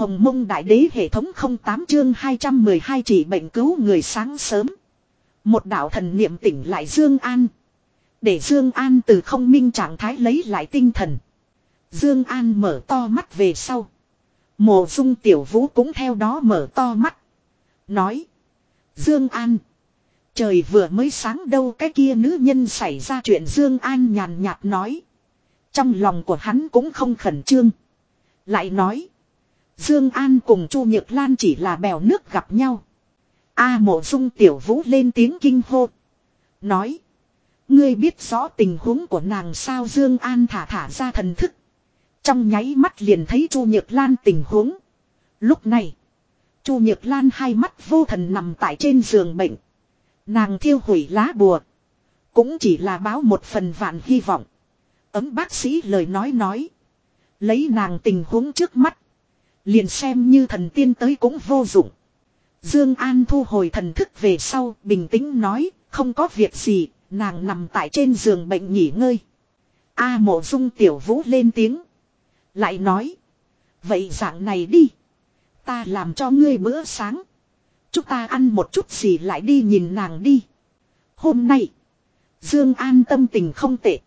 Hồng mông đại đế hệ thống 08 chương 212 chỉ bệnh cứu người sáng sớm. Một đạo thần niệm tỉnh lại Dương An. Để Dương An từ không minh trạng thái lấy lại tinh thần. Dương An mở to mắt về sau. Mộ dung tiểu vũ cũng theo đó mở to mắt. Nói. Dương An. Trời vừa mới sáng đâu cái kia nữ nhân xảy ra chuyện Dương An nhàn nhạt nói. Trong lòng của hắn cũng không khẩn trương. Lại nói. Dương An cùng Chu Nhược Lan chỉ là bèo nước gặp nhau. A mộ dung tiểu vũ lên tiếng kinh hô. Nói. Ngươi biết rõ tình huống của nàng sao Dương An thả thả ra thần thức. Trong nháy mắt liền thấy Chu Nhược Lan tình huống. Lúc này. Chu Nhược Lan hai mắt vô thần nằm tại trên giường bệnh. Nàng thiêu hủy lá bùa. Cũng chỉ là báo một phần vạn hy vọng. Ấm bác sĩ lời nói nói. Lấy nàng tình huống trước mắt. Liền xem như thần tiên tới cũng vô dụng. Dương An thu hồi thần thức về sau, bình tĩnh nói, không có việc gì, nàng nằm tại trên giường bệnh nghỉ ngơi. A mộ dung tiểu vũ lên tiếng. Lại nói, vậy dạng này đi. Ta làm cho ngươi bữa sáng. Chúng ta ăn một chút gì lại đi nhìn nàng đi. Hôm nay, Dương An tâm tình không tệ.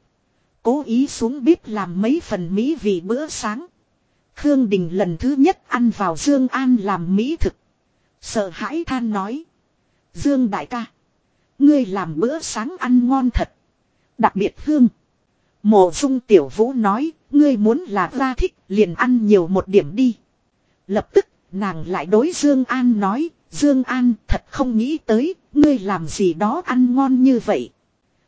Cố ý xuống bếp làm mấy phần mỹ vị bữa sáng. Khương Đình lần thứ nhất ăn vào Dương An làm mỹ thực. Sợ hãi than nói. Dương đại ca. Ngươi làm bữa sáng ăn ngon thật. Đặc biệt hương. Mộ dung tiểu vũ nói. Ngươi muốn là ra thích liền ăn nhiều một điểm đi. Lập tức nàng lại đối Dương An nói. Dương An thật không nghĩ tới. Ngươi làm gì đó ăn ngon như vậy.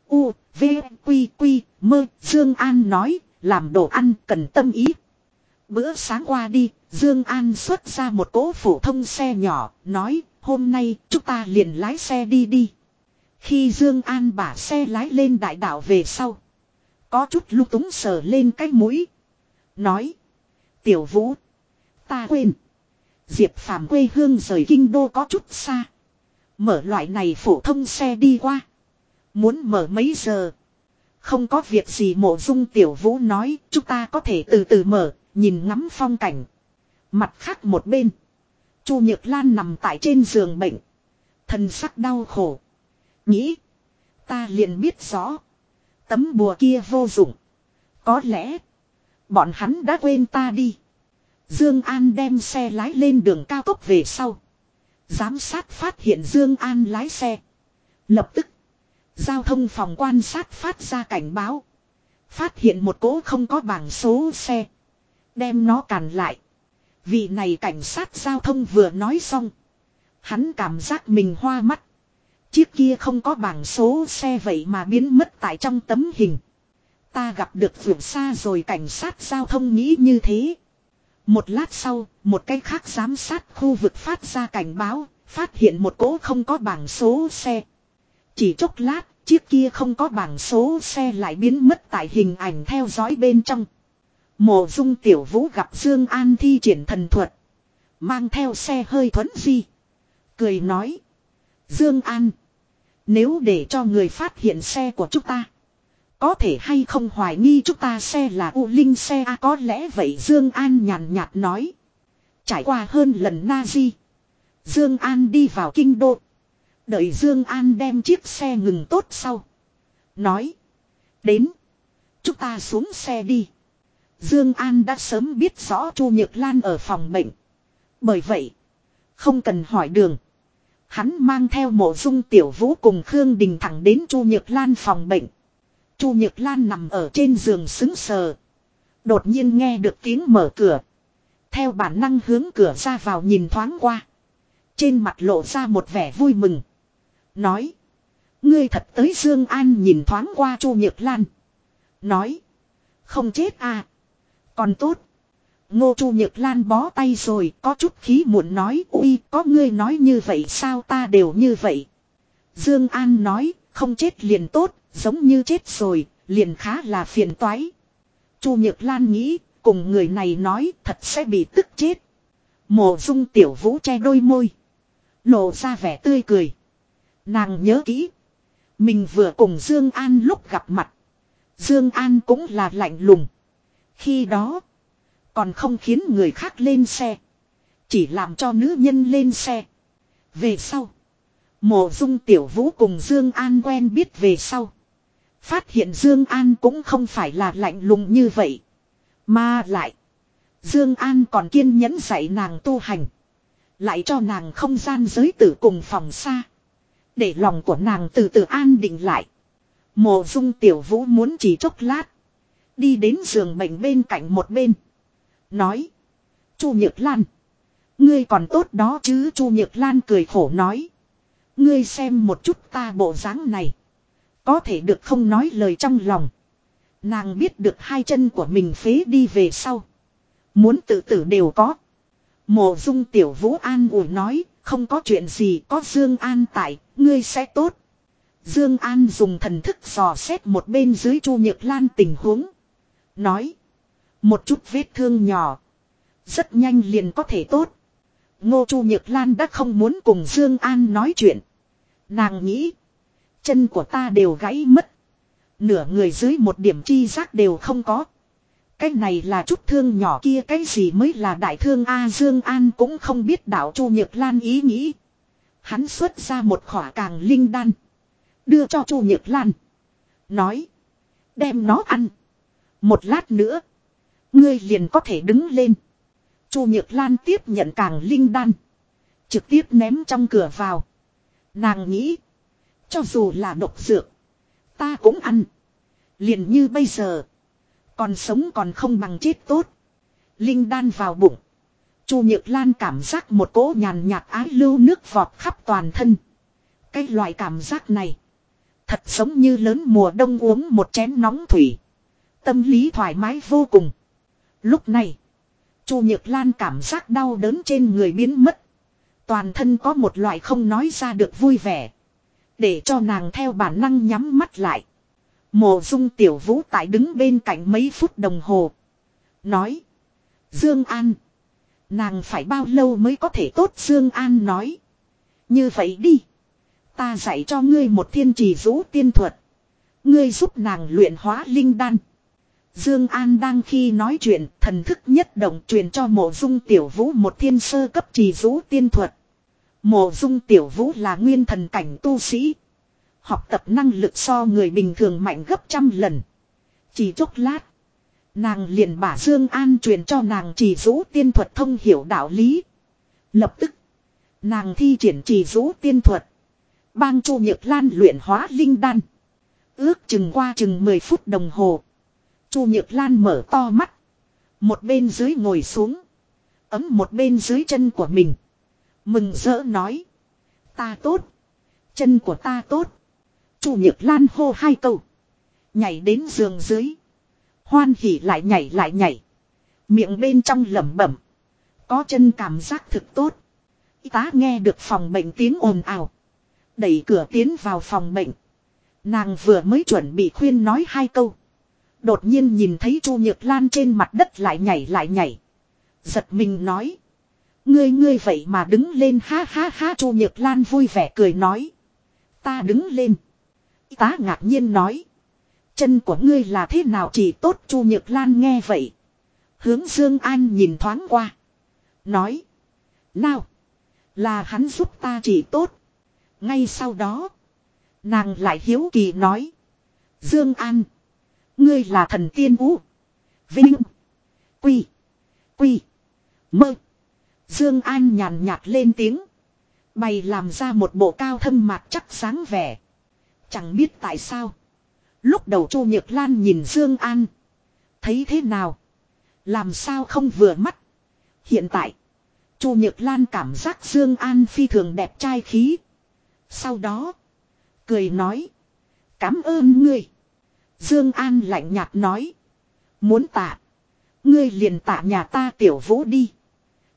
U, V, Quy, Quy, Mơ. Dương An nói. Làm đồ ăn cần tâm ý Bữa sáng qua đi, Dương An xuất ra một cỗ phổ thông xe nhỏ, nói, hôm nay chúng ta liền lái xe đi đi. Khi Dương An bả xe lái lên đại đạo về sau, có chút lung túng sờ lên cái mũi, nói: "Tiểu Vũ, ta quên, Diệp Phàm quê hương rời kinh đô có chút xa, mở loại này phổ thông xe đi qua, muốn mở mấy giờ?" Không có việc gì mộ dung tiểu vũ nói, chúng ta có thể từ từ mở, Nhìn ngắm phong cảnh. Mặt khác một bên. Chu Nhược Lan nằm tại trên giường bệnh. Thần sắc đau khổ. Nghĩ. Ta liền biết rõ. Tấm bùa kia vô dụng. Có lẽ. Bọn hắn đã quên ta đi. Dương An đem xe lái lên đường cao tốc về sau. Giám sát phát hiện Dương An lái xe. Lập tức. Giao thông phòng quan sát phát ra cảnh báo. Phát hiện một cỗ không có bảng số xe. Đem nó càn lại. Vị này cảnh sát giao thông vừa nói xong. Hắn cảm giác mình hoa mắt. Chiếc kia không có bảng số xe vậy mà biến mất tại trong tấm hình. Ta gặp được vượt xa rồi cảnh sát giao thông nghĩ như thế. Một lát sau, một cái khác giám sát khu vực phát ra cảnh báo, phát hiện một cỗ không có bảng số xe. Chỉ chốc lát, chiếc kia không có bảng số xe lại biến mất tại hình ảnh theo dõi bên trong. Mộ dung tiểu vũ gặp Dương An thi triển thần thuật. Mang theo xe hơi thuấn di. Cười nói. Dương An. Nếu để cho người phát hiện xe của chúng ta. Có thể hay không hoài nghi chúng ta xe là U Linh xe à, có lẽ vậy Dương An nhàn nhạt nói. Trải qua hơn lần na di. Dương An đi vào kinh đô. Đợi Dương An đem chiếc xe ngừng tốt sau. Nói. Đến. Chúng ta xuống xe đi. Dương An đã sớm biết rõ Chu Nhược Lan ở phòng bệnh. Bởi vậy, không cần hỏi đường. Hắn mang theo mộ dung tiểu vũ cùng Khương Đình thẳng đến Chu Nhược Lan phòng bệnh. Chu Nhược Lan nằm ở trên giường sững sờ. Đột nhiên nghe được tiếng mở cửa. Theo bản năng hướng cửa ra vào nhìn thoáng qua. Trên mặt lộ ra một vẻ vui mừng. Nói. Ngươi thật tới Dương An nhìn thoáng qua Chu Nhược Lan. Nói. Không chết à. Còn tốt. Ngô Chu Nhược Lan bó tay rồi, có chút khí muộn nói, uy, có ngươi nói như vậy sao ta đều như vậy. Dương An nói, không chết liền tốt, giống như chết rồi, liền khá là phiền toái. Chu Nhược Lan nghĩ, cùng người này nói, thật sẽ bị tức chết. Mộ dung tiểu vũ che đôi môi. Lộ ra vẻ tươi cười. Nàng nhớ kỹ. Mình vừa cùng Dương An lúc gặp mặt. Dương An cũng là lạnh lùng. Khi đó, còn không khiến người khác lên xe. Chỉ làm cho nữ nhân lên xe. Về sau. Mộ dung tiểu vũ cùng Dương An quen biết về sau. Phát hiện Dương An cũng không phải là lạnh lùng như vậy. Mà lại. Dương An còn kiên nhẫn dạy nàng tu hành. Lại cho nàng không gian giới tử cùng phòng xa. Để lòng của nàng từ từ an định lại. Mộ dung tiểu vũ muốn chỉ chốc lát. Đi đến giường bệnh bên cạnh một bên. Nói. Chu Nhược Lan. Ngươi còn tốt đó chứ Chu Nhược Lan cười khổ nói. Ngươi xem một chút ta bộ dáng này. Có thể được không nói lời trong lòng. Nàng biết được hai chân của mình phế đi về sau. Muốn tự tử đều có. Mộ dung tiểu vũ an ủi nói. Không có chuyện gì, có Dương An tại. Ngươi sẽ tốt. Dương An dùng thần thức dò xét một bên dưới Chu Nhược Lan tình huống. Nói. Một chút vết thương nhỏ. Rất nhanh liền có thể tốt. Ngô Chu Nhược Lan đã không muốn cùng Dương An nói chuyện. Nàng nghĩ. Chân của ta đều gãy mất. Nửa người dưới một điểm chi giác đều không có. Cái này là chút thương nhỏ kia cái gì mới là đại thương A Dương An cũng không biết đạo Chu Nhược Lan ý nghĩ. Hắn xuất ra một khỏa càng linh đan. Đưa cho Chu Nhược Lan. Nói. Đem nó ăn. Một lát nữa. Ngươi liền có thể đứng lên. Chu Nhược Lan tiếp nhận càng linh đan. Trực tiếp ném trong cửa vào. Nàng nghĩ. Cho dù là độc dược. Ta cũng ăn. Liền như bây giờ. Còn sống còn không bằng chết tốt. Linh đan vào bụng. Chu Nhược Lan cảm giác một cỗ nhàn nhạt ái lưu nước vọt khắp toàn thân. Cái loại cảm giác này. Thật giống như lớn mùa đông uống một chén nóng thủy. Tâm lý thoải mái vô cùng. Lúc này. Chu Nhược Lan cảm giác đau đớn trên người biến mất. Toàn thân có một loại không nói ra được vui vẻ. Để cho nàng theo bản năng nhắm mắt lại. Mộ dung tiểu vũ tại đứng bên cạnh mấy phút đồng hồ. Nói. Dương An. Nàng phải bao lâu mới có thể tốt Dương An nói. Như vậy đi. Ta dạy cho ngươi một thiên trì rũ tiên thuật. Ngươi giúp nàng luyện hóa linh đan. Dương An đang khi nói chuyện, thần thức nhất động truyền cho Mộ Dung Tiểu Vũ một thiên sơ cấp trì rũ tiên thuật. Mộ Dung Tiểu Vũ là nguyên thần cảnh tu sĩ, học tập năng lực so người bình thường mạnh gấp trăm lần. Chỉ chốc lát, nàng liền bả Dương An truyền cho nàng trì rũ tiên thuật thông hiểu đạo lý. Lập tức, nàng thi triển trì rũ tiên thuật, bang Chu Nhược Lan luyện hóa linh đan. Ước chừng qua chừng 10 phút đồng hồ. Chu Nhược Lan mở to mắt. Một bên dưới ngồi xuống. Ấm một bên dưới chân của mình. Mừng rỡ nói. Ta tốt. Chân của ta tốt. Chu Nhược Lan hô hai câu. Nhảy đến giường dưới. Hoan hỉ lại nhảy lại nhảy. Miệng bên trong lẩm bẩm. Có chân cảm giác thực tốt. Y tá nghe được phòng bệnh tiếng ồn ào. Đẩy cửa tiến vào phòng bệnh. Nàng vừa mới chuẩn bị khuyên nói hai câu. Đột nhiên nhìn thấy Chu Nhược Lan trên mặt đất lại nhảy lại nhảy. Giật mình nói. Ngươi ngươi vậy mà đứng lên, ha ha ha, Chu Nhược Lan vui vẻ cười nói. Ta đứng lên. Tá ngạc nhiên nói. Chân của ngươi là thế nào chỉ tốt, Chu Nhược Lan nghe vậy. Hướng Dương An nhìn thoáng qua. Nói. Nào. Là hắn giúp ta chỉ tốt. Ngay sau đó. Nàng lại hiếu kỳ nói. Dương An. Ngươi là thần tiên ú. Vinh. Quy. Quy. Mơ. Dương An nhàn nhạt lên tiếng. Bày làm ra một bộ cao thâm mạc chắc sáng vẻ. Chẳng biết tại sao. Lúc đầu Chu Nhược Lan nhìn Dương An. Thấy thế nào. Làm sao không vừa mắt. Hiện tại. Chu Nhược Lan cảm giác Dương An phi thường đẹp trai khí. Sau đó. Cười nói. Cảm ơn ngươi. Dương An lạnh nhạt nói. Muốn tạ. Ngươi liền tạ nhà ta tiểu vũ đi.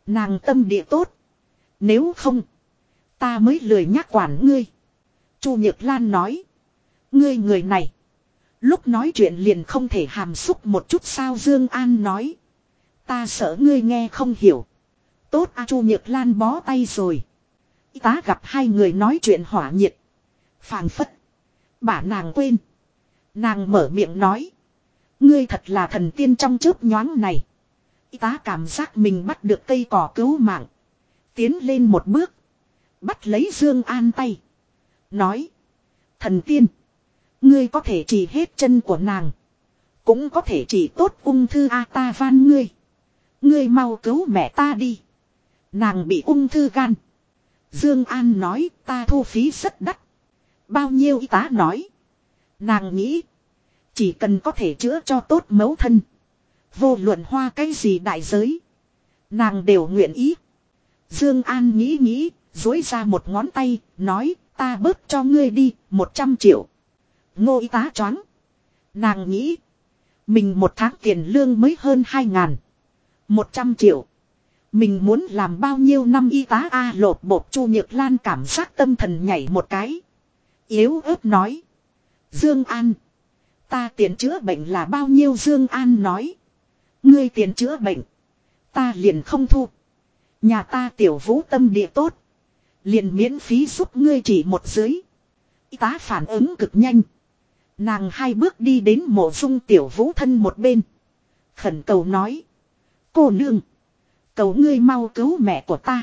Nàng tâm địa tốt. Nếu không. Ta mới lười nhắc quản ngươi. Chu Nhược Lan nói. Ngươi người này. Lúc nói chuyện liền không thể hàm xúc một chút sao Dương An nói. Ta sợ ngươi nghe không hiểu. Tốt a, Chu Nhược Lan bó tay rồi. Y tá gặp hai người nói chuyện hỏa nhiệt. phảng phất. Bả nàng quên. Nàng mở miệng nói. Ngươi thật là thần tiên trong chớp nhoáng này. Y tá cảm giác mình bắt được cây cỏ cứu mạng. Tiến lên một bước. Bắt lấy Dương An tay. Nói. Thần tiên. Ngươi có thể chỉ hết chân của nàng. Cũng có thể chỉ tốt ung thư A ta van ngươi. Ngươi mau cứu mẹ ta đi. Nàng bị ung thư gan. Dương An nói, ta thu phí rất đắt. Bao nhiêu y tá nói. Nàng nghĩ. Chỉ cần có thể chữa cho tốt mẫu thân. Vô luận hoa cái gì đại giới. Nàng đều nguyện ý. Dương An nghĩ nghĩ, dối ra một ngón tay, nói, ta bớt cho ngươi đi, một trăm triệu. Ngô y tá choáng. Nàng nghĩ, mình một tháng tiền lương mới hơn hai ngàn. Một trăm triệu. Mình muốn làm bao nhiêu năm y tá A lột bột chu nhược lan cảm giác tâm thần nhảy một cái. Yếu ớt nói. Dương An. Ta tiền chữa bệnh là bao nhiêu Dương An nói. Ngươi tiền chữa bệnh. Ta liền không thu. Nhà ta tiểu vũ tâm địa tốt. Liền miễn phí giúp ngươi chỉ một dưới. Y tá phản ứng cực nhanh. Nàng hai bước đi đến mộ dung tiểu vũ thân một bên. Khẩn cầu nói. Cô nương. Cầu ngươi mau cứu mẹ của ta.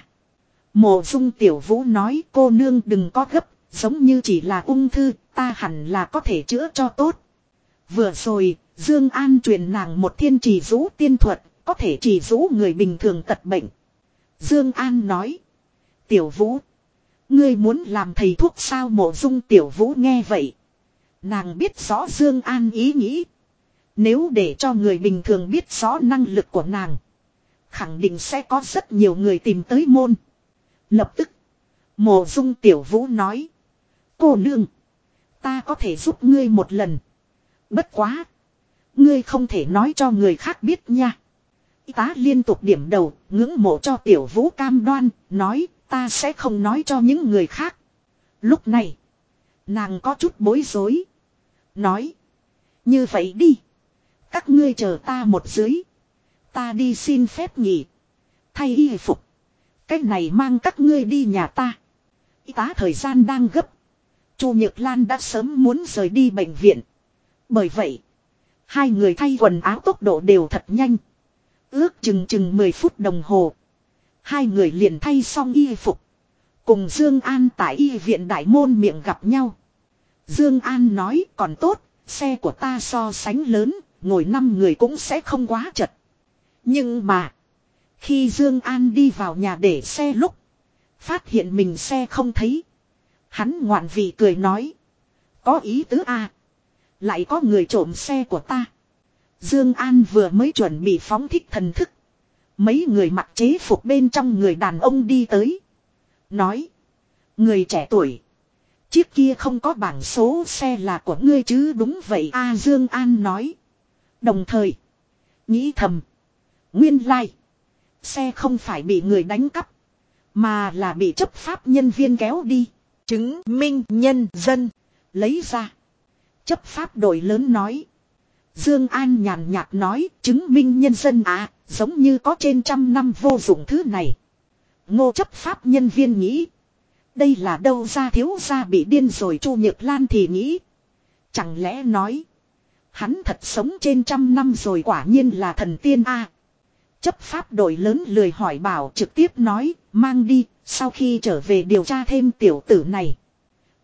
Mộ dung tiểu vũ nói, cô nương đừng có gấp. Giống như chỉ là ung thư. Ta hẳn là có thể chữa cho tốt. Vừa rồi. Dương An truyền nàng một thiên trì rũ tiên thuật. Có thể trì rũ người bình thường tật bệnh. Dương An nói. Tiểu vũ. Ngươi muốn làm thầy thuốc sao mộ dung tiểu vũ nghe vậy. Nàng biết rõ Dương An ý nghĩ. Nếu để cho người bình thường biết rõ năng lực của nàng. Khẳng định sẽ có rất nhiều người tìm tới môn. Lập tức. Mộ dung tiểu vũ nói. Cô nương. Ta có thể giúp ngươi một lần. Bất quá. Ngươi không thể nói cho người khác biết nha. Y tá liên tục điểm đầu, ngưỡng mộ cho tiểu vũ cam đoan, nói ta sẽ không nói cho những người khác. Lúc này, nàng có chút bối rối. Nói, như vậy đi. Các ngươi chờ ta một dưới. Ta đi xin phép nghỉ. Thay y phục. Cách này mang các ngươi đi nhà ta. Y tá thời gian đang gấp. Chu Nhược Lan đã sớm muốn rời đi bệnh viện. Bởi vậy, hai người thay quần áo tốc độ đều thật nhanh. Ước chừng chừng 10 phút đồng hồ. Hai người liền thay xong y phục. Cùng Dương An tại y viện đại môn miệng gặp nhau. Dương An nói còn tốt, xe của ta so sánh lớn, ngồi năm người cũng sẽ không quá chật. Nhưng mà, khi Dương An đi vào nhà để xe lúc, phát hiện mình xe không thấy. Hắn ngoạn vị cười nói, có ý tứ a, à? lại có người trộm xe của ta. Dương An vừa mới chuẩn bị phóng thích thần thức. Mấy người mặc chế phục bên trong người đàn ông đi tới. Nói. Người trẻ tuổi. Chiếc kia không có bảng số xe là của ngươi chứ đúng vậy A Dương An nói. Đồng thời. Nghĩ thầm. Nguyên lai. Like. Xe không phải bị người đánh cắp. Mà là bị chấp pháp nhân viên kéo đi. Chứng minh nhân dân. Lấy ra. Chấp pháp đội lớn nói. Dương An nhàn nhạt nói, chứng minh nhân dân à, giống như có trên trăm năm vô dụng thứ này. Ngô chấp pháp nhân viên nghĩ. Đây là đâu ra thiếu gia bị điên rồi Chu Nhược Lan thì nghĩ. Chẳng lẽ nói. Hắn thật sống trên trăm năm rồi quả nhiên là thần tiên a Chấp pháp đội lớn lười hỏi bảo trực tiếp nói, mang đi, sau khi trở về điều tra thêm tiểu tử này.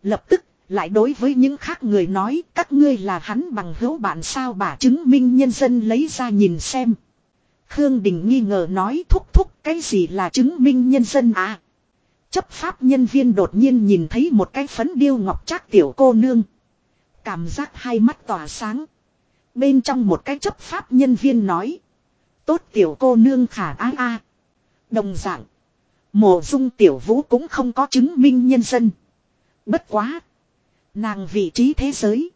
Lập tức lại đối với những khác người nói các ngươi là hắn bằng hữu bạn sao bà chứng minh nhân dân lấy ra nhìn xem. Khương Đình nghi ngờ nói thúc thúc cái gì là chứng minh nhân dân à. Chấp pháp nhân viên đột nhiên nhìn thấy một cái phấn điêu ngọc trác tiểu cô nương. Cảm giác hai mắt tỏa sáng. Bên trong một cái chấp pháp nhân viên nói. Tốt tiểu cô nương khả á a. Đồng dạng. Mộ dung tiểu vũ cũng không có chứng minh nhân dân. Bất quá. Nàng vị trí thế giới.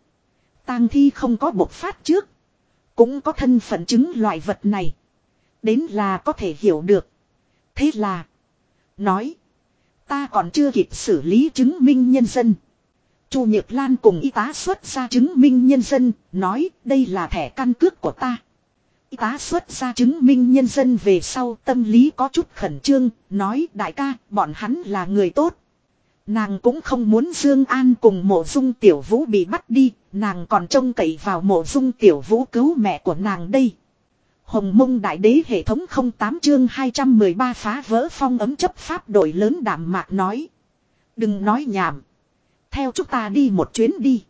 tang thi không có bộc phát trước. Cũng có thân phận chứng loại vật này. Đến là có thể hiểu được. Thế là. Nói. Ta còn chưa kịp xử lý chứng minh nhân dân. Chu Nhược Lan cùng y tá xuất ra chứng minh nhân dân. Nói, đây là thẻ căn cước của ta. Tá xuất ra chứng minh nhân dân về sau tâm lý có chút khẩn trương. Nói đại ca bọn hắn là người tốt. Nàng cũng không muốn Dương An cùng mộ dung tiểu vũ bị bắt đi, nàng còn trông cậy vào mộ dung tiểu vũ cứu mẹ của nàng đây. Hồng mông đại đế hệ thống 08 chương 213 phá vỡ phong ấm chấp pháp đội lớn đảm mạc nói. Đừng nói nhảm. Theo chúng ta đi một chuyến đi.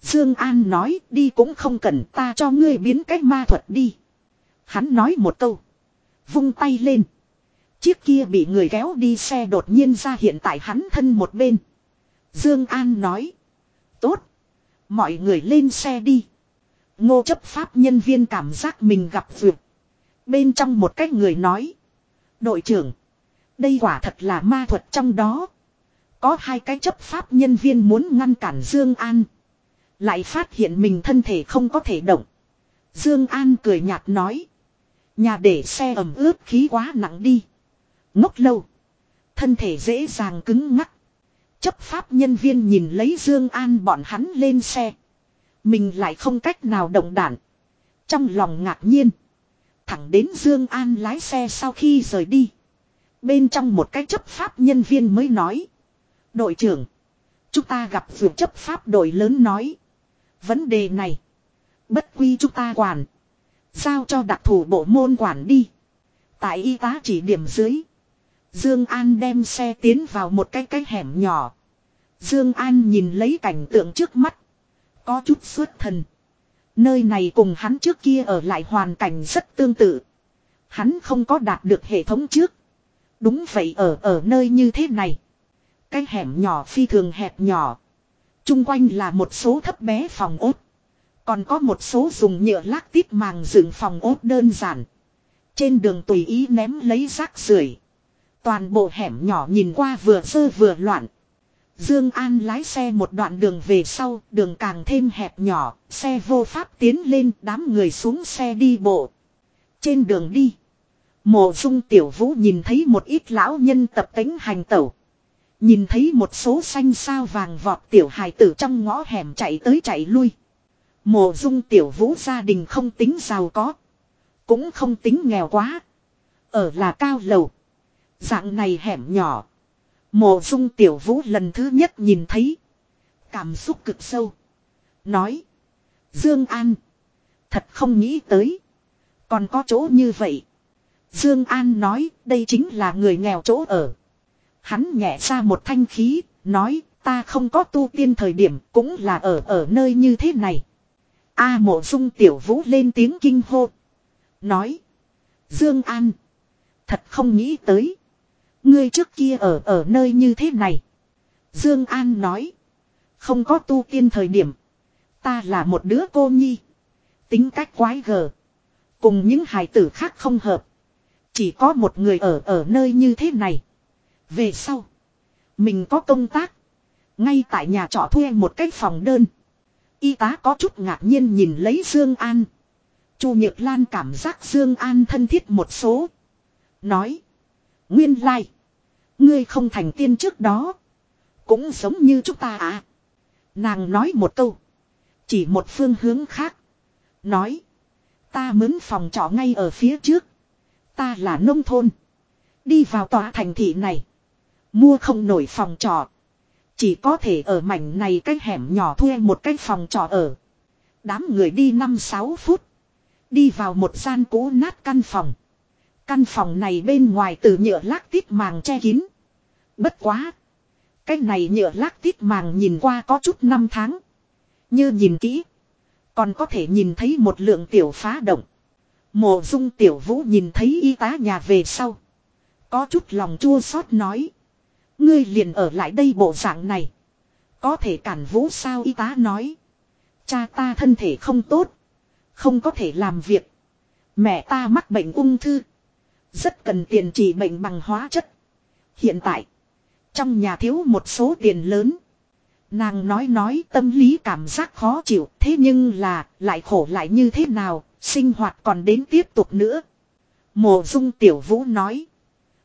Dương An nói đi cũng không cần ta cho ngươi biến cách ma thuật đi. Hắn nói một câu. Vung tay lên. Chiếc kia bị người kéo đi xe đột nhiên ra hiện tại hắn thân một bên. Dương An nói. Tốt. Mọi người lên xe đi. Ngô chấp pháp nhân viên cảm giác mình gặp vượt. Bên trong một cách người nói. Đội trưởng. Đây quả thật là ma thuật trong đó. Có hai cái chấp pháp nhân viên muốn ngăn cản Dương An. Lại phát hiện mình thân thể không có thể động. Dương An cười nhạt nói. Nhà để xe ẩm ướt khí quá nặng đi. Ngốc lâu. Thân thể dễ dàng cứng ngắc. Chấp pháp nhân viên nhìn lấy Dương An bọn hắn lên xe. Mình lại không cách nào động đạn. Trong lòng ngạc nhiên. Thẳng đến Dương An lái xe sau khi rời đi. Bên trong một cái chấp pháp nhân viên mới nói. Đội trưởng. Chúng ta gặp vượt chấp pháp đội lớn nói. Vấn đề này. Bất quy chúng ta quản. Giao cho đặc thủ bộ môn quản đi. Tại y tá chỉ điểm dưới. Dương An đem xe tiến vào một cái cái hẻm nhỏ. Dương An nhìn lấy cảnh tượng trước mắt. Có chút suốt thần. Nơi này cùng hắn trước kia ở lại hoàn cảnh rất tương tự. Hắn không có đạt được hệ thống trước. Đúng vậy ở ở nơi như thế này. Cái hẻm nhỏ phi thường hẹp nhỏ. Trung quanh là một số thấp bé phòng ốt. Còn có một số dùng nhựa lác tít màng dựng phòng ốt đơn giản. Trên đường tùy ý ném lấy rác rưởi. Toàn bộ hẻm nhỏ nhìn qua vừa sơ vừa loạn. Dương An lái xe một đoạn đường về sau, đường càng thêm hẹp nhỏ, xe vô pháp tiến lên, đám người xuống xe đi bộ. Trên đường đi, Mộ Dung Tiểu Vũ nhìn thấy một ít lão nhân tập tính hành tẩu. Nhìn thấy một số xanh sao vàng vọt tiểu hài tử trong ngõ hẻm chạy tới chạy lui. Mộ Dung Tiểu Vũ gia đình không tính giàu có, cũng không tính nghèo quá, ở là cao lầu. Dạng này hẻm nhỏ, Mộ dung tiểu vũ lần thứ nhất nhìn thấy. Cảm xúc cực sâu. Nói. Dương An. Thật không nghĩ tới. Còn có chỗ như vậy. Dương An nói đây chính là người nghèo chỗ ở. Hắn nhẹ ra một thanh khí. Nói ta không có tu tiên thời điểm cũng là ở ở nơi như thế này. A mộ dung tiểu vũ lên tiếng kinh hô. Nói. Dương An. Thật không nghĩ tới. Ngươi trước kia ở ở nơi như thế này. Dương An nói. Không có tu tiên thời điểm. Ta là một đứa cô nhi. Tính cách quái gở. Cùng những hài tử khác không hợp. Chỉ có một người ở ở nơi như thế này. Về sau. Mình có công tác. Ngay tại nhà trọ thuê một cái phòng đơn. Y tá có chút ngạc nhiên nhìn lấy Dương An. Chu Nhược Lan cảm giác Dương An thân thiết một số. Nói. Nguyên lai. Like. Ngươi không thành tiên trước đó. Cũng giống như chúng ta à. Nàng nói một câu. Chỉ một phương hướng khác. Nói. Ta mướn phòng trọ ngay ở phía trước. Ta là nông thôn. Đi vào tòa thành thị này. Mua không nổi phòng trọ. Chỉ có thể ở mảnh này cái hẻm nhỏ thuê một cái phòng trọ ở. Đám người đi 5-6 phút. Đi vào một gian cũ nát căn phòng. Căn phòng này bên ngoài từ nhựa lác tít màng che kín. Bất quá. Cái này nhựa lác tít màng nhìn qua có chút năm tháng. Như nhìn kỹ. Còn có thể nhìn thấy một lượng tiểu phá động. Mộ dung tiểu vũ nhìn thấy y tá nhà về sau. Có chút lòng chua xót nói. Ngươi liền ở lại đây bộ dạng này. Có thể cản vũ sao y tá nói. Cha ta thân thể không tốt. Không có thể làm việc. Mẹ ta mắc bệnh ung thư. Rất cần tiền trị bệnh bằng hóa chất. Hiện tại. Trong nhà thiếu một số tiền lớn. Nàng nói nói tâm lý cảm giác khó chịu thế nhưng là lại khổ lại như thế nào, sinh hoạt còn đến tiếp tục nữa. Mộ dung tiểu vũ nói.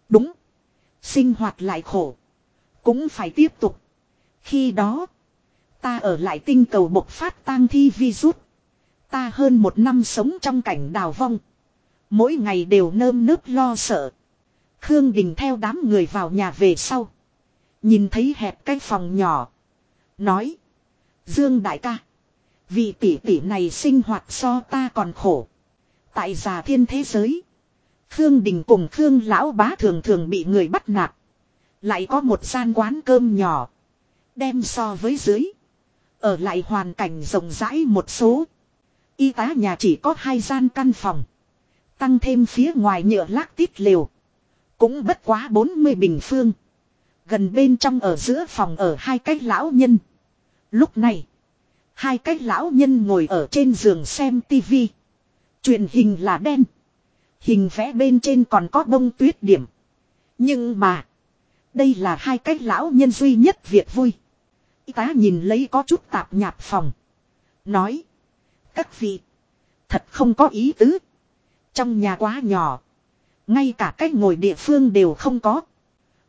Đúng. Sinh hoạt lại khổ. Cũng phải tiếp tục. Khi đó. Ta ở lại tinh cầu bộc phát tang thi virus. Ta hơn một năm sống trong cảnh đào vong. Mỗi ngày đều nơm nớp lo sợ. Khương Đình theo đám người vào nhà về sau. Nhìn thấy hẹp cái phòng nhỏ. Nói. Dương đại ca. Vì tỷ tỷ này sinh hoạt so ta còn khổ. Tại già thiên thế giới. Khương Đình cùng Khương Lão Bá thường thường bị người bắt nạt. Lại có một gian quán cơm nhỏ. Đem so với dưới. Ở lại hoàn cảnh rộng rãi một số. Y tá nhà chỉ có hai gian căn phòng. Tăng thêm phía ngoài nhựa lác tít liều. Cũng bất quá 40 bình phương. Gần bên trong ở giữa phòng ở hai cái lão nhân. Lúc này. Hai cái lão nhân ngồi ở trên giường xem tivi. Truyền hình là đen. Hình vẽ bên trên còn có bông tuyết điểm. Nhưng mà. Đây là hai cái lão nhân duy nhất việc vui. Y tá nhìn lấy có chút tạp nhạp phòng. Nói. Các vị. Thật không có ý tứ. Trong nhà quá nhỏ. Ngay cả cách ngồi địa phương đều không có.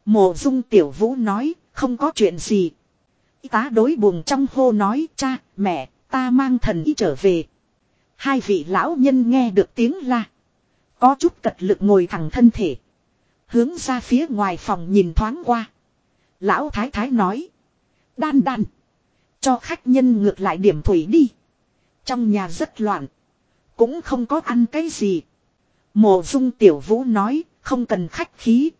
Mộ dung tiểu vũ nói. Không có chuyện gì. Y tá đối buồn trong hô nói. Cha, mẹ, ta mang thần y trở về. Hai vị lão nhân nghe được tiếng la. Có chút cật lực ngồi thẳng thân thể. Hướng ra phía ngoài phòng nhìn thoáng qua. Lão thái thái nói. Đan đan. Cho khách nhân ngược lại điểm thủy đi. Trong nhà rất loạn. Cũng không có ăn cái gì. Mộ dung tiểu vũ nói. Không cần khách khí.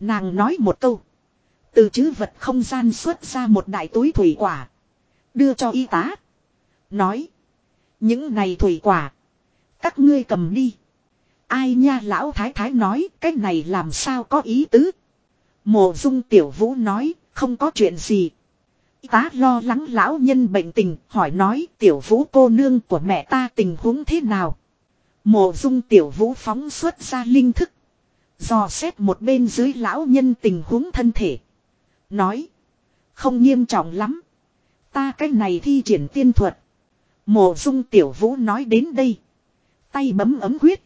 Nàng nói một câu. Từ chữ vật không gian xuất ra một đại túi thủy quả. Đưa cho y tá. Nói. Những này thủy quả. Các ngươi cầm đi. Ai nha lão thái thái nói, cái này làm sao có ý tứ. Mộ dung tiểu vũ nói, không có chuyện gì. Y tá lo lắng lão nhân bệnh tình, hỏi nói, tiểu vũ cô nương của mẹ ta tình huống thế nào. Mộ dung tiểu vũ phóng xuất ra linh thức. Dò xét một bên dưới lão nhân tình huống thân thể. Nói. Không nghiêm trọng lắm. Ta cái này thi triển tiên thuật. Mộ dung tiểu vũ nói đến đây. Tay bấm ấm quyết.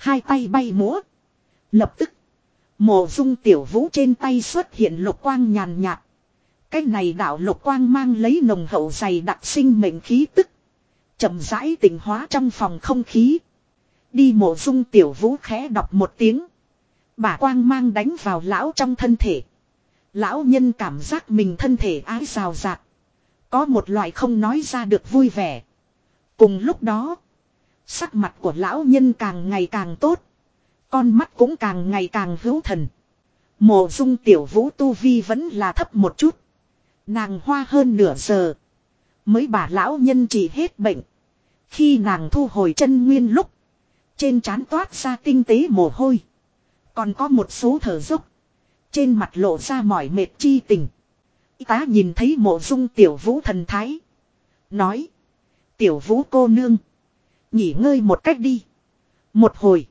Hai tay bay múa. Lập tức. Mộ dung tiểu vũ trên tay xuất hiện lục quang nhàn nhạt. Cái này đạo lục quang mang lấy nồng hậu dày đặc sinh mệnh khí tức. chậm rãi tỉnh hóa trong phòng không khí. Đi mộ dung tiểu vũ khẽ đọc một tiếng. Bà quang mang đánh vào lão trong thân thể. Lão nhân cảm giác mình thân thể ái rào rạt. Có một loại không nói ra được vui vẻ. Cùng lúc đó. Sắc mặt của lão nhân càng ngày càng tốt. Con mắt cũng càng ngày càng hữu thần. Mộ dung tiểu vũ tu vi vẫn là thấp một chút. Nàng hoa hơn nửa giờ. Mới bà lão nhân trị hết bệnh. Khi nàng thu hồi chân nguyên lúc. Trên trán toát ra tinh tế mồ hôi. Còn có một số thở dốc. Trên mặt lộ ra mỏi mệt chi tình. Y tá nhìn thấy mộ dung tiểu vũ thần thái. Nói. Tiểu vũ cô nương. Nghỉ ngơi một cách đi. Một hồi.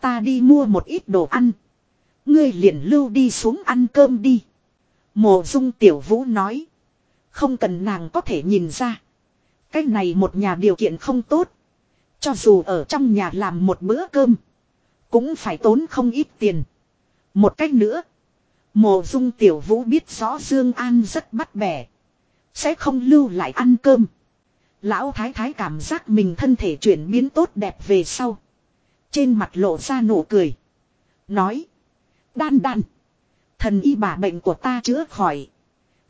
Ta đi mua một ít đồ ăn. Ngươi liền lưu đi xuống ăn cơm đi. Mộ dung tiểu vũ nói. Không cần nàng có thể nhìn ra. Cái này một nhà điều kiện không tốt. Cho dù ở trong nhà làm một bữa cơm. Cũng phải tốn không ít tiền. Một cách nữa. Mộ dung tiểu vũ biết rõ Dương An rất bắt bẻ. Sẽ không lưu lại ăn cơm. Lão thái thái cảm giác mình thân thể chuyển biến tốt đẹp về sau. Trên mặt lộ ra nụ cười. Nói. Đan đan. Thần y bà bệnh của ta chữa khỏi.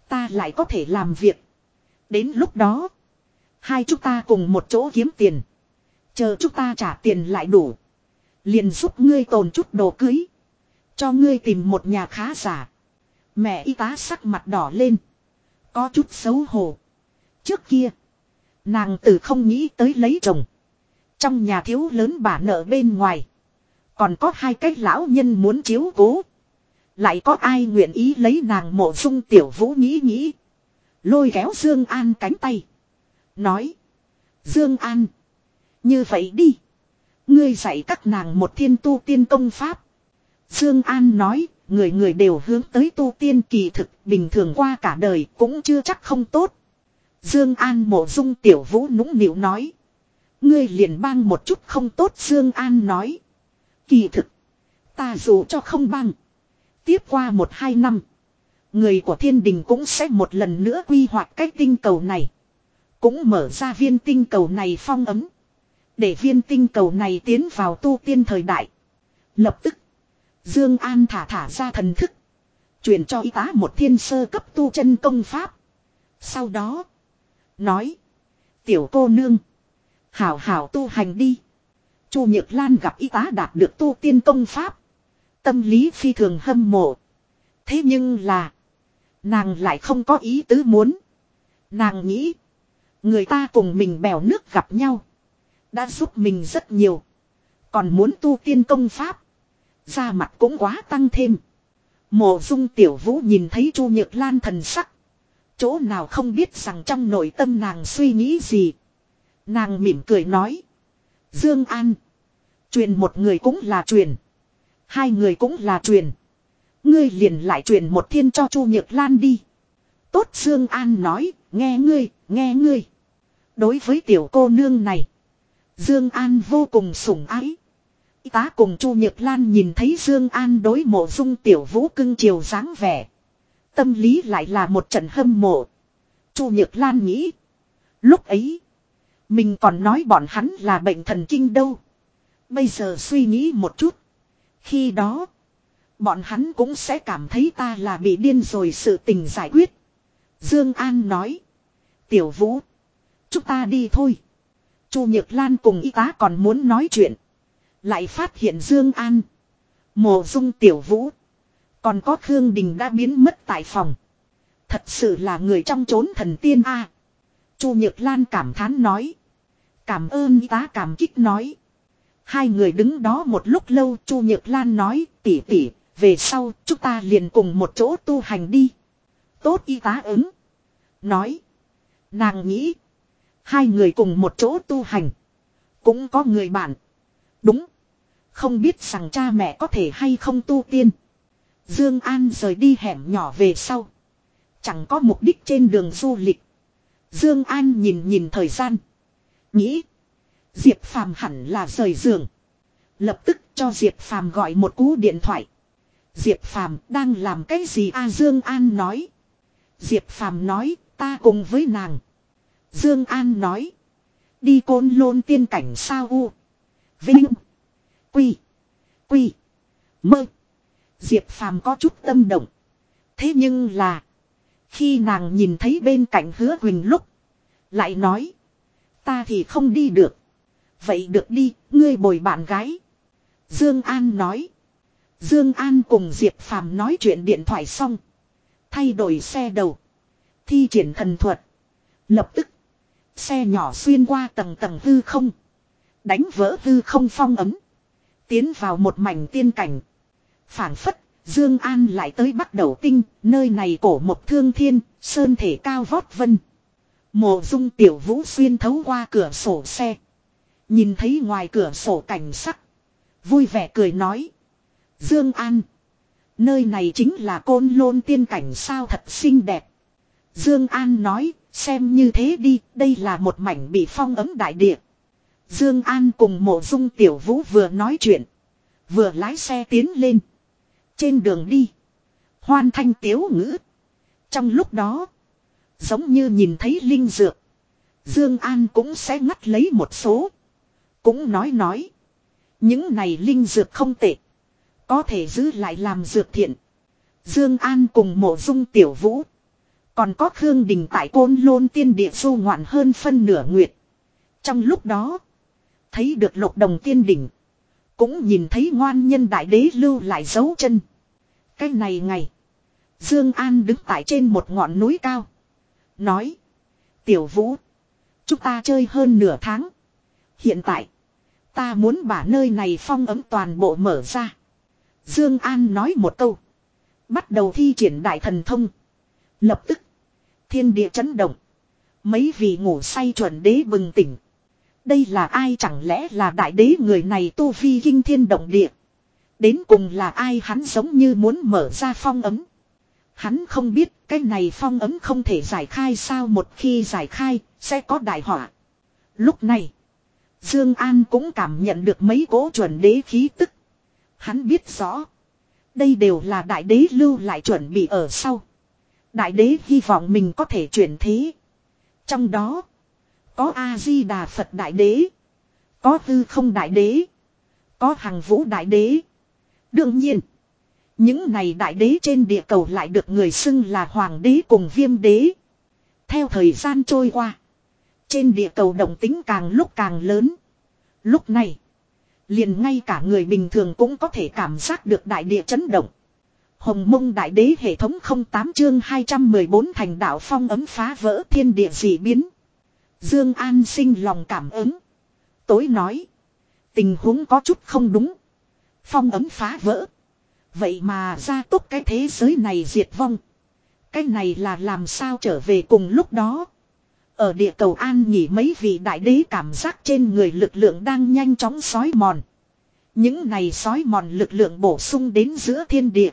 Ta lại có thể làm việc. Đến lúc đó. Hai chúng ta cùng một chỗ kiếm tiền. Chờ chúng ta trả tiền lại đủ. Liền giúp ngươi tồn chút đồ cưới. Cho ngươi tìm một nhà khá giả. Mẹ y tá sắc mặt đỏ lên. Có chút xấu hổ. Trước kia. Nàng từ không nghĩ tới lấy chồng. Trong nhà thiếu lớn bà nợ bên ngoài. Còn có hai cách lão nhân muốn chiếu cố. Lại có ai nguyện ý lấy nàng mộ dung tiểu vũ nghĩ nghĩ. Lôi kéo Dương An cánh tay. Nói. Dương An. Như vậy đi. Ngươi dạy các nàng một thiên tu tiên công pháp. Dương An nói. Người người đều hướng tới tu tiên kỳ thực bình thường qua cả đời cũng chưa chắc không tốt. Dương An mộ dung tiểu vũ nũng nịu nói. Ngươi liền bang một chút không tốt Dương An nói. Kỳ thực. Ta dù cho không bang. Tiếp qua một hai năm. Người của thiên đình cũng sẽ một lần nữa quy hoạch cái tinh cầu này. Cũng mở ra viên tinh cầu này phong ấm. Để viên tinh cầu này tiến vào tu tiên thời đại. Lập tức. Dương An thả thả ra thần thức. Truyền cho y tá một thiên sơ cấp tu chân công pháp. Sau đó. Nói. Tiểu cô nương. Hảo hảo tu hành đi. Chu Nhược Lan gặp y tá đạt được tu tiên công pháp. Tâm lý phi thường hâm mộ. Thế nhưng là. Nàng lại không có ý tứ muốn. Nàng nghĩ. Người ta cùng mình bèo nước gặp nhau. Đã giúp mình rất nhiều. Còn muốn tu tiên công pháp. Da mặt cũng quá tăng thêm. Mộ dung tiểu vũ nhìn thấy Chu Nhược Lan thần sắc. Chỗ nào không biết rằng trong nội tâm nàng suy nghĩ gì. Nàng mỉm cười nói. Dương An. Truyền một người cũng là truyền. Hai người cũng là truyền. Ngươi liền lại truyền một thiên cho Chu Nhược Lan đi. Tốt Dương An nói, nghe ngươi, nghe ngươi. Đối với tiểu cô nương này, Dương An vô cùng sủng ái. Y tá cùng Chu Nhược Lan nhìn thấy Dương An đối mộ dung tiểu vũ cưng chiều dáng vẻ. Tâm lý lại là một trận hâm mộ. Chu Nhược Lan nghĩ. Lúc ấy. Mình còn nói bọn hắn là bệnh thần kinh đâu. Bây giờ suy nghĩ một chút. Khi đó. Bọn hắn cũng sẽ cảm thấy ta là bị điên rồi sự tình giải quyết. Dương An nói. Tiểu Vũ. Chúng ta đi thôi. Chu Nhược Lan cùng y tá còn muốn nói chuyện. Lại phát hiện Dương An. Mộ dung Tiểu Vũ. Còn có Khương Đình đã biến mất tại phòng. Thật sự là người trong chốn thần tiên a. Chu Nhược Lan cảm thán nói. Cảm ơn tá, cảm kích nói. Hai người đứng đó một lúc lâu, Chu Nhược Lan nói tỉ tỉ về sau chúng ta liền cùng một chỗ tu hành đi. Tốt y tá ứng. Nói. Nàng nghĩ. Hai người cùng một chỗ tu hành. Cũng có người bạn. Đúng. Không biết rằng cha mẹ có thể hay không tu tiên. Dương An rời đi hẻm nhỏ về sau. Chẳng có mục đích trên đường du lịch. Dương An nhìn nhìn thời gian. Nghĩ. Diệp Phàm hẳn là rời giường. Lập tức cho Diệp Phàm gọi một cú điện thoại. Diệp Phàm đang làm cái gì a Dương An nói. Diệp Phàm nói, ta cùng với nàng. Dương An nói. Đi côn lôn tiên cảnh sao u. Vinh. Quy. Quy. Mơ. Diệp Phàm có chút tâm động. Thế nhưng là. Khi nàng nhìn thấy bên cạnh hứa Quỳnh lúc. Lại nói. Ta thì không đi được. Vậy được đi, ngươi bồi bạn gái. Dương An nói. Dương An cùng Diệp Phàm nói chuyện điện thoại xong. Thay đổi xe đầu. Thi triển thần thuật. Lập tức. Xe nhỏ xuyên qua tầng tầng hư không. Đánh vỡ hư không phong ấm. Tiến vào một mảnh tiên cảnh phảng phất, Dương An lại tới bắt đầu tinh, nơi này cổ một thương thiên, sơn thể cao vót vân. Mộ dung tiểu vũ xuyên thấu qua cửa sổ xe. Nhìn thấy ngoài cửa sổ cảnh sắc. Vui vẻ cười nói. Dương An. Nơi này chính là côn lôn tiên cảnh sao thật xinh đẹp. Dương An nói, xem như thế đi, đây là một mảnh bị phong ấm đại địa. Dương An cùng mộ dung tiểu vũ vừa nói chuyện. Vừa lái xe tiến lên. Trên đường đi. Hoan thanh tiếu ngữ. Trong lúc đó. Giống như nhìn thấy linh dược. Dương An cũng sẽ ngắt lấy một số. Cũng nói nói. Những này linh dược không tệ. Có thể giữ lại làm dược thiện. Dương An cùng mộ dung tiểu vũ. Còn có Khương Đình tại côn lôn tiên địa du ngoạn hơn phân nửa nguyệt. Trong lúc đó. Thấy được lục đồng tiên đỉnh. Cũng nhìn thấy ngoan nhân đại đế lưu lại dấu chân. Cái này ngày. Dương An đứng tại trên một ngọn núi cao. Nói. Tiểu vũ. Chúng ta chơi hơn nửa tháng. Hiện tại. Ta muốn 把 nơi này phong ấm toàn bộ mở ra. Dương An nói một câu. Bắt đầu thi triển đại thần thông. Lập tức. Thiên địa chấn động. Mấy vị ngủ say chuẩn đế bừng tỉnh. Đây là ai chẳng lẽ là đại đế người này tu vi kinh thiên động địa. Đến cùng là ai hắn giống như muốn mở ra phong ấm. Hắn không biết, cái này phong ấm không thể giải khai sao một khi giải khai, sẽ có đại họa. Lúc này. Dương An cũng cảm nhận được mấy cỗ chuẩn đế khí tức. Hắn biết rõ. Đây đều là đại đế lưu lại chuẩn bị ở sau. Đại đế hy vọng mình có thể chuyển thế. Trong đó. Có A-di-đà Phật Đại Đế. Có Tư không Đại Đế. Có Hằng Vũ Đại Đế. Đương nhiên. Những này đại đế trên địa cầu lại được người xưng là Hoàng đế cùng Viêm đế. Theo thời gian trôi qua. Trên địa cầu động tính càng lúc càng lớn. Lúc này. Liền ngay cả người bình thường cũng có thể cảm giác được đại địa chấn động. Hồng mông đại đế hệ thống 08 chương 214 thành đạo phong ấm phá vỡ thiên địa dị biến. Dương An sinh lòng cảm ứng. Tối nói. Tình huống có chút không đúng. Phong ấm phá vỡ. Vậy mà ra tốt cái thế giới này diệt vong. Cái này là làm sao trở về cùng lúc đó. Ở địa cầu an nghỉ mấy vị đại đế cảm giác trên người lực lượng đang nhanh chóng sói mòn. Những này sói mòn lực lượng bổ sung đến giữa thiên địa.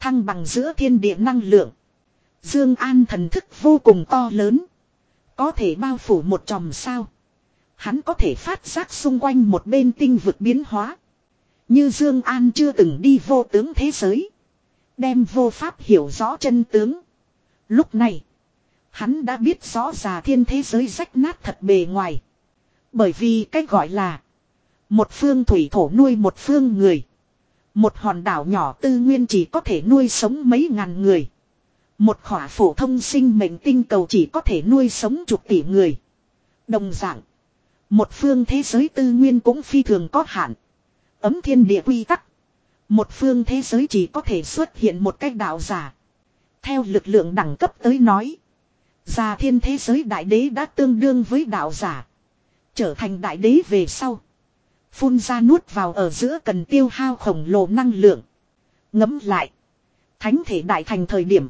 Thăng bằng giữa thiên địa năng lượng. Dương An thần thức vô cùng to lớn. Có thể bao phủ một tròm sao. Hắn có thể phát giác xung quanh một bên tinh vực biến hóa. Như Dương An chưa từng đi vô tướng thế giới. Đem vô pháp hiểu rõ chân tướng. Lúc này. Hắn đã biết rõ già thiên thế giới rách nát thật bề ngoài. Bởi vì cách gọi là. Một phương thủy thổ nuôi một phương người. Một hòn đảo nhỏ tư nguyên chỉ có thể nuôi sống mấy ngàn người. Một khỏa phổ thông sinh mệnh tinh cầu chỉ có thể nuôi sống chục tỷ người. Đồng dạng. Một phương thế giới tư nguyên cũng phi thường có hạn. Ấm thiên địa quy tắc. Một phương thế giới chỉ có thể xuất hiện một cách đạo giả. Theo lực lượng đẳng cấp tới nói. Già thiên thế giới đại đế đã tương đương với đạo giả. Trở thành đại đế về sau. Phun ra nuốt vào ở giữa cần tiêu hao khổng lồ năng lượng. Ngấm lại. Thánh thể đại thành thời điểm.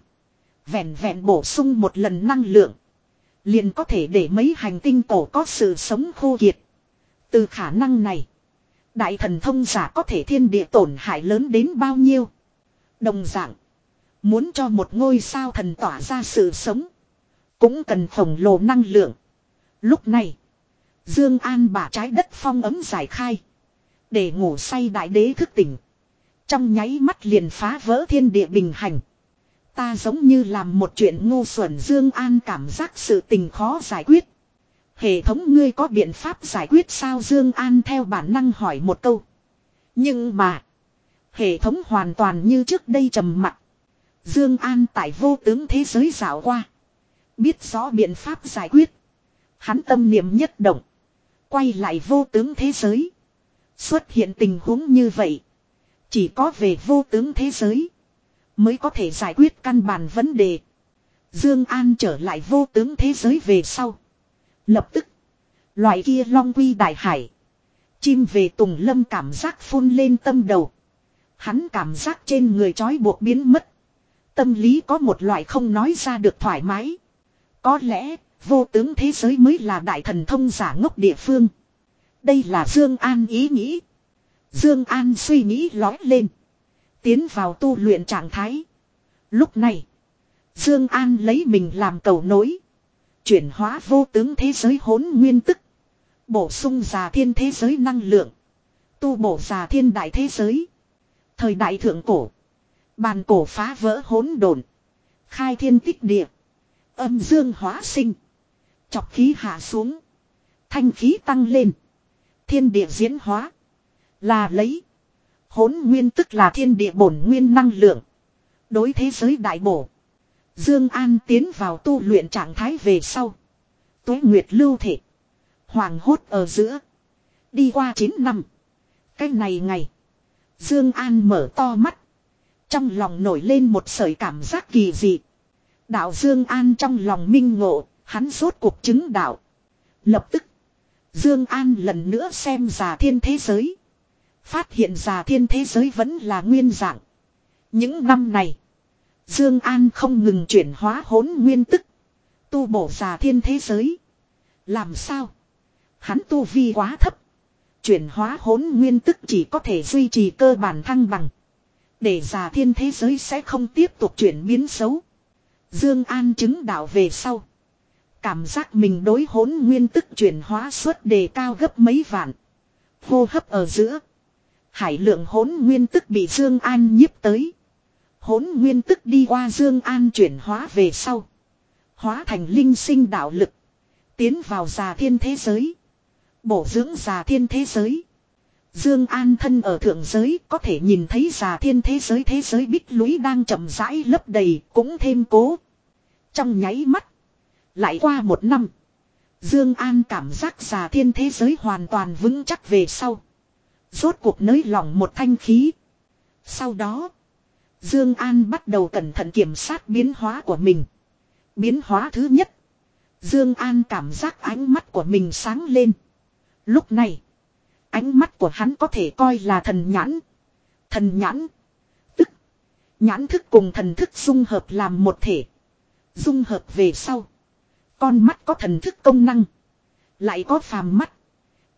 Vẹn vẹn bổ sung một lần năng lượng. Liền có thể để mấy hành tinh cổ có sự sống khô kiệt. Từ khả năng này. Đại thần thông giả có thể thiên địa tổn hại lớn đến bao nhiêu. Đồng dạng. Muốn cho một ngôi sao thần tỏa ra sự sống. Cũng cần khổng lồ năng lượng. Lúc này. Dương An bả trái đất phong ấm giải khai. Để ngủ say đại đế thức tỉnh. Trong nháy mắt liền phá vỡ thiên địa bình hành. Ta giống như làm một chuyện ngu xuẩn, Dương An cảm giác sự tình khó giải quyết. Hệ thống ngươi có biện pháp giải quyết sao Dương An theo bản năng hỏi một câu. Nhưng mà. Hệ thống hoàn toàn như trước đây trầm mặc. Dương An tại vô tướng thế giới dạo qua. Biết rõ biện pháp giải quyết. Hắn tâm niệm nhất động. Quay lại vô tướng thế giới. Xuất hiện tình huống như vậy. Chỉ có về vô tướng thế giới. Mới có thể giải quyết căn bản vấn đề. Dương An trở lại vô tướng thế giới về sau. Lập tức. Loại kia long quy đại hải. Chim về tùng lâm cảm giác phun lên tâm đầu. Hắn cảm giác trên người trói buộc biến mất. Tâm lý có một loại không nói ra được thoải mái. Có lẽ, vô tướng thế giới mới là đại thần thông giả ngốc địa phương. Đây là Dương An ý nghĩ. Dương An suy nghĩ lói lên. Tiến vào tu luyện trạng thái. Lúc này, Dương An lấy mình làm cầu nối. Chuyển hóa vô tướng thế giới hỗn nguyên tức. Bổ sung già thiên thế giới năng lượng. Tu bổ già thiên đại thế giới. Thời đại thượng cổ. Bàn cổ phá vỡ hỗn độn. Khai thiên tích địa. Âm dương hóa sinh. Chọc khí hạ xuống. Thanh khí tăng lên. Thiên địa diễn hóa. Là lấy. Hỗn nguyên tức là thiên địa bổn nguyên năng lượng. Đối thế giới đại bổ. Dương An tiến vào tu luyện trạng thái về sau. Tuế Nguyệt lưu thể. Hoàng hốt ở giữa. Đi qua 9 năm. Cái này ngày. Dương An mở to mắt. Trong lòng nổi lên một sợi cảm giác kỳ dị. Đạo Dương An trong lòng minh ngộ, hắn rốt cuộc chứng đạo. Lập tức, Dương An lần nữa xem già thiên thế giới. Phát hiện già thiên thế giới vẫn là nguyên dạng. Những năm này, Dương An không ngừng chuyển hóa hỗn nguyên tức, tu bổ già thiên thế giới. Làm sao? Hắn tu vi quá thấp, chuyển hóa hỗn nguyên tức chỉ có thể duy trì cơ bản thăng bằng, để già thiên thế giới sẽ không tiếp tục chuyển biến xấu. Dương An chứng đạo về sau, cảm giác mình đối hỗn nguyên tức chuyển hóa suất đề cao gấp mấy vạn. Hô hấp ở giữa, hải lượng hỗn nguyên tức bị Dương An nhiếp tới. Hỗn nguyên tức đi qua Dương An chuyển hóa về sau, hóa thành linh sinh đạo lực, tiến vào già thiên thế giới, bổ dưỡng già thiên thế giới. Dương An thân ở thượng giới có thể nhìn thấy già thiên thế giới thế giới bích lũy đang chậm rãi lấp đầy cũng thêm cố. Trong nháy mắt. Lại qua một năm. Dương An cảm giác già thiên thế giới hoàn toàn vững chắc về sau. Rốt cuộc nới lỏng một thanh khí. Sau đó. Dương An bắt đầu cẩn thận kiểm soát biến hóa của mình. Biến hóa thứ nhất. Dương An cảm giác ánh mắt của mình sáng lên. Lúc này. Ánh mắt của hắn có thể coi là thần nhãn. Thần nhãn. Tức. Nhãn thức cùng thần thức dung hợp làm một thể. Dung hợp về sau. Con mắt có thần thức công năng. Lại có phàm mắt.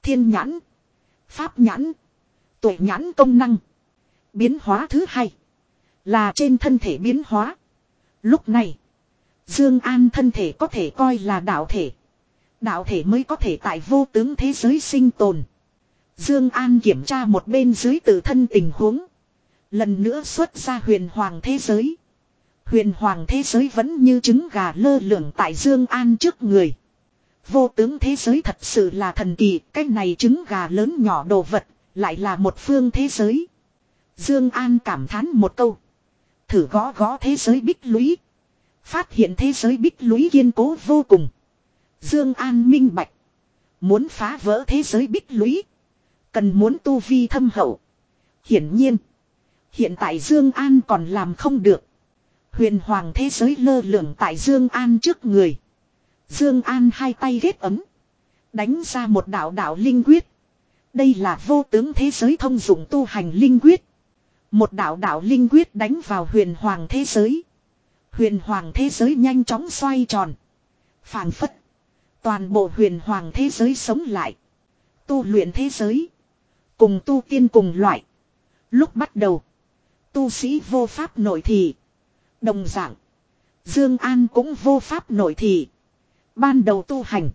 Thiên nhãn. Pháp nhãn. Tuệ nhãn công năng. Biến hóa thứ hai. Là trên thân thể biến hóa. Lúc này. Dương An thân thể có thể coi là đạo thể. Đạo thể mới có thể tại vô tướng thế giới sinh tồn. Dương An kiểm tra một bên dưới tự thân tình huống. Lần nữa xuất ra huyền hoàng thế giới. Huyền hoàng thế giới vẫn như trứng gà lơ lửng tại Dương An trước người. Vô tướng thế giới thật sự là thần kỳ, cái này trứng gà lớn nhỏ đồ vật, lại là một phương thế giới. Dương An cảm thán một câu. Thử gõ gõ thế giới bích lũy. Phát hiện thế giới bích lũy kiên cố vô cùng. Dương An minh bạch. Muốn phá vỡ thế giới bích lũy. Cần muốn tu vi thâm hậu. Hiển nhiên. Hiện tại Dương An còn làm không được. Huyền hoàng thế giới lơ lửng tại Dương An trước người. Dương An hai tay ghét ấm. Đánh ra một đạo đạo linh quyết. Đây là vô tướng thế giới thông dụng tu hành linh quyết. Một đạo đạo linh quyết đánh vào huyền hoàng thế giới. Huyền hoàng thế giới nhanh chóng xoay tròn. phảng phất. Toàn bộ huyền hoàng thế giới sống lại. Tu luyện thế giới. Cùng tu tiên cùng loại. Lúc bắt đầu. Tu sĩ vô pháp nội thị. Đồng dạng. Dương An cũng vô pháp nội thị. Ban đầu tu hành.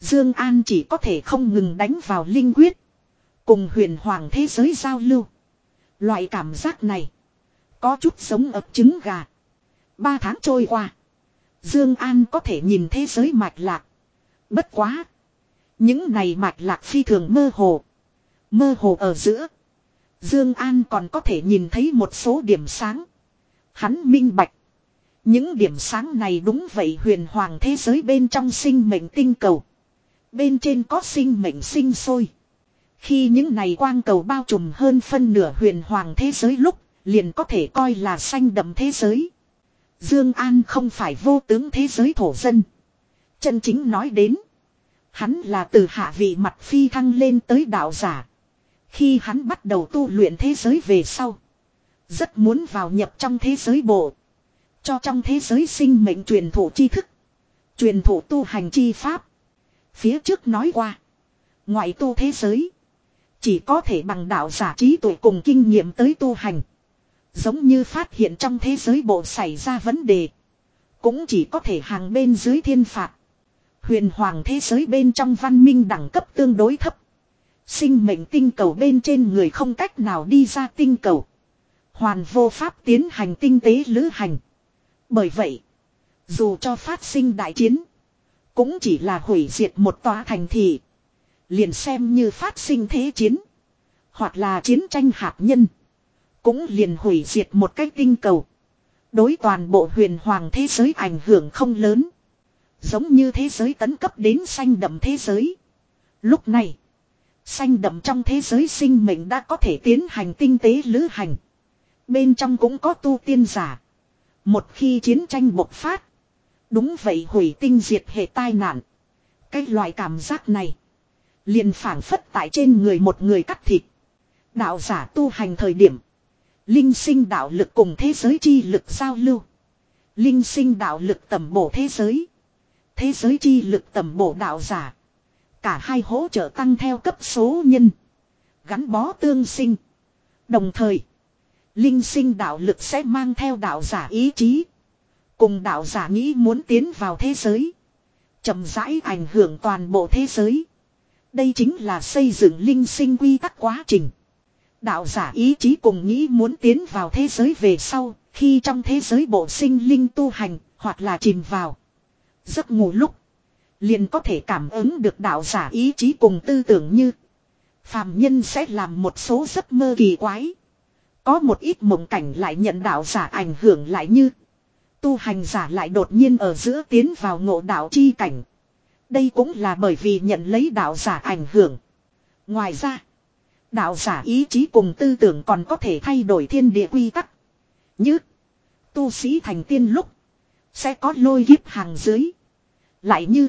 Dương An chỉ có thể không ngừng đánh vào linh quyết. Cùng huyền hoàng thế giới giao lưu. Loại cảm giác này. Có chút giống ập trứng gà. Ba tháng trôi qua. Dương An có thể nhìn thế giới mạch lạc. Bất quá. Những này mạch lạc phi thường mơ hồ. Mơ hồ ở giữa. Dương An còn có thể nhìn thấy một số điểm sáng. Hắn minh bạch. Những điểm sáng này đúng vậy huyền hoàng thế giới bên trong sinh mệnh tinh cầu. Bên trên có sinh mệnh sinh sôi. Khi những này quang cầu bao trùm hơn phân nửa huyền hoàng thế giới lúc, liền có thể coi là xanh đậm thế giới. Dương An không phải vô tướng thế giới thổ dân. Chân chính nói đến, hắn là từ hạ vị mặt phi thăng lên tới đạo giả. Khi hắn bắt đầu tu luyện thế giới về sau, rất muốn vào nhập trong thế giới bộ, cho trong thế giới sinh mệnh truyền thụ tri thức, truyền thụ tu hành chi pháp. Phía trước nói qua, ngoại tu thế giới chỉ có thể bằng đạo giả trí tuệ cùng kinh nghiệm tới tu hành. Giống như phát hiện trong thế giới bộ xảy ra vấn đề. Cũng chỉ có thể hàng bên dưới thiên phạt. Huyền hoàng thế giới bên trong văn minh đẳng cấp tương đối thấp. Sinh mệnh tinh cầu bên trên người không cách nào đi ra tinh cầu. Hoàn vô pháp tiến hành tinh tế lữ hành. Bởi vậy, dù cho phát sinh đại chiến, cũng chỉ là hủy diệt một tòa thành thị. Liền xem như phát sinh thế chiến. Hoặc là chiến tranh hạt nhân. Cũng liền hủy diệt một cách tinh cầu. Đối toàn bộ huyền hoàng thế giới ảnh hưởng không lớn. Giống như thế giới tấn cấp đến xanh đậm thế giới. Lúc này. Xanh đậm trong thế giới sinh mệnh đã có thể tiến hành tinh tế lữ hành. Bên trong cũng có tu tiên giả. Một khi chiến tranh bộc phát. Đúng vậy hủy tinh diệt hệ tai nạn. Cái loại cảm giác này. Liền phản phất tại trên người một người cắt thịt. Đạo giả tu hành thời điểm. Linh sinh đạo lực cùng thế giới chi lực giao lưu. Linh sinh đạo lực tầm bổ thế giới. Thế giới chi lực tầm bổ đạo giả. Cả hai hỗ trợ tăng theo cấp số nhân. Gắn bó tương sinh. Đồng thời. Linh sinh đạo lực sẽ mang theo đạo giả ý chí. Cùng đạo giả nghĩ muốn tiến vào thế giới. chậm rãi ảnh hưởng toàn bộ thế giới. Đây chính là xây dựng linh sinh quy tắc quá trình. Đạo giả ý chí cùng nghĩ muốn tiến vào thế giới về sau, khi trong thế giới bộ sinh linh tu hành, hoặc là chìm vào. Giấc ngủ lúc, liền có thể cảm ứng được đạo giả ý chí cùng tư tưởng như phàm nhân sẽ làm một số giấc mơ kỳ quái. Có một ít mộng cảnh lại nhận đạo giả ảnh hưởng lại như tu hành giả lại đột nhiên ở giữa tiến vào ngộ đạo chi cảnh. Đây cũng là bởi vì nhận lấy đạo giả ảnh hưởng. Ngoài ra, Đạo giả ý chí cùng tư tưởng còn có thể thay đổi thiên địa quy tắc. Như tu sĩ thành tiên lúc sẽ có lôi kiếp hàng dưới. Lại như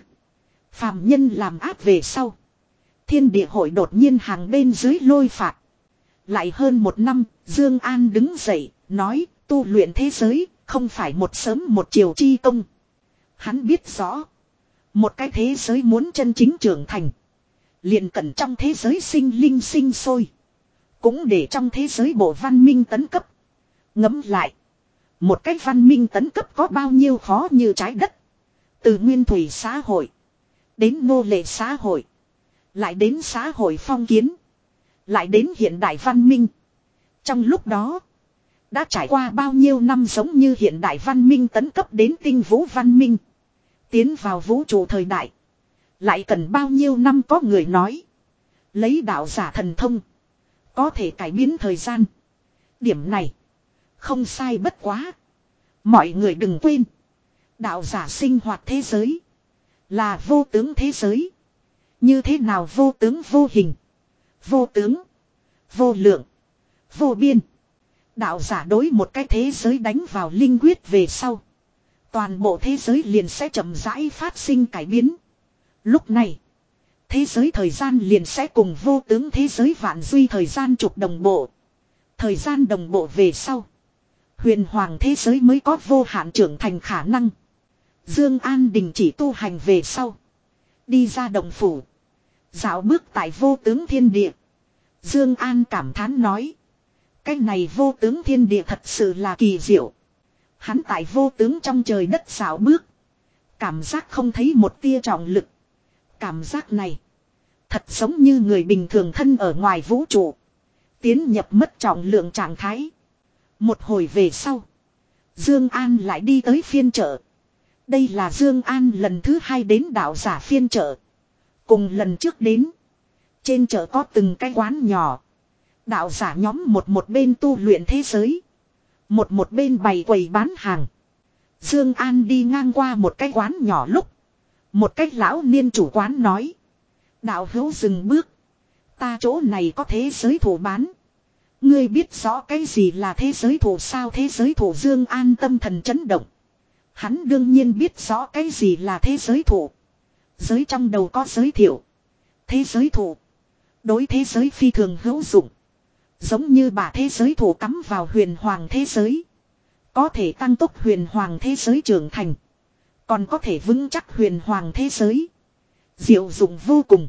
phàm nhân làm áp về sau. Thiên địa hội đột nhiên hàng bên dưới lôi phạt. Lại hơn một năm, Dương An đứng dậy, nói, tu luyện thế giới, không phải một sớm một chiều chi công. Hắn biết rõ, một cái thế giới muốn chân chính trưởng thành. liền cần trong thế giới sinh linh sinh sôi. Cũng để trong thế giới bộ văn minh tấn cấp. Ngấm lại. Một cái văn minh tấn cấp có bao nhiêu khó như trái đất. Từ nguyên thủy xã hội. Đến nô lệ xã hội. Lại đến xã hội phong kiến. Lại đến hiện đại văn minh. Trong lúc đó. Đã trải qua bao nhiêu năm giống như hiện đại văn minh tấn cấp đến tinh vũ văn minh. Tiến vào vũ trụ thời đại. Lại cần bao nhiêu năm có người nói. Lấy đạo giả thần thông. Có thể cải biến thời gian. Điểm này. Không sai bất quá. Mọi người đừng quên. Đạo giả sinh hoạt thế giới. Là vô tướng thế giới. Như thế nào vô tướng vô hình. Vô tướng. Vô lượng. Vô biên. Đạo giả đối một cái thế giới đánh vào linh quyết về sau. Toàn bộ thế giới liền sẽ chậm rãi phát sinh cải biến. Lúc này. Thế giới thời gian liền sẽ cùng vô tướng thế giới vạn duy thời gian trục đồng bộ. Thời gian đồng bộ về sau. Huyền hoàng thế giới mới có vô hạn trưởng thành khả năng. Dương An đình chỉ tu hành về sau. Đi ra động phủ. Dạo bước tại vô tướng thiên địa. Dương An cảm thán nói. Cái này vô tướng thiên địa thật sự là kỳ diệu. Hắn tại vô tướng trong trời đất xảo bước. Cảm giác không thấy một tia trọng lực. Cảm giác này. Thật giống như người bình thường thân ở ngoài vũ trụ. Tiến nhập mất trọng lượng trạng thái. Một hồi về sau. Dương An lại đi tới phiên chợ. Đây là Dương An lần thứ hai đến đảo giả phiên chợ. Cùng lần trước đến. Trên chợ có từng cái quán nhỏ. Đạo giả nhóm một một bên tu luyện thế giới. Một một bên bày quầy bán hàng. Dương An đi ngang qua một cái quán nhỏ lúc. Một cái lão niên chủ quán nói. Đạo hữu dừng bước. Ta chỗ này có thế giới thủ bán. Ngươi biết rõ cái gì là thế giới thủ sao thế giới thủ Dương An tâm thần chấn động. Hắn đương nhiên biết rõ cái gì là thế giới thủ. Giới trong đầu có giới thiệu. Thế giới thủ. Đối thế giới phi thường hữu dụng. Giống như bà thế giới thủ cắm vào huyền hoàng thế giới. Có thể tăng tốc huyền hoàng thế giới trưởng thành. Còn có thể vững chắc huyền hoàng thế giới. Diệu dụng vô cùng.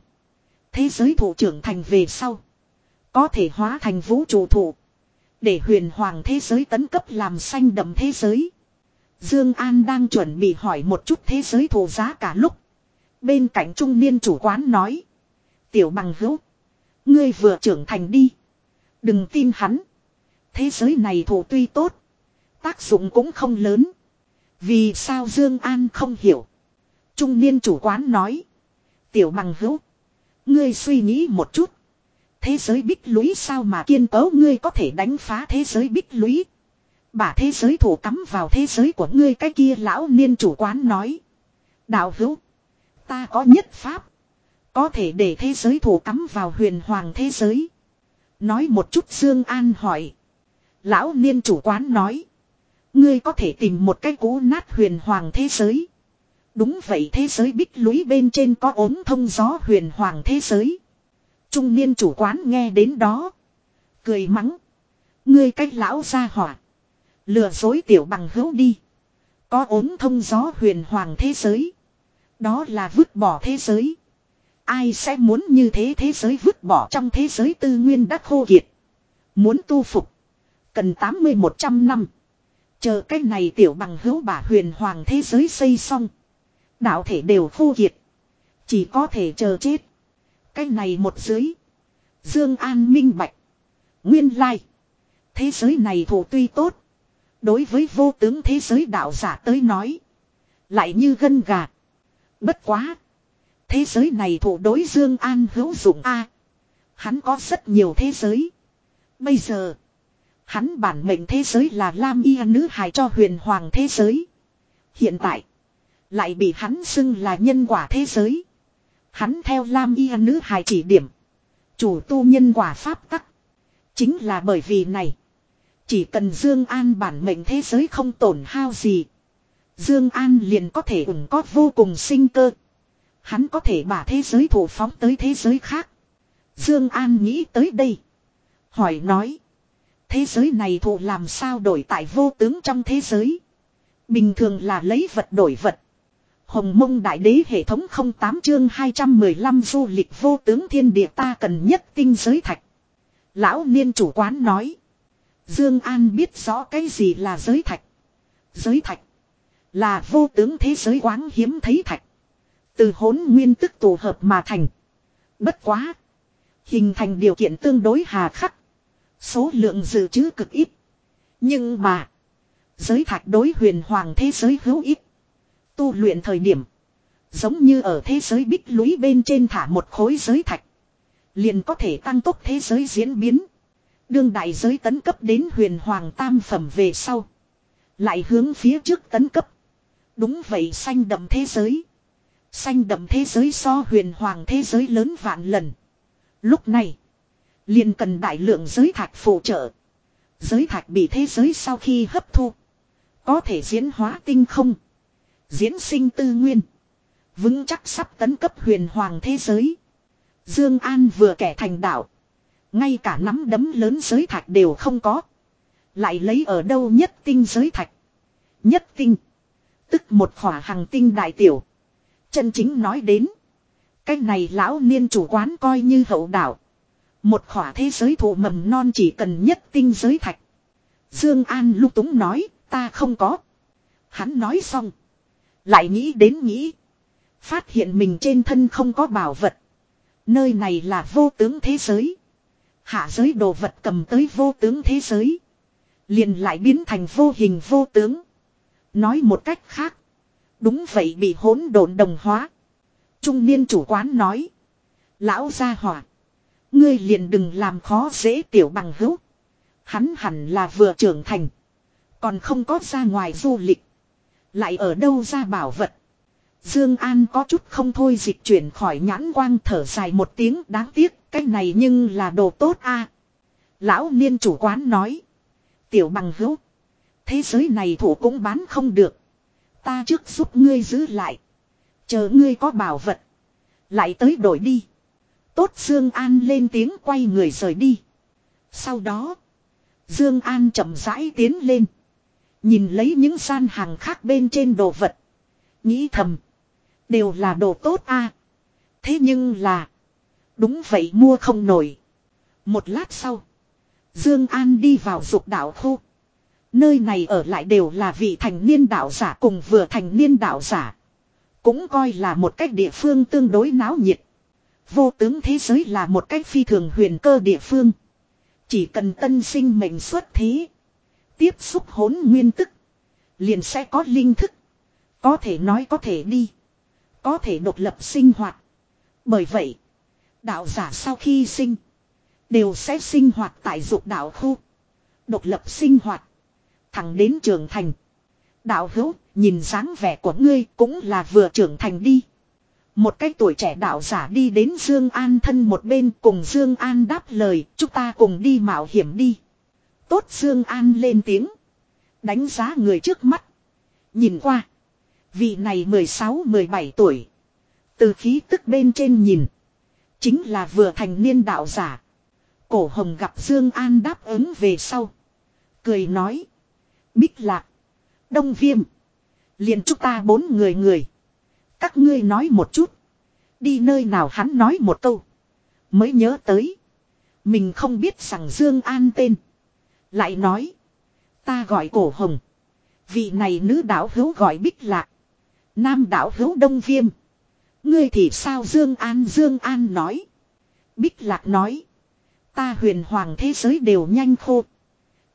Thế giới thủ trưởng thành về sau. Có thể hóa thành vũ trụ thủ. Để huyền hoàng thế giới tấn cấp làm xanh đậm thế giới. Dương An đang chuẩn bị hỏi một chút thế giới thủ giá cả lúc. Bên cạnh trung niên chủ quán nói. Tiểu bằng hữu. Ngươi vừa trưởng thành đi. Đừng tin hắn. Thế giới này thủ tuy tốt. Tác dụng cũng không lớn. Vì sao Dương An không hiểu. Trung niên chủ quán nói. Tiểu bằng hữu. Ngươi suy nghĩ một chút. Thế giới bích lũy sao mà kiên cố ngươi có thể đánh phá thế giới bích lũy. Bả thế giới thủ cắm vào thế giới của ngươi, cái kia lão niên chủ quán nói. Đạo hữu. Ta có nhất pháp. Có thể để thế giới thủ cắm vào huyền hoàng thế giới. Nói một chút Dương An hỏi. Lão niên chủ quán nói. Ngươi có thể tìm một cái cũ nát huyền hoàng thế giới. Đúng vậy thế giới bích lũy bên trên có ốm thông gió huyền hoàng thế giới. Trung niên chủ quán nghe đến đó. Cười mắng. Ngươi cách lão ra hỏa. Lừa dối tiểu bằng hữu đi. Có ốm thông gió huyền hoàng thế giới. Đó là vứt bỏ thế giới. Ai sẽ muốn như thế thế giới vứt bỏ trong thế giới tư nguyên đắc khô kiệt. Muốn tu phục. Cần 80-100 năm. Chờ cái này tiểu bằng hữu bả huyền hoàng thế giới xây xong. Đạo thể đều khô kiệt. Chỉ có thể chờ chết. Cái này một dưới. Dương An minh bạch. Nguyên lai. Thế giới này thủ tuy tốt. Đối với vô tướng thế giới đạo giả tới nói. Lại như gân gà. Bất quá. Thế giới này thủ đối Dương An hữu dụng a. hắn có rất nhiều thế giới. Bây giờ. Hắn bản mệnh thế giới là Lam Y nữ hài cho huyền hoàng thế giới. Hiện tại. Lại bị hắn xưng là nhân quả thế giới. Hắn theo Lam Y nữ hài chỉ điểm. Chủ tu nhân quả pháp tắc. Chính là bởi vì này. Chỉ cần Dương An bản mệnh thế giới không tổn hao gì. Dương An liền có thể ủng có vô cùng sinh cơ. Hắn có thể bả thế giới thủ phóng tới thế giới khác. Dương An nghĩ tới đây. Hỏi nói. Thế giới này thủ làm sao đổi tại vô tướng trong thế giới. Bình thường là lấy vật đổi vật. Hồng mông đại đế hệ thống 08 chương 215 du lịch vô tướng thiên địa ta cần nhất tinh giới thạch. Lão niên chủ quán nói. Dương An biết rõ cái gì là giới thạch. Giới thạch. Là vô tướng thế giới quáng hiếm thấy thạch. Từ hỗn nguyên tức tổ hợp mà thành. Bất quá. Hình thành điều kiện tương đối hà khắc. Số lượng dự trữ cực ít. Nhưng mà. Giới thạch đối huyền hoàng thế giới hữu ít. Tu luyện thời điểm. Giống như ở thế giới bích lũy bên trên thả một khối giới thạch. Liền có thể tăng tốc thế giới diễn biến. Đương đại giới tấn cấp đến huyền hoàng tam phẩm về sau. Lại hướng phía trước tấn cấp. Đúng vậy xanh đậm thế giới. Xanh đậm thế giới so huyền hoàng thế giới lớn vạn lần. Lúc này. Liền cần đại lượng giới thạch phụ trợ. Giới thạch bị thế giới sau khi hấp thu. Có thể diễn hóa tinh không. Diễn sinh tư nguyên. Vững chắc sắp tấn cấp huyền hoàng thế giới. Dương An vừa kẻ thành đạo. Ngay cả nắm đấm lớn giới thạch đều không có. Lại lấy ở đâu nhất tinh giới thạch. Nhất tinh. Tức một khỏa hàng tinh đại tiểu. Chân chính nói đến. Cái này lão niên chủ quán coi như hậu đạo. Một khỏa thế giới thụ mầm non chỉ cần nhất tinh giới thạch. Dương An lúc túng nói, ta không có. Hắn nói xong. Lại nghĩ đến nghĩ. Phát hiện mình trên thân không có bảo vật. Nơi này là vô tướng thế giới. Hạ giới đồ vật cầm tới vô tướng thế giới. Liền lại biến thành vô hình vô tướng. Nói một cách khác. Đúng vậy bị hỗn độn đồng hóa. Trung niên chủ quán nói. Lão gia hỏa. Ngươi liền đừng làm khó dễ tiểu bằng hữu. Hắn hẳn là vừa trưởng thành. Còn không có ra ngoài du lịch. Lại ở đâu ra bảo vật. Dương An có chút không thôi dịch chuyển khỏi nhãn quang thở dài một tiếng đáng tiếc. Cái này nhưng là đồ tốt a. Lão niên chủ quán nói. Tiểu bằng hữu. Thế giới này thủ cũng bán không được. Ta trước giúp ngươi giữ lại. Chờ ngươi có bảo vật. Lại tới đổi đi. Tốt Dương An lên tiếng quay người rời đi. Sau đó. Dương An chậm rãi tiến lên. Nhìn lấy những gian hàng khác bên trên đồ vật. Nghĩ thầm. Đều là đồ tốt a. Thế nhưng là. Đúng vậy mua không nổi. Một lát sau. Dương An đi vào dục đạo khu. Nơi này ở lại đều là vị thành niên đạo giả cùng vừa thành niên đạo giả. Cũng coi là một cách địa phương tương đối náo nhiệt. Vô tướng thế giới là một cách phi thường huyền cơ địa phương. Chỉ cần tân sinh mệnh xuất thế. Tiếp xúc hốn nguyên tức. Liền sẽ có linh thức. Có thể nói có thể đi. Có thể độc lập sinh hoạt. Bởi vậy. Đạo giả sau khi sinh. Đều sẽ sinh hoạt tại dục đạo khu. Độc lập sinh hoạt. Thẳng đến trưởng thành. Đạo hữu, nhìn dáng vẻ của ngươi cũng là vừa trưởng thành đi. Một cái tuổi trẻ đạo giả đi đến Dương An thân một bên cùng Dương An đáp lời, chúng ta cùng đi mạo hiểm đi. Tốt Dương An lên tiếng. Đánh giá người trước mắt. Nhìn qua. Vị này 16-17 tuổi. Từ khí tức bên trên nhìn. Chính là vừa thành niên đạo giả. Cổ hồng gặp Dương An đáp ứng về sau. Cười nói. Bích lạc. Đông viêm. liền chúng ta bốn người người. Các ngươi nói một chút. Đi nơi nào hắn nói một câu. Mới nhớ tới. Mình không biết rằng Dương An tên. Lại nói. Ta gọi cổ hồng. Vị này nữ đạo hữu gọi bích lạc. Nam đạo hữu đông viêm. Ngươi thì sao Dương An Dương An nói. Bích lạc nói. Ta huyền hoàng thế giới đều nhanh khô.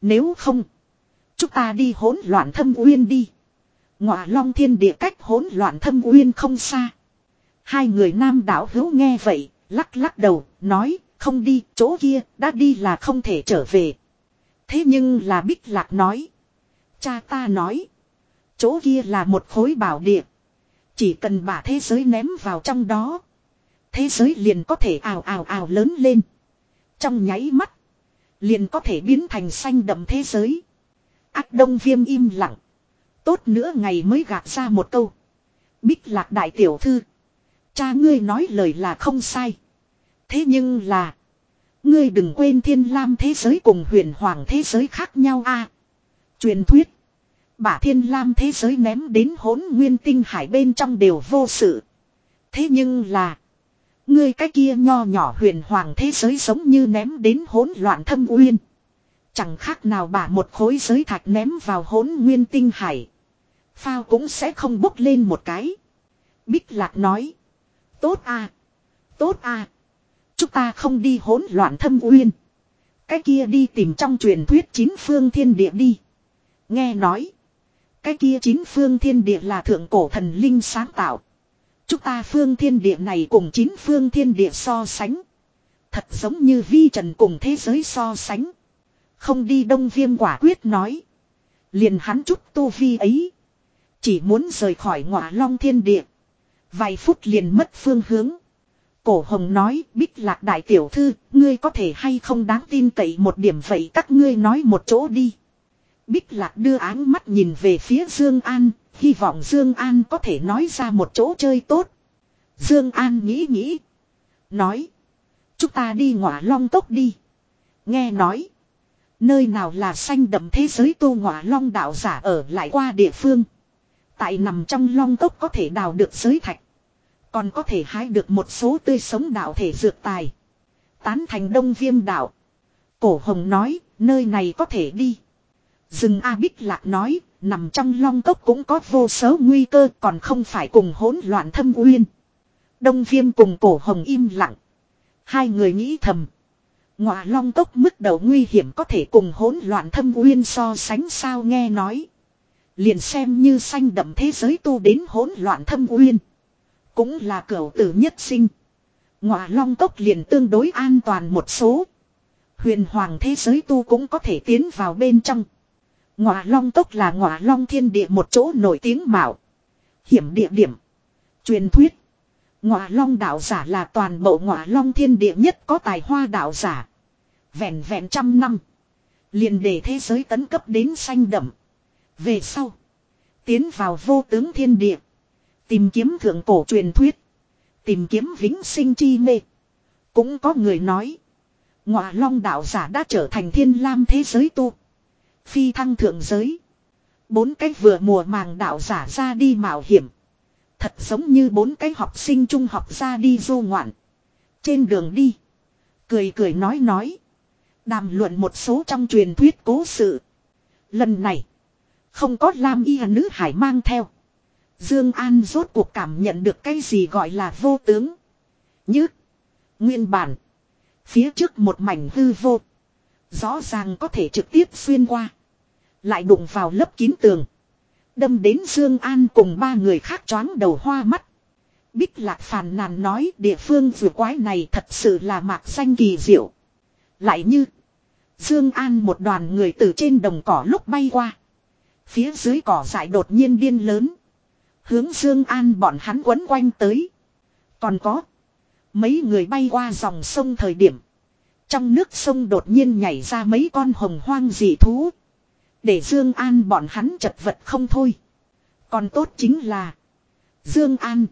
Nếu không. Chúng ta đi hỗn loạn thâm uyên đi. Ngọa long thiên địa cách hỗn loạn thâm uyên không xa. Hai người nam đảo hữu nghe vậy, lắc lắc đầu, nói, không đi, chỗ kia, đã đi là không thể trở về. Thế nhưng là Bích Lạc nói. Cha ta nói. Chỗ kia là một khối bảo địa. Chỉ cần 把 thế giới ném vào trong đó. Thế giới liền có thể ào ào ào lớn lên. Trong nháy mắt. Liền có thể biến thành xanh đậm thế giới. Ác đông viêm im lặng. Tốt nữa ngày mới gạt ra một câu. Bích lạc đại tiểu thư. Cha ngươi nói lời là không sai. Thế nhưng là. Ngươi đừng quên thiên lam thế giới cùng huyền hoàng thế giới khác nhau a. truyền thuyết. Bả thiên lam thế giới ném đến hỗn nguyên tinh hải bên trong đều vô sự. Thế nhưng là. Ngươi cái kia nho nhỏ huyền hoàng thế giới giống như ném đến hỗn loạn thâm uyên. Chẳng khác nào bả một khối giới thạch ném vào hỗn nguyên tinh hải. Phao cũng sẽ không bốc lên một cái. Bích lạc nói. Tốt à. Tốt à. Chúng ta không đi hỗn loạn thâm uyên. Cái kia đi tìm trong truyền thuyết chín phương thiên địa đi. Nghe nói. Cái kia chín phương thiên địa là thượng cổ thần linh sáng tạo. Chúng ta phương thiên địa này cùng chín phương thiên địa so sánh. Thật giống như vi trần cùng thế giới so sánh. Không đi đông viêm quả quyết nói. Liền hắn chút tu vi ấy. Chỉ muốn rời khỏi ngọa long thiên địa. Vài phút liền mất phương hướng. Cổ hồng nói bích lạc đại tiểu thư, ngươi có thể hay không đáng tin cậy một điểm vậy các ngươi nói một chỗ đi. Bích lạc đưa áng mắt nhìn về phía Dương An, hy vọng Dương An có thể nói ra một chỗ chơi tốt. Dương An nghĩ nghĩ. Nói. Chúng ta đi ngọa long tốc đi. Nghe nói. Nơi nào là xanh đậm thế giới tu ngọa long đạo giả ở lại qua địa phương. Tại nằm trong long tốc có thể đào được giới thạch. Còn có thể hái được một số tươi sống đạo thể dược tài. Tán thành đông viêm đạo. Cổ hồng nói, nơi này có thể đi. Dừng A Bích Lạc nói, nằm trong long cốc cũng có vô số nguy cơ còn không phải cùng hỗn loạn thâm uyên. Đông viêm cùng cổ hồng im lặng. Hai người nghĩ thầm. Ngọa long tốc mức đầu nguy hiểm có thể cùng hỗn loạn thâm uyên so sánh sao nghe nói. Liền xem như xanh đậm thế giới tu đến hỗn loạn thâm uyên. Cũng là cửu tử nhất sinh. Ngọa long tốc liền tương đối an toàn một số. Huyền hoàng thế giới tu cũng có thể tiến vào bên trong. Ngọa long tốc là ngọa long thiên địa một chỗ nổi tiếng mạo. Hiểm địa điểm. Truyền thuyết. Ngọa long đạo giả là toàn bộ ngọa long thiên địa nhất có tài hoa đạo giả. Vẹn vẹn trăm năm. Liền để thế giới tấn cấp đến xanh đậm. Về sau. Tiến vào vô tướng thiên địa. Tìm kiếm thượng cổ truyền thuyết. Tìm kiếm vĩnh sinh chi mê. Cũng có người nói. Ngọa long đạo giả đã trở thành thiên lam thế giới tu. Phi thăng thượng giới. Bốn cái vừa mùa màng đạo giả ra đi mạo hiểm. Thật giống như bốn cái học sinh trung học ra đi du ngoạn. Trên đường đi. Cười cười nói nói. Đàm luận một số trong truyền thuyết cố sự. Lần này. Không có Lam y nữ hải mang theo. Dương An rốt cuộc cảm nhận được cái gì gọi là vô tướng. Như. Nguyên bản. Phía trước một mảnh hư vô. Rõ ràng có thể trực tiếp xuyên qua. Lại đụng vào lớp kín tường. Đâm đến Dương An cùng ba người khác choáng đầu hoa mắt. Bích Lạc phàn nàn nói địa phương vừa quái này thật sự là mạc xanh kỳ diệu. Lại như. Dương An một đoàn người từ trên đồng cỏ lúc bay qua. Phía dưới cỏ dại đột nhiên điên lớn. Hướng Dương An bọn hắn quấn quanh tới. Còn có. Mấy người bay qua dòng sông thời điểm. Trong nước sông đột nhiên nhảy ra mấy con hồng hoang dị thú. Để Dương An bọn hắn chật vật không thôi. Còn tốt chính là. Dương An.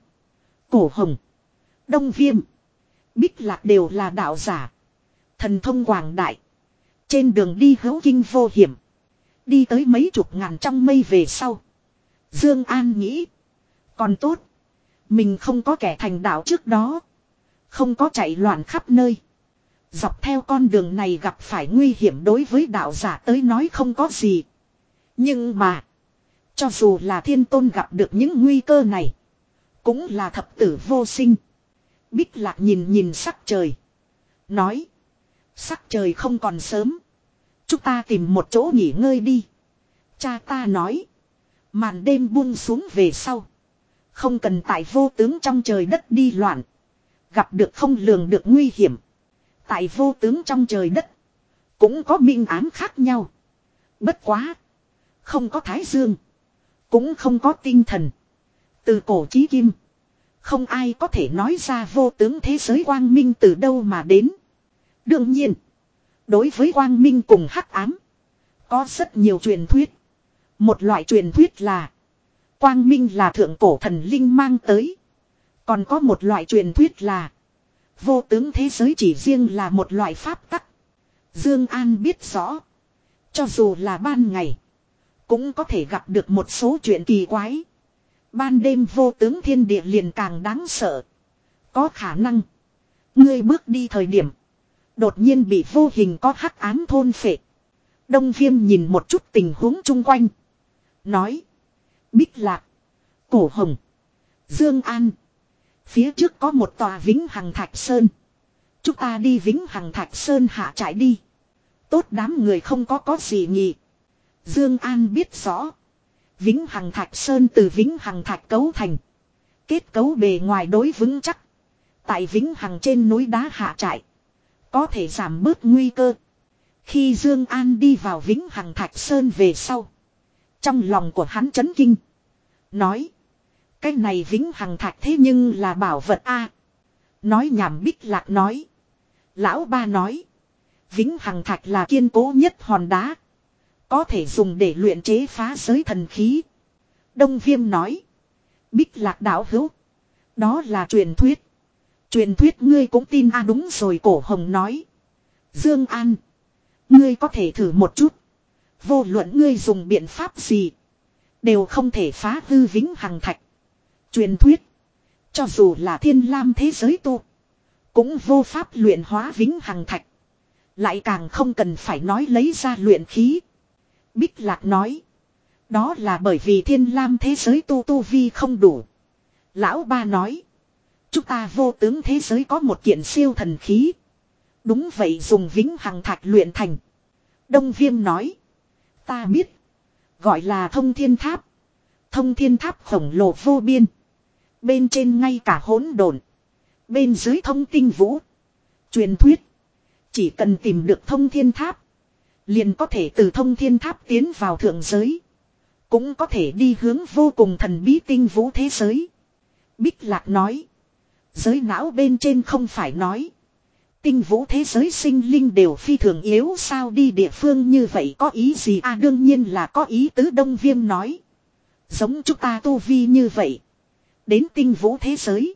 Cổ hồng. Đông viêm. Bích lạc đều là đạo giả. Thần thông quảng đại. Trên đường đi hữu kinh vô hiểm. Đi tới mấy chục ngàn trong mây về sau. Dương An nghĩ. Còn tốt. Mình không có kẻ thành đạo trước đó. Không có chạy loạn khắp nơi. Dọc theo con đường này gặp phải nguy hiểm đối với đạo giả tới nói không có gì. Nhưng mà. Cho dù là thiên tôn gặp được những nguy cơ này. Cũng là thập tử vô sinh. Bích lạc nhìn nhìn sắc trời. Nói. Sắc trời không còn sớm. Chúng ta tìm một chỗ nghỉ ngơi đi. Cha ta nói. Màn đêm buông xuống về sau. Không cần tại vô tướng trong trời đất đi loạn. Gặp được không lường được nguy hiểm. Tại vô tướng trong trời đất. Cũng có minh ám khác nhau. Bất quá. Không có thái dương. Cũng không có tinh thần. Từ cổ chí kim. Không ai có thể nói ra vô tướng thế giới quang minh từ đâu mà đến. Đương nhiên, đối với quang minh cùng hắc ám, có rất nhiều truyền thuyết. Một loại truyền thuyết là quang minh là thượng cổ thần linh mang tới. Còn có một loại truyền thuyết là vô tướng thế giới chỉ riêng là một loại pháp tắc. Dương An biết rõ, cho dù là ban ngày, cũng có thể gặp được một số chuyện kỳ quái. Ban đêm vô tướng thiên địa liền càng đáng sợ. Có khả năng, ngươi bước đi thời điểm, đột nhiên bị vô hình có hắc ám thôn phệ. Đông Viêm nhìn một chút tình huống chung quanh, nói: "Bích Lạc, Cổ Hồng, Dương An, phía trước có một tòa Vĩnh Hằng Thạch Sơn. Chúng ta đi Vĩnh Hằng Thạch Sơn hạ trải đi." Tốt đám người không có có gì nhỉ. Dương An biết rõ. Vĩnh Hằng Thạch Sơn từ Vĩnh Hằng Thạch cấu thành. Kết cấu bề ngoài đối vững chắc. Tại Vĩnh Hằng trên núi đá hạ trại. Có thể giảm bớt nguy cơ. Khi Dương An đi vào Vĩnh Hằng Thạch Sơn về sau. Trong lòng của hắn chấn kinh. Nói. Cái này Vĩnh Hằng Thạch thế nhưng là bảo vật A. Nói nhảm bích lạc nói. Lão ba nói. Vĩnh Hằng Thạch là kiên cố nhất hòn đá. Có thể dùng để luyện chế phá giới thần khí. Đông Viêm nói. Bích lạc đạo hữu. Đó là truyền thuyết. Truyền thuyết ngươi cũng tin a à đúng rồi, cổ hồng nói. Dương An. Ngươi có thể thử một chút. Vô luận ngươi dùng biện pháp gì. Đều không thể phá hư vĩnh hằng thạch. Truyền thuyết. Cho dù là thiên lam thế giới tu. Cũng vô pháp luyện hóa vĩnh hằng thạch. Lại càng không cần phải nói lấy ra luyện khí. Bích Lạc nói. Đó là bởi vì thiên lam thế giới tu tu vi không đủ. Lão ba nói. Chúng ta vô tướng thế giới có một kiện siêu thần khí. Đúng vậy dùng vĩnh hằng thạch luyện thành. Đông Viêm nói. Ta biết. Gọi là thông thiên tháp. Thông thiên tháp khổng lồ vô biên. Bên trên ngay cả hỗn độn. Bên dưới thông tinh vũ. Truyền thuyết. Chỉ cần tìm được thông thiên tháp. Liền có thể từ thông thiên tháp tiến vào thượng giới. Cũng có thể đi hướng vô cùng thần bí tinh vũ thế giới. Bích Lạc nói. Giới não bên trên không phải nói. Tinh vũ thế giới sinh linh đều phi thường yếu sao đi địa phương như vậy có ý gì à đương nhiên là có ý tứ đông viêm nói. Giống chúng ta tu vi như vậy. Đến tinh vũ thế giới.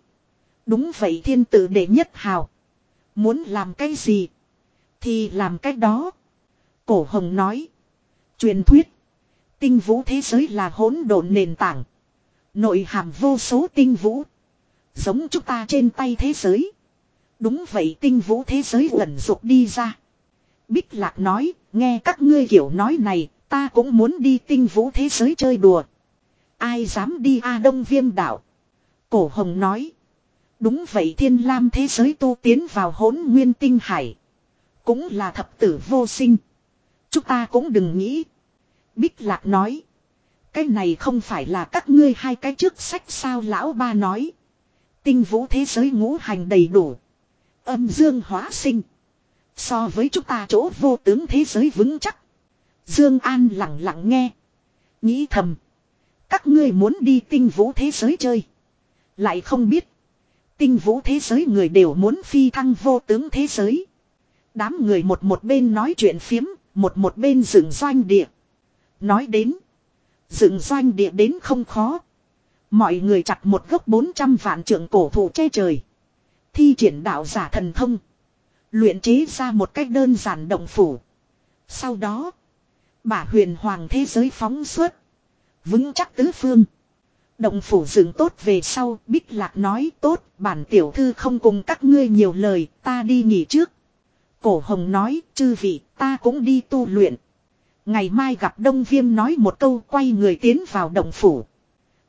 Đúng vậy thiên tử đệ nhất hào. Muốn làm cái gì? Thì làm cách đó. Cổ hồng nói. Truyền thuyết. Tinh vũ thế giới là hỗn độn nền tảng. Nội hàm vô số tinh vũ. Giống chúng ta trên tay thế giới. Đúng vậy tinh vũ thế giới ẩn dục đi ra. Bích lạc nói, nghe các ngươi kiểu nói này, ta cũng muốn đi tinh vũ thế giới chơi đùa. Ai dám đi A Đông Viêm đảo. Cổ Hồng nói. Đúng vậy thiên lam thế giới tu tiến vào hỗn nguyên tinh hải. Cũng là thập tử vô sinh. Chúng ta cũng đừng nghĩ. Bích Lạc nói. Cái này không phải là các ngươi hai cái trước sách sao lão ba nói. Tinh vũ thế giới ngũ hành đầy đủ. Âm dương hóa sinh. So với chúng ta chỗ vô tướng thế giới vững chắc. Dương An lặng lặng nghe. Nghĩ thầm. Các ngươi muốn đi tinh vũ thế giới chơi. Lại không biết. Tinh vũ thế giới người đều muốn phi thăng vô tướng thế giới. Đám người một một bên nói chuyện phiếm, một một bên dựng doanh địa. Nói đến. Dựng doanh địa đến không khó. Mọi người chặt một gốc 400 vạn trượng cổ thụ che trời. Thi triển đạo giả thần thông. Luyện chế ra một cách đơn giản động phủ. Sau đó. Bả huyền hoàng thế giới phóng suốt. Vững chắc tứ phương. Động phủ dựng tốt về sau, Bích Lạc nói tốt, bản tiểu thư không cùng các ngươi nhiều lời, ta đi nghỉ trước. Cổ hồng nói, chư vị, ta cũng đi tu luyện. Ngày mai gặp Đông Viêm nói một câu quay người tiến vào động phủ.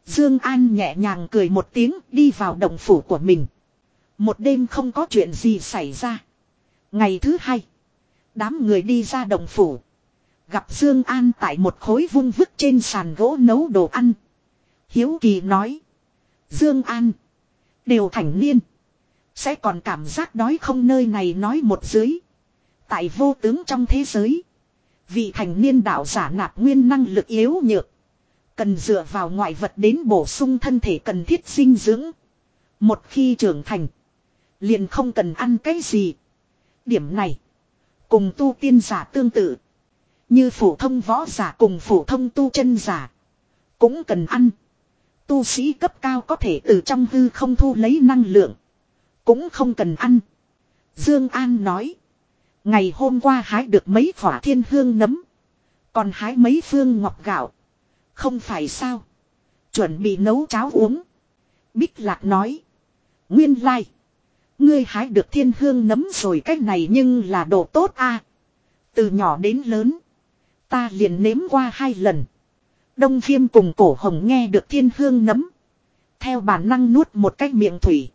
Dương An nhẹ nhàng cười một tiếng đi vào động phủ của mình. Một đêm không có chuyện gì xảy ra. Ngày thứ hai, đám người đi ra động phủ. Gặp Dương An tại một khối vung vức trên sàn gỗ nấu đồ ăn. Hiếu Kỳ nói. Dương An. Đều thành niên. Sẽ còn cảm giác đói không nơi này nói một dưới. Tại vô tướng trong thế giới. Vị thành niên đạo giả nạp nguyên năng lực yếu nhược. Cần dựa vào ngoại vật đến bổ sung thân thể cần thiết dinh dưỡng. Một khi trưởng thành. Liền không cần ăn cái gì. Điểm này. Cùng tu tiên giả tương tự. Như phổ thông võ giả cùng phổ thông tu chân giả. Cũng cần ăn. Tu sĩ cấp cao có thể từ trong hư không thu lấy năng lượng. Cũng không cần ăn. Dương An nói. Ngày hôm qua hái được mấy quả thiên hương nấm. Còn hái mấy phương ngọc gạo. Không phải sao. Chuẩn bị nấu cháo uống. Bích Lạc nói. Nguyên lai. Ngươi hái được thiên hương nấm rồi cách này nhưng là đồ tốt a. Từ nhỏ đến lớn. Ta liền nếm qua hai lần. Đông viêm cùng cổ hồng nghe được thiên hương nấm. Theo bản năng nuốt một cách miệng thủy.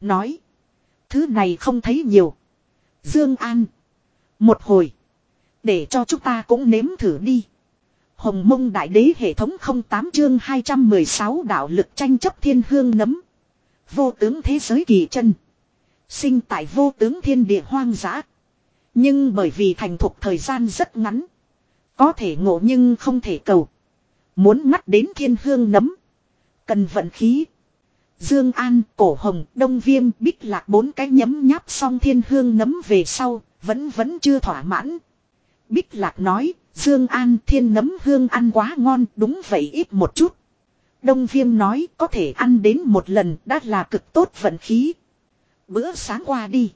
Nói. Thứ này không thấy nhiều. Dương An. Một hồi. Để cho chúng ta cũng nếm thử đi. Hồng mông đại đế hệ thống 08 chương 216 đạo lực tranh chấp thiên hương nấm. Vô tướng thế giới kỳ chân. Sinh tại vô tướng thiên địa hoang dã. Nhưng bởi vì thành thục thời gian rất ngắn. Có thể ngộ nhưng không thể cầu. Muốn ngắt đến thiên hương nấm. Cần vận khí. Dương An, Cổ Hồng, Đông Viêm, Bích Lạc bốn cái nhấm nháp xong thiên hương nấm về sau, vẫn vẫn chưa thỏa mãn. Bích Lạc nói, Dương An thiên nấm hương ăn quá ngon, đúng vậy ít một chút. Đông Viêm nói, có thể ăn đến một lần đã là cực tốt vận khí. Bữa sáng qua đi.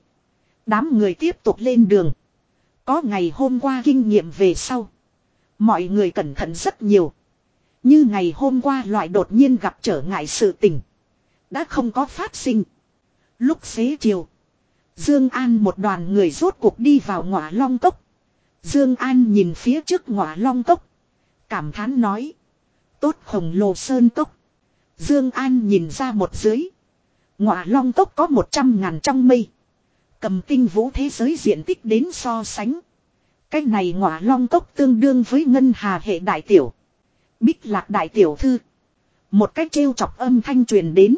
Đám người tiếp tục lên đường. Có ngày hôm qua kinh nghiệm về sau. Mọi người cẩn thận rất nhiều. Như ngày hôm qua loại đột nhiên gặp trở ngại sự tình. Đã không có phát sinh. Lúc xế chiều. Dương An một đoàn người rốt cuộc đi vào ngọa long cốc. Dương An nhìn phía trước ngọa long cốc. Cảm thán nói. Tốt khổng lồ sơn cốc. Dương An nhìn ra một dưới. Ngọa long cốc có một trăm ngàn trong mây. Cầm tinh vũ thế giới diện tích đến so sánh. Cái này ngọa long cốc tương đương với ngân hà hệ đại tiểu. Bích lạc đại tiểu thư. Một cách trêu chọc âm thanh truyền đến.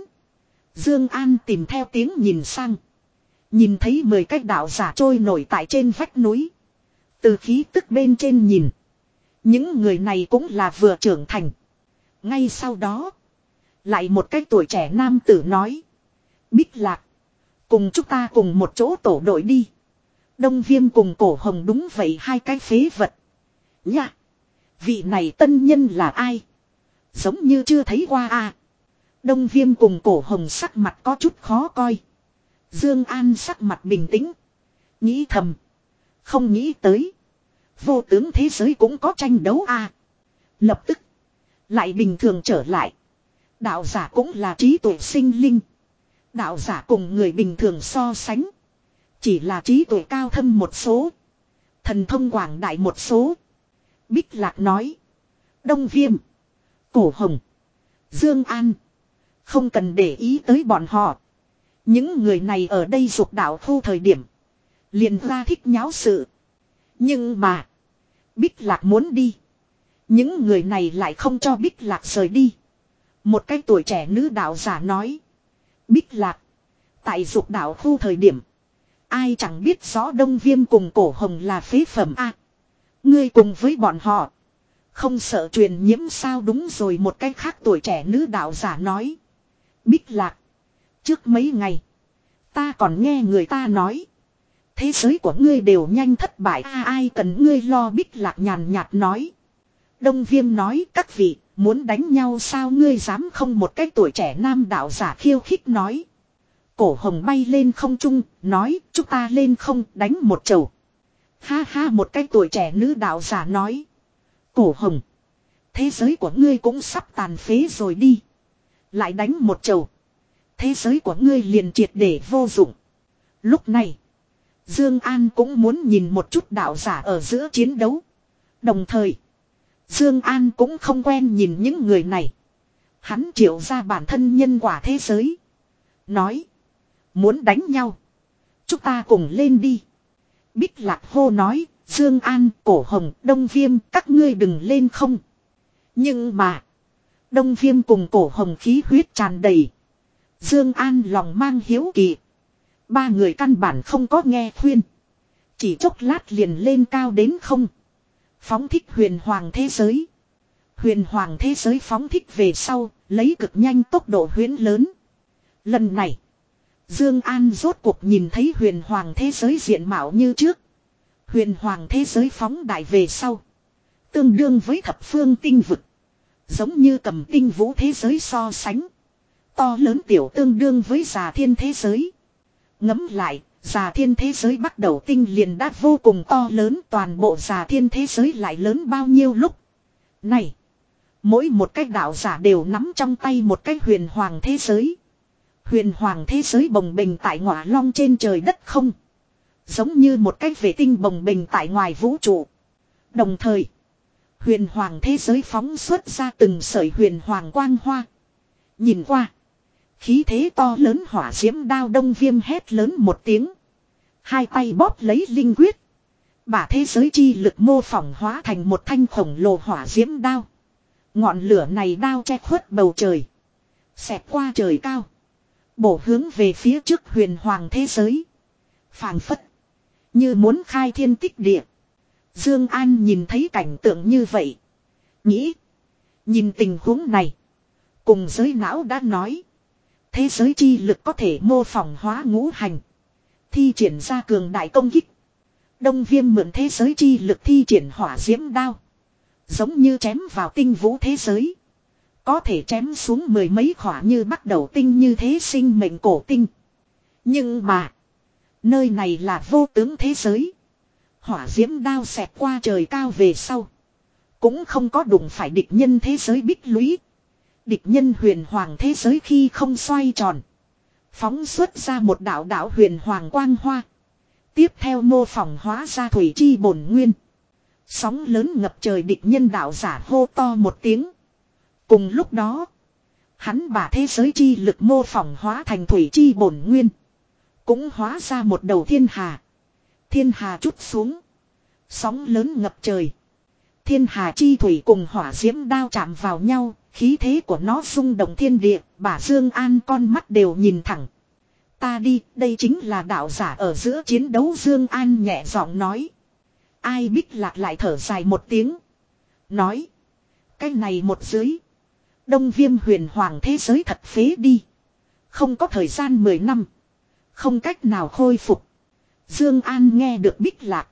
Dương An tìm theo tiếng nhìn sang. Nhìn thấy mười cách đạo giả trôi nổi tại trên vách núi. Từ khí tức bên trên nhìn. Những người này cũng là vừa trưởng thành. Ngay sau đó. Lại một cách tuổi trẻ nam tử nói. Bích lạc. Cùng chúng ta cùng một chỗ tổ đội đi. Đông viêm cùng cổ hồng đúng vậy hai cái phế vật. Nhạ. Vị này tân nhân là ai? Giống như chưa thấy qua à. Đông viêm cùng cổ hồng sắc mặt có chút khó coi. Dương An sắc mặt bình tĩnh. Nghĩ thầm. Không nghĩ tới. Vô tướng thế giới cũng có tranh đấu à. Lập tức. Lại bình thường trở lại. Đạo giả cũng là trí tuệ sinh linh. Đạo giả cùng người bình thường so sánh. Chỉ là trí tuệ cao thâm một số. Thần thông quảng đại một số. Bích Lạc nói. Đông Viêm. Cổ Hồng. Dương An. Không cần để ý tới bọn họ. Những người này ở đây dục đạo thu thời điểm. Liền ra thích nháo sự. Nhưng mà. Bích Lạc muốn đi. Những người này lại không cho Bích Lạc rời đi. Một cái tuổi trẻ nữ đạo giả nói. Bích Lạc. Tại dục đạo khu thời điểm. Ai chẳng biết rõ Đông Viêm cùng cổ hồng là phế phẩm a Ngươi cùng với bọn họ. Không sợ truyền nhiễm sao đúng rồi, một cái khác tuổi trẻ nữ đạo giả nói. Bích lạc. Trước mấy ngày. Ta còn nghe người ta nói. Thế giới của ngươi đều nhanh thất bại, a, ai cần ngươi lo bích lạc nhàn nhạt nói. Đông viêm nói, các vị, muốn đánh nhau sao ngươi dám không một cái tuổi trẻ nam đạo giả khiêu khích nói. Cổ hồng bay lên không trung, nói, chúng ta lên không, đánh một chầu. Ha ha, một cái tuổi trẻ nữ đạo giả nói. Cổ hồng. Thế giới của ngươi cũng sắp tàn phế rồi đi. Lại đánh một chầu. Thế giới của ngươi liền triệt để vô dụng. Lúc này. Dương An cũng muốn nhìn một chút đạo giả ở giữa chiến đấu. Đồng thời. Dương An cũng không quen nhìn những người này. Hắn triệu ra bản thân nhân quả thế giới. Nói. Muốn đánh nhau. Chúng ta cùng lên đi. Bích lạc hô nói. Dương An, Cổ Hồng, Đông Viêm, các ngươi đừng lên không. Nhưng mà. Đông Viêm cùng Cổ Hồng khí huyết tràn đầy. Dương An lòng mang hiếu kỳ. Ba người căn bản không có nghe khuyên. Chỉ chốc lát liền lên cao đến không. Phóng thích huyền hoàng thế giới. Huyền hoàng thế giới phóng thích về sau, lấy cực nhanh tốc độ huyến lớn. Lần này, Dương An rốt cuộc nhìn thấy huyền hoàng thế giới diện mạo như trước. Huyền hoàng thế giới phóng đại về sau. Tương đương với thập phương tinh vực. Giống như cầm tinh vũ thế giới so sánh. To lớn tiểu tương đương với già thiên thế giới. Ngấm lại, già thiên thế giới bắt đầu tinh liền đã vô cùng to lớn toàn bộ già thiên thế giới lại lớn bao nhiêu lúc. Này! Mỗi một cách đạo giả đều nắm trong tay một cái huyền hoàng thế giới. Huyền hoàng thế giới bồng bình tại ngọa long trên trời đất không. Giống như một cái vệ tinh bồng bình tại ngoài vũ trụ. Đồng thời, huyền hoàng thế giới phóng xuất ra từng sợi huyền hoàng quang hoa. Nhìn qua, khí thế to lớn hỏa diễm đao đông viêm hét lớn một tiếng. Hai tay bóp lấy linh quyết. Bả thế giới chi lực mô phỏng hóa thành một thanh khổng lồ hỏa diễm đao. Ngọn lửa này đao che khuất bầu trời. Xẹt qua trời cao. Bổ hướng về phía trước huyền hoàng thế giới. Phàng phất. Như muốn khai thiên tích địa. Dương An nhìn thấy cảnh tượng như vậy. Nghĩ. Nhìn tình huống này. Cùng giới não đã nói. Thế giới chi lực có thể mô phỏng hóa ngũ hành. Thi triển ra cường đại công kích. Đông viêm mượn thế giới chi lực thi triển hỏa diễm đao. Giống như chém vào tinh vũ thế giới. Có thể chém xuống mười mấy khỏa như bắt đầu tinh như thế sinh mệnh cổ tinh. Nhưng mà. Nơi này là vô tướng thế giới. Hỏa diễm đao xẹt qua trời cao về sau. Cũng không có đụng phải địch nhân thế giới bích lũy. Địch nhân huyền hoàng thế giới khi không xoay tròn. Phóng xuất ra một đạo đạo huyền hoàng quang hoa. Tiếp theo mô phỏng hóa ra thủy chi bổn nguyên. Sóng lớn ngập trời địch nhân đạo giả hô to một tiếng. Cùng lúc đó, hắn 把 thế giới chi lực mô phỏng hóa thành thủy chi bổn nguyên. Cũng hóa ra một đầu thiên hà. Thiên hà chút xuống. Sóng lớn ngập trời. Thiên hà chi thủy cùng hỏa diễm đao chạm vào nhau, khí thế của nó rung động thiên địa, bà Dương An con mắt đều nhìn thẳng. Ta đi, đây chính là đạo giả ở giữa chiến đấu Dương An nhẹ giọng nói. Ai biết lạc lại thở dài một tiếng. Nói. Cái này một dưới. Đông viêm huyền hoàng thế giới thật phế đi. Không có thời gian 10 năm. Không cách nào khôi phục. Dương An nghe được bích lạc.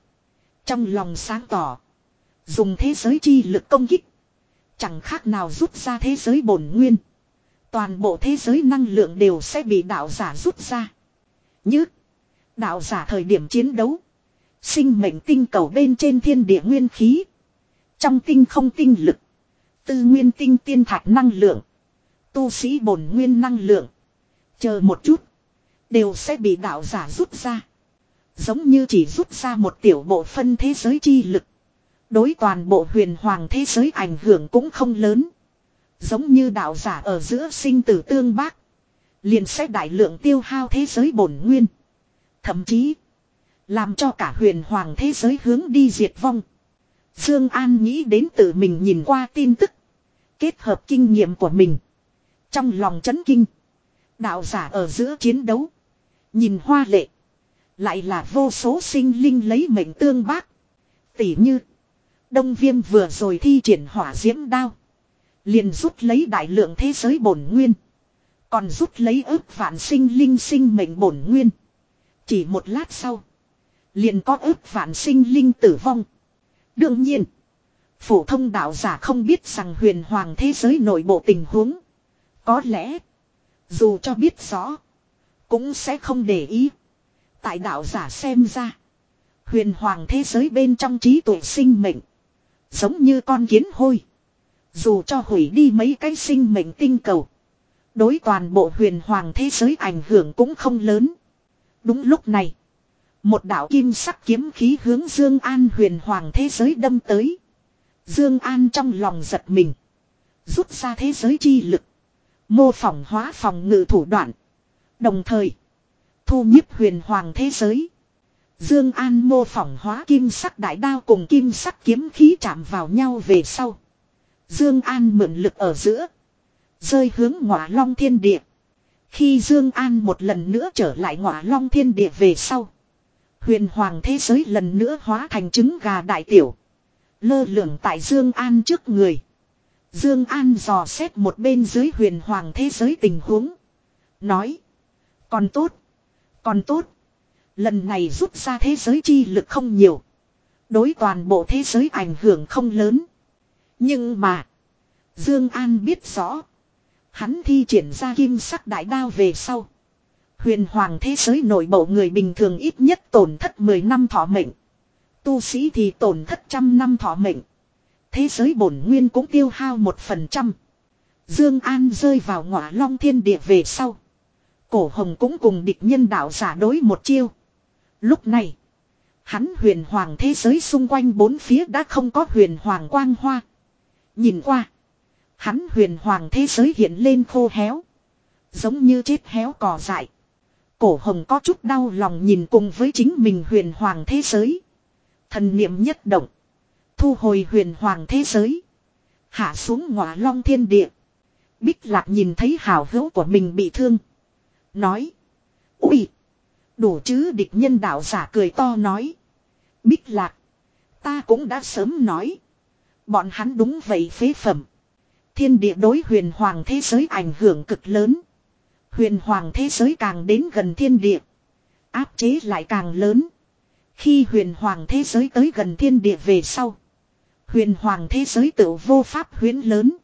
Trong lòng sáng tỏ. Dùng thế giới chi lực công kích. Chẳng khác nào rút ra thế giới bổn nguyên. Toàn bộ thế giới năng lượng đều sẽ bị đạo giả rút ra. Như, đạo giả thời điểm chiến đấu. Sinh mệnh tinh cầu bên trên thiên địa nguyên khí. Trong tinh không tinh lực. Tư nguyên tinh tiên thạch năng lượng. Tu sĩ bổn nguyên năng lượng. Chờ một chút. Đều sẽ bị đạo giả rút ra. Giống như chỉ rút ra một tiểu bộ phân thế giới chi lực. Đối toàn bộ huyền hoàng thế giới ảnh hưởng cũng không lớn. Giống như đạo giả ở giữa sinh tử tương bác. Liền sẽ đại lượng tiêu hao thế giới bổn nguyên. Thậm chí. Làm cho cả huyền hoàng thế giới hướng đi diệt vong. Dương An nghĩ đến tự mình nhìn qua tin tức. Kết hợp kinh nghiệm của mình. Trong lòng chấn kinh. Đạo giả ở giữa chiến đấu. Nhìn hoa lệ. Lại là vô số sinh linh lấy mệnh tương bác. Tỷ như. Đông viêm vừa rồi thi triển hỏa diễm đao. Liền rút lấy đại lượng thế giới bổn nguyên. Còn rút lấy ước vạn sinh linh sinh mệnh bổn nguyên. Chỉ một lát sau. Liền có ước vạn sinh linh tử vong. Đương nhiên. Phổ thông đạo giả không biết rằng huyền hoàng thế giới nội bộ tình huống. Có lẽ. Dù cho biết rõ. Cũng sẽ không để ý. Tại đạo giả xem ra. Huyền hoàng thế giới bên trong trí tuệ sinh mệnh. Giống như con kiến hôi. Dù cho hủy đi mấy cái sinh mệnh tinh cầu. Đối toàn bộ huyền hoàng thế giới ảnh hưởng cũng không lớn. Đúng lúc này. Một đạo kim sắc kiếm khí hướng Dương An huyền hoàng thế giới đâm tới. Dương An trong lòng giật mình. Rút ra thế giới chi lực. Mô phỏng hóa phòng ngự thủ đoạn. Đồng thời. Thu nhiếp huyền hoàng thế giới. Dương An mô phỏng hóa kim sắc đại đao cùng kim sắc kiếm khí chạm vào nhau về sau. Dương An mượn lực ở giữa. Rơi hướng ngọa long thiên địa. Khi Dương An một lần nữa trở lại ngọa long thiên địa về sau. Huyền hoàng thế giới lần nữa hóa thành trứng gà đại tiểu. Lơ lửng tại Dương An trước người. Dương An dò xét một bên dưới huyền hoàng thế giới tình huống. Nói. Còn tốt. Còn tốt. Lần này rút ra thế giới chi lực không nhiều. Đối toàn bộ thế giới ảnh hưởng không lớn. Nhưng mà. Dương An biết rõ. Hắn thi triển ra kim sắc đại đao về sau. Huyền hoàng thế giới nội bộ người bình thường ít nhất tổn thất 10 năm thọ mệnh. Tu sĩ thì tổn thất trăm năm thọ mệnh. Thế giới bổn nguyên cũng tiêu hao một phần trăm. Dương An rơi vào ngọa long thiên địa về sau. Cổ hồng cũng cùng địch nhân đạo giả đối một chiêu. Lúc này. Hắn huyền hoàng thế giới xung quanh bốn phía đã không có huyền hoàng quang hoa. Nhìn qua. Hắn huyền hoàng thế giới hiện lên khô héo. Giống như chết héo cỏ dại. Cổ hồng có chút đau lòng nhìn cùng với chính mình huyền hoàng thế giới. Thần niệm nhất động. Thu hồi huyền hoàng thế giới. Hạ xuống ngọa long thiên địa. Bích lạc nhìn thấy hào hữu của mình bị thương. Nói. Ui. Đủ chứ địch nhân đạo giả cười to nói. Bích lạc. Ta cũng đã sớm nói. Bọn hắn đúng vậy phế phẩm. Thiên địa đối huyền hoàng thế giới ảnh hưởng cực lớn. Huyền hoàng thế giới càng đến gần thiên địa. Áp chế lại càng lớn. Khi huyền hoàng thế giới tới gần thiên địa về sau. Huyền hoàng thế giới tự vô pháp huyến lớn.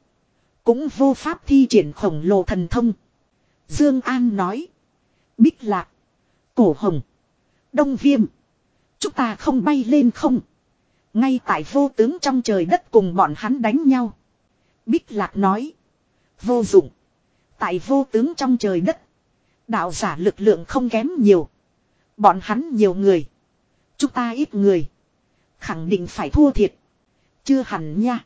Cũng vô pháp thi triển khổng lồ thần thông. Dương An nói. Bích lạc. Cổ hồng. Đông viêm. Chúng ta không bay lên không. Ngay tại vô tướng trong trời đất cùng bọn hắn đánh nhau. Bích lạc nói. Vô dụng. Tại vô tướng trong trời đất. Đạo giả lực lượng không kém nhiều. Bọn hắn nhiều người. Chúng ta ít người. Khẳng định phải thua thiệt. Chưa hẳn nha.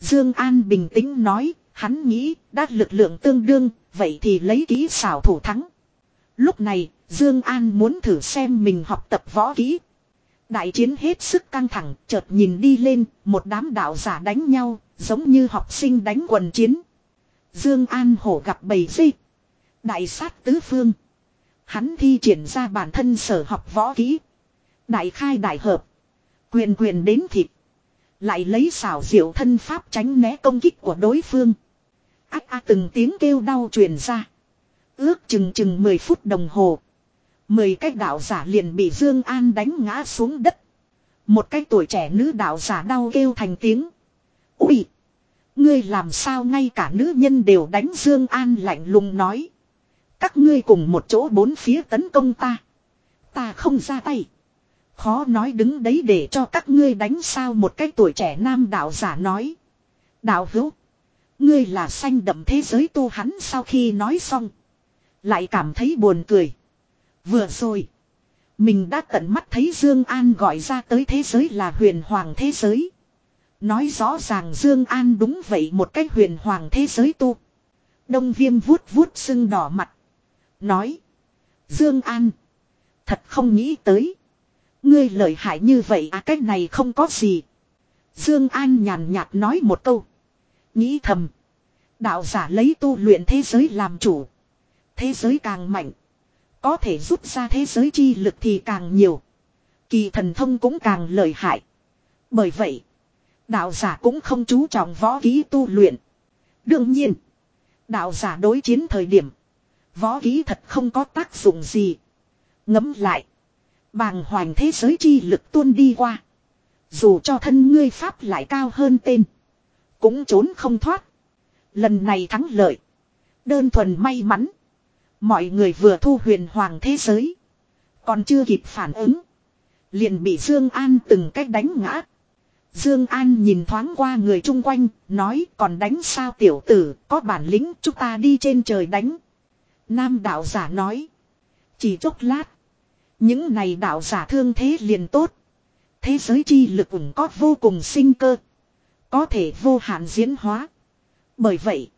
Dương An bình tĩnh nói. Hắn nghĩ, đã lực lượng tương đương. Vậy thì lấy ký xảo thủ thắng. Lúc này Dương An muốn thử xem mình học tập võ kỹ. Đại chiến hết sức căng thẳng, chợt nhìn đi lên, một đám đạo giả đánh nhau, giống như học sinh đánh quần chiến. Dương An hổ gặp bầy dê. Đại sát tứ phương. Hắn thi triển ra bản thân sở học võ kỹ. Đại khai đại hợp. Quyền quyền đến thịt. Lại lấy xảo diệu thân pháp tránh né công kích của đối phương. Ác a từng tiếng kêu đau truyền ra. Ước chừng chừng 10 phút đồng hồ. Mười cái đạo giả liền bị Dương An đánh ngã xuống đất. Một cái tuổi trẻ nữ đạo giả đau kêu thành tiếng. Ui! Ngươi làm sao ngay cả nữ nhân đều đánh Dương An lạnh lùng nói. Các ngươi cùng một chỗ bốn phía tấn công ta. Ta không ra tay. Khó nói đứng đấy để cho các ngươi đánh sao một cái tuổi trẻ nam đạo giả nói. Đạo hữu. Ngươi là xanh đậm thế giới tu hắn sau khi nói xong. Lại cảm thấy buồn cười. Vừa rồi. Mình đã tận mắt thấy Dương An gọi ra tới thế giới là huyền hoàng thế giới. Nói rõ ràng Dương An đúng vậy một cách huyền hoàng thế giới tu. Đông viêm vuốt vuốt sưng đỏ mặt. Nói. Dương An. Thật không nghĩ tới. Ngươi lợi hại như vậy à cách này không có gì. Dương An nhàn nhạt nói một câu. Nghĩ thầm. Đạo giả lấy tu luyện thế giới làm chủ. Thế giới càng mạnh. Có thể rút ra thế giới chi lực thì càng nhiều. Kỳ thần thông cũng càng lợi hại. Bởi vậy. Đạo giả cũng không chú trọng võ kỹ tu luyện. Đương nhiên. Đạo giả đối chiến thời điểm. Võ kỹ thật không có tác dụng gì. Ngấm lại. Bàng hoàng thế giới chi lực tuôn đi qua. Dù cho thân ngươi pháp lại cao hơn tên. Cũng trốn không thoát. Lần này thắng lợi. Đơn thuần may mắn. Mọi người vừa thu huyền hoàng thế giới. Còn chưa kịp phản ứng. Liền bị Dương An từng cách đánh ngã. Dương An nhìn thoáng qua người chung quanh, nói còn đánh sao tiểu tử, có bản lĩnh chúng ta đi trên trời đánh. Nam đạo giả nói. Chỉ chốc lát. Những này đạo giả thương thế liền tốt. Thế giới chi lực cũng có vô cùng sinh cơ. Có thể vô hạn diễn hóa. Bởi vậy.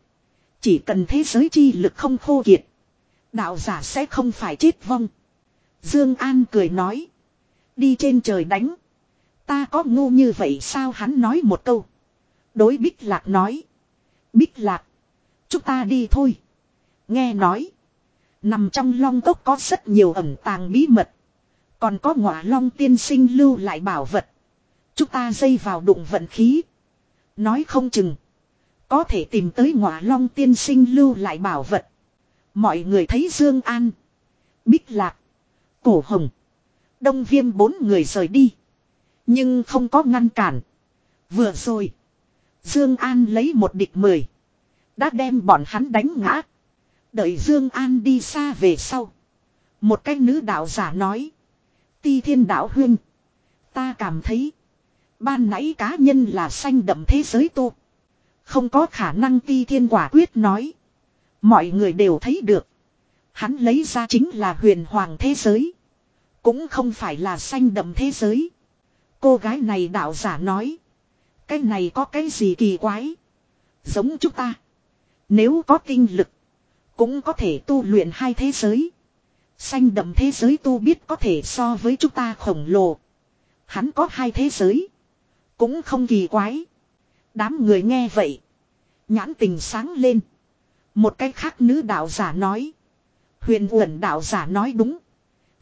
Chỉ cần thế giới chi lực không khô kiệt. Đạo giả sẽ không phải chết vong. Dương An cười nói. Đi trên trời đánh. Ta có ngu như vậy sao hắn nói một câu. Đối Bích Lạc nói. Bích Lạc. Chúng ta đi thôi. Nghe nói. Nằm trong long tốc có rất nhiều ẩn tàng bí mật. Còn có ngọa long tiên sinh lưu lại bảo vật. Chúng ta dây vào đụng vận khí. Nói không chừng. Có thể tìm tới ngọa long tiên sinh lưu lại bảo vật. Mọi người thấy Dương An. Bích Lạc. Cổ hồng. Đông viêm bốn người rời đi. Nhưng không có ngăn cản. Vừa rồi. Dương An lấy một địch mười. Đã đem bọn hắn đánh ngã. Đợi Dương An đi xa về sau. Một cái nữ đạo giả nói. Ti thiên đạo huynh Ta cảm thấy. Ban nãy cá nhân là xanh đậm thế giới tu. Không có khả năng ti thiên quả quyết nói. Mọi người đều thấy được. Hắn lấy ra chính là huyền hoàng thế giới. Cũng không phải là xanh đậm thế giới. Cô gái này đạo giả nói. Cái này có cái gì kỳ quái. Giống chúng ta. Nếu có tinh lực. Cũng có thể tu luyện hai thế giới. Xanh đậm thế giới tu biết có thể so với chúng ta khổng lồ. Hắn có hai thế giới. Cũng không kỳ quái. Đám người nghe vậy. Nhãn tình sáng lên. Một cách khác nữ đạo giả nói. Huyền uẩn đạo giả nói đúng.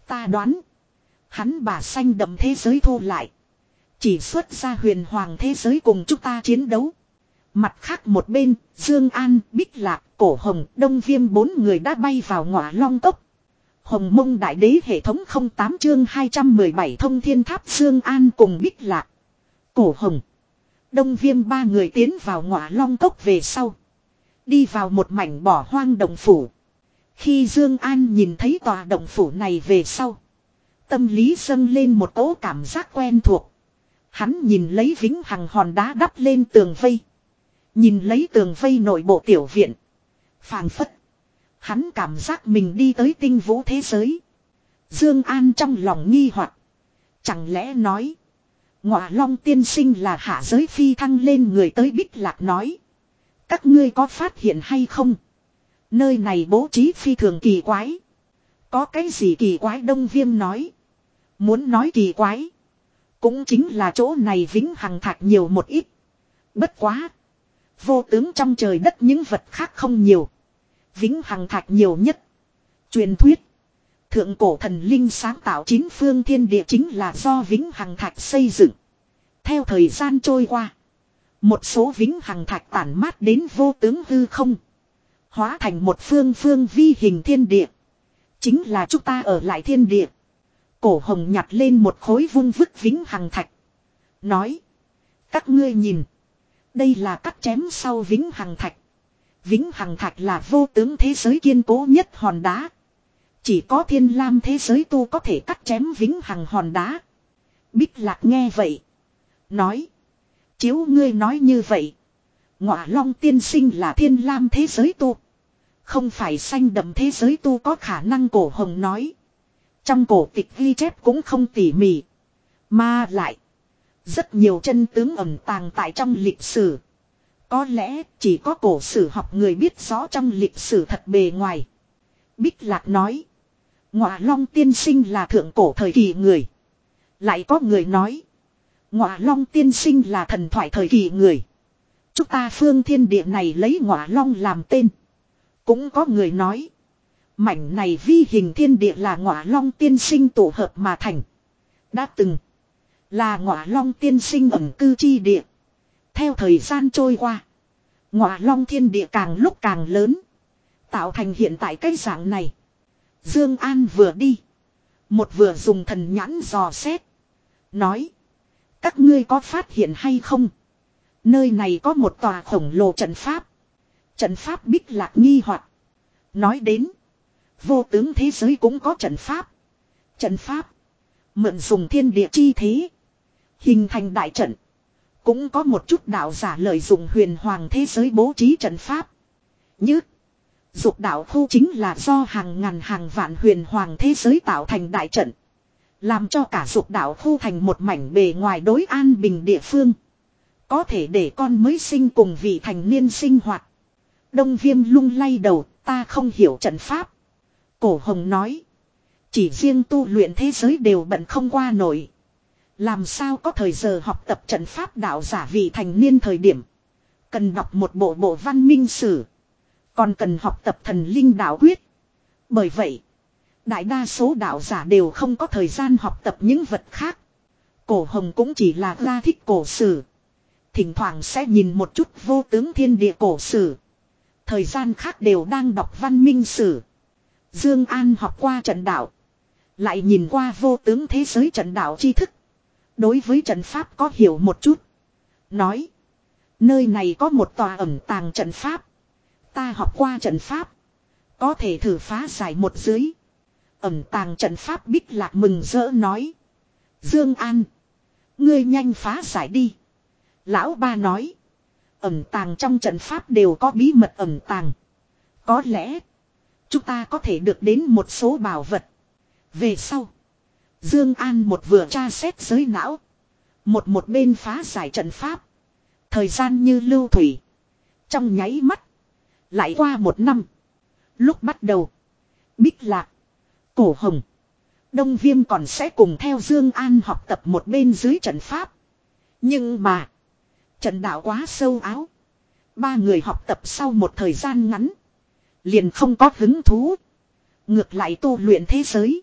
Ta đoán. Hắn bà xanh đậm thế giới thu lại. Chỉ xuất ra huyền hoàng thế giới cùng chúng ta chiến đấu. Mặt khác một bên, Dương An, Bích Lạc, Cổ Hồng, Đông Viêm bốn người đã bay vào ngọa long tốc Hồng mông đại đế hệ thống 08 chương 217 thông thiên tháp Dương An cùng Bích Lạc. Cổ Hồng. Đông Viêm ba người tiến vào ngọa long cốc về sau. Đi vào một mảnh bỏ hoang đồng phủ. Khi Dương An nhìn thấy tòa đồng phủ này về sau. Tâm lý dâng lên một cỗ cảm giác quen thuộc. Hắn nhìn lấy vĩnh hằng hòn đá đắp lên tường vây. Nhìn lấy tường vây nội bộ tiểu viện. Phàng phất. Hắn cảm giác mình đi tới tinh vũ thế giới. Dương An trong lòng nghi hoặc, Chẳng lẽ nói. Ngọa long tiên sinh là hạ giới phi thăng lên người tới bích lạc nói. Các ngươi có phát hiện hay không? Nơi này bố trí phi thường kỳ quái. Có cái gì kỳ quái đông viêm nói. Muốn nói kỳ quái. Cũng chính là chỗ này vĩnh hằng thạch nhiều một ít. Bất quá. Vô tướng trong trời đất những vật khác không nhiều. Vĩnh hằng thạch nhiều nhất. Truyền thuyết. Thượng cổ thần linh sáng tạo chín phương thiên địa chính là do vĩnh hằng thạch xây dựng. Theo thời gian trôi qua. Một số vĩnh hằng thạch tản mát đến vô tướng hư không. Hóa thành một phương phương vi hình thiên địa. Chính là chúng ta ở lại thiên địa. Cổ hồng nhặt lên một khối vung vứt vĩnh hằng thạch. Nói. Các ngươi nhìn. Đây là cắt chém sau vĩnh hằng thạch. Vĩnh hằng thạch là vô tướng thế giới kiên cố nhất hòn đá. Chỉ có thiên lam thế giới tu có thể cắt chém vĩnh hằng hòn đá. Bích lạc nghe vậy. Nói. Chiếu ngươi nói như vậy. Ngọa long tiên sinh là thiên lam thế giới tu. Không phải xanh đậm thế giới tu có khả năng cổ hồng nói. Trong cổ tịch ghi chép cũng không tỉ mỉ. Mà lại. Rất nhiều chân tướng ẩn tàng tại trong lịch sử. Có lẽ chỉ có cổ sử học người biết rõ trong lịch sử thật bề ngoài. Bích Lạc nói. Ngọa Long tiên sinh là thượng cổ thời kỳ người. Lại có người nói. Ngọa Long tiên sinh là thần thoại thời kỳ người. Chúng ta phương thiên địa này lấy Ngọa Long làm tên. Cũng có người nói. Mảnh này vi hình thiên địa là ngọa long tiên sinh tổ hợp mà thành. Đã từng. Là ngọa long tiên sinh ẩn cư chi địa. Theo thời gian trôi qua. Ngọa long thiên địa càng lúc càng lớn. Tạo thành hiện tại cái dạng này. Dương An vừa đi. Một vừa dùng thần nhãn dò xét. Nói. Các ngươi có phát hiện hay không? Nơi này có một tòa khổng lồ trận pháp. Trận pháp bích lạc nghi hoặc Nói đến. Vô tướng thế giới cũng có trận pháp. Trận pháp. Mượn dùng thiên địa chi thế. Hình thành đại trận. Cũng có một chút đạo giả lợi dụng huyền hoàng thế giới bố trí trận pháp. Như. Dục đạo khu chính là do hàng ngàn hàng vạn huyền hoàng thế giới tạo thành đại trận. Làm cho cả dục đạo khu thành một mảnh bề ngoài đối an bình địa phương. Có thể để con mới sinh cùng vị thành niên sinh hoạt. Đông viêm lung lay đầu, ta không hiểu trận pháp. Cổ hồng nói. Chỉ riêng tu luyện thế giới đều bận không qua nổi. Làm sao có thời giờ học tập trận pháp đạo giả vị thành niên thời điểm. Cần đọc một bộ bộ văn minh sử. Còn cần học tập thần linh đạo quyết. Bởi vậy. Đại đa số đạo giả đều không có thời gian học tập những vật khác. Cổ hồng cũng chỉ là ra thích cổ sử. Thỉnh thoảng sẽ nhìn một chút vô tướng thiên địa cổ sử. Thời gian khác đều đang đọc văn minh sử. Dương An học qua trận đạo. Lại nhìn qua vô tướng thế giới trận đạo tri thức. Đối với trận pháp có hiểu một chút. Nói. Nơi này có một tòa ẩm tàng trận pháp. Ta học qua trận pháp. Có thể thử phá giải một dưới. Ẩm tàng trận pháp bích lạc mừng rỡ nói. Dương An. Ngươi nhanh phá giải đi. Lão ba nói. Ẩm tàng trong trận pháp đều có bí mật ẩm tàng. Có lẽ. Chúng ta có thể được đến một số bảo vật. Về sau. Dương An một vừa tra xét giới não. Một một bên phá giải trận pháp. Thời gian như lưu thủy. Trong nháy mắt. Lại qua một năm. Lúc bắt đầu. Bích lạc. Cổ hồng. Đông Viêm còn sẽ cùng theo Dương An học tập một bên dưới trận pháp. Nhưng mà. Trận đạo quá sâu áo. Ba người học tập sau một thời gian ngắn. Liền không có hứng thú. Ngược lại tu luyện thế giới.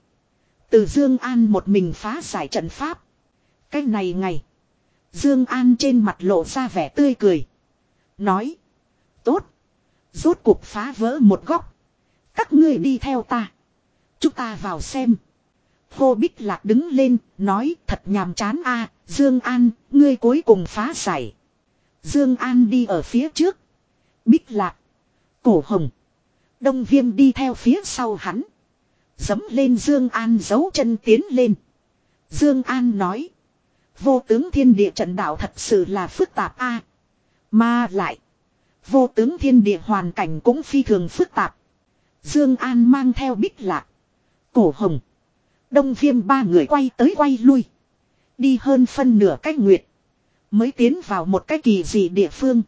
Từ Dương An một mình phá giải trận pháp. Cái này ngày. Dương An trên mặt lộ ra vẻ tươi cười. Nói. Tốt. Rốt cuộc phá vỡ một góc. Các ngươi đi theo ta. Chúng ta vào xem. Hô Bích Lạc đứng lên, nói thật nhàm chán a, Dương An, ngươi cuối cùng phá giải. Dương An đi ở phía trước. Bích Lạc, Cổ Hồng, Đông Viêm đi theo phía sau hắn. Dấm lên Dương An giấu chân tiến lên. Dương An nói. Vô tướng thiên địa trận đạo thật sự là phức tạp a. Mà lại. Vô tướng thiên địa hoàn cảnh cũng phi thường phức tạp. Dương An mang theo bích lạc. Cổ hồng. Đông viêm ba người quay tới quay lui. Đi hơn phân nửa cách nguyệt. Mới tiến vào một cái kỳ dị địa phương.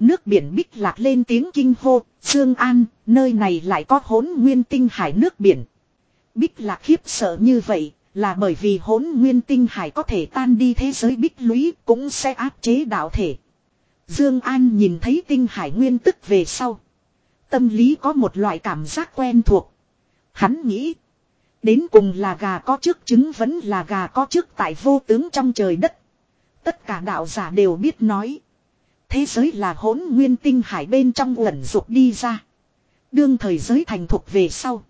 Nước biển bích lạc lên tiếng kinh hô. Dương An, nơi này lại có hỗn nguyên tinh hải nước biển. Bích lạc khiếp sợ như vậy, là bởi vì hỗn nguyên tinh hải có thể tan đi thế giới bích lũy cũng sẽ áp chế đạo thể. Dương An nhìn thấy tinh hải nguyên tức về sau. Tâm lý có một loại cảm giác quen thuộc. Hắn nghĩ. Đến cùng là gà có trước trứng vẫn là gà có trước tại vô tướng trong trời đất. Tất cả đạo giả đều biết nói. Thế giới là hỗn nguyên tinh hải bên trong uẩn dục đi ra. Đương thời giới thành thuộc về sau.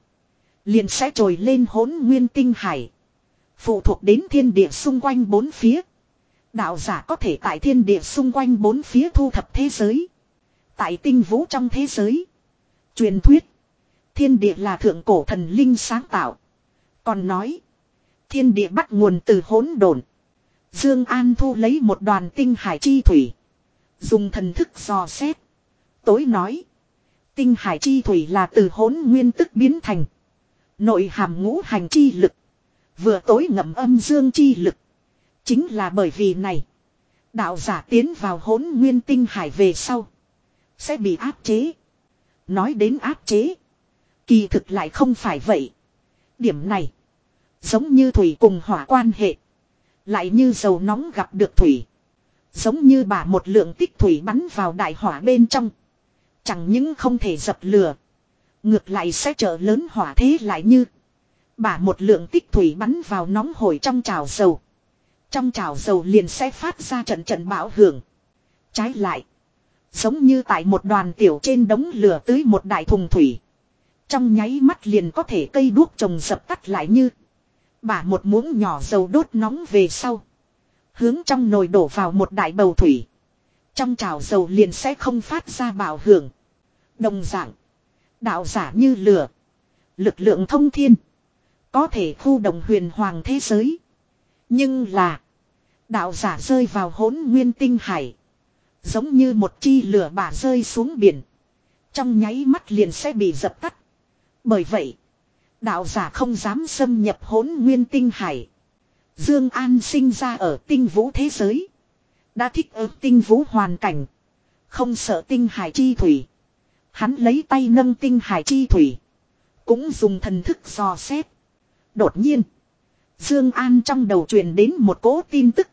Liền sẽ trồi lên hỗn nguyên tinh hải. Phụ thuộc đến thiên địa xung quanh bốn phía. Đạo giả có thể tại thiên địa xung quanh bốn phía thu thập thế giới. Tại tinh vũ trong thế giới. Truyền thuyết. Thiên địa là thượng cổ thần linh sáng tạo. Còn nói. Thiên địa bắt nguồn từ hỗn độn. Dương An thu lấy một đoàn tinh hải chi thủy. Dùng thần thức dò xét. Tối nói. Tinh hải chi thủy là từ hỗn nguyên tức biến thành. Nội hàm ngũ hành chi lực. Vừa tối ngậm âm dương chi lực. Chính là bởi vì này. Đạo giả tiến vào hỗn nguyên tinh hải về sau. Sẽ bị áp chế. Nói đến áp chế. Kỳ thực lại không phải vậy. Điểm này. Giống như thủy cùng hỏa quan hệ. Lại như dầu nóng gặp được thủy. Giống như bà một lượng tích thủy bắn vào đại hỏa bên trong. Chẳng những không thể dập lửa. Ngược lại sẽ trở lớn hỏa thế lại như. Bà một lượng tích thủy bắn vào nóng hổi trong chảo dầu. Trong chảo dầu liền sẽ phát ra trận trận bão hưởng. Trái lại. Giống như tại một đoàn tiểu trên đống lửa tưới một đại thùng thủy. Trong nháy mắt liền có thể cây đuốc trồng dập tắt lại như. Bả một muỗng nhỏ dầu đốt nóng về sau. Hướng trong nồi đổ vào một đại bầu thủy. Trong chảo dầu liền sẽ không phát ra bào hưởng. Đồng dạng. Đạo giả như lửa. Lực lượng thông thiên. Có thể khu đồng huyền hoàng thế giới. Nhưng là. Đạo giả rơi vào hỗn nguyên tinh hải. Giống như một chi lửa bà rơi xuống biển. Trong nháy mắt liền sẽ bị dập tắt. Bởi vậy. Đạo giả không dám xâm nhập hỗn nguyên tinh hải. Dương An sinh ra ở tinh vũ thế giới. Đã thích ứng tinh vũ hoàn cảnh. Không sợ tinh hải chi thủy. Hắn lấy tay nâng tinh hải chi thủy. Cũng dùng thần thức dò xét. Đột nhiên. Dương An trong đầu truyền đến một cỗ tin tức.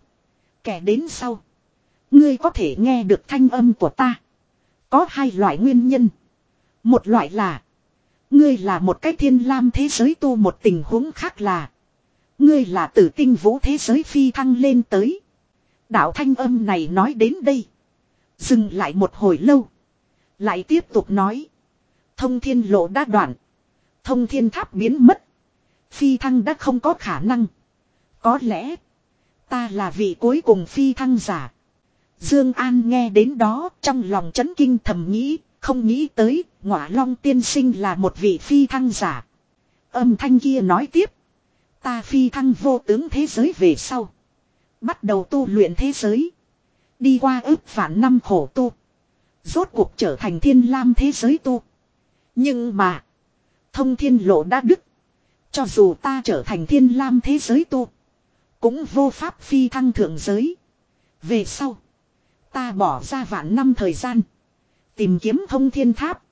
Kẻ đến sau. Ngươi có thể nghe được thanh âm của ta. Có hai loại nguyên nhân. Một loại là. Ngươi là một cái thiên lam thế giới tu một tình huống khác là. Ngươi là tử tinh vũ thế giới phi thăng lên tới. Đạo thanh âm này nói đến đây. Dừng lại một hồi lâu. Lại tiếp tục nói. Thông thiên lộ đã đoạn. Thông thiên tháp biến mất. Phi thăng đã không có khả năng. Có lẽ. Ta là vị cuối cùng phi thăng giả. Dương An nghe đến đó, trong lòng chấn kinh thầm nghĩ. Không nghĩ tới, ngọa long tiên sinh là một vị phi thăng giả. Âm thanh kia nói tiếp. Ta phi thăng vô tướng thế giới về sau. Bắt đầu tu luyện thế giới. Đi qua ước vạn năm khổ tu. Rốt cuộc trở thành thiên lam thế giới tu. Nhưng mà. Thông thiên lộ đã đức Cho dù ta trở thành thiên lam thế giới tu. Cũng vô pháp phi thăng thượng giới. Về sau. Ta bỏ ra vạn năm thời gian. Tìm kiếm thông thiên tháp.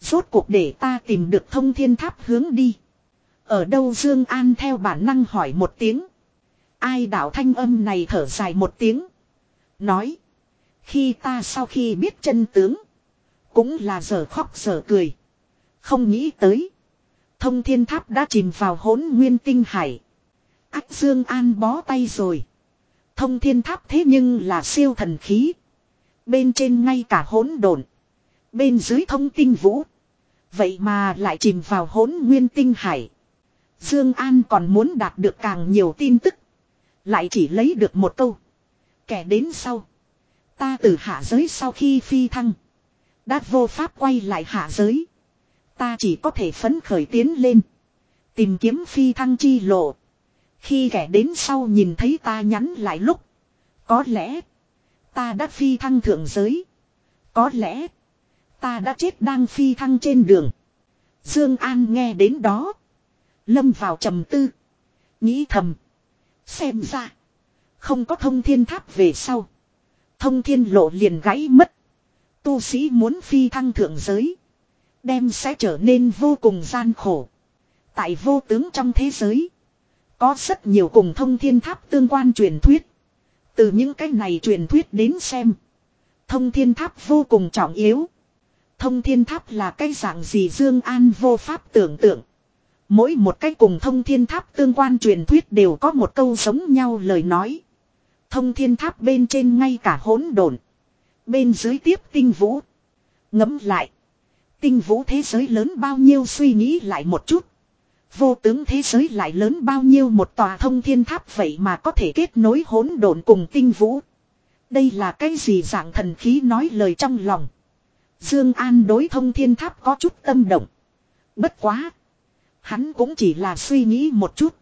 Rốt cuộc để ta tìm được thông thiên tháp hướng đi. Ở đâu Dương An theo bản năng hỏi một tiếng. Ai đạo thanh âm này thở dài một tiếng. Nói. Khi ta sau khi biết chân tướng. Cũng là giờ khóc giờ cười. Không nghĩ tới. Thông thiên tháp đã chìm vào hỗn nguyên tinh hải. Ác Dương An bó tay rồi. Thông thiên tháp thế nhưng là siêu thần khí. Bên trên ngay cả hỗn độn. Bên dưới thông tinh vũ. Vậy mà lại chìm vào hỗn nguyên tinh hải. Dương An còn muốn đạt được càng nhiều tin tức. Lại chỉ lấy được một câu. Kẻ đến sau. Ta từ hạ giới sau khi phi thăng. Đã vô pháp quay lại hạ giới. Ta chỉ có thể phấn khởi tiến lên. Tìm kiếm phi thăng chi lộ. Khi kẻ đến sau nhìn thấy ta nhắn lại lúc. Có lẽ. Ta đã phi thăng thượng giới. Có lẽ. Ta đã chết đang phi thăng trên đường. Dương An nghe đến đó. Lâm vào trầm tư. Nghĩ thầm. Xem ra. Không có thông thiên tháp về sau. Thông thiên lộ liền gãy mất. Tu sĩ muốn phi thăng thượng giới. Đem sẽ trở nên vô cùng gian khổ. Tại vô tướng trong thế giới. Có rất nhiều cùng thông thiên tháp tương quan truyền thuyết. Từ những cái này truyền thuyết đến xem. Thông thiên tháp vô cùng trọng yếu. Thông thiên tháp là cái dạng gì Dương An vô pháp tưởng tượng. Mỗi một cái cùng thông thiên tháp tương quan truyền thuyết đều có một câu giống nhau lời nói. Thông thiên tháp bên trên ngay cả hỗn độn, bên dưới tiếp tinh vũ. Ngẫm lại, tinh vũ thế giới lớn bao nhiêu suy nghĩ lại một chút. Vô tướng thế giới lại lớn bao nhiêu một tòa thông thiên tháp vậy mà có thể kết nối hỗn độn cùng tinh vũ. Đây là cái gì dạng thần khí nói lời trong lòng. Dương An đối thông thiên tháp có chút tâm động. Bất quá. Hắn cũng chỉ là suy nghĩ một chút.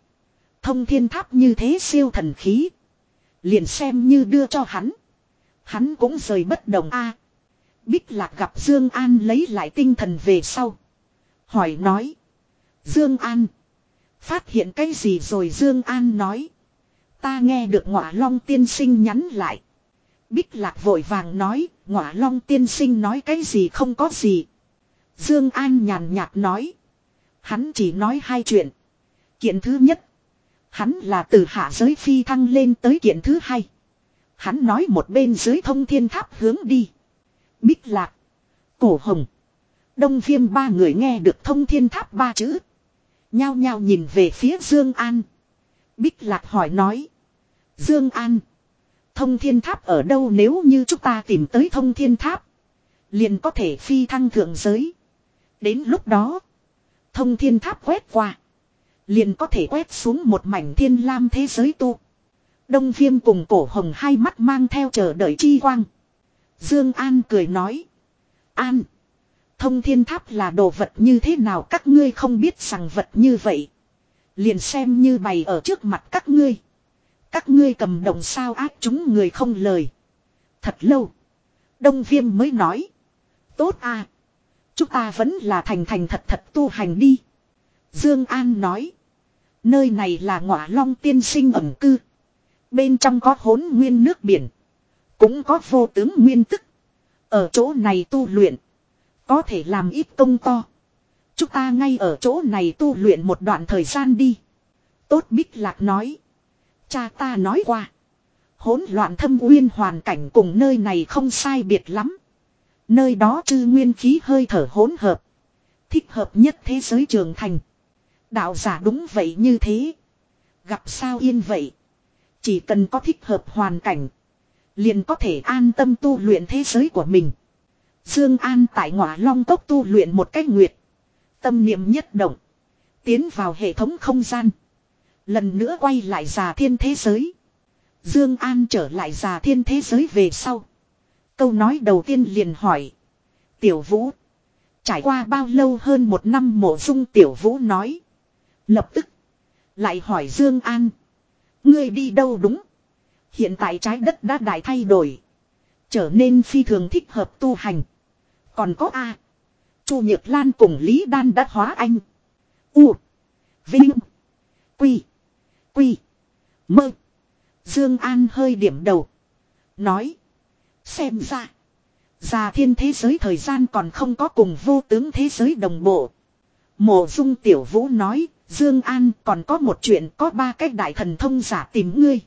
Thông thiên tháp như thế siêu thần khí. Liền xem như đưa cho hắn. Hắn cũng rời bất động a. Bích lạc gặp Dương An lấy lại tinh thần về sau. Hỏi nói. Dương An. Phát hiện cái gì rồi Dương An nói. Ta nghe được ngọa long tiên sinh nhắn lại. Bích lạc vội vàng nói. Ngọa long tiên sinh nói cái gì không có gì. Dương An nhàn nhạt nói. Hắn chỉ nói hai chuyện. Kiện thứ nhất. Hắn là từ hạ giới phi thăng lên tới kiện thứ hai. Hắn nói một bên dưới thông thiên tháp hướng đi. Bích lạc. Cổ hồng. Đông viêm ba người nghe được thông thiên tháp ba chữ. Nhao nhao nhìn về phía Dương An. Bích lạc hỏi nói. Dương An. Thông thiên tháp ở đâu nếu như chúng ta tìm tới thông thiên tháp. Liền có thể phi thăng thượng giới. Đến lúc đó. Thông thiên tháp quét qua. Liền có thể quét xuống một mảnh thiên lam thế giới tu. Đông viêm cùng cổ hồng hai mắt mang theo chờ đợi chi quang. Dương An cười nói. An. Thông thiên tháp là đồ vật như thế nào các ngươi không biết rằng vật như vậy. Liền xem như bày ở trước mặt các ngươi. Các ngươi cầm đồng sao ác chúng người không lời. Thật lâu. Đông viêm mới nói. Tốt à. Chúng ta vẫn là thành thành thật thật tu hành đi. Dương An nói. Nơi này là ngọa long tiên sinh ẩn cư. Bên trong có hỗn nguyên nước biển. Cũng có vô tướng nguyên tức. Ở chỗ này tu luyện. Có thể làm ít công to. Chúng ta ngay ở chỗ này tu luyện một đoạn thời gian đi. Tốt Bích Lạc nói. Cha ta nói qua. Hỗn loạn thâm uyên hoàn cảnh cùng nơi này không sai biệt lắm. Nơi đó chư nguyên khí hơi thở hỗn hợp. Thích hợp nhất thế giới trường thành. Đạo giả đúng vậy như thế. Gặp sao yên vậy. Chỉ cần có thích hợp hoàn cảnh. Liền có thể an tâm tu luyện thế giới của mình. Dương An tại ngọa long tốc tu luyện một cách nguyệt. Tâm niệm nhất động. Tiến vào hệ thống không gian. Lần nữa quay lại già thiên thế giới. Dương An trở lại già thiên thế giới về sau. Câu nói đầu tiên liền hỏi. Tiểu Vũ. Trải qua bao lâu hơn một năm mộ dung Tiểu Vũ nói. Lập tức. Lại hỏi Dương An. Ngươi đi đâu đúng. Hiện tại trái đất đã đại thay đổi. Trở nên phi thường thích hợp tu hành. Còn có A. Chu Nhược Lan cùng Lý Đan đã hóa anh. U. Vinh. Quy. Quy. Mơ. Dương An hơi điểm đầu. Nói. Xem ra. Già thiên thế giới thời gian còn không có cùng vô tướng thế giới đồng bộ. Mộ dung tiểu vũ nói. Dương An còn có một chuyện có ba cách đại thần thông giả tìm ngươi.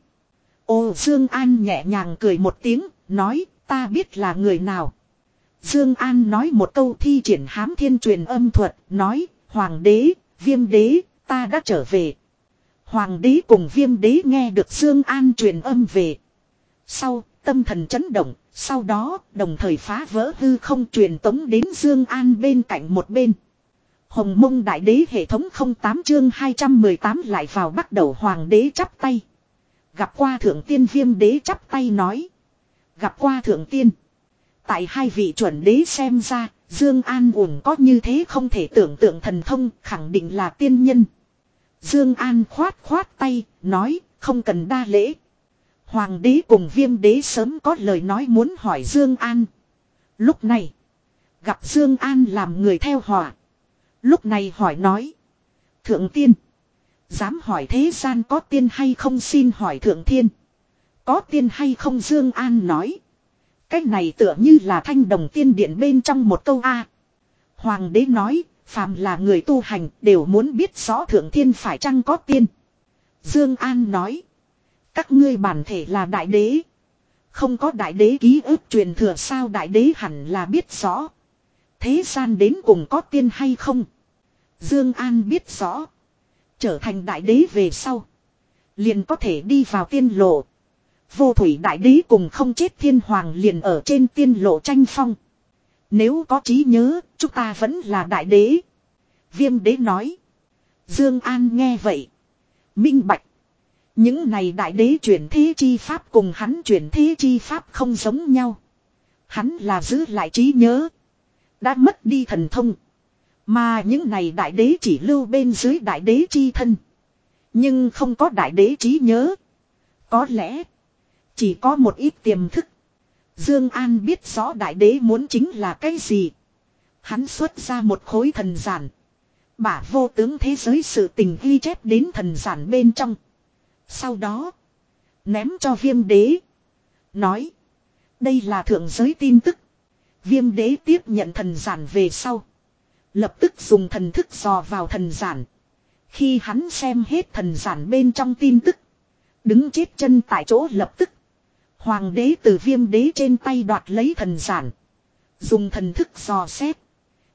Ô Dương An nhẹ nhàng cười một tiếng. Nói ta biết là người nào. Dương An nói một câu thi triển hám thiên truyền âm thuật. Nói Hoàng đế, viêm đế, ta đã trở về. Hoàng đế cùng viêm đế nghe được Dương An truyền âm về. Sau, tâm thần chấn động, sau đó, đồng thời phá vỡ hư không truyền tống đến Dương An bên cạnh một bên. Hồng mông đại đế hệ thống 08 chương 218 lại vào bắt đầu hoàng đế chắp tay. Gặp qua thượng tiên viêm đế chắp tay nói. Gặp qua thượng tiên. Tại hai vị chuẩn đế xem ra, Dương An uổng có như thế không thể tưởng tượng thần thông, khẳng định là tiên nhân. Dương An khoát khoát tay, nói, không cần đa lễ. Hoàng đế cùng viêm đế sớm có lời nói muốn hỏi Dương An. Lúc này, gặp Dương An làm người theo hỏa. Lúc này hỏi nói, Thượng tiên, dám hỏi thế gian có tiên hay không xin hỏi Thượng thiên. Có tiên hay không Dương An nói. Cái này tựa như là thanh đồng tiên điện bên trong một câu A. Hoàng đế nói, phàm là người tu hành đều muốn biết rõ thượng thiên phải chăng có tiên. Dương An nói, các ngươi bản thể là đại đế. Không có đại đế ký ức truyền thừa sao đại đế hẳn là biết rõ. Thế gian đến cùng có tiên hay không? Dương An biết rõ. Trở thành đại đế về sau. Liền có thể đi vào tiên lộ. Vô thủy đại đế cùng không chết thiên hoàng liền ở trên tiên lộ tranh phong. Nếu có trí nhớ, chúng ta vẫn là đại đế. Viêm đế nói. Dương An nghe vậy. Minh bạch. Những này đại đế chuyển thế chi pháp cùng hắn chuyển thế chi pháp không giống nhau. Hắn là giữ lại trí nhớ. Đã mất đi thần thông. Mà những này đại đế chỉ lưu bên dưới đại đế chi thân. Nhưng không có đại đế trí nhớ. Có lẽ. Chỉ có một ít tiềm thức. Dương An biết rõ đại đế muốn chính là cái gì. Hắn xuất ra một khối thần giản. Bả vô tướng thế giới sự tình ghi chép đến thần giản bên trong. Sau đó. Ném cho viêm đế. Nói. Đây là thượng giới tin tức. Viêm đế tiếp nhận thần giản về sau. Lập tức dùng thần thức dò vào thần giản. Khi hắn xem hết thần giản bên trong tin tức. Đứng chết chân tại chỗ lập tức. Hoàng đế từ viêm đế trên tay đoạt lấy thần giản. Dùng thần thức dò xét.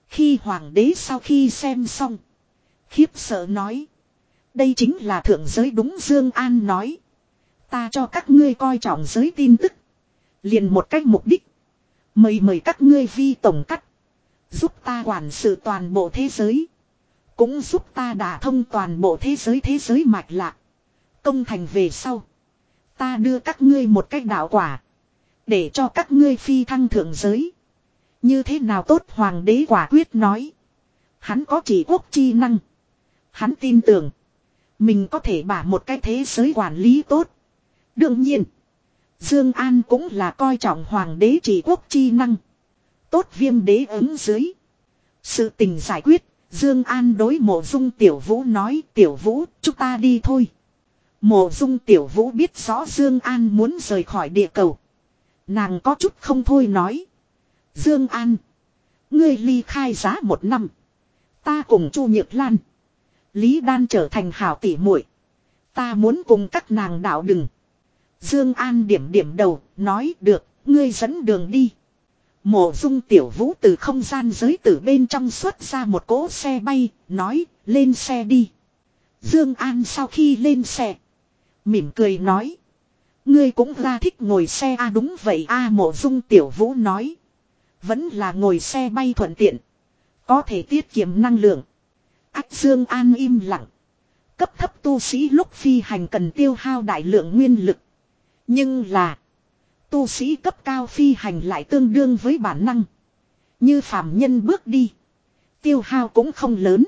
Khi hoàng đế sau khi xem xong. Khiếp sợ nói. Đây chính là thượng giới đúng Dương An nói. Ta cho các ngươi coi trọng giới tin tức. Liền một cách mục đích. Mời mời các ngươi vi tổng cắt. Giúp ta quản sự toàn bộ thế giới. Cũng giúp ta đả thông toàn bộ thế giới thế giới mạch lạc. Công thành về sau. Ta đưa các ngươi một cách đạo quả. Để cho các ngươi phi thăng thượng giới. Như thế nào tốt hoàng đế quả quyết nói. Hắn có chỉ quốc chi năng. Hắn tin tưởng. Mình có thể bả một cái thế giới quản lý tốt. Đương nhiên. Dương An cũng là coi trọng hoàng đế chỉ quốc chi năng. Tốt viêm đế ứng dưới. Sự tình giải quyết. Dương An đối mộ dung tiểu vũ nói, tiểu vũ, chúng ta đi thôi. Mộ dung tiểu vũ biết rõ Dương An muốn rời khỏi địa cầu. Nàng có chút không thôi nói. Dương An. Ngươi ly khai giá một năm. Ta cùng Chu Nhược Lan. Lý Đan trở thành hảo tỷ muội. Ta muốn cùng các nàng đạo đừng. Dương An điểm điểm đầu, nói được, ngươi dẫn đường đi. Mộ dung tiểu vũ từ không gian giới tử bên trong xuất ra một cỗ xe bay, nói, lên xe đi. Dương An sau khi lên xe. Mỉm cười nói. Ngươi cũng ra thích ngồi xe a à đúng vậy a à, mộ dung tiểu vũ nói. Vẫn là ngồi xe bay thuận tiện. Có thể tiết kiệm năng lượng. Ách Dương An im lặng. Cấp thấp tu sĩ lúc phi hành cần tiêu hao đại lượng nguyên lực. Nhưng là. Tu sĩ cấp cao phi hành lại tương đương với bản năng. Như phàm nhân bước đi. Tiêu hao cũng không lớn.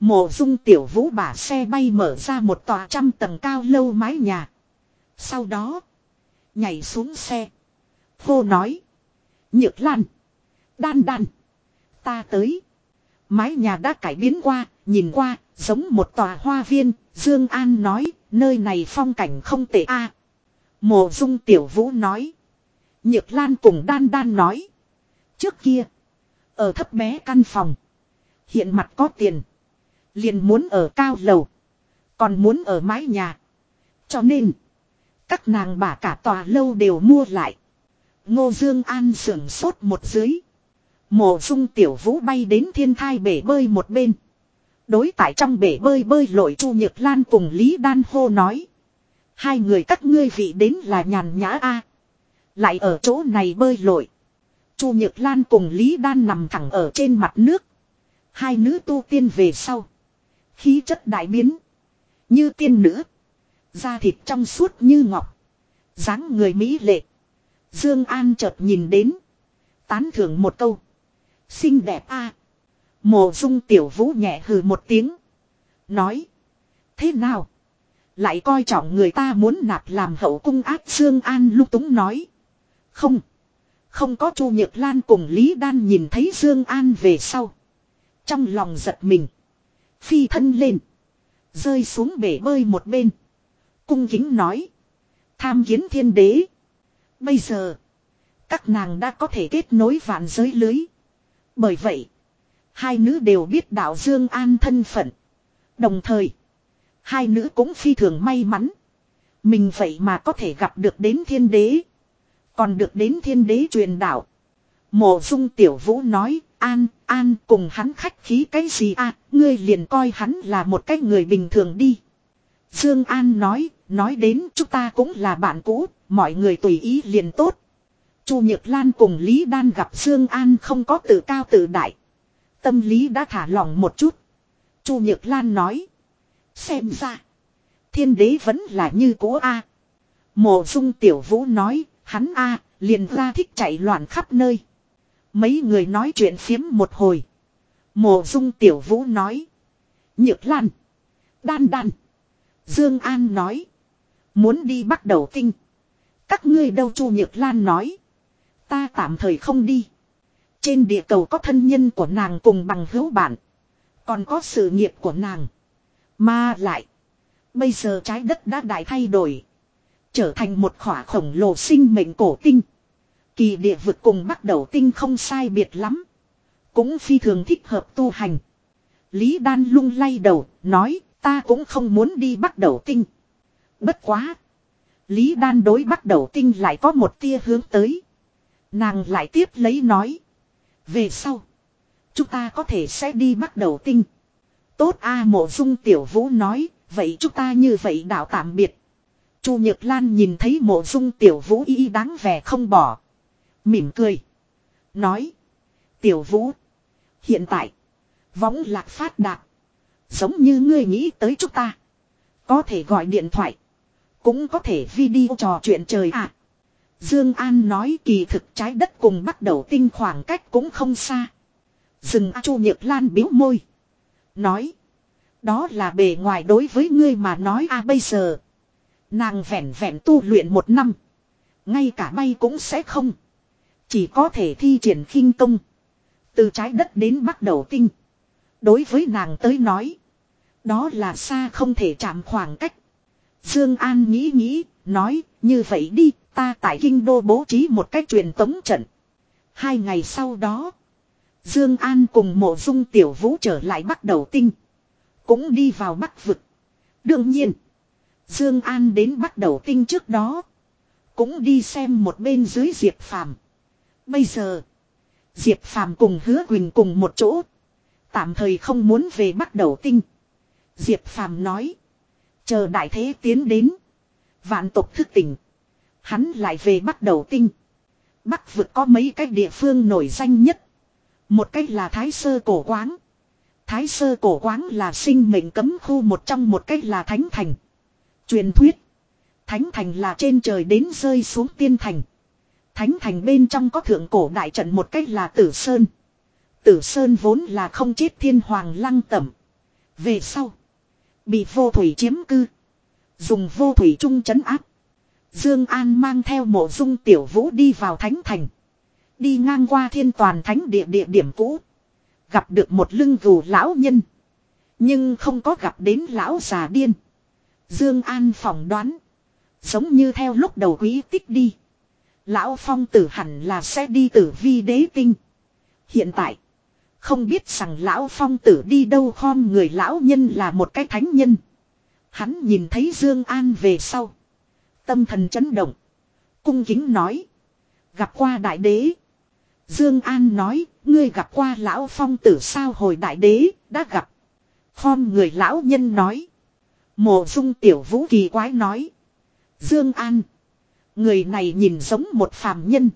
Mộ dung tiểu vũ bả xe bay mở ra một tòa trăm tầng cao lâu mái nhà. Sau đó. Nhảy xuống xe. vô nói. Nhược lan. Đan đan. Ta tới. Mái nhà đã cải biến qua, nhìn qua, giống một tòa hoa viên. Dương An nói, nơi này phong cảnh không tệ a. Mộ dung tiểu vũ nói. Nhược lan cùng đan đan nói. Trước kia. Ở thấp bé căn phòng. Hiện mặt có tiền. Liền muốn ở cao lầu. Còn muốn ở mái nhà. Cho nên. Các nàng bà cả tòa lâu đều mua lại. Ngô Dương An sưởng sốt một dưới. Mộ dung tiểu vũ bay đến thiên thai bể bơi một bên. Đối tại trong bể bơi bơi lội Chu Nhược Lan cùng Lý Đan hô nói. Hai người các ngươi vị đến là nhàn nhã a Lại ở chỗ này bơi lội. Chu Nhược Lan cùng Lý Đan nằm thẳng ở trên mặt nước. Hai nữ tu tiên về sau. Khí chất đại biến. Như tiên nữ. Da thịt trong suốt như ngọc. dáng người mỹ lệ. Dương An chợt nhìn đến. Tán thưởng một câu. Xinh đẹp a. À. Mộ dung tiểu vũ nhẹ hừ một tiếng. Nói. Thế nào? Lại coi trọng người ta muốn nạp làm hậu cung ác Dương An lúc túng nói. Không. Không có Chu Nhược Lan cùng Lý Đan nhìn thấy Dương An về sau. Trong lòng giật mình. Phi thân lên. Rơi xuống bể bơi một bên. Cung kính nói. Tham kiến thiên đế. Bây giờ. Các nàng đã có thể kết nối vạn giới lưới. Bởi vậy. Hai nữ đều biết đạo Dương An thân phận. Đồng thời. Hai nữ cũng phi thường may mắn. Mình vậy mà có thể gặp được đến thiên đế. Còn được đến thiên đế truyền đạo. Mộ dung tiểu vũ nói, an, an cùng hắn khách khí cái gì à, ngươi liền coi hắn là một cái người bình thường đi. Dương An nói, nói đến chúng ta cũng là bạn cũ, mọi người tùy ý liền tốt. Chu Nhược Lan cùng Lý Đan gặp Dương An không có tự cao tự đại. Tâm lý đã thả lỏng một chút. Chu Nhược Lan nói. Xem ra. Thiên đế vẫn là như cũ A. Mộ dung tiểu vũ nói. Hắn A, liền ra thích chạy loạn khắp nơi. Mấy người nói chuyện phiếm một hồi. Mộ dung tiểu vũ nói. Nhược Lan. Đan đan. Dương An nói. Muốn đi bắt đầu kinh. Các ngươi đâu Chu Nhược Lan nói. Ta tạm thời không đi. Trên địa cầu có thân nhân của nàng cùng bằng hữu bạn. Còn có sự nghiệp của nàng. Mà lại. Bây giờ trái đất đã đại thay đổi. Trở thành một khỏa khổng lồ sinh mệnh cổ tinh. Kỳ địa vực cùng bắt đầu tinh không sai biệt lắm. Cũng phi thường thích hợp tu hành. Lý Đan lung lay đầu, nói, ta cũng không muốn đi bắt đầu tinh. Bất quá. Lý Đan đối bắt đầu tinh lại có một tia hướng tới. Nàng lại tiếp lấy nói. Về sau. Chúng ta có thể sẽ đi bắt đầu tinh. Tốt a mộ dung tiểu vũ nói. Vậy chúng ta như vậy đạo tạm biệt. Chu Nhược Lan nhìn thấy mộ dung tiểu vũ y đáng vẻ không bỏ. Mỉm cười. Nói. Tiểu vũ. Hiện tại. Võng lạc phát đạt. Giống như ngươi nghĩ tới chúng ta. Có thể gọi điện thoại. Cũng có thể video trò chuyện trời ạ. Dương An nói kỳ thực trái đất cùng bắt đầu tinh khoảng cách cũng không xa. Dừng A Chu Nhược Lan biếu môi. Nói. Đó là bề ngoài đối với ngươi mà nói a bây giờ. Nàng vẹn vẹn tu luyện một năm. Ngay cả bay cũng sẽ không. Chỉ có thể thi triển khinh công. Từ trái đất đến bắt đầu tinh. Đối với nàng tới nói. Đó là xa không thể chạm khoảng cách. Dương An nghĩ nghĩ, nói, như vậy đi, ta tại kinh đô bố trí một cách truyền tống trận. Hai ngày sau đó, Dương An cùng mộ dung tiểu vũ trở lại bắt đầu tinh. Cũng đi vào bắc vực. Đương nhiên, Dương An đến bắt đầu tinh trước đó. Cũng đi xem một bên dưới Diệp Phàm. Bây giờ, Diệp Phàm cùng hứa Quỳnh cùng một chỗ. Tạm thời không muốn về bắt đầu tinh. Diệp Phàm nói. Chờ đại thế tiến đến. Vạn tộc thức tỉnh. Hắn lại về bắt đầu tinh. Bắc vực có mấy cái địa phương nổi danh nhất. Một cách là Thái Sơ Cổ Quáng. Thái sơ cổ quáng là sinh mệnh cấm khu, một trong một cách là thánh thành. Truyền thuyết. Thánh thành là trên trời đến rơi xuống tiên thành. Thánh thành bên trong có thượng cổ đại trận, một cách là tử sơn. Tử sơn vốn là không chết thiên hoàng lăng tẩm. Về sau. Bị vô thủy chiếm cư. Dùng vô thủy trung chấn áp. Dương An mang theo mộ dung tiểu vũ đi vào thánh thành. Đi ngang qua thiên toàn thánh địa địa điểm cũ. Gặp được một lưng gù lão nhân. Nhưng không có gặp đến lão già điên. Dương An phỏng đoán. Giống như theo lúc đầu quý tích đi. Lão phong tử hẳn là sẽ đi tử vi đế tinh. Hiện tại. Không biết rằng lão phong tử đi đâu khom người lão nhân là một cái thánh nhân. Hắn nhìn thấy Dương An về sau. Tâm thần chấn động. Cung kính nói. Gặp qua đại đế. Dương An nói, ngươi gặp qua lão phong tử sao hồi đại đế, đã gặp. Khom người lão nhân nói. Mộ dung tiểu vũ kỳ quái nói. Dương An. Người này nhìn giống một phàm nhân.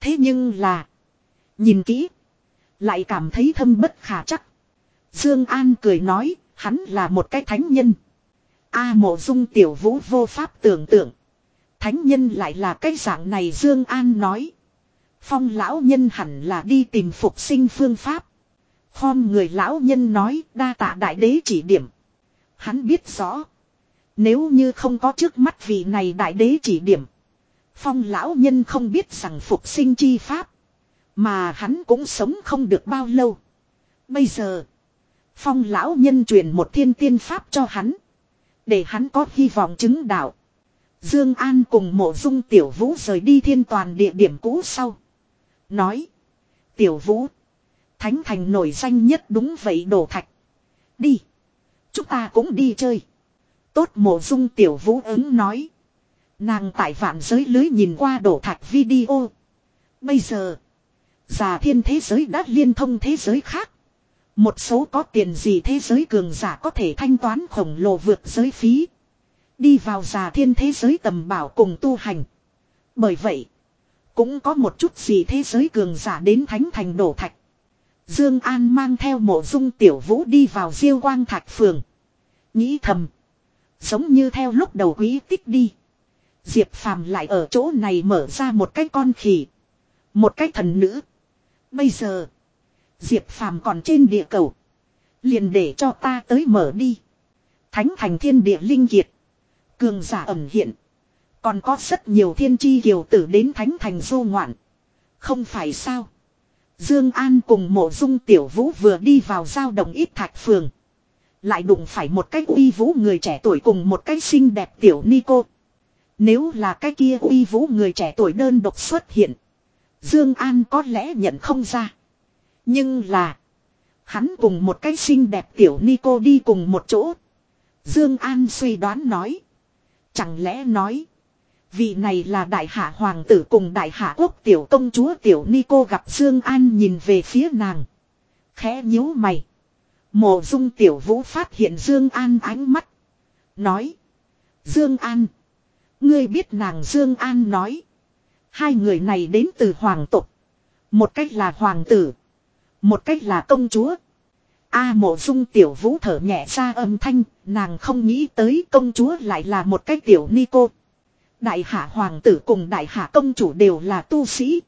Thế nhưng là. Nhìn kỹ. Lại cảm thấy thâm bất khả chắc. Dương An cười nói, hắn là một cái thánh nhân. A mộ dung tiểu vũ vô pháp tưởng tượng. Thánh nhân lại là cái dạng này Dương An nói. Phong lão nhân hẳn là đi tìm phục sinh phương pháp. Khom người lão nhân nói đa tạ đại đế chỉ điểm. Hắn biết rõ. Nếu như không có trước mắt vị này đại đế chỉ điểm. Phong lão nhân không biết rằng phục sinh chi pháp. Mà hắn cũng sống không được bao lâu. Bây giờ. Phong lão nhân truyền một thiên tiên pháp cho hắn. Để hắn có hy vọng chứng đạo. Dương An cùng mộ dung tiểu vũ rời đi thiên toàn địa điểm cũ sau. Nói. Tiểu vũ. Thánh thành nổi danh nhất đúng vậy đổ thạch. Đi. Chúng ta cũng đi chơi. Tốt mộ dung tiểu vũ ứng nói. Nàng tại vạn giới lưới nhìn qua đổ thạch video. Bây giờ. Già thiên thế giới đã liên thông thế giới khác. Một số có tiền gì thế giới cường giả có thể thanh toán khổng lồ vượt giới phí. Đi vào già thiên thế giới tầm bảo cùng tu hành. Bởi vậy. Cũng có một chút gì thế giới cường giả đến thánh thành đổ thạch. Dương An mang theo mộ dung tiểu vũ đi vào diêu quang thạch phường. Nghĩ thầm. Giống như theo lúc đầu quý tích đi. Diệp phàm lại ở chỗ này mở ra một cái con khỉ. Một cái thần nữ. Bây giờ. Diệp phàm còn trên địa cầu. Liền để cho ta tới mở đi. Thánh thành thiên địa linh kiệt. Cường giả ẩn hiện. Còn có rất nhiều thiên chi kiều tử đến thánh thành du ngoạn. Không phải sao. Dương An cùng mộ dung tiểu vũ vừa đi vào giao đồng ít thạch phường. Lại đụng phải một cái uy vũ người trẻ tuổi cùng một cái xinh đẹp tiểu ni cô Nếu là cái kia uy vũ người trẻ tuổi đơn độc xuất hiện. Dương An có lẽ nhận không ra. Nhưng là. Hắn cùng một cái xinh đẹp tiểu Nico đi cùng một chỗ. Dương An suy đoán nói. Chẳng lẽ nói. Vị này là đại hạ hoàng tử cùng đại hạ quốc tiểu công chúa tiểu Nico gặp Dương An nhìn về phía nàng. Khẽ nhíu mày. Mộ dung tiểu vũ phát hiện Dương An ánh mắt. Nói. Dương An. Ngươi biết nàng Dương An nói. Hai người này đến từ hoàng tộc. Một cách là hoàng tử. Một cách là công chúa. A mộ dung tiểu vũ thở nhẹ ra âm thanh, nàng không nghĩ tới công chúa lại là một cái tiểu ni cô. Đại hạ hoàng tử cùng đại hạ công chủ đều là tu sĩ.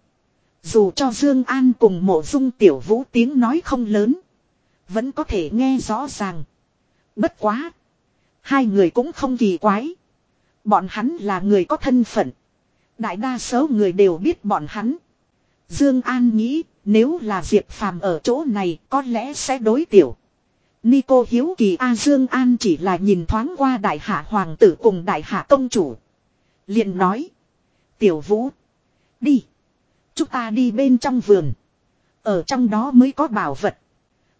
Dù cho Dương An cùng mộ dung tiểu vũ tiếng nói không lớn. Vẫn có thể nghe rõ ràng. Bất quá. Hai người cũng không kỳ quái. Bọn hắn là người có thân phận. Đại đa số người đều biết bọn hắn. Dương An nghĩ, nếu là Diệp Phàm ở chỗ này, có lẽ sẽ đối tiểu. Nico hiếu kỳ A Dương An chỉ là nhìn thoáng qua đại hạ hoàng tử cùng đại hạ công chủ. liền nói. Tiểu vũ. Đi. Chúng ta đi bên trong vườn. Ở trong đó mới có bảo vật.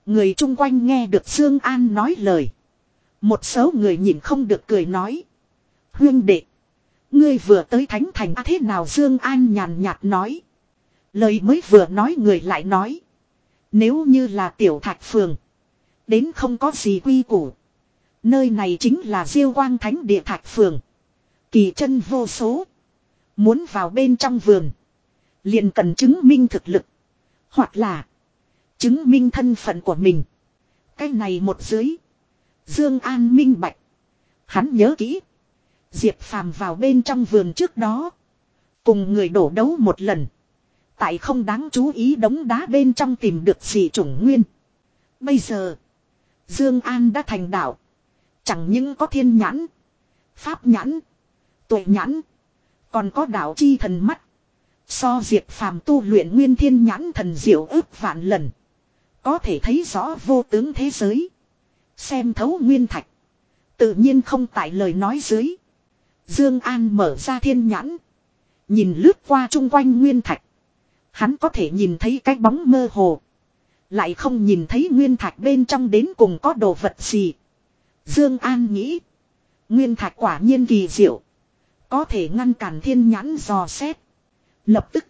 Người chung quanh nghe được Dương An nói lời. Một số người nhìn không được cười nói. huynh đệ. Ngươi vừa tới thánh thành à thế nào Dương An nhàn nhạt nói. Lời mới vừa nói người lại nói. Nếu như là tiểu thạch phường. Đến không có gì quy củ. Nơi này chính là diêu quang thánh địa thạch phường. Kỳ chân vô số. Muốn vào bên trong vườn. Liền cần chứng minh thực lực. Hoặc là. Chứng minh thân phận của mình. Cái này một dưới. Dương An minh bạch. Hắn nhớ kỹ. Diệp Phàm vào bên trong vườn trước đó. Cùng người đổ đấu một lần. Tại không đáng chú ý đống đá bên trong tìm được dị chủng nguyên. Bây giờ. Dương An đã thành đạo. Chẳng những có thiên nhãn. Pháp nhãn. Tuệ nhãn. Còn có đạo chi thần mắt. So Diệp phàm tu luyện nguyên thiên nhãn thần diệu ước vạn lần. Có thể thấy rõ vô tướng thế giới. Xem thấu nguyên thạch. Tự nhiên không tại lời nói dưới. Dương An mở ra thiên nhãn. Nhìn lướt qua chung quanh nguyên thạch. Hắn có thể nhìn thấy cái bóng mơ hồ. Lại không nhìn thấy nguyên thạch bên trong đến cùng có đồ vật gì. Dương An nghĩ. Nguyên thạch quả nhiên kỳ diệu. Có thể ngăn cản thiên nhãn dò xét. Lập tức.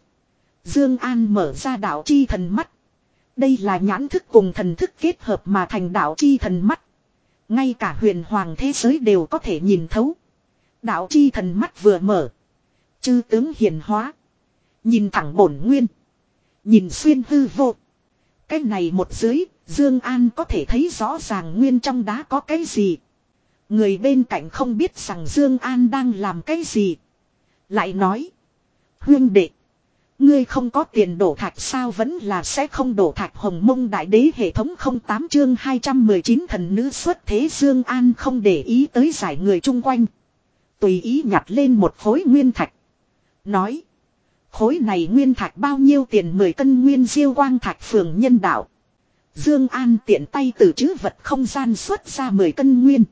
Dương An mở ra đạo chi thần mắt. Đây là nhãn thức cùng thần thức kết hợp mà thành đạo chi thần mắt. Ngay cả huyền hoàng thế giới đều có thể nhìn thấu. Đạo chi thần mắt vừa mở. Chư tướng hiền hóa. Nhìn thẳng bổn nguyên. Nhìn xuyên hư vô. Cái này một dưới, Dương An có thể thấy rõ ràng nguyên trong đá có cái gì. Người bên cạnh không biết rằng Dương An đang làm cái gì. Lại nói. Huyên đệ. Ngươi không có tiền đổ thạch sao vẫn là sẽ không đổ thạch hồng mông đại đế hệ thống 08 chương 219 thần nữ xuất thế Dương An không để ý tới giải người chung quanh. Tùy ý nhặt lên một khối nguyên thạch. Nói. Khối này nguyên thạch bao nhiêu tiền 10 cân nguyên diêu quang thạch phường nhân đạo. Dương An tiện tay từ chữ vật không gian xuất ra 10 cân nguyên.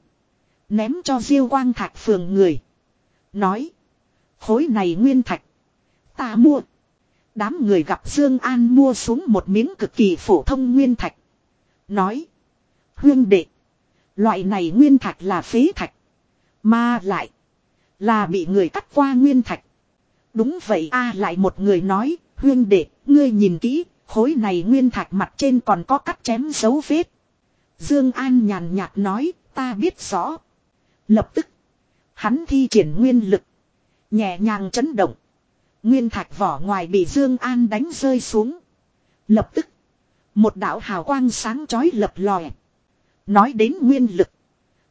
Ném cho diêu quang thạch phường người. Nói. Khối này nguyên thạch. Ta mua. Đám người gặp Dương An mua xuống một miếng cực kỳ phổ thông nguyên thạch. Nói. Huyên đệ. Loại này nguyên thạch là phế thạch. Mà lại. Là bị người cắt qua nguyên thạch. Đúng vậy a, lại một người nói. Huyên đệ. Ngươi nhìn kỹ. Khối này nguyên thạch mặt trên còn có cắt chém dấu vết. Dương An nhàn nhạt nói. Ta biết rõ. Lập tức. Hắn thi triển nguyên lực. Nhẹ nhàng chấn động. Nguyên thạch vỏ ngoài bị Dương An đánh rơi xuống. Lập tức. Một đạo hào quang sáng chói lập lòe. Nói đến nguyên lực.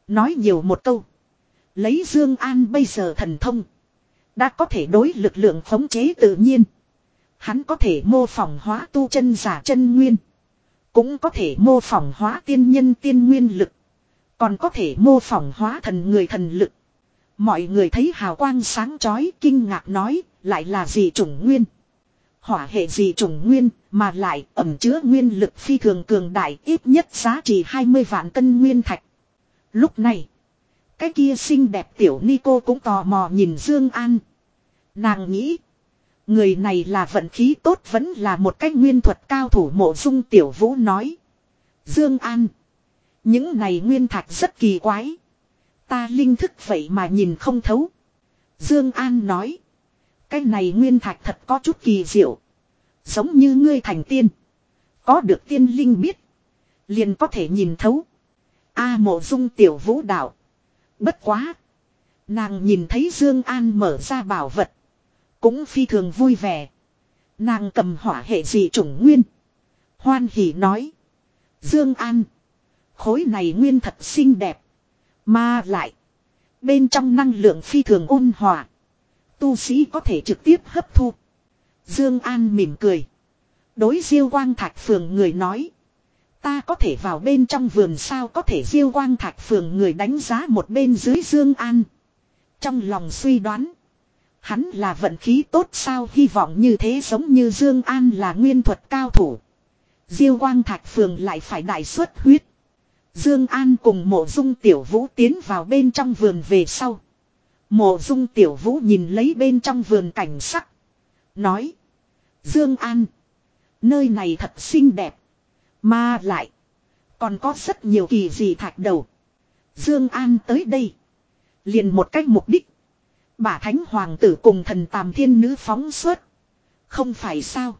Nói nhiều một câu. Lấy Dương An bây giờ thần thông. Đã có thể đối lực lượng khống chế tự nhiên. Hắn có thể mô phỏng hóa tu chân giả chân nguyên. Cũng có thể mô phỏng hóa tiên nhân tiên nguyên lực. Còn có thể mô phỏng hóa thần người thần lực. Mọi người thấy hào quang sáng chói kinh ngạc nói lại là gì chủng nguyên. Hỏa hệ gì chủng nguyên mà lại ẩm chứa nguyên lực phi thường cường đại ít nhất giá trị 20 vạn cân nguyên thạch. Lúc này, cái kia xinh đẹp tiểu Nico cũng tò mò nhìn Dương An. Nàng nghĩ, người này là vận khí tốt vẫn là một cái nguyên thuật cao thủ mộ dung tiểu vũ nói. Dương An, những này nguyên thạch rất kỳ quái. Ta linh thức vậy mà nhìn không thấu. Dương An nói. Cái này nguyên thạch thật có chút kỳ diệu. Giống như ngươi thành tiên. Có được tiên linh biết. Liền có thể nhìn thấu. A mộ dung tiểu vũ đạo. Bất quá. Nàng nhìn thấy Dương An mở ra bảo vật. Cũng phi thường vui vẻ. Nàng cầm hỏa hệ dị chủng nguyên. Hoan hỉ nói. Dương An. Khối này nguyên thật xinh đẹp. Mà lại. Bên trong năng lượng phi thường ôn hòa. Tu sĩ có thể trực tiếp hấp thu. Dương An mỉm cười. Đối Diêu Quang Thạch Phường người nói. Ta có thể vào bên trong vườn sao có thể Diêu Quang Thạch Phường người đánh giá một bên dưới Dương An. Trong lòng suy đoán. Hắn là vận khí tốt sao hy vọng như thế giống như Dương An là nguyên thuật cao thủ. Diêu Quang Thạch Phường lại phải đại suất huyết. Dương An cùng mộ dung tiểu vũ tiến vào bên trong vườn về sau. Mộ dung tiểu vũ nhìn lấy bên trong vườn cảnh sắc. Nói. Dương An. Nơi này thật xinh đẹp. Mà lại. Còn có rất nhiều kỳ dị thạch đầu. Dương An tới đây. Liền một cách mục đích. Bà Thánh Hoàng tử cùng thần Tàm Thiên Nữ phóng xuất. Không phải sao.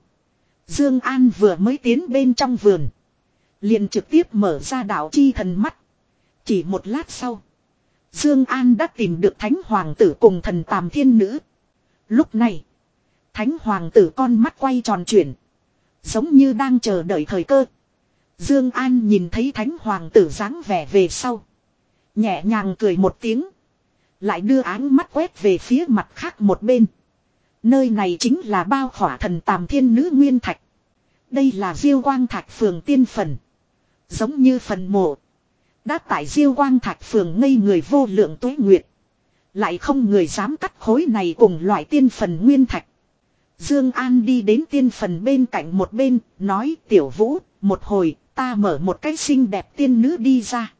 Dương An vừa mới tiến bên trong vườn. Liền trực tiếp mở ra đạo chi thần mắt. Chỉ một lát sau. Dương An đã tìm được Thánh Hoàng tử cùng thần Tàm Thiên Nữ. Lúc này. Thánh Hoàng tử con mắt quay tròn chuyển. Giống như đang chờ đợi thời cơ. Dương An nhìn thấy thánh hoàng tử dáng vẻ về sau. Nhẹ nhàng cười một tiếng. Lại đưa áng mắt quét về phía mặt khác một bên. Nơi này chính là bao khỏa thần tàm thiên nữ nguyên thạch. Đây là diêu quang thạch phường tiên phần. Giống như phần mộ. Đã tại diêu quang thạch phường ngây người vô lượng tuế nguyệt. Lại không người dám cắt khối này cùng loại tiên phần nguyên thạch. Dương An đi đến tiên phần bên cạnh một bên, nói tiểu vũ, một hồi, ta mở một cái xinh đẹp tiên nữ đi ra.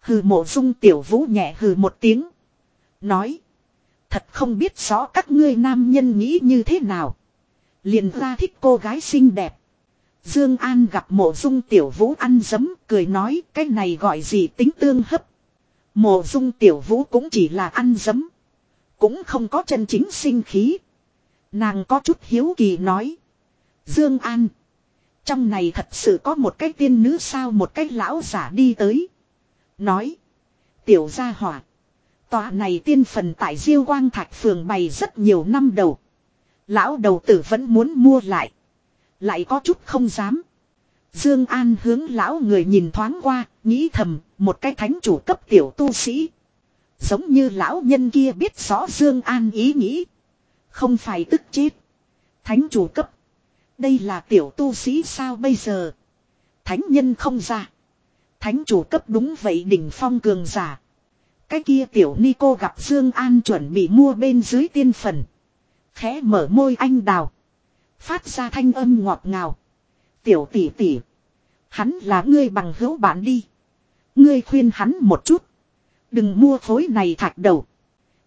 Hừ mộ dung tiểu vũ nhẹ hừ một tiếng. Nói. Thật không biết rõ các ngươi nam nhân nghĩ như thế nào. Liền ra thích cô gái xinh đẹp. Dương An gặp mộ dung tiểu vũ ăn dấm, cười nói cái này gọi gì tính tương hấp. Mộ dung tiểu vũ cũng chỉ là ăn dấm. Cũng không có chân chính sinh khí. Nàng có chút hiếu kỳ nói. Dương An. Trong này thật sự có một cái tiên nữ sao một cái lão giả đi tới. Nói. Tiểu gia hỏa. Tòa này tiên phần tại Diêu Quang Thạch phường bày rất nhiều năm đầu. Lão đầu tử vẫn muốn mua lại. Lại có chút không dám. Dương An hướng lão người nhìn thoáng qua, nghĩ thầm, một cái thánh chủ cấp tiểu tu sĩ. Giống như lão nhân kia biết rõ Dương An ý nghĩ. Không phải tức chết. Thánh chủ cấp. Đây là tiểu tu sĩ sao bây giờ? Thánh nhân không ra. Thánh chủ cấp đúng vậy đỉnh phong cường giả. Cái kia tiểu ni cô gặp Dương An chuẩn bị mua bên dưới tiên phần. Khẽ mở môi anh đào. Phát ra thanh âm ngọt ngào. Tiểu tỷ tỷ. Hắn là ngươi bằng hữu bạn đi. Ngươi khuyên hắn một chút. Đừng mua khối này thạch đầu.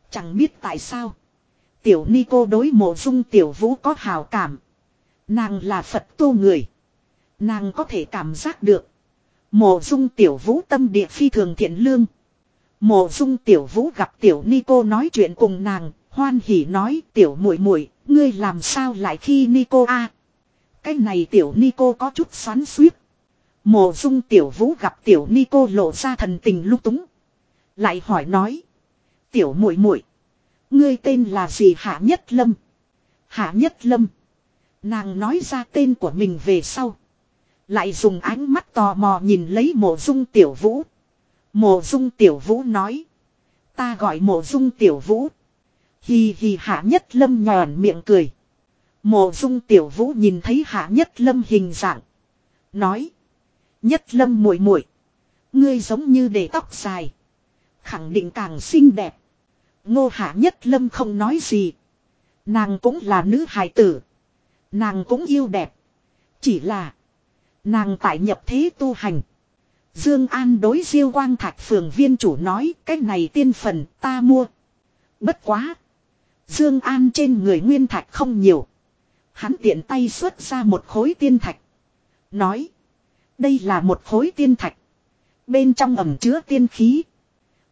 Chẳng biết tại sao. Tiểu ni cô đối mộ dung tiểu vũ có hào cảm. Nàng là Phật tu người. Nàng có thể cảm giác được. Mộ dung tiểu vũ tâm địa phi thường thiện lương. Mộ dung tiểu vũ gặp tiểu ni cô nói chuyện cùng nàng. Hoan hỉ nói, tiểu muội muội, ngươi làm sao lại khi ni cô a Cái này tiểu ni cô có chút xoắn suýt. Mộ dung tiểu vũ gặp tiểu ni cô lộ ra thần tình lúc túng. Lại hỏi nói. Tiểu muội muội, Ngươi tên là gì Hạ Nhất Lâm? Hạ Nhất Lâm. Nàng nói ra tên của mình về sau. Lại dùng ánh mắt tò mò nhìn lấy mộ dung tiểu vũ. Mộ dung tiểu vũ nói. Ta gọi mộ dung tiểu vũ. Hì hì hạ nhất lâm nhòn miệng cười. Mộ dung tiểu vũ nhìn thấy hạ nhất lâm hình dạng. Nói. Nhất lâm muội muội Ngươi giống như để tóc dài. Khẳng định càng xinh đẹp. Ngô hạ nhất lâm không nói gì. Nàng cũng là nữ hài tử. Nàng cũng yêu đẹp. Chỉ là. Nàng tại nhập thế tu hành. Dương An đối diêu quang thạch phường viên chủ nói cái này tiên phần ta mua. Bất quá. Dương An trên người nguyên thạch không nhiều. Hắn tiện tay xuất ra một khối tiên thạch. Nói. Đây là một khối tiên thạch. Bên trong ẩm chứa tiên khí.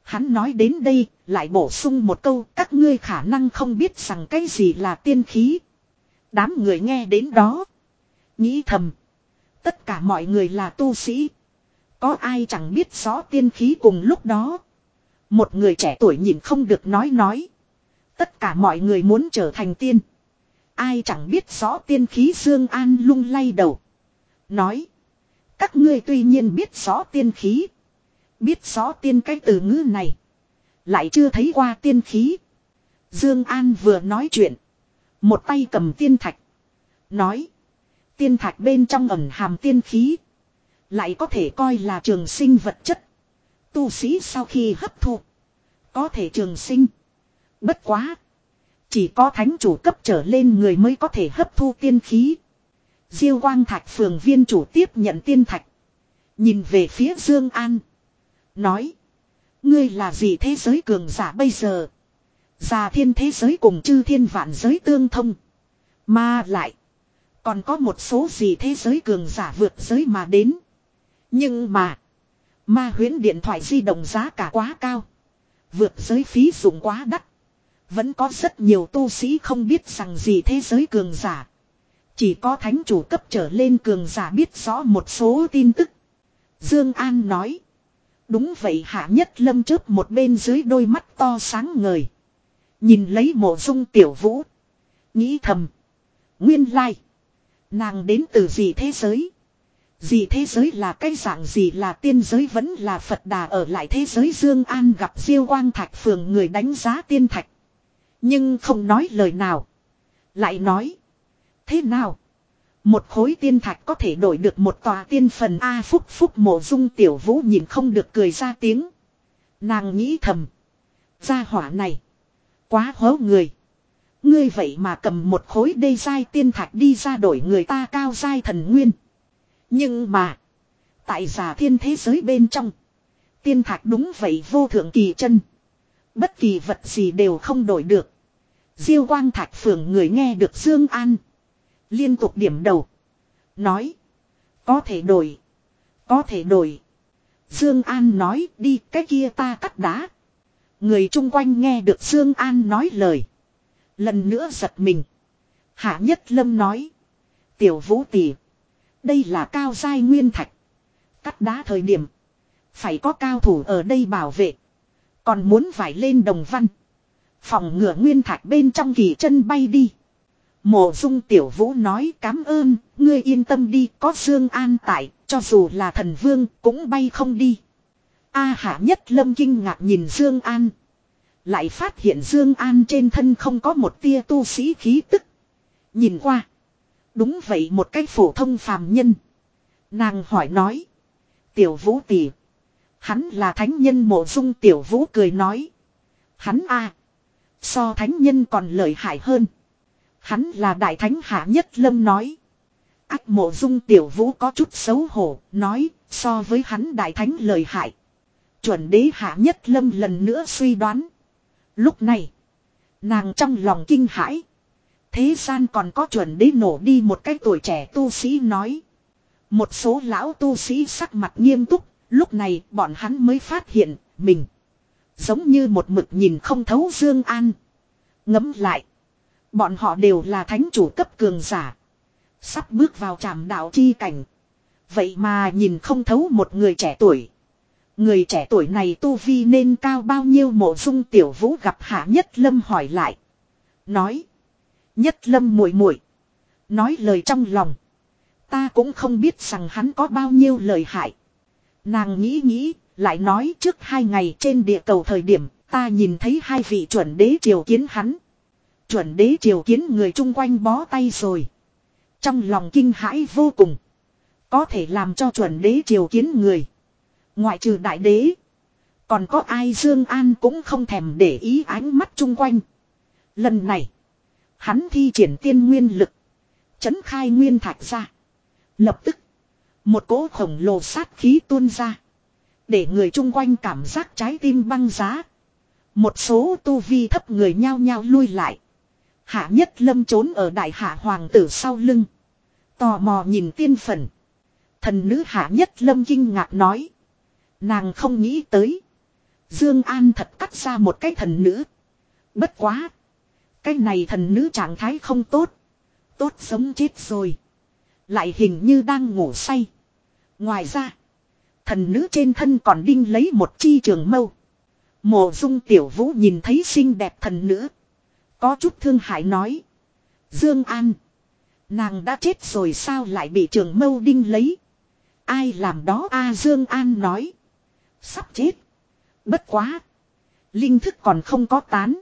Hắn nói đến đây, lại bổ sung một câu, các ngươi khả năng không biết rằng cái gì là tiên khí. Đám người nghe đến đó. Nghĩ thầm. Tất cả mọi người là tu sĩ. Có ai chẳng biết rõ tiên khí cùng lúc đó. Một người trẻ tuổi nhìn không được nói nói. Tất cả mọi người muốn trở thành tiên. Ai chẳng biết rõ tiên khí Dương An lung lay đầu. Nói. Các ngươi tuy nhiên biết rõ tiên khí. Biết rõ tiên cái từ ngữ này. Lại chưa thấy qua tiên khí. Dương An vừa nói chuyện. Một tay cầm tiên thạch. Nói. Tiên thạch bên trong ẩn hàm tiên khí. Lại có thể coi là trường sinh vật chất. Tu sĩ sau khi hấp thụ Có thể trường sinh. Bất quá. Chỉ có thánh chủ cấp trở lên người mới có thể hấp thu tiên khí. Diêu quang thạch phường viên chủ tiếp nhận tiên thạch. Nhìn về phía Dương An. Nói. Ngươi là gì thế giới cường giả bây giờ? Già thiên thế giới cùng chư thiên vạn giới tương thông. Mà lại. Còn có một số gì thế giới cường giả vượt giới mà đến. Nhưng mà. Ma huyến điện thoại di động giá cả quá cao. Vượt giới phí dụng quá đắt. Vẫn có rất nhiều tu sĩ không biết rằng gì thế giới cường giả. Chỉ có thánh chủ cấp trở lên cường giả biết rõ một số tin tức. Dương An nói. Đúng vậy, hạ nhất lâm chớp một bên dưới đôi mắt to sáng ngời. Nhìn lấy mộ dung tiểu vũ. Nghĩ thầm. Nguyên lai. Nàng đến từ gì thế giới. Gì thế giới là cái dạng gì là tiên giới vẫn là Phật đà ở lại thế giới Dương An gặp Diêu Quang Thạch phường người đánh giá tiên thạch. Nhưng không nói lời nào. Lại nói. Thế nào? Một khối tiên thạch có thể đổi được một tòa tiên phần A phúc phúc mộ dung tiểu vũ nhìn không được cười ra tiếng. Nàng nghĩ thầm. Gia hỏa này. Quá hố người. Ngươi vậy mà cầm một khối đê dai tiên thạch đi ra đổi người ta cao dai thần nguyên. Nhưng mà. Tại giả thiên thế giới bên trong. Tiên thạch đúng vậy vô thượng kỳ chân. Bất kỳ vật gì đều không đổi được. Diêu quang thạch phường người nghe được Dương An. Liên tục điểm đầu. Nói. Có thể đổi. Có thể đổi. Dương An nói, đi, cái kia ta cắt đá. Người chung quanh nghe được Dương An nói lời. Lần nữa giật mình. Hạ Nhất Lâm nói. Tiểu Vũ Tỷ. Đây là cao giai nguyên thạch. Cắt đá thời điểm. Phải có cao thủ ở đây bảo vệ. Còn muốn vải lên đồng văn. Phòng ngựa nguyên thạch bên trong kỳ chân bay đi. Mộ dung tiểu vũ nói cảm ơn, ngươi yên tâm đi, có Dương An tại, cho dù là thần vương cũng bay không đi. A hạ nhất lâm kinh ngạc nhìn Dương An. Lại phát hiện Dương An trên thân không có một tia tu sĩ khí tức. Nhìn qua. Đúng vậy một cái phổ thông phàm nhân. Nàng hỏi nói. Tiểu vũ tỷ. Hắn là thánh nhân mộ dung tiểu vũ cười nói. Hắn a So thánh nhân còn lợi hại hơn. Hắn là đại thánh hạ nhất lâm nói. Ác mộ dung tiểu vũ có chút xấu hổ, nói, so với hắn đại thánh lợi hại. Chuẩn đế hạ nhất lâm lần nữa suy đoán. Lúc này, nàng trong lòng kinh hãi. Thế gian còn có chuẩn đế nổ đi một cái tuổi trẻ tu sĩ nói. Một số lão tu sĩ sắc mặt nghiêm túc, lúc này bọn hắn mới phát hiện, mình. Giống như một mực nhìn không thấu Dương An. Ngấm lại. Bọn họ đều là thánh chủ cấp cường giả. Sắp bước vào trạm đạo chi cảnh. Vậy mà nhìn không thấu một người trẻ tuổi. Người trẻ tuổi này tu vi nên cao bao nhiêu mộ dung tiểu vũ gặp hạ nhất lâm hỏi lại. Nói. Nhất lâm muội muội Nói lời trong lòng. Ta cũng không biết rằng hắn có bao nhiêu lời hại. Nàng nghĩ nghĩ, lại nói trước hai ngày trên địa cầu thời điểm, ta nhìn thấy hai vị chuẩn đế triều kiến hắn. Chuẩn đế triều kiến người chung quanh bó tay rồi. Trong lòng kinh hãi vô cùng. Có thể làm cho chuẩn đế triều kiến người. Ngoại trừ đại đế. Còn có ai Dương An cũng không thèm để ý ánh mắt chung quanh. Lần này. Hắn thi triển tiên nguyên lực. Chấn khai nguyên thạch ra. Lập tức. Một cỗ khổng lồ sát khí tuôn ra. Để người chung quanh cảm giác trái tim băng giá. Một số tu vi thấp người nhao nhao lui lại. Hạ nhất lâm trốn ở đại hạ hoàng tử sau lưng. Tò mò nhìn tiên phần. Thần nữ hạ nhất lâm kinh ngạc nói. Nàng không nghĩ tới. Dương An thật cắt ra một cái thần nữ. Bất quá. Cái này thần nữ trạng thái không tốt. Tốt sống chết rồi. Lại hình như đang ngủ say. Ngoài ra. Thần nữ trên thân còn đinh lấy một chi trường mâu. Mộ dung tiểu vũ nhìn thấy xinh đẹp thần nữ. Có chút thương hại nói. Dương An. Nàng đã chết rồi sao lại bị trường mâu đinh lấy. Ai làm đó a, Dương An nói. Sắp chết. Bất quá. Linh thức còn không có tán.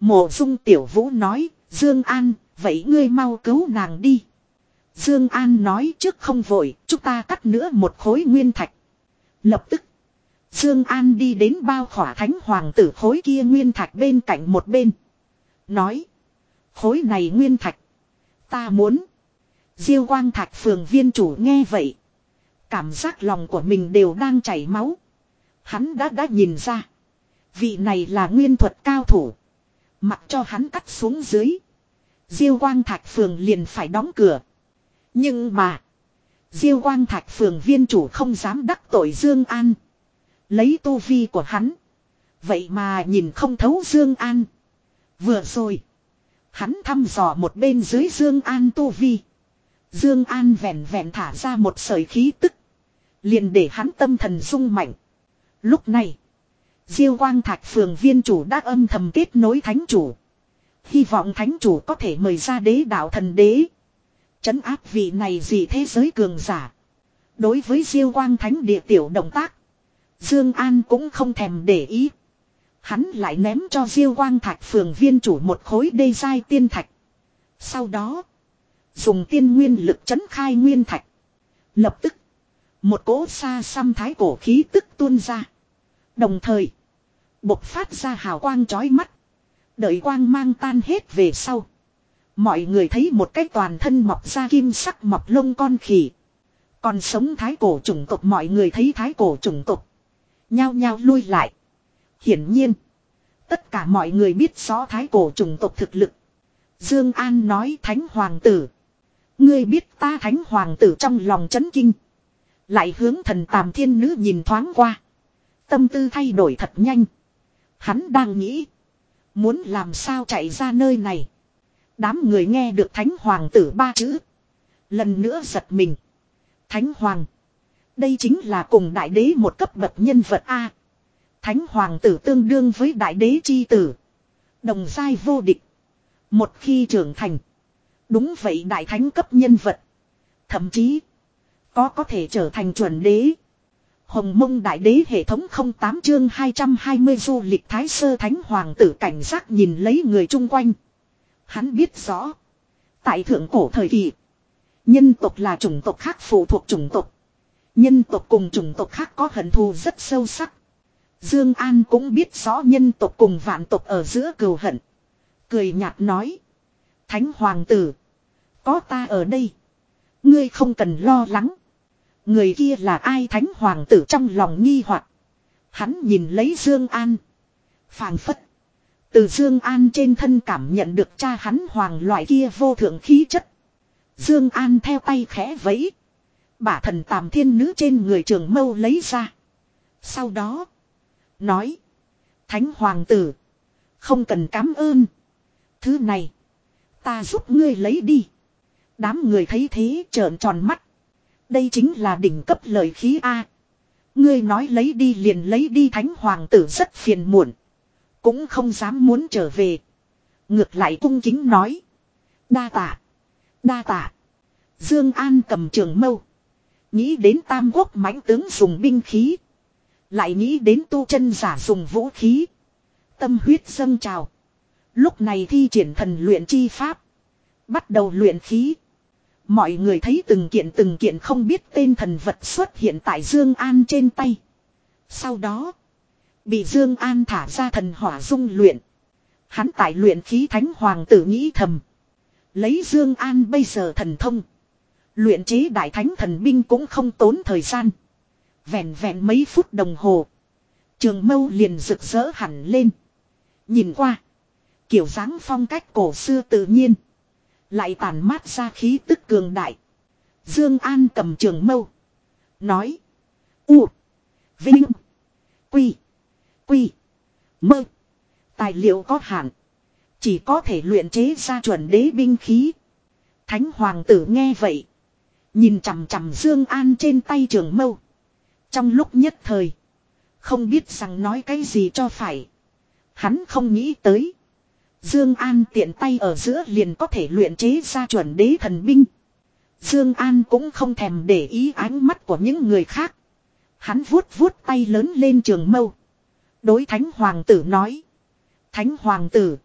Mộ dung tiểu vũ nói. Dương An, vậy ngươi mau cứu nàng đi. Dương An nói trước không vội, chúng ta cắt nữa một khối nguyên thạch. Lập tức. Dương An đi đến bao khỏa thánh hoàng tử khối kia nguyên thạch bên cạnh một bên. Nói. Khối này nguyên thạch. Ta muốn. Diêu quang thạch phường viên chủ nghe vậy. Cảm giác lòng của mình đều đang chảy máu. Hắn đã đã nhìn ra. Vị này là nguyên thuật cao thủ. Mặc cho hắn cắt xuống dưới. Diêu quang thạch phường liền phải đóng cửa. Nhưng mà. Diêu quang thạch phường viên chủ không dám đắc tội Dương An. Lấy tu vi của hắn. Vậy mà nhìn không thấu Dương An. Vừa rồi. Hắn thăm dò một bên dưới Dương An tu vi. Dương An vẹn vẹn thả ra một sợi khí tức. Liền để hắn tâm thần rung mạnh. Lúc này. Diêu quang thạch phường viên chủ đã âm thầm kết nối thánh chủ. Hy vọng thánh chủ có thể mời ra đế đạo thần đế. Chấn áp vị này gì thế giới cường giả. Đối với diêu quang thánh địa tiểu động tác. Dương An cũng không thèm để ý. Hắn lại ném cho diêu quang thạch phường viên chủ một khối đê giai tiên thạch. Sau đó. Dùng tiên nguyên lực chấn khai nguyên thạch. Lập tức. Một cỗ xa xăm thái cổ khí tức tuôn ra. Đồng thời. Bộc phát ra hào quang chói mắt. Đợi quang mang tan hết về sau. Mọi người thấy một cái toàn thân mọc ra kim sắc mọc lông con khỉ. Còn sống thái cổ chủng tộc, mọi người thấy thái cổ chủng tộc. Nhao nhao lui lại. Hiển nhiên. Tất cả mọi người biết rõ thái cổ chủng tộc thực lực. Dương An nói thánh hoàng tử. Ngươi biết ta thánh hoàng tử trong lòng chấn kinh. Lại hướng thần tàm thiên nữ nhìn thoáng qua. Tâm tư thay đổi thật nhanh. Hắn đang nghĩ. Muốn làm sao chạy ra nơi này. Đám người nghe được thánh hoàng tử ba chữ. Lần nữa giật mình. Thánh hoàng. Đây chính là cùng đại đế một cấp bậc nhân vật A. Thánh hoàng tử tương đương với đại đế chi tử. Đồng giai vô địch. Một khi trưởng thành. Đúng vậy đại thánh cấp nhân vật. Thậm chí. Có có thể trở thành chuẩn đế. Hồng mông đại đế hệ thống 08 chương 220 du lịch thái sơ thánh hoàng tử cảnh giác nhìn lấy người chung quanh. Hắn biết rõ. Tại thượng cổ thời kỳ. Nhân tộc là chủng tộc khác phụ thuộc chủng tộc. Nhân tộc cùng chủng tộc khác có hận thù rất sâu sắc. Dương An cũng biết rõ nhân tộc cùng vạn tộc ở giữa cừu hận. Cười nhạt nói. Thánh hoàng tử. Có ta ở đây. Ngươi không cần lo lắng. Người kia là ai thánh hoàng tử trong lòng nghi hoặc Hắn nhìn lấy Dương An. Phàng phất. Từ Dương An trên thân cảm nhận được cha hắn hoàng loại kia vô thượng khí chất. Dương An theo tay khẽ vẫy. Bả thần tàm thiên nữ trên người trường mâu lấy ra. Sau đó. Nói. Thánh hoàng tử. Không cần cảm ơn. Thứ này. Ta giúp ngươi lấy đi. Đám người thấy thế trợn tròn mắt. Đây chính là đỉnh cấp lời khí A. Ngươi nói lấy đi liền lấy đi thánh hoàng tử rất phiền muộn. Cũng không dám muốn trở về. Ngược lại cung kính nói. Đa tạ. Đa tạ. Dương An cầm trường mâu. Nghĩ đến tam quốc mãnh tướng dùng binh khí. Lại nghĩ đến tu chân giả dùng vũ khí. Tâm huyết dâng trào. Lúc này thi triển thần luyện chi pháp. Bắt đầu luyện khí. Mọi người thấy từng kiện từng kiện không biết tên thần vật xuất hiện tại Dương An trên tay. Sau đó. Bị Dương An thả ra thần hỏa dung luyện. Hắn tại luyện khí thánh hoàng tử nghĩ thầm. Lấy Dương An bây giờ thần thông. Luyện chế đại thánh thần binh cũng không tốn thời gian. Vẹn vẹn mấy phút đồng hồ. Trường mâu liền rực rỡ hẳn lên. Nhìn qua. Kiểu dáng phong cách cổ xưa tự nhiên. Lại tàn mát ra khí tức cường đại. Dương An cầm trường mâu. Nói. U. Vinh. Quy. Quy. Mơ. Tài liệu có hạn. Chỉ có thể luyện chế ra chuẩn đế binh khí. Thánh hoàng tử nghe vậy. Nhìn chằm chằm Dương An trên tay trường mâu. Trong lúc nhất thời. Không biết rằng nói cái gì cho phải. Hắn không nghĩ tới. Dương An tiện tay ở giữa liền có thể luyện chế ra chuẩn đế thần binh. Dương An cũng không thèm để ý ánh mắt của những người khác. Hắn vuốt vuốt tay lớn lên trường mâu. Đối Thánh Hoàng tử nói. Thánh Hoàng tử.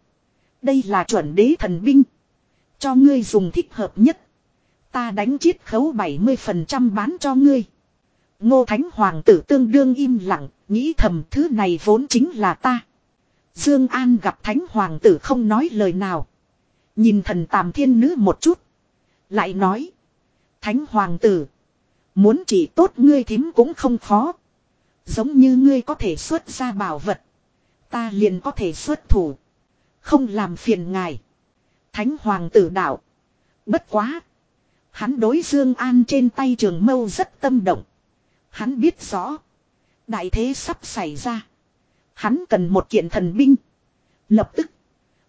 Đây là chuẩn đế thần binh. Cho ngươi dùng thích hợp nhất. Ta đánh chiết khấu 70% bán cho ngươi. Ngô Thánh Hoàng tử tương đương im lặng, nghĩ thầm thứ này vốn chính là ta. Dương An gặp Thánh Hoàng tử không nói lời nào. Nhìn thần tàm thiên nữ một chút. Lại nói. Thánh Hoàng tử. Muốn chỉ tốt ngươi thím cũng không khó. Giống như ngươi có thể xuất ra bảo vật. Ta liền có thể xuất thủ. Không làm phiền ngài. Thánh Hoàng tử đạo. Bất quá. Hắn đối Dương An trên tay trường mâu rất tâm động. Hắn biết rõ. Đại thế sắp xảy ra. Hắn cần một kiện thần binh. Lập tức.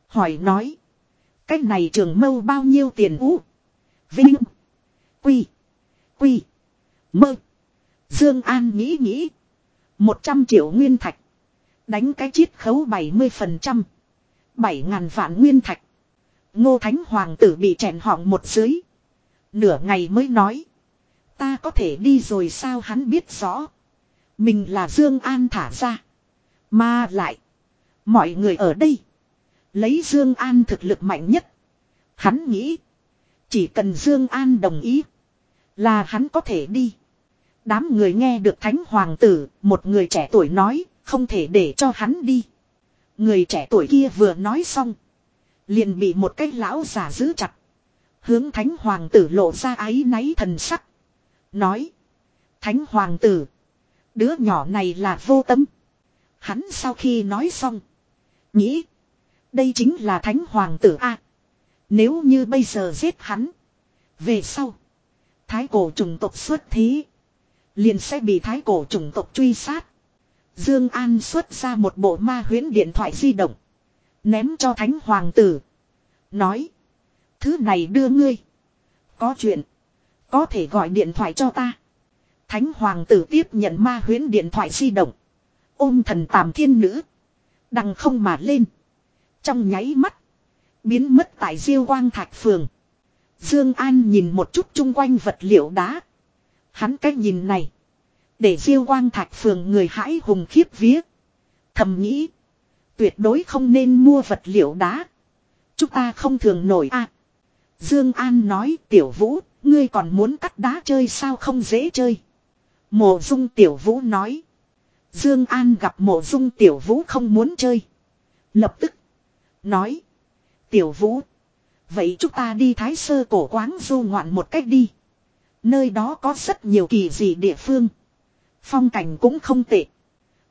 Hỏi nói. Cách này trường mâu bao nhiêu tiền ú? Vinh. Quy. Quy. Mơ. Dương An nghĩ nghĩ. Một trăm triệu nguyên thạch. Đánh cái chiết khấu 70%. Bảy ngàn vạn nguyên thạch. Ngô Thánh Hoàng tử bị chèn họng một dưới. Nửa ngày mới nói. Ta có thể đi rồi sao hắn biết rõ. Mình là Dương An thả ra. Mà lại. Mọi người ở đây. Lấy Dương An thực lực mạnh nhất. Hắn nghĩ. Chỉ cần Dương An đồng ý. Là hắn có thể đi. Đám người nghe được thánh hoàng tử. Một người trẻ tuổi nói. Không thể để cho hắn đi. Người trẻ tuổi kia vừa nói xong. Liền bị một cái lão giả giữ chặt. Hướng thánh hoàng tử lộ ra ái náy thần sắc. Nói. Thánh hoàng tử. Đứa nhỏ này là vô tâm. Hắn sau khi nói xong. Nghĩ. Đây chính là thánh hoàng tử A. Nếu như bây giờ giết hắn. Về sau. Thái cổ trùng tộc xuất thí. Liền sẽ bị thái cổ trùng tộc truy sát. Dương An xuất ra một bộ ma huyễn điện thoại di động. Ném cho thánh hoàng tử. Nói. Thứ này đưa ngươi. Có chuyện. Có thể gọi điện thoại cho ta. Thánh hoàng tử tiếp nhận ma huyễn điện thoại di động. Ôm thần tàm thiên nữ. Đằng không mà lên. Trong nháy mắt. Biến mất tại diêu quang thạch phường. Dương An nhìn một chút chung quanh vật liệu đá. Hắn cái nhìn này. Để diêu quang thạch phường người hãi hùng khiếp vía. Thầm nghĩ. Tuyệt đối không nên mua vật liệu đá. Chúng ta không thường nổi a. Dương An nói tiểu vũ, ngươi còn muốn cắt đá chơi sao không dễ chơi. Mộ dung tiểu vũ nói. Dương An gặp mộ dung tiểu vũ không muốn chơi. Lập tức. Nói. Tiểu vũ. Vậy chúng ta đi thái sơ cổ Quán du ngoạn một cách đi. Nơi đó có rất nhiều kỳ dị địa phương. Phong cảnh cũng không tệ.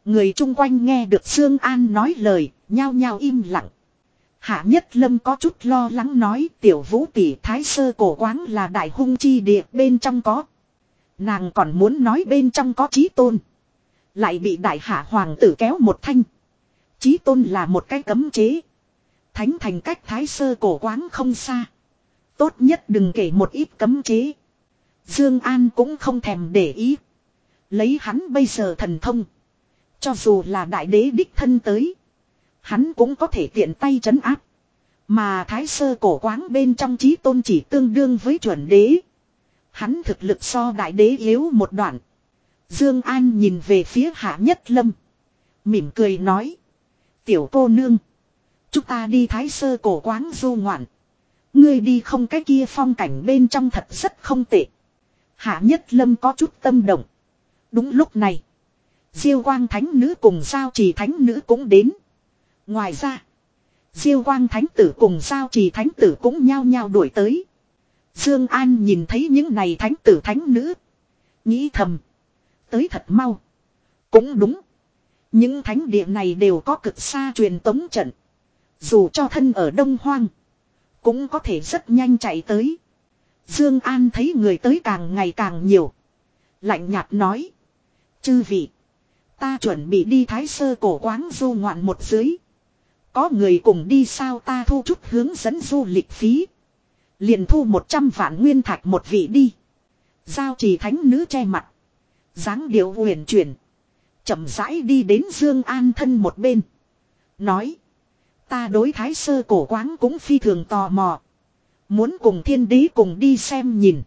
Người chung quanh nghe được Dương An nói lời, nhao nhao im lặng. Hạ Nhất Lâm có chút lo lắng nói tiểu vũ tỷ thái sơ cổ Quán là đại hung chi địa bên trong có. Nàng còn muốn nói bên trong có chí tôn. Lại bị đại hạ hoàng tử kéo một thanh. chí tôn là một cái cấm chế. Thánh thành cách thái sơ cổ quán không xa. Tốt nhất đừng kể một ít cấm chế. Dương An cũng không thèm để ý. Lấy hắn bây giờ thần thông. Cho dù là đại đế đích thân tới. Hắn cũng có thể tiện tay chấn áp. Mà thái sơ cổ quán bên trong trí tôn chỉ tương đương với chuẩn đế. Hắn thực lực so đại đế yếu một đoạn. Dương An nhìn về phía hạ nhất lâm. Mỉm cười nói. Tiểu cô nương. Chúng ta đi thái sơ cổ quán du ngoạn. Ngươi đi không cái kia phong cảnh bên trong thật rất không tệ. Hạ nhất lâm có chút tâm động. Đúng lúc này. Diêu quang thánh nữ cùng giao trì thánh nữ cũng đến. Ngoài ra. Diêu quang thánh tử cùng giao trì thánh tử cũng nhao nhao đuổi tới. Dương An nhìn thấy những này thánh tử thánh nữ. Nghĩ thầm. Tới thật mau. Cũng đúng. Những thánh địa này đều có cực xa truyền tống trận. Dù cho thân ở Đông Hoang. Cũng có thể rất nhanh chạy tới. Dương An thấy người tới càng ngày càng nhiều. Lạnh nhạt nói. Chư vị. Ta chuẩn bị đi thái sơ cổ quán du ngoạn một dưới. Có người cùng đi sao ta thu chút hướng dẫn du lịch phí. Liền thu 100 vạn nguyên thạch một vị đi. Giao trì thánh nữ che mặt dáng điệu huyền chuyển. chậm rãi đi đến Dương An thân một bên. Nói. Ta đối thái sơ cổ quáng cũng phi thường tò mò. Muốn cùng thiên đế cùng đi xem nhìn.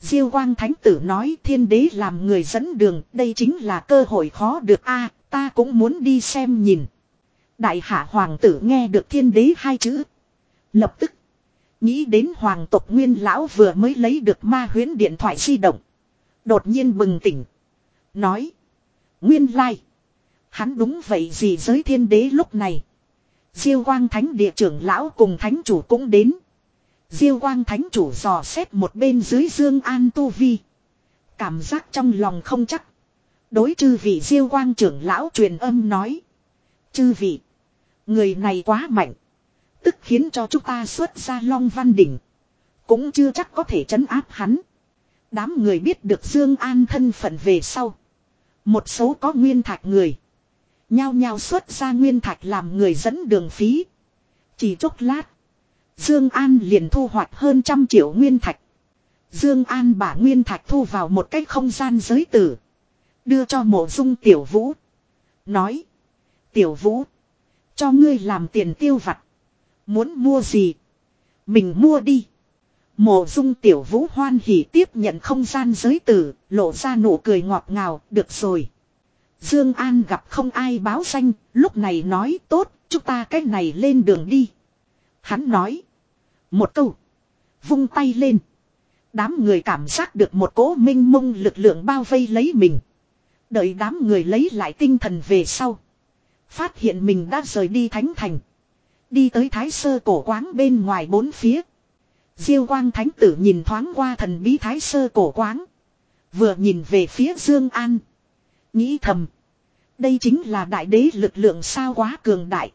Diêu quang thánh tử nói, thiên đế làm người dẫn đường. Đây chính là cơ hội khó được a, ta cũng muốn đi xem nhìn. Đại hạ hoàng tử nghe được thiên đế hai chữ. Lập tức. Nghĩ đến hoàng tộc nguyên lão vừa mới lấy được ma huyến điện thoại di động. Đột nhiên bừng tỉnh. Nói. Nguyên lai. Hắn đúng vậy gì giới thiên đế lúc này. Diêu quang thánh địa trưởng lão cùng thánh chủ cũng đến. Diêu quang thánh chủ dò xét một bên dưới dương an tu vi. Cảm giác trong lòng không chắc. Đối chư vị diêu quang trưởng lão truyền âm nói. Chư vị. Người này quá mạnh. Tức khiến cho chúng ta xuất ra long văn đỉnh. Cũng chưa chắc có thể chấn áp hắn. Đám người biết được Dương An thân phận về sau. Một số có nguyên thạch người. Nhao nhao xuất ra nguyên thạch làm người dẫn đường phí. Chỉ chốc lát. Dương An liền thu hoạch hơn trăm triệu nguyên thạch. Dương An bả nguyên thạch thu vào một cái không gian giới tử. Đưa cho mộ dung tiểu vũ. Nói. Tiểu vũ. Cho ngươi làm tiền tiêu vặt. Muốn mua gì? Mình mua đi. Mộ dung tiểu vũ hoan hỉ tiếp nhận không gian giới tử, lộ ra nụ cười ngọt ngào, được rồi. Dương An gặp không ai báo danh, lúc này nói tốt, chúng ta cách này lên đường đi. Hắn nói. Một câu. Vung tay lên. Đám người cảm giác được một cỗ minh mông lực lượng bao vây lấy mình. Đợi đám người lấy lại tinh thần về sau. Phát hiện mình đã rời đi thánh thành. Đi tới thái sơ cổ quáng bên ngoài bốn phía. Diêu quang thánh tử nhìn thoáng qua thần bí thái sơ cổ quáng. Vừa nhìn về phía Dương An. Nghĩ thầm. Đây chính là đại đế lực lượng sao quá cường đại.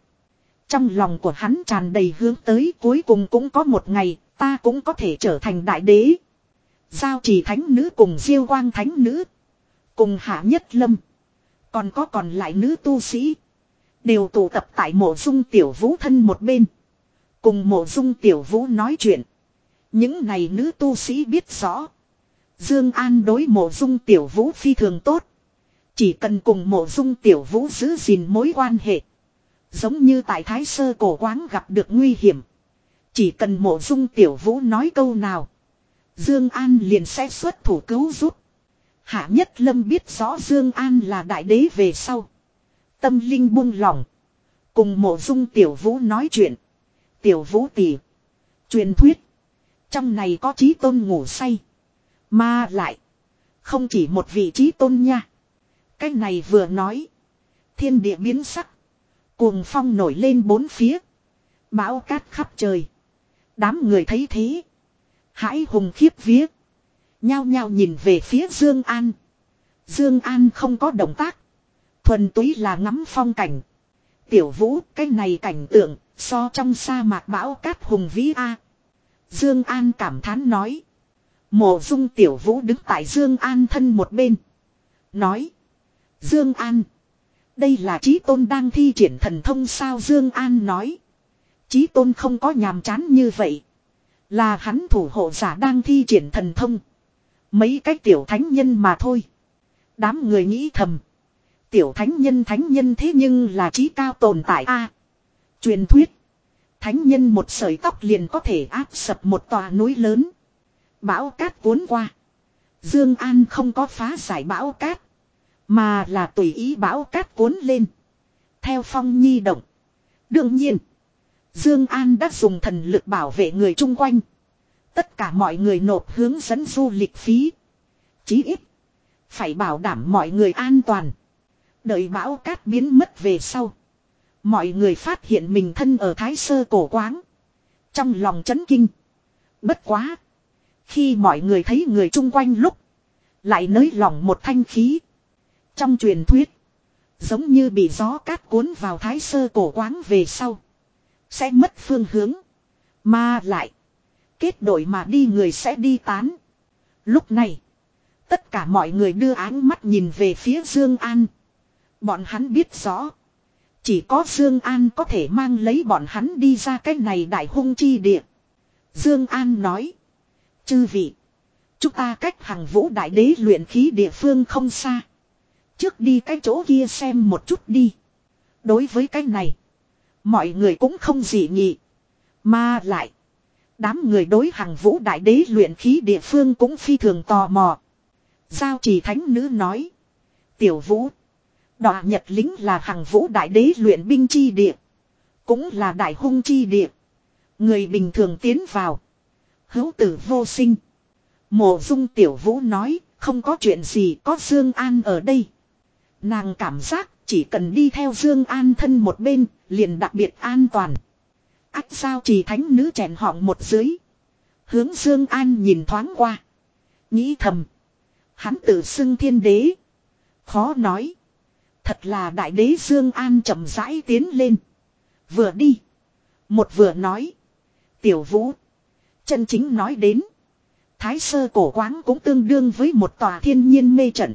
Trong lòng của hắn tràn đầy hướng tới, cuối cùng cũng có một ngày, ta cũng có thể trở thành đại đế. Giao trì thánh nữ cùng diêu quang thánh nữ. Cùng hạ nhất lâm. Còn có còn lại nữ tu sĩ. Đều tụ tập tại mộ dung tiểu vũ thân một bên. Cùng mộ dung tiểu vũ nói chuyện. Những này nữ tu sĩ biết rõ. Dương An đối mộ dung tiểu vũ phi thường tốt. Chỉ cần cùng mộ dung tiểu vũ giữ gìn mối quan hệ. Giống như tại Thái Sơ cổ quáng gặp được nguy hiểm. Chỉ cần mộ dung tiểu vũ nói câu nào. Dương An liền sẽ xuất thủ cứu giúp. Hạ Nhất Lâm biết rõ Dương An là đại đế về sau. Tâm linh buông lỏng. Cùng mộ dung tiểu vũ nói chuyện. Tiểu vũ tỷ. Truyền thuyết. Trong này có trí tôn ngủ say. Mà lại. Không chỉ một vị trí tôn nha. Cái này vừa nói. Thiên địa biến sắc. Cuồng phong nổi lên bốn phía. Bão cát khắp trời. Đám người thấy thế. Hãi hùng khiếp vía. Nhao nhao nhìn về phía Dương An. Dương An không có động tác. Thuần túy là ngắm phong cảnh. Tiểu vũ, cái này cảnh tượng, so trong sa mạc bão cát hùng vĩ A. Dương An cảm thán nói. Mộ dung tiểu vũ đứng tại Dương An thân một bên. Nói. Dương An. Đây là Chí tôn đang thi triển thần thông sao Dương An nói. Chí tôn không có nhàm chán như vậy. Là hắn thủ hộ giả đang thi triển thần thông. Mấy cái tiểu thánh nhân mà thôi. Đám người nghĩ thầm. Tiểu thánh nhân thánh nhân thế nhưng là trí cao tồn tại a. truyền thuyết. Thánh nhân một sợi tóc liền có thể áp sập một tòa núi lớn. Bão cát cuốn qua. Dương An không có phá giải bão cát. Mà là tùy ý bão cát cuốn lên. Theo phong nhi động. Đương nhiên. Dương An đã dùng thần lực bảo vệ người chung quanh. Tất cả mọi người nộp hướng dẫn du lịch phí. Chí ít. Phải bảo đảm mọi người an toàn. Đợi bão cát biến mất về sau. Mọi người phát hiện mình thân ở thái sơ cổ quáng. Trong lòng chấn kinh. Bất quá. Khi mọi người thấy người chung quanh lúc. Lại nới lỏng một thanh khí. Trong truyền thuyết. Giống như bị gió cát cuốn vào thái sơ cổ quáng về sau. Sẽ mất phương hướng. Mà lại. Kết đội mà đi người sẽ đi tán. Lúc này. Tất cả mọi người đưa áng mắt nhìn về phía Dương An. Bọn hắn biết rõ. Chỉ có Dương An có thể mang lấy bọn hắn đi ra cái này đại hung chi địa. Dương An nói. Chư vị. Chúng ta cách hàng vũ đại đế luyện khí địa phương không xa. Trước đi cái chỗ kia xem một chút đi. Đối với cái này. Mọi người cũng không gì nghị. Mà lại. Đám người đối hàng vũ đại đế luyện khí địa phương cũng phi thường tò mò. Giao trì thánh nữ nói. Tiểu vũ. Đọa nhật lính là hàng vũ đại đế luyện binh chi địa. Cũng là đại hung chi địa. Người bình thường tiến vào. Hữu tử vô sinh. Mộ dung tiểu vũ nói. Không có chuyện gì có Dương An ở đây. Nàng cảm giác chỉ cần đi theo Dương An thân một bên, liền đặc biệt an toàn. Ách sao chỉ thánh nữ chèn họng một dưới. Hướng Dương An nhìn thoáng qua. Nghĩ thầm. Hắn tự xưng thiên đế. Khó nói. Thật là đại đế Dương An chậm rãi tiến lên. Vừa đi. Một vừa nói. Tiểu vũ. Chân chính nói đến. Thái sơ cổ quán cũng tương đương với một tòa thiên nhiên mê trận.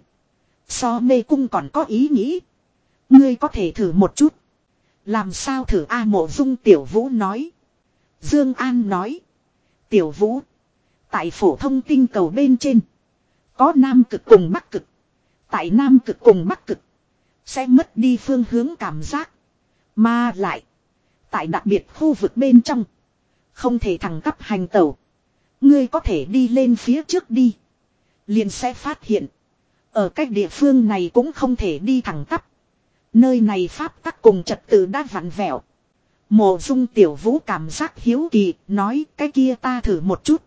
So mê cung còn có ý nghĩ. Ngươi có thể thử một chút. Làm sao thử A mộ dung tiểu vũ nói. Dương An nói. Tiểu vũ. Tại phổ thông tinh cầu bên trên. Có nam cực cùng bắc cực. Tại nam cực cùng bắc cực. Sẽ mất đi phương hướng cảm giác. Mà lại. Tại đặc biệt khu vực bên trong. Không thể thẳng cấp hành tẩu. Ngươi có thể đi lên phía trước đi. Liền sẽ phát hiện. Ở cách địa phương này cũng không thể đi thẳng tắp. Nơi này pháp tắc cùng trật tự đã vặn vẹo. Mộ dung tiểu vũ cảm giác hiếu kỳ, nói cái kia ta thử một chút.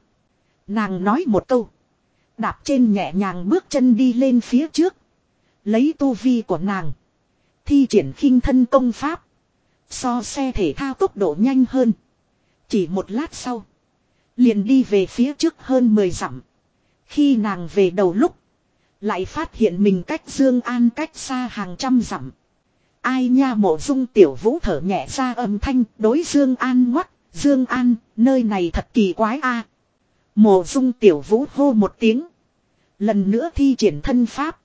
Nàng nói một câu. Đạp trên nhẹ nhàng bước chân đi lên phía trước. Lấy tu vi của nàng. Thi triển khinh thân công pháp. So xe thể thao tốc độ nhanh hơn. Chỉ một lát sau. Liền đi về phía trước hơn 10 dặm. Khi nàng về đầu lúc. Lại phát hiện mình cách Dương An cách xa hàng trăm dặm. Ai nha mộ dung tiểu vũ thở nhẹ ra âm thanh đối Dương An ngoắt. Dương An, nơi này thật kỳ quái a. Mộ dung tiểu vũ hô một tiếng. Lần nữa thi triển thân pháp.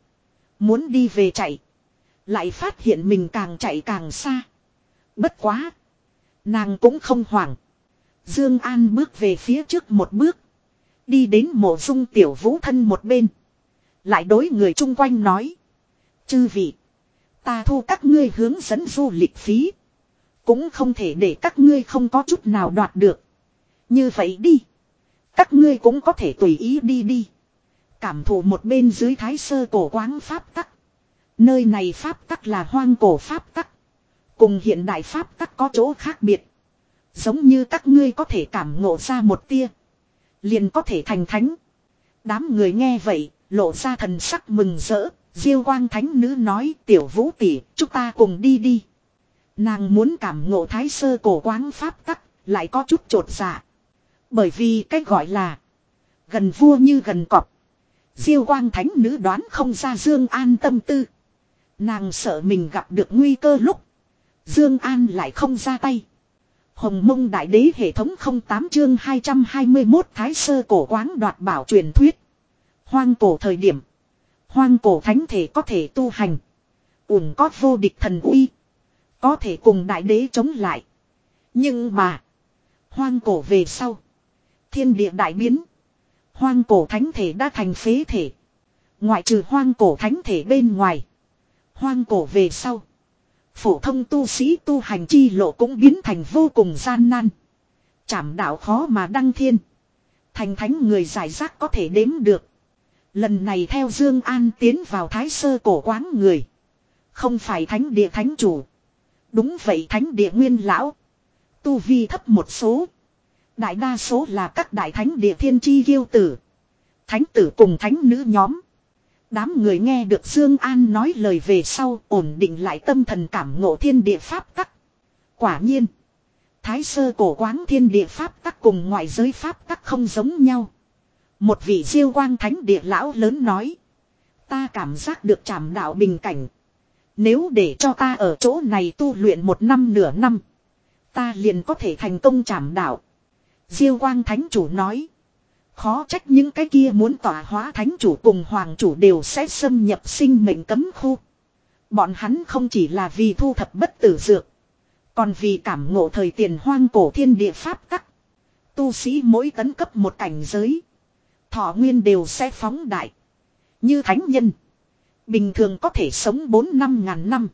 Muốn đi về chạy. Lại phát hiện mình càng chạy càng xa. Bất quá. Nàng cũng không hoảng. Dương An bước về phía trước một bước. Đi đến mộ dung tiểu vũ thân một bên. Lại đối người chung quanh nói. Chư vị. Ta thu các ngươi hướng dẫn du lịch phí. Cũng không thể để các ngươi không có chút nào đoạt được. Như vậy đi. Các ngươi cũng có thể tùy ý đi đi. Cảm thụ một bên dưới thái sơ cổ quáng pháp tắc. Nơi này pháp tắc là hoang cổ pháp tắc. Cùng hiện đại pháp tắc có chỗ khác biệt. Giống như các ngươi có thể cảm ngộ ra một tia. Liền có thể thành thánh. Đám người nghe vậy, lộ ra thần sắc mừng rỡ. Diêu quang thánh nữ nói tiểu vũ tỷ, chúng ta cùng đi đi. Nàng muốn cảm ngộ thái sơ cổ quáng pháp tắc, lại có chút trột dạ. Bởi vì cách gọi là gần vua như gần cọp. Diêu quang thánh nữ đoán không ra Dương An tâm tư. Nàng sợ mình gặp được nguy cơ lúc. Dương An lại không ra tay. Hồng mông đại đế hệ thống 08 chương 221 thái sơ cổ quáng đoạt bảo truyền thuyết. Hoang cổ thời điểm. Hoang cổ thánh thể có thể tu hành. Ủng có vô địch thần uy. Có thể cùng đại đế chống lại. Nhưng mà. Hoang cổ về sau. Thiên địa đại biến. Hoang cổ thánh thể đã thành phế thể. Ngoại trừ hoang cổ thánh thể bên ngoài. Hoang cổ về sau. Phổ thông tu sĩ tu hành chi lộ cũng biến thành vô cùng gian nan. Chảm đạo khó mà đăng thiên. Thành thánh người giải rác có thể đếm được. Lần này theo Dương An tiến vào thái sơ cổ quán người. Không phải thánh địa thánh chủ. Đúng vậy thánh địa nguyên lão. Tu vi thấp một số. Đại đa số là các đại thánh địa thiên chi yêu tử. Thánh tử cùng thánh nữ nhóm. Đám người nghe được Dương An nói lời về sau ổn định lại tâm thần cảm ngộ thiên địa pháp tắc. Quả nhiên. Thái sơ cổ quán thiên địa pháp tắc cùng ngoại giới pháp tắc không giống nhau. Một vị siêu quang thánh địa lão lớn nói. Ta cảm giác được trảm đạo bình cảnh. Nếu để cho ta ở chỗ này tu luyện một năm nửa năm. Ta liền có thể thành công trảm đạo. Diêu quang thánh chủ nói. Khó trách những cái kia muốn tỏa hóa thánh chủ cùng hoàng chủ đều sẽ xâm nhập sinh mệnh cấm khu. Bọn hắn không chỉ là vì thu thập bất tử dược. Còn vì cảm ngộ thời tiền hoang cổ thiên địa pháp tắc. Tu sĩ mỗi tấn cấp một cảnh giới. Thọ nguyên đều sẽ phóng đại. Như thánh nhân. Bình thường có thể sống 4 năm ngàn năm.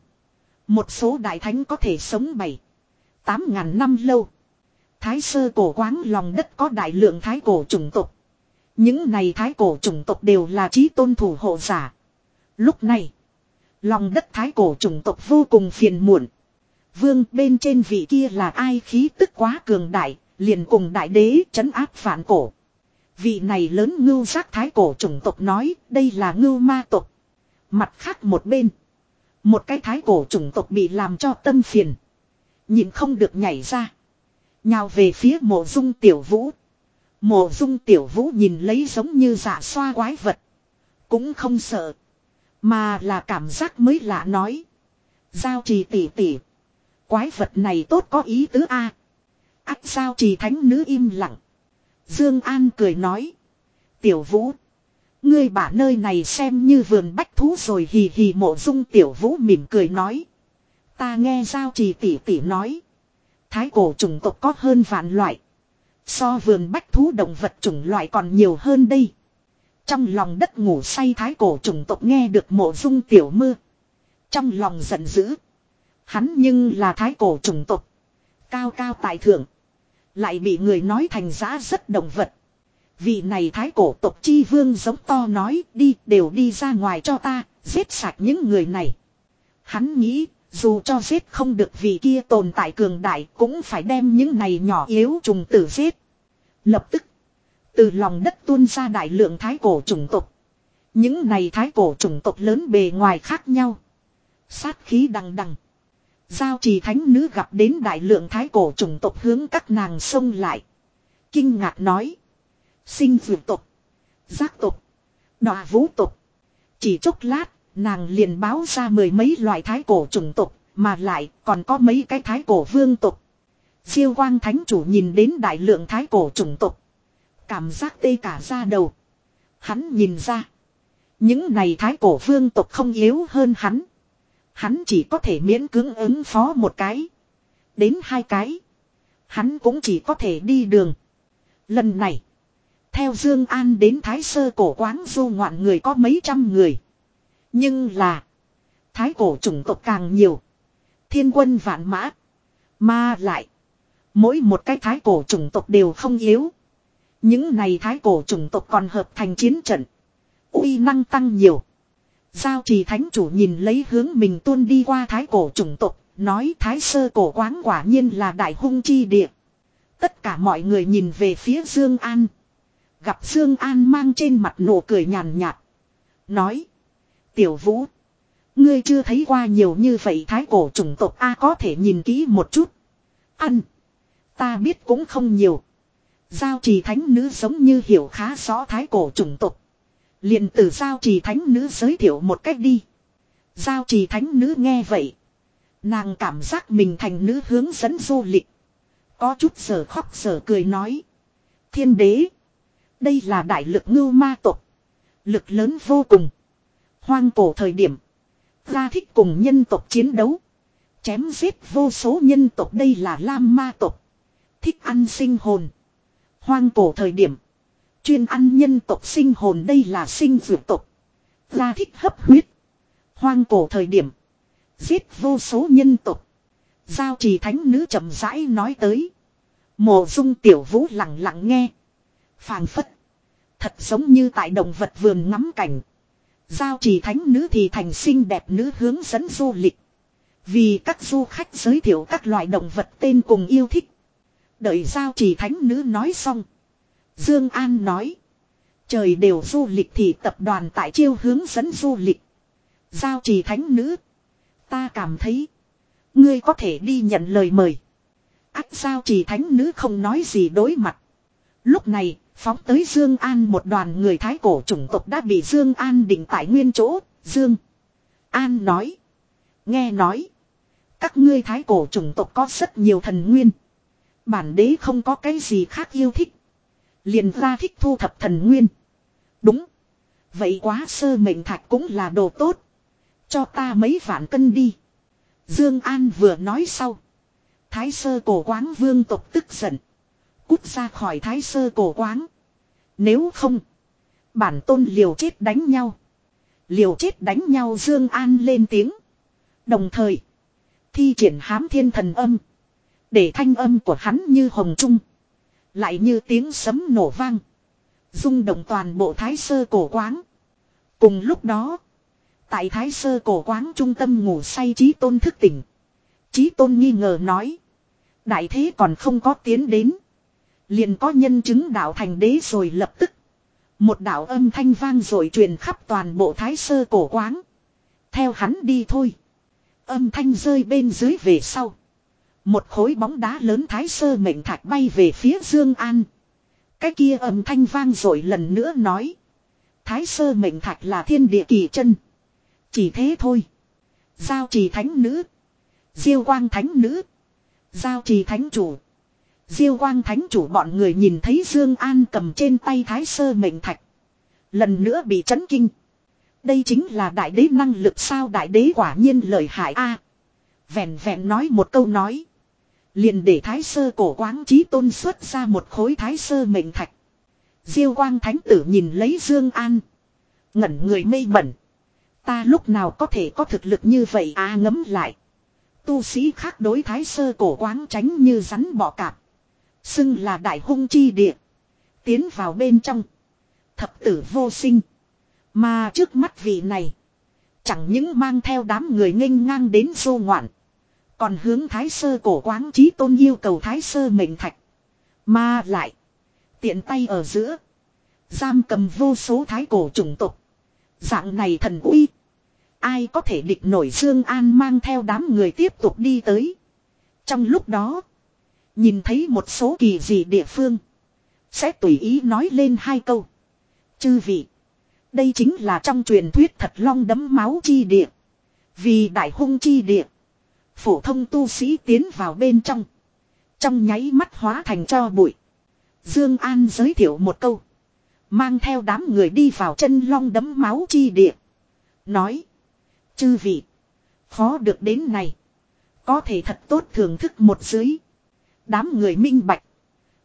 Một số đại thánh có thể sống 7. 8 ngàn năm lâu. Thái sơ cổ quáng lòng đất có đại lượng thái cổ chủng tộc. Những này thái cổ chủng tộc đều là trí tôn thủ hộ giả. Lúc này, lòng đất thái cổ chủng tộc vô cùng phiền muộn. Vương bên trên vị kia là ai khí tức quá cường đại, liền cùng đại đế chấn áp phản cổ. Vị này lớn ngưu giác thái cổ chủng tộc nói đây là ngưu ma tộc. Mặt khác một bên. Một cái thái cổ chủng tộc bị làm cho tâm phiền. Nhìn không được nhảy ra. Nhào về phía mộ dung tiểu vũ. Mộ dung tiểu vũ nhìn lấy giống như giả xoa quái vật. Cũng không sợ. Mà là cảm giác mới lạ nói. Giao trì tỉ tỉ. Quái vật này tốt có ý tứ a. À. Ác giao trì thánh nữ im lặng. Dương An cười nói. Tiểu vũ. Ngươi bả nơi này xem như vườn bách thú rồi hì hì mộ dung tiểu vũ mỉm cười nói. Ta nghe giao trì tỉ tỉ nói. Thái cổ chủng tộc có hơn vạn loại. So vườn bách thú động vật chủng loại còn nhiều hơn đây. Trong lòng đất ngủ say thái cổ chủng tộc nghe được mộ dung tiểu mưa. Trong lòng giận dữ. Hắn nhưng là thái cổ chủng tộc. Cao cao tại thượng. Lại bị người nói thành giá rất động vật. Vị này thái cổ tộc chi vương giống to nói đi đều đi ra ngoài cho ta, giết sạch những người này. Hắn nghĩ, dù cho giết không được vị kia tồn tại cường đại cũng phải đem những này nhỏ yếu trùng tử giết. Lập tức, từ lòng đất tuôn ra đại lượng thái cổ chủng tộc. Những này thái cổ chủng tộc lớn bề ngoài khác nhau. Sát khí đằng đằng. Giao trì thánh nữ gặp đến đại lượng thái cổ chủng tộc hướng các nàng xông lại. Kinh ngạc nói. Sinh vượt tộc. Giác tộc. Đọa vũ tộc. Chỉ chốc lát, nàng liền báo ra mười mấy loại thái cổ chủng tộc, mà lại còn có mấy cái thái cổ vương tộc. Siêu quang thánh chủ nhìn đến đại lượng thái cổ chủng tộc. Cảm giác tê cả ra đầu. Hắn nhìn ra. Những này thái cổ vương tộc không yếu hơn hắn. Hắn chỉ có thể miễn cưỡng ứng phó một cái. Đến hai cái. Hắn cũng chỉ có thể đi đường. Lần này. Theo Dương An đến Thái Sơ cổ quán du ngoạn người có mấy trăm người. Nhưng là. Thái cổ chủng tộc càng nhiều. Thiên quân vạn mã. Mà lại. Mỗi một cái thái cổ chủng tộc đều không yếu. Những này thái cổ chủng tộc còn hợp thành chiến trận. uy năng tăng nhiều. Giao trì thánh chủ nhìn lấy hướng mình tuôn đi qua thái cổ chủng tộc, nói thái sơ cổ quáng quả nhiên là đại hung chi địa. Tất cả mọi người nhìn về phía Dương An. Gặp Dương An mang trên mặt nụ cười nhàn nhạt. Nói. Tiểu vũ. Ngươi chưa thấy qua nhiều như vậy thái cổ chủng tộc A có thể nhìn kỹ một chút. Ăn. Ta biết cũng không nhiều. Giao trì thánh nữ giống như hiểu khá rõ thái cổ chủng tộc. liền từ giao trì thánh nữ giới thiệu một cách đi. Giao trì thánh nữ nghe vậy. Nàng cảm giác mình thành nữ hướng dẫn du lịch. Có chút sở khóc sở cười nói. Thiên đế. Đây là đại lực ngưu ma tộc. Lực lớn vô cùng. Hoang cổ thời điểm. Ra thích cùng nhân tộc chiến đấu. Chém giết vô số nhân tộc đây là lam ma tộc. Thích ăn sinh hồn. Hoang cổ thời điểm. Chuyên ăn nhân tộc sinh hồn đây là sinh dược tộc. Ra thích hấp huyết. Hoang cổ thời điểm. Giết vô số nhân tộc. Giao trì thánh nữ chậm rãi nói tới. Mộ dung tiểu vũ lặng lặng nghe. phảng phất. Thật giống như tại động vật vườn ngắm cảnh. Giao trì thánh nữ thì thành xinh đẹp nữ hướng dẫn du lịch. Vì các du khách giới thiệu các loại động vật tên cùng yêu thích. Đợi giao trì thánh nữ nói xong. Dương An nói. Trời đều du lịch thì tập đoàn tại chiêu hướng dẫn du lịch. Giao trì thánh nữ. Ta cảm thấy. Ngươi có thể đi nhận lời mời. Ác giao trì thánh nữ không nói gì đối mặt. Lúc này, phóng tới Dương An một đoàn người thái cổ chủng tộc đã bị Dương An định tại nguyên chỗ. Dương An nói. Nghe nói. Các ngươi thái cổ chủng tộc có rất nhiều thần nguyên. Bản đế không có cái gì khác yêu thích. Liền ra thích thu thập thần nguyên. Đúng. Vậy quá sơ mệnh thạch cũng là đồ tốt. Cho ta mấy vạn cân đi. Dương An vừa nói sau. Thái sơ cổ quáng vương tộc tức giận. Cút ra khỏi thái sơ cổ quáng. Nếu không. Bản tôn liều chết đánh nhau. Liều chết đánh nhau Dương An lên tiếng. Đồng thời. Thi triển hám thiên thần âm. Để thanh âm của hắn như hồng trung. Lại như tiếng sấm nổ vang. rung động toàn bộ thái sơ cổ quáng. Cùng lúc đó. Tại thái sơ cổ quáng trung tâm ngủ say trí tôn thức tỉnh. Trí tôn nghi ngờ nói. Đại thế còn không có tiến đến. Liền có nhân chứng đạo thành đế rồi lập tức. Một đạo âm thanh vang rồi truyền khắp toàn bộ thái sơ cổ quáng. Theo hắn đi thôi. Âm thanh rơi bên dưới về sau. Một khối bóng đá lớn thái sơ mệnh thạch bay về phía Dương An. Cái kia âm thanh vang rồi lần nữa nói. Thái sơ mệnh thạch là thiên địa kỳ chân. Chỉ thế thôi. Giao trì thánh nữ. Diêu quang thánh nữ. Giao trì thánh chủ. Diêu quang thánh chủ bọn người nhìn thấy Dương An cầm trên tay thái sơ mệnh thạch. Lần nữa bị chấn kinh. Đây chính là đại đế năng lực sao đại đế quả nhiên lợi hại a. vẹn vẹn nói một câu nói. Liền để thái sơ cổ quáng trí tôn xuất ra một khối thái sơ mệnh thạch. Diêu quang thánh tử nhìn lấy Dương An. Ngẩn người mê bẩn. Ta lúc nào có thể có thực lực như vậy à ngấm lại. Tu sĩ khác đối thái sơ cổ quáng tránh như rắn bò cạp. Xưng là đại hung chi địa. Tiến vào bên trong. Thập tử vô sinh. Mà trước mắt vị này. Chẳng những mang theo đám người nghênh ngang đến vô ngoạn. Còn hướng thái sơ cổ quán trí tôn yêu cầu thái sơ mệnh thạch. Mà lại. Tiện tay ở giữa. Giam cầm vô số thái cổ chủng tục. Dạng này thần uy. Ai có thể địch nổi Dương An mang theo đám người tiếp tục đi tới. Trong lúc đó. Nhìn thấy một số kỳ dị địa phương. Sẽ tùy ý nói lên hai câu. Chư vị. Đây chính là trong truyền thuyết thật long đấm máu chi địa. Vì đại hung chi địa. Phổ thông tu sĩ tiến vào bên trong. Trong nháy mắt hóa thành cho bụi. Dương An giới thiệu một câu. Mang theo đám người đi vào chân long đấm máu chi địa. Nói. Chư vị. Khó được đến này. Có thể thật tốt thưởng thức một dưới. Đám người minh bạch.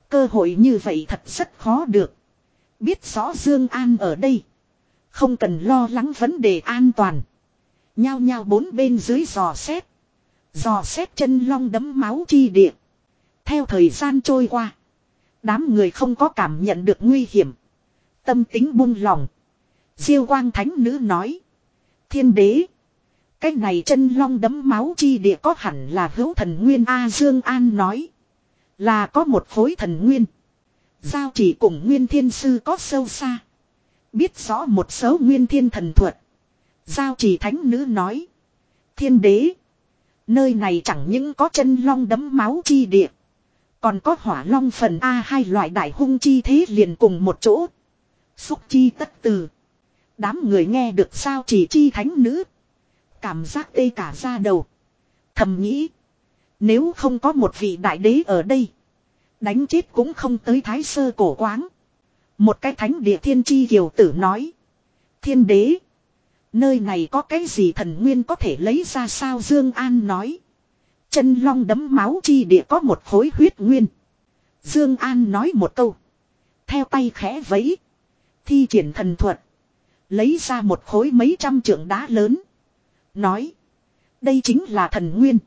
Cơ hội như vậy thật rất khó được. Biết rõ Dương An ở đây. Không cần lo lắng vấn đề an toàn. Nhao nhao bốn bên dưới dò xét. Dò xét chân long đấm máu chi địa. Theo thời gian trôi qua. Đám người không có cảm nhận được nguy hiểm. Tâm tính buông lòng. Diêu quang thánh nữ nói. Thiên đế. Cái này chân long đấm máu chi địa có hẳn là hữu thần nguyên A Dương An nói. Là có một khối thần nguyên. Giao chỉ cùng nguyên thiên sư có sâu xa. Biết rõ một số nguyên thiên thần thuật. Giao chỉ thánh nữ nói. Thiên đế. Nơi này chẳng những có chân long đấm máu chi địa. Còn có hỏa long phần A hai loại đại hung chi thế liền cùng một chỗ. Xúc chi tất từ. Đám người nghe được sao chỉ chi thánh nữ. Cảm giác tê cả ra đầu. Thầm nghĩ. Nếu không có một vị đại đế ở đây. Đánh chết cũng không tới thái sơ cổ quáng. Một cái thánh địa thiên chi kiều tử nói. Thiên đế. Nơi này có cái gì thần nguyên có thể lấy ra sao Dương An nói. Chân long đấm máu chi địa có một khối huyết nguyên. Dương An nói một câu. Theo tay khẽ vẫy. Thi triển thần thuật. Lấy ra một khối mấy trăm trượng đá lớn. Nói. Đây chính là thần nguyên.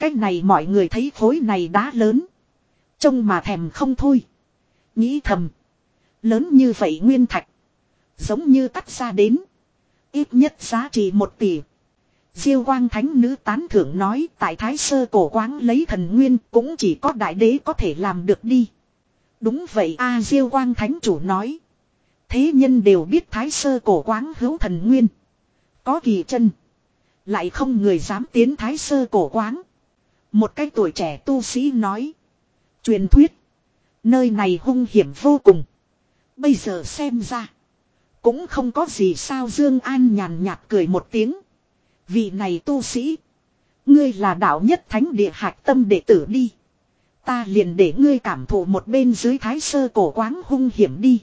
Cách này mọi người thấy khối này đá lớn. Trông mà thèm không thôi. Nghĩ thầm. Lớn như vậy nguyên thạch. Giống như cắt ra đến. Ít nhất giá trị một tỷ. Diêu quang thánh nữ tán thưởng nói tại thái sơ cổ quáng lấy thần nguyên cũng chỉ có đại đế có thể làm được đi. Đúng vậy a, Diêu quang thánh chủ nói. Thế nhân đều biết thái sơ cổ quáng hữu thần nguyên. Có kỳ chân. Lại không người dám tiến thái sơ cổ quáng. Một cái tuổi trẻ tu sĩ nói. Truyền thuyết. Nơi này hung hiểm vô cùng. Bây giờ xem ra. Cũng không có gì sao Dương An nhàn nhạt cười một tiếng. Vị này tu sĩ. Ngươi là đạo nhất thánh địa hạch tâm đệ tử đi. Ta liền để ngươi cảm thụ một bên dưới thái sơ cổ quáng hung hiểm đi.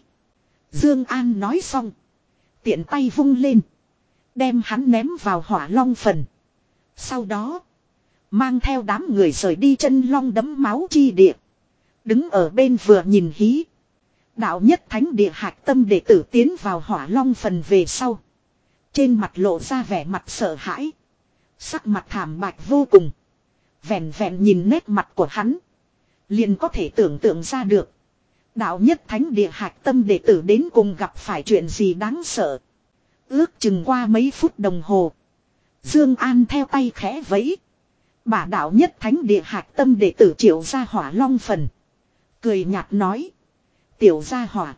Dương An nói xong. Tiện tay vung lên. Đem hắn ném vào hỏa long phần. Sau đó. Mang theo đám người rời đi chân long đấm máu chi địa. Đứng ở bên vừa nhìn hí. Đạo nhất thánh địa hạc tâm đệ tử tiến vào hỏa long phần về sau. Trên mặt lộ ra vẻ mặt sợ hãi. Sắc mặt thảm bạch vô cùng. Vẹn vẹn nhìn nét mặt của hắn. Liền có thể tưởng tượng ra được. Đạo nhất thánh địa hạc tâm đệ tử đến cùng gặp phải chuyện gì đáng sợ. Ước chừng qua mấy phút đồng hồ. Dương An theo tay khẽ vẫy bà đạo nhất thánh địa hạc tâm đệ tử triệu gia hỏa long phần. Cười nhạt nói. Tiểu gia hỏa.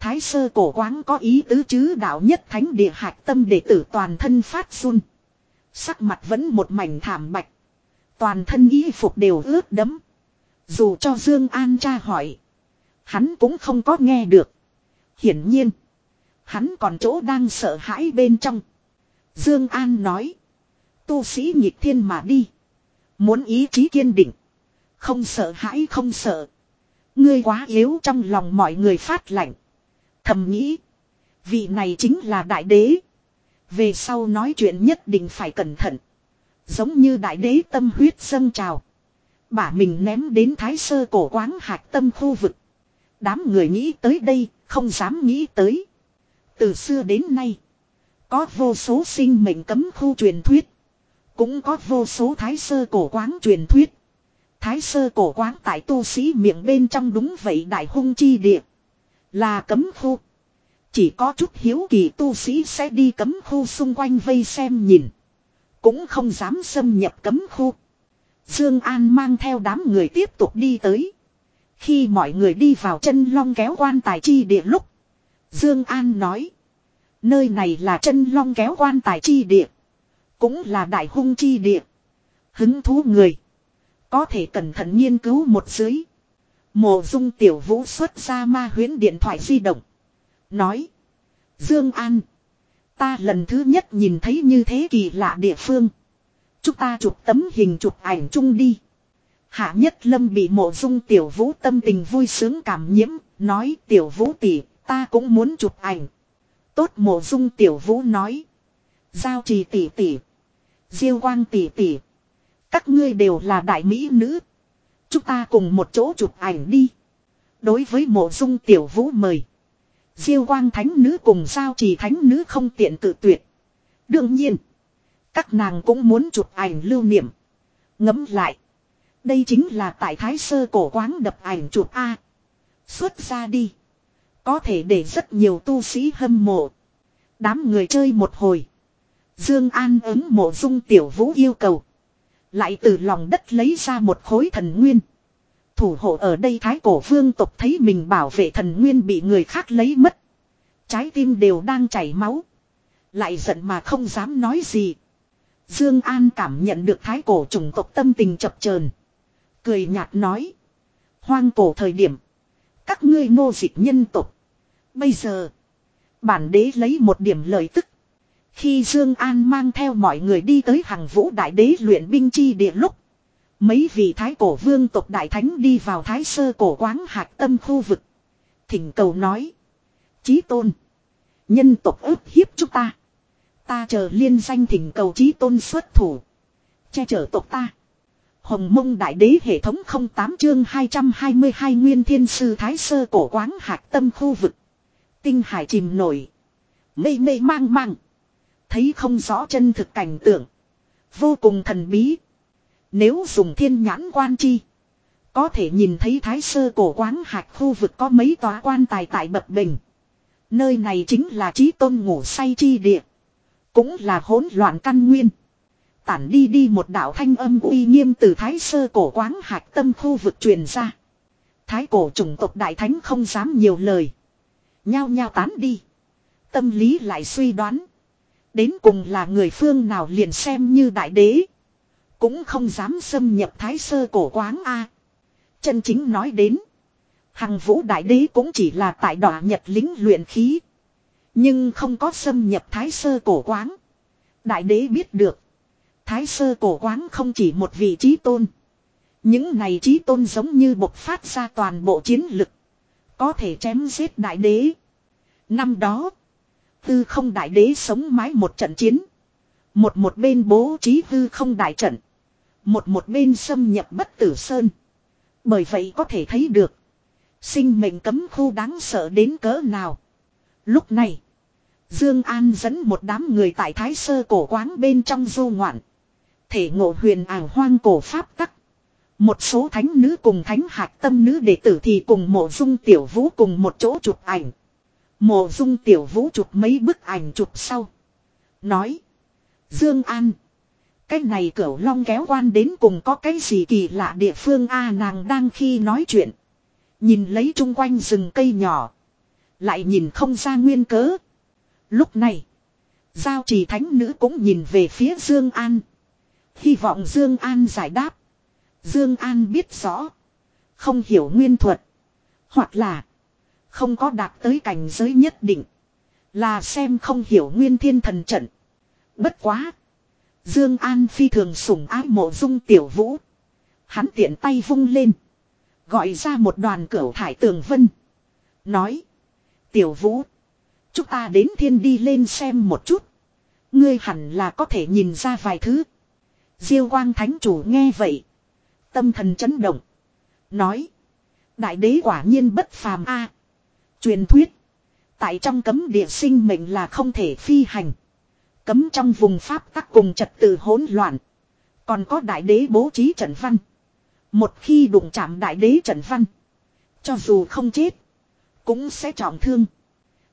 Thái sơ cổ quáng có ý tứ chứ đạo nhất thánh địa hạc tâm đệ tử toàn thân phát run. Sắc mặt vẫn một mảnh thảm bạch. Toàn thân y phục đều ướt đẫm. Dù cho Dương An tra hỏi. Hắn cũng không có nghe được. Hiển nhiên. Hắn còn chỗ đang sợ hãi bên trong. Dương An nói. Tu sĩ nhịp thiên mà đi. Muốn ý chí kiên định. Không sợ hãi không sợ. Ngươi quá yếu trong lòng mọi người phát lạnh. Thầm nghĩ. Vị này chính là đại đế. Về sau nói chuyện nhất định phải cẩn thận. Giống như đại đế tâm huyết dâng trào. Bả mình ném đến thái sơ cổ quáng hạc tâm khu vực. Đám người nghĩ tới đây, không dám nghĩ tới. Từ xưa đến nay, có vô số sinh mệnh cấm khu truyền thuyết. Cũng có vô số thái sơ cổ quán truyền thuyết. Thái sơ cổ quán tại tu sĩ miệng bên trong đúng vậy đại hung chi địa. Là cấm khu. Chỉ có chút hiếu kỳ tu sĩ sẽ đi cấm khu xung quanh vây xem nhìn. Cũng không dám xâm nhập cấm khu. Dương An mang theo đám người tiếp tục đi tới. Khi mọi người đi vào chân long kéo quan tài chi địa lúc. Dương An nói. Nơi này là chân long kéo quan tài chi địa. Cũng là đại hung chi địa. Hứng thú người. Có thể cẩn thận nghiên cứu một dưới. Mộ dung tiểu vũ xuất ra ma huyến điện thoại di động. Nói. Dương An. Ta lần thứ nhất nhìn thấy như thế kỳ lạ địa phương. Chúng ta chụp tấm hình chụp ảnh chung đi. Hạ nhất lâm bị mộ dung tiểu vũ tâm tình vui sướng cảm nhiễm. Nói, tiểu vũ tỷ, ta cũng muốn chụp ảnh. Tốt, mộ dung tiểu vũ nói. Giao trì tỷ tỷ. Diêu quang tỷ tỷ. Các ngươi đều là đại mỹ nữ. Chúng ta cùng một chỗ chụp ảnh đi. Đối với mộ dung tiểu vũ mời. Diêu quang thánh nữ cùng giao trì thánh nữ không tiện tự tuyệt. Đương nhiên. Các nàng cũng muốn chụp ảnh lưu niệm. Ngấm lại. Đây chính là tại thái sơ cổ quán đập ảnh chụp A. Xuất ra đi. Có thể để rất nhiều tu sĩ hâm mộ. Đám người chơi một hồi. Dương An ứng mộ dung tiểu vũ yêu cầu. Lại từ lòng đất lấy ra một khối thần nguyên. Thủ hộ ở đây thái cổ vương tộc thấy mình bảo vệ thần nguyên bị người khác lấy mất. Trái tim đều đang chảy máu. Lại giận mà không dám nói gì. Dương An cảm nhận được thái cổ chủng tộc tâm tình chập chờn, cười nhạt nói: "Hoang cổ thời điểm, các ngươi nô dịch nhân tộc, bây giờ, bản đế lấy một điểm lợi tức khi Dương An mang theo mọi người đi tới hàng vũ đại đế luyện binh chi địa lúc. Mấy vị thái cổ vương tộc đại thánh đi vào thái sơ cổ quáng hạt tâm khu vực. Thỉnh cầu nói. Chí tôn. Nhân tộc ức hiếp chúng ta. Ta chờ liên danh thỉnh cầu chí tôn xuất thủ. Che chở tộc ta. Hồng mông đại đế hệ thống 08 chương 222 nguyên thiên sư thái sơ cổ quáng hạt tâm khu vực. Tinh hải chìm nổi. Mây mây mang mang. Thấy không rõ chân thực cảnh tượng. Vô cùng thần bí. Nếu dùng thiên nhãn quan chi. Có thể nhìn thấy thái sơ cổ quán hạt khu vực có mấy tòa quan tài tại bập bình. Nơi này chính là trí tôn ngủ say chi địa. Cũng là hỗn loạn căn nguyên. Tản đi đi một đạo thanh âm uy nghiêm từ thái sơ cổ quán hạt tâm khu vực truyền ra. Thái cổ chủng tộc đại thánh không dám nhiều lời. Nhao nhao tán đi. Tâm lý lại suy đoán. Đến cùng là người phương nào liền xem như đại đế. Cũng không dám xâm nhập thái sơ cổ quán A. Chân chính nói đến. Hằng vũ đại đế cũng chỉ là tại đỏ nhật lính luyện khí. Nhưng không có xâm nhập thái sơ cổ quán Đại đế biết được. Thái sơ cổ quán không chỉ một vị trí tôn. Những này trí tôn giống như bộc phát ra toàn bộ chiến lực. Có thể chém giết đại đế. Năm đó. Tư không đại đế sống mái một trận chiến. Một một bên bố trí tư không đại trận. Một một bên xâm nhập bất tử sơn. Bởi vậy có thể thấy được. Sinh mệnh cấm khu đáng sợ đến cỡ nào. Lúc này. Dương An dẫn một đám người tại Thái Sơ cổ quán bên trong du ngoạn. Thể ngộ huyền ảo hoang cổ pháp tắc. Một số thánh nữ cùng thánh hạt tâm nữ đệ tử thì cùng mộ dung tiểu vũ cùng một chỗ chụp ảnh. Mộ dung tiểu vũ chụp mấy bức ảnh chụp sau. Nói. Dương An. Cái này cửu long kéo quan đến cùng có cái gì kỳ lạ địa phương a nàng đang khi nói chuyện. Nhìn lấy chung quanh rừng cây nhỏ. Lại nhìn không ra nguyên cớ. Lúc này. Giao trì thánh nữ cũng nhìn về phía Dương An. Hy vọng Dương An giải đáp. Dương An biết rõ. Không hiểu nguyên thuật. Hoặc là. Không có đạt tới cảnh giới nhất định. Là xem không hiểu nguyên thiên thần trận. Bất quá. Dương An phi thường sủng ái mộ dung tiểu vũ. Hắn tiện tay vung lên. Gọi ra một đoàn cửu thải tường vân. Nói. Tiểu vũ. Chúng ta đến thiên đi lên xem một chút. Ngươi hẳn là có thể nhìn ra vài thứ. Diêu quang thánh chủ nghe vậy. Tâm thần chấn động. Nói. Đại đế quả nhiên bất phàm a. Truyền thuyết. Tại trong cấm địa sinh mệnh là không thể phi hành. Cấm trong vùng pháp tắc cùng trật tự hỗn loạn. Còn có đại đế bố trí trận văn. Một khi đụng chạm đại đế trận văn. Cho dù không chết. Cũng sẽ trọng thương.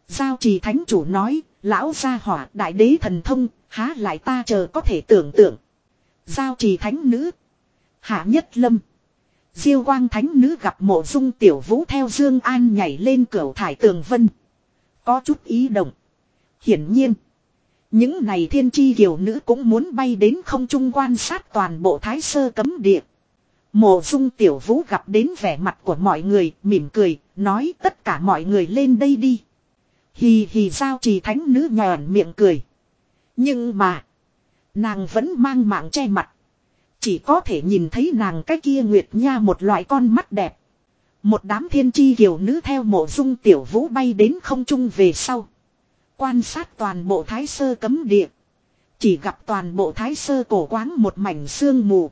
Giao trì thánh chủ nói, lão gia hỏa đại đế thần thông, há lại ta chờ có thể tưởng tượng. Giao trì thánh nữ. Hạ nhất lâm. Diêu quang thánh nữ gặp mộ dung tiểu vũ theo Dương An nhảy lên cửa thải tường vân. Có chút ý động. Hiển nhiên. Những này thiên chi kiều nữ cũng muốn bay đến không trung quan sát toàn bộ thái sơ cấm địa. Mộ dung tiểu vũ gặp đến vẻ mặt của mọi người, mỉm cười, nói tất cả mọi người lên đây đi. Hì hì sao trì thánh nữ nhòn miệng cười. Nhưng mà, nàng vẫn mang mạng che mặt. Chỉ có thể nhìn thấy nàng cái kia nguyệt nha một loại con mắt đẹp. Một đám thiên chi kiều nữ theo mộ dung tiểu vũ bay đến không trung về sau. Quan sát toàn bộ thái sơ cấm địa. Chỉ gặp toàn bộ thái sơ cổ quáng một mảnh sương mù.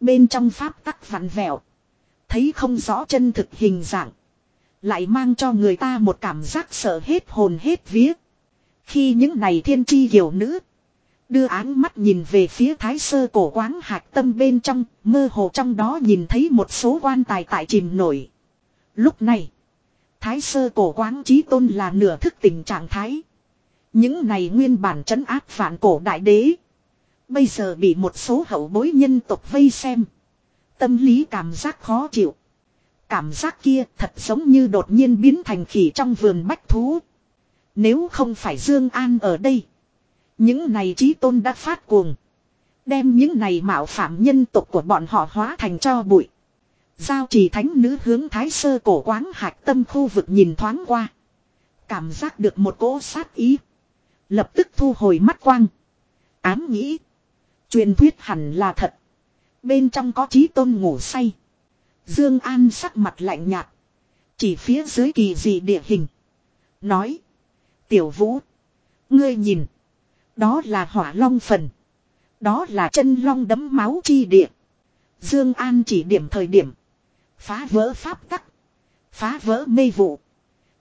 Bên trong pháp tắc vặn vẹo. Thấy không rõ chân thực hình dạng. Lại mang cho người ta một cảm giác sợ hết hồn hết vía. Khi những này thiên chi hiểu nữ. Đưa áng mắt nhìn về phía thái sơ cổ quáng hạc tâm bên trong, mơ hồ trong đó nhìn thấy một số quan tài tại chìm nổi. Lúc này, thái sơ cổ quáng trí tôn là nửa thức tình trạng thái. Những này nguyên bản trấn áp phản cổ đại đế. Bây giờ bị một số hậu bối nhân tộc vây xem. Tâm lý cảm giác khó chịu. Cảm giác kia thật giống như đột nhiên biến thành khỉ trong vườn bách thú. Nếu không phải Dương An ở đây. Những này trí tôn đã phát cuồng. Đem những này mạo phạm nhân tộc của bọn họ hóa thành cho bụi. Giao trì thánh nữ hướng thái sơ cổ quáng hạch tâm khu vực nhìn thoáng qua. Cảm giác được một cỗ sát ý. Lập tức thu hồi mắt quang. Ám nghĩ. Truyền thuyết hẳn là thật. Bên trong có trí tôn ngủ say. Dương An sắc mặt lạnh nhạt. Chỉ phía dưới kỳ dị địa hình. Nói. Tiểu vũ. Ngươi nhìn. Đó là hỏa long phần. Đó là chân long đấm máu chi địa. Dương An chỉ điểm thời điểm. Phá vỡ pháp tắc. Phá vỡ mê vụ.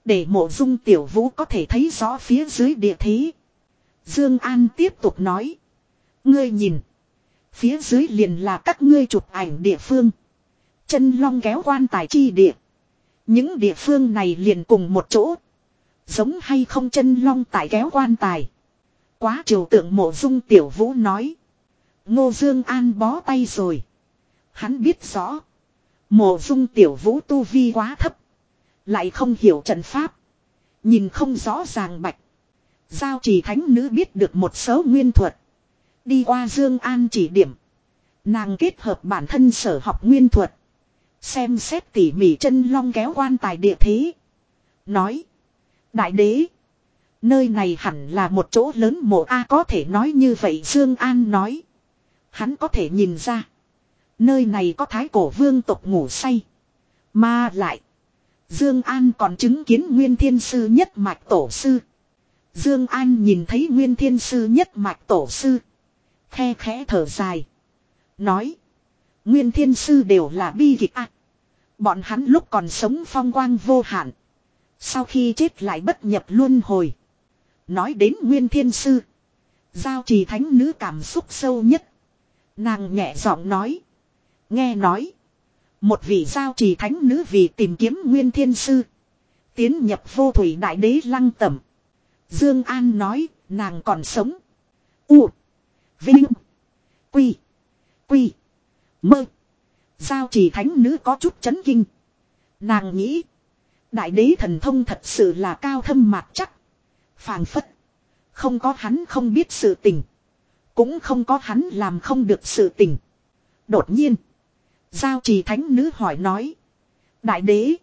Để mộ dung tiểu vũ có thể thấy rõ phía dưới địa thế. Dương An tiếp tục nói. Ngươi nhìn. Phía dưới liền là các ngươi chụp ảnh địa phương. Chân long kéo quan tài chi địa. Những địa phương này liền cùng một chỗ. Giống hay không chân long tại kéo quan tài. Quá triều tượng mộ dung tiểu vũ nói. Ngô Dương An bó tay rồi. Hắn biết rõ. Mộ dung tiểu vũ tu vi quá thấp. Lại không hiểu trận pháp. Nhìn không rõ ràng bạch. Giao chỉ thánh nữ biết được một số nguyên thuật. Đi qua Dương An chỉ điểm. Nàng kết hợp bản thân sở học nguyên thuật. Xem xét tỉ mỉ chân long kéo quan tài địa thế. Nói. Đại đế. Nơi này hẳn là một chỗ lớn mộ A có thể nói như vậy Dương An nói. Hắn có thể nhìn ra. Nơi này có thái cổ vương tộc ngủ say. Mà lại. Dương An còn chứng kiến Nguyên Thiên Sư nhất mạch tổ sư. Dương An nhìn thấy Nguyên Thiên Sư nhất mạch tổ sư. Khe khẽ thở dài. Nói. Nguyên Thiên Sư đều là bi kịch ạ. Bọn hắn lúc còn sống phong quang vô hạn. Sau khi chết lại bất nhập luân hồi. Nói đến Nguyên Thiên Sư. Giao trì thánh nữ cảm xúc sâu nhất. Nàng nhẹ giọng nói. Nghe nói. Một vị giao trì thánh nữ vì tìm kiếm Nguyên Thiên Sư. Tiến nhập vô thủy đại đế lăng tẩm. Dương An nói, nàng còn sống. U. Vinh. Quy. Quy. Mơ. Giao trì thánh nữ có chút chấn kinh. Nàng nghĩ. Đại đế thần thông thật sự là cao thâm mạc chắc phàng phất. Không có hắn không biết sự tình. Cũng không có hắn làm không được sự tình. Đột nhiên. Giao trì thánh nữ hỏi nói. Đại đế.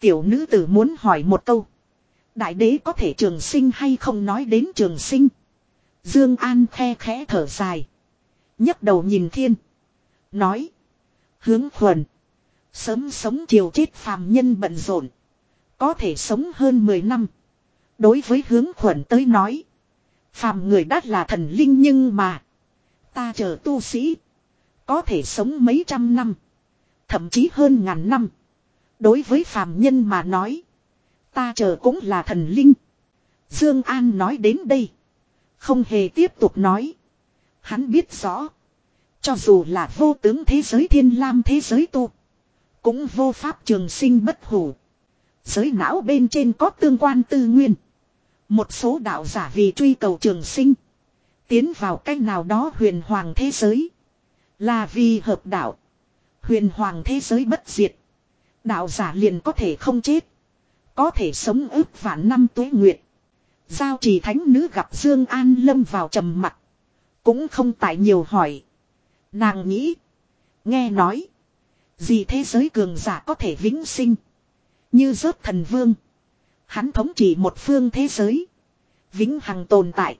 Tiểu nữ tử muốn hỏi một câu. Đại đế có thể trường sinh hay không nói đến trường sinh. Dương An khe khẽ thở dài. nhấc đầu nhìn thiên. Nói. Hướng khuẩn. Sớm sống chiều chết phàm nhân bận rộn. Có thể sống hơn 10 năm. Đối với hướng khuẩn tới nói. Phàm người đắt là thần linh nhưng mà. Ta chờ tu sĩ. Có thể sống mấy trăm năm. Thậm chí hơn ngàn năm. Đối với phàm nhân mà nói. Ta chờ cũng là thần linh. Dương An nói đến đây. Không hề tiếp tục nói. Hắn biết rõ. Cho dù là vô tướng thế giới thiên lam thế giới tu. Cũng vô pháp trường sinh bất hủ. Giới não bên trên có tương quan tư nguyên. Một số đạo giả vì truy cầu trường sinh. Tiến vào cách nào đó huyền hoàng thế giới. Là vì hợp đạo. Huyền hoàng thế giới bất diệt. Đạo giả liền có thể không chết. Có thể sống ước vạn năm tuế nguyệt. Giao trì thánh nữ gặp Dương An lâm vào trầm mặt. Cũng không tại nhiều hỏi. Nàng nghĩ. Nghe nói. Gì thế giới cường giả có thể vĩnh sinh. Như rớt thần vương. Hắn thống trị một phương thế giới. Vĩnh hằng tồn tại.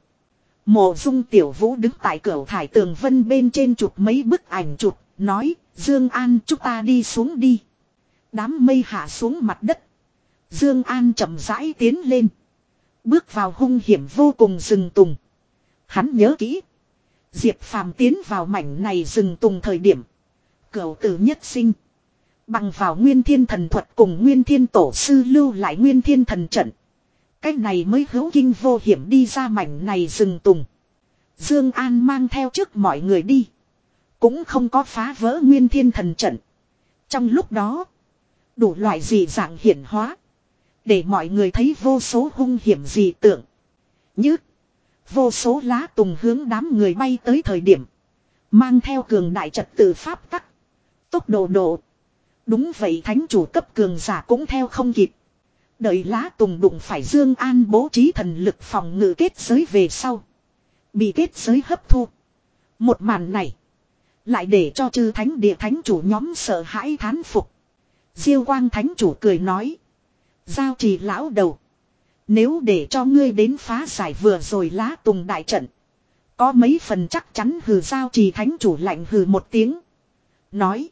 Mộ dung tiểu vũ đứng tại cửa thải tường vân bên trên chụp mấy bức ảnh chụp. Nói. Dương An, chúng ta đi xuống đi. Đám mây hạ xuống mặt đất. Dương An chậm rãi tiến lên. Bước vào hung hiểm vô cùng rừng tùng. Hắn nhớ kỹ. Diệp Phàm tiến vào mảnh này rừng tùng thời điểm. Cửu tử nhất sinh. Bằng vào nguyên thiên thần thuật cùng nguyên thiên tổ sư lưu lại nguyên thiên thần trận. Cách này mới hữu kinh vô hiểm đi ra mảnh này rừng tùng. Dương An mang theo trước mọi người đi. Cũng không có phá vỡ nguyên thiên thần trận. Trong lúc đó. Đủ loại dị dạng hiển hóa. Để mọi người thấy vô số hung hiểm dị tượng. Như. Vô số lá tùng hướng đám người bay tới thời điểm. Mang theo cường đại trật tự pháp tắc. Tốc độ độ. Đúng vậy thánh chủ cấp cường giả cũng theo không kịp. Đợi lá tùng đụng phải Dương An bố trí thần lực phòng ngự kết giới về sau. Bị kết giới hấp thu. Một màn này. Lại để cho chư thánh địa thánh chủ nhóm sợ hãi thán phục. Diêu quang thánh chủ cười nói. Giao trì lão đầu. Nếu để cho ngươi đến phá giải vừa rồi lá tùng đại trận. Có mấy phần chắc chắn hừ giao trì thánh chủ lạnh hừ một tiếng. Nói.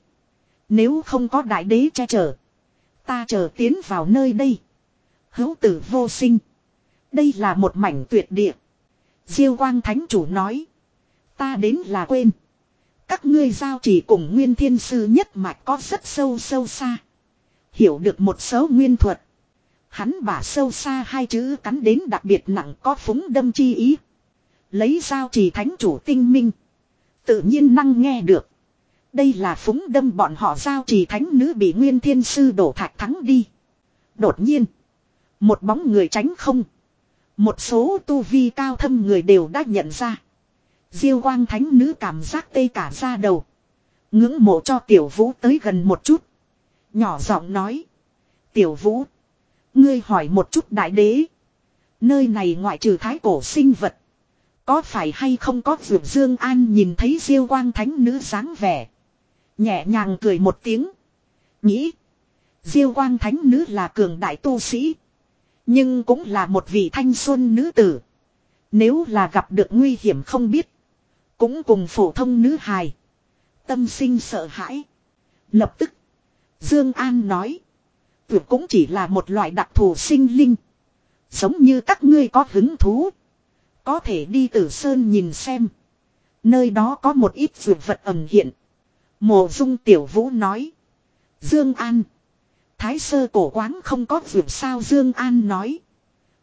Nếu không có đại đế che chở. Ta chờ tiến vào nơi đây. Hữu tử vô sinh. Đây là một mảnh tuyệt địa. Diêu quang thánh chủ nói. Ta đến là quên. Các ngươi giao chỉ cùng nguyên thiên sư nhất mạch có rất sâu sâu xa. Hiểu được một số nguyên thuật. Hắn bả sâu xa hai chữ cắn đến đặc biệt nặng có phúng đâm chi ý. Lấy giao chỉ thánh chủ tinh minh. Tự nhiên năng nghe được. Đây là phúng đâm bọn họ giao trì thánh nữ bị nguyên thiên sư đổ thạch thắng đi. Đột nhiên. Một bóng người tránh không. Một số tu vi cao thâm người đều đã nhận ra. Diêu quang thánh nữ cảm giác tê cả ra đầu. Ngưỡng mộ cho tiểu vũ tới gần một chút. Nhỏ giọng nói. Tiểu vũ. Ngươi hỏi một chút đại đế. Nơi này ngoại trừ thái cổ sinh vật. Có phải hay không có vượt Dương An nhìn thấy diêu quang thánh nữ dáng vẻ. Nhẹ nhàng cười một tiếng. Nghĩ. Diêu quang thánh nữ là cường đại tu sĩ. Nhưng cũng là một vị thanh xuân nữ tử. Nếu là gặp được nguy hiểm không biết. Cũng cùng phổ thông nữ hài. Tâm sinh sợ hãi. Lập tức. Dương An nói. Tuyệt cũng chỉ là một loại đặc thù sinh linh. Giống như các ngươi có hứng thú. Có thể đi tử sơn nhìn xem. Nơi đó có một ít dược vật ẩn hiện. Mộ dung tiểu vũ nói. Dương An. Thái sơ cổ quán không có vượt sao Dương An nói.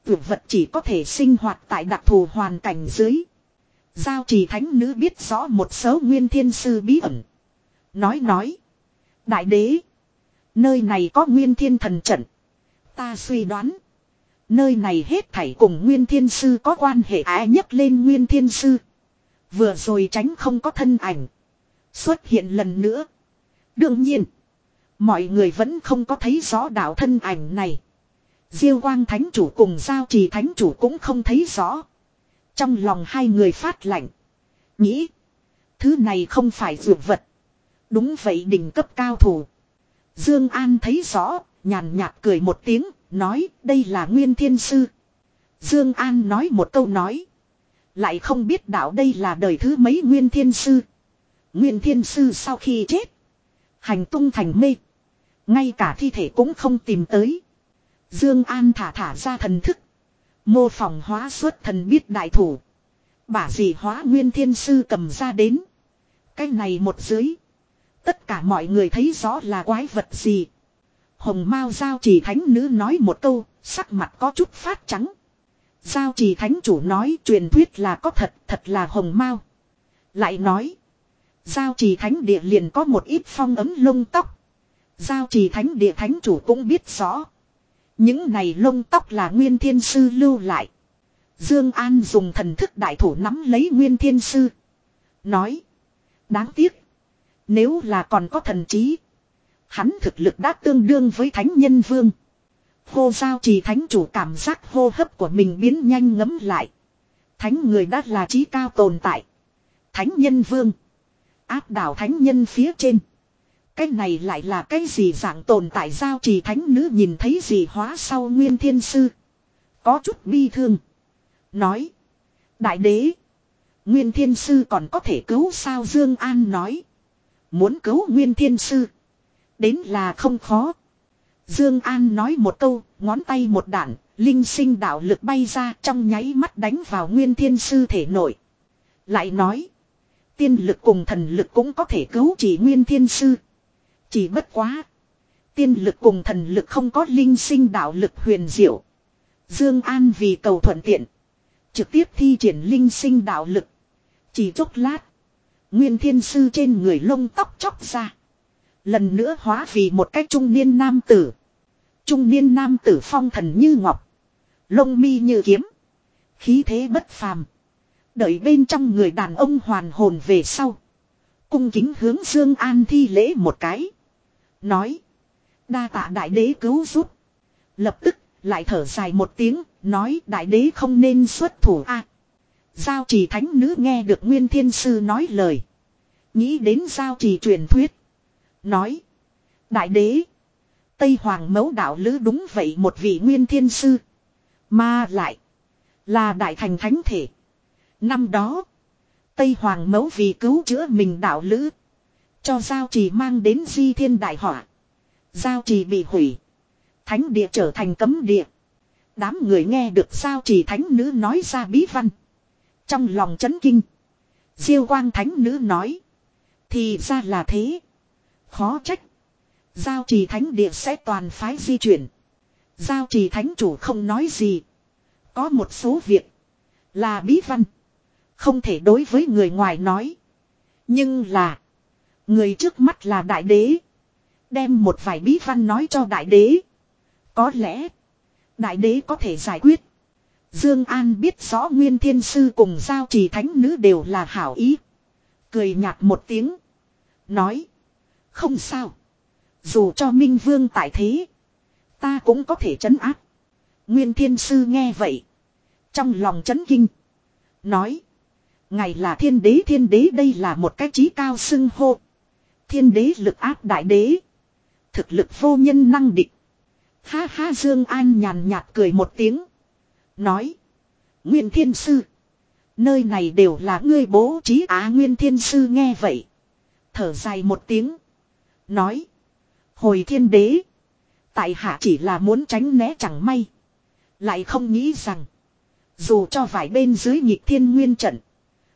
Vượt vật chỉ có thể sinh hoạt tại đặc thù hoàn cảnh dưới. Giao trì thánh nữ biết rõ một số nguyên thiên sư bí ẩn. Nói nói. Đại đế. Nơi này có nguyên thiên thần trận. Ta suy đoán. Nơi này hết thảy cùng nguyên thiên sư có quan hệ ái nhất lên nguyên thiên sư. Vừa rồi tránh không có thân ảnh. Xuất hiện lần nữa. Đương nhiên. Mọi người vẫn không có thấy rõ đạo thân ảnh này. Diêu quang thánh chủ cùng giao trì thánh chủ cũng không thấy rõ. Trong lòng hai người phát lạnh. Nghĩ. Thứ này không phải dược vật. Đúng vậy đỉnh cấp cao thủ. Dương An thấy rõ, nhàn nhạt cười một tiếng, nói đây là Nguyên Thiên Sư. Dương An nói một câu nói. Lại không biết đạo đây là đời thứ mấy Nguyên Thiên Sư. Nguyên Thiên Sư sau khi chết. Hành tung thành mê. Ngay cả thi thể cũng không tìm tới. Dương An thả thả ra thần thức. Mô phỏng hóa xuất thần biết đại thủ. Bả gì hóa Nguyên Thiên Sư cầm ra đến. Cái này một dưới. Tất cả mọi người thấy rõ là quái vật gì. Hồng Mao Giao Trì Thánh Nữ nói một câu, sắc mặt có chút phát trắng. Giao Trì Thánh Chủ nói truyền thuyết là có thật, thật là Hồng Mao. Lại nói. Giao Trì Thánh Địa liền có một ít phong ấm lông tóc. Giao Trì Thánh Địa Thánh Chủ cũng biết rõ. Những này lông tóc là Nguyên Thiên Sư lưu lại. Dương An dùng thần thức đại thủ nắm lấy Nguyên Thiên Sư. Nói. Đáng tiếc. Nếu là còn có thần trí. Hắn thực lực đã tương đương với Thánh Nhân Vương. Hô giao trì thánh chủ cảm giác hô hấp của mình biến nhanh ngấm lại. Thánh người đã là trí cao tồn tại. Thánh Nhân Vương. Áp đảo Thánh Nhân phía trên. Cái này lại là cái gì dạng tồn tại giao trì thánh nữ nhìn thấy gì hóa sau nguyên thiên sư. Có chút bi thương. Nói. Đại đế. Nguyên thiên sư còn có thể cứu sao Dương An nói. Muốn cứu nguyên thiên sư. Đến là không khó. Dương An nói một câu, ngón tay một đạn, linh sinh đạo lực bay ra trong nháy mắt đánh vào nguyên thiên sư thể nội. Lại nói. Tiên lực cùng thần lực cũng có thể cứu chỉ nguyên thiên sư. Chỉ bất quá. Tiên lực cùng thần lực không có linh sinh đạo lực huyền diệu. Dương An vì cầu thuận tiện. Trực tiếp thi triển linh sinh đạo lực. Chỉ chốc lát. Nguyên thiên sư trên người lông tóc chóc ra. Lần nữa hóa vì một cách trung niên nam tử. Trung niên nam tử phong thần như ngọc. Lông mi như kiếm. Khí thế bất phàm. Đợi bên trong người đàn ông hoàn hồn về sau. Cung kính hướng Dương An thi lễ một cái. Nói. Đa tạ đại đế cứu giúp. Lập tức, lại thở dài một tiếng. Nói đại đế không nên xuất thủ a. giao trì thánh nữ nghe được Nguyên Thiên Sư nói lời. Nghĩ đến giao trì truyền thuyết. Nói. Đại đế. Tây Hoàng mẫu đạo lữ đúng vậy một vị Nguyên Thiên Sư. Mà lại. Là đại thành thánh thể. Năm đó. Tây Hoàng mẫu vì cứu chữa mình đạo lữ. Cho giao trì mang đến di thiên đại họa. Giao trì bị hủy. Thánh địa trở thành cấm địa. Đám người nghe được giao trì thánh nữ nói ra bí văn. Trong lòng chấn kinh. Diêu quang thánh nữ nói. Thì ra là thế. Khó trách. Giao trì thánh địa sẽ toàn phái di chuyển. Giao trì thánh chủ không nói gì. Có một số việc. Là bí văn. Không thể đối với người ngoài nói. Nhưng là. Người trước mắt là đại đế. Đem một vài bí văn nói cho đại đế. Có lẽ. Đại đế có thể giải quyết. Dương An biết rõ Nguyên Thiên Sư cùng Giao Trì Thánh Nữ đều là hảo ý. Cười nhạt một tiếng. Nói. Không sao. Dù cho Minh Vương tại thế. Ta cũng có thể chấn áp. Nguyên Thiên Sư nghe vậy. Trong lòng chấn kinh. Nói. Ngài là thiên đế thiên đế đây là một cái trí cao xưng hô. Thiên đế lực áp đại đế. Thực lực vô nhân năng địch. Ha ha, Dương An nhàn nhạt cười một tiếng. Nói. Nguyên thiên sư. Nơi này đều là ngươi bố trí á Nguyên thiên sư nghe vậy. Thở dài một tiếng. Nói. Hồi thiên đế. Tại hạ chỉ là muốn tránh né chẳng may. Lại không nghĩ rằng. Dù cho vải bên dưới nhịp thiên nguyên trận.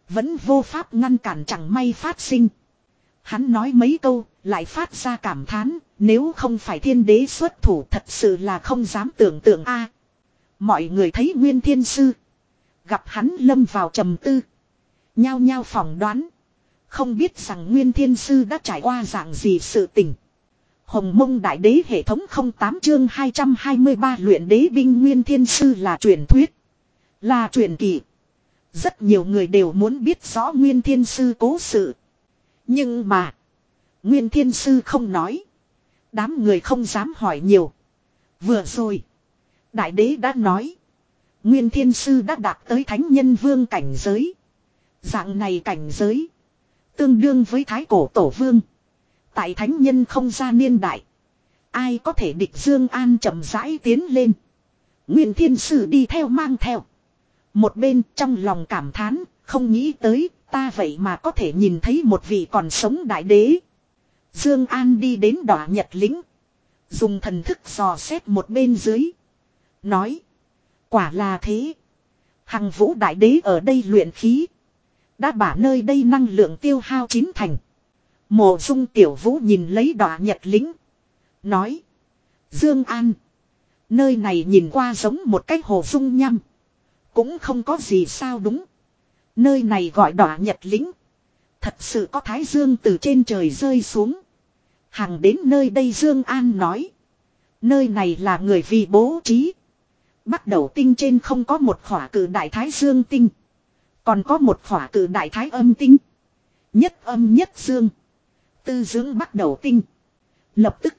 Vẫn vô pháp ngăn cản chẳng may phát sinh. Hắn nói mấy câu, lại phát ra cảm thán, nếu không phải thiên đế xuất thủ thật sự là không dám tưởng tượng a. mọi người thấy Nguyên Thiên Sư. Gặp hắn lâm vào trầm tư. Nhao nhao phỏng đoán. Không biết rằng Nguyên Thiên Sư đã trải qua dạng gì sự tình. Hồng mông đại đế hệ thống 08 chương 223 luyện đế binh Nguyên Thiên Sư là truyền thuyết. Là truyền kỳ. Rất nhiều người đều muốn biết rõ Nguyên Thiên Sư cố sự. Nhưng mà. Nguyên Thiên Sư không nói. Đám người không dám hỏi nhiều. Vừa rồi. Đại đế đã nói. Nguyên Thiên Sư đã đạt tới Thánh Nhân Vương cảnh giới. Dạng này cảnh giới. Tương đương với Thái Cổ Tổ Vương. Tại Thánh Nhân không ra niên đại. Ai có thể địch Dương An chậm rãi tiến lên. Nguyên Thiên Sư đi theo mang theo. Một bên trong lòng cảm thán, không nghĩ tới, ta vậy mà có thể nhìn thấy một vị còn sống đại đế. Dương An đi đến đỏ nhật lĩnh. Dùng thần thức dò xét một bên dưới. Nói. Quả là thế. Hằng vũ đại đế ở đây luyện khí. Đã bả nơi đây năng lượng tiêu hao chín thành. Mộ dung tiểu vũ nhìn lấy đỏ nhật lĩnh. Nói. Dương An. Nơi này nhìn qua giống một cái hồ dung nhăm. Cũng không có gì sao đúng. Nơi này gọi đỏ nhật lĩnh. Thật sự có thái dương từ trên trời rơi xuống. Hàng đến nơi đây Dương An nói. Nơi này là người vì bố trí. Bắt đầu tinh trên không có một khỏa cử đại thái dương tinh. Còn có một khỏa cử đại thái âm tinh. Nhất âm nhất dương. Tư dưỡng bắt đầu tinh. Lập tức.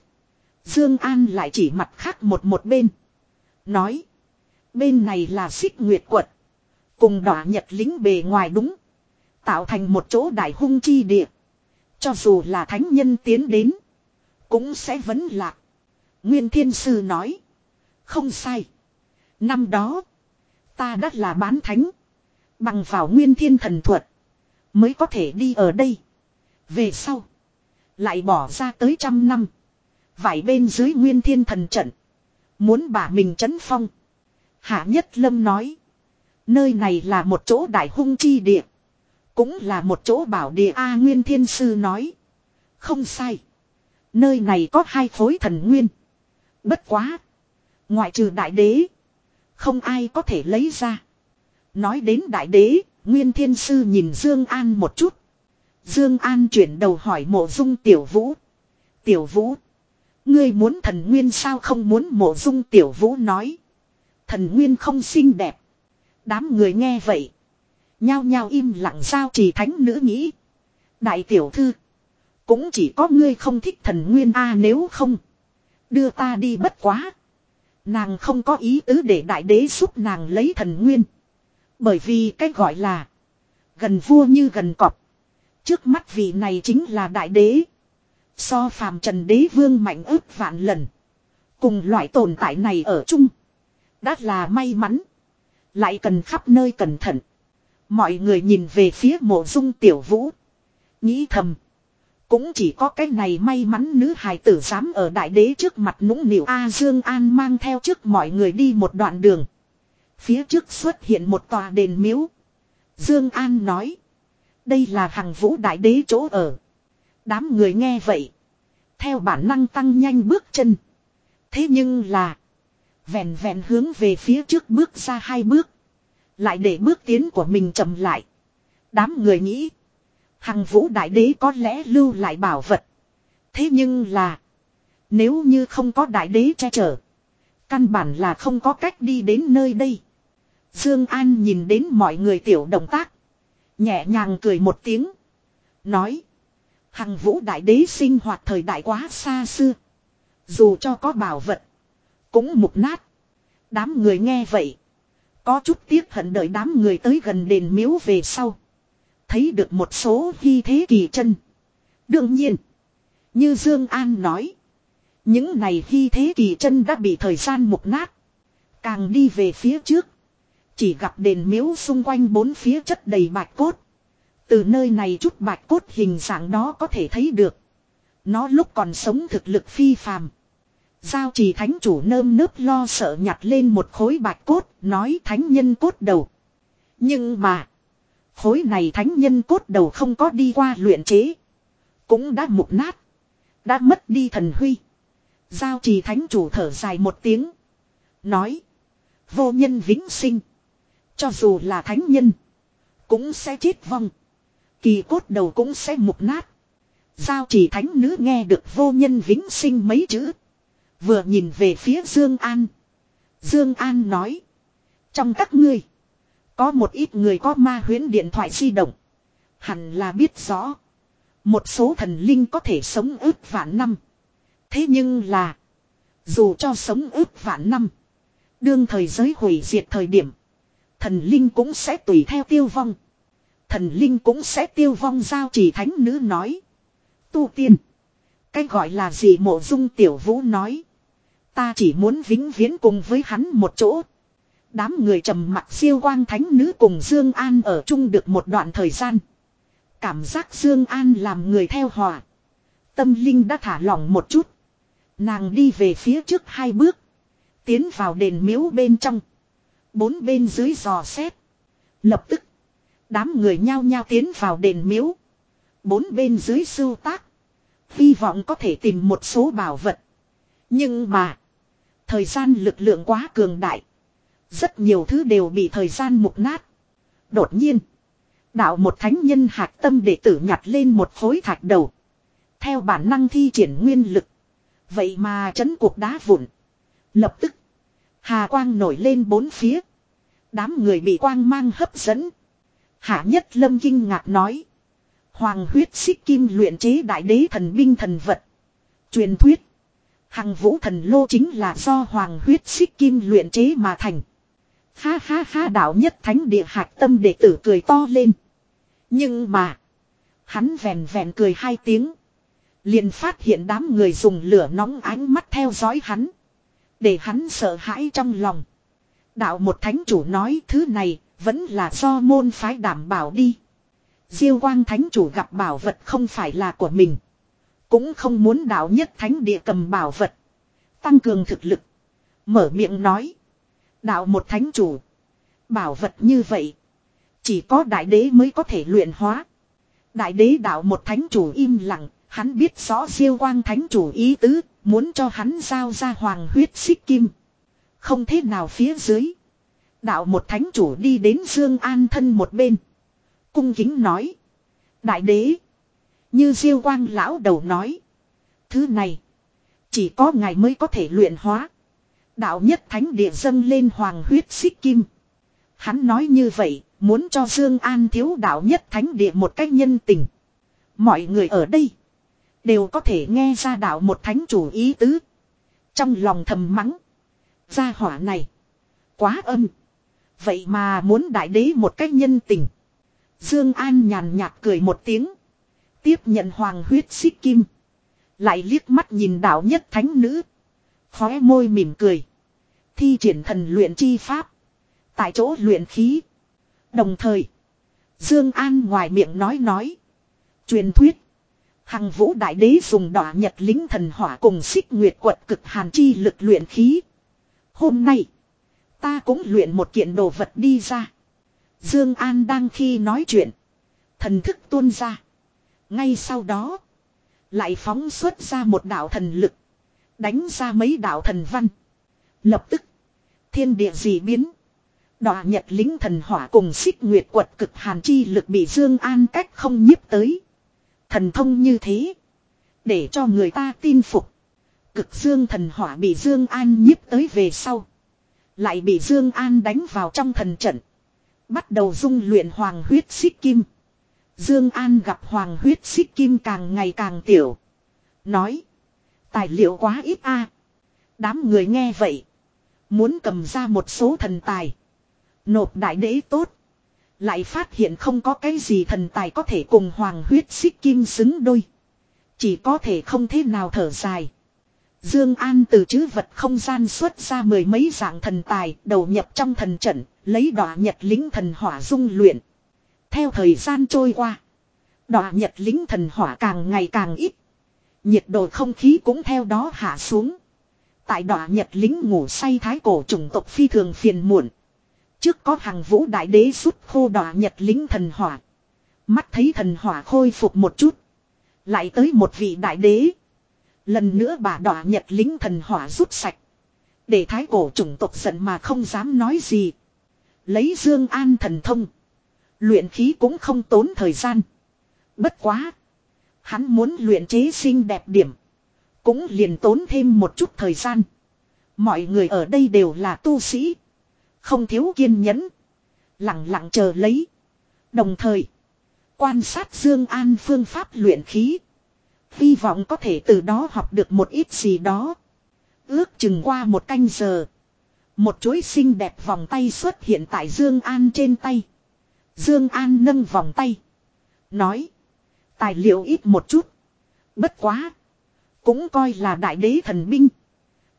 Dương An lại chỉ mặt khác một một bên. Nói. Bên này là xích nguyệt quật. Cùng đỏ nhật lính bề ngoài đúng. Tạo thành một chỗ đại hung chi địa. Cho dù là thánh nhân tiến đến. Cũng sẽ vấn lạc. Nguyên Thiên Sư nói. Không sai. Năm đó. Ta đã là bán thánh. Bằng vào Nguyên Thiên Thần Thuật. Mới có thể đi ở đây. Về sau. Lại bỏ ra tới trăm năm. Vải bên dưới Nguyên Thiên Thần Trận. Muốn bà mình chấn phong. Hạ Nhất Lâm nói. Nơi này là một chỗ đại hung chi địa. Cũng là một chỗ bảo địa A Nguyên Thiên Sư nói. Không sai. Nơi này có hai khối thần nguyên. Bất quá. Ngoại trừ đại đế. Không ai có thể lấy ra. Nói đến đại đế, Nguyên Thiên Sư nhìn Dương An một chút. Dương An chuyển đầu hỏi mộ dung tiểu vũ. Tiểu vũ. Ngươi muốn thần nguyên sao không muốn mộ dung tiểu vũ nói. Thần nguyên không xinh đẹp. Đám người nghe vậy. Nhao nhao im lặng sao chỉ thánh nữ nghĩ. Đại tiểu thư. Cũng chỉ có ngươi không thích thần nguyên a à, nếu không. Đưa ta đi bất quá. Nàng không có ý tứ để đại đế giúp nàng lấy thần nguyên. Bởi vì cách gọi là. Gần vua như gần cọp. Trước mắt vị này chính là đại đế. So phàm trần đế vương mạnh ước vạn lần. Cùng loại tồn tại này ở chung. Đã là may mắn. Lại cần khắp nơi cẩn thận. Mọi người nhìn về phía mộ dung tiểu vũ. Nghĩ thầm. Cũng chỉ có cái này may mắn nữ hài tử dám ở đại đế trước mặt nũng nịu A Dương An mang theo trước mọi người đi một đoạn đường. Phía trước xuất hiện một tòa đền miếu. Dương An nói. Đây là hàng vũ đại đế chỗ ở. Đám người nghe vậy. Theo bản năng tăng nhanh bước chân. Thế nhưng là. Vẹn vẹn hướng về phía trước bước ra hai bước. Lại để bước tiến của mình chậm lại. Đám người nghĩ. Hằng vũ đại đế có lẽ lưu lại bảo vật. Thế nhưng là. Nếu như không có đại đế che chở. Căn bản là không có cách đi đến nơi đây. Dương An nhìn đến mọi người tiểu động tác. Nhẹ nhàng cười một tiếng. Nói. Hằng vũ đại đế sinh hoạt thời đại quá xa xưa. Dù cho có bảo vật. Cũng mục nát. Đám người nghe vậy. Có chút tiếc hận đợi đám người tới gần đền miếu về sau. Thấy được một số hy thế kỳ chân. Đương nhiên. Như Dương An nói. Những này hy thế kỳ chân đã bị thời gian mục nát. Càng đi về phía trước. Chỉ gặp đền miếu xung quanh bốn phía chất đầy bạch cốt. Từ nơi này chút bạch cốt hình dạng đó có thể thấy được. Nó lúc còn sống thực lực phi phàm. Giao trì thánh chủ nơm nớp lo sợ nhặt lên một khối bạch cốt, nói thánh nhân cốt đầu. Nhưng mà, khối này thánh nhân cốt đầu không có đi qua luyện chế. Cũng đã mục nát. Đã mất đi thần huy. Giao trì thánh chủ thở dài một tiếng. Nói, vô nhân vĩnh sinh. Cho dù là thánh nhân, cũng sẽ chết vong. Kỳ cốt đầu cũng sẽ mục nát. Giao trì thánh nữ nghe được vô nhân vĩnh sinh mấy chữ. Vừa nhìn về phía Dương An. Dương An nói. Trong các ngươi. Có một ít người có ma huyễn điện thoại di động. Hẳn là biết rõ. Một số thần linh có thể sống ước vạn năm. Thế nhưng là. Dù cho sống ước vạn năm. Đương thời giới hủy diệt thời điểm. Thần linh cũng sẽ tùy theo tiêu vong. Thần linh cũng sẽ tiêu vong, giao chỉ thánh nữ nói. Tu tiên. Cái gọi là gì mộ dung tiểu vũ nói. Ta chỉ muốn vĩnh viễn cùng với hắn một chỗ. Đám người trầm mặc siêu quang thánh nữ cùng Dương An ở chung được một đoạn thời gian. Cảm giác Dương An làm người theo hòa. Tâm linh đã thả lỏng một chút. Nàng đi về phía trước hai bước. Tiến vào đền miếu bên trong. Bốn bên dưới dò xét. Lập tức. Đám người nhao nhao tiến vào đền miếu. Bốn bên dưới sưu tác. Hy vọng có thể tìm một số bảo vật. Nhưng mà. Thời gian lực lượng quá cường đại. Rất nhiều thứ đều bị thời gian mục nát. Đột nhiên. Đạo một thánh nhân hạc tâm đệ tử nhặt lên một khối thạch đầu. Theo bản năng thi triển nguyên lực. Vậy mà chấn cuộc đá vụn. Lập tức. Hà quang nổi lên bốn phía. Đám người bị quang mang hấp dẫn. Hạ nhất lâm kinh ngạc nói. Hoàng huyết xích kim luyện chế đại đế thần binh thần vật. Truyền thuyết. Hằng vũ thần lô chính là do hoàng huyết xích kim luyện chế mà thành. Ha ha ha, đạo nhất thánh địa hạc tâm đệ tử cười to lên. Nhưng mà. Hắn vèn vèn cười hai tiếng. liền phát hiện đám người dùng lửa nóng ánh mắt theo dõi hắn. Để hắn sợ hãi trong lòng. Đạo một thánh chủ nói thứ này vẫn là do môn phái đảm bảo đi. Diêu quang thánh chủ gặp bảo vật không phải là của mình. Cũng không muốn đạo nhất thánh địa cầm bảo vật. Tăng cường thực lực. Mở miệng nói. Đạo một thánh chủ. Bảo vật như vậy. Chỉ có đại đế mới có thể luyện hóa. Đại đế đạo một thánh chủ im lặng. Hắn biết rõ siêu quang thánh chủ ý tứ. Muốn cho hắn giao ra hoàng huyết xích kim. Không thế nào phía dưới. Đạo một thánh chủ đi đến Dương An thân một bên. Cung kính nói. Đại đế. Như diêu quang lão đầu nói. Thứ này. Chỉ có ngài mới có thể luyện hóa. Đạo nhất thánh địa dâng lên hoàng huyết xích kim. Hắn nói như vậy, muốn cho Dương An thiếu đạo nhất thánh địa một cách nhân tình. Mọi người ở đây đều có thể nghe ra đạo một thánh chủ ý tứ. Trong lòng thầm mắng, gia hỏa này quá âm. Vậy mà muốn đại đế một cách nhân tình. Dương An nhàn nhạt cười một tiếng, tiếp nhận hoàng huyết xích kim, lại liếc mắt nhìn đạo nhất thánh nữ, khóe môi mỉm cười, thi triển thần luyện chi pháp, tại chỗ luyện khí. Đồng thời, Dương An ngoài miệng nói nói, truyền thuyết Hằng vũ đại đế dùng đỏ nhật lính thần hỏa cùng xích nguyệt quật cực hàn chi lực luyện khí. Hôm nay, ta cũng luyện một kiện đồ vật đi ra. Dương An đang khi nói chuyện. Thần thức tuôn ra. Ngay sau đó, lại phóng xuất ra một đạo thần lực. Đánh ra mấy đạo thần văn. Lập tức, thiên địa dị biến. Đỏ nhật lính thần hỏa cùng xích nguyệt quật cực hàn chi lực bị Dương An cách không nhiếp tới. Thần thông như thế. Để cho người ta tin phục. Cực dương thần hỏa bị Dương An nhiếp tới về sau. Lại bị Dương An đánh vào trong thần trận. Bắt đầu dung luyện hoàng huyết xích kim. Dương An gặp hoàng huyết xích kim càng ngày càng tiểu. Nói. Tài liệu quá ít a. Đám người nghe vậy. Muốn cầm ra một số thần tài. Nộp đại đế tốt. Lại phát hiện không có cái gì thần tài có thể cùng hoàng huyết xích kim xứng đôi. Chỉ có thể không thế nào thở dài. Dương An từ chữ vật không gian xuất ra mười mấy dạng thần tài, đầu nhập trong thần trận, lấy đọa nhật lính thần hỏa dung luyện. Theo thời gian trôi qua, đọa nhật lính thần hỏa càng ngày càng ít. Nhiệt độ không khí cũng theo đó hạ xuống. Tại đọa nhật lính ngủ say thái cổ chủng tộc phi thường phiền muộn. Trước có hàng vũ đại đế rút khô đỏ nhật lính thần hỏa. Mắt thấy thần hỏa khôi phục một chút. Lại tới một vị đại đế. Lần nữa bà đỏ nhật lính thần hỏa rút sạch. Để thái cổ chủng tộc giận mà không dám nói gì. Lấy dương an thần thông. Luyện khí cũng không tốn thời gian. Bất quá. Hắn muốn luyện chế xinh đẹp điểm. Cũng liền tốn thêm một chút thời gian. Mọi người ở đây đều là tu sĩ. Không thiếu kiên nhẫn. Lặng lặng chờ lấy. Đồng thời. Quan sát Dương An phương pháp luyện khí. Hy vọng có thể từ đó học được một ít gì đó. Ước chừng qua một canh giờ. Một chuỗi xinh đẹp vòng tay xuất hiện tại Dương An trên tay. Dương An nâng vòng tay. Nói. Tài liệu ít một chút. Bất quá. Cũng coi là đại đế thần binh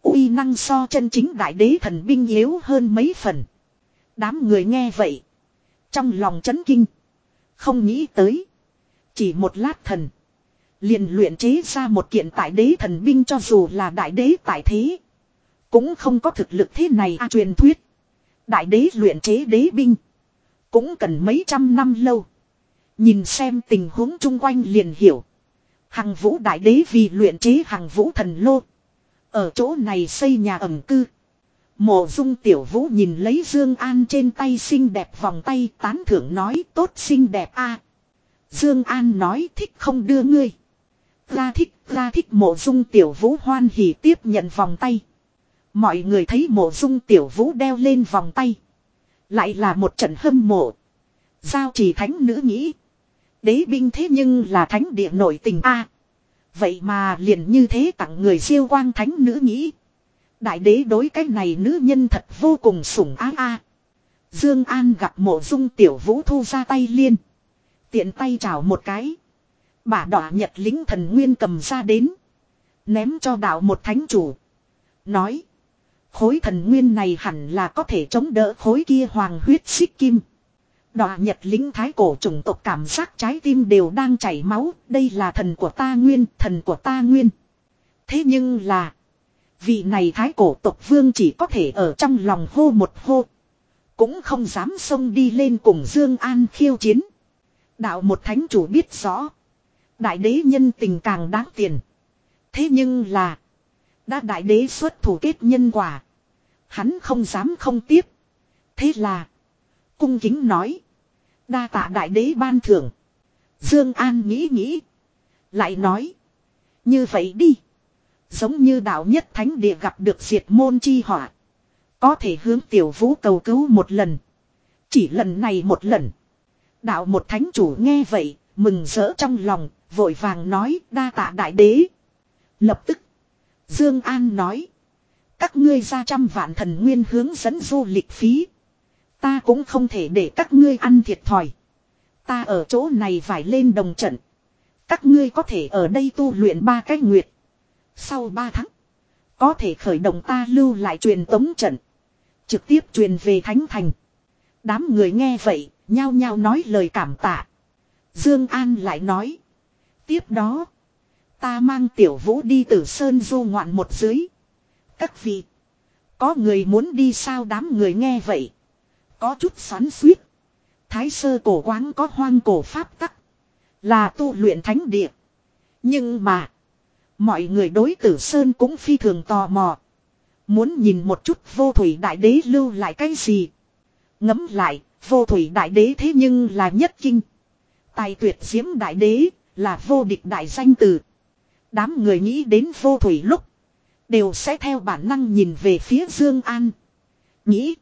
uy năng so chân chính đại đế thần binh yếu hơn mấy phần. Đám người nghe vậy. Trong lòng chấn kinh. Không nghĩ tới. Chỉ một lát thần. liền luyện chế ra một kiện tại đế thần binh cho dù là đại đế tại thế. Cũng không có thực lực thế này à, truyền thuyết. Đại đế luyện chế đế binh. Cũng cần mấy trăm năm lâu. Nhìn xem tình huống chung quanh liền hiểu. Hằng vũ đại đế vì luyện chế hằng vũ thần lô. Ở chỗ này xây nhà ẩm cư. Mộ dung tiểu vũ nhìn lấy Dương An trên tay xinh đẹp vòng tay tán thưởng nói tốt xinh đẹp a. Dương An nói thích không đưa ngươi. ra thích, ra thích mộ dung tiểu vũ hoan hỉ tiếp nhận vòng tay. Mọi người thấy mộ dung tiểu vũ đeo lên vòng tay. Lại là một trận hâm mộ. Giao chỉ thánh nữ nghĩ. Đế binh thế nhưng là thánh địa nổi tình a Vậy mà liền như thế tặng người siêu quang thánh nữ nghĩ. Đại đế đối cái này nữ nhân thật vô cùng sủng á a. Dương An gặp mộ dung tiểu vũ thu ra tay liên. Tiện tay chào một cái. Bả đỏ nhật lính thần nguyên cầm ra đến. Ném cho đạo một thánh chủ. Nói. Khối thần nguyên này hẳn là có thể chống đỡ khối kia hoàng huyết xích kim. Đòa nhật lính thái cổ chủng tộc cảm giác trái tim đều đang chảy máu. Đây là thần của ta nguyên, thần của ta nguyên. Thế nhưng là. Vị này thái cổ tộc vương chỉ có thể ở trong lòng hô một hô. Cũng không dám xông đi lên cùng Dương An khiêu chiến. Đạo một thánh chủ biết rõ. Đại đế nhân tình càng đáng tiền. Thế nhưng là. Đã đại đế xuất thủ kết nhân quả. Hắn không dám không tiếp. Thế là. Cung kính nói. Đa tạ đại đế ban thưởng. Dương An nghĩ nghĩ. Lại nói. Như vậy đi. Giống như đạo nhất thánh địa gặp được diệt môn chi họa. Có thể hướng tiểu vũ cầu cứu một lần. Chỉ lần này một lần. Đạo một thánh chủ nghe vậy, mừng rỡ trong lòng, vội vàng nói đa tạ đại đế. Lập tức, Dương An nói. Các ngươi ra trăm vạn thần nguyên hướng dẫn du lịch phí. Ta cũng không thể để các ngươi ăn thiệt thòi. Ta ở chỗ này phải lên đồng trận. Các ngươi có thể ở đây tu luyện ba cái nguyệt. Sau ba tháng. Có thể khởi động ta lưu lại truyền tống trận. Trực tiếp truyền về Thánh Thành. Đám người nghe vậy, nhao nhao nói lời cảm tạ. Dương An lại nói. Tiếp đó. Ta mang tiểu vũ đi tử sơn du ngoạn một dưới. Các vị. Có người muốn đi sao đám người nghe vậy. Có chút xoắn suýt. Thái sơ cổ quáng có hoang cổ pháp tắc. Là tu luyện thánh địa. Nhưng mà. Mọi người đối tử sơn cũng phi thường tò mò. Muốn nhìn một chút vô thủy đại đế lưu lại cái gì. Ngấm lại, vô thủy đại đế thế nhưng là nhất kinh. Tài tuyệt diễm đại đế, là vô địch đại danh từ. Đám người nghĩ đến vô thủy lúc. Đều sẽ theo bản năng nhìn về phía Dương An. Nghĩ.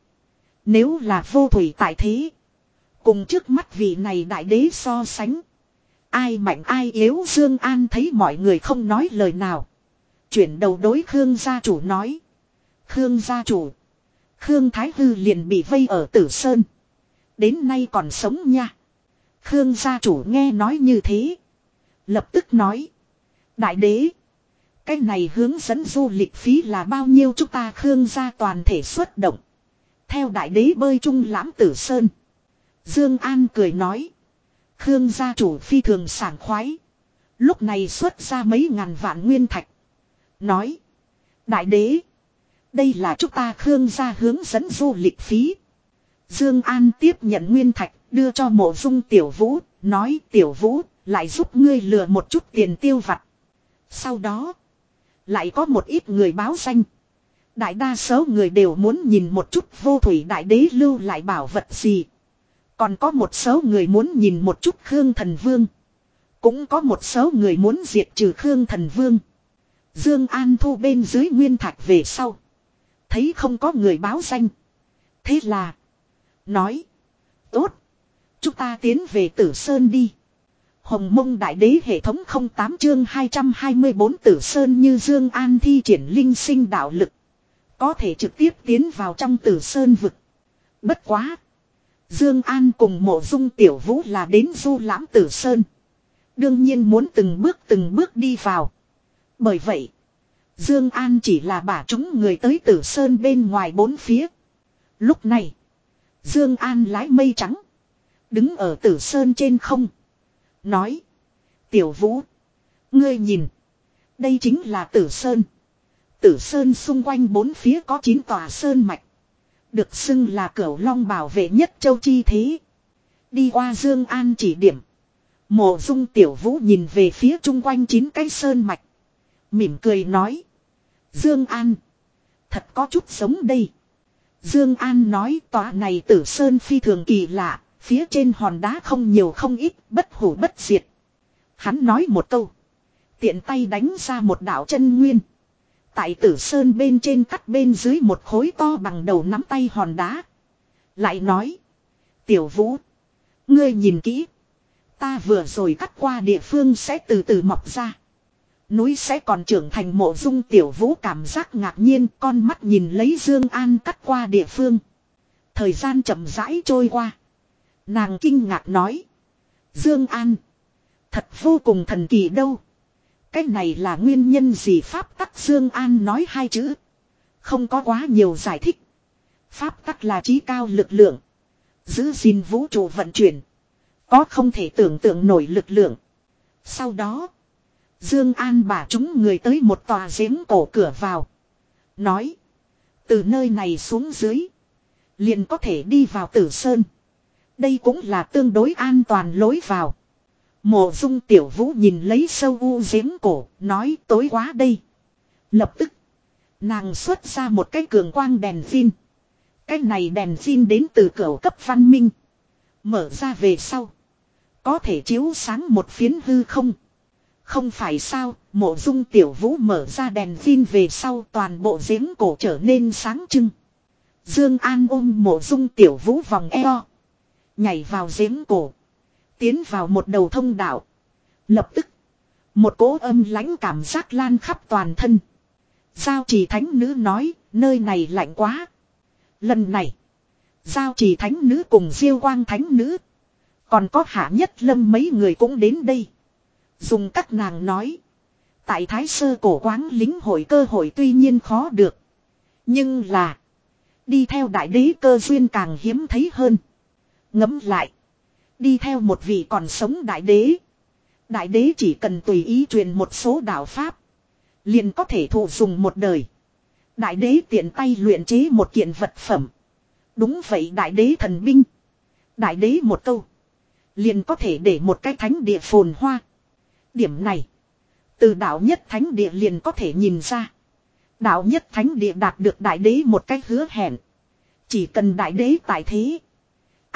Nếu là vô thủy tại thế. Cùng trước mắt vị này đại đế so sánh. Ai mạnh ai yếu Dương An thấy mọi người không nói lời nào. Chuyển đầu đối Khương gia chủ nói. Khương gia chủ. Khương Thái Hư liền bị vây ở Tử Sơn. Đến nay còn sống nha. Khương gia chủ nghe nói như thế. Lập tức nói. Đại đế. Cái này hướng dẫn du lịch phí là bao nhiêu chúng ta Khương gia toàn thể xuất động. Theo đại đế bơi trung lãm tử sơn. Dương An cười nói. Khương gia chủ phi thường sảng khoái. Lúc này xuất ra mấy ngàn vạn nguyên thạch. Nói. Đại đế. Đây là chúng ta Khương gia hướng dẫn du lịch phí. Dương An tiếp nhận nguyên thạch, đưa cho mộ dung tiểu vũ, nói tiểu vũ, lại giúp ngươi lừa một chút tiền tiêu vặt. Sau đó, lại có một ít người báo danh. Đại đa số người đều muốn nhìn một chút vô thủy đại đế lưu lại bảo vật gì. Còn có một số người muốn nhìn một chút Khương Thần Vương. Cũng có một số người muốn diệt trừ Khương Thần Vương. Dương An thu bên dưới nguyên thạch về sau. Thấy không có người báo danh. Thế là. Nói. Tốt. Chúng ta tiến về Tử Sơn đi. Hồng mông đại đế hệ thống 08 chương 224 Tử Sơn như Dương An thi triển linh sinh đạo lực. Có thể trực tiếp tiến vào trong Tử Sơn vực. Bất quá. Dương An cùng mộ dung tiểu vũ là đến du lãm Tử Sơn. Đương nhiên muốn từng bước từng bước đi vào. Bởi vậy. Dương An chỉ là bả chúng người tới Tử Sơn bên ngoài bốn phía. Lúc này. Dương An lái mây trắng. Đứng ở Tử Sơn trên không. Nói. Tiểu Vũ. Ngươi nhìn. Đây chính là Tử Sơn. Tử Sơn xung quanh bốn phía có chín tòa sơn mạch. Được xưng là cửu long bảo vệ nhất châu chi thế. Đi qua Dương An chỉ điểm. Mộ dung tiểu vũ nhìn về phía chung quanh chín cái sơn mạch. Mỉm cười nói. Dương An. Thật có chút giống đây. Dương An nói tòa này tử sơn phi thường kỳ lạ. Phía trên hòn đá không nhiều không ít, bất hủ bất diệt. Hắn nói một câu. Tiện tay đánh ra một đạo chân nguyên. Tại tử sơn bên trên cắt bên dưới một khối to bằng đầu nắm tay hòn đá. Lại nói. Tiểu vũ. Ngươi nhìn kỹ. Ta vừa rồi cắt qua địa phương sẽ từ từ mọc ra. Núi sẽ còn trưởng thành mộ dung tiểu vũ cảm giác ngạc nhiên, con mắt nhìn lấy Dương An cắt qua địa phương. Thời gian chậm rãi trôi qua. Nàng kinh ngạc nói. Dương An. Thật vô cùng thần kỳ đâu. Cái này là nguyên nhân gì Pháp tắc Dương An nói hai chữ. Không có quá nhiều giải thích. Pháp tắc là trí cao lực lượng. Giữ gìn vũ trụ vận chuyển. Có không thể tưởng tượng nổi lực lượng. Sau đó. Dương An bà chúng người tới một tòa giếng cổ cửa vào. Nói. Từ nơi này xuống dưới. Liền có thể đi vào tử sơn. Đây cũng là tương đối an toàn lối vào. Mộ dung tiểu vũ nhìn lấy sâu u giếng cổ, nói tối quá đây. Lập tức, nàng xuất ra một cái cường quang đèn pin. Cái này đèn pin đến từ cửa cấp văn minh. Mở ra về sau. Có thể chiếu sáng một phiến hư không. Không phải sao, mộ dung tiểu vũ mở ra đèn pin về sau toàn bộ giếng cổ trở nên sáng trưng. Dương An ôm mộ dung tiểu vũ vòng eo. Nhảy vào giếng cổ. Tiến vào một đầu thông đạo. Lập tức. Một cỗ âm lãnh cảm giác lan khắp toàn thân. Giao trì thánh nữ nói, nơi này lạnh quá. Lần này. Giao trì thánh nữ cùng diêu quang thánh nữ. Còn có hạ nhất lâm mấy người cũng đến đây. Dùng các nàng nói. Tại thái sơ cổ quáng lính hội cơ hội tuy nhiên khó được. Nhưng là. Đi theo đại đế cơ duyên càng hiếm thấy hơn. Ngấm lại. Đi theo một vị còn sống đại đế. Đại đế chỉ cần tùy ý truyền một số đạo pháp. Liền có thể thụ dùng một đời. Đại đế tiện tay luyện chế một kiện vật phẩm. Đúng vậy đại đế thần binh. Đại đế một câu. Liền có thể để một cái thánh địa phồn hoa. Điểm này. Từ đạo nhất thánh địa liền có thể nhìn ra. Đạo nhất thánh địa đạt được đại đế một cách hứa hẹn. Chỉ cần đại đế tại thế.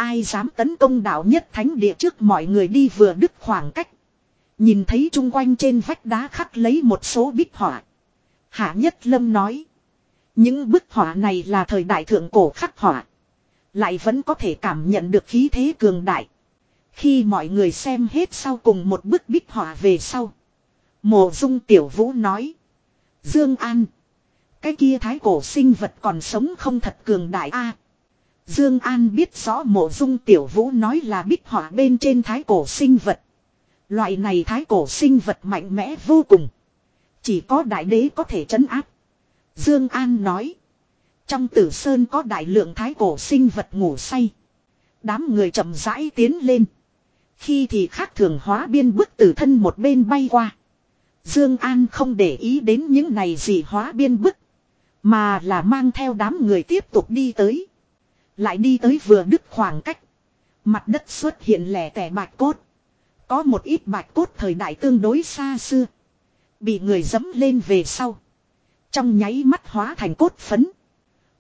Ai dám tấn công đạo nhất thánh địa trước mọi người đi vừa đứt khoảng cách. Nhìn thấy chung quanh trên vách đá khắc lấy một số bích họa. Hạ Nhất Lâm nói. Những bức họa này là thời đại thượng cổ khắc họa. Lại vẫn có thể cảm nhận được khí thế cường đại. Khi mọi người xem hết sau cùng một bức bích họa về sau. Mộ dung tiểu vũ nói. Dương An. Cái kia thái cổ sinh vật còn sống không thật cường đại a. Dương An biết rõ mộ dung tiểu vũ nói là bích họa bên trên thái cổ sinh vật. Loại này thái cổ sinh vật mạnh mẽ vô cùng. Chỉ có đại đế có thể trấn áp. Dương An nói. Trong tử sơn có đại lượng thái cổ sinh vật ngủ say. Đám người chậm rãi tiến lên. Khi thì khác thường hóa biên bức từ thân một bên bay qua. Dương An không để ý đến những này gì hóa biên bức. Mà là mang theo đám người tiếp tục đi tới. Lại đi tới vừa đứt khoảng cách. Mặt đất xuất hiện lẻ tẻ bạch cốt. Có một ít bạch cốt thời đại tương đối xa xưa. Bị người dẫm lên về sau. Trong nháy mắt hóa thành cốt phấn.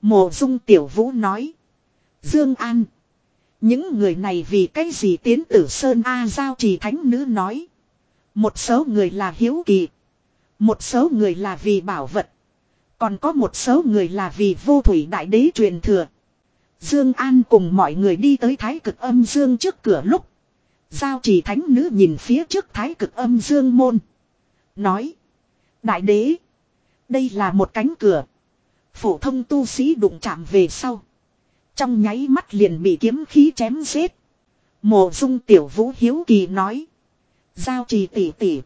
Mộ dung tiểu vũ nói. Dương An. Những người này vì cái gì tiến tử Sơn A Giao trì thánh nữ nói. Một số người là hiếu kỳ. Một số người là vì bảo vật. Còn có một số người là vì vô thủy đại đế truyền thừa. Dương An cùng mọi người đi tới thái cực âm dương trước cửa lúc. Giao trì thánh nữ nhìn phía trước thái cực âm dương môn. Nói. Đại đế. Đây là một cánh cửa. Phổ thông tu sĩ đụng chạm về sau. Trong nháy mắt liền bị kiếm khí chém giết. Mộ dung tiểu vũ hiếu kỳ nói. Giao trì tỷ tỷ.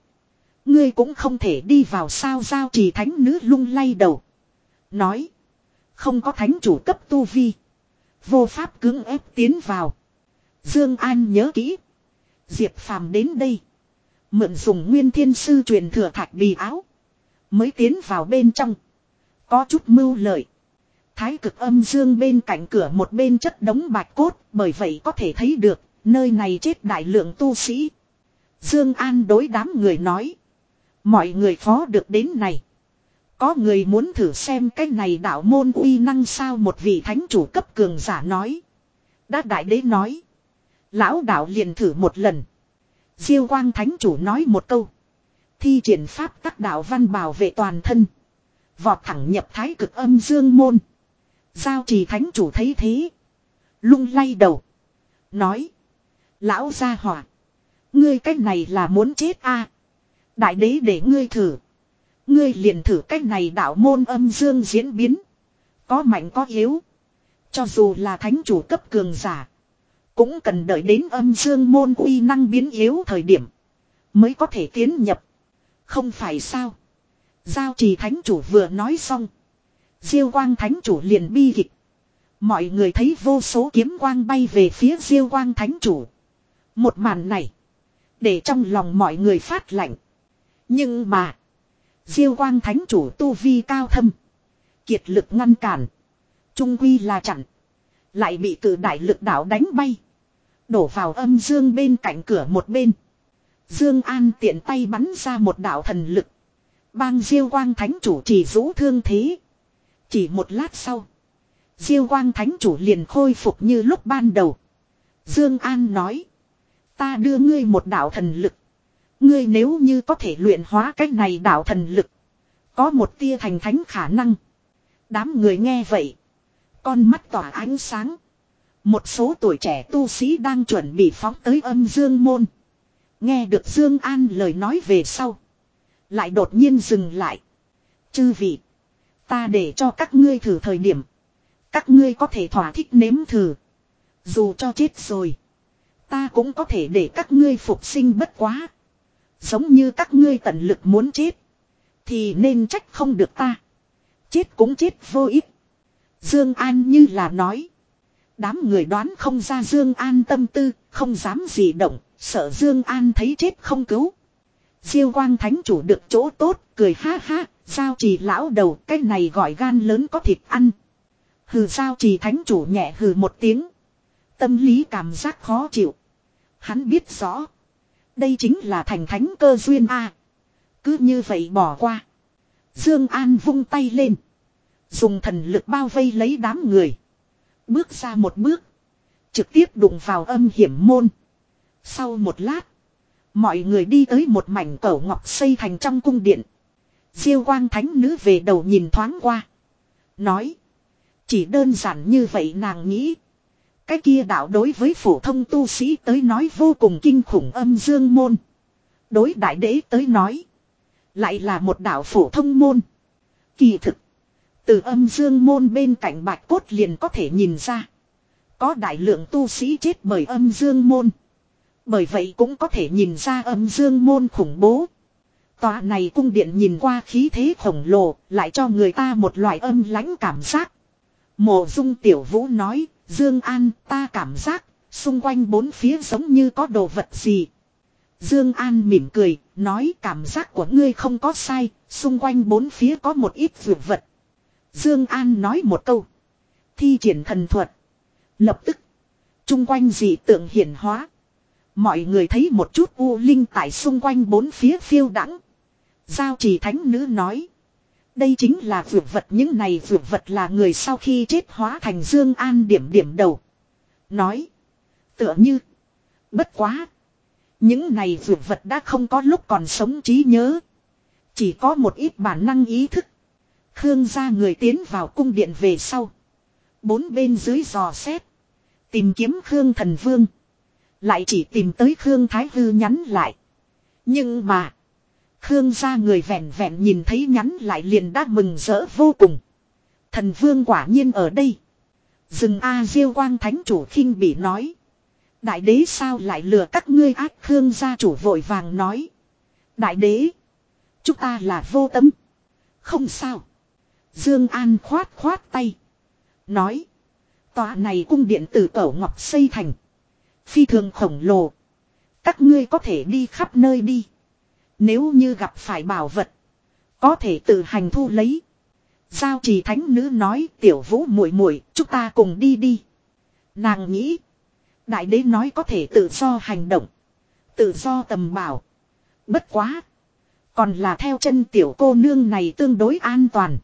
Ngươi cũng không thể đi vào sao giao trì thánh nữ lung lay đầu. Nói. Không có thánh chủ cấp tu vi. Vô pháp cưỡng ép tiến vào. Dương An nhớ kỹ. Diệp Phàm đến đây. Mượn dùng nguyên thiên sư truyền thừa thạch bì áo. Mới tiến vào bên trong. Có chút mưu lợi. Thái cực âm dương bên cạnh cửa một bên chất đống bạch cốt. Bởi vậy có thể thấy được. Nơi này chết đại lượng tu sĩ. Dương An đối đám người nói. Mọi người phó được đến này. Có người muốn thử xem cái này đạo môn uy năng sao một vị thánh chủ cấp cường giả nói. Đã đại đế nói. Lão đạo liền thử một lần. Diêu quang thánh chủ nói một câu. Thi triển pháp các đạo văn bảo vệ toàn thân. Vọt thẳng nhập thái cực âm dương môn. Giao trì thánh chủ thấy thế. Lung lay đầu. Nói. Lão gia hỏa. Ngươi cách này là muốn chết a Đại đế để ngươi thử. Ngươi liền thử cách này đạo môn âm dương diễn biến. Có mạnh có yếu. Cho dù là thánh chủ cấp cường giả. Cũng cần đợi đến âm dương môn uy năng biến yếu thời điểm. Mới có thể tiến nhập. Không phải sao. Giao trì thánh chủ vừa nói xong. Diêu quang thánh chủ liền bi kịch. Mọi người thấy vô số kiếm quang bay về phía diêu quang thánh chủ. Một màn này. Để trong lòng mọi người phát lạnh. Nhưng mà. Diêu quang thánh chủ tu vi cao thâm. Kiệt lực ngăn cản. Trung quy là chặn. Lại bị cử đại lực đảo đánh bay. Đổ vào âm dương bên cạnh cửa một bên. Dương An tiện tay bắn ra một đạo thần lực. Bang Diêu Quang Thánh chủ chỉ rũ thương thế. Chỉ một lát sau. Diêu Quang Thánh chủ liền khôi phục như lúc ban đầu. Dương An nói. Ta đưa ngươi một đạo thần lực. Ngươi nếu như có thể luyện hóa cách này đạo thần lực. Có một tia thành thánh khả năng. Đám người nghe vậy. Con mắt tỏa ánh sáng. Một số tuổi trẻ tu sĩ đang chuẩn bị phóng tới âm dương môn. Nghe được Dương An lời nói về sau. Lại đột nhiên dừng lại. Chư vị. Ta để cho các ngươi thử thời điểm. Các ngươi có thể thỏa thích nếm thử. Dù cho chết rồi. Ta cũng có thể để các ngươi phục sinh bất quá. Giống như các ngươi tận lực muốn chết. Thì nên trách không được ta. Chết cũng chết vô ích. Dương An như là nói. Đám người đoán không ra Dương An tâm tư, không dám gì động, sợ Dương An thấy chết không cứu. Diêu Quang Thánh chủ được chỗ tốt, cười ha ha, giao trì lão đầu, cái này gọi gan lớn có thịt ăn. Hừ giao trì Thánh chủ nhẹ hừ một tiếng. Tâm lý cảm giác khó chịu. Hắn biết rõ, đây chính là thành thánh cơ duyên a. cứ như vậy bỏ qua. Dương An vung tay lên, dùng thần lực bao vây lấy đám người. Bước ra một bước. Trực tiếp đụng vào âm hiểm môn. Sau một lát. Mọi người đi tới một mảnh cẩu ngọc xây thành trong cung điện. Diêu quang thánh nữ về đầu nhìn thoáng qua. Nói. Chỉ đơn giản như vậy nàng nghĩ. Cái kia đạo đối với phổ thông tu sĩ tới nói vô cùng kinh khủng âm dương môn. Đối đại đế tới nói. Lại là một đạo phổ thông môn. Kỳ thực. Từ âm dương môn bên cạnh bạch cốt liền có thể nhìn ra. Có đại lượng tu sĩ chết bởi âm dương môn. Bởi vậy cũng có thể nhìn ra âm dương môn khủng bố. Tòa này cung điện nhìn qua khí thế khổng lồ, lại cho người ta một loại âm lãnh cảm giác. Mộ dung tiểu vũ nói, Dương An ta cảm giác, xung quanh bốn phía giống như có đồ vật gì. Dương An mỉm cười, nói cảm giác của ngươi không có sai, xung quanh bốn phía có một ít dược vật. Dương An nói một câu. Thi triển thần thuật. Lập tức. Trung quanh dị tượng hiển hóa. Mọi người thấy một chút u linh tại xung quanh bốn phía phiêu đãng. Giao trì thánh nữ nói. Đây chính là vượt vật, những này vượt vật là người sau khi chết hóa thành Dương An điểm điểm đầu. Nói. Tựa như. Bất quá. Những này vượt vật đã không có lúc còn sống trí nhớ. Chỉ có một ít bản năng ý thức. Khương gia người tiến vào cung điện về sau. Bốn bên dưới dò xét. Tìm kiếm Khương thần vương. Lại chỉ tìm tới Khương Thái Hư nhắn lại. Nhưng mà. Khương gia người vẹn vẹn nhìn thấy nhắn lại liền đã mừng rỡ vô cùng. Thần vương quả nhiên ở đây. Dừng A Diêu Quang Thánh chủ khinh bị nói. Đại đế sao lại lừa các ngươi ác Khương gia chủ vội vàng nói. Đại đế. Chúng ta là vô tâm. Không sao. Dương An khoát khoát tay. Nói. Tòa này cung điện từ cẩu ngọc xây thành. Phi thường khổng lồ. Các ngươi có thể đi khắp nơi đi. Nếu như gặp phải bảo vật. Có thể tự hành thu lấy. Giao trì thánh nữ nói tiểu vũ muội muội chúng ta cùng đi đi. Nàng nghĩ. Đại đế nói có thể tự do hành động. Tự do tầm bảo. Bất quá. Còn là theo chân tiểu cô nương này tương đối an toàn.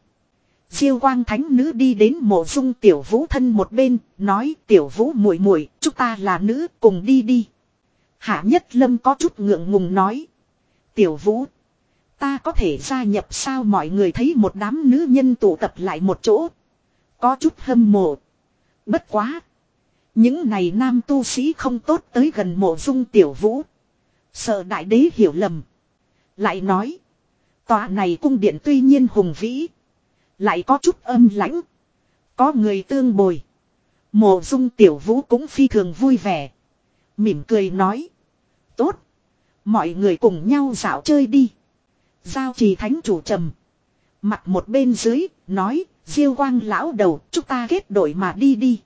Diêu quang thánh nữ đi đến mộ dung tiểu vũ thân một bên, nói tiểu vũ muội muội, chúng ta là nữ, cùng đi đi. Hạ nhất lâm có chút ngượng ngùng nói. Tiểu vũ, Ta có thể gia nhập sao mọi người thấy một đám nữ nhân tụ tập lại một chỗ. Có chút hâm mộ. Bất quá. Những này nam tu sĩ không tốt tới gần mộ dung tiểu vũ. Sợ đại đế hiểu lầm. Lại nói. Tòa này cung điện tuy nhiên hùng vĩ. Lại có chút âm lãnh. Có người tương bồi. Mộ dung tiểu vũ cũng phi thường vui vẻ. Mỉm cười nói. Mọi người cùng nhau dạo chơi đi. Giao trì thánh chủ trầm. Mặt một bên dưới, nói, diêu quang lão đầu, chúng ta kết đội mà đi đi.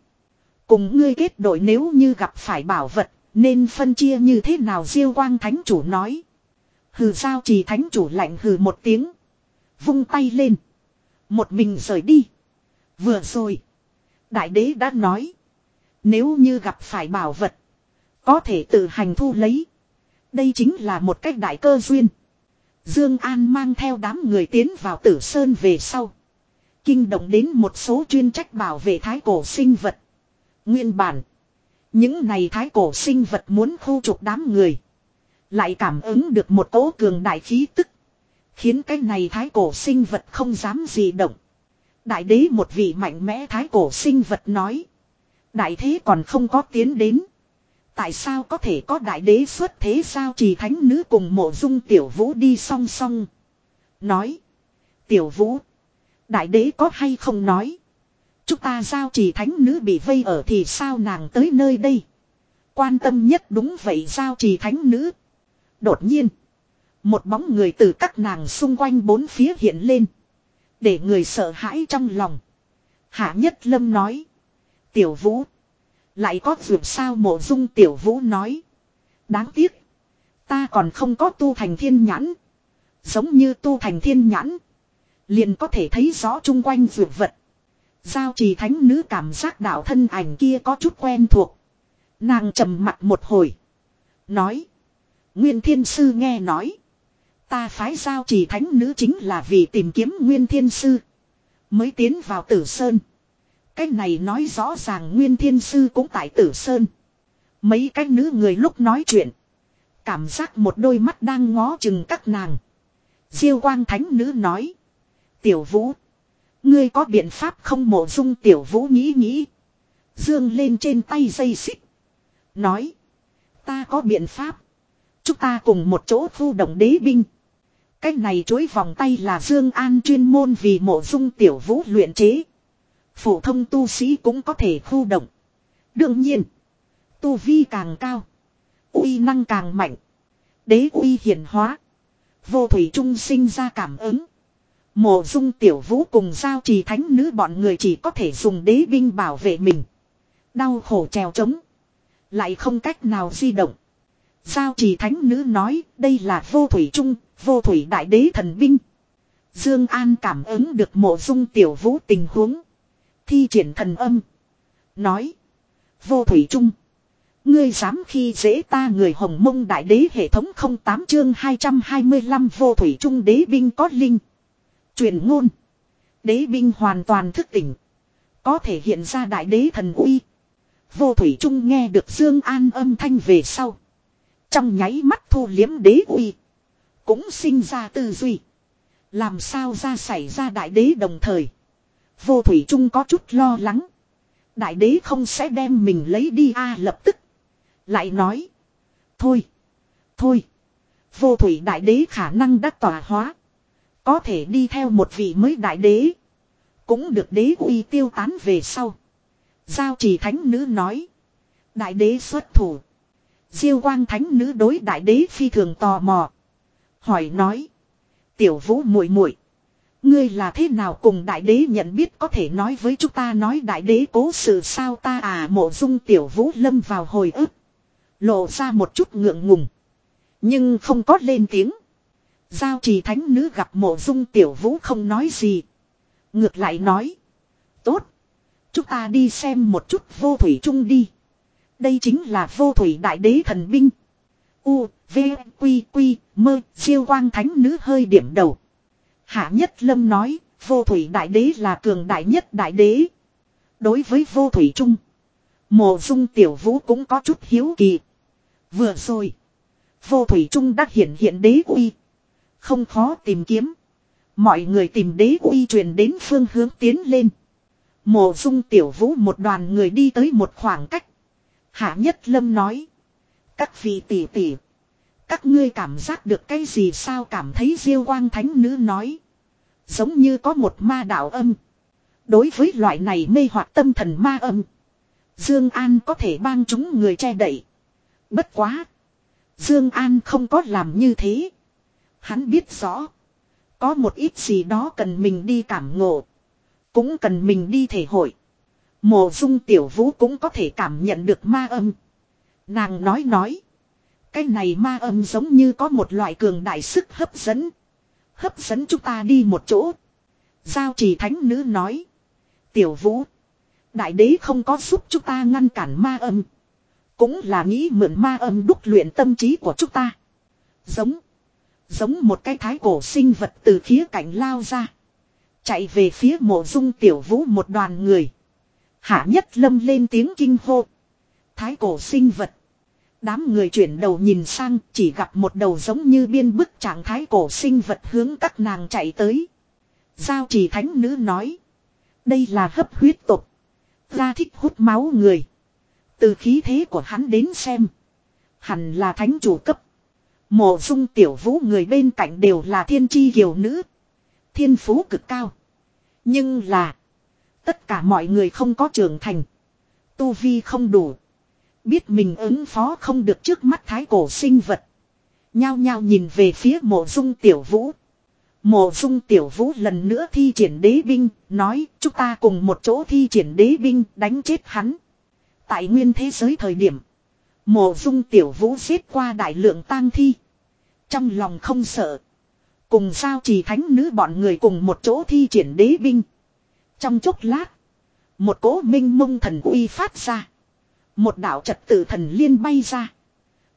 Cùng ngươi kết đội nếu như gặp phải bảo vật, nên phân chia như thế nào diêu quang thánh chủ nói. Hừ giao trì thánh chủ lạnh hừ một tiếng. Vung tay lên. Một mình rời đi. Vừa rồi. Đại đế đã nói. Nếu như gặp phải bảo vật. Có thể tự hành thu lấy. Đây chính là một cách đại cơ duyên. Dương An mang theo đám người tiến vào tử sơn về sau. Kinh động đến một số chuyên trách bảo vệ thái cổ sinh vật. Nguyên bản. Những này thái cổ sinh vật muốn khu trục đám người. Lại cảm ứng được một cỗ cường đại khí tức. Khiến cái này thái cổ sinh vật không dám gì động. Đại đế một vị mạnh mẽ thái cổ sinh vật nói. Đại thế còn không có tiến đến. Tại sao có thể có đại đế xuất thế sao chỉ thánh nữ cùng mộ dung tiểu vũ đi song song. Nói. Tiểu vũ. Đại đế có hay không nói. Chúng ta sao chỉ thánh nữ bị vây ở thì sao nàng tới nơi đây. Quan tâm nhất đúng vậy sao chỉ thánh nữ. Đột nhiên. Một bóng người từ các nàng xung quanh bốn phía hiện lên. Để người sợ hãi trong lòng. Hạ nhất lâm nói. Tiểu vũ. Lại có dược sao mộ dung tiểu vũ nói. Đáng tiếc. Ta còn không có tu thành thiên nhãn. Giống như tu thành thiên nhãn. Liền có thể thấy rõ chung quanh dược vật. Giao trì thánh nữ cảm giác đạo thân ảnh kia có chút quen thuộc. Nàng trầm mặt một hồi. Nói. Nguyên thiên sư nghe nói. Ta phái giao trì thánh nữ chính là vì tìm kiếm nguyên thiên sư. Mới tiến vào tử sơn. Cái này nói rõ ràng Nguyên Thiên Sư cũng tại Tử Sơn. Mấy cái nữ người lúc nói chuyện. Cảm giác một đôi mắt đang ngó chừng các nàng. Diêu quang thánh nữ nói. Tiểu vũ. Ngươi có biện pháp không mộ dung tiểu vũ nghĩ nghĩ. Dương lên trên tay dây xích. Nói. Ta có biện pháp. Chúng ta cùng một chỗ thu động đế binh. Cái này chối vòng tay là Dương An chuyên môn vì mộ dung tiểu vũ luyện chế. Phổ thông tu sĩ cũng có thể khu động. Đương nhiên. Tu vi càng cao. uy năng càng mạnh. Đế uy hiển hóa. Vô thủy trung sinh ra cảm ứng. Mộ dung tiểu vũ cùng giao trì thánh nữ bọn người chỉ có thể dùng đế binh bảo vệ mình. Đau khổ trèo trống. Lại không cách nào di động. Giao trì thánh nữ nói đây là vô thủy trung, vô thủy đại đế thần binh. Dương An cảm ứng được mộ dung tiểu vũ tình huống. Thi triển thần âm. Nói. Vô thủy trung. Ngươi dám khi dễ ta người hồng mông đại đế hệ thống 08 chương 225 vô thủy trung đế binh có linh. Truyền ngôn. Đế binh hoàn toàn thức tỉnh. Có thể hiện ra đại đế thần uy. Vô thủy trung nghe được Dương An âm thanh về sau. Trong nháy mắt thu liếm đế uy. Cũng sinh ra tư duy. Làm sao ra xảy ra đại đế đồng thời. Vô Thủy Trung có chút lo lắng. Đại đế không sẽ đem mình lấy đi a à, lập tức. Lại nói. Thôi. Thôi. Vô Thủy Đại Đế khả năng đã tỏa hóa. Có thể đi theo một vị mới Đại Đế. Cũng được đế uy tiêu tán về sau. Giao trì thánh nữ nói. Đại đế xuất thủ. Diêu quang thánh nữ đối đại đế phi thường tò mò. Hỏi nói. Tiểu vũ muội muội Ngươi là thế nào cùng đại đế nhận biết có thể nói với chúng ta nói đại đế cố sự sao ta à mộ dung tiểu vũ lâm vào hồi ức. Lộ ra một chút ngượng ngùng. Nhưng không có lên tiếng. Giao trì thánh nữ gặp mộ dung tiểu vũ không nói gì. Ngược lại nói. Tốt. Chúng ta đi xem một chút vô thủy chung đi. Đây chính là vô thủy đại đế thần binh. U, V, Quy, Quy, Mơ, siêu quang thánh nữ hơi điểm đầu. Hạ Nhất Lâm nói, vô thủy đại đế là cường đại nhất đại đế. Đối với vô thủy trung, mộ dung tiểu vũ cũng có chút hiếu kỳ. Vừa rồi, vô thủy trung đã hiện hiện đế uy. Không khó tìm kiếm. Mọi người tìm đế uy truyền đến phương hướng tiến lên. Mộ dung tiểu vũ một đoàn người đi tới một khoảng cách. Hạ nhất lâm nói. Các vị tỷ tỷ. Các ngươi cảm giác được cái gì sao cảm thấy diêu quang thánh nữ nói. Giống như có một ma đạo âm. Đối với loại này mê hoặc tâm thần ma âm. Dương An có thể bang chúng người che đậy. Bất quá. Dương An không có làm như thế. Hắn biết rõ. Có một ít gì đó cần mình đi cảm ngộ. Cũng cần mình đi thể hội. Mộ dung tiểu vũ cũng có thể cảm nhận được ma âm. Nàng nói nói. Cái này ma âm giống như có một loại cường đại sức hấp dẫn. Hấp dẫn chúng ta đi một chỗ. Giao trì thánh nữ nói. Tiểu vũ. Đại đế không có giúp chúng ta ngăn cản ma âm. Cũng là nghĩ mượn ma âm đúc luyện tâm trí của chúng ta. Giống. Giống một cái thái cổ sinh vật từ khía cạnh lao ra. Chạy về phía mộ dung tiểu vũ một đoàn người. Hạ nhất lâm lên tiếng kinh hô. Thái cổ sinh vật. Đám người chuyển đầu nhìn sang, chỉ gặp một đầu giống như biên bức trạng thái cổ sinh vật hướng các nàng chạy tới. Giao chỉ thánh nữ nói. Đây là hấp huyết tục. Ra thích hút máu người. Từ khí thế của hắn đến xem. Hẳn là thánh chủ cấp. Mộ dung tiểu vũ người bên cạnh đều là thiên chi kiều nữ. Thiên phú cực cao. Nhưng là. Tất cả mọi người không có trưởng thành. Tu vi không đủ. Biết mình ứng phó không được trước mắt thái cổ sinh vật. Nhao nhao nhìn về phía mộ dung tiểu vũ. Mộ dung tiểu vũ lần nữa thi triển đế binh, nói chúng ta cùng một chỗ thi triển đế binh đánh chết hắn. Tại nguyên thế giới thời điểm, mộ dung tiểu vũ xếp qua đại lượng tang thi. Trong lòng không sợ. Cùng sao chỉ thánh nữ bọn người cùng một chỗ thi triển đế binh. Trong chốc lát, một cỗ minh mông thần uy phát ra. Một đạo trật tự thần liên bay ra.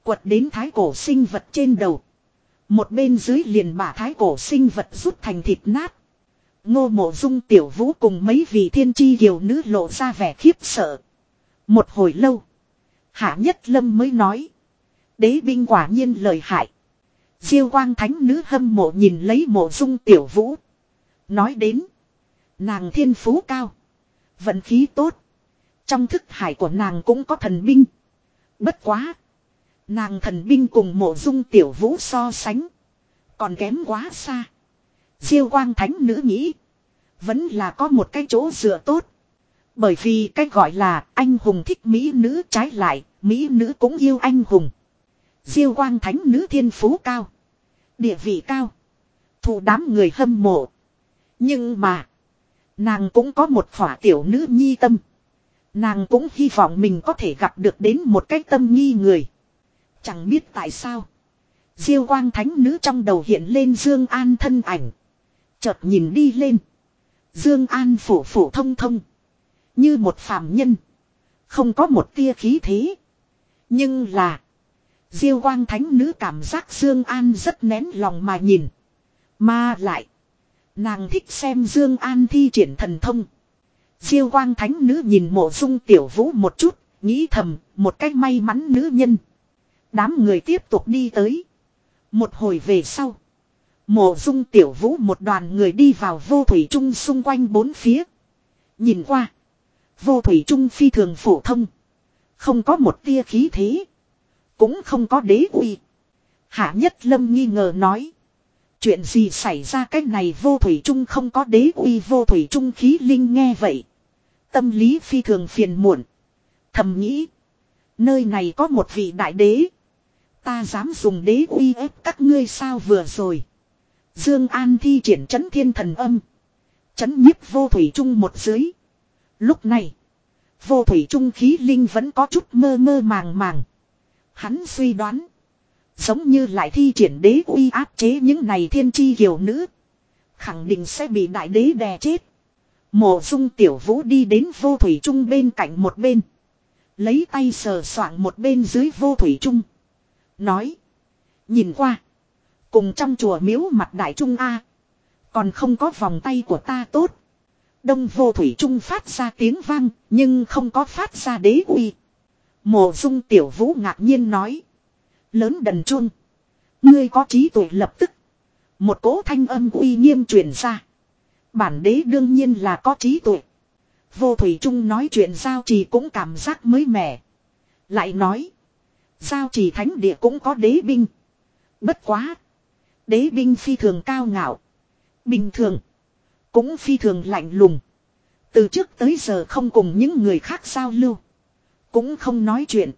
Quật đến thái cổ sinh vật trên đầu. Một bên dưới liền bả thái cổ sinh vật rút thành thịt nát. Ngô mộ dung tiểu vũ cùng mấy vị thiên chi kiều nữ lộ ra vẻ khiếp sợ. Một hồi lâu. Hạ nhất lâm mới nói. Đế binh quả nhiên lời hại. Diêu quang thánh nữ hâm mộ nhìn lấy mộ dung tiểu vũ. Nói đến. Nàng thiên phú cao. Vận khí tốt. Trong thức hải của nàng cũng có thần binh. Bất quá. Nàng thần binh cùng mộ dung tiểu vũ so sánh. Còn kém quá xa. Diêu quang thánh nữ nghĩ. Vẫn là có một cái chỗ dựa tốt. Bởi vì cái gọi là anh hùng thích mỹ nữ trái lại, mỹ nữ cũng yêu anh hùng. Diêu quang thánh nữ thiên phú cao. Địa vị cao. Thù đám người hâm mộ. Nhưng mà. Nàng cũng có một khỏa tiểu nữ nhi tâm. Nàng cũng hy vọng mình có thể gặp được đến một cái tâm nghi người. Chẳng biết tại sao. Diêu quang thánh nữ trong đầu hiện lên Dương An thân ảnh. Chợt nhìn đi lên. Dương An phủ phủ thông thông. Như một phàm nhân. Không có một tia khí thế. Nhưng là. Diêu quang thánh nữ cảm giác Dương An rất nén lòng mà nhìn. Mà lại. Nàng thích xem Dương An thi triển thần thông. Diêu quang thánh nữ nhìn mộ dung tiểu vũ một chút. Nghĩ thầm, một cách may mắn nữ nhân. Đám người tiếp tục đi tới. Một hồi về sau. Mộ dung tiểu vũ một đoàn người đi vào vô thủy trung xung quanh bốn phía. Nhìn qua. Vô thủy trung phi thường phổ thông. Không có một tia khí thế. Cũng không có đế uy. Hạ nhất lâm nghi ngờ nói. Chuyện gì xảy ra cách này vô thủy trung không có đế uy vô thủy trung khí linh nghe vậy. Tâm lý phi thường phiền muộn. Thầm nghĩ. Nơi này có một vị đại đế. Ta dám dùng đế uy ép các ngươi sao vừa rồi. Dương An thi triển chấn thiên thần âm. Chấn nhiếp vô thủy trung một dưới. Lúc này. Vô thủy trung khí linh vẫn có chút mơ mơ màng màng. Hắn suy đoán. Giống như lại thi triển đế uy áp chế những này thiên chi kiều nữ. Khẳng định sẽ bị đại đế đè chết. Mộ dung tiểu vũ đi đến vô thủy trung bên cạnh một bên. Lấy tay sờ soạng một bên dưới vô thủy trung. Nói. Nhìn qua. Cùng trong chùa miếu mặt đại trung A. Còn không có vòng tay của ta tốt. Đông vô thủy trung phát ra tiếng vang. Nhưng không có phát ra đế uy. Mộ dung tiểu vũ ngạc nhiên nói. Lớn đần chuông. Ngươi có trí tuệ lập tức. Một cỗ thanh âm uy nghiêm truyền ra. Bản đế đương nhiên là có trí tuệ. Vô Thủy Trung nói chuyện giao trì cũng cảm giác mới mẻ. Lại nói. Giao trì thánh địa cũng có đế binh. Bất quá. Đế binh phi thường cao ngạo. Bình thường. Cũng phi thường lạnh lùng. Từ trước tới giờ không cùng những người khác giao lưu. Cũng không nói chuyện.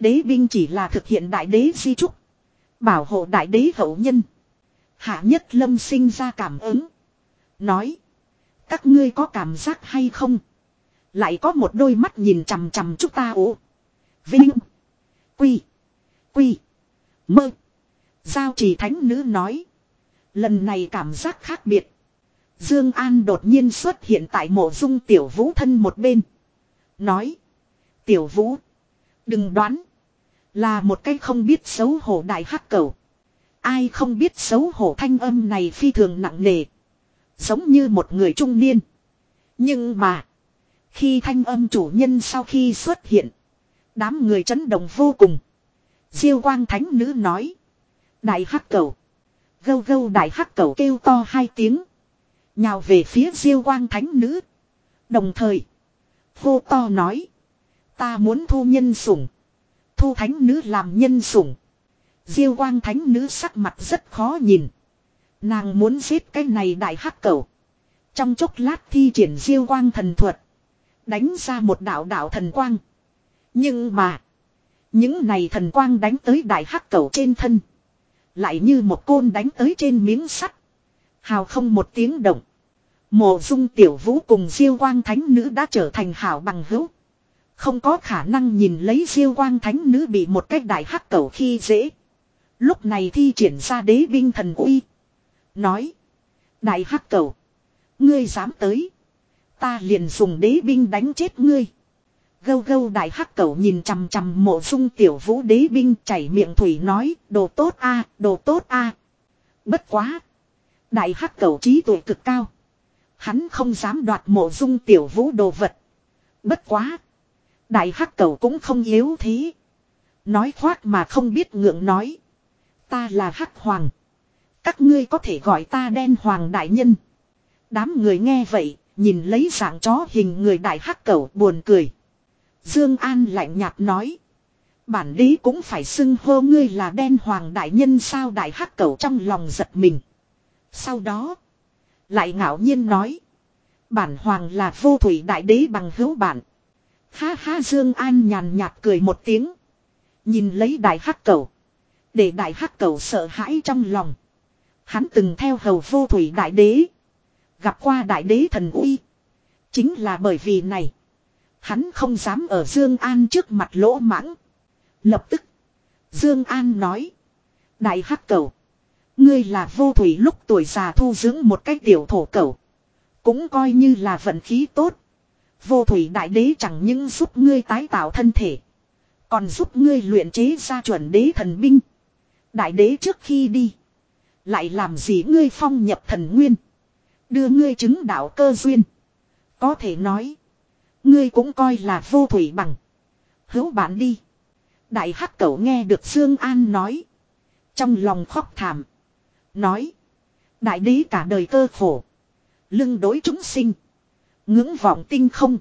Đế binh chỉ là thực hiện đại đế di trúc. Bảo hộ đại đế hậu nhân. Hạ nhất lâm sinh ra cảm ứng. Nói. Các ngươi có cảm giác hay không? Lại có một đôi mắt nhìn chằm chằm chúng ta ố. Vinh. Quy. Quy. Mơ. Giao chỉ thánh nữ nói. Lần này cảm giác khác biệt. Dương An đột nhiên xuất hiện tại mộ dung tiểu vũ thân một bên. Nói. Tiểu vũ. Đừng đoán. Là một cái không biết xấu hổ đại hắc cầu. Ai không biết xấu hổ thanh âm này phi thường nặng nề. Giống như một người trung niên. Nhưng mà. Khi thanh âm chủ nhân sau khi xuất hiện. Đám người chấn động vô cùng. Diêu quang thánh nữ nói. Đại hắc cầu. Gâu gâu đại hắc cầu kêu to hai tiếng. Nhào về phía diêu quang thánh nữ. Đồng thời. Hô to nói. Ta muốn thu nhân sủng. Thu thánh nữ làm nhân sủng. Diêu quang thánh nữ sắc mặt rất khó nhìn. Nàng muốn giết cái này đại hắc cầu. Trong chốc lát thi triển diêu quang thần thuật. Đánh ra một đạo đạo thần quang. Nhưng mà. Những này thần quang đánh tới đại hắc cầu trên thân. Lại như một côn đánh tới trên miếng sắt. Hào không một tiếng động. Mộ dung tiểu vũ cùng diêu quang thánh nữ đã trở thành hảo bằng hữu. Không có khả năng nhìn lấy diêu quang thánh nữ bị một cách đại hắc cầu khi dễ. Lúc này thi triển ra đế binh thần uy. Nói. Đại hắc cầu. Ngươi dám tới. Ta liền dùng đế binh đánh chết ngươi. Gâu gâu đại hắc cầu nhìn chằm chằm mộ dung tiểu vũ đế binh chảy miệng thủy nói. Đồ tốt a, đồ tốt a Bất quá. Đại hắc cầu trí tuệ cực cao. Hắn không dám đoạt mộ dung tiểu vũ đồ vật. Bất quá. Đại hắc cầu cũng không yếu thế. Nói khoác mà không biết ngượng nói. Ta là hắc hoàng. Các ngươi có thể gọi ta đen hoàng đại nhân. Đám người nghe vậy, nhìn lấy dạng chó hình người đại hắc cầu buồn cười. Dương An lạnh nhạt nói. Bản đế cũng phải xưng hô ngươi là đen hoàng đại nhân sao đại hắc cầu trong lòng giật mình. Sau đó, lại ngạo nhiên nói. Bản hoàng là vô thủy đại đế bằng hữu bản. Ha ha Dương An nhàn nhạt cười một tiếng. Nhìn lấy đại hắc cầu. Để đại hắc cầu sợ hãi trong lòng. Hắn từng theo hầu vô thủy đại đế. Gặp qua đại đế thần uy. Chính là bởi vì này. Hắn không dám ở Dương An trước mặt lỗ mãng. Lập tức. Dương An nói. Đại hắc cầu. Ngươi là vô thủy lúc tuổi già thu dưỡng một cái tiểu thổ cầu. Cũng coi như là vận khí tốt. Vô thủy đại đế chẳng những giúp ngươi tái tạo thân thể. Còn giúp ngươi luyện chế ra chuẩn đế thần binh. Đại đế trước khi đi. Lại làm gì ngươi phong nhập thần nguyên. Đưa ngươi chứng đạo cơ duyên. Có thể nói. Ngươi cũng coi là vô thủy bằng. Hữu bạn đi. Đại hắc cẩu nghe được Dương An nói. Trong lòng khóc thảm. Nói. Đại đế cả đời cơ khổ. Lưng đối chúng sinh. Ngưỡng vọng tinh không.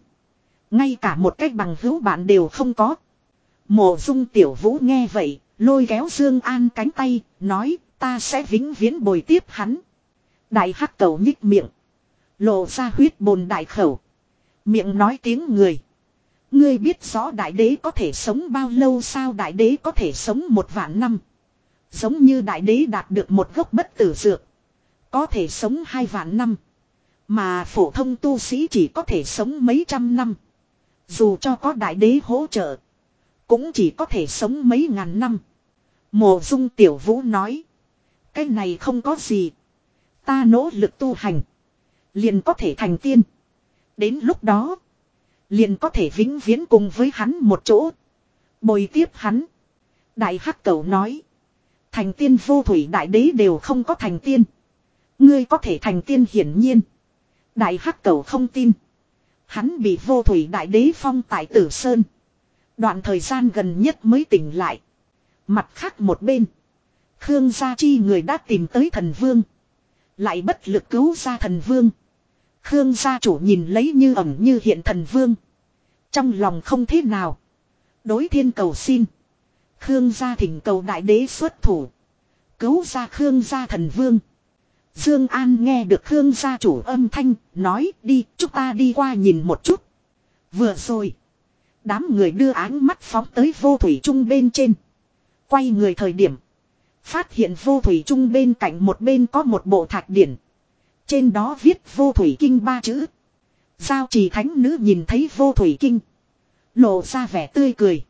Ngay cả một cách bằng hữu bạn đều không có. Mộ dung tiểu vũ nghe vậy. Lôi kéo Dương An cánh tay. Nói, ta sẽ vĩnh viễn bồi tiếp hắn. Đại hắc cầu nhích miệng. Lộ ra huyết bồn đại khẩu. Miệng nói tiếng người. Ngươi biết rõ đại đế có thể sống bao lâu, sao đại đế có thể sống một vạn năm. Giống như đại đế đạt được một gốc bất tử dược. Có thể sống hai vạn năm. Mà phổ thông tu sĩ chỉ có thể sống mấy trăm năm. Dù cho có đại đế hỗ trợ. Cũng chỉ có thể sống mấy ngàn năm. Mộ dung tiểu vũ nói. Cái này không có gì. Ta nỗ lực tu hành. Liền có thể thành tiên. Đến lúc đó. Liền có thể vĩnh viễn cùng với hắn một chỗ. Bồi tiếp hắn. Đại hắc cầu nói. Thành tiên vô thủy đại đế đều không có thành tiên. Ngươi có thể thành tiên hiển nhiên. Đại hắc cầu không tin. Hắn bị vô thủy đại đế phong tại tử sơn. Đoạn thời gian gần nhất mới tỉnh lại. Mặt khác một bên. Khương gia chi người đã tìm tới thần vương. Lại bất lực cứu ra thần vương. Khương gia chủ nhìn lấy như ẩm như hiện thần vương. Trong lòng không thế nào. Đối thiên cầu xin. Khương gia thỉnh cầu đại đế xuất thủ. Cứu ra Khương gia thần vương. Dương An nghe được Khương gia chủ âm thanh, nói đi, chúng ta đi qua nhìn một chút. Vừa rồi. Đám người đưa ánh mắt phóng tới vô thủy trung bên trên. Quay người thời điểm. Phát hiện vô thủy trung bên cạnh một bên có một bộ thạch điển. Trên đó viết vô thủy kinh ba chữ. Giao trì thánh nữ nhìn thấy vô thủy kinh. Lộ ra vẻ tươi cười.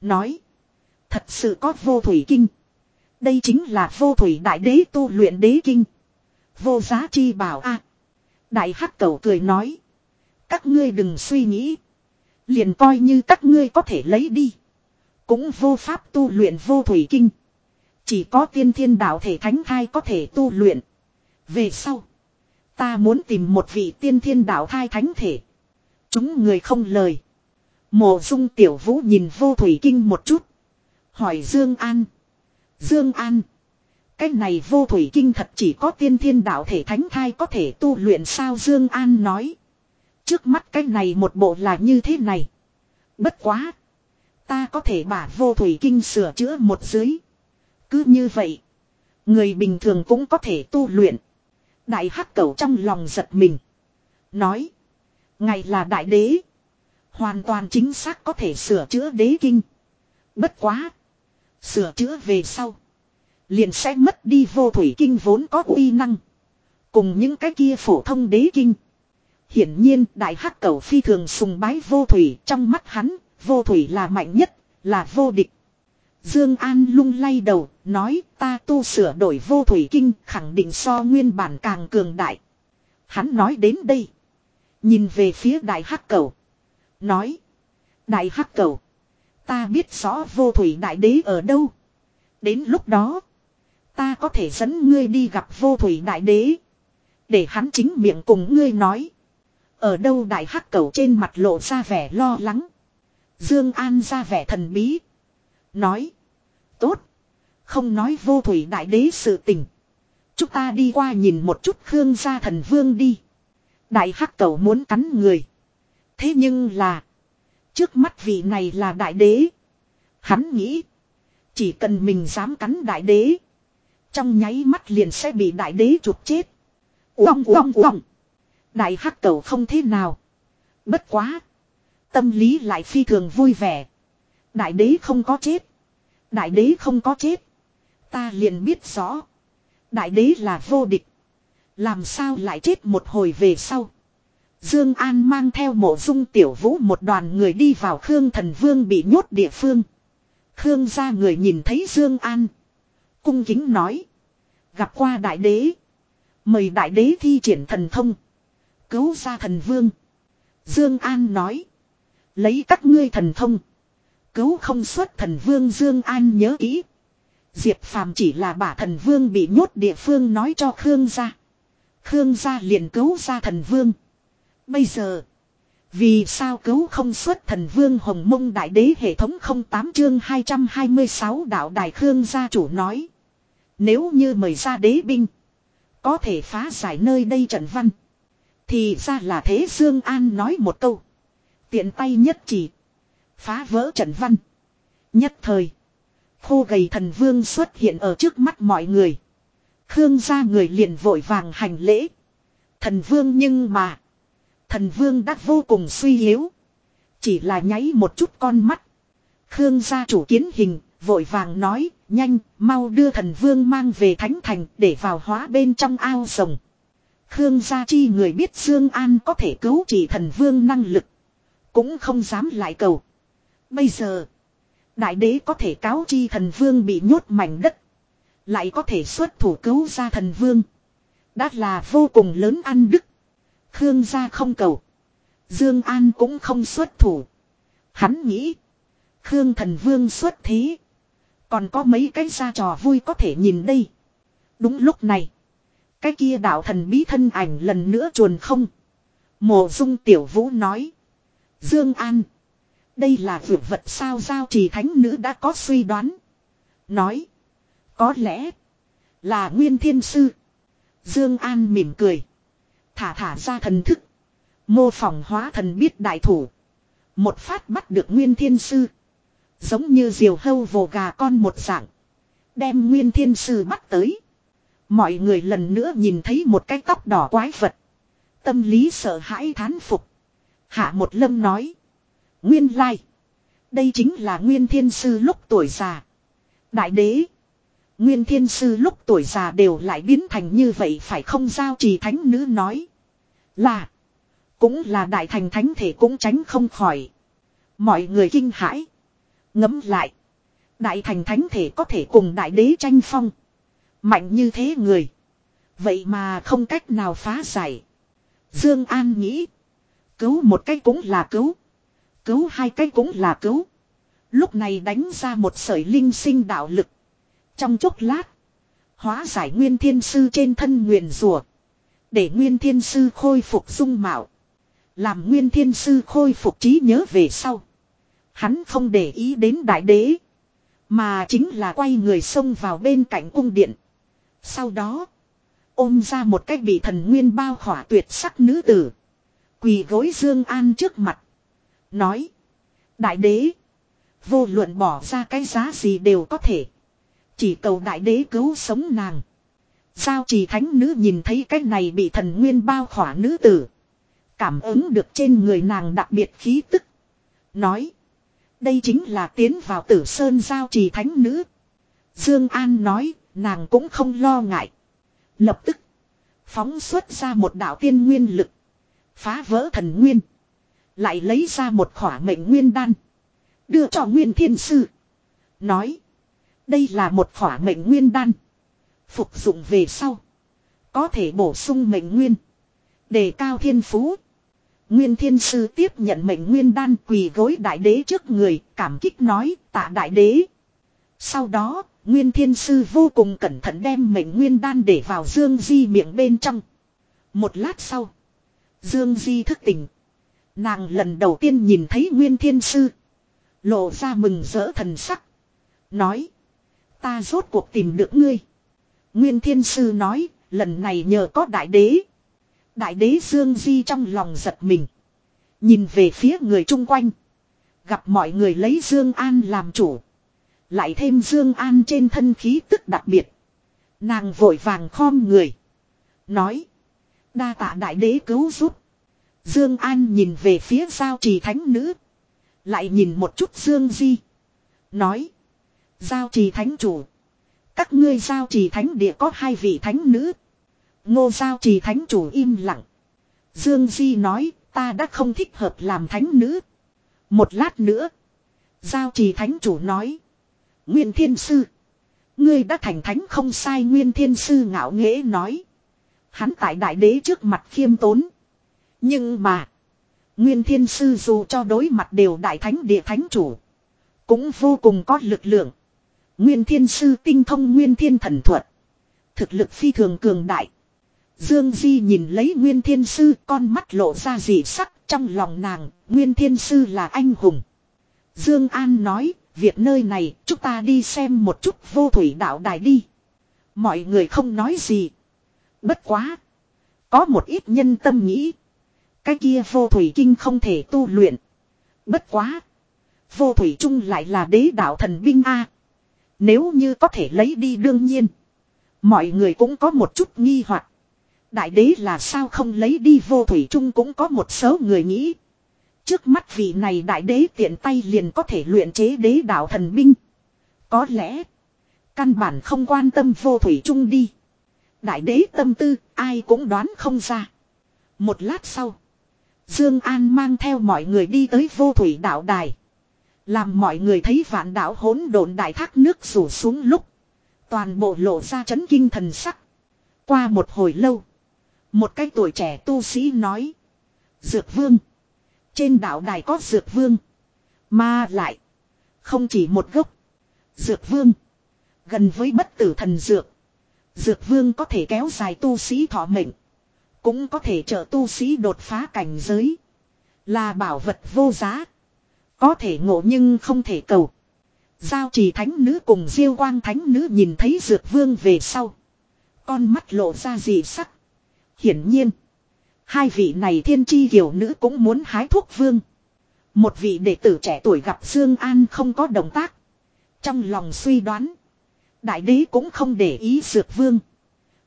Nói. Thật sự có vô thủy kinh. Đây chính là vô thủy đại đế tu luyện đế kinh. Vô giá chi bảo a Đại hắc cầu cười nói. Các ngươi đừng suy nghĩ. Liền coi như các ngươi có thể lấy đi. Cũng vô pháp tu luyện vô thủy kinh. Chỉ có tiên thiên đạo thể thánh thai có thể tu luyện. Về sau. Ta muốn tìm một vị tiên thiên đạo thai thánh thể. Chúng người không lời. Mộ dung tiểu vũ nhìn vô thủy kinh một chút. Hỏi Dương An. Dương An. Cái này vô thủy kinh thật chỉ có tiên thiên đạo thể thánh thai có thể tu luyện sao Dương An nói. Trước mắt cái này một bộ là như thế này. Bất quá. Ta có thể bả vô thủy kinh sửa chữa một dưới. Cứ như vậy. Người bình thường cũng có thể tu luyện. Đại hắc cầu trong lòng giật mình. Nói. ngài là đại đế. Hoàn toàn chính xác có thể sửa chữa đế kinh. Bất quá. Sửa chữa về sau. Liền sẽ mất đi vô thủy kinh vốn có uy năng. Cùng những cái kia phổ thông đế kinh. Hiển nhiên đại hắc cầu phi thường sùng bái vô thủy trong mắt hắn. Vô thủy là mạnh nhất, là vô địch. Dương An lung lay đầu, nói ta tu sửa đổi vô thủy kinh khẳng định so nguyên bản càng cường đại. Hắn nói đến đây. Nhìn về phía đại hắc cầu. Nói. Đại hắc cầu. Ta biết rõ vô thủy đại đế ở đâu. Đến lúc đó. Ta có thể dẫn ngươi đi gặp vô thủy đại đế. Để hắn chính miệng cùng ngươi nói. Ở đâu đại hắc cầu trên mặt lộ ra vẻ lo lắng. Dương An ra vẻ thần bí. Nói. Tốt. Không nói vô thủy đại đế sự tình. Chúng ta đi qua nhìn một chút Khương gia thần vương đi. Đại hắc cầu muốn cắn người. Thế nhưng là. Trước mắt vị này là đại đế. Hắn nghĩ. Chỉ cần mình dám cắn đại đế. Trong nháy mắt liền sẽ bị đại đế chụp chết. Uông uông uông. Đại hắc cầu không thế nào. Bất quá. Tâm lý lại phi thường vui vẻ. Đại đế không có chết. Đại đế không có chết. Ta liền biết rõ. Đại đế là vô địch. Làm sao lại chết một hồi về sau. Dương An mang theo mộ dung tiểu vũ một đoàn người đi vào Khương thần vương bị nhốt địa phương. Khương gia người nhìn thấy Dương An. Cung kính nói. Gặp qua đại đế. Mời đại đế thi triển thần thông. Cứu ra thần vương. Dương An nói. Lấy các ngươi thần thông. Cứu không xuất thần vương Dương An nhớ kỹ. Diệp Phàm chỉ là bả thần vương bị nhốt địa phương nói cho Khương gia. Khương gia liền cứu ra thần vương. Bây giờ. Vì sao cứu không xuất thần vương hồng mông đại đế hệ thống 08 chương 226 đạo đài Khương gia chủ nói. Nếu như mời ra đế binh. Có thể phá giải nơi đây trận văn. Thì ra là thế Dương An nói một câu. Tiện tay nhất chỉ. Phá vỡ trận văn. Nhất thời. Khô gầy thần vương xuất hiện ở trước mắt mọi người. Khương gia người liền vội vàng hành lễ. Thần vương nhưng mà. Thần vương đã vô cùng suy yếu. Chỉ là nháy một chút con mắt. Khương gia chủ kiến hình, vội vàng nói, nhanh, mau đưa thần vương mang về thánh thành để vào hóa bên trong ao rồng. Khương gia chi người biết Dương An có thể cứu trị thần vương năng lực. Cũng không dám lại cầu. Bây giờ, đại đế có thể cáo chi thần vương bị nhốt mảnh đất. Lại có thể xuất thủ cứu ra thần vương. Đã là vô cùng lớn ăn đức. Khương gia không cầu. Dương An cũng không xuất thủ. Hắn nghĩ. Khương thần vương xuất thế. Còn có mấy cái ra trò vui có thể nhìn đây. Đúng lúc này. Cái kia đạo thần bí thân ảnh lần nữa chuồn không. Mộ dung tiểu vũ nói. Dương An. Đây là vượt vật sao giao trì thánh nữ đã có suy đoán. Nói. Có lẽ là Nguyên Thiên Sư. Dương An mỉm cười. Thả thả ra thần thức. Mô phỏng hóa thần biết đại thủ. Một phát bắt được Nguyên Thiên Sư. Giống như diều hâu vồ gà con một dạng. Đem Nguyên Thiên Sư bắt tới. Mọi người lần nữa nhìn thấy một cái tóc đỏ quái vật. Tâm lý sợ hãi thán phục. Hạ một lâm nói. Nguyên lai. Đây chính là Nguyên Thiên Sư lúc tuổi già. Đại đế. Nguyên Thiên Sư lúc tuổi già đều lại biến thành như vậy phải không giao trì thánh nữ nói. Là. Cũng là đại thành thánh thể cũng tránh không khỏi. Mọi người kinh hãi. Ngấm lại. Đại thành thánh thể có thể cùng đại đế tranh phong. Mạnh như thế người. Vậy mà không cách nào phá giải. Dương An nghĩ. Cứu một cái cũng là cứu. Cứu hai cái cũng là cứu. Lúc này đánh ra một sợi linh sinh đạo lực. Trong chốc lát. Hóa giải nguyên thiên sư trên thân nguyền rùa. Để nguyên thiên sư khôi phục dung mạo. Làm nguyên thiên sư khôi phục trí nhớ về sau. Hắn không để ý đến đại đế. Mà chính là quay người xông vào bên cạnh cung điện. Sau đó. Ôm ra một cách bị thần nguyên bao khỏa tuyệt sắc nữ tử. Quỳ gối Dương An trước mặt. Nói. Đại đế. Vô luận bỏ ra cái giá gì đều có thể. Chỉ cầu đại đế cứu sống nàng. Sao chỉ thánh nữ nhìn thấy cái này bị thần nguyên bao khỏa nữ tử. Cảm ứng được trên người nàng đặc biệt khí tức. Nói. Đây chính là tiến vào tử sơn giao trì thánh nữ. Dương An nói, nàng cũng không lo ngại. Lập tức, phóng xuất ra một đạo tiên nguyên lực. Phá vỡ thần nguyên. Lại lấy ra một khỏa mệnh nguyên đan. Đưa cho nguyên thiên sư. Nói, đây là một khỏa mệnh nguyên đan. Phục dụng về sau. Có thể bổ sung mệnh nguyên. Đề cao thiên phú. Nguyên thiên sư tiếp nhận mệnh nguyên đan quỳ gối đại đế trước người, cảm kích nói tạ đại đế. Sau đó, nguyên thiên sư vô cùng cẩn thận đem mệnh nguyên đan để vào Dương Di miệng bên trong. Một lát sau, Dương Di thức tỉnh. Nàng lần đầu tiên nhìn thấy nguyên thiên sư. Lộ ra mừng rỡ thần sắc. Nói, ta rốt cuộc tìm được ngươi. Nguyên thiên sư nói, lần này nhờ có đại đế. Đại đế Dương Di trong lòng giật mình. Nhìn về phía người chung quanh. Gặp mọi người lấy Dương An làm chủ. Lại thêm Dương An trên thân khí tức đặc biệt. Nàng vội vàng khom người. Nói. Đa tạ đại đế cứu giúp. Dương An nhìn về phía giao trì thánh nữ. Lại nhìn một chút Dương Di. Nói. Giao trì thánh chủ. Các ngươi giao trì thánh địa có hai vị thánh nữ. Ngô Giao Trì Thánh Chủ im lặng. Dương Di nói, ta đã không thích hợp làm thánh nữ. Một lát nữa. Giao Trì Thánh Chủ nói. Nguyên Thiên Sư. Ngươi đã thành thánh không sai Nguyên Thiên Sư ngạo nghễ nói. Hắn tại đại đế trước mặt khiêm tốn. Nhưng mà. Nguyên Thiên Sư dù cho đối mặt đều đại thánh địa thánh chủ. Cũng vô cùng có lực lượng. Nguyên Thiên Sư tinh thông Nguyên Thiên Thần Thuật. Thực lực phi thường cường đại. Dương Di nhìn lấy Nguyên Thiên Sư con mắt lộ ra dị sắc trong lòng nàng, Nguyên Thiên Sư là anh hùng. Dương An nói, việc nơi này chúng ta đi xem một chút vô thủy đạo đài đi. Mọi người không nói gì. Bất quá. Có một ít nhân tâm nghĩ. Cái kia vô thủy kinh không thể tu luyện. Bất quá. Vô thủy trung lại là đế đạo thần binh A. Nếu như có thể lấy đi đương nhiên. Mọi người cũng có một chút nghi hoặc Đại đế là sao không lấy đi vô thủy trung cũng có một số người nghĩ. Trước mắt vị này đại đế tiện tay liền có thể luyện chế đế đạo thần binh. Có lẽ. Căn bản không quan tâm vô thủy trung đi. Đại đế tâm tư, ai cũng đoán không ra. Một lát sau. Dương An mang theo mọi người đi tới vô thủy đạo đài. Làm mọi người thấy vạn đạo hỗn độn đại thác nước rủ xuống lúc. Toàn bộ lộ ra chấn kinh thần sắc. Qua một hồi lâu. Một cái tuổi trẻ tu sĩ nói. Dược vương. Trên đảo đài có dược vương. Mà lại. Không chỉ một gốc. Dược vương. Gần với bất tử thần dược. Dược vương có thể kéo dài tu sĩ thọ mệnh. Cũng có thể trợ tu sĩ đột phá cảnh giới. Là bảo vật vô giá. Có thể ngộ nhưng không thể cầu. Giao trì thánh nữ cùng diêu quang thánh nữ nhìn thấy dược vương về sau. Con mắt lộ ra dị sắc. Hiển nhiên. Hai vị này thiên chi hiểu nữ cũng muốn hái thuốc vương. Một vị đệ tử trẻ tuổi gặp Dương An không có động tác. Trong lòng suy đoán. Đại đế cũng không để ý dược vương.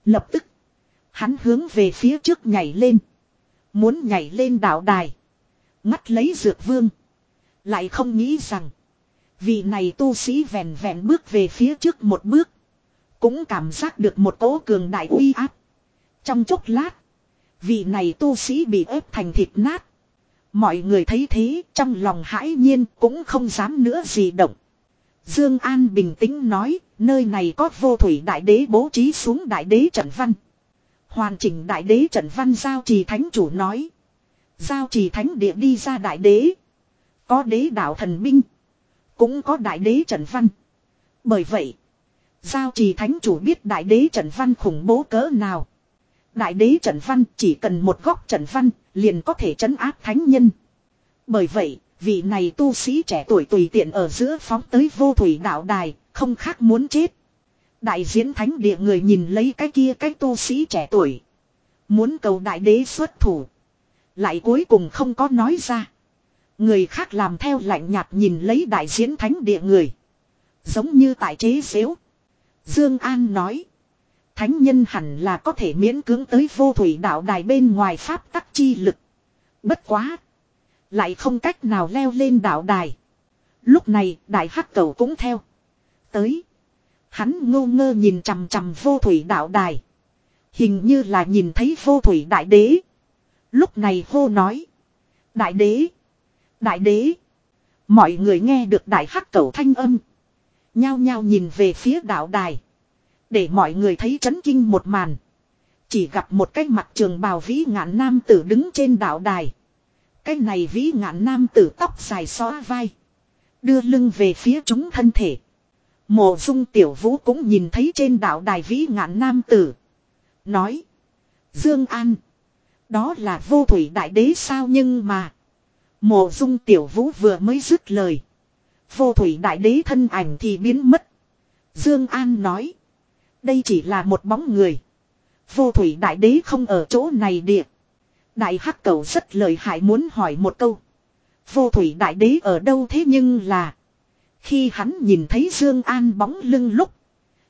Lập tức. Hắn hướng về phía trước nhảy lên. Muốn nhảy lên đảo đài. Ngắt lấy dược vương. Lại không nghĩ rằng. Vị này tu sĩ vèn vèn bước về phía trước một bước. Cũng cảm giác được một cỗ cường đại uy áp. Trong chốc lát. Vị này tu sĩ bị ép thành thịt nát. Mọi người thấy thế trong lòng hãi nhiên cũng không dám nữa gì động. Dương An bình tĩnh nói, nơi này có vô thủy đại đế bố trí xuống đại đế trận văn. Hoàn chỉnh đại đế trận văn giao trì thánh chủ nói. Giao trì thánh địa đi ra đại đế. Có đế đạo thần binh. Cũng có đại đế trận văn. Bởi vậy. Giao trì thánh chủ biết đại đế trận văn khủng bố cỡ nào. Đại đế trận văn chỉ cần một góc trận văn liền có thể trấn áp thánh nhân. Bởi vậy, vị này tu sĩ trẻ tuổi tùy tiện ở giữa phóng tới vô thủy đạo đài, không khác muốn chết. Đại diễn thánh địa người nhìn lấy cái kia cái tu sĩ trẻ tuổi. Muốn cầu đại đế xuất thủ. Lại cuối cùng không có nói ra. Người khác làm theo lạnh nhạt nhìn lấy đại diễn thánh địa người. Giống như tại chế xếu. Dương An nói. Thánh nhân hẳn là có thể miễn cưỡng tới vô thủy đạo đài bên ngoài pháp tắc chi lực. Bất quá. Lại không cách nào leo lên đạo đài. Lúc này, đại hắc cầu cũng theo. Tới. Hắn ngô ngơ nhìn chằm chằm vô thủy đạo đài. Hình như là nhìn thấy vô thủy đại đế. Lúc này hô nói. Đại đế. Đại đế. Mọi người nghe được đại hắc cầu thanh âm. Nhao nhao nhìn về phía đạo đài. Để mọi người thấy chấn kinh một màn. Chỉ gặp một cái mặt trường bào vĩ ngạn nam tử đứng trên đạo đài. Cái này vĩ ngạn nam tử tóc dài xóa vai. Đưa lưng về phía chúng thân thể. Mộ dung tiểu vũ cũng nhìn thấy trên đạo đài vĩ ngạn nam tử. Nói. Dương An. Đó là vô thủy đại đế sao nhưng mà. Mộ dung tiểu vũ vừa mới dứt lời. Vô thủy đại đế thân ảnh thì biến mất. Dương An nói. Đây chỉ là một bóng người. Vô thủy đại đế không ở chỗ này địa. Đại hắc cầu rất lời hại muốn hỏi một câu. Vô thủy đại đế ở đâu thế nhưng là. Khi hắn nhìn thấy Dương An bóng lưng lúc.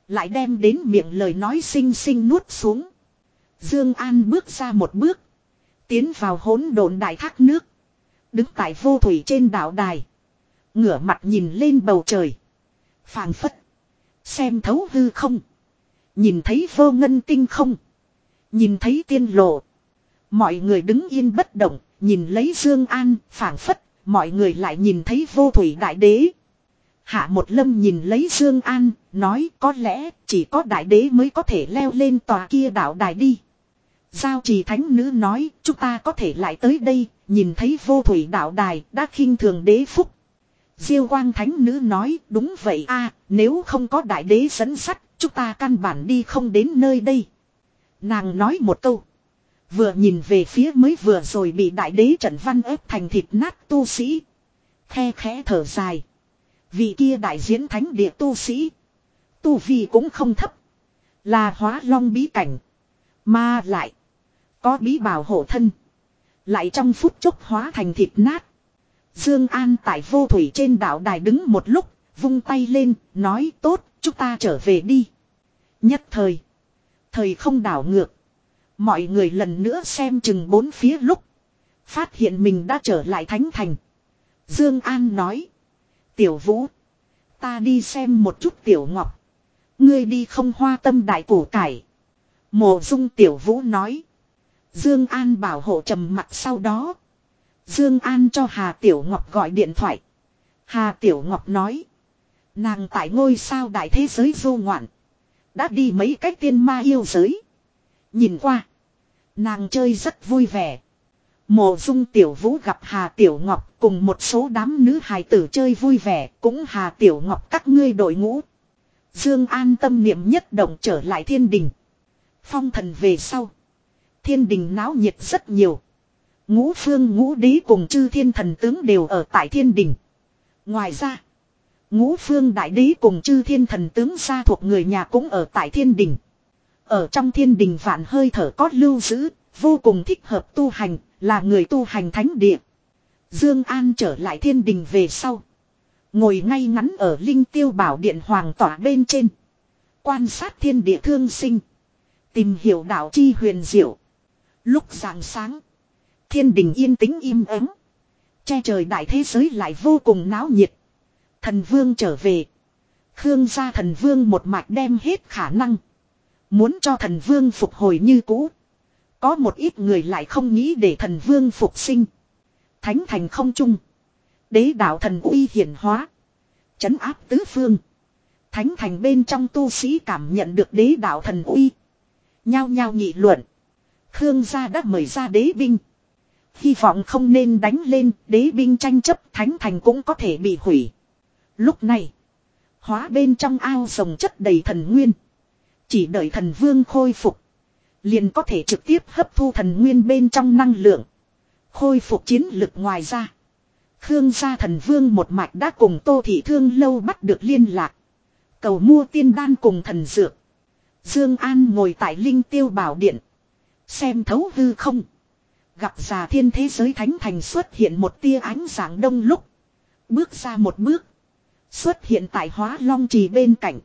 Lại đem đến miệng lời nói xinh xinh nuốt xuống. Dương An bước ra một bước. Tiến vào hỗn độn đại thác nước. Đứng tại vô thủy trên đảo đài. Ngửa mặt nhìn lên bầu trời. Phàng phất. Xem thấu hư không. Nhìn thấy vô ngân tinh không. Nhìn thấy tiên lộ. Mọi người đứng yên bất động. Nhìn lấy Dương An phảng phất. Mọi người lại nhìn thấy vô thủy đại đế. Hạ một lâm nhìn lấy Dương An, nói có lẽ chỉ có đại đế mới có thể leo lên tòa kia đảo đài đi. Giao trì thánh nữ nói, chúng ta có thể lại tới đây, nhìn thấy vô thủy đảo đài, đã khinh thường đế phúc. Diêu quang thánh nữ nói, đúng vậy a nếu không có đại đế dẫn sắt, chúng ta căn bản đi không đến nơi đây. Nàng nói một câu. Vừa nhìn về phía mới vừa rồi bị đại đế trận văn ép thành thịt nát tu sĩ. Khe khẽ thở dài. Vị kia đại diễn thánh địa tu sĩ. Tu vi cũng không thấp. Là hóa long bí cảnh. Mà lại. Có bí bảo hộ thân. Lại trong phút chốc hóa thành thịt nát. Dương An tại vô thủy trên đảo đài đứng một lúc. Vung tay lên. Nói, tốt. Chúng ta trở về đi. Nhất thời. Thời không đảo ngược. Mọi người lần nữa xem chừng bốn phía lúc. Phát hiện mình đã trở lại thánh thành. Dương An nói. Tiểu Vũ. Ta đi xem một chút Tiểu Ngọc. Ngươi đi không hoa tâm đại cổ cải. Mộ dung Tiểu Vũ nói. Dương An bảo hộ trầm mặt sau đó. Dương An cho Hà Tiểu Ngọc gọi điện thoại. Hà Tiểu Ngọc nói. Nàng tại ngôi sao đại thế giới vô ngoạn. Đã đi mấy cách tiên ma yêu giới. Nhìn qua. Nàng chơi rất vui vẻ. Mộ dung tiểu vũ gặp Hà Tiểu Ngọc cùng một số đám nữ hài tử chơi vui vẻ cũng Hà Tiểu Ngọc các ngươi đội ngũ. Dương an tâm niệm nhất động trở lại thiên đình. Phong thần về sau. Thiên đình náo nhiệt rất nhiều. Ngũ phương, ngũ đế cùng chư thiên thần tướng đều ở tại thiên đình. Ngoài ra. Ngũ phương đại đế cùng chư thiên thần tướng gia thuộc người nhà cũng ở tại thiên đình. Ở trong thiên đình vạn hơi thở có lưu giữ, vô cùng thích hợp tu hành, là người tu hành thánh địa. Dương An trở lại thiên đình về sau. Ngồi ngay ngắn ở linh tiêu bảo điện hoàng tỏa bên trên. Quan sát thiên địa thương sinh. Tìm hiểu đạo chi huyền diệu. Lúc rạng sáng. Thiên đình yên tĩnh im ắng. Che trời đại thế giới lại vô cùng náo nhiệt. Thần vương trở về. Khương gia thần vương một mạch đem hết khả năng. Muốn cho thần vương phục hồi như cũ. Có một ít người lại không nghĩ để thần vương phục sinh. Thánh thành không trung. Đế đạo thần uy hiển hóa. Chấn áp tứ phương. Thánh thành bên trong tu sĩ cảm nhận được đế đạo thần uy. Nhao nhao nghị luận. Khương gia đã mời ra đế binh. Hy vọng không nên đánh lên đế binh tranh chấp thánh thành cũng có thể bị hủy. Lúc này. Hóa bên trong ao rồng chất đầy thần nguyên. Chỉ đợi thần vương khôi phục. Liền có thể trực tiếp hấp thu thần nguyên bên trong năng lượng. Khôi phục chiến lực ngoài ra. Khương gia thần vương một mạch đã cùng Tô Thị Thương lâu bắt được liên lạc. Cầu mua tiên đan cùng thần dược. Dương An ngồi tại linh tiêu bảo điện. Xem thấu hư không. Gặp già thiên thế giới thánh thành xuất hiện một tia ánh sáng đông lúc. Bước ra một bước. Xuất hiện tại hóa long trì bên cạnh.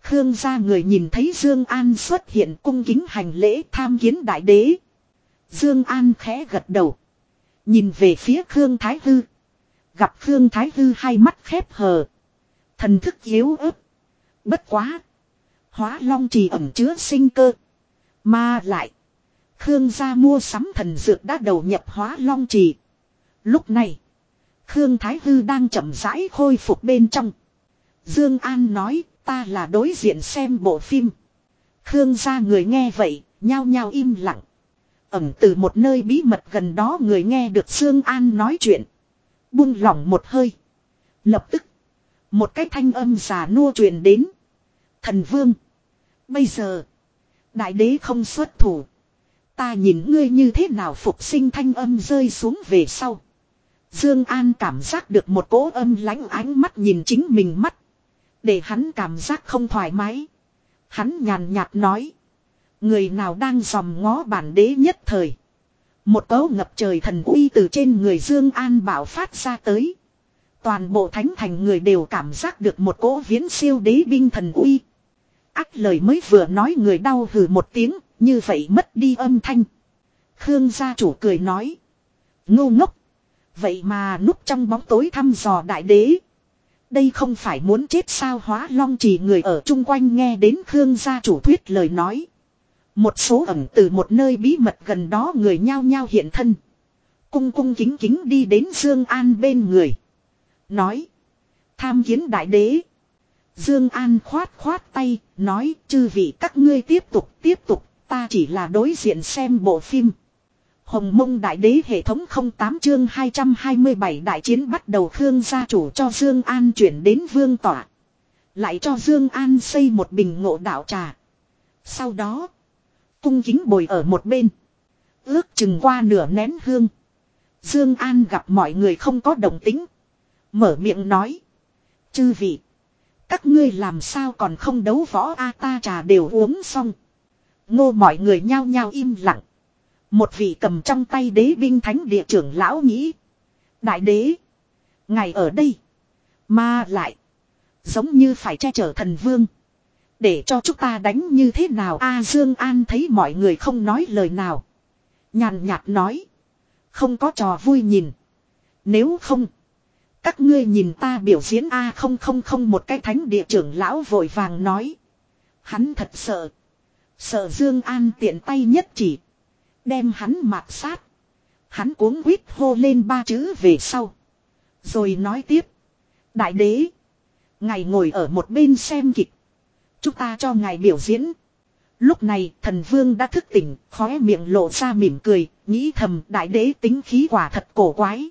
Khương gia người nhìn thấy Dương An xuất hiện cung kính hành lễ tham kiến đại đế. Dương An khẽ gật đầu. Nhìn về phía Khương Thái Hư. Gặp Khương Thái Hư hai mắt khép hờ. Thần thức yếu ớt. Bất quá. Hóa long trì ẩm chứa sinh cơ. Mà lại. Khương gia mua sắm thần dược đã đầu nhập hóa long trì. Lúc này. Khương Thái Hư đang chậm rãi khôi phục bên trong. Dương An nói ta là đối diện xem bộ phim. Khương gia người nghe vậy, nhao nhao im lặng. Ẩm từ một nơi bí mật gần đó người nghe được Dương An nói chuyện. Buông lỏng một hơi. Lập tức. Một cái thanh âm già nua truyền đến. Thần vương. Bây giờ. Đại đế không xuất thủ. Ta nhìn ngươi như thế nào phục sinh thanh âm rơi xuống về sau. Dương An cảm giác được một cỗ âm lãnh ánh mắt nhìn chính mình mắt. Để hắn cảm giác không thoải mái. Hắn nhàn nhạt nói. Người nào đang dòm ngó bản đế nhất thời. Một cấu ngập trời thần uy từ trên người Dương An bảo phát ra tới. Toàn bộ thánh thành người đều cảm giác được một cỗ viễn siêu đế binh thần uy. Ách lời mới vừa nói người đau hừ một tiếng, như vậy mất đi âm thanh. Khương gia chủ cười nói. Ngô ngốc. Vậy mà núp trong bóng tối thăm dò đại đế. Đây không phải muốn chết sao hóa long chỉ người ở chung quanh nghe đến Khương gia chủ thuyết lời nói. Một số ẩn từ một nơi bí mật gần đó người nhao nhao hiện thân. Cung cung kính kính đi đến Dương An bên người. Nói. Tham kiến đại đế. Dương An khoát khoát tay, nói chư vị các ngươi tiếp tục tiếp tục, ta chỉ là đối diện xem bộ phim. Hồng mông đại đế hệ thống 08 chương 227 đại chiến bắt đầu Khương gia chủ cho Dương An chuyển đến vương tỏa. Lại cho Dương An xây một bình ngộ đạo trà. Sau đó, cung kính bồi ở một bên. Ước chừng qua nửa nén hương. Dương An gặp mọi người không có đồng tính. Mở miệng nói. Chư vị. Các ngươi làm sao còn không đấu võ a ta trà đều uống xong. Ngô mọi người nhao nhao im lặng. Một vị cầm trong tay đế binh thánh địa trưởng lão nghĩ. Đại đế. ngài ở đây. Mà lại. Giống như phải che chở thần vương. Để cho chúng ta đánh như thế nào A Dương An thấy mọi người không nói lời nào. Nhàn nhạt nói. Không có trò vui nhìn. Nếu không. Các ngươi nhìn ta biểu diễn A không không không một cái thánh địa trưởng lão vội vàng nói. Hắn thật sợ. Sợ Dương An tiện tay nhất chỉ. Đem hắn mạt sát. Hắn cuống quýt hô lên ba chữ về sau. Rồi nói tiếp. Đại đế. Ngài ngồi ở một bên xem kịch. Chúng ta cho ngài biểu diễn. Lúc này thần vương đã thức tỉnh, khóe miệng lộ ra mỉm cười, nghĩ thầm đại đế tính khí quả thật cổ quái.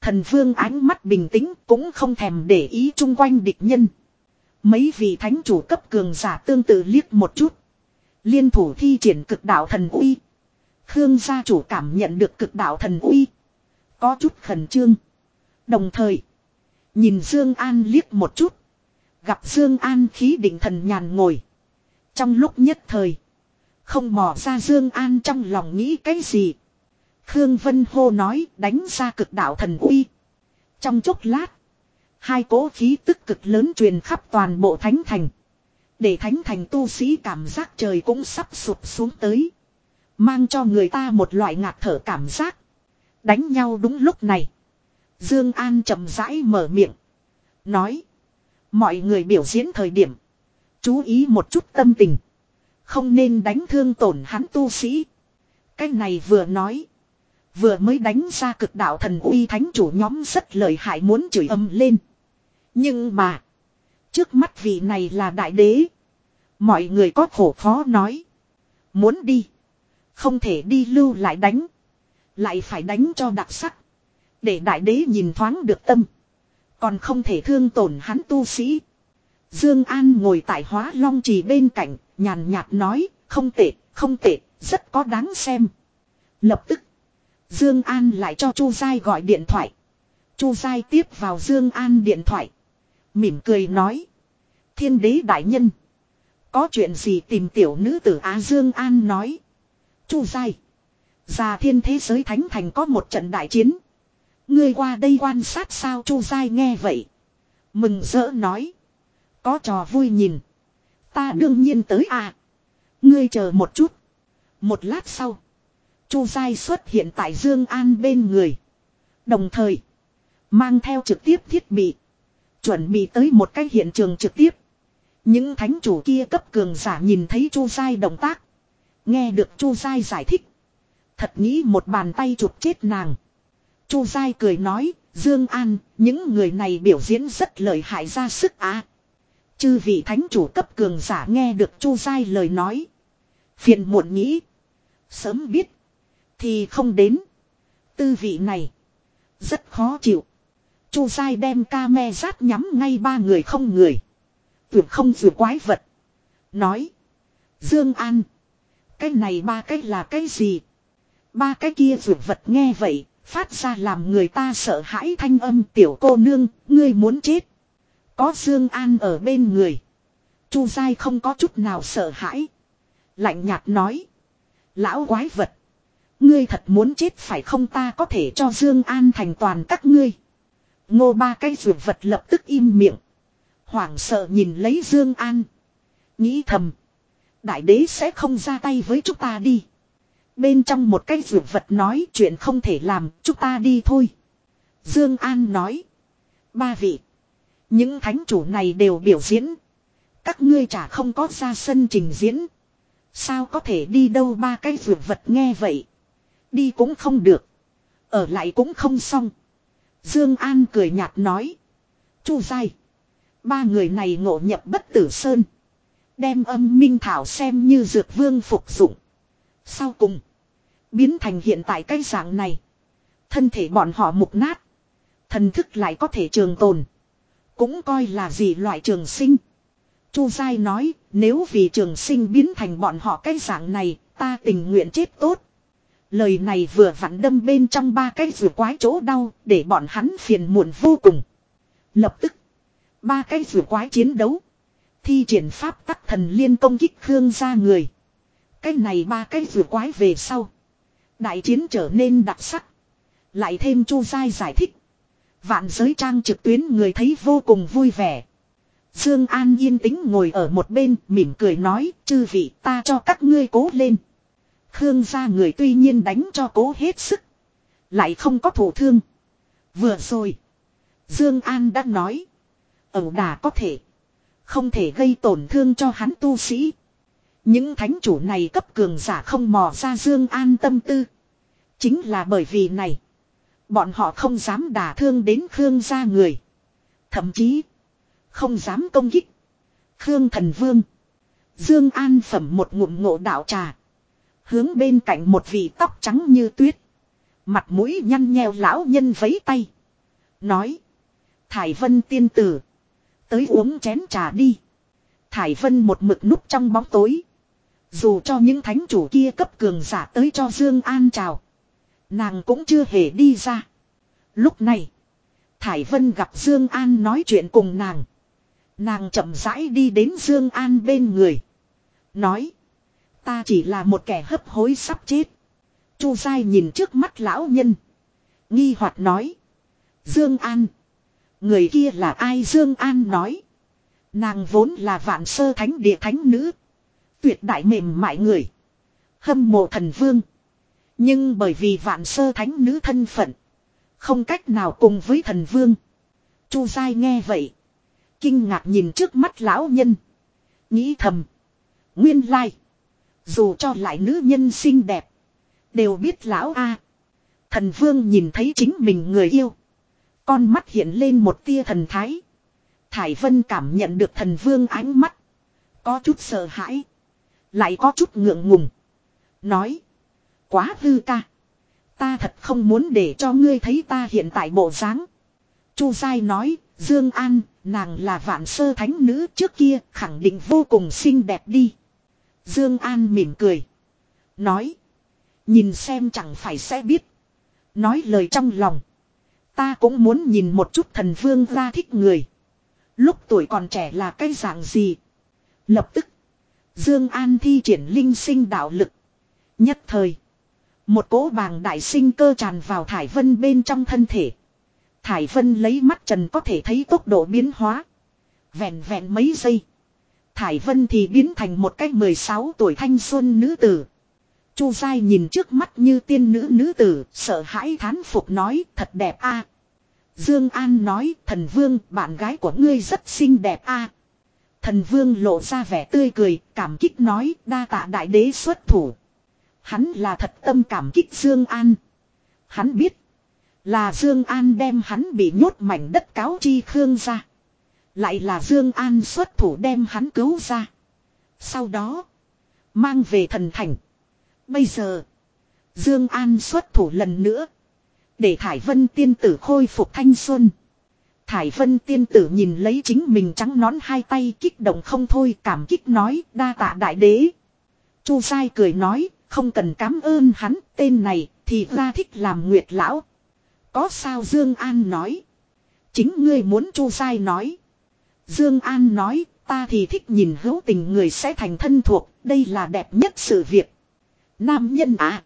Thần vương ánh mắt bình tĩnh cũng không thèm để ý chung quanh địch nhân. Mấy vị thánh chủ cấp cường giả tương tự liếc một chút. Liên thủ thi triển cực đạo thần uy. Khương gia chủ cảm nhận được cực đạo thần uy. Có chút khẩn trương. Đồng thời. Nhìn Dương An liếc một chút. Gặp Dương An khí định thần nhàn ngồi. Trong lúc nhất thời. Không mò ra Dương An trong lòng nghĩ cái gì. Khương Vân Hô nói đánh ra cực đạo thần uy. Trong chốc lát. Hai cỗ khí tức cực lớn truyền khắp toàn bộ thánh thành. Để thánh thành tu sĩ cảm giác trời cũng sắp sụp xuống tới. Mang cho người ta một loại ngạt thở cảm giác. Đánh nhau đúng lúc này. Dương An chậm rãi mở miệng. Nói. Mọi người biểu diễn thời điểm. Chú ý một chút tâm tình. Không nên đánh thương tổn hắn tu sĩ. Cái này vừa nói. Vừa mới đánh ra cực đạo thần uy thánh chủ nhóm rất lợi hại muốn chửi âm lên. Nhưng mà. Trước mắt vị này là đại đế. Mọi người có khổ khó nói. Muốn đi. Không thể đi lưu lại đánh. Lại phải đánh cho đặc sắc. Để đại đế nhìn thoáng được tâm. Còn không thể thương tổn hắn tu sĩ. Dương An ngồi tại hóa long trì bên cạnh, nhàn nhạt nói, không tệ, không tệ, rất có đáng xem. Lập tức, Dương An lại cho Chu Giai gọi điện thoại. Chu Giai tiếp vào Dương An điện thoại. Mỉm cười nói. Thiên đế đại nhân. Có chuyện gì tìm tiểu nữ tử Á Dương An nói. Chu dai. Già thiên thế giới thánh thành có một trận đại chiến. Ngươi qua đây quan sát sao Chu dai nghe vậy. Mừng rỡ nói. Có trò vui nhìn. Ta đương nhiên tới à. Ngươi chờ một chút. Một lát sau. Chu dai xuất hiện tại Dương An bên người. Đồng thời. Mang theo trực tiếp thiết bị. Chuẩn bị tới một cái hiện trường trực tiếp. Những thánh chủ kia cấp cường giả nhìn thấy Chu dai động tác. Nghe được Chu Giai giải thích. Thật nghĩ một bàn tay chụp chết nàng. Chu Giai cười nói, Dương An, những người này biểu diễn rất lợi hại ra sức á. Chư vị thánh chủ cấp cường giả nghe được Chu Giai lời nói. Phiền muộn nghĩ. Sớm biết. Thì không đến. Tư vị này. Rất khó chịu. Chu Giai đem ca me rát nhắm ngay ba người không người. Tuyệt không vừa quái vật. Nói. Dương An. Cái này ba cái là cái gì? Ba cái kia dược vật nghe vậy, phát ra làm người ta sợ hãi thanh âm tiểu cô nương, ngươi muốn chết. Có Dương An ở bên người. Chu Giai không có chút nào sợ hãi. Lạnh nhạt nói. Lão quái vật. Ngươi thật muốn chết phải không ta có thể cho Dương An thành toàn các ngươi. Ngô ba cái dược vật lập tức im miệng. Hoảng sợ nhìn lấy Dương An. Nghĩ thầm. Đại đế sẽ không ra tay với chúng ta đi. Bên trong một cái vượt vật nói chuyện không thể làm, chúng ta đi thôi. Dương An nói. Ba vị. Những thánh chủ này đều biểu diễn. Các ngươi chả không có ra sân trình diễn. Sao có thể đi đâu ba cái vượt vật nghe vậy. Đi cũng không được. Ở lại cũng không xong. Dương An cười nhạt nói. Chu dai. Ba người này ngộ nhập bất tử sơn. Đem âm minh thảo xem như dược vương phục dụng. Sau cùng. Biến thành hiện tại cái dạng này. Thân thể bọn họ mục nát. Thần thức lại có thể trường tồn. Cũng coi là gì loại trường sinh. Chu Giai nói, nếu vì trường sinh biến thành bọn họ cái dạng này, ta tình nguyện chết tốt. Lời này vừa vặn đâm bên trong ba cái rùa quái chỗ đau, để bọn hắn phiền muộn vô cùng. Lập tức, ba cái rùa quái chiến đấu. Thi triển pháp tắc thần liên công kích Khương ra người. Cái này ba cái vừa quái về sau. Đại chiến trở nên đặc sắc. Lại thêm Chu Giai giải thích. Vạn giới trang trực tuyến người thấy vô cùng vui vẻ. Dương An yên tĩnh ngồi ở một bên, mỉm cười nói, chư vị ta cho các ngươi cố lên. Khương gia người tuy nhiên đánh cho cố hết sức. Lại không có thủ thương. Vừa rồi. Dương An đã nói. Ẩu đả có thể. Không thể gây tổn thương cho hắn tu sĩ. Những thánh chủ này cấp cường giả không mò ra Dương An tâm tư. Chính là bởi vì này. Bọn họ không dám đả thương đến Khương gia người. Thậm chí. Không dám công kích. Khương thần vương. Dương An phẩm một ngụm ngộ đạo trà. Hướng bên cạnh một vị tóc trắng như tuyết. Mặt mũi nhăn nheo lão nhân vấy tay. Nói. Thải vân tiên tử. Tới uống chén trà đi. Thải vân một mực núp trong bóng tối. Dù cho những thánh chủ kia cấp cường giả tới cho Dương An chào. Nàng cũng chưa hề đi ra. Lúc này. Thải Vân gặp Dương An nói chuyện cùng nàng. Nàng chậm rãi đi đến Dương An bên người. Nói. Ta chỉ là một kẻ hấp hối sắp chết. Chu Sai nhìn trước mắt lão nhân. Nghi hoặc nói. Dương An. Người kia là ai Dương An nói. Nàng vốn là vạn sơ thánh địa thánh nữ. Tuyệt đại mềm mại người. Hâm mộ thần vương. Nhưng bởi vì vạn sơ thánh nữ thân phận. Không cách nào cùng với thần vương. Chu Giai nghe vậy. Kinh ngạc nhìn trước mắt lão nhân. Nghĩ thầm. Nguyên lai. Dù cho lại nữ nhân xinh đẹp. Đều biết lão A. Thần vương nhìn thấy chính mình người yêu. Con mắt hiện lên một tia thần thái. Thải Vân cảm nhận được thần vương ánh mắt. Có chút sợ hãi. Lại có chút ngượng ngùng. Nói. Quá hư ca. Ta thật không muốn để cho ngươi thấy ta hiện tại bộ dáng. Chu Giai nói, Dương An, nàng là vạn sơ thánh nữ trước kia, khẳng định vô cùng xinh đẹp đi. Dương An mỉm cười. Nói. Nhìn xem chẳng phải sẽ biết. Nói lời trong lòng. Ta cũng muốn nhìn một chút thần vương ra thích người. Lúc tuổi còn trẻ là cái dạng gì. Lập tức. Dương An thi triển linh sinh đạo lực. Nhất thời. Một cỗ bàng đại sinh cơ tràn vào Thải Vân bên trong thân thể. Thải Vân lấy mắt trần có thể thấy tốc độ biến hóa. Vẹn vẹn mấy giây. Thải Vân thì biến thành một cái 16 tuổi thanh xuân nữ tử. Chu dai nhìn trước mắt như tiên nữ nữ tử, sợ hãi thán phục nói thật đẹp a. Dương An nói thần vương bạn gái của ngươi rất xinh đẹp a. Thần vương lộ ra vẻ tươi cười, cảm kích nói đa tạ đại đế xuất thủ. Hắn là thật tâm cảm kích Dương An. Hắn biết. Là Dương An đem hắn bị nhốt mảnh đất cáo chi Khương ra. Lại là Dương An xuất thủ đem hắn cứu ra. Sau đó. Mang về thần thành. Bây giờ. Dương An xuất thủ lần nữa. Để Thải Vân tiên tử khôi phục thanh xuân. Thải Vân tiên tử nhìn lấy chính mình trắng nón hai tay kích động không thôi, cảm kích nói, đa tạ đại đế. Chu Sai cười nói, không cần cảm ơn hắn, tên này thì ra thích làm nguyệt lão. Có sao Dương An nói. Chính ngươi muốn, Chu Sai nói. Dương An nói, ta thì thích nhìn hữu tình người sẽ thành thân thuộc, đây là đẹp nhất sự việc. Nam nhân à.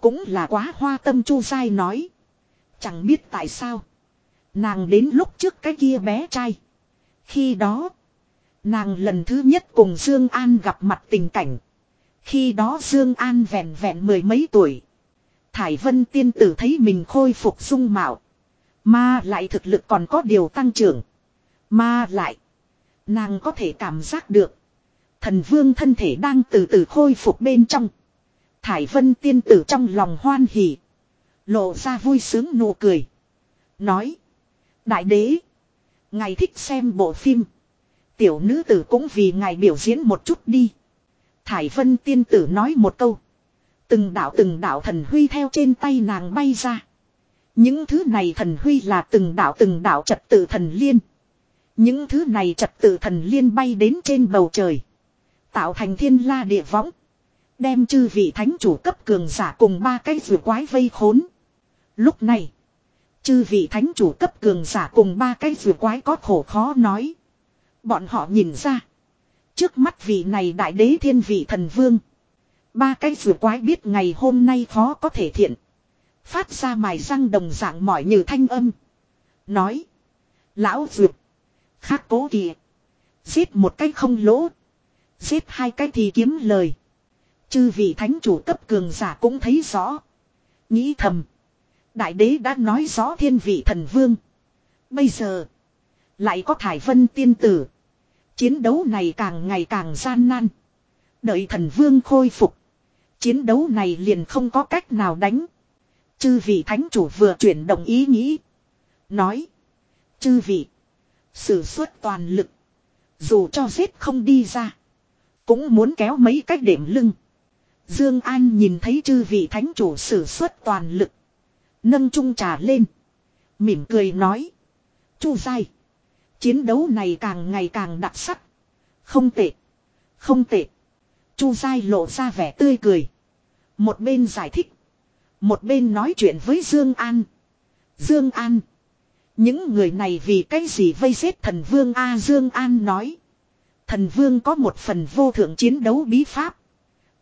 Cũng là quá hoa tâm Chu Sai nói. Chẳng biết tại sao. Nàng đến lúc trước cái kia bé trai. Khi đó. Nàng lần thứ nhất cùng Dương An gặp mặt tình cảnh. Khi đó Dương An vẹn vẹn mười mấy tuổi. Thải Vân tiên tử thấy mình khôi phục dung mạo. Mà lại thực lực còn có điều tăng trưởng. Mà lại. Nàng có thể cảm giác được. Thần vương thân thể đang từ từ khôi phục bên trong. Thải Vân tiên tử trong lòng hoan hỉ. Lộ ra vui sướng nụ cười. Nói. Đại đế. Ngài thích xem bộ phim. Tiểu nữ tử cũng vì ngài biểu diễn một chút đi. Thải Vân tiên tử nói một câu. Từng đạo từng đạo thần huy theo trên tay nàng bay ra. Những thứ này thần huy là từng đạo từng đạo trật tự thần liên. Những thứ này trật tự thần liên bay đến trên bầu trời. Tạo thành thiên la địa võng. Đem chư vị thánh chủ cấp cường giả cùng ba cái rùa quái vây khốn. Lúc này. Chư vị thánh chủ cấp cường giả cùng ba cái rùa quái có khổ khó nói. Bọn họ nhìn ra. Trước mắt vị này đại đế thiên vị thần vương. Ba cái rùa quái biết ngày hôm nay khó có thể thiện. Phát ra mài răng đồng dạng mỏi như thanh âm. Nói. Lão rùa. Khác cố kìa. Giết một cái không lỗ. Giết hai cái thì kiếm lời. Chư vị thánh chủ cấp cường giả cũng thấy rõ. Nghĩ thầm. Đại đế đã nói rõ thiên vị thần vương. Bây giờ. Lại có thải vân tiên tử. Chiến đấu này càng ngày càng gian nan. Đợi thần vương khôi phục. Chiến đấu này liền không có cách nào đánh. Chư vị thánh chủ vừa chuyển động ý nghĩ. Nói. Chư vị. Sử xuất toàn lực. Dù cho giết không đi ra. Cũng muốn kéo mấy cách đệm lưng. Dương An nhìn thấy chư vị thánh chủ sử xuất toàn lực. Nâng chung trà lên. Mỉm cười nói. Chu giai, Chiến đấu này càng ngày càng đặc sắc. Không tệ. Không tệ. Chu giai lộ ra vẻ tươi cười. Một bên giải thích. Một bên nói chuyện với Dương An. Dương An. Những người này vì cái gì vây giết thần vương A Dương An nói. Thần vương có một phần vô thượng chiến đấu bí pháp.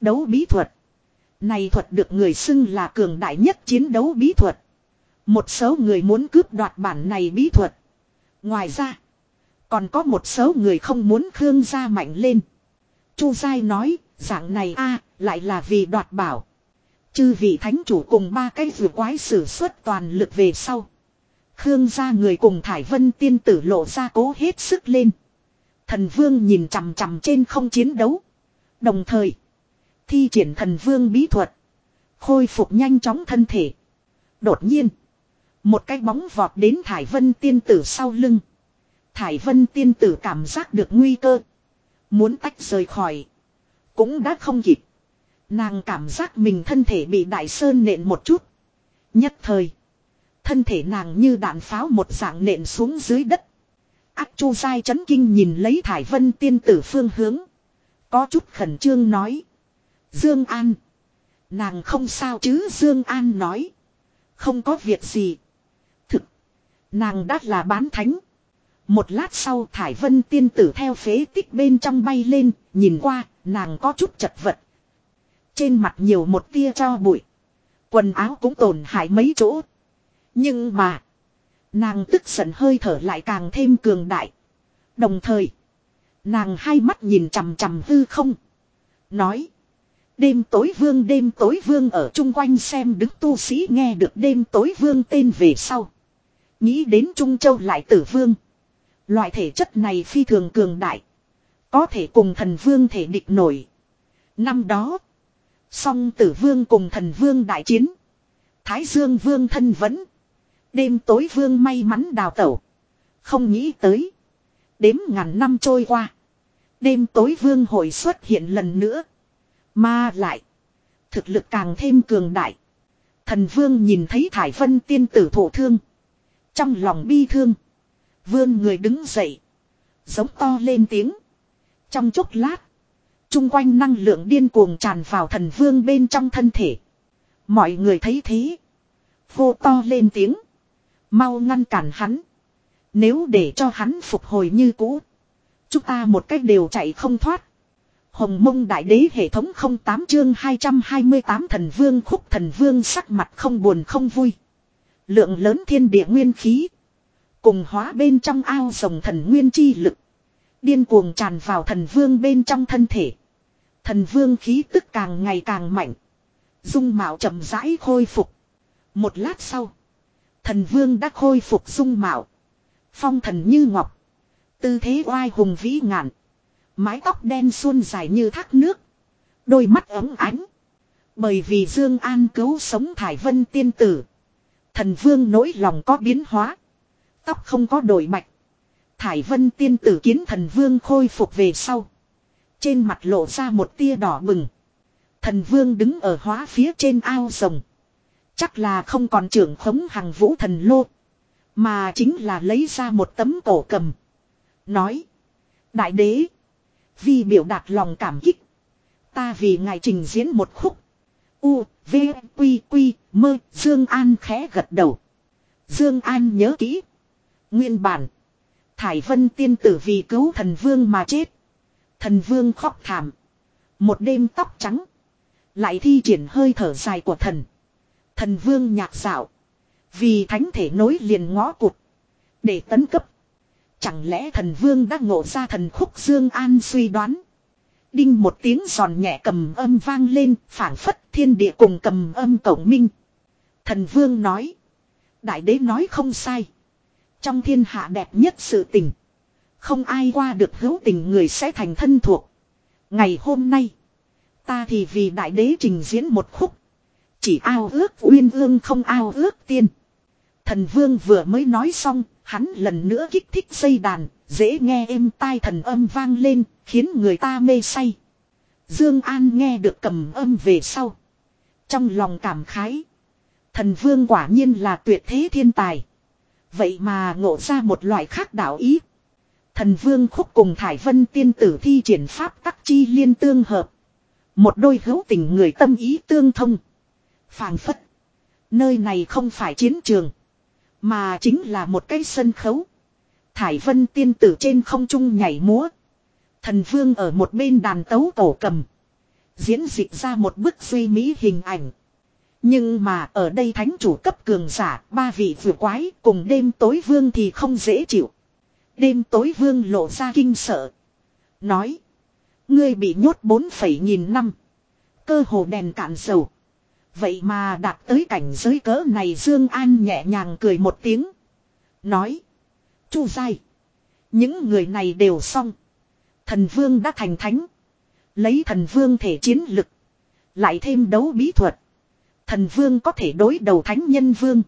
Đấu bí thuật. Này thuật được người xưng là cường đại nhất chiến đấu bí thuật. Một số người muốn cướp đoạt bản này bí thuật. Ngoài ra. Còn có một số người không muốn Khương gia mạnh lên. Chu Giai nói, dạng này a lại là vì đoạt bảo. Chư vị thánh chủ cùng ba cái vừa quái sử xuất toàn lực về sau. Khương gia người cùng Thải Vân tiên tử lộ ra cố hết sức lên. Thần vương nhìn chằm chằm trên không chiến đấu. Đồng thời, thi triển thần vương bí thuật. Khôi phục nhanh chóng thân thể. Đột nhiên, một cái bóng vọt đến Thải Vân tiên tử sau lưng. Thải Vân tiên tử cảm giác được nguy cơ. Muốn tách rời khỏi. Cũng đã không kịp. Nàng cảm giác mình thân thể bị đại sơn nện một chút. Nhất thời. Thân thể nàng như đạn pháo một dạng nện xuống dưới đất. Ác chu sai chấn kinh nhìn lấy thải vân tiên tử phương hướng. Có chút khẩn trương nói. Dương An. Nàng không sao chứ Dương An nói. Không có việc gì. Thực. Nàng đắt là bán thánh. Một lát sau Thải Vân tiên tử theo phế tích bên trong bay lên, nhìn qua, nàng có chút chật vật. Trên mặt nhiều một tia cho bụi. Quần áo cũng tổn hại mấy chỗ. Nhưng mà, nàng tức giận hơi thở lại càng thêm cường đại. Đồng thời, nàng hai mắt nhìn chằm chằm hư không. Nói, đêm tối vương, đêm tối vương ở chung quanh xem đứng tu sĩ nghe được đêm tối vương tên về sau. Nghĩ đến Trung Châu lại tử vương. Loại thể chất này phi thường cường đại. Có thể cùng thần vương thể địch nổi. Năm đó. Song tử vương cùng thần vương đại chiến. Thái dương vương thân vẫn. Đêm tối vương may mắn đào tẩu. Không nghĩ tới. Đếm ngàn năm trôi qua. Đêm tối vương hồi xuất hiện lần nữa. Mà lại. Thực lực càng thêm cường đại. Thần vương nhìn thấy thải vân tiên tử thổ thương. Trong lòng bi thương. vương người đứng dậy. Giống to lên tiếng. Trong chốc lát. Trung quanh năng lượng điên cuồng tràn vào thần vương bên trong thân thể. Mọi người thấy thế. Vô to lên tiếng. Mau ngăn cản hắn. Nếu để cho hắn phục hồi như cũ. Chúng ta một cách đều chạy không thoát. Hồng mông đại đế hệ thống 08 chương 228 thần vương khúc thần vương sắc mặt không buồn không vui. Lượng lớn thiên địa nguyên khí. Cùng hóa bên trong ao rồng thần nguyên chi lực. Điên cuồng tràn vào thần vương bên trong thân thể. Thần vương khí tức càng ngày càng mạnh. Dung mạo chậm rãi khôi phục. Một lát sau. Thần vương đã khôi phục dung mạo. Phong thần như ngọc. Tư thế oai hùng vĩ ngạn. Mái tóc đen suôn dài như thác nước. Đôi mắt ấm ánh. Bởi vì Dương An cứu sống Thải Vân tiên tử. Thần vương nỗi lòng có biến hóa. Tóc không có đổi mạch. Thải vân tiên tử kiến thần vương khôi phục về sau. Trên mặt lộ ra một tia đỏ bừng. Thần vương đứng ở hóa phía trên ao rồng. Chắc là không còn trưởng khống hàng vũ thần lô. Mà chính là lấy ra một tấm cổ cầm. Nói. Đại đế. Vì biểu đạt lòng cảm kích. Ta vì ngài trình diễn một khúc. U, V, Quy, Quy, Mơ, Dương An khẽ gật đầu. Dương An nhớ kỹ. Nguyên bản. Thải Vân tiên tử vì cứu thần vương mà chết. Thần vương khóc thảm. Một đêm tóc trắng. Lại thi triển hơi thở dài của thần. Thần vương nhạc dạo. Vì thánh thể nối liền ngõ cụt. Để tấn cấp. Chẳng lẽ thần vương đã ngộ ra thần khúc Dương An suy đoán. Đinh một tiếng giòn nhẹ cầm âm vang lên, phảng phất thiên địa cùng cầm âm cổng minh. Thần vương nói. Đại đế nói không sai. Trong thiên hạ đẹp nhất sự tình. Không ai qua được hữu tình người sẽ thành thân thuộc. Ngày hôm nay. Ta thì vì đại đế trình diễn một khúc. Chỉ ao ước uyên ương không ao ước tiên. Thần vương vừa mới nói xong. Hắn lần nữa kích thích dây đàn. Dễ nghe êm tai thần âm vang lên. Khiến người ta mê say. Dương An nghe được cầm âm về sau. Trong lòng cảm khái. Thần vương quả nhiên là tuyệt thế thiên tài. Vậy mà ngộ ra một loại khác đạo ý. Thần vương khúc cùng Thải Vân tiên tử thi triển pháp tắc chi liên tương hợp. Một đôi hữu tình người tâm ý tương thông. phảng phất. Nơi này không phải chiến trường. Mà chính là một cái sân khấu. Thải vân tiên tử trên không trung nhảy múa. Thần vương ở một bên đàn tấu tổ cầm. Diễn dịch ra một bức duy mỹ hình ảnh. Nhưng mà ở đây thánh chủ cấp cường giả, ba vị vừa quái cùng đêm tối vương thì không dễ chịu. Đêm tối vương lộ ra kinh sợ. Nói. Ngươi bị nhốt bốn phẩy nghìn năm. Cơ hồ đèn cạn dầu. Vậy mà đạt tới cảnh giới cỡ này Dương An nhẹ nhàng cười một tiếng. Nói. Chu dai. Những người này đều xong. Thần vương đã thành thánh. Lấy thần vương thể chiến lực. Lại thêm đấu bí thuật. Thần vương có thể đối đầu thánh nhân vương.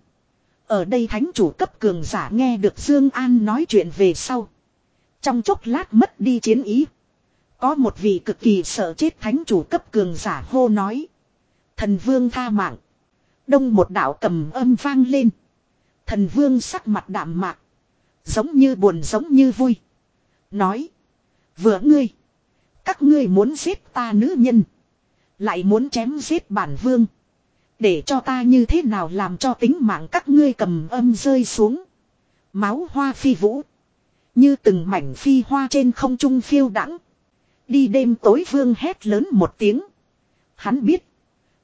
Ở đây thánh chủ cấp cường giả nghe được Dương An nói chuyện về sau. Trong chốc lát mất đi chiến ý. Có một vị cực kỳ sợ chết thánh chủ cấp cường giả hô nói. Thần vương tha mạng. Đông một đạo cầm âm vang lên. Thần vương sắc mặt đạm mạc. Giống như buồn, giống như vui. Nói. Vừa ngươi. Các ngươi muốn giết ta nữ nhân. Lại muốn chém giết bản vương. Để cho ta như thế nào làm cho tính mạng các ngươi cầm âm rơi xuống. Máu hoa phi vũ. Như từng mảnh phi hoa trên không trung phiêu đãng Đi đêm tối vương hét lớn một tiếng. Hắn biết.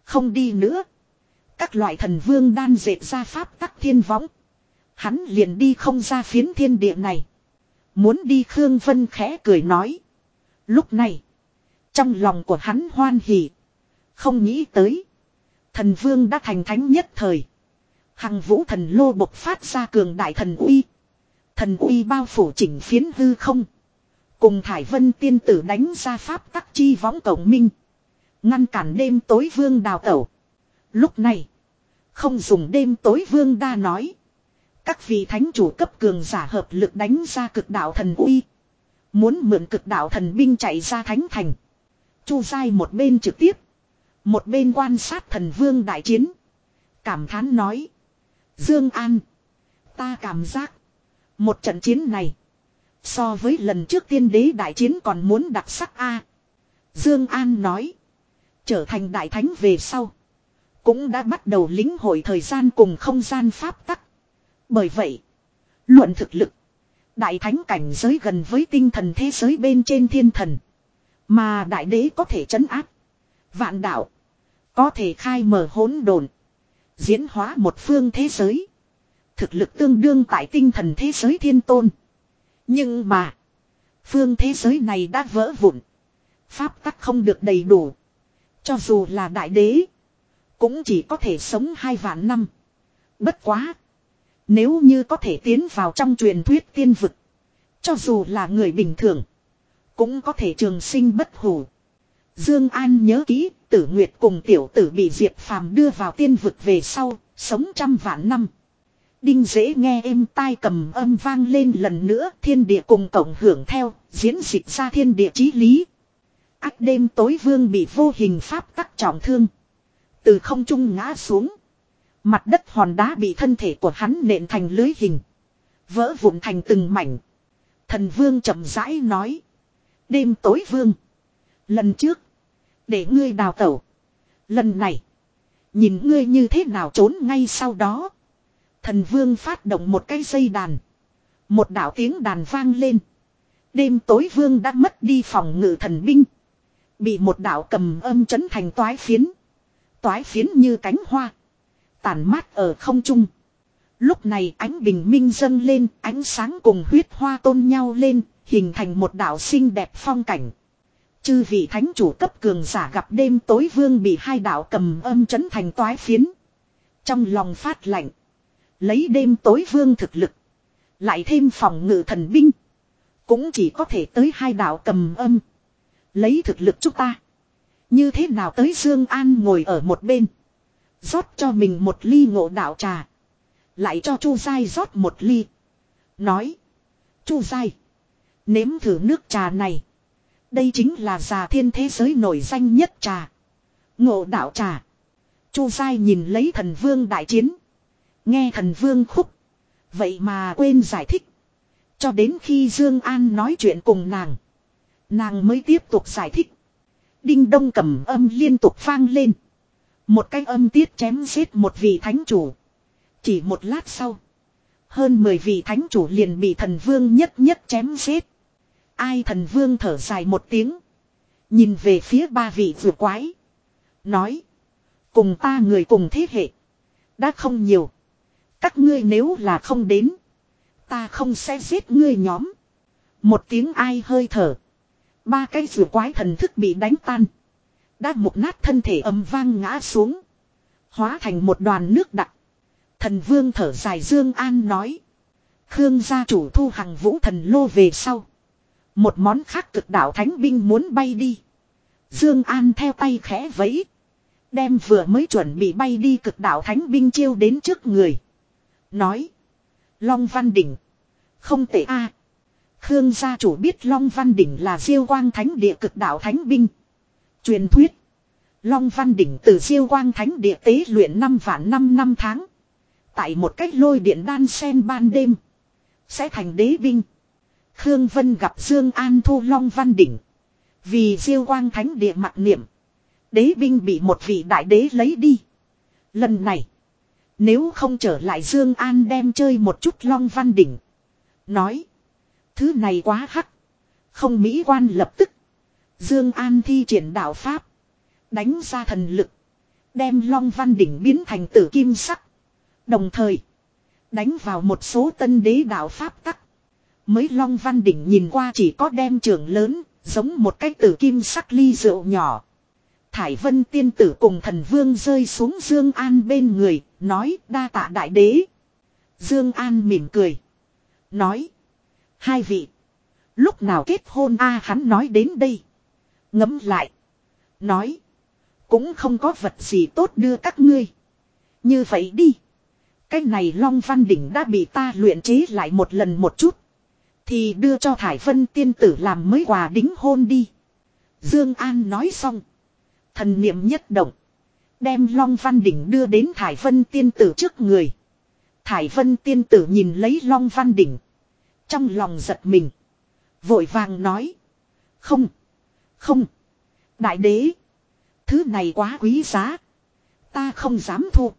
Không đi nữa. Các loại thần vương đan dệt ra pháp tắc thiên võng. Hắn liền đi không ra phiến thiên địa này. Muốn đi Khương Vân khẽ cười nói. Lúc này. Trong lòng của hắn hoan hỉ. Không nghĩ tới. Thần vương đã thành thánh nhất thời. Hằng vũ thần lô bộc phát ra cường đại thần uy. Thần uy bao phủ chỉnh phiến hư không. Cùng Thải Vân tiên tử đánh ra pháp tắc chi võng cổng minh. Ngăn cản đêm tối vương đào tẩu. Lúc này. Không dùng đêm tối vương đa nói. Các vị thánh chủ cấp cường giả hợp lực đánh ra cực đạo thần uy. Muốn mượn cực đạo thần binh chạy ra thánh thành. Chu dai một bên trực tiếp. Một bên quan sát thần vương đại chiến. Cảm thán nói. Dương An. Ta cảm giác. Một trận chiến này. So với lần trước tiên đế đại chiến còn muốn đặc sắc a. Dương An nói. Trở thành đại thánh về sau. Cũng đã bắt đầu lính hội thời gian cùng không gian pháp tắc. Bởi vậy. Luận thực lực. Đại thánh cảnh giới gần với tinh thần thế giới bên trên thiên thần. Mà đại đế có thể chấn áp. Vạn đạo. Có thể khai mở hỗn độn. Diễn hóa một phương thế giới. Thực lực tương đương tại tinh thần thế giới thiên tôn. Nhưng mà. Phương thế giới này đã vỡ vụn. Pháp tắc không được đầy đủ. Cho dù là đại đế. Cũng chỉ có thể sống hai vạn năm. Bất quá. Nếu như có thể tiến vào trong truyền thuyết tiên vực. Cho dù là người bình thường. Cũng có thể trường sinh bất hủ. Dương An nhớ kỹ, Tử Nguyệt cùng tiểu tử bị Diệp Phàm đưa vào tiên vực về sau, sống trăm vạn năm. Đinh dễ nghe êm tai cầm âm vang lên lần nữa, thiên địa cùng cộng hưởng theo, diễn dịch ra thiên địa chí lý. Ác đêm tối vương bị vô hình pháp tắc trọng thương. Từ không trung ngã xuống. Mặt đất hòn đá bị thân thể của hắn nện thành lưới hình. Vỡ vụn thành từng mảnh. Thần vương chậm rãi nói. Đêm tối vương. Lần trước. Để ngươi đào tẩu. Lần này. Nhìn ngươi như thế nào trốn ngay sau đó. Thần vương phát động một cái dây đàn. Một đạo tiếng đàn vang lên. Đêm tối vương đã mất đi phòng ngự thần binh. Bị một đạo cầm âm chấn thành toái phiến. Toái phiến như cánh hoa. Tản mát ở không trung. Lúc này ánh bình minh dâng lên, ánh sáng cùng huyết hoa tôn nhau lên, hình thành một đạo xinh đẹp phong cảnh. Chư vị thánh chủ cấp cường giả gặp đêm tối vương bị hai đạo cầm âm chấn thành toái phiến. Trong lòng phát lạnh. Lấy đêm tối vương thực lực. Lại thêm phòng ngự thần binh. Cũng chỉ có thể tới hai đạo cầm âm. Lấy thực lực chúng ta. Như thế nào tới Dương An ngồi ở một bên. rót cho mình một ly ngộ đạo trà. Lại cho Chu Giai rót một ly. Nói. Chu Giai. Nếm thử nước trà này. Đây chính là già thiên thế giới nổi danh nhất trà. Ngộ đạo trà. Chu Giai nhìn lấy thần vương đại chiến. Nghe thần vương khúc. Vậy mà quên giải thích. Cho đến khi Dương An nói chuyện cùng nàng. Nàng mới tiếp tục giải thích. Đinh đông cầm âm liên tục vang lên. Một cái âm tiết chém giết một vị thánh chủ. Chỉ một lát sau. Hơn 10 vị thánh chủ liền bị thần vương nhất nhất chém giết. Ai thần vương thở dài một tiếng. Nhìn về phía ba vị vừa quái. Nói. Cùng ta người cùng thế hệ. Đã không nhiều. Các ngươi nếu là không đến. Ta không sẽ giết ngươi nhóm. Một tiếng ai hơi thở. Ba cái rùa quái thần thức bị đánh tan. Đã một nát thân thể ầm vang ngã xuống. Hóa thành một đoàn nước đặc. Thần vương thở dài Dương An nói. Khương gia chủ thu hằng vũ thần lô về sau. Một món khác cực đạo thánh binh muốn bay đi. Dương An theo tay khẽ vẫy. Đem vừa mới chuẩn bị bay đi cực đạo thánh binh chiêu đến trước người. Nói. Long Văn Đỉnh. Không tệ a. Khương gia chủ biết Long Văn Đỉnh là diêu quang thánh địa cực đạo thánh binh. Truyền thuyết. Long Văn Đỉnh từ diêu quang thánh địa tế luyện năm vạn năm năm tháng. Tại một cách lôi điện đan sen ban đêm. Sẽ thành đế binh. Khương Vân gặp Dương An thu Long Văn Đỉnh. Vì diêu quang thánh địa mặc niệm. Đế binh bị một vị đại đế lấy đi. Lần này. Nếu không trở lại Dương An đem chơi một chút Long Văn Đỉnh. Nói. Thứ này quá hắc. Không mỹ quan lập tức. Dương An thi triển đạo Pháp. Đánh ra thần lực. Đem Long Văn Đỉnh biến thành tử kim sắc. Đồng thời. Đánh vào một số tân đế đạo Pháp tắc. Mới Long Văn Đỉnh nhìn qua chỉ có đem trường lớn. Giống một cái tử kim sắc ly rượu nhỏ. Thải Vân tiên tử cùng thần vương rơi xuống Dương An bên người, nói đa tạ đại đế. Dương An mỉm cười. Nói. Hai vị. Lúc nào kết hôn a hắn nói đến đây. Ngấm lại. Nói. Cũng không có vật gì tốt đưa các ngươi. Như vậy đi. Cái này Long Văn Đỉnh đã bị ta luyện chế lại một lần một chút. Thì đưa cho Thải Vân tiên tử làm mới quà đính hôn đi. Dương An nói xong. Thần niệm nhất động. Đem Long Văn Đỉnh đưa đến Thải Vân tiên tử trước người. Thải Vân tiên tử nhìn lấy Long Văn Đỉnh. Trong lòng giật mình. Vội vàng nói. Không. Không. Đại đế. Thứ này quá quý giá. Ta không dám thu.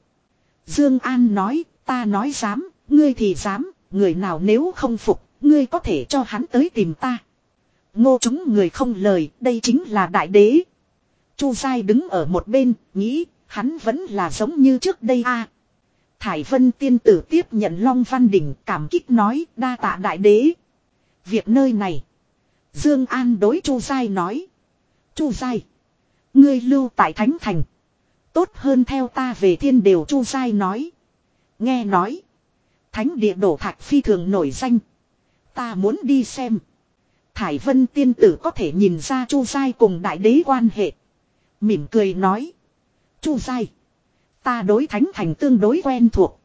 Dương An nói. Ta nói dám. Ngươi thì dám. Người nào nếu không phục. Ngươi có thể cho hắn tới tìm ta. Ngô chúng người không lời. Đây chính là đại đế. Chu Sai đứng ở một bên. Nghĩ. Hắn vẫn là giống như trước đây a Thải Vân tiên tử tiếp nhận Long Văn Đình cảm kích nói, đa tạ đại đế. Việc nơi này. Dương An đối Chu Giai nói. Chu Giai. Ngươi lưu tại Thánh Thành. Tốt hơn theo ta về thiên đều, Chu Giai nói. Nghe nói. Thánh địa đổ thạch phi thường nổi danh. Ta muốn đi xem. Thải Vân tiên tử có thể nhìn ra Chu Giai cùng đại đế quan hệ. Mỉm cười nói. Chu Giai. Ta đối thánh thành tương đối quen thuộc.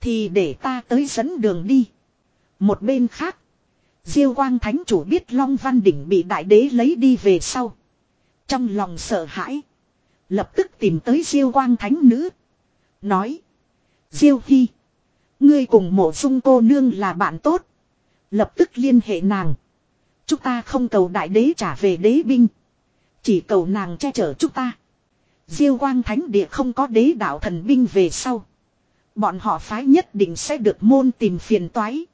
Thì để ta tới dẫn đường đi. Một bên khác. Diêu quang thánh chủ biết Long Văn Đỉnh bị đại đế lấy đi về sau. Trong lòng sợ hãi. Lập tức tìm tới Diêu quang thánh nữ. Nói. Diêu Hy. Ngươi cùng mộ dung cô nương là bạn tốt. Lập tức liên hệ nàng. Chúng ta không cầu đại đế trả về đế binh. Chỉ cầu nàng che chở chúng ta. Diêu quang thánh địa không có đế đạo thần binh về sau. Bọn họ phái nhất định sẽ được môn tìm phiền toái.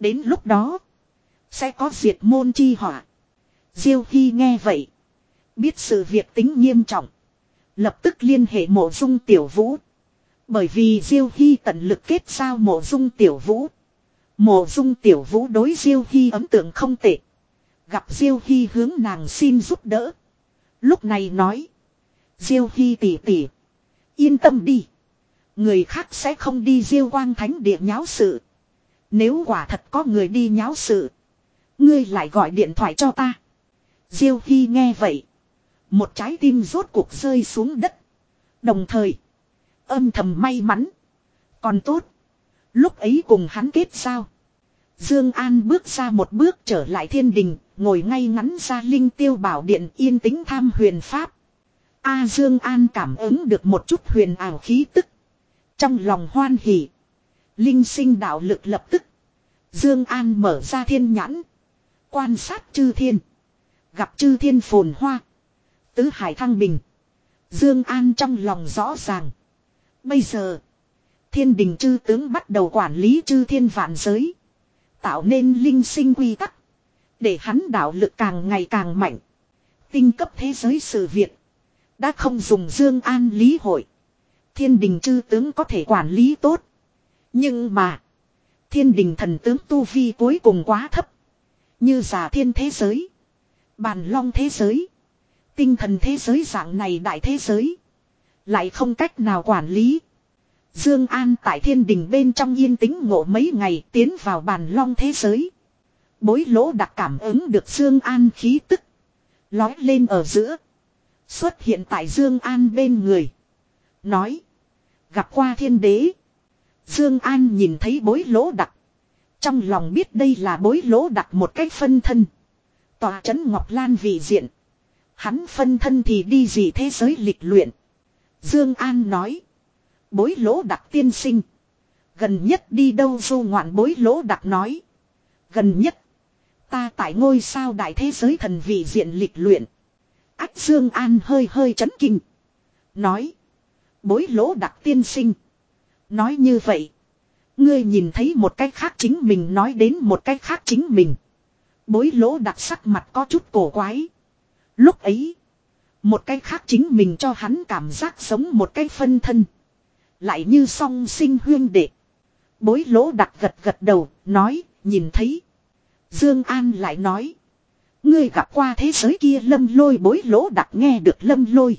Đến lúc đó. Sẽ có diệt môn chi họa. Diêu Hy nghe vậy. Biết sự việc tính nghiêm trọng. Lập tức liên hệ mộ dung tiểu vũ. Bởi vì Diêu Hy tận lực kết giao mộ dung tiểu vũ. Mộ dung tiểu vũ đối Diêu Hy ấn tượng không tệ. Gặp Diêu Hy hướng nàng xin giúp đỡ. Lúc này nói. Diêu Hy tỷ tỷ. Yên tâm đi. Người khác sẽ không đi diêu quang thánh địa nháo sự. Nếu quả thật có người đi nháo sự. Ngươi lại gọi điện thoại cho ta. Diêu Hy nghe vậy. Một trái tim rốt cuộc rơi xuống đất. Đồng thời. Âm thầm may mắn. Còn tốt. Lúc ấy cùng hắn kết sao. Dương An bước ra một bước trở lại thiên đình. Ngồi ngay ngắn ra linh tiêu bảo điện yên tĩnh tham huyền pháp. A Dương An cảm ứng được một chút huyền ảo khí tức. Trong lòng hoan hỉ. Linh sinh đạo lực lập tức. Dương An mở ra thiên nhãn. Quan sát chư thiên. Gặp chư thiên phồn hoa. Tứ hải thăng bình. Dương An trong lòng rõ ràng. Bây giờ. Thiên đình chư tướng bắt đầu quản lý chư thiên vạn giới. Tạo nên linh sinh quy tắc. Để hắn đạo lực càng ngày càng mạnh. Tinh cấp thế giới sự việc. Đã không dùng Dương An lý hội. Thiên đình chư tướng có thể quản lý tốt. Nhưng mà. Thiên đình thần tướng Tu Vi cuối cùng quá thấp. Như giả thiên thế giới. Bàn long thế giới. Tinh thần thế giới dạng này đại thế giới. Lại không cách nào quản lý. Dương An tại thiên đình bên trong yên tĩnh ngộ mấy ngày tiến vào bàn long thế giới. Bối lỗ đặc cảm ứng được Dương An khí tức. Lói lên ở giữa. Xuất hiện tại Dương An bên người. Nói. Gặp qua thiên đế. Dương An nhìn thấy bối lỗ đặc. Trong lòng biết đây là bối lỗ đặc một cách phân thân. Tòa trấn Ngọc Lan vị diện. Hắn phân thân thì đi gì thế giới lịch luyện. Dương An nói. Bối lỗ đặc tiên sinh. Gần nhất đi đâu du ngoạn bối lỗ đặc nói. Gần nhất. Ta tại ngôi sao đại thế giới thần vị diện lịch luyện. Ách Dương An hơi hơi chấn kinh. Nói. Bối lỗ đặc tiên sinh. Nói như vậy. Ngươi nhìn thấy một cách khác chính mình nói đến một cách khác chính mình. Bối lỗ đặc sắc mặt có chút cổ quái. Lúc ấy. Một cách khác chính mình cho hắn cảm giác sống một cái phân thân. Lại như song sinh huyên đệ. Bối lỗ đặc gật gật đầu, nói, nhìn thấy. Dương An lại nói. Ngươi gặp qua thế giới kia lâm lôi bối lỗ đặc nghe được lâm lôi.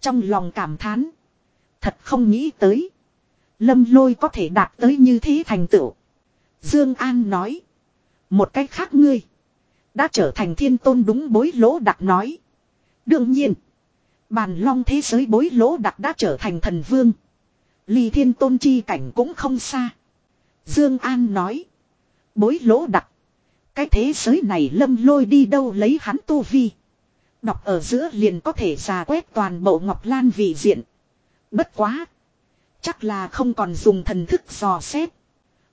Trong lòng cảm thán. Thật không nghĩ tới. Lâm lôi có thể đạt tới như thế thành tựu. Dương An nói. Một cách khác ngươi. Đã trở thành thiên tôn đúng bối lỗ đặc nói. Đương nhiên. Bàn long thế giới bối lỗ đặc đã trở thành thần vương. Ly thiên tôn chi cảnh cũng không xa. Dương An nói. Bối lỗ đặc. Cái thế giới này lâm lôi đi đâu lấy hắn tu vi. Đọc ở giữa liền có thể xà quét toàn bộ Ngọc Lan vị diện. Bất quá. Chắc là không còn dùng thần thức dò xét.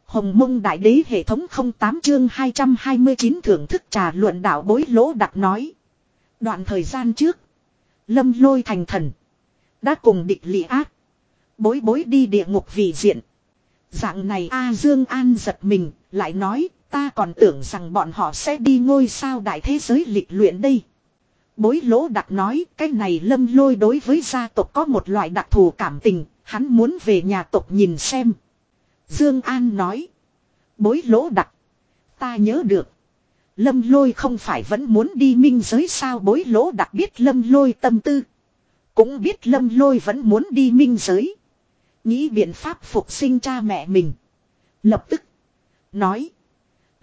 Hồng mông đại đế hệ thống 08 chương 229 thưởng thức trà luận đạo bối lỗ đặc nói. Đoạn thời gian trước. Lâm lôi thành thần. Đã cùng địch lị ác. Bối bối đi địa ngục vị diện. Dạng này A Dương An giật mình, lại nói, ta còn tưởng rằng bọn họ sẽ đi ngôi sao đại thế giới lịch luyện đây. Bối lỗ đặc nói, cái này lâm lôi đối với gia tộc có một loại đặc thù cảm tình, hắn muốn về nhà tộc nhìn xem. Dương An nói, bối lỗ đặc, ta nhớ được. Lâm lôi không phải vẫn muốn đi minh giới sao bối lỗ đặc biết lâm lôi tâm tư. Cũng biết lâm lôi vẫn muốn đi minh giới. Nghĩ biện pháp phục sinh cha mẹ mình. Lập tức. Nói.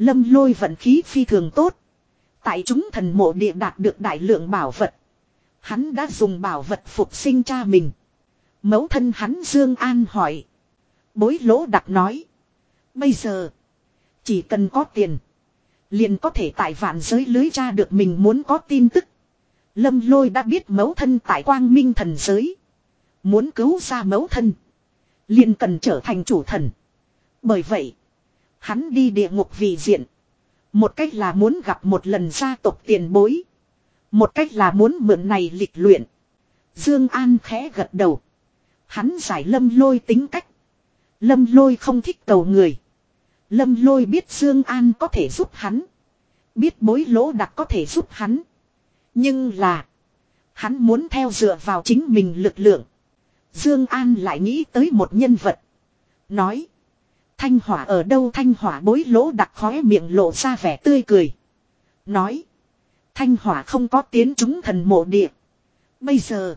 Lâm lôi vận khí phi thường tốt. Tại chúng thần mộ địa đạt được đại lượng bảo vật. Hắn đã dùng bảo vật phục sinh cha mình. Mẫu thân hắn Dương An hỏi. Bối lỗ đặc nói. Bây giờ. Chỉ cần có tiền. Liền có thể tại vạn giới lưới ra được mình muốn có tin tức. Lâm lôi đã biết mẫu thân tại quang minh thần giới. Muốn cứu ra mẫu thân. Liền cần trở thành chủ thần. Bởi vậy. Hắn đi địa ngục vì diện. Một cách là muốn gặp một lần gia tộc tiền bối. Một cách là muốn mượn này lịch luyện. Dương An khẽ gật đầu. Hắn giải lâm lôi tính cách. Lâm lôi không thích cầu người. Lâm lôi biết Dương An có thể giúp hắn. Biết bối lỗ đặc có thể giúp hắn. Nhưng là. Hắn muốn theo dựa vào chính mình lực lượng. Dương An lại nghĩ tới một nhân vật. Nói. Thanh hỏa ở đâu thanh hỏa bối lỗ đặc khóe miệng lộ ra vẻ tươi cười. Nói. Thanh hỏa không có tiến chúng thần mộ địa. Bây giờ.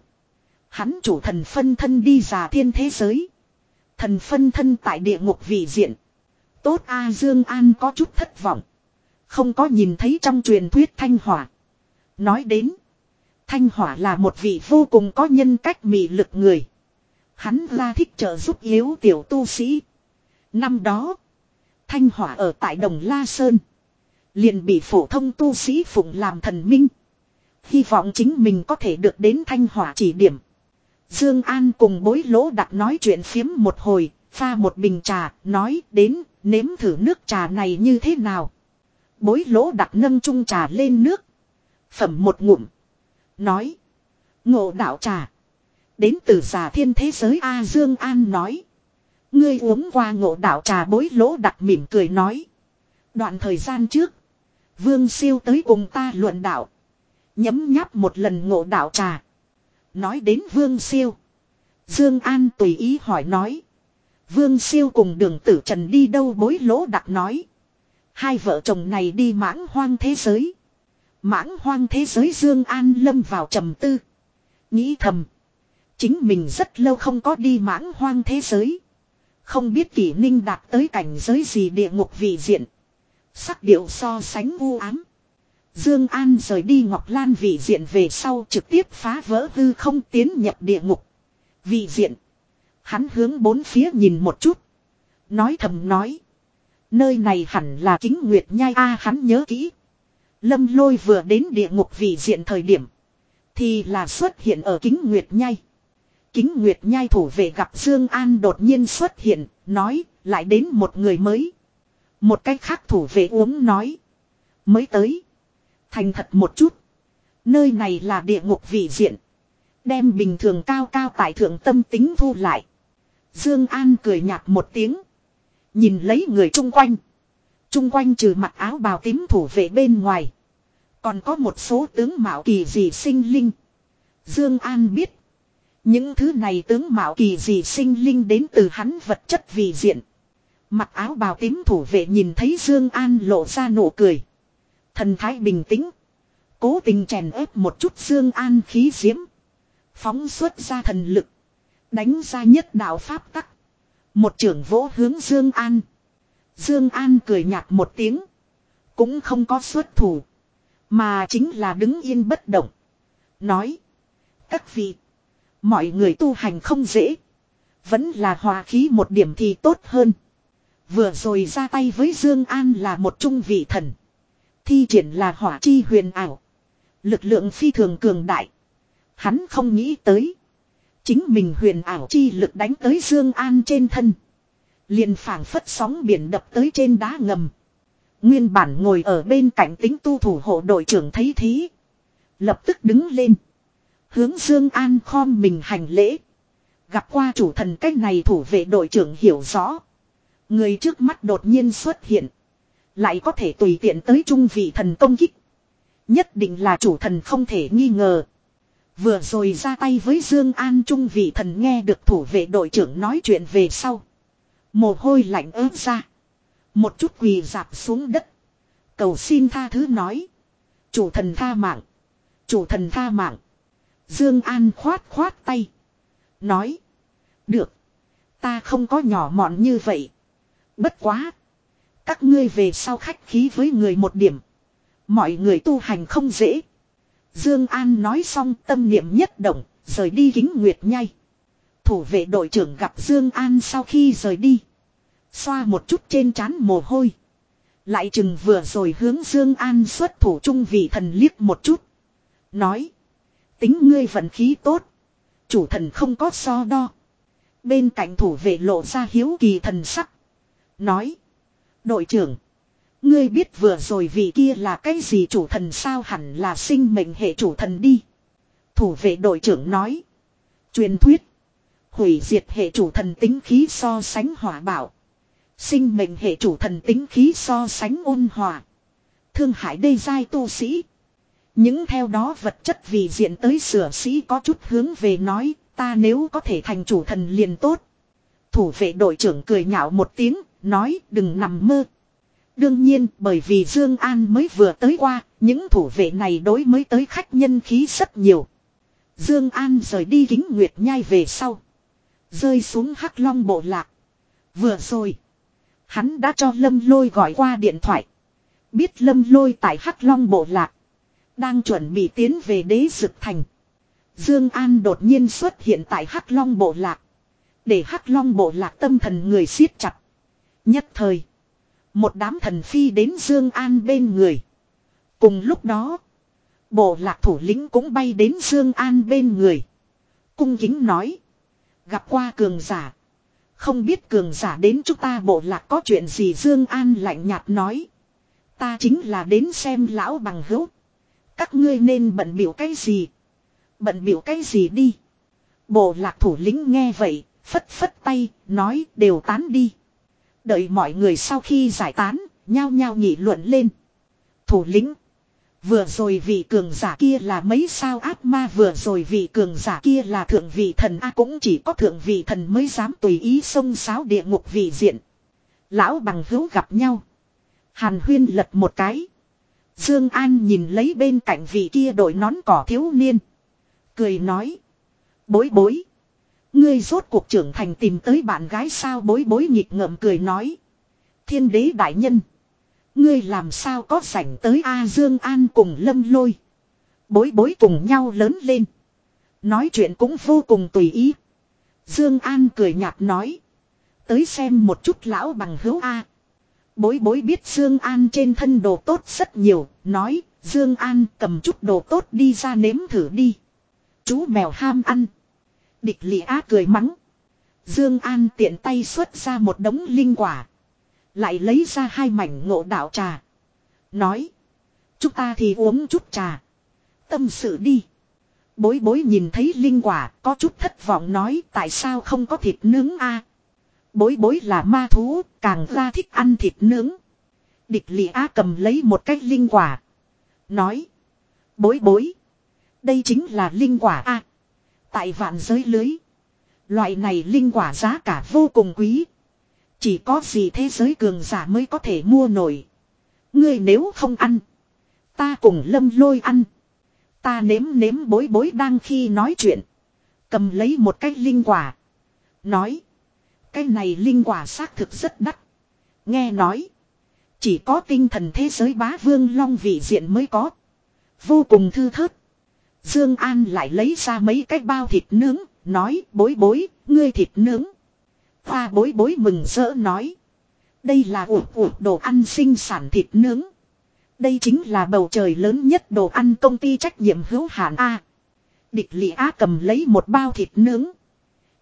Hắn chủ thần phân thân đi già thiên thế giới. Thần phân thân tại địa ngục vị diện. Tốt A Dương An có chút thất vọng. Không có nhìn thấy trong truyền thuyết Thanh Hỏa. Nói đến. Thanh Hỏa là một vị vô cùng có nhân cách mị lực người. Hắn ra thích trợ giúp yếu tiểu tu sĩ. Năm đó. Thanh Hỏa ở tại Đồng La Sơn. Liền bị phổ thông tu sĩ phụng làm thần minh. Hy vọng chính mình có thể được đến Thanh Hỏa chỉ điểm. Dương An cùng bối lỗ đặt nói chuyện phiếm một hồi, pha một bình trà, nói đến, nếm thử nước trà này như thế nào. Bối lỗ đặt nâng chung trà lên nước. Phẩm một ngụm. Nói. Ngộ đạo trà. Đến từ giả thiên thế giới A Dương An nói. Ngươi uống qua ngộ đạo trà bối lỗ đặt mỉm cười nói. Đoạn thời gian trước. Vương siêu tới cùng ta luận đạo. Nhấm nháp một lần ngộ đạo trà. Nói đến vương siêu. Dương An tùy ý hỏi nói. Vương siêu cùng đường tử trần đi đâu bối lỗ đặt nói. Hai vợ chồng này đi mãng hoang thế giới. Mãng hoang thế giới Dương An lâm vào trầm tư. Nghĩ thầm. Chính mình rất lâu không có đi mãng hoang thế giới. Không biết kỷ ninh đạt tới cảnh giới gì địa ngục vị diện. Sắc điệu so sánh u ám. Dương An rời đi Ngọc Lan vị diện về sau trực tiếp phá vỡ hư không tiến nhập địa ngục. Vị diện. Hắn hướng bốn phía nhìn một chút. Nói thầm nói. Nơi này hẳn là kính nguyệt nhai a, hắn nhớ kỹ. Lâm lôi vừa đến địa ngục vị diện thời điểm. Thì là xuất hiện ở kính nguyệt nhai. Kính nguyệt nhai thủ về gặp Dương An đột nhiên xuất hiện. Nói, lại đến một người mới. Một cách khác thủ về uống nói. Mới tới. Thành thật một chút. Nơi này là địa ngục vị diện. Đem bình thường cao cao tại thượng tâm tính thu lại. Dương An cười nhạt một tiếng. Nhìn lấy người chung quanh. Chung quanh trừ mặc áo bào tím thủ vệ bên ngoài. Còn có một số tướng mạo kỳ dị sinh linh. Dương An biết. Những thứ này tướng mạo kỳ dị sinh linh đến từ hắn vật chất vì diện. Mặc áo bào tím thủ vệ nhìn thấy Dương An lộ ra nụ cười. Thần thái bình tĩnh. Cố tình chèn ép một chút Dương An khí diễm. Phóng xuất ra thần lực. Đánh ra nhất đạo pháp tắc. Một trưởng vỗ hướng Dương An. Dương An cười nhạt một tiếng. Cũng không có xuất thủ. Mà chính là đứng yên bất động. Nói. Các vị. Mọi người tu hành không dễ. Vẫn là hòa khí một điểm thì tốt hơn. Vừa rồi ra tay với Dương An là một trung vị thần. Thi triển là hỏa chi huyền ảo. Lực lượng phi thường cường đại. Hắn không nghĩ tới. Chính mình huyền ảo chi lực đánh tới Dương An trên thân. liền phảng phất sóng biển đập tới trên đá ngầm. Nguyên bản ngồi ở bên cạnh tính tu thủ hộ đội trưởng thấy thế. Lập tức đứng lên. Hướng Dương An khom mình hành lễ. Gặp qua chủ thần cách này thủ vệ đội trưởng hiểu rõ. Người trước mắt đột nhiên xuất hiện. Lại có thể tùy tiện tới trung vị thần công kích. Nhất định là chủ thần không thể nghi ngờ. Vừa rồi ra tay với Dương An trung vị thần nghe được thủ vệ đội trưởng nói chuyện về sau. Mồ hôi lạnh ướt ra. Một chút quỳ dạp xuống đất. Cầu xin tha thứ nói. Chủ thần tha mạng. Chủ thần tha mạng. Dương An khoát khoát tay. Nói. Được. Ta không có nhỏ mọn như vậy. Bất quá. Các ngươi về sau khách khí với người một điểm. Mọi người tu hành không dễ. Dương An nói xong tâm niệm nhất động, rời đi kính nguyệt nhai. Thủ vệ đội trưởng gặp Dương An sau khi rời đi. Xoa một chút trên trán mồ hôi. Lại chừng vừa rồi hướng Dương An xuất thủ trung vị thần liếc một chút. Nói. Tính ngươi vận khí tốt. Chủ thần không có so đo. Bên cạnh thủ vệ lộ ra hiếu kỳ thần sắc. Nói. Đội trưởng. Ngươi biết vừa rồi vị kia là cái gì chủ thần sao hẳn là sinh mệnh hệ chủ thần đi. Thủ vệ đội trưởng nói. Truyền thuyết. Hủy diệt hệ chủ thần tính khí so sánh hỏa bảo. Sinh mệnh hệ chủ thần tính khí so sánh ôn hòa. Thương hại đê giai tu sĩ. Những theo đó vật chất vì diện tới sửa sĩ có chút hướng về nói, ta nếu có thể thành chủ thần liền tốt. Thủ vệ đội trưởng cười nhạo một tiếng, nói đừng nằm mơ. Đương nhiên bởi vì Dương An mới vừa tới qua, những thủ vệ này đối mới tới khách nhân khí rất nhiều. Dương An rời đi kính nguyệt nhai về sau. Rơi xuống hắc long bộ lạc. Vừa rồi. Hắn đã cho Lâm Lôi gọi qua điện thoại. Biết Lâm Lôi tại hắc long bộ lạc. Đang chuẩn bị tiến về đế dực thành. Dương An đột nhiên xuất hiện tại hắc long bộ lạc. Để hắc long bộ lạc tâm thần người siết chặt. Nhất thời. Một đám thần phi đến Dương An bên người. Cùng lúc đó. Bộ lạc thủ lĩnh cũng bay đến Dương An bên người. Cung kính nói. Gặp qua cường giả. Không biết cường giả đến chúng ta bộ lạc có chuyện gì Dương An lạnh nhạt nói. Ta chính là đến xem lão bằng hữu. Các ngươi nên bận biểu cái gì? Bận biểu cái gì đi? Bộ lạc thủ lĩnh nghe vậy, phất phất tay, nói đều tán đi. Đợi mọi người sau khi giải tán, nhao nhao nghị luận lên. Thủ lĩnh. Vừa rồi vị cường giả kia là mấy sao ác ma vừa rồi vị cường giả kia là thượng vị thần A cũng chỉ có thượng vị thần mới dám tùy ý xông xáo địa ngục vị diện. Lão bằng hữu gặp nhau. Hàn huyên lật một cái. Dương An nhìn lấy bên cạnh vị kia đội nón cỏ thiếu niên. Cười nói. Bối bối. Ngươi rốt cuộc trưởng thành tìm tới bạn gái sao bối bối nhịp ngậm cười nói. Thiên đế đại nhân. Ngươi làm sao có sảnh tới A Dương An cùng lâm lôi. Bối bối cùng nhau lớn lên. Nói chuyện cũng vô cùng tùy ý. Dương An cười nhạt nói. Tới xem một chút lão bằng hữu A. Bối bối biết Dương An trên thân đồ tốt rất nhiều. Nói, Dương An, cầm chút đồ tốt đi ra nếm thử đi. Chú mèo ham ăn. Địch lị á cười mắng. Dương An tiện tay xuất ra một đống linh quả. Lại lấy ra hai mảnh ngộ đạo trà. Nói. Chúng ta thì uống chút trà. Tâm sự đi. Bối bối nhìn thấy linh quả, có chút thất vọng nói, tại sao không có thịt nướng a Bối bối là ma thú, càng ra thích ăn thịt nướng. Địch lị á cầm lấy một cái linh quả. Nói. Bối bối. Đây chính là linh quả a Tại vạn giới lưới. Loại này linh quả giá cả vô cùng quý. Chỉ có gì thế giới cường giả mới có thể mua nổi. Ngươi nếu không ăn. Ta cùng lâm lôi ăn. Ta nếm nếm bối bối đang khi nói chuyện. Cầm lấy một cái linh quả. Nói. Cái này linh quả xác thực rất đắt. Nghe nói. Chỉ có tinh thần thế giới bá vương long vị diện mới có. Vô cùng thư thớt. Dương An lại lấy ra mấy cái bao thịt nướng. Nói bối bối, ngươi thịt nướng. Hoa bối bối mừng rỡ nói. Đây là ủ ủ đồ ăn sinh sản thịt nướng. Đây chính là bầu trời lớn nhất đồ ăn công ty trách nhiệm hữu hạn A. Địch lị á cầm lấy một bao thịt nướng.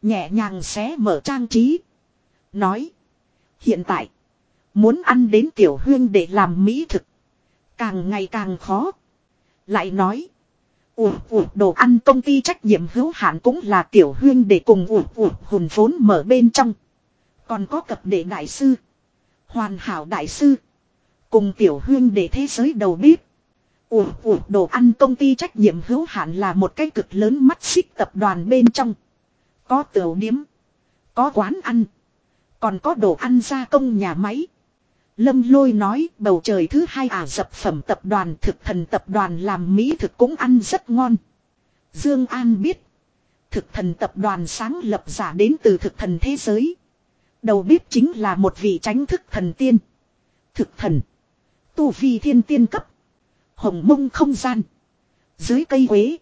Nhẹ nhàng xé mở trang trí. Nói. Hiện tại. Muốn ăn đến tiểu huyên để làm mỹ thực. Càng ngày càng khó. Lại nói. Ủa ủa đồ ăn công ty trách nhiệm hữu hạn cũng là tiểu huyên để cùng ủa ủa hùn vốn mở bên trong. Còn có cập đệ đại sư. Hoàn hảo đại sư. Cùng tiểu huyên để thế giới đầu bếp. Ủa ủa đồ ăn công ty trách nhiệm hữu hạn là một cái cực lớn mắt xích tập đoàn bên trong. Có tiểu điếm. Có quán ăn. Còn có đồ ăn gia công nhà máy. Lâm lôi nói, bầu trời thứ hai ả dập phẩm tập đoàn, thực thần tập đoàn làm Mỹ thực cũng ăn rất ngon. Dương An biết. Thực thần tập đoàn sáng lập giả đến từ thực thần thế giới. Đầu bếp chính là một vị tránh thức thần tiên. Thực thần. Tu vi thiên tiên cấp. Hồng mông không gian. Dưới cây quế.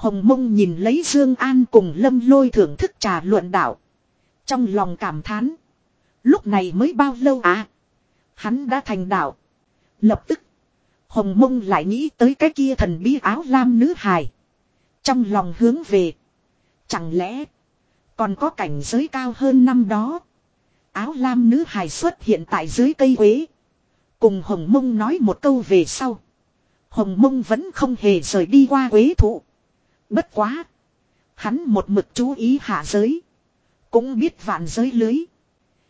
Hồng mông nhìn lấy Dương An cùng lâm lôi thưởng thức trà luận đạo. Trong lòng cảm thán. Lúc này mới bao lâu à? Hắn đã thành đạo. Lập tức. Hồng mông lại nghĩ tới cái kia thần bí áo lam nữ hài. Trong lòng hướng về. Chẳng lẽ. Còn có cảnh giới cao hơn năm đó. Áo lam nữ hài xuất hiện tại dưới cây quế. Cùng hồng mông nói một câu về sau. Hồng mông vẫn không hề rời đi qua quế thụ. Bất quá. Hắn một mực chú ý hạ giới. Cũng biết vạn giới lưới.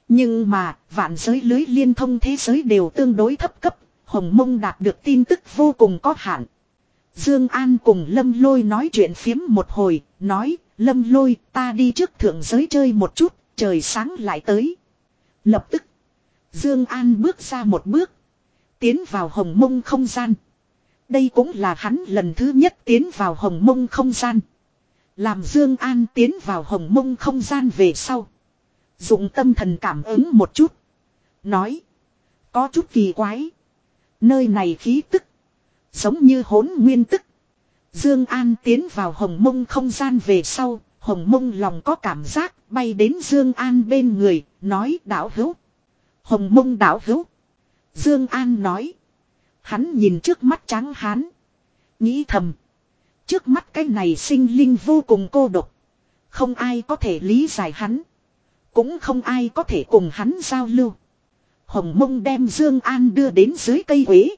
Nhưng mà, vạn giới lưới liên thông thế giới đều tương đối thấp cấp, Hồng Mông đạt được tin tức vô cùng có hạn. Dương An cùng Lâm Lôi nói chuyện phiếm một hồi, nói, Lâm Lôi, ta đi trước thượng giới chơi một chút, trời sáng lại tới. Lập tức, Dương An bước ra một bước, tiến vào Hồng Mông không gian. Đây cũng là hắn lần thứ nhất tiến vào Hồng Mông không gian. Làm Dương An tiến vào Hồng Mông không gian về sau, Dụng tâm thần cảm ứng một chút. Nói. Có chút kỳ quái. Nơi này khí tức. Giống như hỗn nguyên tức. Dương An tiến vào hồng mông không gian về sau. Hồng mông lòng có cảm giác bay đến Dương An bên người. Nói đảo hữu. Hồng mông đảo hữu. Dương An nói. Hắn nhìn trước mắt trắng hán. Nghĩ thầm. Trước mắt cái này sinh linh vô cùng cô độc. Không ai có thể lý giải hắn. Cũng không ai có thể cùng hắn giao lưu. Hồng mông đem Dương An đưa đến dưới cây quế.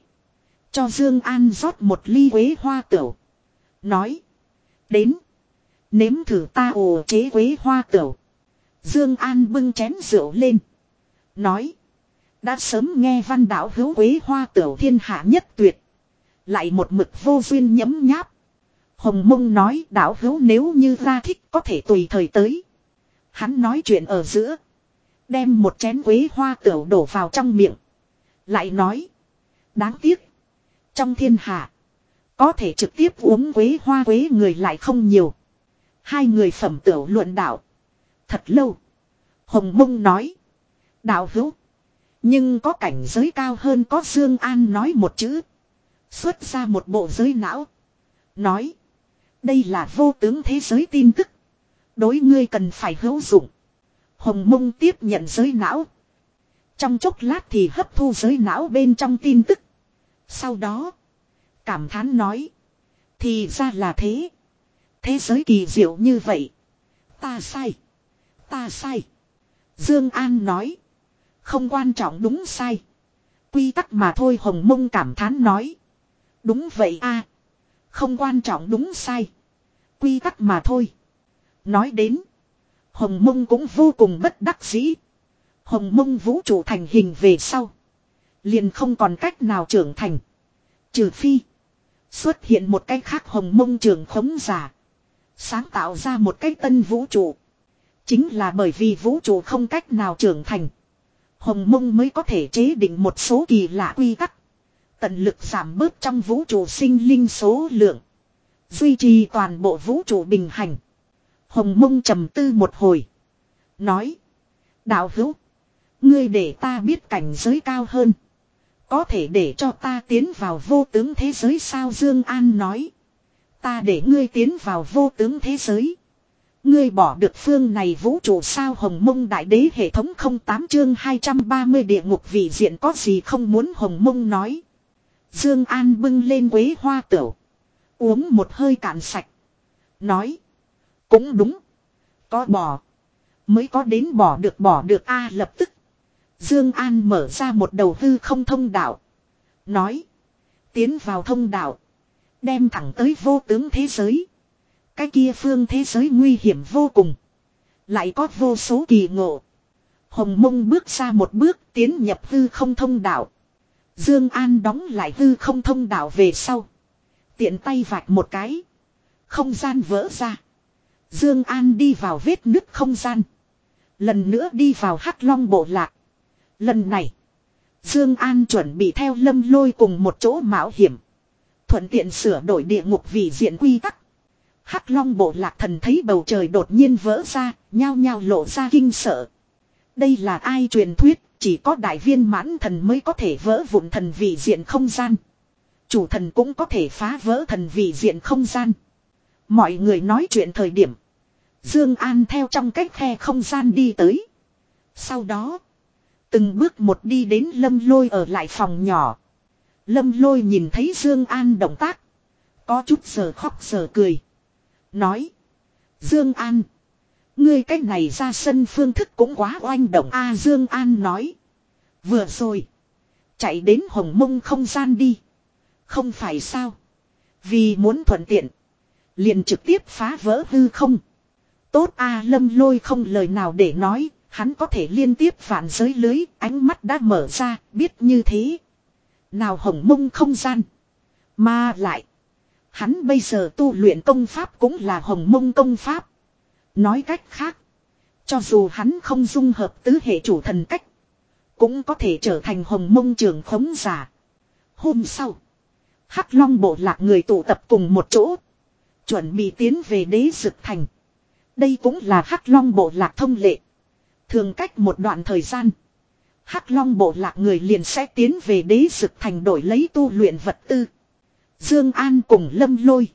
Cho Dương An rót một ly quế hoa tửu. Nói. Đến. Nếm thử ta ồ chế quế hoa tửu. Dương An bưng chén rượu lên. Nói. Đã sớm nghe văn đạo hữu quế hoa tiểu thiên hạ nhất tuyệt. Lại một mực vô duyên nhấm nháp. Hồng mông nói đạo hữu nếu như ra thích có thể tùy thời tới. Hắn nói chuyện ở giữa. Đem một chén quế hoa tiểu đổ vào trong miệng. Lại nói. Đáng tiếc. Trong thiên hạ. Có thể trực tiếp uống quế hoa quế người lại không nhiều. Hai người phẩm tiểu luận đạo. Thật lâu. Hồng mông nói. Đạo hữu. Nhưng có cảnh giới cao hơn có Dương An nói một chữ. Xuất ra một bộ giới não. Nói. Đây là vô tướng thế giới tin tức. Đối ngươi cần phải hữu dụng. Hồng mông tiếp nhận giới não. Trong chốc lát thì hấp thu giới não bên trong tin tức. Sau đó. Cảm thán nói. Thì ra là thế. Thế giới kỳ diệu như vậy. Ta sai. Ta sai. Dương An nói. Không quan trọng đúng sai. Quy tắc mà thôi Hồng Mông cảm thán nói. Đúng vậy a Không quan trọng đúng sai. Quy tắc mà thôi. Nói đến. Hồng Mông cũng vô cùng bất đắc dĩ. Hồng Mông vũ trụ thành hình về sau. Liền không còn cách nào trưởng thành. Trừ phi. Xuất hiện một cái khác Hồng Mông trưởng khống giả. Sáng tạo ra một cái tân vũ trụ. Chính là bởi vì vũ trụ không cách nào trưởng thành. Hồng mông mới có thể chế định một số kỳ lạ quy tắc. Tận lực giảm bớt trong vũ trụ sinh linh số lượng. Duy trì toàn bộ vũ trụ bình hành. Hồng mông trầm tư một hồi. Nói. Đạo hữu. Ngươi để ta biết cảnh giới cao hơn. Có thể để cho ta tiến vào vô tướng thế giới sao Dương An nói. Ta để ngươi tiến vào vô tướng thế giới. Ngươi bỏ được phương này vũ trụ sao hồng mông đại đế hệ thống không tám chương 230 địa ngục vị diện có gì không muốn hồng mông nói. Dương An bưng lên quế hoa tửu. Uống một hơi cạn sạch. Nói. Cũng đúng. Có bỏ. Mới có đến bỏ được bỏ được a à, lập tức. Dương An mở ra một đầu hư không thông đạo. Nói. Tiến vào thông đạo. Đem thẳng tới vô tướng thế giới. Cái kia phương thế giới nguy hiểm vô cùng. Lại có vô số kỳ ngộ. Hồng mông bước ra một bước tiến nhập hư không thông đạo. Dương An đóng lại hư không thông đạo về sau. Tiện tay vạch một cái. Không gian vỡ ra. Dương An đi vào vết nứt không gian. Lần nữa đi vào hắc long bộ lạc. Lần này. Dương An chuẩn bị theo lâm lôi cùng một chỗ mạo hiểm. Thuận tiện sửa đổi địa ngục vì diện quy tắc. Hắc long bộ lạc thần thấy bầu trời đột nhiên vỡ ra, nhao nhao lộ ra kinh sợ. Đây là ai truyền thuyết, chỉ có đại viên mãn thần mới có thể vỡ vụn thần vị diện không gian. Chủ thần cũng có thể phá vỡ thần vị diện không gian. Mọi người nói chuyện thời điểm. Dương An theo trong cách khe không gian đi tới. Sau đó, từng bước một đi đến lâm lôi ở lại phòng nhỏ. Lâm lôi nhìn thấy Dương An động tác. Có chút giờ khóc giờ cười. Nói. Dương An. Ngươi cách này ra sân phương thức cũng quá oanh động a Dương An nói. Vừa rồi. Chạy đến hồng mông không gian đi. Không phải sao. Vì muốn thuận tiện. Liền trực tiếp phá vỡ hư không. Tốt a lâm lôi không lời nào để nói. Hắn có thể liên tiếp phản giới lưới. Ánh mắt đã mở ra. Biết như thế. Nào hồng mông không gian. Mà lại. Hắn bây giờ tu luyện công pháp cũng là hồng mông công pháp. Nói cách khác. Cho dù hắn không dung hợp tứ hệ chủ thần cách. Cũng có thể trở thành hồng mông trường khống giả. Hôm sau. Hắc long bộ lạc người tụ tập cùng một chỗ. Chuẩn bị tiến về đế dực thành. Đây cũng là Hắc long bộ lạc thông lệ. Thường cách một đoạn thời gian. Hắc long bộ lạc người liền sẽ tiến về đế dực thành đổi lấy tu luyện vật tư. Dương An cùng Lâm Lôi.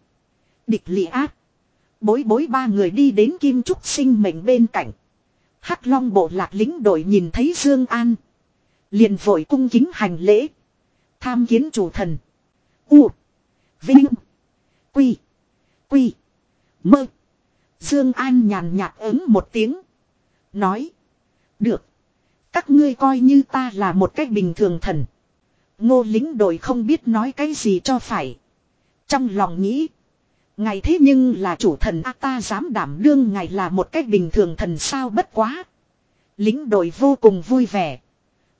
Địch Lị Ác. Bối bối ba người đi đến Kim Trúc sinh mệnh bên cạnh. Hắc Long bộ lạc lính đội nhìn thấy Dương An. Liền vội cung kính hành lễ. Tham kiến chủ thần. U. Vinh. Quy. Quy. Mơ. Dương An nhàn nhạt ứng một tiếng. Nói. Được. Các ngươi coi như ta là một cách bình thường thần. Ngô lính đội không biết nói cái gì cho phải. Trong lòng nghĩ. Ngài thế nhưng là chủ thần, a ta dám đảm đương ngài là một cách bình thường thần sao bất quá. Lính đội vô cùng vui vẻ.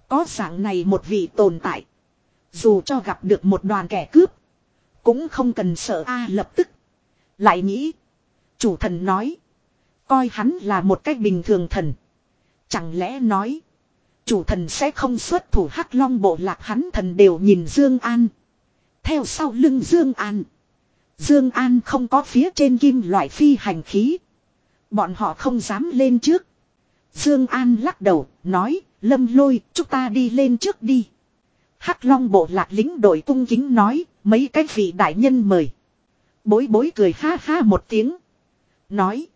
Có dạng này một vị tồn tại. Dù cho gặp được một đoàn kẻ cướp. Cũng không cần sợ a lập tức. Lại nghĩ. Chủ thần nói. Coi hắn là một cách bình thường thần. Chẳng lẽ nói. Chủ thần sẽ không xuất thủ hắc long bộ lạc hắn thần đều nhìn Dương An. Theo sau lưng Dương An. Dương An không có phía trên kim loại phi hành khí. Bọn họ không dám lên trước. Dương An lắc đầu, nói, lâm lôi, chúng ta đi lên trước đi. Hắc Long bộ lạc lính đội cung kính nói, mấy cái vị đại nhân mời. Bối bối cười ha ha một tiếng. Nói,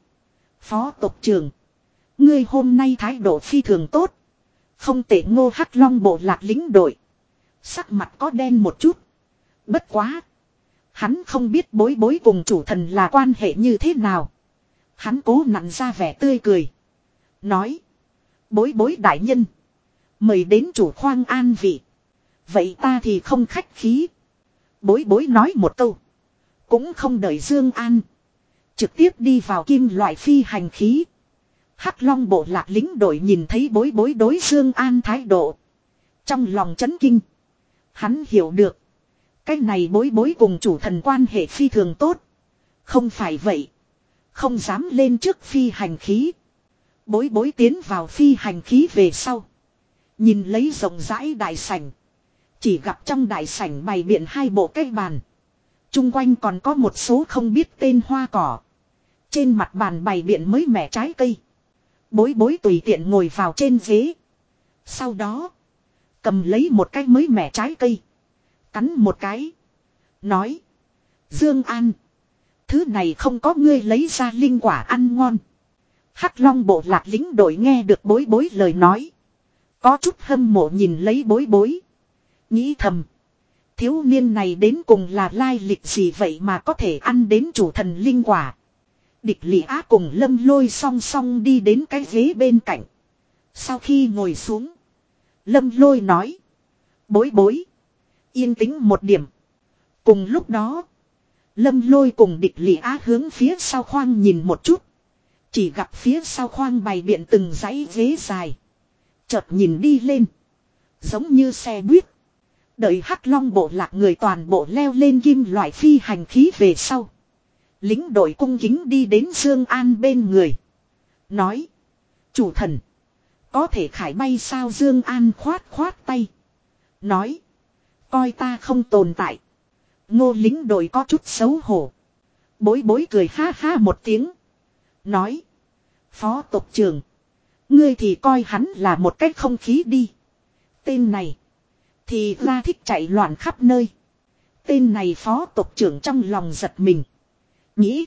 phó tộc trưởng, ngươi hôm nay thái độ phi thường tốt. Không tệ ngô Hắc Long bộ lạc lính đội. Sắc mặt có đen một chút. Bất quá. Hắn không biết bối bối cùng chủ thần là quan hệ như thế nào. Hắn cố nặn ra vẻ tươi cười. Nói. Bối bối đại nhân. Mời đến chủ khoang an vị. Vậy ta thì không khách khí. Bối bối nói một câu. Cũng không đợi Dương An. Trực tiếp đi vào kim loại phi hành khí. Hắc Long bộ lạc lính đội nhìn thấy bối bối đối Dương An thái độ. Trong lòng chấn kinh. Hắn hiểu được. Cái này bối bối cùng chủ thần quan hệ phi thường tốt. Không phải vậy. Không dám lên trước phi hành khí. Bối bối tiến vào phi hành khí về sau. Nhìn lấy rộng rãi đại sảnh. Chỉ gặp trong đại sảnh bày biện hai bộ cây bàn. Trung quanh còn có một số không biết tên hoa cỏ. Trên mặt bàn bày biện mới mẻ trái cây. Bối bối tùy tiện ngồi vào trên ghế. Sau đó. Cầm lấy một cái mới mẻ trái cây. Cắn một cái. Nói. Dương An. Thứ này không có ngươi lấy ra linh quả ăn ngon. Hắc Long bộ lạc lính đội nghe được bối bối lời nói. Có chút hâm mộ nhìn lấy bối bối. Nghĩ thầm. Thiếu niên này đến cùng là lai lịch gì vậy mà có thể ăn đến chủ thần linh quả. Địch lị á cùng lâm lôi song song đi đến cái ghế bên cạnh. Sau khi ngồi xuống. Lâm lôi nói. Bối bối. Yên tĩnh một điểm. Cùng lúc đó. Lâm lôi cùng địch lị á hướng phía sau khoang nhìn một chút. Chỉ gặp phía sau khoang bày biện từng dãy ghế dài. Chợt nhìn đi lên. Giống như xe buýt. Đợi hắc long bộ lạc người toàn bộ leo lên kim loại phi hành khí về sau. Lính đội cung kính đi đến Dương An bên người. Nói. Chủ thần. Có thể khải bay sao Dương An khoát khoát tay. Nói. Coi ta không tồn tại. Ngô lính đội có chút xấu hổ. Bối bối cười ha ha một tiếng. Nói. Phó tộc trưởng. Ngươi thì coi hắn là một cách không khí đi. Tên này. Thì ra thích chạy loạn khắp nơi. Tên này phó tộc trưởng trong lòng giật mình. Nghĩ.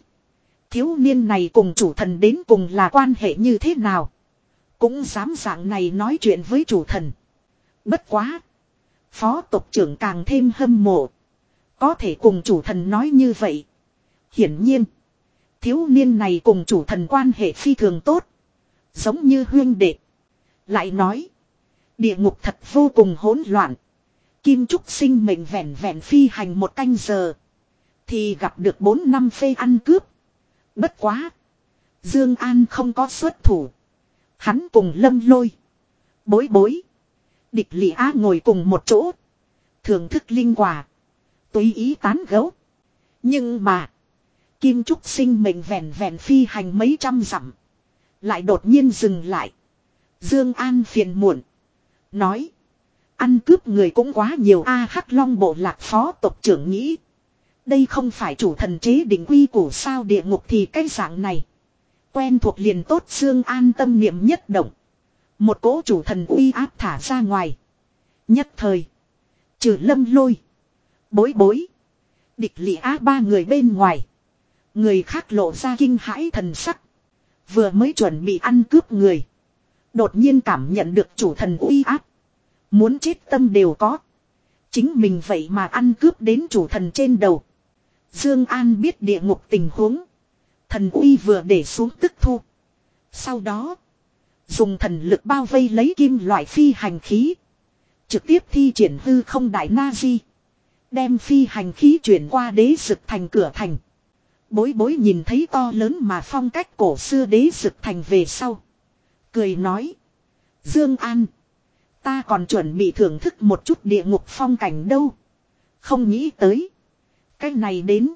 Thiếu niên này cùng chủ thần đến cùng là quan hệ như thế nào. Cũng dám dạng này nói chuyện với chủ thần. Bất quá. Phó tộc trưởng càng thêm hâm mộ. Có thể cùng chủ thần nói như vậy. Hiển nhiên. Thiếu niên này cùng chủ thần quan hệ phi thường tốt. Giống như huyên đệ. Lại nói. Địa ngục thật vô cùng hỗn loạn. Kim Trúc sinh mệnh vẹn vẹn phi hành một canh giờ. Thì gặp được bốn năm phê ăn cướp. Bất quá. Dương An không có xuất thủ. Hắn cùng lâm lôi. Bối bối. Địch lị á ngồi cùng một chỗ. Thưởng thức linh quả. Tùy ý tán gấu. Nhưng mà. Kim Trúc sinh mệnh vẹn vẹn phi hành mấy trăm dặm. Lại đột nhiên dừng lại. Dương An phiền muộn. Nói. Ăn cướp người cũng quá nhiều a hắc long bộ lạc phó tộc trưởng nghĩ. Đây không phải chủ thần chế định quy của sao địa ngục thì cái dạng này. Quen thuộc liền tốt xương An tâm niệm nhất động. Một cỗ chủ thần uy áp thả ra ngoài. Nhất thời. Trừ lâm lôi. Bối bối. Địch lị á ba người bên ngoài. Người khác lộ ra kinh hãi thần sắc. Vừa mới chuẩn bị ăn cướp người. Đột nhiên cảm nhận được chủ thần uy áp. Muốn chết tâm đều có. Chính mình vậy mà ăn cướp đến chủ thần trên đầu. Dương An biết địa ngục tình huống. Thần uy vừa để xuống tức thu. Sau đó. Dùng thần lực bao vây lấy kim loại phi hành khí. Trực tiếp thi triển hư không đại na di. Đem phi hành khí chuyển qua đế sực thành cửa thành. Bối bối nhìn thấy to lớn mà phong cách cổ xưa đế sực thành về sau. Cười nói. Dương An. Ta còn chuẩn bị thưởng thức một chút địa ngục phong cảnh đâu. Không nghĩ tới. Cái này đến.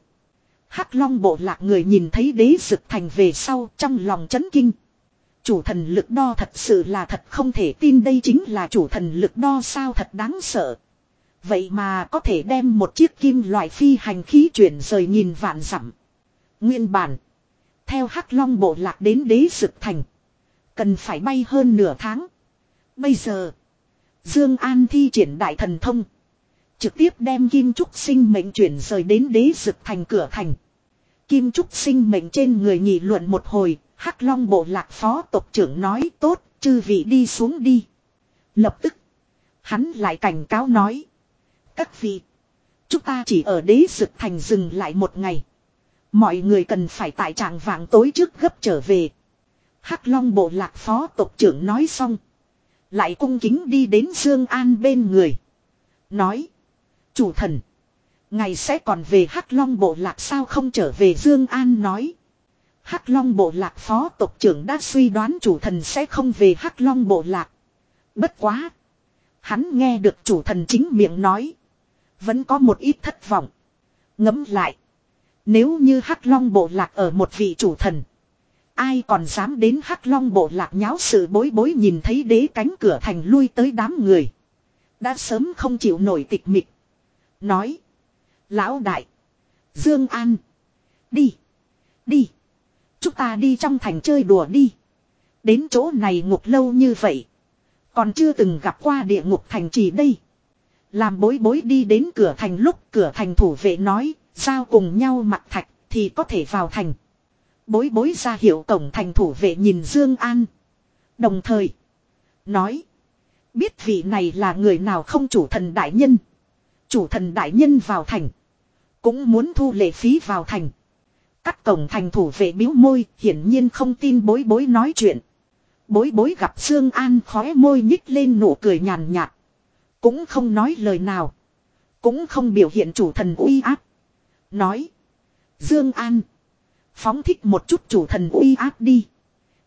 Hắc Long bộ lạc người nhìn thấy đế dực thành về sau trong lòng chấn kinh. Chủ thần lực đo thật sự là thật không thể tin đây chính là chủ thần lực đo sao thật đáng sợ. Vậy mà có thể đem một chiếc kim loại phi hành khí chuyển rời nhìn vạn dặm. Nguyên bản. Theo Hắc Long bộ lạc đến đế sực thành. Cần phải bay hơn nửa tháng. Bây giờ. Dương An thi triển đại thần thông. Trực tiếp đem Kim Trúc sinh mệnh chuyển rời đến đế dực thành cửa thành. Kim Trúc sinh mệnh trên người nghị luận một hồi. Hắc Long bộ lạc phó tộc trưởng nói tốt, chư vị đi xuống đi. Lập tức. Hắn lại cảnh cáo nói. Các vị. Chúng ta chỉ ở đế dực thành dừng lại một ngày. Mọi người cần phải tại trạng vàng tối trước gấp trở về. Hắc Long bộ lạc phó tộc trưởng nói xong. Lại cung kính đi đến Dương An bên người. Nói. Chủ thần. Ngày sẽ còn về Hắc Long bộ lạc sao không trở về Dương An nói. Hắc Long bộ lạc phó tộc trưởng đã suy đoán chủ thần sẽ không về Hắc Long bộ lạc. Bất quá. Hắn nghe được chủ thần chính miệng nói. Vẫn có một ít thất vọng. Ngẫm lại. Nếu như Hắc Long bộ lạc ở một vị chủ thần. Ai còn dám đến Hắc Long bộ lạc nháo sự bối bối nhìn thấy đế cánh cửa thành lui tới đám người. Đã sớm không chịu nổi tịch mịch. Nói. Lão đại. Dương An. Đi. Đi. Chúng ta đi trong thành chơi đùa đi. Đến chỗ này ngục lâu như vậy. Còn chưa từng gặp qua địa ngục thành trì đây. Làm bối bối đi đến cửa thành lúc cửa thành thủ vệ nói. Giao cùng nhau mặt thạch thì có thể vào thành. Bối bối ra hiệu cổng thành thủ vệ nhìn Dương An. Đồng thời. Nói. Biết vị này là người nào không chủ thần đại nhân. Chủ thần đại nhân vào thành. Cũng muốn thu lệ phí vào thành. Cắt cổng thành thủ vệ biếu môi. Hiển nhiên không tin bối bối nói chuyện. Bối bối gặp Dương An khóe môi nhích lên nụ cười nhàn nhạt. Cũng không nói lời nào. Cũng không biểu hiện chủ thần uy áp. Nói. Dương An. Phóng thích một chút chủ thần uy áp đi.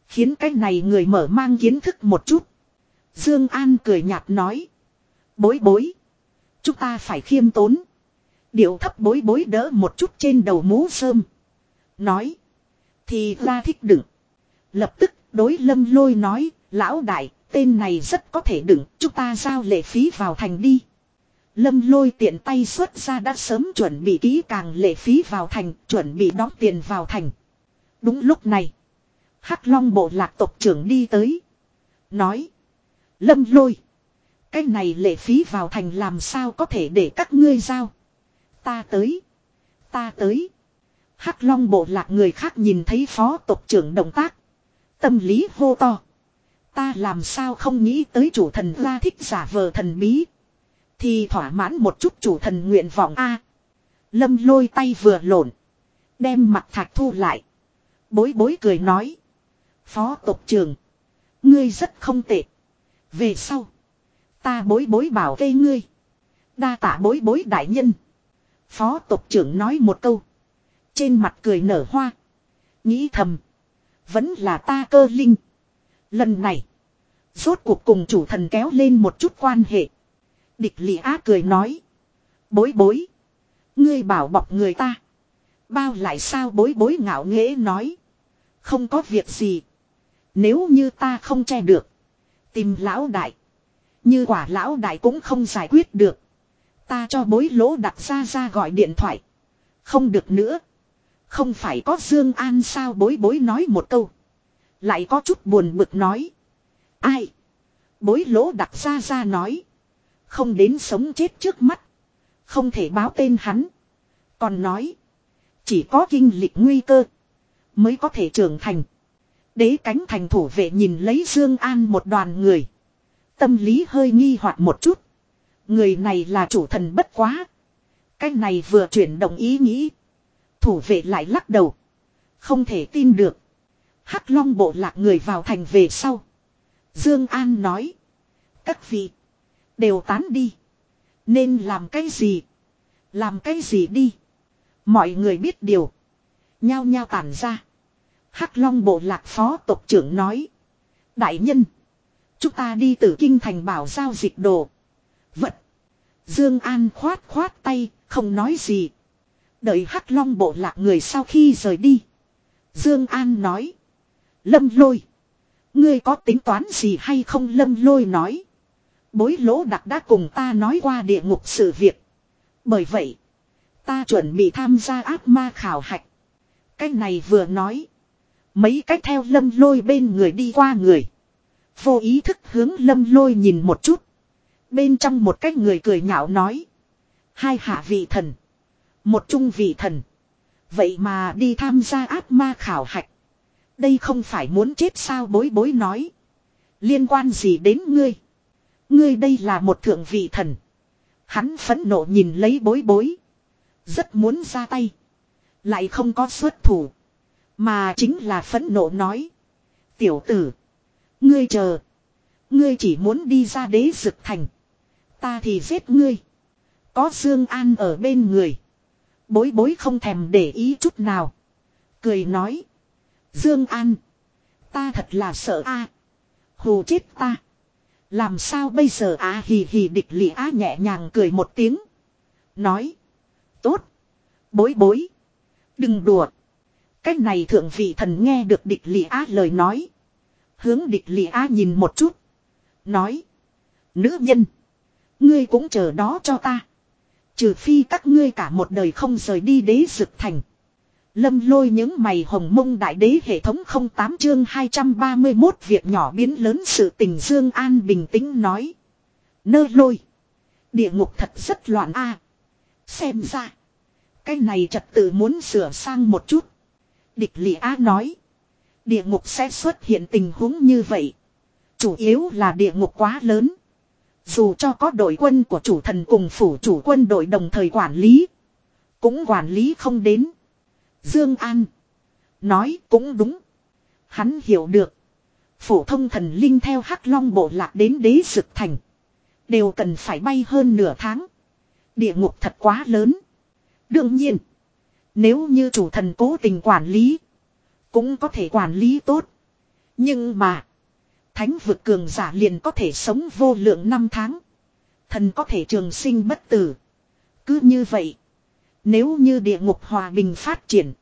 Khiến cái này người mở mang kiến thức một chút. Dương An cười nhạt nói. Bối bối. Chúng ta phải khiêm tốn. Điệu thấp bối bối đỡ một chút trên đầu mũ sơm. Nói. Thì ra thích đựng. Lập tức đối lâm lôi nói. Lão đại tên này rất có thể đựng. Chúng ta giao lệ phí vào thành đi. Lâm lôi tiện tay xuất ra đã sớm chuẩn bị kỹ càng lệ phí vào thành, chuẩn bị đóng tiền vào thành. Đúng lúc này, Hắc Long bộ lạc tộc trưởng đi tới. Nói, Lâm lôi, cái này lệ phí vào thành làm sao có thể để các ngươi giao. Ta tới, ta tới. Hắc Long bộ lạc người khác nhìn thấy phó tộc trưởng động tác. Tâm lý hô to. Ta làm sao không nghĩ tới chủ thần ra thích giả vờ thần bí. Thì thỏa mãn một chút chủ thần nguyện vọng A. lâm lôi tay vừa lộn. Đem mặt thạch thu lại. Bối bối cười nói. Phó tộc trưởng. Ngươi rất không tệ. Về sau. Ta bối bối bảo vệ ngươi. Đa tả bối bối đại nhân. Phó tộc trưởng nói một câu. Trên mặt cười nở hoa. Nghĩ thầm. Vẫn là ta cơ linh. Lần này. Rốt cuộc cùng chủ thần kéo lên một chút quan hệ. Địch lị á cười nói. Bối bối. Ngươi bảo bọc người ta. Bao lại sao bối bối ngạo nghễ nói. Không có việc gì. Nếu như ta không che được. Tìm lão đại. Như quả lão đại cũng không giải quyết được. Ta cho bối lỗ đặt ra ra gọi điện thoại. Không được nữa. Không phải có Dương An sao bối bối nói một câu. Lại có chút buồn bực nói. Ai? Bối lỗ đặt ra ra nói. Không đến sống chết trước mắt. Không thể báo tên hắn. Còn nói. Chỉ có kinh lịch nguy cơ. Mới có thể trưởng thành. Đế cánh thành thủ vệ nhìn lấy Dương An một đoàn người. Tâm lý hơi nghi hoặc một chút. Người này là chủ thần bất quá. Cái này vừa chuyển động ý nghĩ. Thủ vệ lại lắc đầu. Không thể tin được. Hắc long bộ lạc người vào thành về sau. Dương An nói. Các vị. Đều tán đi. Nên làm cái gì? Làm cái gì đi? Mọi người biết điều. Nhao nhao tản ra. Hắc Long bộ lạc phó tộc trưởng nói. Đại nhân. Chúng ta đi từ kinh thành bảo giao dịch đồ. Vật. Dương An khoát khoát tay, không nói gì. Đợi Hắc Long bộ lạc người sau khi rời đi. Dương An nói. Lâm lôi. Ngươi có tính toán gì hay không lâm lôi nói. Bối lỗ đặc đã cùng ta nói qua địa ngục sự việc. Bởi vậy. Ta chuẩn bị tham gia ác ma khảo hạch. Cái này vừa nói. Mấy cách theo lâm lôi bên người đi qua người. Vô ý thức hướng lâm lôi nhìn một chút. Bên trong một cái người cười nhạo nói. Hai hạ vị thần. Một trung vị thần. Vậy mà đi tham gia ác ma khảo hạch. Đây không phải muốn chết sao bối bối nói. Liên quan gì đến ngươi? Ngươi đây là một thượng vị thần. Hắn phẫn nộ nhìn lấy bối bối. Rất muốn ra tay. Lại không có xuất thủ. Mà chính là phẫn nộ nói. Tiểu tử. Ngươi chờ. Ngươi chỉ muốn đi ra đế dực thành. Ta thì giết ngươi. Có Dương An ở bên người. Bối bối không thèm để ý chút nào. Cười nói. Dương An. Ta thật là sợ a. Hù chết ta. Làm sao bây giờ á hì hì địch lị á nhẹ nhàng cười một tiếng. Nói. Tốt. Bối bối. Đừng đùa. Cách này thượng vị thần nghe được địch lị á lời nói. Hướng địch lị a nhìn một chút. Nói. Nữ nhân. Ngươi cũng chờ đó cho ta. Trừ phi các ngươi cả một đời không rời đi đế dực thành. Lâm lôi những mày hồng mông đại đế hệ thống 08 chương 231 việc nhỏ biến lớn sự tình Dương An bình tĩnh nói. Nơ lôi. Địa ngục thật rất loạn a. Xem ra. Cái này trật tự muốn sửa sang một chút. Địch lị á nói. Địa ngục sẽ xuất hiện tình huống như vậy. Chủ yếu là địa ngục quá lớn. Dù cho có đội quân của chủ thần cùng phủ chủ quân đội đồng thời quản lý. Cũng quản lý không đến. Dương An. Nói cũng đúng. Hắn hiểu được. Phổ thông thần linh theo hắc long bộ lạc đến đế sực thành. Đều cần phải bay hơn nửa tháng. Địa ngục thật quá lớn. Đương nhiên. Nếu như chủ thần cố tình quản lý. Cũng có thể quản lý tốt. Nhưng mà. Thánh vực cường giả liền có thể sống vô lượng năm tháng. Thần có thể trường sinh bất tử. Cứ như vậy. Nếu như địa ngục hòa bình phát triển.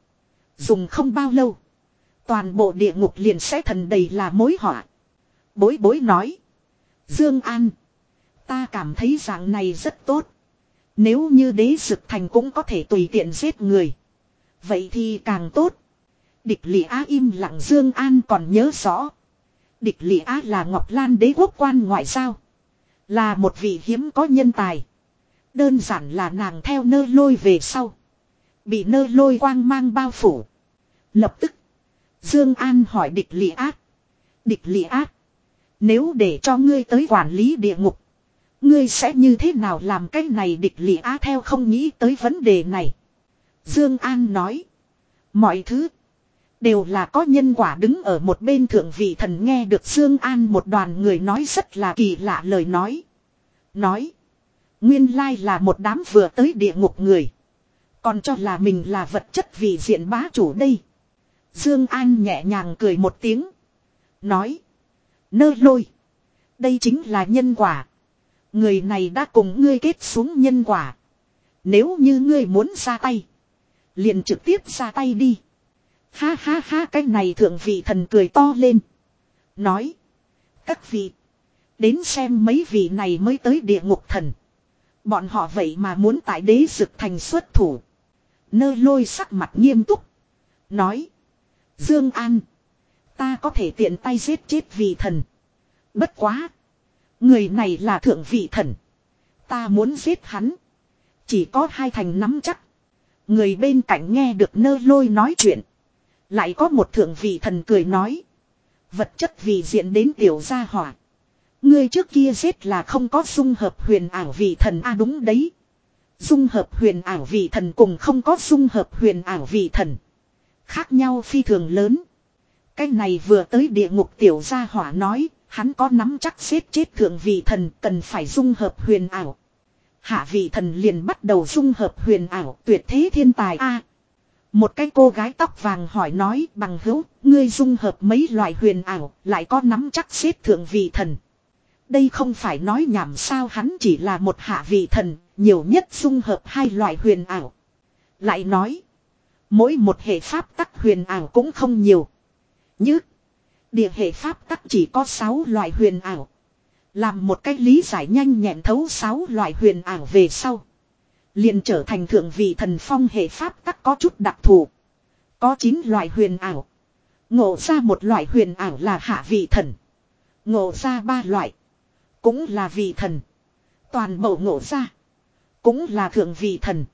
Dùng không bao lâu. Toàn bộ địa ngục liền sẽ thần đầy là mối họa. Bối bối nói. Dương An. Ta cảm thấy dạng này rất tốt. Nếu như đế dực thành cũng có thể tùy tiện giết người. Vậy thì càng tốt. Địch lị á im lặng Dương An còn nhớ rõ. Địch lị á là Ngọc Lan đế quốc quan ngoại giao. Là một vị hiếm có nhân tài. Đơn giản là nàng theo nơ lôi về sau. Bị nơ lôi quang mang bao phủ. Lập tức. Dương An hỏi địch lị á Địch lị á, Nếu để cho ngươi tới quản lý địa ngục. Ngươi sẽ như thế nào làm cái này địch lị á theo không nghĩ tới vấn đề này. Dương An nói. Mọi thứ. Đều là có nhân quả đứng ở một bên thượng vị thần nghe được Dương An một đoàn người nói rất là kỳ lạ lời nói. Nói. Nguyên lai là một đám vừa tới địa ngục người. Còn cho là mình là vật chất vì diện bá chủ đây. Dương An nhẹ nhàng cười một tiếng. Nói. Nơ lôi. Đây chính là nhân quả. Người này đã cùng ngươi kết xuống nhân quả. Nếu như ngươi muốn ra tay. Liền trực tiếp ra tay đi. Ha ha ha, cái này thượng vị thần cười to lên. Nói. Các vị. Đến xem mấy vị này mới tới địa ngục thần. Bọn họ vậy mà muốn tại đế dực thành xuất thủ. Nơ lôi sắc mặt nghiêm túc. Nói. Dương An. Ta có thể tiện tay giết chết vị thần. Bất quá. Người này là thượng vị thần. Ta muốn giết hắn. Chỉ có hai thành nắm chắc. Người bên cạnh nghe được nơ lôi nói chuyện. Lại có một thượng vị thần cười nói. Vật chất vì diện đến tiểu gia hỏa. Ngươi trước kia giết là không có dung hợp huyền ảo vị thần a à đúng đấy. Dung hợp huyền ảo vị thần cùng không có dung hợp huyền ảo vị thần. Khác nhau phi thường lớn. Cái này vừa tới địa ngục tiểu gia hỏa nói, hắn có nắm chắc xếp chết thượng vị thần cần phải dung hợp huyền ảo. Hạ vị thần liền bắt đầu dung hợp huyền ảo tuyệt thế thiên tài a một cái cô gái tóc vàng hỏi nói bằng hữu, ngươi dung hợp mấy loại huyền ảo, lại có nắm chắc xếp thượng vị thần. Đây không phải nói nhảm sao hắn chỉ là một hạ vị thần, nhiều nhất dung hợp hai loại huyền ảo. Lại nói, mỗi một hệ pháp tắc huyền ảo cũng không nhiều. Như, địa hệ pháp tắc chỉ có 6 loại huyền ảo. Làm một cách lý giải nhanh nhẹn thấu 6 loại huyền ảo về sau liền trở thành thượng vị thần phong hệ pháp tắc có chút đặc thù. Có 9 loại huyền ảo. Ngộ ra một loại huyền ảo là hạ vị thần. Ngộ ra ba loại. Cũng là vị thần. Toàn bộ ngộ ra. Cũng là thượng vị thần.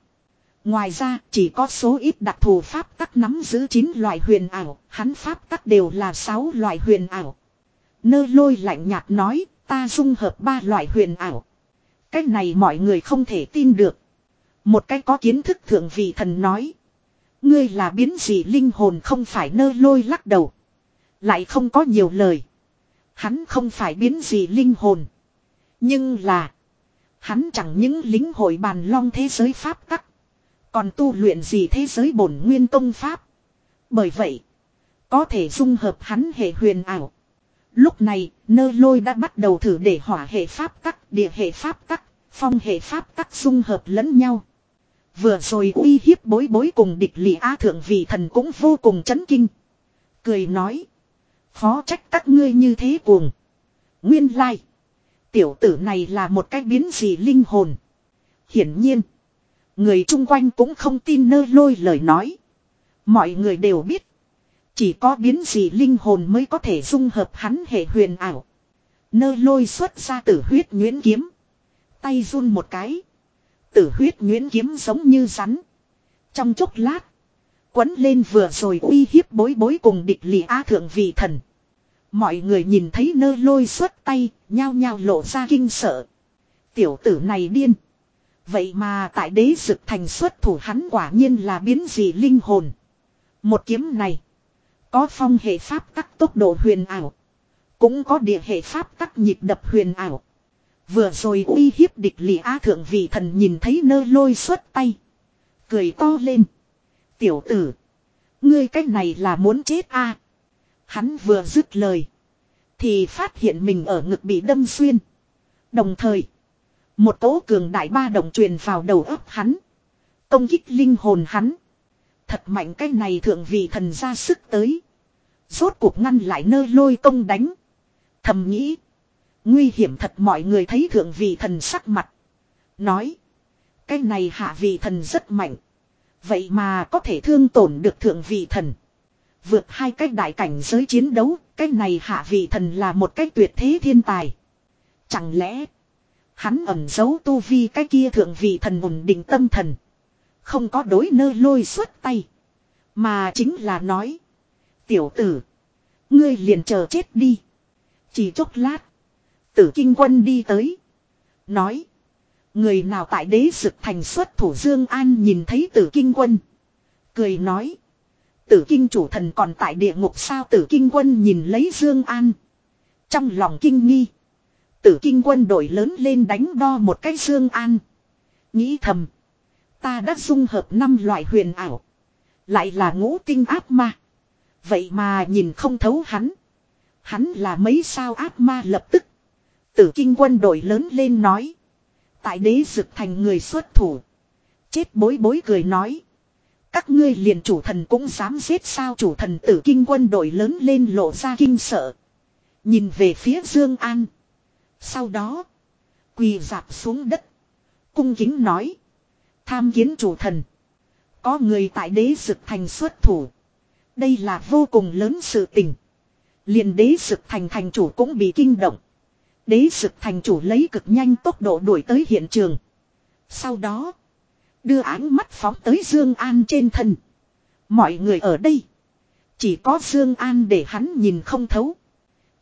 Ngoài ra, chỉ có số ít đặc thù pháp tắc nắm giữ 9 loại huyền ảo. Hắn pháp tắc đều là 6 loại huyền ảo. Nơ lôi lạnh nhạt nói, ta dung hợp ba loại huyền ảo. cách này mọi người không thể tin được. Một cái có kiến thức thượng vị thần nói. Ngươi là biến gì linh hồn không phải nơ lôi lắc đầu. Lại không có nhiều lời. Hắn không phải biến gì linh hồn. Nhưng là. Hắn chẳng những lính hội bàn long thế giới pháp tắc. Còn tu luyện gì thế giới bổn nguyên công pháp. Bởi vậy. Có thể dung hợp hắn hệ huyền ảo. Lúc này, nơ lôi đã bắt đầu thử để hỏa hệ pháp tắc, địa hệ pháp tắc, phong hệ pháp tắc dung hợp lẫn nhau. Vừa rồi uy hiếp bối bối cùng địch lị á thượng vị thần cũng vô cùng chấn kinh. Cười nói. Phó trách các ngươi như thế cuồng. Nguyên lai. Tiểu tử này là một cái biến gì linh hồn. Hiển nhiên. Người chung quanh cũng không tin nơ lôi lời nói. Mọi người đều biết. Chỉ có biến gì linh hồn mới có thể dung hợp hắn hệ huyền ảo. Nơ lôi xuất ra tử huyết nguyễn kiếm. Tay run một cái. Tử huyết nguyễn kiếm giống như rắn. Trong chốc lát. Quấn lên vừa rồi uy hiếp bối bối cùng địch lì A thượng vị thần. Mọi người nhìn thấy nơ lôi xuất tay, nhao nhao lộ ra kinh sợ. Tiểu tử này điên. Vậy mà tại đế dực thành xuất thủ hắn quả nhiên là biến dị linh hồn. Một kiếm này. Có phong hệ pháp tắc tốc độ huyền ảo. Cũng có địa hệ pháp tắc nhịp đập huyền ảo. Vừa rồi uy hiếp địch lì á thượng vị thần nhìn thấy nơ lôi xuất tay. Cười to lên. Tiểu tử. Ngươi cách này là muốn chết a Hắn vừa dứt lời. Thì phát hiện mình ở ngực bị đâm xuyên. Đồng thời. Một tố cường đại ba đồng truyền vào đầu óc hắn. Công kích linh hồn hắn. Thật mạnh cái này thượng vị thần ra sức tới. Rốt cuộc ngăn lại nơ lôi công đánh. Thầm nghĩ. Nguy hiểm thật mọi người thấy thượng vị thần sắc mặt. Nói. Cái này hạ vị thần rất mạnh. Vậy mà có thể thương tổn được thượng vị thần. Vượt hai cách đại cảnh giới chiến đấu. Cái này hạ vị thần là một cách tuyệt thế thiên tài. Chẳng lẽ. Hắn ẩn giấu tu vi cái kia thượng vị thần ổn định tâm thần. Không có đối nơ lôi xuất tay. Mà chính là nói. Tiểu tử. Ngươi liền chờ chết đi. Chỉ chốc lát. Tử kinh quân đi tới. Nói. Người nào tại đế sực thành xuất thủ Dương An nhìn thấy tử kinh quân. Cười nói. Tử kinh chủ thần còn tại địa ngục sao tử kinh quân nhìn lấy Dương An. Trong lòng kinh nghi. Tử kinh quân đổi lớn lên đánh đo một cái Dương An. Nghĩ thầm. Ta đã dung hợp năm loại huyền ảo. Lại là ngũ tinh áp ma. Vậy mà nhìn không thấu hắn. Hắn là mấy sao áp ma lập tức. Tử kinh quân đội lớn lên nói. Tại đế dực thành người xuất thủ. Chết bối bối cười nói. Các ngươi liền chủ thần cũng dám giết sao chủ thần tử kinh quân đội lớn lên lộ ra kinh sợ. Nhìn về phía Dương An. Sau đó. Quỳ dạp xuống đất. Cung kính nói. Tham kiến chủ thần. Có người tại đế dực thành xuất thủ. Đây là vô cùng lớn sự tình. liền đế dực thành thành chủ cũng bị kinh động. Đế sực thành chủ lấy cực nhanh tốc độ đuổi tới hiện trường. Sau đó. Đưa ánh mắt phóng tới Dương An trên thân. Mọi người ở đây. Chỉ có Dương An để hắn nhìn không thấu.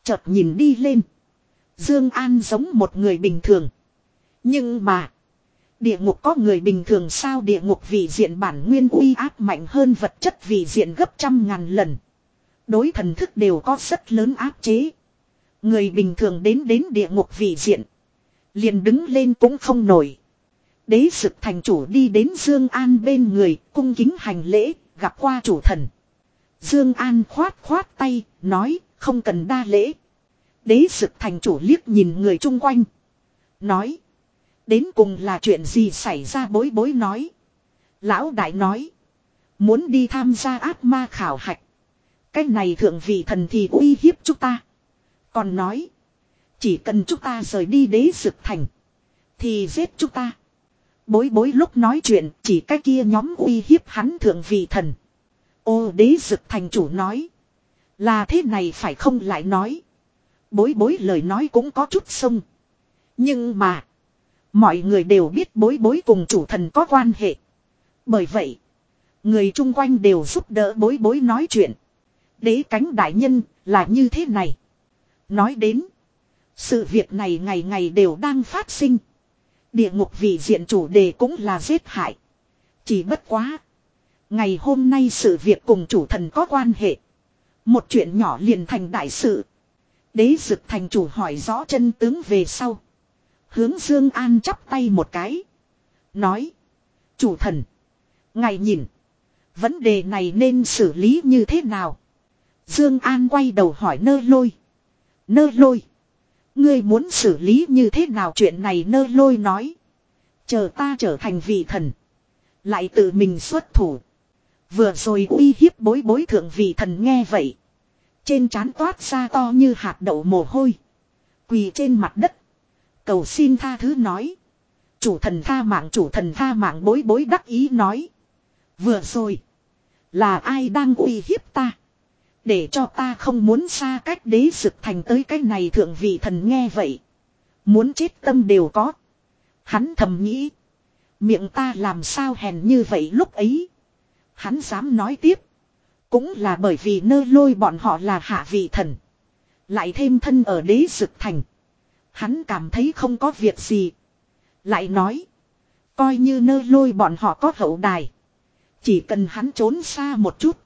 Chợt nhìn đi lên. Dương An giống một người bình thường. Nhưng mà. Địa ngục có người bình thường sao địa ngục vì diện bản nguyên uy áp mạnh hơn vật chất vì diện gấp trăm ngàn lần. Đối thần thức đều có rất lớn áp chế. Người bình thường đến đến địa ngục vì diện. Liền đứng lên cũng không nổi. Đế sực thành chủ đi đến Dương An bên người, cung kính hành lễ, gặp qua chủ thần. Dương An khoát khoát tay, nói, không cần đa lễ. Đế sực thành chủ liếc nhìn người chung quanh. Nói. Đến cùng là chuyện gì xảy ra bối bối nói. Lão đại nói. Muốn đi tham gia ác ma khảo hạch. Cái này thượng vị thần thì uy hiếp chúng ta. Còn nói. Chỉ cần chúng ta rời đi đế sực thành. Thì giết chúng ta. Bối bối lúc nói chuyện, chỉ cái kia nhóm uy hiếp hắn thượng vị thần. Ô, đế sực thành chủ nói. Là thế này phải không lại nói. Bối bối lời nói cũng có chút sông. Nhưng mà. Mọi người đều biết bối bối cùng chủ thần có quan hệ. Bởi vậy. Người chung quanh đều giúp đỡ bối bối nói chuyện. Đế cánh đại nhân là như thế này. Nói đến. Sự việc này ngày ngày đều đang phát sinh. Địa ngục vị diện chủ đề cũng là giết hại. Chỉ bất quá. Ngày hôm nay sự việc cùng chủ thần có quan hệ. Một chuyện nhỏ liền thành đại sự. Đế dực thành chủ hỏi rõ chân tướng về sau. Hướng Dương An chắp tay một cái. Nói. Chủ thần. Ngài nhìn. Vấn đề này nên xử lý như thế nào? Dương An quay đầu hỏi nơ lôi. Nơ lôi. Ngươi muốn xử lý như thế nào chuyện này nơ lôi nói. Chờ ta trở thành vị thần. Lại tự mình xuất thủ. Vừa rồi uy hiếp bối bối thượng vị thần nghe vậy. Trên trán toát ra to như hạt đậu mồ hôi. Quỳ trên mặt đất. Cầu xin tha thứ nói. Chủ thần tha mạng, chủ thần tha mạng, bối bối đắc ý nói. Vừa rồi. Là ai đang uy hiếp ta. Để cho ta không muốn xa cách đế sực thành tới cái này thượng vị thần nghe vậy. Muốn chết tâm đều có. Hắn thầm nghĩ. Miệng ta làm sao hèn như vậy lúc ấy. Hắn dám nói tiếp. Cũng là bởi vì nơ lôi bọn họ là hạ vị thần. Lại thêm thân ở đế sực thành. Hắn cảm thấy không có việc gì. Lại nói. Coi như nơ lôi bọn họ có hậu đài. Chỉ cần hắn trốn xa một chút.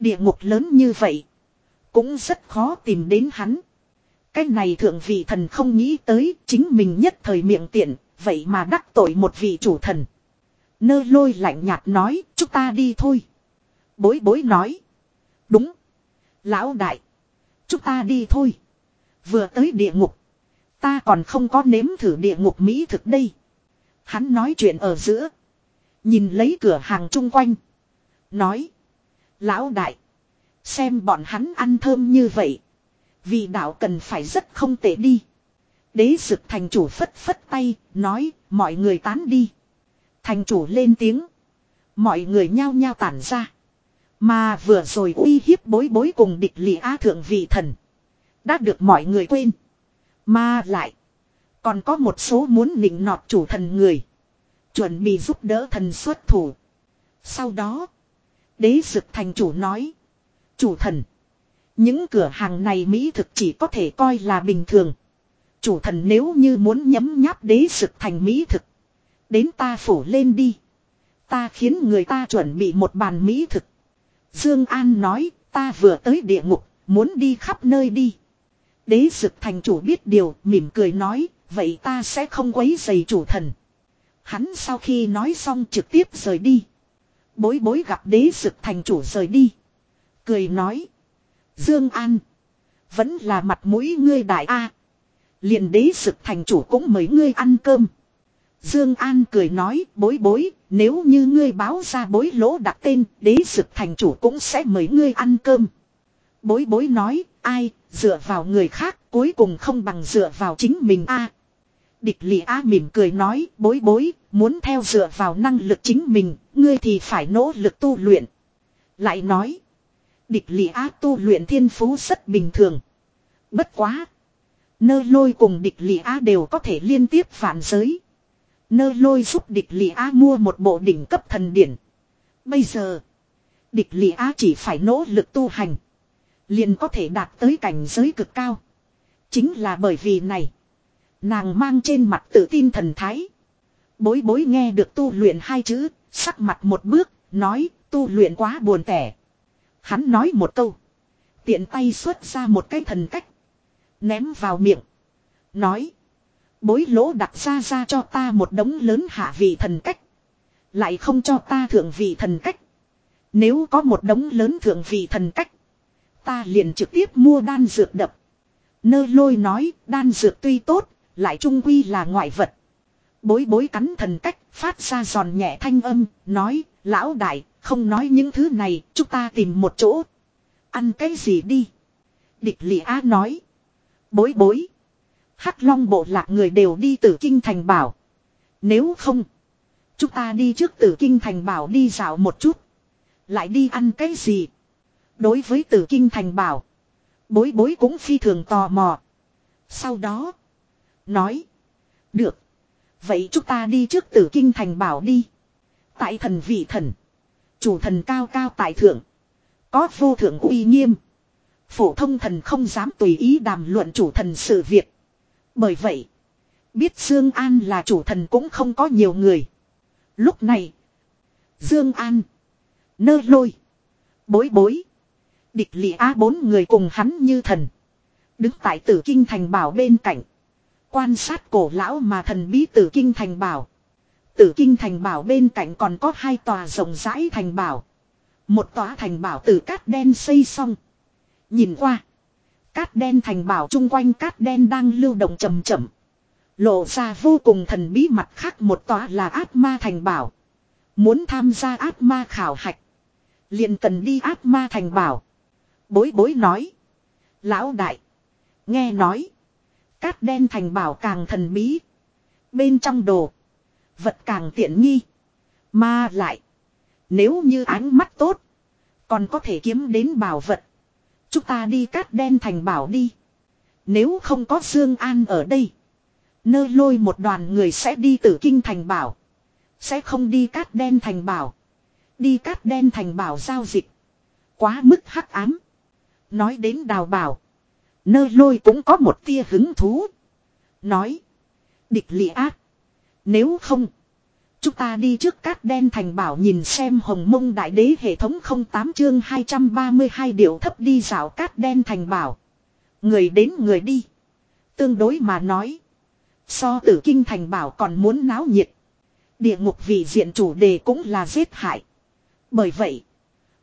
Địa ngục lớn như vậy. Cũng rất khó tìm đến hắn. Cái này thượng vị thần không nghĩ tới, chính mình nhất thời miệng tiện. Vậy mà đắc tội một vị chủ thần. Nơ lôi lạnh nhạt nói, chúng ta đi thôi. Bối bối nói. Đúng. Lão đại. Chúng ta đi thôi. Vừa tới địa ngục. Ta còn không có nếm thử địa ngục Mỹ thực đây. Hắn nói chuyện ở giữa. Nhìn lấy cửa hàng chung quanh. Nói. Lão đại. Xem bọn hắn ăn thơm như vậy. Vì đạo cần phải rất không tệ đi. Đế sực thành chủ phất phất tay. Nói, mọi người tán đi. Thành chủ lên tiếng. Mọi người nhao nhao tản ra. Mà vừa rồi uy hiếp bối bối cùng địch lì á thượng vị thần. Đã được mọi người quên. Mà lại. Còn có một số muốn nịnh nọt chủ thần người. Chuẩn bị giúp đỡ thần xuất thủ. Sau đó. Đế sực thành chủ nói. Chủ thần. Những cửa hàng này Mỹ thực chỉ có thể coi là bình thường. Chủ thần nếu như muốn nhấm nháp đế sực thành Mỹ thực. Đến ta phủ lên đi. Ta khiến người ta chuẩn bị một bàn Mỹ thực. Dương An nói, ta vừa tới địa ngục. Muốn đi khắp nơi đi. Đế sực thành chủ biết điều, mỉm cười nói. Vậy ta sẽ không quấy giày chủ thần. Hắn sau khi nói xong trực tiếp rời đi. Bối bối gặp đế sực thành chủ rời đi. Cười nói. Dương An. Vẫn là mặt mũi ngươi đại A. liền đế sực thành chủ cũng mời ngươi ăn cơm. Dương An cười nói, bối bối. Nếu như ngươi báo ra bối lỗ đặt tên. Đế sực thành chủ cũng sẽ mời ngươi ăn cơm. Bối bối nói. Ai. Dựa vào người khác. Cuối cùng không bằng dựa vào chính mình A. Địch lị A mỉm cười nói. Bối bối. Muốn theo dựa vào năng lực chính mình. Ngươi thì phải nỗ lực tu luyện. Lại nói. Địch lị á tu luyện thiên phú rất bình thường. Bất quá. Nơ lôi cùng địch lị á đều có thể liên tiếp phản giới. Nơ lôi giúp địch lị á mua một bộ đỉnh cấp thần điển. Bây giờ. Địch lị á chỉ phải nỗ lực tu hành. Liền có thể đạt tới cảnh giới cực cao. Chính là bởi vì này. Nàng mang trên mặt tự tin thần thái. Bối bối nghe được tu luyện hai chữ. Sắc mặt một bước. Nói tu luyện quá buồn tẻ. Hắn nói một câu. Tiện tay xuất ra một cái thần cách. Ném vào miệng. Nói. Bối lỗ đặt ra ra cho ta một đống lớn hạ vị thần cách. Lại không cho ta thượng vị thần cách. Nếu có một đống lớn thượng vị thần cách. Ta liền trực tiếp mua đan dược đập. Nơ lôi nói đan dược tuy tốt, lại trung quy là ngoại vật. Bối bối cắn thần cách, phát ra giòn nhẹ thanh âm, nói, lão đại, không nói những thứ này, chúng ta tìm một chỗ. Ăn cái gì đi? Địch lị á nói. Bối bối. Hắc long bộ lạc người đều đi từ kinh thành bảo. Nếu không. Chúng ta đi trước tử kinh thành bảo đi dạo một chút. Lại đi ăn cái gì? Đối với tử kinh thành bảo. Bối bối cũng phi thường tò mò. Sau đó. Nói. Được. Vậy chúng ta đi trước tử kinh thành bảo đi. Tại thần vị thần. Chủ thần cao cao tại thượng. Có vô thượng uy nghiêm. Phổ thông thần không dám tùy ý đàm luận chủ thần sự việc. Bởi vậy. Biết Dương An là chủ thần cũng không có nhiều người. Lúc này. Dương An. Nơ lôi. Bối bối. Địch lị á bốn người cùng hắn như thần. Đứng tại tử kinh thành bảo bên cạnh. Quan sát cổ lão mà thần bí tử kinh thành bảo. Tử kinh thành bảo bên cạnh còn có hai tòa rộng rãi thành bảo. Một tòa thành bảo từ cát đen xây xong. Nhìn qua. Cát đen thành bảo chung quanh cát đen đang lưu động chậm chậm. Lộ ra vô cùng thần bí mặt khác một tòa là ác ma thành bảo. Muốn tham gia ác ma khảo hạch. liền cần đi ác ma thành bảo. Bối bối nói. Lão đại. Nghe nói. Cát đen thành bảo càng thần bí. Bên trong đồ. Vật càng tiện nghi. Mà lại. Nếu như ánh mắt tốt. Còn có thể kiếm đến bảo vật. Chúng ta đi cát đen thành bảo đi. Nếu không có Dương An ở đây. Nơ lôi một đoàn người sẽ đi tử kinh thành bảo. Sẽ không đi cát đen thành bảo. Đi cát đen thành bảo giao dịch. Quá mức hắc ám. Nói đến đào bảo. Nơ lôi cũng có một tia hứng thú. Nói. Địch lị ác. Nếu không. Chúng ta đi trước cát đen thành bảo nhìn xem hồng mông đại đế hệ thống 08 chương 232 điệu thấp đi dạo cát đen thành bảo. Người đến người đi. Tương đối mà nói. So tử kinh thành bảo còn muốn náo nhiệt. Địa ngục vị diện chủ đề cũng là giết hại. Bởi vậy.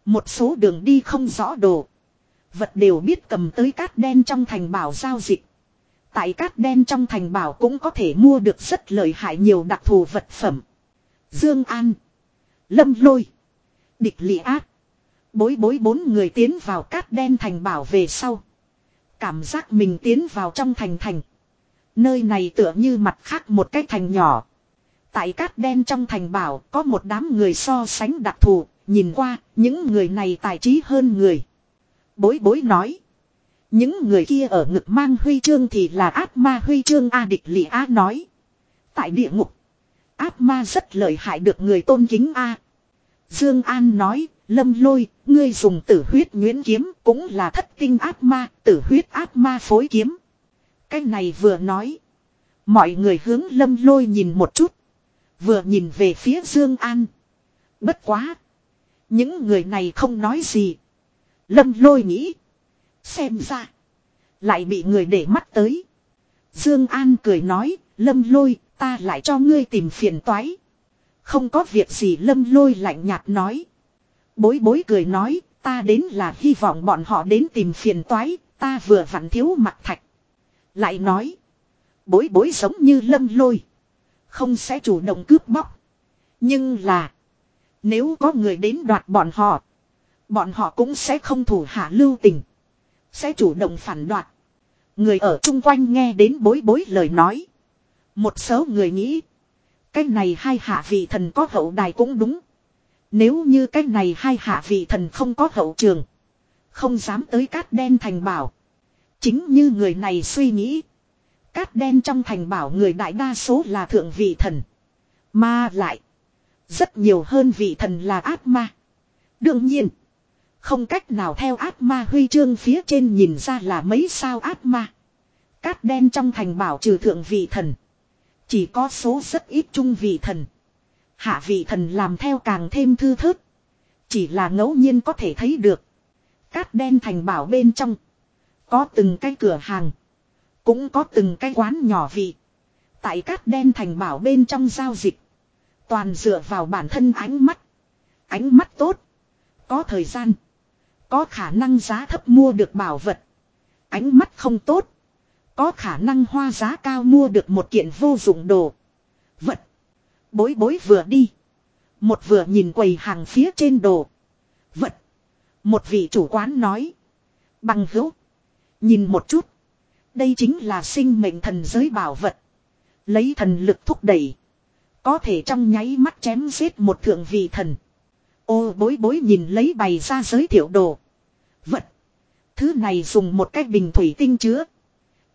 Một số đường đi không rõ đồ. Vật đều biết cầm tới cát đen trong thành bảo giao dịch. Tại cát đen trong thành bảo cũng có thể mua được rất lợi hại nhiều đặc thù vật phẩm. Dương An. Lâm Lôi. Địch Lị Ác. Bối bối bốn người tiến vào cát đen thành bảo về sau. Cảm giác mình tiến vào trong thành thành. Nơi này tựa như mặt khác một cái thành nhỏ. Tại cát đen trong thành bảo có một đám người so sánh đặc thù, nhìn qua, những người này tài trí hơn người. Bối bối nói. Những người kia ở ngực mang huy chương thì là ác ma huy chương A địch lị A nói. Tại địa ngục. Ác ma rất lợi hại được người tôn kính A. Dương An nói, lâm lôi, ngươi dùng tử huyết nguyễn kiếm cũng là thất tinh ác ma, tử huyết ác ma phối kiếm. Cái này vừa nói. Mọi người hướng lâm lôi nhìn một chút. Vừa nhìn về phía Dương An. Bất quá. Những người này không nói gì. Lâm lôi nghĩ. Xem ra. Lại bị người để mắt tới. Dương An cười nói. Lâm lôi, ta lại cho ngươi tìm phiền toái. Không có việc gì, lâm lôi lạnh nhạt nói. Bối bối cười nói. Ta đến là hy vọng bọn họ đến tìm phiền toái. Ta vừa vặn thiếu mặt thạch. Lại nói. Bối bối giống như lâm lôi. Không sẽ chủ động cướp bóc. Nhưng là. Nếu có người đến đoạt bọn họ. Bọn họ cũng sẽ không thủ hạ lưu tình. Sẽ chủ động phản đoạt. Người ở chung quanh nghe đến bối bối lời nói. Một số người nghĩ. Cái này hai hạ vị thần có hậu đài cũng đúng. Nếu như cái này hai hạ vị thần không có hậu trường. Không dám tới cát đen thành bảo. Chính như người này suy nghĩ. Cát đen trong thành bảo người đại đa số là thượng vị thần. Mà lại. Rất nhiều hơn vị thần là ác ma. Đương nhiên. Không cách nào theo ác ma huy chương phía trên nhìn ra là mấy sao ác ma. Cát đen trong thành bảo trừ thượng vị thần. Chỉ có số rất ít trung vị thần. Hạ vị thần làm theo càng thêm thư thớt. Chỉ là ngẫu nhiên có thể thấy được. Cát đen thành bảo bên trong. Có từng cái cửa hàng. Cũng có từng cái quán nhỏ vị. Tại cát đen thành bảo bên trong giao dịch. Toàn dựa vào bản thân ánh mắt. Ánh mắt tốt. Có thời gian. Có khả năng giá thấp mua được bảo vật. Ánh mắt không tốt. Có khả năng hoa giá cao mua được một kiện vô dụng đồ. Vật. Bối bối vừa đi. Một vừa nhìn quầy hàng phía trên đồ. Vật. Một vị chủ quán nói. Bằng hữu. Nhìn một chút. Đây chính là sinh mệnh thần giới bảo vật. Lấy thần lực thúc đẩy. Có thể trong nháy mắt chém giết một thượng vị thần. Ô bối bối nhìn lấy bày ra giới thiệu đồ. Vật. Thứ này dùng một cái bình thủy tinh chứa.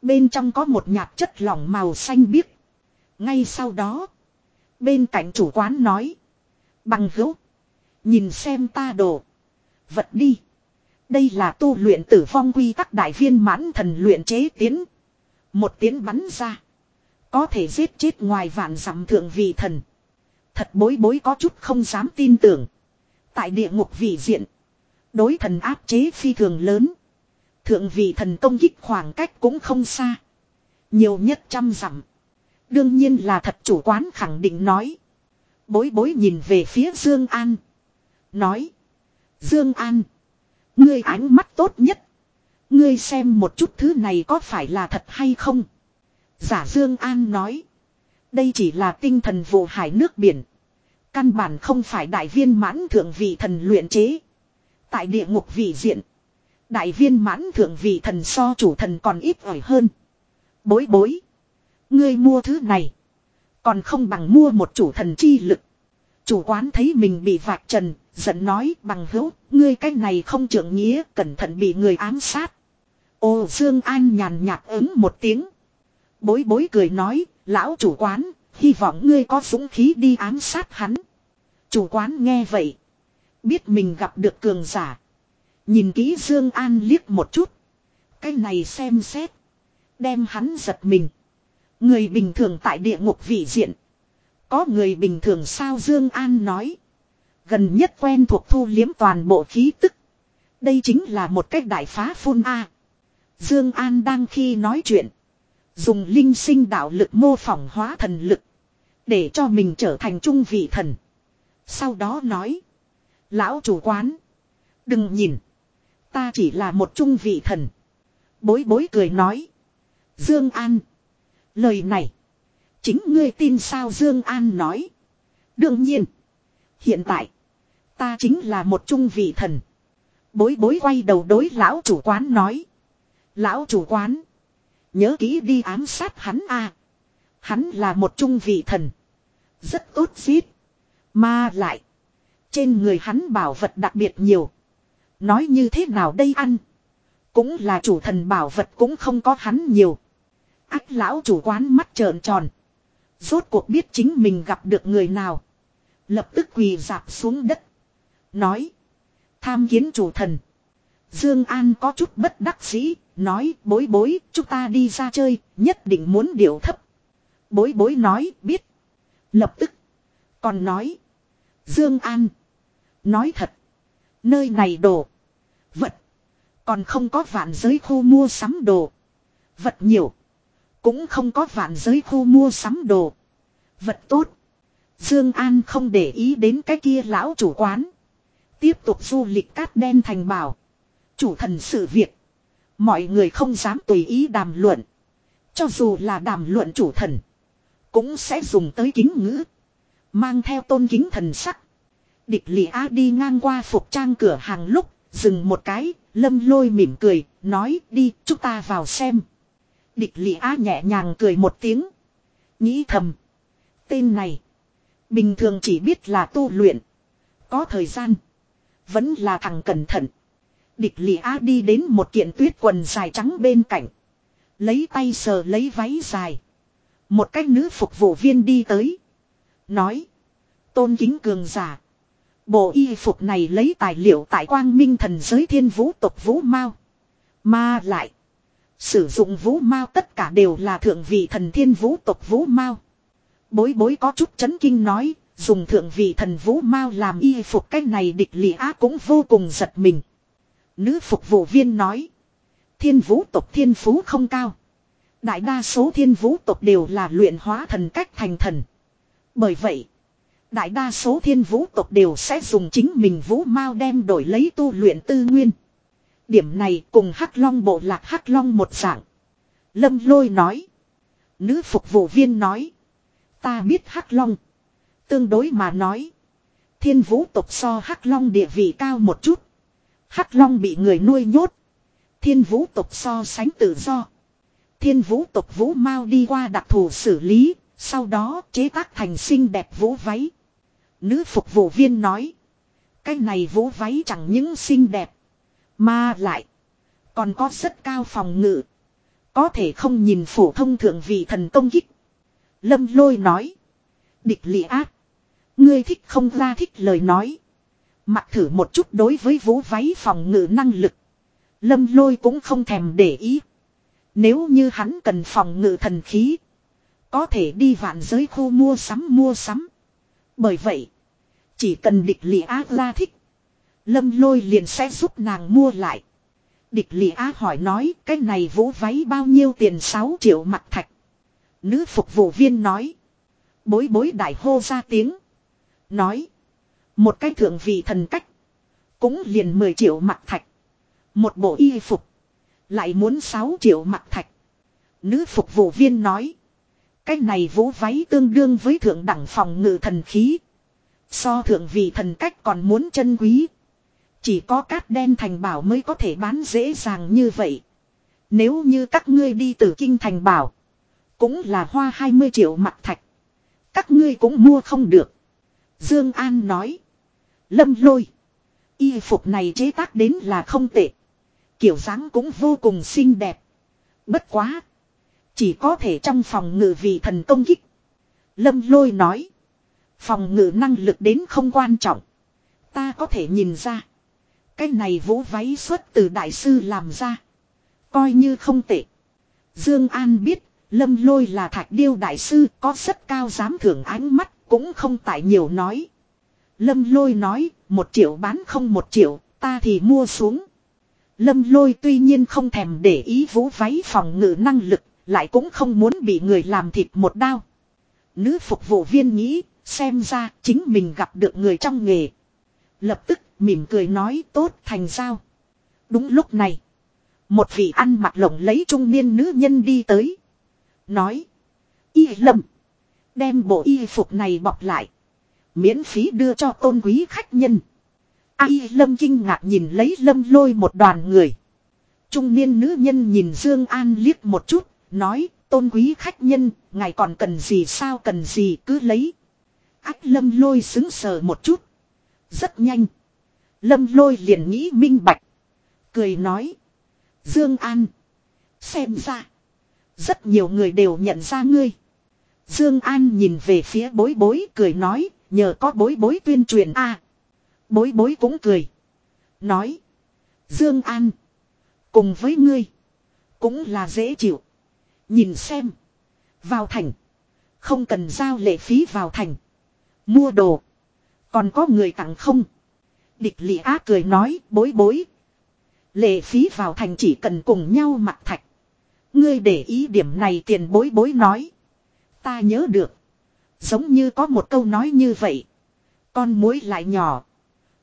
Bên trong có một nhạt chất lỏng màu xanh biếc. Ngay sau đó. Bên cạnh chủ quán nói. Bằng hữu. Nhìn xem ta đồ. Vật đi. Đây là tu luyện tử vong quy tắc đại viên mãn thần luyện chế tiến. Một tiến bắn ra. Có thể giết chết ngoài vạn dặm thượng vị thần. Thật bối bối có chút không dám tin tưởng. Tại địa ngục vị diện. Đối thần áp chế phi thường lớn. Thượng vị thần công kích khoảng cách cũng không xa. Nhiều nhất trăm dặm. Đương nhiên là thật chủ quán khẳng định nói. Bối bối nhìn về phía Dương An. Nói. Dương An. Ngươi ánh mắt tốt nhất. Ngươi xem một chút thứ này có phải là thật hay không. Giả Dương An nói. Đây chỉ là tinh thần vụ hải nước biển. Căn bản không phải đại viên mãn thượng vị thần luyện chế. Tại địa ngục vị diện. Đại viên mãn thượng vị thần so chủ thần còn ít ỏi hơn. Bối bối. Ngươi mua thứ này. Còn không bằng mua một chủ thần chi lực. Chủ quán thấy mình bị vạch trần, giận nói bằng hữu, ngươi cái này không trưởng nghĩa, cẩn thận bị người ám sát. Ô Dương An nhàn nhạt ứng một tiếng. Bối bối cười nói, lão chủ quán, hy vọng ngươi có dũng khí đi ám sát hắn. Chủ quán nghe vậy. Biết mình gặp được cường giả. Nhìn kỹ Dương An liếc một chút. Cái này xem xét. Đem hắn giật mình. Người bình thường tại địa ngục vị diện. Có người bình thường sao Dương An nói. Gần nhất quen thuộc thu liếm toàn bộ khí tức. Đây chính là một cách đại phá phun A. Dương An đang khi nói chuyện. Dùng linh sinh đạo lực mô phỏng hóa thần lực. Để cho mình trở thành trung vị thần. Sau đó nói. Lão chủ quán. Đừng nhìn. Ta chỉ là một trung vị thần. Bối bối cười nói. Dương An. Lời này. Chính ngươi tin sao Dương An nói. Đương nhiên. Hiện tại. Ta chính là một trung vị thần. Bối bối quay đầu đối lão chủ quán nói. Lão chủ quán. Nhớ kỹ đi ám sát hắn a. Hắn là một trung vị thần. Rất tốt giết. Mà lại. Trên người hắn bảo vật đặc biệt nhiều. Nói như thế nào đây ăn. Cũng là chủ thần bảo vật cũng không có hắn nhiều. Ác lão chủ quán mắt trợn tròn. Rốt cuộc biết chính mình gặp được người nào. Lập tức quỳ dạp xuống đất. Nói. Tham kiến chủ thần. Dương An có chút bất đắc dĩ. Nói, bối bối, chúng ta đi ra chơi. Nhất định muốn điều thấp. Bối bối nói, biết. Lập tức. Còn nói. Dương An. Nói thật. Nơi này đồ. Vật. Còn không có vạn giới khu mua sắm đồ. Vật nhiều. Cũng không có vạn giới khu mua sắm đồ. Vật tốt. Dương An không để ý đến cái kia lão chủ quán. Tiếp tục du lịch cát đen thành bảo. Chủ thần sự việc. Mọi người không dám tùy ý đàm luận. Cho dù là đàm luận chủ thần. Cũng sẽ dùng tới kính ngữ. Mang theo tôn kính thần sắc. Địch lì á đi ngang qua phục trang cửa hàng lúc. Dừng một cái. Lâm lôi mỉm cười. Nói, đi, chúng ta vào xem. Địch lì á nhẹ nhàng cười một tiếng. Nghĩ thầm. Tên này. Bình thường chỉ biết là tu luyện. Có thời gian. Vẫn là thằng cẩn thận. Địch lì á đi đến một kiện tuyết quần dài trắng bên cạnh. Lấy tay sờ lấy váy dài. Một cách nữ phục vụ viên đi tới. Nói. Tôn kính cường giả. Bộ y phục này lấy tài liệu tại quang minh thần giới thiên vũ tộc vũ mao. Mà lại. Sử dụng vũ mao tất cả đều là thượng vị thần thiên vũ tộc vũ mao. Bối bối có chút chấn kinh nói. Dùng thượng vị thần vũ mao làm y phục cách này địch lị á cũng vô cùng giật mình. Nữ phục vụ viên nói. Thiên vũ tộc thiên phú không cao. Đại đa số thiên vũ tộc đều là luyện hóa thần cách thành thần. Bởi vậy. Đại đa số thiên vũ tộc đều sẽ dùng chính mình vũ mao đem đổi lấy tu luyện tư nguyên. Điểm này cùng hắc long bộ lạc hắc long một dạng. Lâm lôi nói. Nữ phục vụ viên nói. Ta biết hắc long. Tương đối mà nói. Thiên vũ tộc so hắc long địa vị cao một chút. Hắc long bị người nuôi nhốt. Thiên vũ tộc so sánh tự do. Thiên vũ tộc vũ mau đi qua đặc thù xử lý. Sau đó chế tác thành xinh đẹp vũ váy. Nữ phục vụ viên nói. Cái này vũ váy chẳng những xinh đẹp. Mà lại. Còn có rất cao phòng ngự. Có thể không nhìn phổ thông thượng vị thần công kích. Lâm lôi nói. Địch lị ác. Ngươi thích không ra thích lời nói. Mặc thử một chút đối với vũ váy phòng ngự năng lực. Lâm lôi cũng không thèm để ý. Nếu như hắn cần phòng ngự thần khí. Có thể đi vạn giới khu mua sắm mua sắm. Bởi vậy. Chỉ cần địch lì ác la thích. Lâm lôi liền sẽ giúp nàng mua lại. Địch lì á hỏi nói, cái này vũ váy bao nhiêu tiền 6 triệu mặt thạch. Nữ phục vụ viên nói. Bối bối đại hô ra tiếng. Nói. Một cái thượng vị thần cách. Cũng liền 10 triệu mặt thạch. Một bộ y phục. Lại muốn 6 triệu mặt thạch. Nữ phục vụ viên nói. Cái này vũ váy tương đương với thượng đẳng phòng ngự thần khí. So thượng vị thần cách còn muốn chân quý. Chỉ có cát đen thành bảo mới có thể bán dễ dàng như vậy. Nếu như các ngươi đi từ kinh thành bảo. Cũng là hoa 20 triệu mặt thạch. Các ngươi cũng mua không được. Dương An nói. Lâm lôi. Y phục này chế tác đến là không tệ. Kiểu dáng cũng vô cùng xinh đẹp. Bất quá. Chỉ có thể trong phòng ngự vì thần công kích. Lâm lôi nói. Phòng ngự năng lực đến không quan trọng. Ta có thể nhìn ra. Cái này vũ váy xuất từ đại sư làm ra. Coi như không tệ. Dương An biết, Lâm Lôi là thạch điêu đại sư, có rất cao dám thưởng ánh mắt, cũng không tại nhiều nói. Lâm Lôi nói, một triệu bán không một triệu, ta thì mua xuống. Lâm Lôi tuy nhiên không thèm để ý vũ váy phòng ngự năng lực, lại cũng không muốn bị người làm thịt một đao. Nữ phục vụ viên nghĩ, xem ra chính mình gặp được người trong nghề. Lập tức mỉm cười nói tốt thành sao. Đúng lúc này. Một vị ăn mặc lộng lấy trung niên nữ nhân đi tới. Nói. Y lâm. Đem bộ y phục này bọc lại. Miễn phí đưa cho tôn quý khách nhân. ai lâm kinh ngạc nhìn lấy lâm lôi một đoàn người. Trung niên nữ nhân nhìn Dương An liếc một chút. Nói, tôn quý khách nhân. Ngài còn cần gì sao cần gì cứ lấy. Ách lâm lôi xứng sờ một chút. Rất nhanh. Lâm lôi liền nghĩ minh bạch. Cười nói. Dương An. Xem ra. Rất nhiều người đều nhận ra ngươi. Dương An nhìn về phía bối bối cười nói. Nhờ có bối bối tuyên truyền a Bối bối cũng cười. Nói. Dương An. Cùng với ngươi. Cũng là dễ chịu. Nhìn xem. Vào thành. Không cần giao lệ phí vào thành. Mua đồ. Còn có người tặng không. Địch lị á cười nói, bối bối. Lệ phí vào thành chỉ cần cùng nhau mặc thạch. Ngươi để ý điểm này tiền bối bối nói. Ta nhớ được. Giống như có một câu nói như vậy. Con muối lại nhỏ.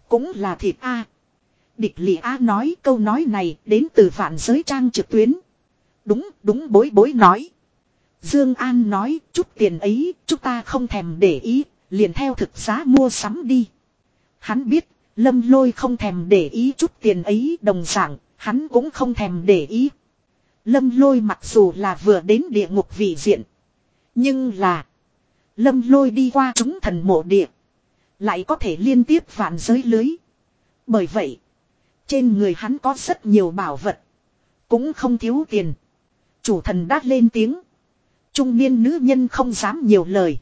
Cũng là thịt A. Địch lị á nói câu nói này đến từ vạn giới trang trực tuyến. Đúng, đúng bối bối nói. Dương An nói chút tiền ấy chúng ta không thèm để ý, liền theo thực giá mua sắm đi. Hắn biết Lâm lôi không thèm để ý chút tiền ấy đồng dạng, hắn cũng không thèm để ý. Lâm lôi mặc dù là vừa đến địa ngục vị diện. Nhưng là. Lâm lôi đi qua chúng thần mộ địa. Lại có thể liên tiếp vạn giới lưới. Bởi vậy. Trên người hắn có rất nhiều bảo vật. Cũng không thiếu tiền. Chủ thần đát lên tiếng. Trung niên nữ nhân không dám nhiều lời.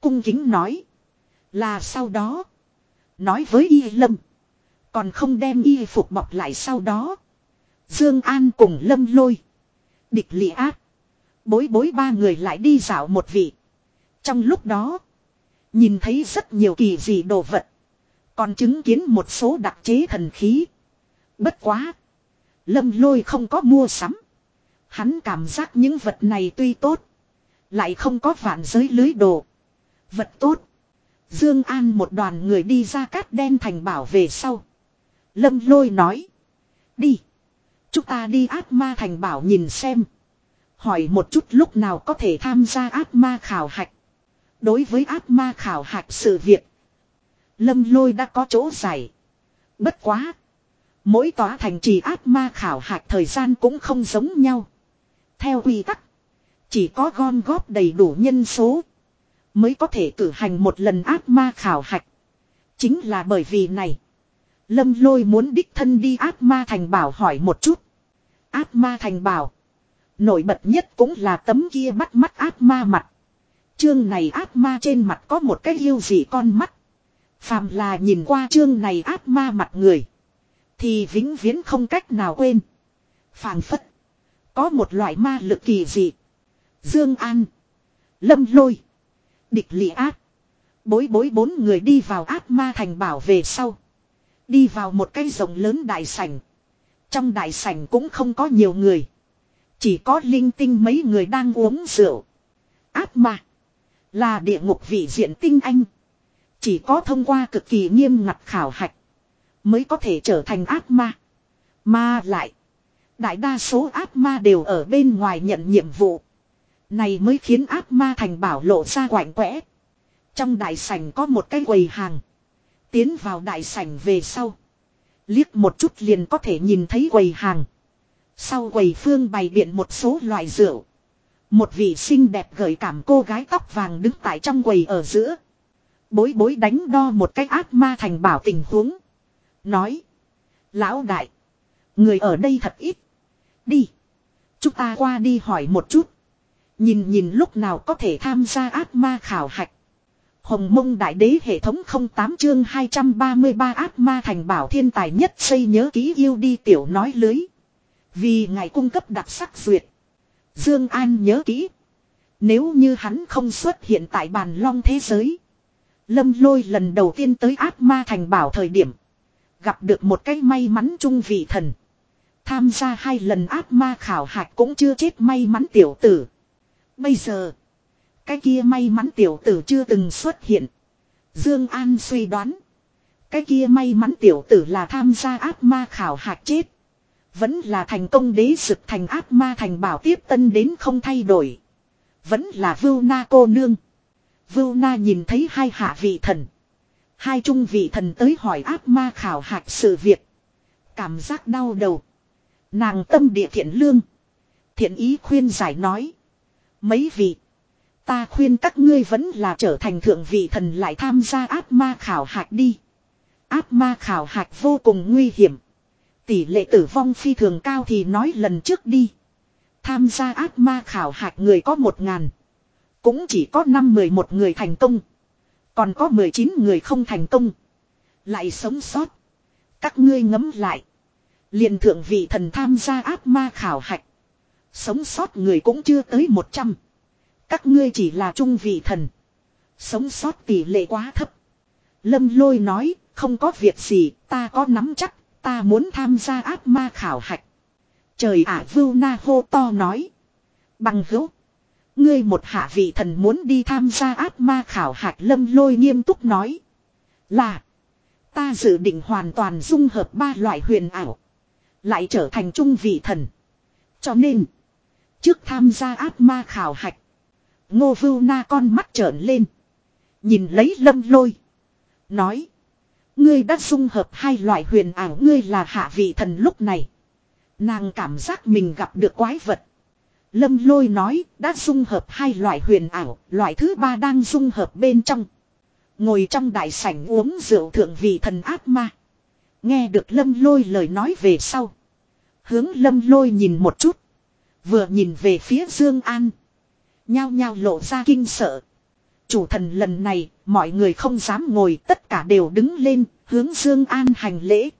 Cung kính nói. Là sau đó. Nói với y lâm. Còn không đem y phục bọc lại sau đó. Dương An cùng lâm lôi. Địch lị ác. Bối bối ba người lại đi dạo một vị. Trong lúc đó. Nhìn thấy rất nhiều kỳ dị đồ vật. Còn chứng kiến một số đặc chế thần khí. Bất quá. Lâm lôi không có mua sắm. Hắn cảm giác những vật này tuy tốt. Lại không có vạn giới lưới đồ. Vật tốt. Dương An một đoàn người đi ra cát đen thành bảo về sau. Lâm lôi nói. Đi. Chúng ta đi ác ma thành bảo nhìn xem. Hỏi một chút lúc nào có thể tham gia ác ma khảo hạch. Đối với ác ma khảo hạch sự việc. Lâm lôi đã có chỗ giải. Bất quá. Mỗi tòa thành trì ác ma khảo hạch thời gian cũng không giống nhau. Theo quy tắc. Chỉ có gom góp đầy đủ nhân số. Mới có thể cử hành một lần ác ma khảo hạch. Chính là bởi vì này. Lâm lôi muốn đích thân đi ác ma thành bảo hỏi một chút. Ác ma thành bảo. Nổi bật nhất cũng là tấm kia bắt mắt ác ma mặt. Chương này ác ma trên mặt có một cái yêu dị con mắt. Phàm là nhìn qua chương này ác ma mặt người. Thì vĩnh viễn không cách nào quên. Phàng phất. Có một loại ma lực kỳ dị. Dương An. Lâm lôi. Địch lị ác. Bối bối bốn người đi vào ác ma thành bảo về sau. Đi vào một cái rồng lớn đại sảnh. Trong đại sảnh cũng không có nhiều người. Chỉ có linh tinh mấy người đang uống rượu. Ác ma. Là địa ngục vị diện tinh anh. Chỉ có thông qua cực kỳ nghiêm ngặt khảo hạch. Mới có thể trở thành ác ma. ma lại. Đại đa số ác ma đều ở bên ngoài nhận nhiệm vụ. Này mới khiến ác ma thành bảo lộ ra quạnh quẽ. Trong đại sảnh có một cái quầy hàng. Tiến vào đại sảnh về sau. Liếc một chút liền có thể nhìn thấy quầy hàng. Sau quầy phương bày biện một số loại rượu. Một vị xinh đẹp gợi cảm cô gái tóc vàng đứng tại trong quầy ở giữa. Bối bối đánh đo một cái ác ma thành bảo tình huống. Nói. Lão đại. Người ở đây thật ít. Đi. Chúng ta qua đi hỏi một chút. Nhìn nhìn lúc nào có thể tham gia ác ma khảo hạch. Hồng mông đại đế hệ thống 08 chương 233 ác ma thành bảo thiên tài nhất xây nhớ ký yêu đi tiểu nói lưới. Vì ngài cung cấp đặc sắc duyệt. Dương An nhớ kỹ. Nếu như hắn không xuất hiện tại bàn long thế giới. Lâm lôi lần đầu tiên tới ác ma thành bảo thời điểm. Gặp được một cái may mắn trung vị thần. Tham gia hai lần ác ma khảo hạch cũng chưa chết may mắn tiểu tử. Bây giờ. Cái kia may mắn tiểu tử chưa từng xuất hiện. Dương An suy đoán. Cái kia may mắn tiểu tử là tham gia ác ma khảo hạch chết. Vẫn là thành công đế sực thành ác ma thành bảo tiếp tân đến không thay đổi. Vẫn là vưu na cô nương. Vưu na nhìn thấy hai hạ vị thần. Hai trung vị thần tới hỏi ác ma khảo hạch sự việc. Cảm giác đau đầu. Nàng tâm địa thiện lương. Thiện ý khuyên giải nói. Mấy vị. Ta khuyên các ngươi vẫn là trở thành thượng vị thần lại tham gia áp ma khảo hạch đi. áp ma khảo hạch vô cùng nguy hiểm. Tỷ lệ tử vong phi thường cao thì nói lần trước đi. Tham gia áp ma khảo hạch người có một ngàn. Cũng chỉ có năm mười một người thành công. Còn có mười chín người không thành công. Lại sống sót. Các ngươi ngấm lại liền thượng vị thần tham gia ác ma khảo hạch. Sống sót người cũng chưa tới một trăm Các ngươi chỉ là trung vị thần. Sống sót tỷ lệ quá thấp. Lâm lôi nói, không có việc gì, ta có nắm chắc, Ta muốn tham gia ác ma khảo hạch. Trời ả vưu na hô to nói. Bằng hữu. Ngươi một hạ vị thần muốn đi tham gia ác ma khảo hạch lâm lôi nghiêm túc nói. Là. Ta dự định hoàn toàn dung hợp ba loại huyền ảo. Lại trở thành trung vị thần. Cho nên. Trước tham gia ác ma khảo hạch. Ngô vưu na con mắt trợn lên. Nhìn lấy lâm lôi. Nói. Ngươi đã dung hợp hai loại huyền ảo ngươi là hạ vị thần lúc này. Nàng cảm giác mình gặp được quái vật. Lâm lôi nói đã dung hợp hai loại huyền ảo, loại thứ ba đang dung hợp bên trong. Ngồi trong đại sảnh uống rượu thượng vị thần ác ma. Nghe được lâm lôi lời nói về sau. Hướng lâm lôi nhìn một chút. Vừa nhìn về phía Dương An. Nhao nhao lộ ra kinh sợ. Chủ thần lần này, mọi người không dám ngồi tất cả đều đứng lên, hướng Dương An hành lễ.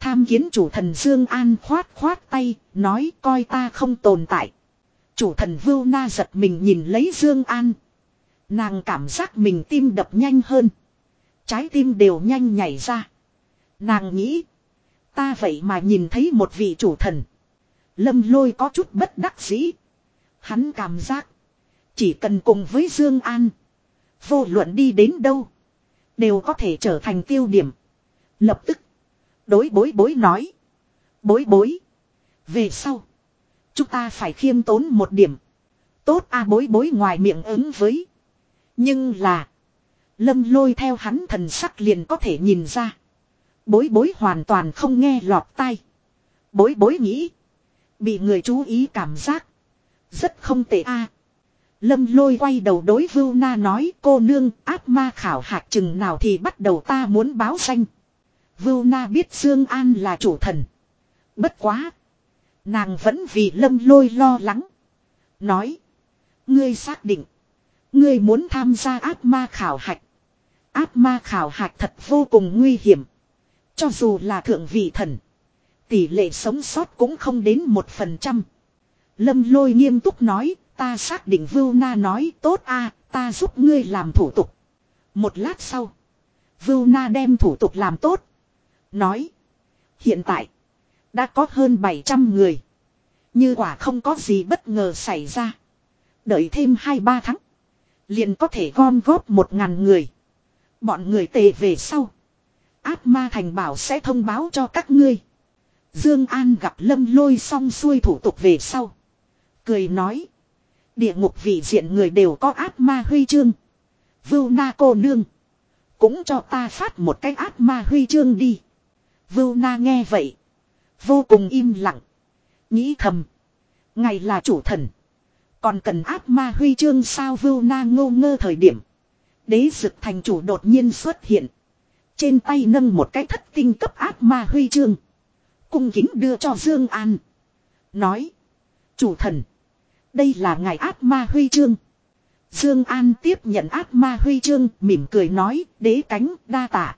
Tham kiến chủ thần Dương An khoát khoát tay, nói coi ta không tồn tại. Chủ thần Vưu Na giật mình nhìn lấy Dương An. Nàng cảm giác mình tim đập nhanh hơn. Trái tim đều nhanh nhảy ra. Nàng nghĩ. Ta vậy mà nhìn thấy một vị chủ thần. Lâm lôi có chút bất đắc dĩ. Hắn cảm giác. Chỉ cần cùng với Dương An. Vô luận đi đến đâu. Đều có thể trở thành tiêu điểm. Lập tức. Đối bối bối nói. Bối bối. Về sau. Chúng ta phải khiêm tốn một điểm. Tốt a à, bối bối ngoài miệng ứng với. Nhưng là. Lâm lôi theo hắn thần sắc liền có thể nhìn ra. Bối bối hoàn toàn không nghe lọt tai. Bối bối nghĩ. Bị người chú ý cảm giác. Rất không tệ a. Lâm lôi quay đầu đối Vưu Na nói, cô nương, ác ma khảo hạt chừng nào thì bắt đầu ta muốn báo danh. Vưu Na biết Dương An là chủ thần. Bất quá. Nàng vẫn vì lâm lôi lo lắng. Nói. Ngươi xác định. Ngươi muốn tham gia ác ma khảo hạch. Ác ma khảo hạch thật vô cùng nguy hiểm. Cho dù là thượng vị thần. Tỷ lệ sống sót cũng không đến một phần trăm. Lâm lôi nghiêm túc nói. Ta xác định Vưu Na nói, tốt a, ta giúp ngươi làm thủ tục. Một lát sau. Vưu Na đem thủ tục làm tốt. Nói. Hiện tại. Đã có hơn 700 người. Như quả không có gì bất ngờ xảy ra. Đợi thêm 2-3 tháng. Liền có thể gom góp 1.000 người. Bọn người tề về sau. Áp ma thành bảo sẽ thông báo cho các ngươi. Dương An gặp lâm lôi xong xuôi thủ tục về sau. Cười nói. Địa ngục vị diện người đều có áp ma huy chương. Vưu na cô nương. Cũng cho ta phát một cái áp ma huy chương đi. Vưu na nghe vậy. Vô cùng im lặng. Nghĩ thầm. Ngày là chủ thần. Còn cần áp ma huy chương sao vưu na ngô ngơ thời điểm. Đế dực thành chủ đột nhiên xuất hiện. Trên tay nâng một cái thất tinh cấp ác ma huy chương. Cung kính đưa cho Dương An. Nói. Chủ thần. Đây là ngài ác ma huy chương. Dương An tiếp nhận ác ma huy chương, mỉm cười nói, đế cánh, đa tạ.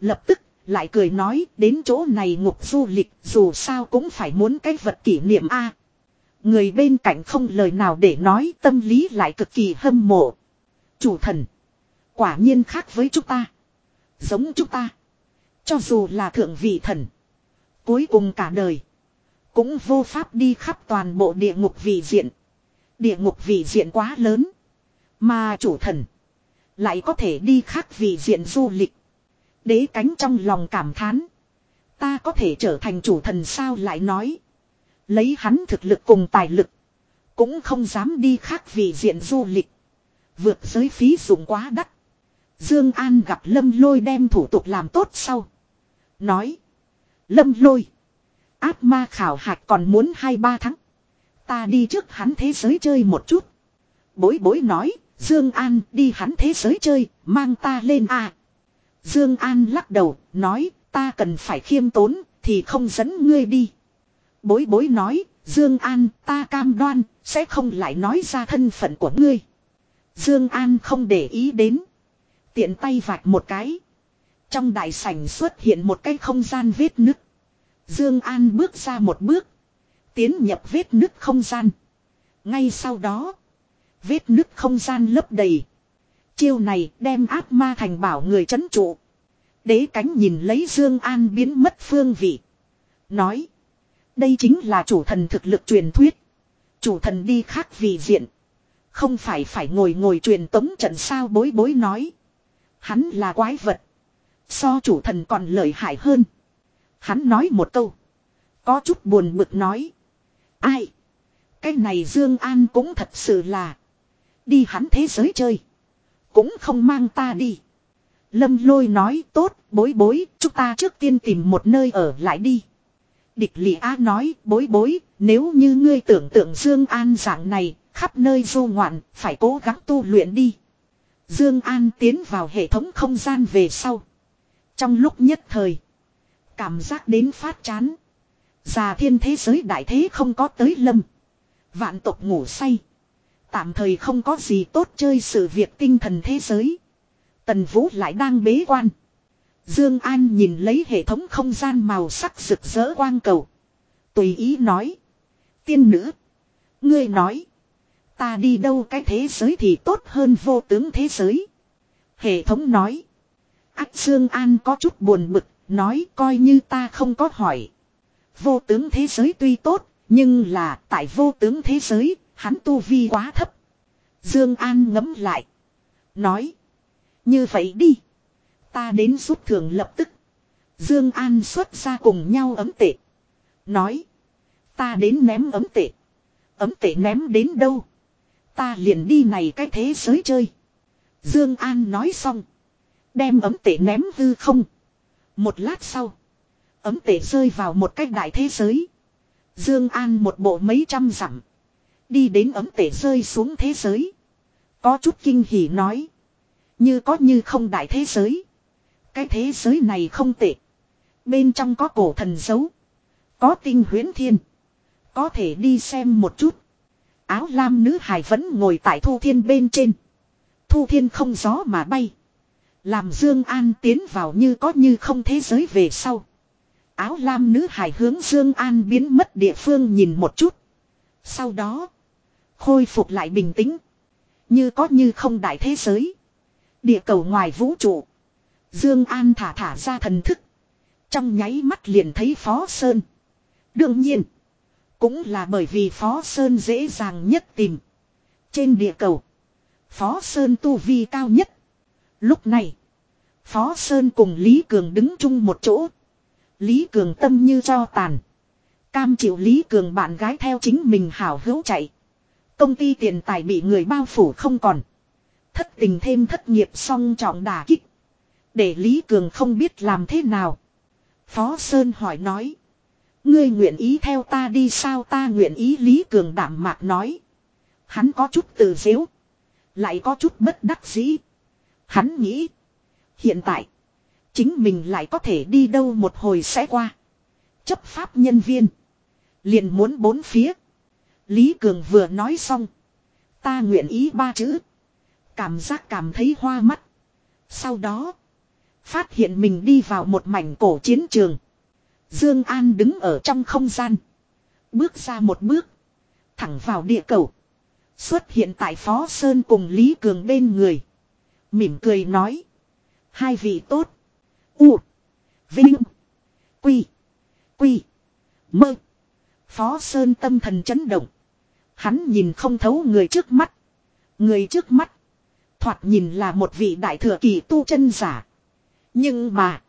Lập tức, lại cười nói, đến chỗ này ngục du lịch, dù sao cũng phải muốn cái vật kỷ niệm A. Người bên cạnh không lời nào để nói, tâm lý lại cực kỳ hâm mộ. Chủ thần. Quả nhiên khác với chúng ta. Giống chúng ta. Cho dù là thượng vị thần. Cuối cùng cả đời. Cũng vô pháp đi khắp toàn bộ địa ngục vị diện. Địa ngục vị diện quá lớn. Mà chủ thần. Lại có thể đi khác vị diện du lịch. Đế cánh trong lòng cảm thán. Ta có thể trở thành chủ thần sao lại nói. Lấy hắn thực lực cùng tài lực. Cũng không dám đi khác vị diện du lịch. Vượt giới phí dụng quá đắt. Dương An gặp Lâm Lôi đem thủ tục làm tốt sau. Nói. Lâm Lôi. Áp ma khảo hạch còn muốn 2-3 tháng. Ta đi trước hắn thế giới chơi một chút. Bối bối nói. Dương An đi hắn thế giới chơi. Mang ta lên à. Dương An lắc đầu. Nói. Ta cần phải khiêm tốn. Thì không dẫn ngươi đi. Bối bối nói. Dương An, ta cam đoan. Sẽ không lại nói ra thân phận của ngươi. Dương An không để ý đến. Tiện tay vạch một cái. Trong đại sảnh xuất hiện một cái không gian vết nứt. Dương An bước ra một bước. Tiến nhập vết nứt không gian. Ngay sau đó. Vết nứt không gian lấp đầy. Chiêu này đem ác ma thành bảo người chấn trụ. Đế cánh nhìn lấy Dương An biến mất phương vị. Nói. Đây chính là chủ thần thực lực truyền thuyết. Chủ thần đi khác vì diện. Không phải phải ngồi ngồi truyền tống trận sao bối bối nói. Hắn là quái vật. So chủ thần còn lợi hại hơn. Hắn nói một câu. Có chút buồn bực nói. Ai? Cái này Dương An cũng thật sự là. Đi hắn thế giới chơi. Cũng không mang ta đi. Lâm lôi nói tốt, bối bối, chúng ta trước tiên tìm một nơi ở lại đi. Địch lị á nói, bối bối, nếu như ngươi tưởng tượng Dương An dạng này, khắp nơi du ngoạn, phải cố gắng tu luyện đi. Dương An tiến vào hệ thống không gian về sau. Trong lúc nhất thời. Cảm giác đến phát chán. Già thiên thế giới đại thế không có tới lâm. Vạn tộc ngủ say. Tạm thời không có gì tốt chơi sự việc tinh thần thế giới. Tần Vũ lại đang bế quan. Dương An nhìn lấy hệ thống không gian màu sắc rực rỡ quang cầu. Tùy ý nói. Tiên nữ. Ngươi nói. Ta đi đâu cái thế giới thì tốt hơn vô tướng thế giới. Hệ thống nói. Ác Dương An có chút buồn bực. Nói coi như ta không có hỏi. Vô tướng thế giới tuy tốt. Nhưng là tại vô tướng thế giới. Hắn tu vi quá thấp. Dương An ngấm lại. Nói. Như vậy đi. Ta đến giúp thưởng lập tức. Dương An xuất ra cùng nhau ấm tệ. Nói. Ta đến ném ấm tệ. Ấm tệ ném đến đâu. Ta liền đi này cái thế giới chơi. Dương An nói xong. Đem ấm tệ ném hư không. Một lát sau. Ấm tệ rơi vào một cái đại thế giới. Dương An một bộ mấy trăm dặm. Đi đến ấm tệ rơi xuống thế giới. Có chút kinh hỉ nói. Như có như không đại thế giới. Cái thế giới này không tệ. Bên trong có cổ thần dấu. Có tinh huyến thiên. Có thể đi xem một chút. Áo lam nữ hải vẫn ngồi tại thu thiên bên trên. Thu thiên không gió mà bay. Làm Dương An tiến vào như có như không thế giới về sau. Áo lam nữ hải hướng Dương An biến mất địa phương nhìn một chút. Sau đó. Khôi phục lại bình tĩnh. Như có như không đại thế giới. Địa cầu ngoài vũ trụ. Dương An thả thả ra thần thức. Trong nháy mắt liền thấy Phó Sơn. Đương nhiên. Cũng là bởi vì Phó Sơn dễ dàng nhất tìm. Trên địa cầu. Phó Sơn tu vi cao nhất. Lúc này. Phó Sơn cùng Lý Cường đứng chung một chỗ. Lý Cường tâm như cho tàn. Cam chịu Lý Cường bạn gái theo chính mình hảo hữu chạy. Công ty tiền tài bị người bao phủ không còn. Thất tình thêm thất nghiệp song trọng đả kích. Để Lý Cường không biết làm thế nào. Phó Sơn hỏi nói. Ngươi nguyện ý theo ta đi sao ta nguyện ý Lý Cường đảm mạc nói. Hắn có chút từ dễu. Lại có chút bất đắc dĩ. Hắn nghĩ. Hiện tại. Chính mình lại có thể đi đâu một hồi sẽ qua. Chấp pháp nhân viên. Liền muốn bốn phía. Lý Cường vừa nói xong. Ta nguyện ý ba chữ. Cảm giác cảm thấy hoa mắt. Sau đó. Phát hiện mình đi vào một mảnh cổ chiến trường. Dương An đứng ở trong không gian. Bước ra một bước. Thẳng vào địa cầu. Xuất hiện tại Phó Sơn cùng Lý Cường bên người. Mỉm cười nói. Hai vị tốt. U. Vinh. Quy. Quy. Mơ. Phó Sơn tâm thần chấn động. Hắn nhìn không thấu người trước mắt. Người trước mắt. Thoạt nhìn là một vị đại thừa kỳ tu chân giả. Nhưng mà.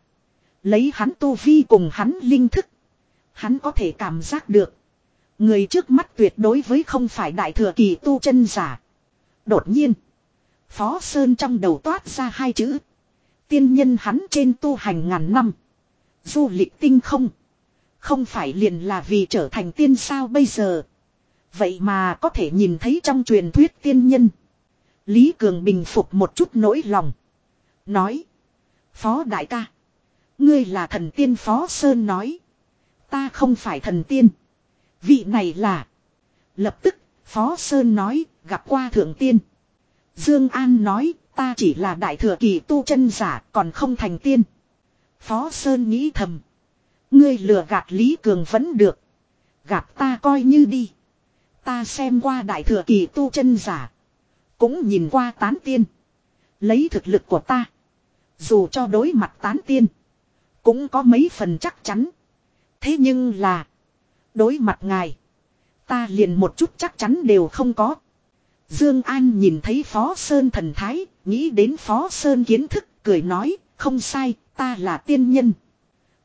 Lấy hắn tu vi cùng hắn linh thức. Hắn có thể cảm giác được. Người trước mắt tuyệt đối với không phải đại thừa kỳ tu chân giả. Đột nhiên. Phó Sơn trong đầu toát ra hai chữ. Tiên nhân hắn trên tu hành ngàn năm. Du lịch tinh không. Không phải liền là vì trở thành tiên sao bây giờ. Vậy mà có thể nhìn thấy trong truyền thuyết tiên nhân. Lý Cường bình phục một chút nỗi lòng. Nói. Phó đại ca. Ngươi là thần tiên Phó Sơn nói. Ta không phải thần tiên. Vị này là. Lập tức, Phó Sơn nói, gặp qua thượng tiên. Dương An nói, ta chỉ là đại thừa kỳ tu chân giả, còn không thành tiên. Phó Sơn nghĩ thầm. Ngươi lừa gạt Lý Cường vẫn được. Gạt ta coi như đi. Ta xem qua đại thừa kỳ tu chân giả. Cũng nhìn qua tán tiên. Lấy thực lực của ta. Dù cho đối mặt tán tiên. Cũng có mấy phần chắc chắn. Thế nhưng là. Đối mặt ngài. Ta liền một chút chắc chắn đều không có. Dương An nhìn thấy Phó Sơn thần thái. Nghĩ đến Phó Sơn kiến thức. Cười nói. Không sai. Ta là tiên nhân.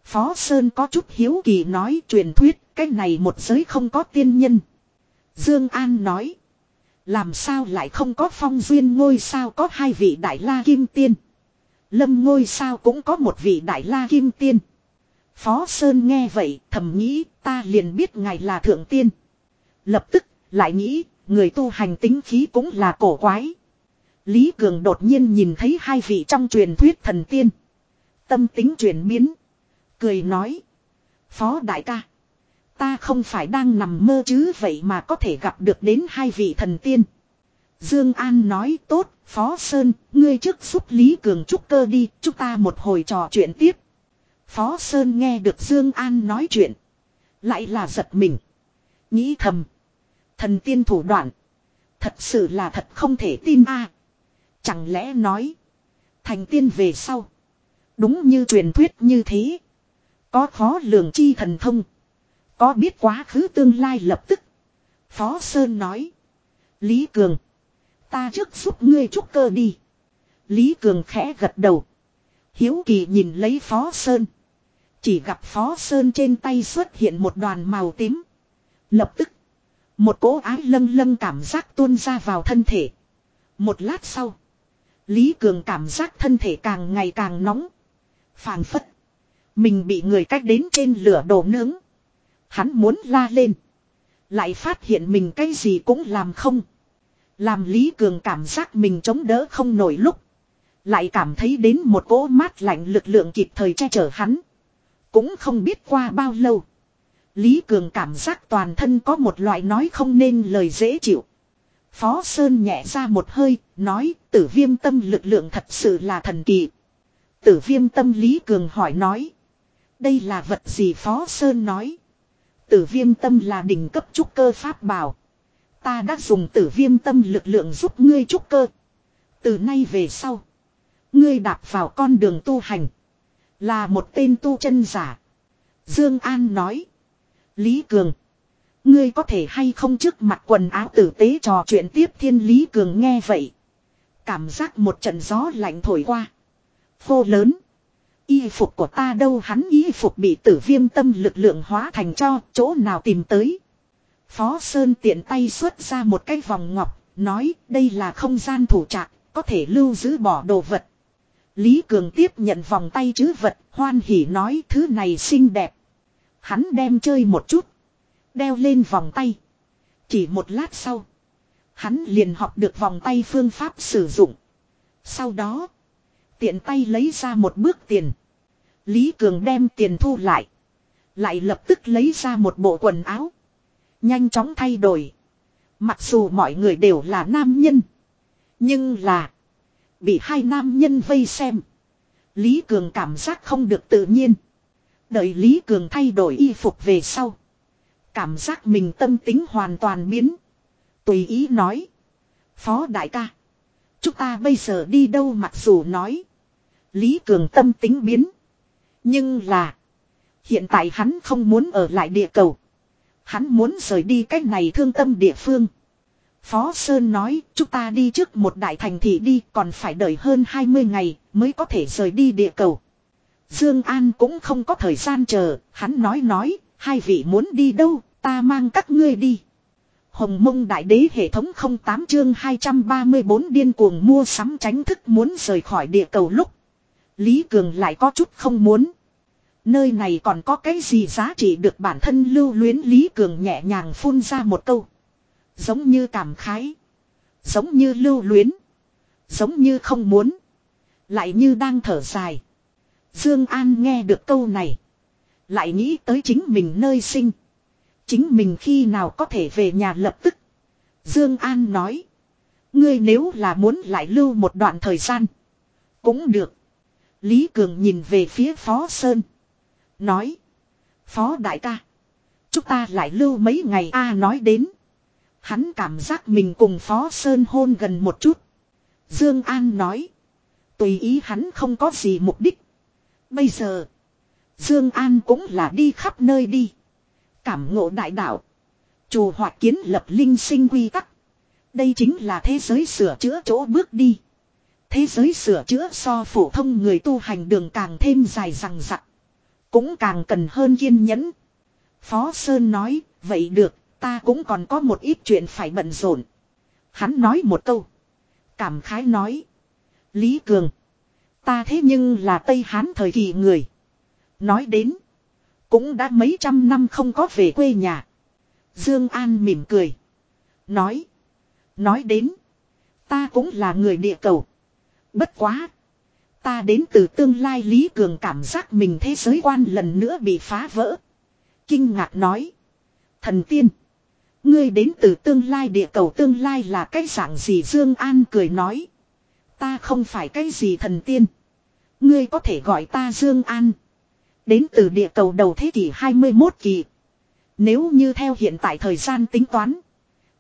Phó Sơn có chút hiếu kỳ nói truyền thuyết. Cái này một giới không có tiên nhân. Dương An nói. Làm sao lại không có phong duyên ngôi sao có hai vị đại la kim tiên. Lâm ngôi sao cũng có một vị đại la kim tiên. Phó Sơn nghe vậy, thầm nghĩ, ta liền biết ngài là thượng tiên. Lập tức, lại nghĩ, người tu hành tính khí cũng là cổ quái. Lý Cường đột nhiên nhìn thấy hai vị trong truyền thuyết thần tiên. Tâm tính chuyển biến. Cười nói. Phó đại ca. Ta không phải đang nằm mơ chứ, vậy mà có thể gặp được đến hai vị thần tiên. Dương An nói tốt, Phó Sơn, ngươi trước giúp Lý Cường trúc cơ đi, chúng ta một hồi trò chuyện tiếp. Phó Sơn nghe được Dương An nói chuyện. Lại là giật mình. Nghĩ thầm. Thần tiên thủ đoạn. Thật sự là thật không thể tin a. Chẳng lẽ nói. Thành tiên về sau. Đúng như truyền thuyết như thế. Có khó lường chi thần thông. Có biết quá khứ tương lai lập tức. Phó Sơn nói. Lý Cường. Ta trước giúp ngươi trúc cơ đi. Lý Cường khẽ gật đầu. Hiếu kỳ nhìn lấy Phó Sơn. Chỉ gặp Phó Sơn trên tay xuất hiện một đoàn màu tím. Lập tức. Một cỗ ái lâng lâng cảm giác tuôn ra vào thân thể. Một lát sau. Lý Cường cảm giác thân thể càng ngày càng nóng. phảng phất. Mình bị người cách đến trên lửa đổ nướng. Hắn muốn la lên. Lại phát hiện mình cái gì cũng làm không. Làm Lý Cường cảm giác mình chống đỡ không nổi lúc. Lại cảm thấy đến một cỗ mát lạnh lực lượng kịp thời che chở hắn. Cũng không biết qua bao lâu. Lý Cường cảm giác toàn thân có một loại nói không nên lời dễ chịu. Phó Sơn nhẹ ra một hơi, nói tử viêm tâm lực lượng thật sự là thần kỳ. Tử viêm tâm Lý Cường hỏi nói. Đây là vật gì Phó Sơn nói. Tử viêm tâm là đỉnh cấp trúc cơ pháp bảo. Ta đã dùng tử viêm tâm lực lượng giúp ngươi trúc cơ. Từ nay về sau. Ngươi đạp vào con đường tu hành. Là một tên tu chân giả. Dương An nói. Lý Cường. Ngươi có thể hay không trước mặt quần áo tử tế trò chuyện tiếp thiên Lý Cường nghe vậy. Cảm giác một trận gió lạnh thổi qua. khô lớn. Y phục của ta đâu hắn y phục bị tử viêm tâm lực lượng hóa thành cho, chỗ nào tìm tới. Phó Sơn tiện tay xuất ra một cái vòng ngọc, nói đây là không gian thủ trạc, có thể lưu giữ bỏ đồ vật. Lý Cường tiếp nhận vòng tay chứ vật, hoan hỉ nói thứ này xinh đẹp. Hắn đem chơi một chút. Đeo lên vòng tay. Chỉ một lát sau. Hắn liền học được vòng tay phương pháp sử dụng. Sau đó. Tiện tay lấy ra một bước tiền. Lý Cường đem tiền thu lại. Lại lập tức lấy ra một bộ quần áo. Nhanh chóng thay đổi. Mặc dù mọi người đều là nam nhân. Nhưng là. Bị hai nam nhân vây xem. Lý Cường cảm giác không được tự nhiên. Đợi Lý Cường thay đổi y phục về sau. Cảm giác mình tâm tính hoàn toàn biến. Tùy ý nói. Phó đại ca. Chúng ta bây giờ đi đâu mặc dù nói. Lý Cường tâm tính biến. Nhưng là. Hiện tại hắn không muốn ở lại địa cầu. Hắn muốn rời đi cách này thương tâm địa phương. Phó Sơn nói, chúng ta đi trước một đại thành thị đi, còn phải đợi hơn 20 ngày, mới có thể rời đi địa cầu. Dương An cũng không có thời gian chờ, hắn nói nói, hai vị muốn đi đâu, ta mang các ngươi đi. Hồng mông đại đế hệ thống 08 chương 234 điên cuồng mua sắm tránh thức muốn rời khỏi địa cầu lúc. Lý Cường lại có chút không muốn. Nơi này còn có cái gì giá trị được bản thân lưu luyến Lý Cường nhẹ nhàng phun ra một câu. Giống như cảm khái. Giống như lưu luyến. Giống như không muốn. Lại như đang thở dài. Dương An nghe được câu này. Lại nghĩ tới chính mình nơi sinh. Chính mình khi nào có thể về nhà lập tức. Dương An nói. Ngươi nếu là muốn lại lưu một đoạn thời gian. Cũng được. Lý Cường nhìn về phía Phó Sơn. Nói. Phó đại ca. Chúng ta lại lưu mấy ngày a nói đến. Hắn cảm giác mình cùng Phó Sơn hôn gần một chút. Dương An nói. Tùy ý hắn không có gì mục đích. Bây giờ. Dương An cũng là đi khắp nơi đi. Cảm ngộ đại đạo. Chùa hoạt kiến lập linh sinh quy tắc. Đây chính là thế giới sửa chữa chỗ bước đi. Thế giới sửa chữa so phổ thông người tu hành đường càng thêm dài rằng rặc. Cũng càng cần hơn kiên nhẫn. Phó Sơn nói, vậy được, ta cũng còn có một ít chuyện phải bận rộn. Hắn nói một câu. Cảm khái nói. Lý Cường. Ta thế nhưng là Tây Hán thời kỳ người. Nói đến. Cũng đã mấy trăm năm không có về quê nhà. Dương An mỉm cười. Nói. Nói đến. Ta cũng là người địa cầu. Bất quá. Ta đến từ tương lai Lý Cường cảm giác mình thế giới quan lần nữa bị phá vỡ. Kinh ngạc nói. Thần tiên. Ngươi đến từ tương lai địa cầu tương lai là cái dạng gì Dương An cười nói. Ta không phải cái gì thần tiên. Ngươi có thể gọi ta Dương An. Đến từ địa cầu đầu thế kỷ 21 kỳ. Nếu như theo hiện tại thời gian tính toán.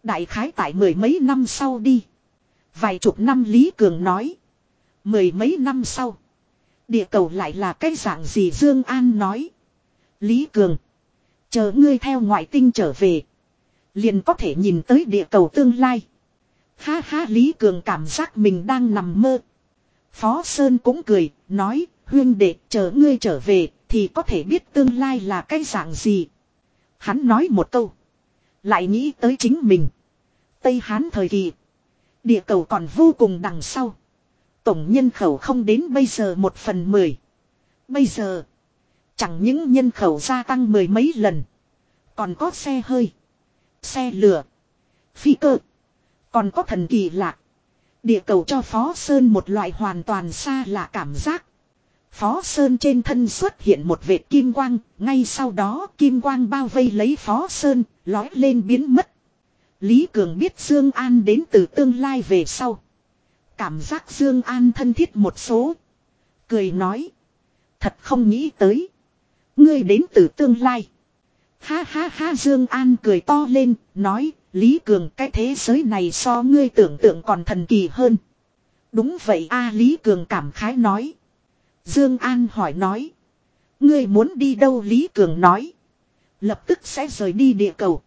Đại khái tại mười mấy năm sau đi. Vài chục năm Lý Cường nói. Mười mấy năm sau. Địa cầu lại là cái dạng gì Dương An nói. Lý Cường. Chờ ngươi theo ngoại tinh trở về. Liền có thể nhìn tới địa cầu tương lai. Ha ha Lý Cường cảm giác mình đang nằm mơ. Phó Sơn cũng cười, nói, huyên đệ chờ ngươi trở về thì có thể biết tương lai là cái dạng gì. Hắn nói một câu. Lại nghĩ tới chính mình. Tây Hán thời kỳ. Địa cầu còn vô cùng đằng sau. Tổng nhân khẩu không đến bây giờ một phần mười. Bây giờ. Chẳng những nhân khẩu gia tăng mười mấy lần. Còn có xe hơi. Xe lửa. Phi cơ. Còn có thần kỳ lạ. Địa cầu cho Phó Sơn một loại hoàn toàn xa lạ cảm giác. Phó Sơn trên thân xuất hiện một vệt kim quang, ngay sau đó kim quang bao vây lấy Phó Sơn, lói lên biến mất. Lý Cường biết Dương An đến từ tương lai về sau. Cảm giác Dương An thân thiết một số. Cười nói. Thật không nghĩ tới. Ngươi đến từ tương lai. Ha ha ha Dương An cười to lên, nói, Lý Cường cái thế giới này so ngươi tưởng tượng còn thần kỳ hơn. Đúng vậy a Lý Cường cảm khái nói. Dương An hỏi nói. Ngươi muốn đi đâu Lý Cường nói. Lập tức sẽ rời đi địa cầu.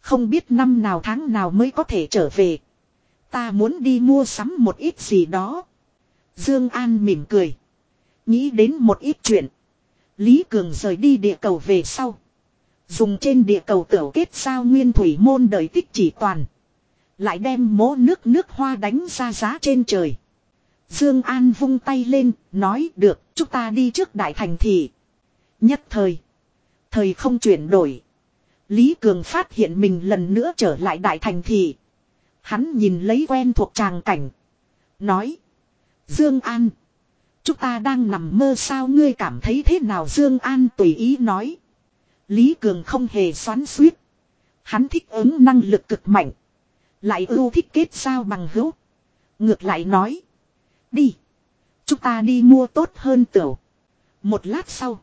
Không biết năm nào tháng nào mới có thể trở về. Ta muốn đi mua sắm một ít gì đó. Dương An mỉm cười. Nghĩ đến một ít chuyện. Lý Cường rời đi địa cầu về sau. Dùng trên địa cầu tiểu kết sao nguyên thủy môn đời tích chỉ toàn. Lại đem mố nước nước hoa đánh ra giá trên trời. Dương An vung tay lên, nói được, chúng ta đi trước đại thành thị. Nhất thời. Thời không chuyển đổi. Lý Cường phát hiện mình lần nữa trở lại đại thành thị. Hắn nhìn lấy quen thuộc tràng cảnh. Nói. Dương An. Chúng ta đang nằm mơ sao ngươi cảm thấy thế nào Dương An tùy ý nói. Lý Cường không hề xoắn suýt. Hắn thích ứng năng lực cực mạnh. Lại ưu thích kết giao bằng hữu. Ngược lại nói. Đi. Chúng ta đi mua tốt hơn tiểu. Một lát sau.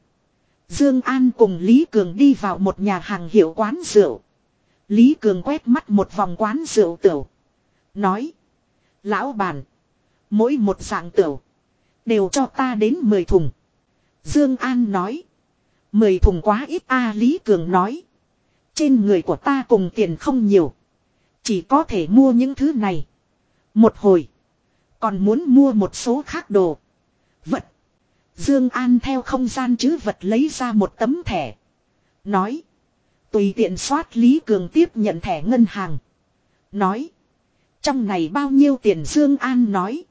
Dương An cùng Lý Cường đi vào một nhà hàng hiệu quán rượu. Lý Cường quét mắt một vòng quán rượu tửu. Nói. Lão bản. Mỗi một dạng tửu. Đều cho ta đến 10 thùng. Dương An nói. 10 thùng quá ít a Lý Cường nói. Trên người của ta cùng tiền không nhiều. Chỉ có thể mua những thứ này. Một hồi. Còn muốn mua một số khác đồ. Vật. Dương An theo không gian chứ vật lấy ra một tấm thẻ. Nói. Tùy tiện soát Lý Cường tiếp nhận thẻ ngân hàng. Nói. Trong này bao nhiêu tiền Dương An nói.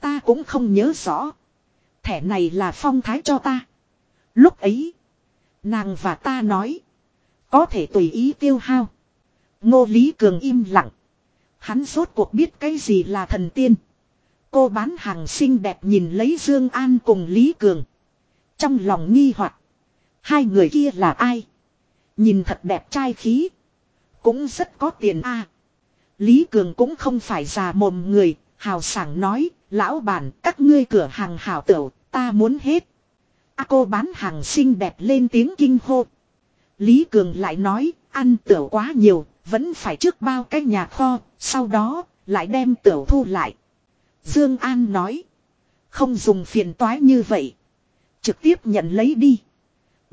Ta cũng không nhớ rõ. Thẻ này là phong thái cho ta. Lúc ấy. Nàng và ta nói. Có thể tùy ý tiêu hao. Ngô Lý Cường im lặng. Hắn rốt cuộc biết cái gì là thần tiên. Cô bán hàng xinh đẹp nhìn lấy Dương An cùng Lý Cường. Trong lòng nghi hoặc Hai người kia là ai? Nhìn thật đẹp trai khí. Cũng rất có tiền a. Lý Cường cũng không phải già mồm người, hào sảng nói, lão bản các ngươi cửa hàng hảo tửu, ta muốn hết. A cô bán hàng xinh đẹp lên tiếng kinh hô. Lý Cường lại nói, ăn tửu quá nhiều, vẫn phải trước bao cái nhà kho, sau đó, lại đem tửu thu lại. Dương An nói. Không dùng phiền toái như vậy. Trực tiếp nhận lấy đi.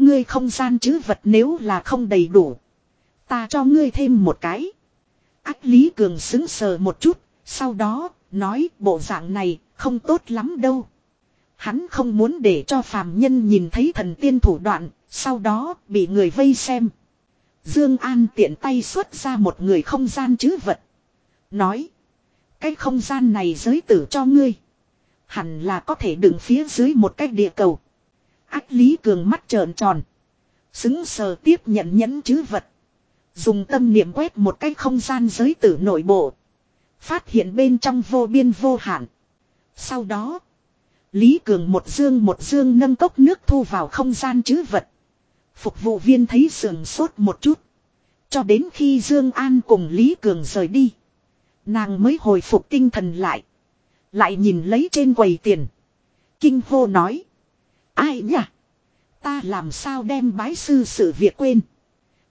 Ngươi không gian chứ vật nếu là không đầy đủ. Ta cho ngươi thêm một cái. Ách Lý Cường xứng sờ một chút. Sau đó, nói bộ dạng này không tốt lắm đâu. Hắn không muốn để cho phàm nhân nhìn thấy thần tiên thủ đoạn. Sau đó bị người vây xem. Dương An tiện tay xuất ra một người không gian chứ vật. Nói. Cái không gian này giới tử cho ngươi. Hẳn là có thể đựng phía dưới một cái địa cầu. Ách Lý Cường mắt trợn tròn. Xứng sờ tiếp nhận nhẫn chứ vật. Dùng tâm niệm quét một cái không gian giới tử nội bộ. Phát hiện bên trong vô biên vô hạn. Sau đó. Lý Cường một dương một dương nâng cốc nước thu vào không gian chứ vật. Phục vụ viên thấy sườn sốt một chút. Cho đến khi Dương An cùng Lý Cường rời đi. Nàng mới hồi phục tinh thần lại. Lại nhìn lấy trên quầy tiền. Kinh hô nói. Ai nhỉ? Ta làm sao đem bái sư sự việc quên.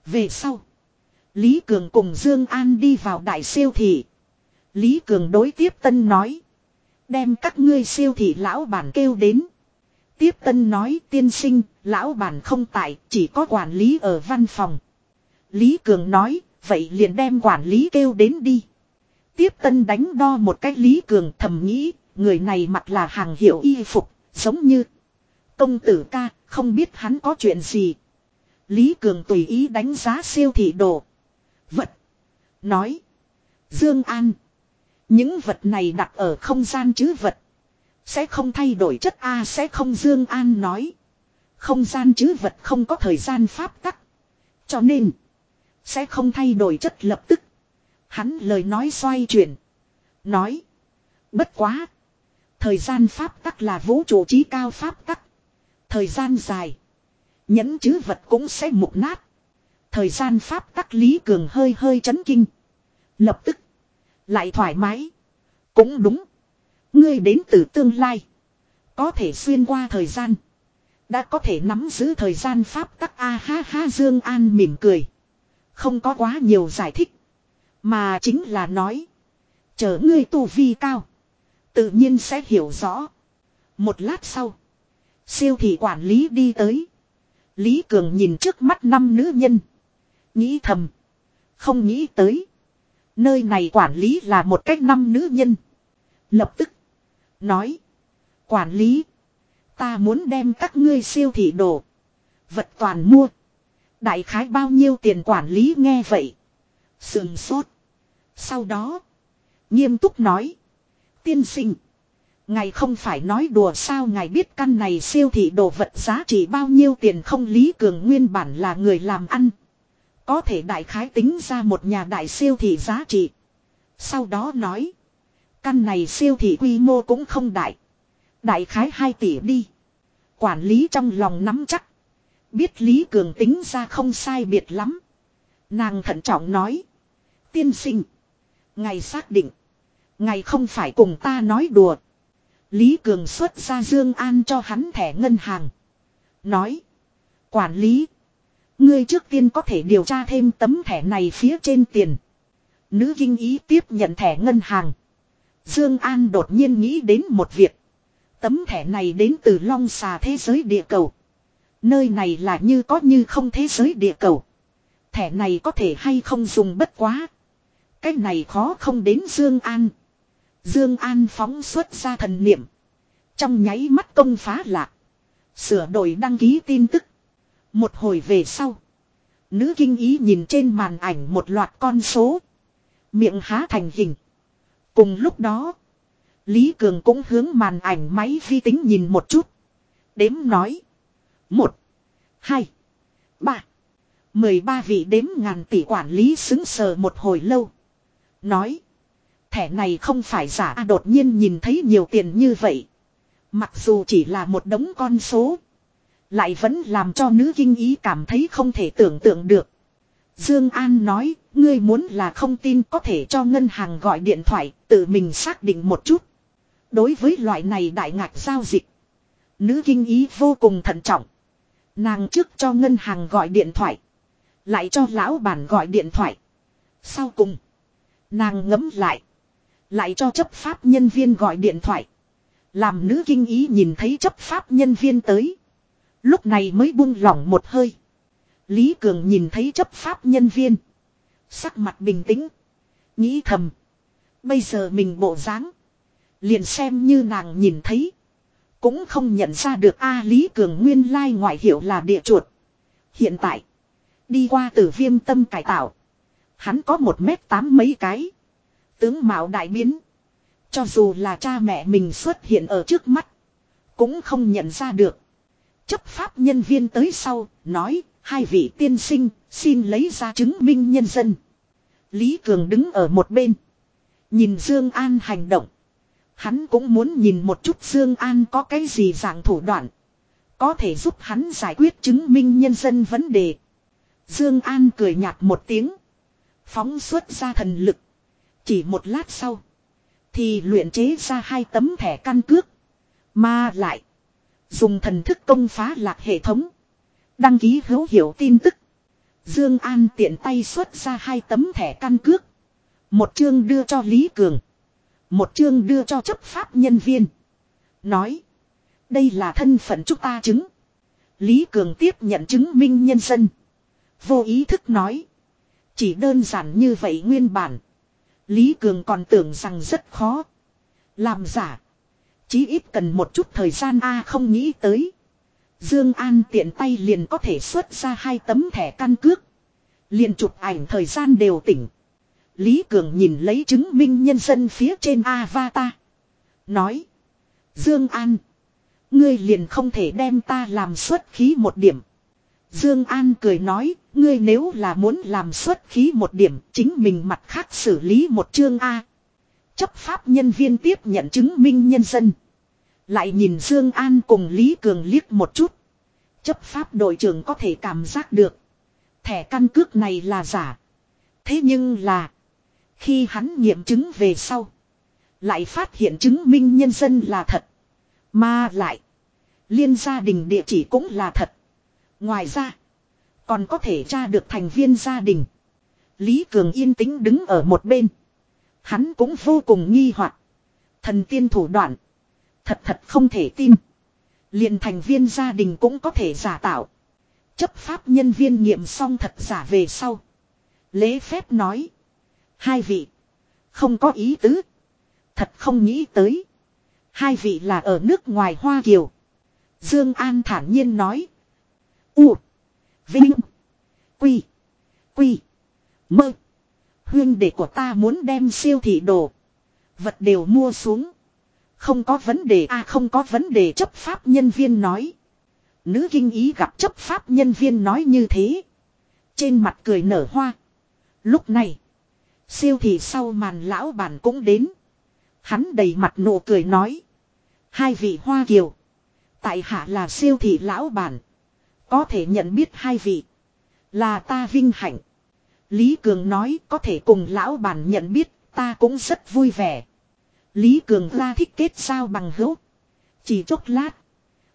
Về sau. Lý Cường cùng Dương An đi vào đại siêu thị. Lý Cường đối tiếp tân nói. Đem các ngươi siêu thị lão bản kêu đến. Tiếp tân nói tiên sinh, lão bản không tại, chỉ có quản lý ở văn phòng. Lý Cường nói, vậy liền đem quản lý kêu đến đi. Tiếp tân đánh đo một cách Lý Cường thầm nghĩ, người này mặc là hàng hiệu y phục, giống như công tử ca, không biết hắn có chuyện gì. Lý Cường tùy ý đánh giá siêu thị đồ. Vật. Nói. Dương An. Những vật này đặt ở không gian chứ vật. Sẽ không thay đổi chất A sẽ không Dương An nói. Không gian chứ vật không có thời gian pháp tắc. Cho nên. Sẽ không thay đổi chất lập tức. Hắn lời nói xoay chuyển. Nói. Bất quá. Thời gian pháp tắc là vũ trụ trí cao pháp tắc. Thời gian dài. Nhẫn chứ vật cũng sẽ mục nát. Thời gian pháp tắc Lý Cường hơi hơi chấn kinh. Lập tức. Lại thoải mái. Cũng đúng. Ngươi đến từ tương lai. Có thể xuyên qua thời gian. Đã có thể nắm giữ thời gian pháp tắc a ha ha, Dương An mỉm cười. Không có quá nhiều giải thích. Mà chính là nói. Chờ ngươi tu vi cao. Tự nhiên sẽ hiểu rõ. Một lát sau. Siêu thị quản lý đi tới. Lý Cường nhìn trước mắt năm nữ nhân. Nghĩ thầm. Không nghĩ tới. Nơi này quản lý là một cách năm nữ nhân. Lập tức. Nói. Quản lý. Ta muốn đem các ngươi siêu thị đồ. Vật toàn mua. Đại khái bao nhiêu tiền quản lý nghe vậy. Sườn sốt. Sau đó. Nghiêm túc nói. Tiên sinh. Ngài không phải nói đùa sao ngài biết căn này siêu thị đồ vật giá trị bao nhiêu tiền không Lý Cường nguyên bản là người làm ăn. Có thể đại khái tính ra một nhà đại siêu thị giá trị. Sau đó nói. Căn này siêu thị quy mô cũng không đại. Đại khái 2 tỷ đi. Quản lý trong lòng nắm chắc. Biết Lý Cường tính ra không sai biệt lắm. Nàng thận trọng nói. Tiên sinh. Ngày xác định. Ngày không phải cùng ta nói đùa. Lý Cường xuất ra Dương An cho hắn thẻ ngân hàng. Nói. Quản lý. Ngươi trước tiên có thể điều tra thêm tấm thẻ này phía trên tiền. Nữ kinh ý tiếp nhận thẻ ngân hàng. Dương An đột nhiên nghĩ đến một việc. Tấm thẻ này đến từ long xà thế giới địa cầu. Nơi này là như có như không thế giới địa cầu. Thẻ này có thể hay không dùng bất quá. Cái này khó không đến Dương An. Dương An phóng xuất ra thần niệm. Trong nháy mắt công phá lạc. Sửa đổi đăng ký tin tức. Một hồi về sau. Nữ kinh ý nhìn trên màn ảnh một loạt con số. Miệng há thành hình. Cùng lúc đó. Lý Cường cũng hướng màn ảnh máy vi tính nhìn một chút. Đếm nói. Một. Hai. Ba. Mười ba vị đếm ngàn tỷ quản lý xứng sờ một hồi lâu. Nói. Thẻ này không phải giả à, đột nhiên nhìn thấy nhiều tiền như vậy. Mặc dù chỉ là một đống con số. Lại vẫn làm cho nữ kinh ý cảm thấy không thể tưởng tượng được. Dương An nói, ngươi muốn là không tin có thể cho ngân hàng gọi điện thoại, tự mình xác định một chút. Đối với loại này đại ngạch giao dịch, nữ kinh ý vô cùng thận trọng. Nàng trước cho ngân hàng gọi điện thoại, lại cho lão bản gọi điện thoại. Sau cùng, nàng ngấm lại, lại cho chấp pháp nhân viên gọi điện thoại. Làm nữ kinh ý nhìn thấy chấp pháp nhân viên tới. Lúc này mới buông lỏng một hơi. Lý Cường nhìn thấy chấp pháp nhân viên. Sắc mặt bình tĩnh. Nghĩ thầm. Bây giờ mình bộ dáng Liền xem như nàng nhìn thấy. Cũng không nhận ra được A Lý Cường nguyên lai ngoại hiệu là địa chuột. Hiện tại. Đi qua tử viêm tâm cải tạo. Hắn có một mét tám mấy cái. Tướng mạo đại biến. Cho dù là cha mẹ mình xuất hiện ở trước mắt. Cũng không nhận ra được. Chấp pháp nhân viên tới sau, nói, hai vị tiên sinh, xin lấy ra chứng minh nhân dân. Lý Cường đứng ở một bên. Nhìn Dương An hành động. Hắn cũng muốn nhìn một chút Dương An có cái gì dạng thủ đoạn. Có thể giúp hắn giải quyết chứng minh nhân dân vấn đề. Dương An cười nhạt một tiếng. Phóng xuất ra thần lực. Chỉ một lát sau. Thì luyện chế ra hai tấm thẻ căn cước. Mà lại. Dùng thần thức công phá lạc hệ thống. Đăng ký hữu hiệu tin tức. Dương An tiện tay xuất ra hai tấm thẻ căn cước. Một chương đưa cho Lý Cường. Một chương đưa cho chấp pháp nhân viên. Nói. Đây là thân phận chúng ta chứng. Lý Cường tiếp nhận chứng minh nhân dân. Vô ý thức nói. Chỉ đơn giản như vậy nguyên bản. Lý Cường còn tưởng rằng rất khó. Làm giả. Chí ít cần một chút thời gian A không nghĩ tới. Dương An tiện tay liền có thể xuất ra hai tấm thẻ căn cước. Liền chụp ảnh thời gian đều tỉnh. Lý Cường nhìn lấy chứng minh nhân dân phía trên avatar. Nói. Dương An. Ngươi liền không thể đem ta làm xuất khí một điểm. Dương An cười nói. Ngươi nếu là muốn làm xuất khí một điểm. Chính mình mặt khác xử lý một chương A. Chấp pháp nhân viên tiếp nhận chứng minh nhân dân. Lại nhìn Dương An cùng Lý Cường liếc một chút. Chấp pháp đội trưởng có thể cảm giác được. Thẻ căn cước này là giả. Thế nhưng là. Khi hắn nghiệm chứng về sau. Lại phát hiện chứng minh nhân dân là thật. Mà lại. Liên gia đình địa chỉ cũng là thật. Ngoài ra. Còn có thể tra được thành viên gia đình. Lý Cường yên tĩnh đứng ở một bên. Hắn cũng vô cùng nghi hoặc Thần tiên thủ đoạn. Thật thật không thể tin. liền thành viên gia đình cũng có thể giả tạo. Chấp pháp nhân viên nghiệm xong thật giả về sau. Lễ phép nói. Hai vị. Không có ý tứ. Thật không nghĩ tới. Hai vị là ở nước ngoài Hoa Kiều. Dương An thản nhiên nói. U. Vinh. Quy. Quy. Mơ. Huyên đệ của ta muốn đem siêu thị đồ. Vật đều mua xuống. Không có vấn đề a à, không có vấn đề chấp pháp nhân viên nói. Nữ kinh ý gặp chấp pháp nhân viên nói như thế. Trên mặt cười nở hoa. Lúc này. Siêu thị sau màn lão bản cũng đến. Hắn đầy mặt nụ cười nói. Hai vị hoa kiều. Tại hạ là siêu thị lão bản. Có thể nhận biết hai vị. Là ta vinh hạnh. Lý Cường nói có thể cùng lão bản nhận biết, ta cũng rất vui vẻ. Lý Cường ra thích kết sao bằng hữu. Chỉ chốc lát.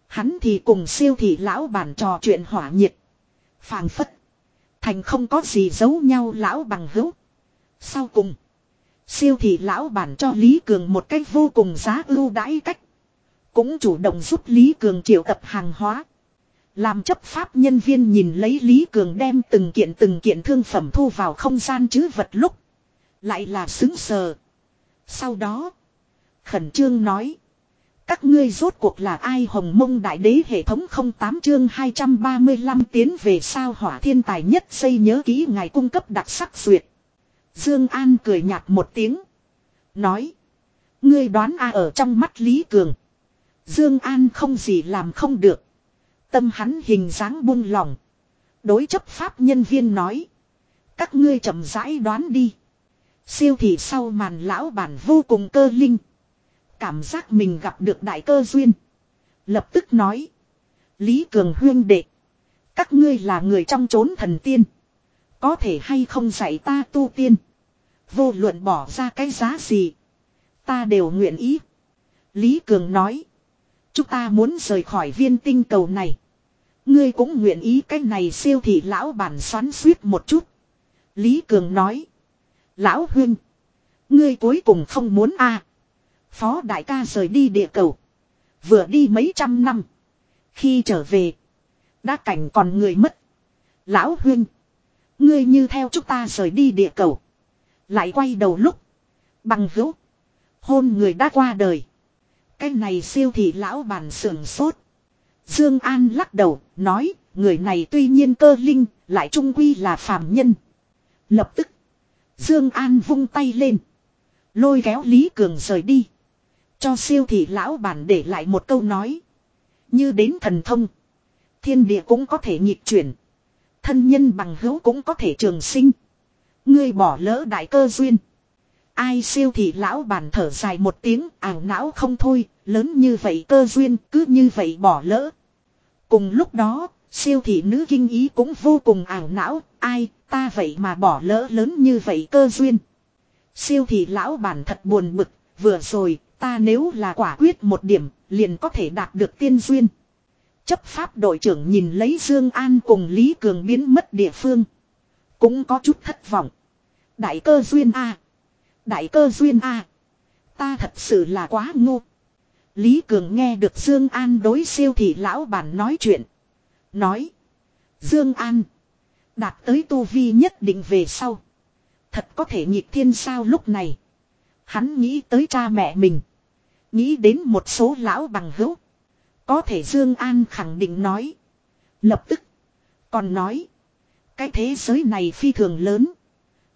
Hắn thì cùng siêu thị lão bản trò chuyện hỏa nhiệt. phảng phất. Thành không có gì giấu nhau lão bằng hữu. Sau cùng. Siêu thị lão bản cho Lý Cường một cách vô cùng giá ưu đãi cách. Cũng chủ động giúp Lý Cường triệu tập hàng hóa. Làm chấp pháp nhân viên nhìn lấy Lý Cường đem từng kiện từng kiện thương phẩm thu vào không gian chứ vật lúc. Lại là xứng sờ. Sau đó. Khẩn trương nói. Các ngươi rốt cuộc là ai hồng mông đại đế hệ thống 08 chương 235 tiến về sao hỏa thiên tài nhất xây nhớ kỹ ngài cung cấp đặc sắc duyệt. Dương An cười nhạt một tiếng. Nói. Ngươi đoán a ở trong mắt Lý Cường. Dương An không gì làm không được. Tâm hắn hình dáng buông lỏng. Đối chấp pháp nhân viên nói. Các ngươi chậm rãi đoán đi. Siêu thị sau màn lão bản vô cùng cơ linh. Cảm giác mình gặp được đại cơ duyên. Lập tức nói. Lý Cường huyên đệ. Các ngươi là người trong chốn thần tiên. Có thể hay không dạy ta tu tiên. Vô luận bỏ ra cái giá gì. Ta đều nguyện ý. Lý Cường nói. Chúng ta muốn rời khỏi viên tinh cầu này. Ngươi cũng nguyện ý cái này siêu thị lão bản xoắn suýt một chút. Lý Cường nói. Lão huynh. Ngươi cuối cùng không muốn a Phó đại ca rời đi địa cầu. Vừa đi mấy trăm năm. Khi trở về. Đã cảnh còn người mất. Lão huynh. Ngươi như theo chúng ta rời đi địa cầu. Lại quay đầu lúc. Bằng hữu. Hôn người đã qua đời. Cái này siêu thị lão bản sưởng sốt. Dương An lắc đầu, nói, người này tuy nhiên cơ linh, lại trung quy là phàm nhân. Lập tức, Dương An vung tay lên, lôi kéo Lý Cường rời đi. Cho siêu thị lão bản để lại một câu nói. Như đến thần thông. Thiên địa cũng có thể nhịp chuyển. Thân nhân bằng hữu cũng có thể trường sinh. Ngươi bỏ lỡ đại cơ duyên. Ai siêu thị lão bản thở dài một tiếng ảo não không thôi. Lớn như vậy cơ duyên cứ như vậy bỏ lỡ. Cùng lúc đó siêu thị nữ kinh ý cũng vô cùng ảo não. Ai ta vậy mà bỏ lỡ lớn như vậy cơ duyên. Siêu thị lão bản thật buồn bực. Vừa rồi Ta nếu là quả quyết một điểm, liền có thể đạt được tiên duyên. Chấp pháp đội trưởng nhìn lấy Dương An cùng Lý Cường biến mất địa phương. Cũng có chút thất vọng. Đại cơ duyên a Đại cơ duyên a Ta thật sự là quá ngu. Lý Cường nghe được Dương An đối siêu thị lão bản nói chuyện. Nói. Dương An. Đạt tới tu vi nhất định về sau. Thật có thể nhịp thiên sao lúc này. Hắn nghĩ tới cha mẹ mình. Nghĩ đến một số lão bằng hữu. Có thể Dương An khẳng định nói. Lập tức. Còn nói. Cái thế giới này phi thường lớn.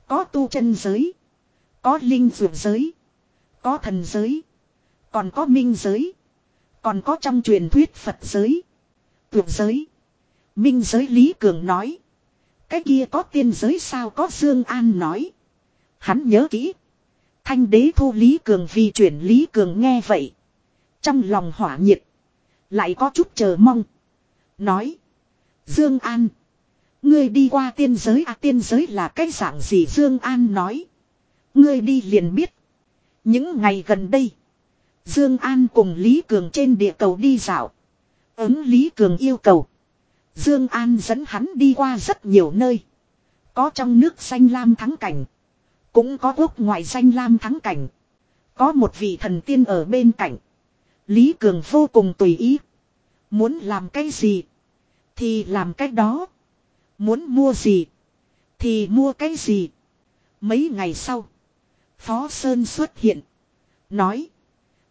Có tu chân giới. Có linh dược giới. Có thần giới. Còn có minh giới. Còn có trong truyền thuyết Phật giới. Tuyệt giới. Minh giới Lý Cường nói. Cái kia có tiên giới sao có Dương An nói. Hắn nhớ kỹ. Thanh đế thu Lý Cường vì chuyển Lý Cường nghe vậy. Trong lòng hỏa nhiệt. Lại có chút chờ mong. Nói. Dương An. Ngươi đi qua tiên giới à tiên giới là cái dạng gì Dương An nói. Ngươi đi liền biết. Những ngày gần đây. Dương An cùng Lý Cường trên địa cầu đi dạo. Ứng Lý Cường yêu cầu. Dương An dẫn hắn đi qua rất nhiều nơi. Có trong nước xanh lam thắng cảnh. Cũng có quốc ngoại xanh lam thắng cảnh. Có một vị thần tiên ở bên cạnh. Lý Cường vô cùng tùy ý. Muốn làm cái gì. Thì làm cái đó. Muốn mua gì. Thì mua cái gì. Mấy ngày sau. Phó Sơn xuất hiện. Nói.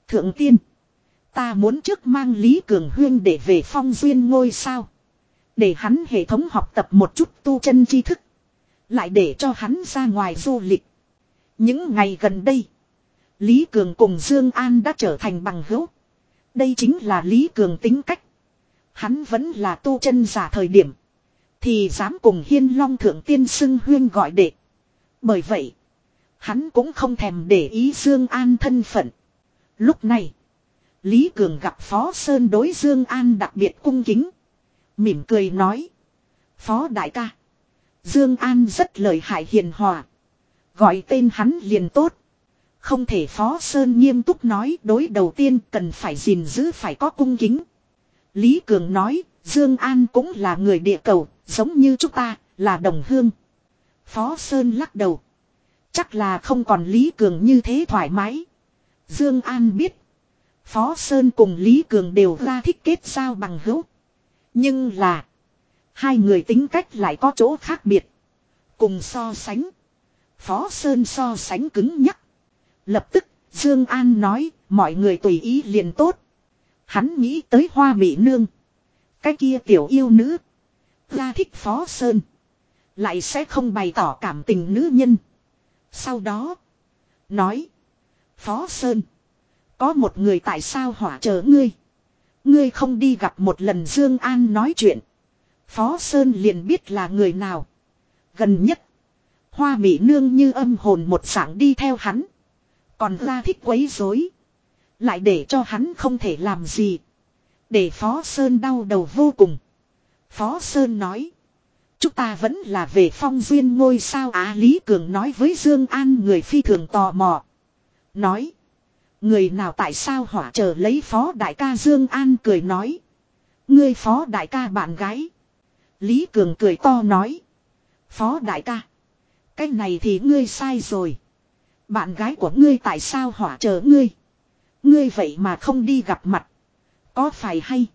Thượng tiên. Ta muốn trước mang Lý Cường Huyên để về phong duyên ngôi sao. Để hắn hệ thống học tập một chút tu chân tri thức. Lại để cho hắn ra ngoài du lịch. Những ngày gần đây. Lý Cường cùng Dương An đã trở thành bằng hữu. Đây chính là Lý Cường tính cách. Hắn vẫn là tu chân giả thời điểm. Thì dám cùng hiên long thượng tiên xưng huyên gọi đệ. Bởi vậy. Hắn cũng không thèm để ý Dương An thân phận. Lúc này. Lý Cường gặp Phó Sơn đối Dương An đặc biệt cung kính. Mỉm cười nói. Phó đại ca. Dương An rất lời hại hiền hòa. Gọi tên hắn liền tốt. Không thể Phó Sơn nghiêm túc nói đối đầu tiên cần phải gìn giữ phải có cung kính. Lý Cường nói, Dương An cũng là người địa cầu, giống như chúng ta, là đồng hương. Phó Sơn lắc đầu. Chắc là không còn Lý Cường như thế thoải mái. Dương An biết. Phó Sơn cùng Lý Cường đều ra thích kết giao bằng hữu. Nhưng là. Hai người tính cách lại có chỗ khác biệt. Cùng so sánh. Phó Sơn so sánh cứng nhắc. Lập tức, Dương An nói, mọi người tùy ý liền tốt. Hắn nghĩ tới hoa mỹ nương. Cái kia tiểu yêu nữ. Ra thích Phó Sơn. Lại sẽ không bày tỏ cảm tình nữ nhân. Sau đó. Nói. Phó Sơn. Có một người tại sao hỏa chờ ngươi. Ngươi không đi gặp một lần Dương An nói chuyện. Phó Sơn liền biết là người nào. Gần nhất. Hoa mỹ nương như âm hồn một dạng đi theo hắn. Còn ra thích quấy rối. Lại để cho hắn không thể làm gì. Để Phó Sơn đau đầu vô cùng. Phó Sơn nói. Chúng ta vẫn là về phong duyên ngôi sao Á Lý Cường nói với Dương An người phi thường tò mò. Nói. Người nào tại sao hỏa chờ lấy phó đại ca Dương An cười nói. Ngươi phó đại ca bạn gái. Lý Cường cười to nói. Phó đại ca. Cái này thì ngươi sai rồi. Bạn gái của ngươi tại sao hỏa chờ ngươi. Ngươi vậy mà không đi gặp mặt. Có phải hay.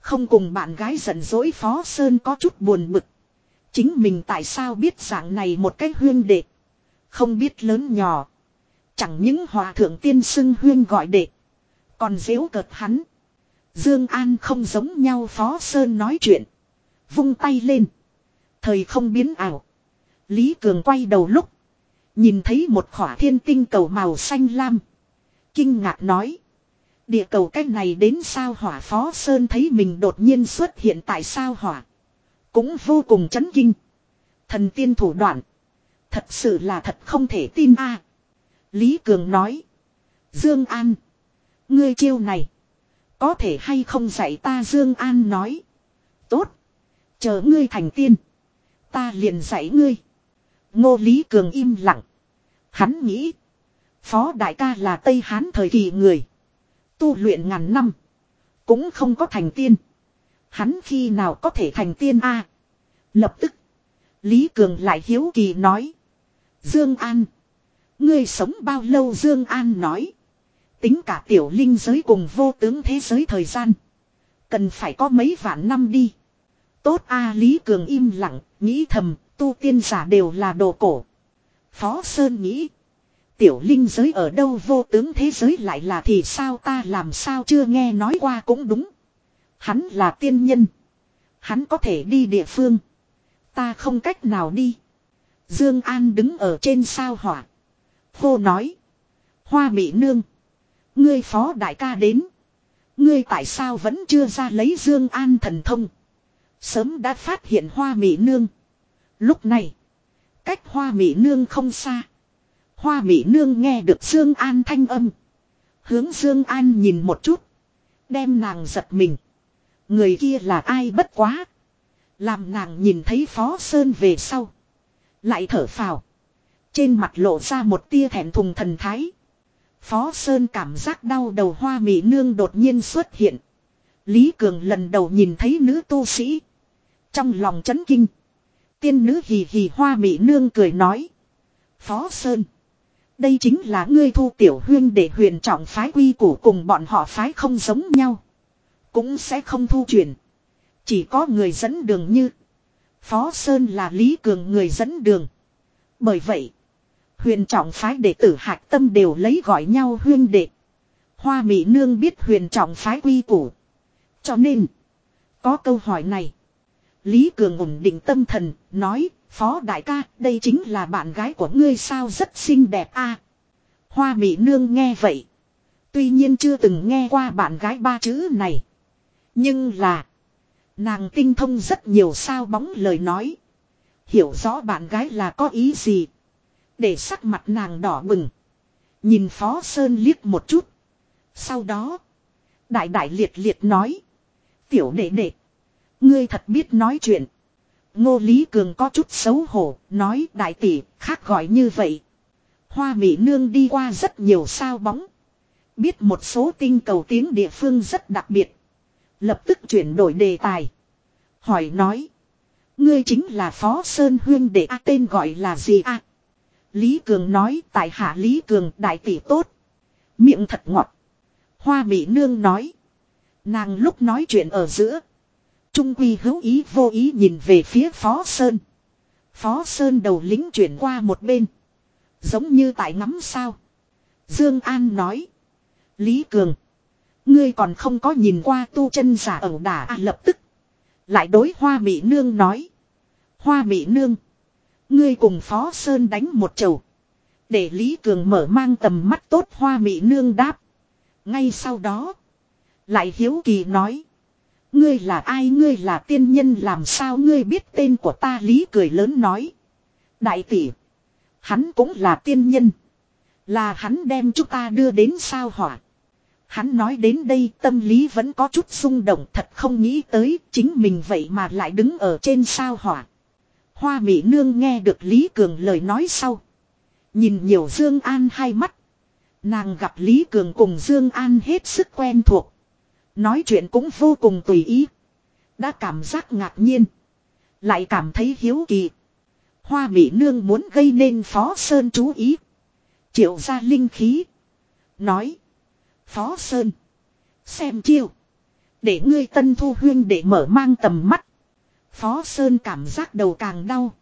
Không cùng bạn gái giận dỗi Phó Sơn có chút buồn bực. Chính mình tại sao biết dạng này một cái huyên đệ. Không biết lớn nhỏ. Chẳng những hòa thượng tiên xưng huyên gọi đệ. Còn dễu cợt hắn. Dương An không giống nhau Phó Sơn nói chuyện. Vung tay lên. Thời không biến ảo. Lý Cường quay đầu lúc. Nhìn thấy một khỏa thiên tinh cầu màu xanh lam. Kinh ngạc nói. Địa cầu cách này đến sao hỏa Phó Sơn thấy mình đột nhiên xuất hiện tại sao hỏa. Cũng vô cùng chấn kinh. Thần tiên thủ đoạn. Thật sự là thật không thể tin a. Lý Cường nói. Dương An. Ngươi chiêu này. Có thể hay không dạy ta Dương An nói. Tốt. Chờ ngươi thành tiên. Ta liền dạy ngươi. Ngô Lý Cường im lặng. Hắn nghĩ. Phó đại ca là Tây Hán thời kỳ người. Tu luyện ngàn năm. Cũng không có thành tiên. Hắn khi nào có thể thành tiên a? Lập tức. Lý Cường lại hiếu kỳ nói. Dương An. Ngươi sống bao lâu Dương An nói. Tính cả tiểu linh giới cùng vô tướng thế giới thời gian. Cần phải có mấy vạn năm đi. Tốt A Lý Cường im lặng, nghĩ thầm, tu tiên giả đều là đồ cổ. Phó Sơn nghĩ. Tiểu linh giới ở đâu vô tướng thế giới lại là thì sao ta làm sao chưa nghe nói qua cũng đúng. Hắn là tiên nhân. Hắn có thể đi địa phương. Ta không cách nào đi. Dương An đứng ở trên sao hỏa. Hô nói. Hoa mỹ nương. Ngươi phó đại ca đến. Ngươi tại sao vẫn chưa ra lấy Dương An thần thông. Sớm đã phát hiện hoa mỹ nương. Lúc này. Cách hoa mỹ nương không xa. Hoa mỹ nương nghe được Dương An thanh âm. Hướng Dương An nhìn một chút. Đem nàng giật mình. Người kia là ai bất quá. Làm nàng nhìn thấy Phó Sơn về sau. Lại thở phào. Trên mặt lộ ra một tia thẹn thùng thần thái. Phó Sơn cảm giác đau đầu hoa mỹ nương đột nhiên xuất hiện. Lý Cường lần đầu nhìn thấy nữ tu sĩ. Trong lòng chấn kinh. Tiên nữ hì hì hoa mỹ nương cười nói. Phó Sơn. Đây chính là ngươi thu tiểu huyên để huyền trọng phái quy củ cùng bọn họ phái không giống nhau. Cũng sẽ không thu chuyển, Chỉ có người dẫn đường như. Phó Sơn là Lý Cường người dẫn đường. Bởi vậy. Huyền trọng phái đệ tử hạc tâm đều lấy gọi nhau huyên đệ. Hoa mỹ nương biết huyền trọng phái quy củ. Cho nên. Có câu hỏi này. Lý Cường ổn định tâm thần, nói, Phó đại ca, đây chính là bạn gái của ngươi sao rất xinh đẹp a. Hoa mỹ nương nghe vậy. Tuy nhiên chưa từng nghe qua bạn gái ba chữ này. Nhưng là. Nàng tinh thông rất nhiều sao bóng lời nói. Hiểu rõ bạn gái là có ý gì. Để sắc mặt nàng đỏ bừng. Nhìn Phó Sơn liếc một chút. Sau đó. Đại đại liệt liệt nói. Tiểu đệ đệ. Ngươi thật biết nói chuyện. Ngô Lý Cường có chút xấu hổ. Nói đại tỷ, khác gọi như vậy. Hoa mỹ nương đi qua rất nhiều sao bóng. Biết một số tinh cầu tiếng địa phương rất đặc biệt. Lập tức chuyển đổi đề tài. Hỏi nói. Ngươi chính là Phó Sơn Huyên để A, tên gọi là gì a? Lý Cường nói, tại hạ Lý Cường, đại tỷ tốt. Miệng thật ngọt. Hoa Mỹ Nương nói. Nàng lúc nói chuyện ở giữa. Trung Quy hữu ý vô ý nhìn về phía Phó Sơn. Phó Sơn đầu lính chuyển qua một bên. Giống như tại ngắm sao. Dương An nói. Lý Cường. Ngươi còn không có nhìn qua tu chân giả ẩu đả à, lập tức. Lại đối hoa mỹ nương nói. Hoa mỹ nương. Ngươi cùng Phó Sơn đánh một chầu. Để Lý Cường mở mang tầm mắt tốt hoa mỹ nương đáp. Ngay sau đó. Lại hiếu kỳ nói. Ngươi là ai ngươi là tiên nhân làm sao ngươi biết tên của ta Lý cười lớn nói. Đại tỷ. Hắn cũng là tiên nhân. Là hắn đem chúng ta đưa đến sao hỏa. Hắn nói đến đây tâm lý vẫn có chút xung động, thật không nghĩ tới chính mình vậy mà lại đứng ở trên sao hỏa. Hoa mỹ nương nghe được Lý Cường lời nói sau. Nhìn nhiều Dương An hai mắt. Nàng gặp Lý Cường cùng Dương An hết sức quen thuộc. Nói chuyện cũng vô cùng tùy ý. Đã cảm giác ngạc nhiên. Lại cảm thấy hiếu kỳ. Hoa mỹ nương muốn gây nên Phó Sơn chú ý. Triệu ra linh khí. Nói. Phó Sơn. Xem chiêu. Để ngươi tân thu huyên để mở mang tầm mắt. Phó Sơn cảm giác đầu càng đau.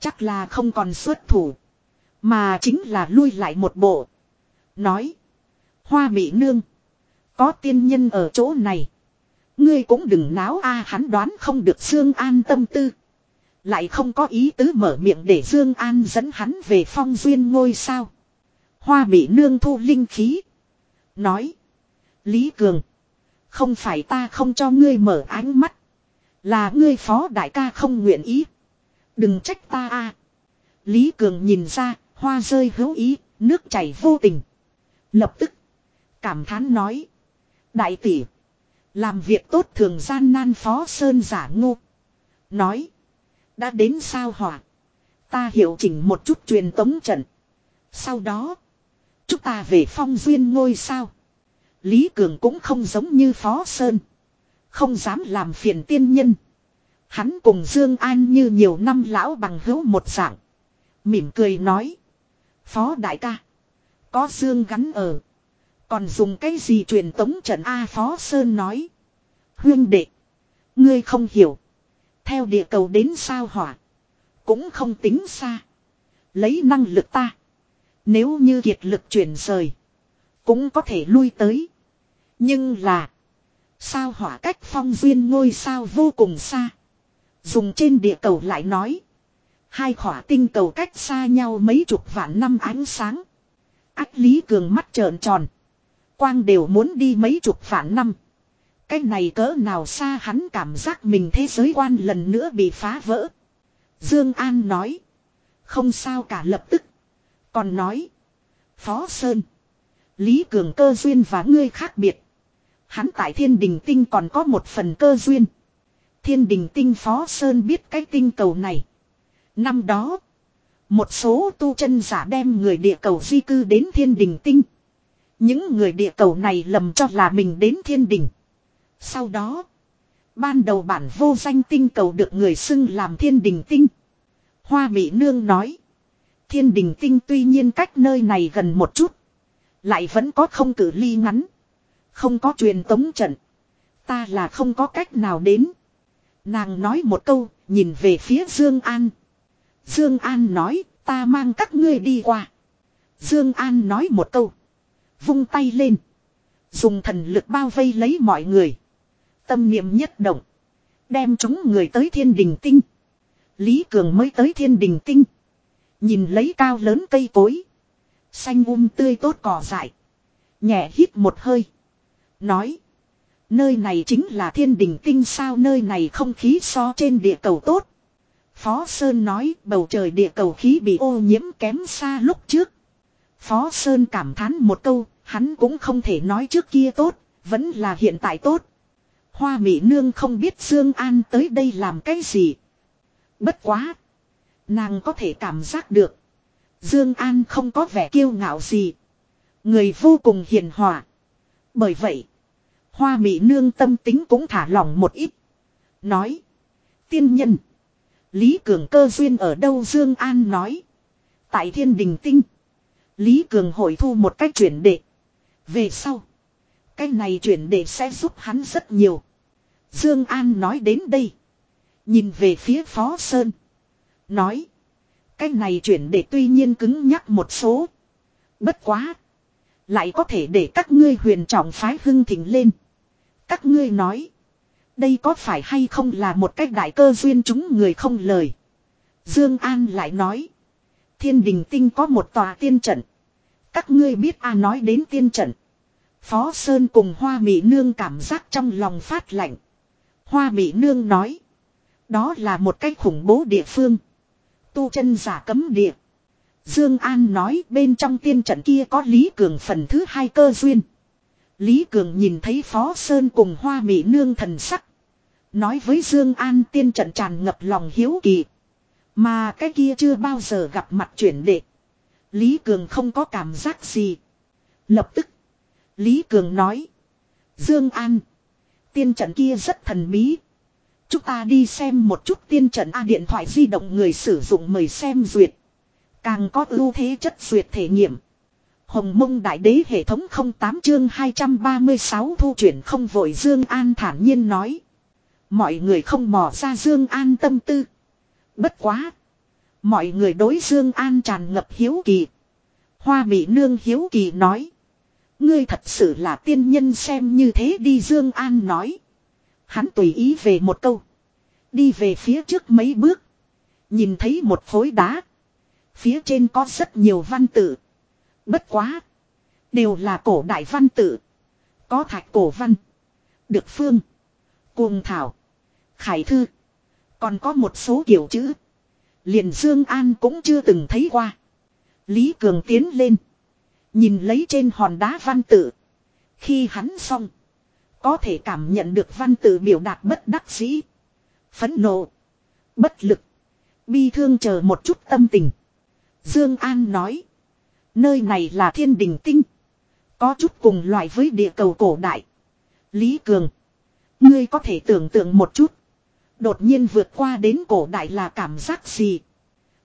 Chắc là không còn xuất thủ. Mà chính là lui lại một bộ. Nói. Hoa mỹ nương. Có tiên nhân ở chỗ này. Ngươi cũng đừng náo a, hắn đoán không được Dương An tâm tư. Lại không có ý tứ mở miệng để Dương An dẫn hắn về phong duyên ngôi sao. Hoa mỹ nương thu linh khí. Nói. Lý Cường. Không phải ta không cho ngươi mở ánh mắt. Là ngươi phó đại ca không nguyện ý. Đừng trách ta a. Lý Cường nhìn ra, hoa rơi hữu ý, nước chảy vô tình. Lập tức. Cảm thán nói. Đại tỷ. Làm việc tốt thường gian nan phó sơn giả ngu. Nói. Đã đến sao hỏa. Ta hiểu chỉnh một chút truyền tống trận. Sau đó. Chúng ta về phong duyên ngôi sao. Lý Cường cũng không giống như Phó Sơn. Không dám làm phiền tiên nhân. Hắn cùng Dương An như nhiều năm lão bằng hữu một dạng. Mỉm cười nói. Phó đại ca. Có Dương gắn ở. Còn dùng cái gì truyền tống trận A Phó Sơn nói. Huyên đệ. Ngươi không hiểu. Theo địa cầu đến sao hỏa. Cũng không tính xa. Lấy năng lực ta. Nếu như kiệt lực chuyển rời. Cũng có thể lui tới. Nhưng là. Sao hỏa cách phong duyên ngôi sao vô cùng xa. Dùng trên địa cầu lại nói. Hai khỏa tinh cầu cách xa nhau mấy chục vạn năm ánh sáng. Ách Lý Cường mắt trợn tròn. Quang đều muốn đi mấy chục vạn năm. Cái này cỡ nào xa hắn cảm giác mình thế giới quan lần nữa bị phá vỡ. Dương An nói. Không sao cả, lập tức. Còn nói. Phó Sơn. Lý Cường cơ duyên và ngươi khác biệt. Hắn tại thiên đình tinh còn có một phần cơ duyên. Thiên đình tinh Phó Sơn biết cái tinh cầu này. Năm đó. Một số tu chân giả đem người địa cầu di cư đến thiên đình tinh. Những người địa cầu này lầm cho là mình đến thiên đình. Sau đó. Ban đầu bản vô danh tinh cầu được người xưng làm thiên đình tinh. Hoa Mỹ Nương nói. Thiên đình tinh tuy nhiên cách nơi này gần một chút. Lại vẫn có không cử ly ngắn. Không có truyền tống trận. Ta là không có cách nào đến. Nàng nói một câu, nhìn về phía Dương An. Dương An nói, ta mang các ngươi đi qua. Dương An nói một câu. Vung tay lên. Dùng thần lực bao vây lấy mọi người. Tâm niệm nhất động. Đem chúng người tới thiên đình tinh. Lý Cường mới tới thiên đình tinh. Nhìn lấy cao lớn cây cối. Xanh um tươi tốt cỏ dại. Nhẹ hít một hơi. Nói. Nơi này chính là thiên đình tinh sao nơi này không khí so trên địa cầu tốt. Phó Sơn nói bầu trời địa cầu khí bị ô nhiễm kém xa lúc trước. Phó Sơn cảm thán một câu, hắn cũng không thể nói trước kia tốt, vẫn là hiện tại tốt. Hoa Mỹ Nương không biết Dương An tới đây làm cái gì. Bất quá. Nàng có thể cảm giác được. Dương An không có vẻ kiêu ngạo gì. Người vô cùng hiền hòa. Bởi vậy. Hoa Mỹ Nương tâm tính cũng thả lỏng một ít. Nói. Tiên nhân. Lý Cường cơ duyên ở đâu Dương An nói. Tại thiên đình tinh. Lý Cường hội thu một cách chuyển đệ. Về sau. Cái này chuyển đệ sẽ giúp hắn rất nhiều. Dương An nói đến đây. Nhìn về phía Phó Sơn. Nói. Cái này chuyển để tuy nhiên cứng nhắc một số. Bất quá. Lại có thể để các ngươi huyền trọng phái hưng thịnh lên. Các ngươi nói. Đây có phải hay không là một cách đại cơ duyên chúng người không lời. Dương An lại nói. Thiên đình tinh có một tòa tiên trận. Các ngươi biết a nói đến tiên trận. Phó Sơn cùng Hoa Mỹ Nương cảm giác trong lòng phát lạnh. Hoa Mỹ Nương nói. Đó là một cách khủng bố địa phương. Tu chân giả cấm địa. Dương An nói bên trong tiên trận kia có Lý Cường phần thứ hai cơ duyên. Lý Cường nhìn thấy Phó Sơn cùng Hoa Mỹ Nương thần sắc. Nói với Dương An tiên trận tràn ngập lòng hiếu kỳ. Mà cái kia chưa bao giờ gặp mặt chuyển đệ. Lý Cường không có cảm giác gì. Lập tức. Lý Cường nói. Dương An. Tiên trận kia rất thần bí. Chúng ta đi xem một chút tiên trận A điện thoại di động người sử dụng mời xem duyệt. Càng có ưu thế chất duyệt thể nghiệm. Hồng mông đại đế hệ thống 08 chương 236 thu chuyển không vội Dương An thản nhiên nói. Mọi người không mò ra Dương An tâm tư. Bất quá. Mọi người đối Dương An tràn ngập hiếu kỳ. Hoa bị nương hiếu kỳ nói. Ngươi thật sự là tiên nhân xem như thế đi Dương An nói. Hắn tùy ý về một câu. Đi về phía trước mấy bước. Nhìn thấy một khối đá. Phía trên có rất nhiều văn tự. Bất quá. Đều là cổ đại văn tự. Có thạch cổ văn. Được phương. Cuồng thảo. Khải thư. Còn có một số kiểu chữ. Liền Dương An cũng chưa từng thấy qua. Lý Cường tiến lên. Nhìn lấy trên hòn đá văn tự. Khi hắn xong. Có thể cảm nhận được văn tự biểu đạt bất đắc dĩ. Phẫn nộ. Bất lực. Bi thương chờ một chút tâm tình. Dương An nói. Nơi này là thiên đình tinh. Có chút cùng loại với địa cầu cổ đại. Lý Cường. Ngươi có thể tưởng tượng một chút. Đột nhiên vượt qua đến cổ đại là cảm giác gì?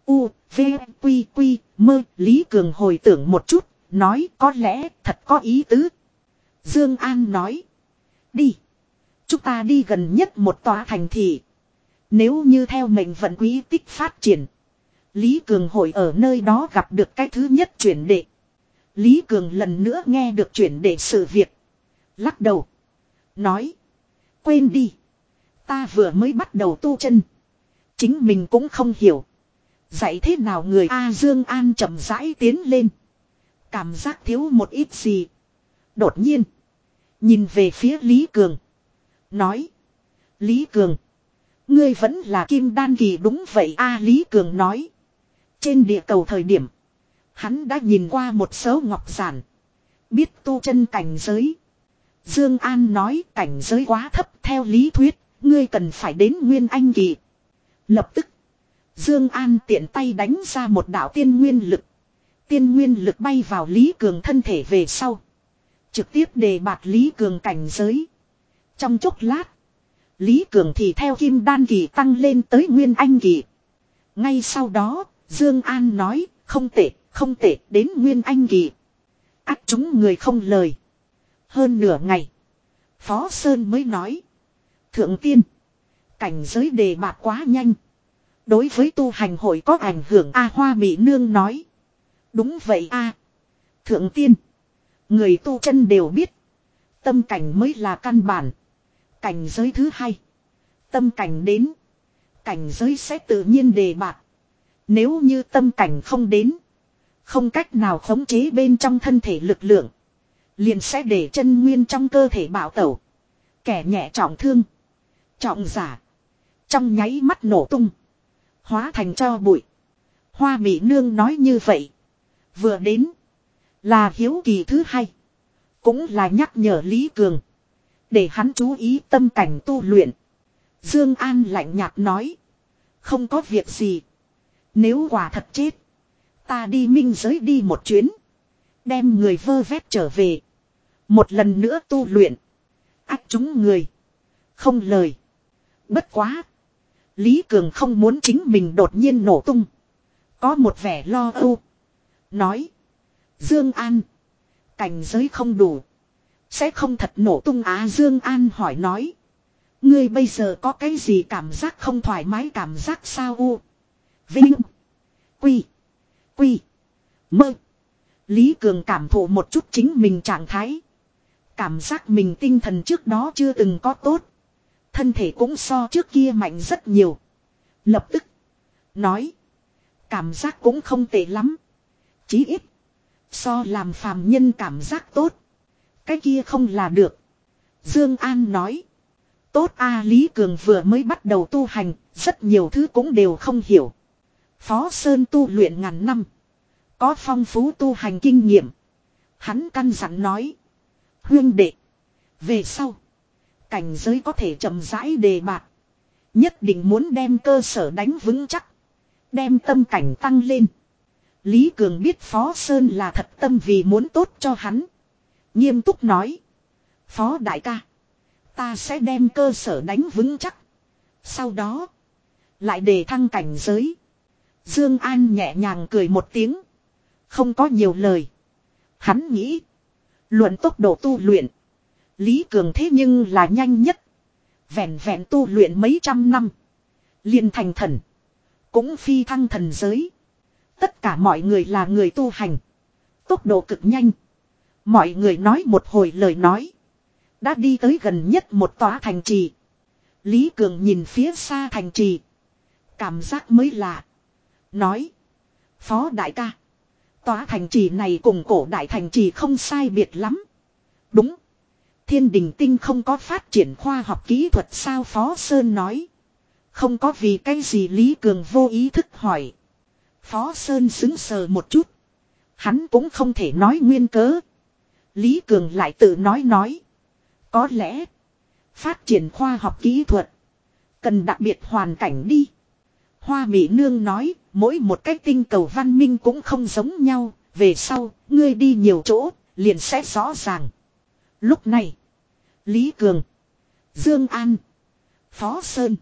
U, V, Quy, Quy, Mơ, Lý Cường hồi tưởng một chút, nói có lẽ thật có ý tứ. Dương An nói. Đi. Chúng ta đi gần nhất một tòa thành thị. Nếu như theo mệnh vận quý tích phát triển. Lý Cường hội ở nơi đó gặp được cái thứ nhất chuyển đệ. Lý Cường lần nữa nghe được chuyển đệ sự việc. Lắc đầu. Nói. Quên đi. Ta vừa mới bắt đầu tu chân. Chính mình cũng không hiểu. Dạy thế nào người A Dương An chậm rãi tiến lên. Cảm giác thiếu một ít gì. Đột nhiên. Nhìn về phía Lý Cường. Nói. Lý Cường. Ngươi vẫn là kim đan kỳ đúng vậy a, Lý Cường nói. Trên địa cầu thời điểm. Hắn đã nhìn qua một số ngọc giản. Biết tu chân cảnh giới. Dương An nói cảnh giới quá thấp theo lý thuyết. Ngươi cần phải đến Nguyên Anh kỳ. Lập tức. Dương An tiện tay đánh ra một đạo tiên nguyên lực. Tiên nguyên lực bay vào Lý Cường thân thể về sau. Trực tiếp đề bạt Lý Cường cảnh giới. Trong chốc lát. Lý Cường thì theo kim đan kỳ tăng lên tới nguyên anh kỳ. Ngay sau đó, Dương An nói, không tệ, không tệ, đến nguyên anh kỳ. Ác chúng người không lời. Hơn nửa ngày. Phó Sơn mới nói. Thượng tiên. Cảnh giới đề bạt quá nhanh. Đối với tu hành hội có ảnh hưởng A Hoa Mỹ Nương nói. Đúng vậy A. Thượng tiên. Người tu chân đều biết. Tâm cảnh mới là căn bản. Cảnh giới thứ hai. Tâm cảnh đến. Cảnh giới sẽ tự nhiên đề bạc. Nếu như tâm cảnh không đến. Không cách nào khống chế bên trong thân thể lực lượng. Liền sẽ để chân nguyên trong cơ thể bảo tẩu. Kẻ nhẹ trọng thương. Trọng giả. Trong nháy mắt nổ tung. Hóa thành cho bụi. Hoa mỹ nương nói như vậy. Vừa đến. Là hiếu kỳ thứ hai. Cũng là nhắc nhở Lý Cường. Để hắn chú ý tâm cảnh tu luyện. Dương An lạnh nhạt nói. Không có việc gì. Nếu quả thật chết. Ta đi minh giới đi một chuyến. Đem người vơ vét trở về. Một lần nữa tu luyện. Ách chúng người. Không lời. Bất quá. Lý Cường không muốn chính mình đột nhiên nổ tung. Có một vẻ lo âu. Nói. Dương An. Cảnh giới không đủ. Sẽ không thật nổ tung Á, Dương An hỏi nói. Ngươi bây giờ có cái gì cảm giác không thoải mái, cảm giác sao u? Vinh. Quy. Quy. Mơ. Lý Cường cảm thụ một chút chính mình trạng thái. Cảm giác mình tinh thần trước đó chưa từng có tốt. Thân thể cũng so trước kia mạnh rất nhiều. Lập tức. Nói. Cảm giác cũng không tệ lắm. Chí ít. So làm phàm nhân cảm giác tốt. Cái kia không là được. Dương An nói. Tốt A Lý Cường vừa mới bắt đầu tu hành, rất nhiều thứ cũng đều không hiểu. Phó Sơn tu luyện ngàn năm. Có phong phú tu hành kinh nghiệm. Hắn căn dặn nói. Huyên đệ. Về sau. Cảnh giới có thể chậm rãi đề bạc. Nhất định muốn đem cơ sở đánh vững chắc. Đem tâm cảnh tăng lên. Lý Cường biết Phó Sơn là thật tâm vì muốn tốt cho hắn. Nghiêm túc nói. Phó đại ca. Ta sẽ đem cơ sở đánh vững chắc. Sau đó. Lại đề thăng cảnh giới. Dương An nhẹ nhàng cười một tiếng. Không có nhiều lời. Hắn nghĩ. Luận tốc độ tu luyện. Lý Cường thế nhưng là nhanh nhất. Vẹn vẹn tu luyện mấy trăm năm. liền thành thần. Cũng phi thăng thần giới. Tất cả mọi người là người tu hành. Tốc độ cực nhanh. Mọi người nói một hồi lời nói. Đã đi tới gần nhất một tòa thành trì. Lý Cường nhìn phía xa thành trì. Cảm giác mới lạ. Nói. Phó đại ca. Tòa thành trì này cùng cổ đại thành trì không sai biệt lắm. Đúng. Thiên đình tinh không có phát triển khoa học kỹ thuật sao Phó Sơn nói. Không có vì cái gì Lý Cường vô ý thức hỏi. Phó Sơn xứng sờ một chút. Hắn cũng không thể nói nguyên cớ. Lý Cường lại tự nói nói. Có lẽ. Phát triển khoa học kỹ thuật. Cần đặc biệt hoàn cảnh đi. Hoa Mỹ Nương nói. Mỗi một cái tinh cầu văn minh cũng không giống nhau. Về sau, ngươi đi nhiều chỗ, liền sẽ rõ ràng. Lúc này. Lý Cường. Dương An. Phó Sơn.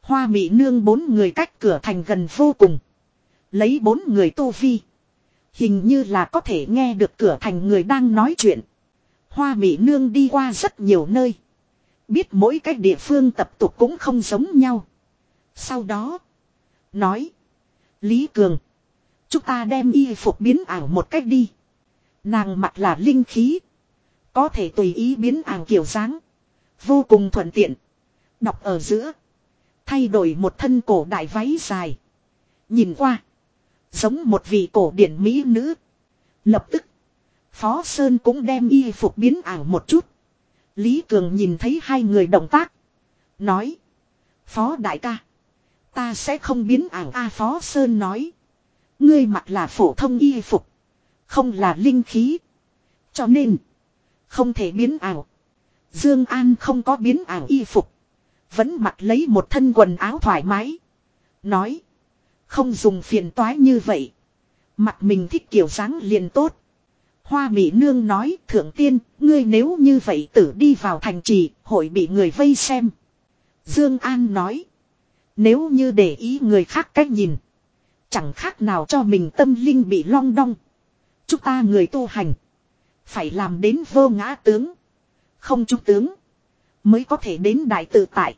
Hoa Mỹ Nương bốn người cách cửa thành gần vô cùng. Lấy bốn người tu vi. Hình như là có thể nghe được cửa thành người đang nói chuyện. Hoa Mỹ Nương đi qua rất nhiều nơi. Biết mỗi cái địa phương tập tục cũng không giống nhau. Sau đó. Nói. Lý Cường. Chúng ta đem y phục biến ảo một cách đi. Nàng mặc là linh khí. Có thể tùy ý biến ảo kiểu dáng. Vô cùng thuận tiện. Đọc ở giữa. Thay đổi một thân cổ đại váy dài. Nhìn qua. Giống một vị cổ điển mỹ nữ. Lập tức. Phó Sơn cũng đem y phục biến ảo một chút. Lý Cường nhìn thấy hai người động tác. Nói. Phó đại ca. Ta sẽ không biến ảo A Phó Sơn nói. Ngươi mặc là phổ thông y phục. Không là linh khí. Cho nên. Không thể biến ảo. Dương An không có biến ảo y phục. Vẫn mặc lấy một thân quần áo thoải mái. Nói. Không dùng phiền toái như vậy. Mặt mình thích kiểu dáng liền tốt. Hoa mỹ nương nói thượng tiên, ngươi nếu như vậy tử đi vào thành trì, hội bị người vây xem. Dương An nói. Nếu như để ý người khác cách nhìn. Chẳng khác nào cho mình tâm linh bị long đong. Chúng ta người tu hành. Phải làm đến vô ngã tướng. Không trung tướng. Mới có thể đến đại tự tại.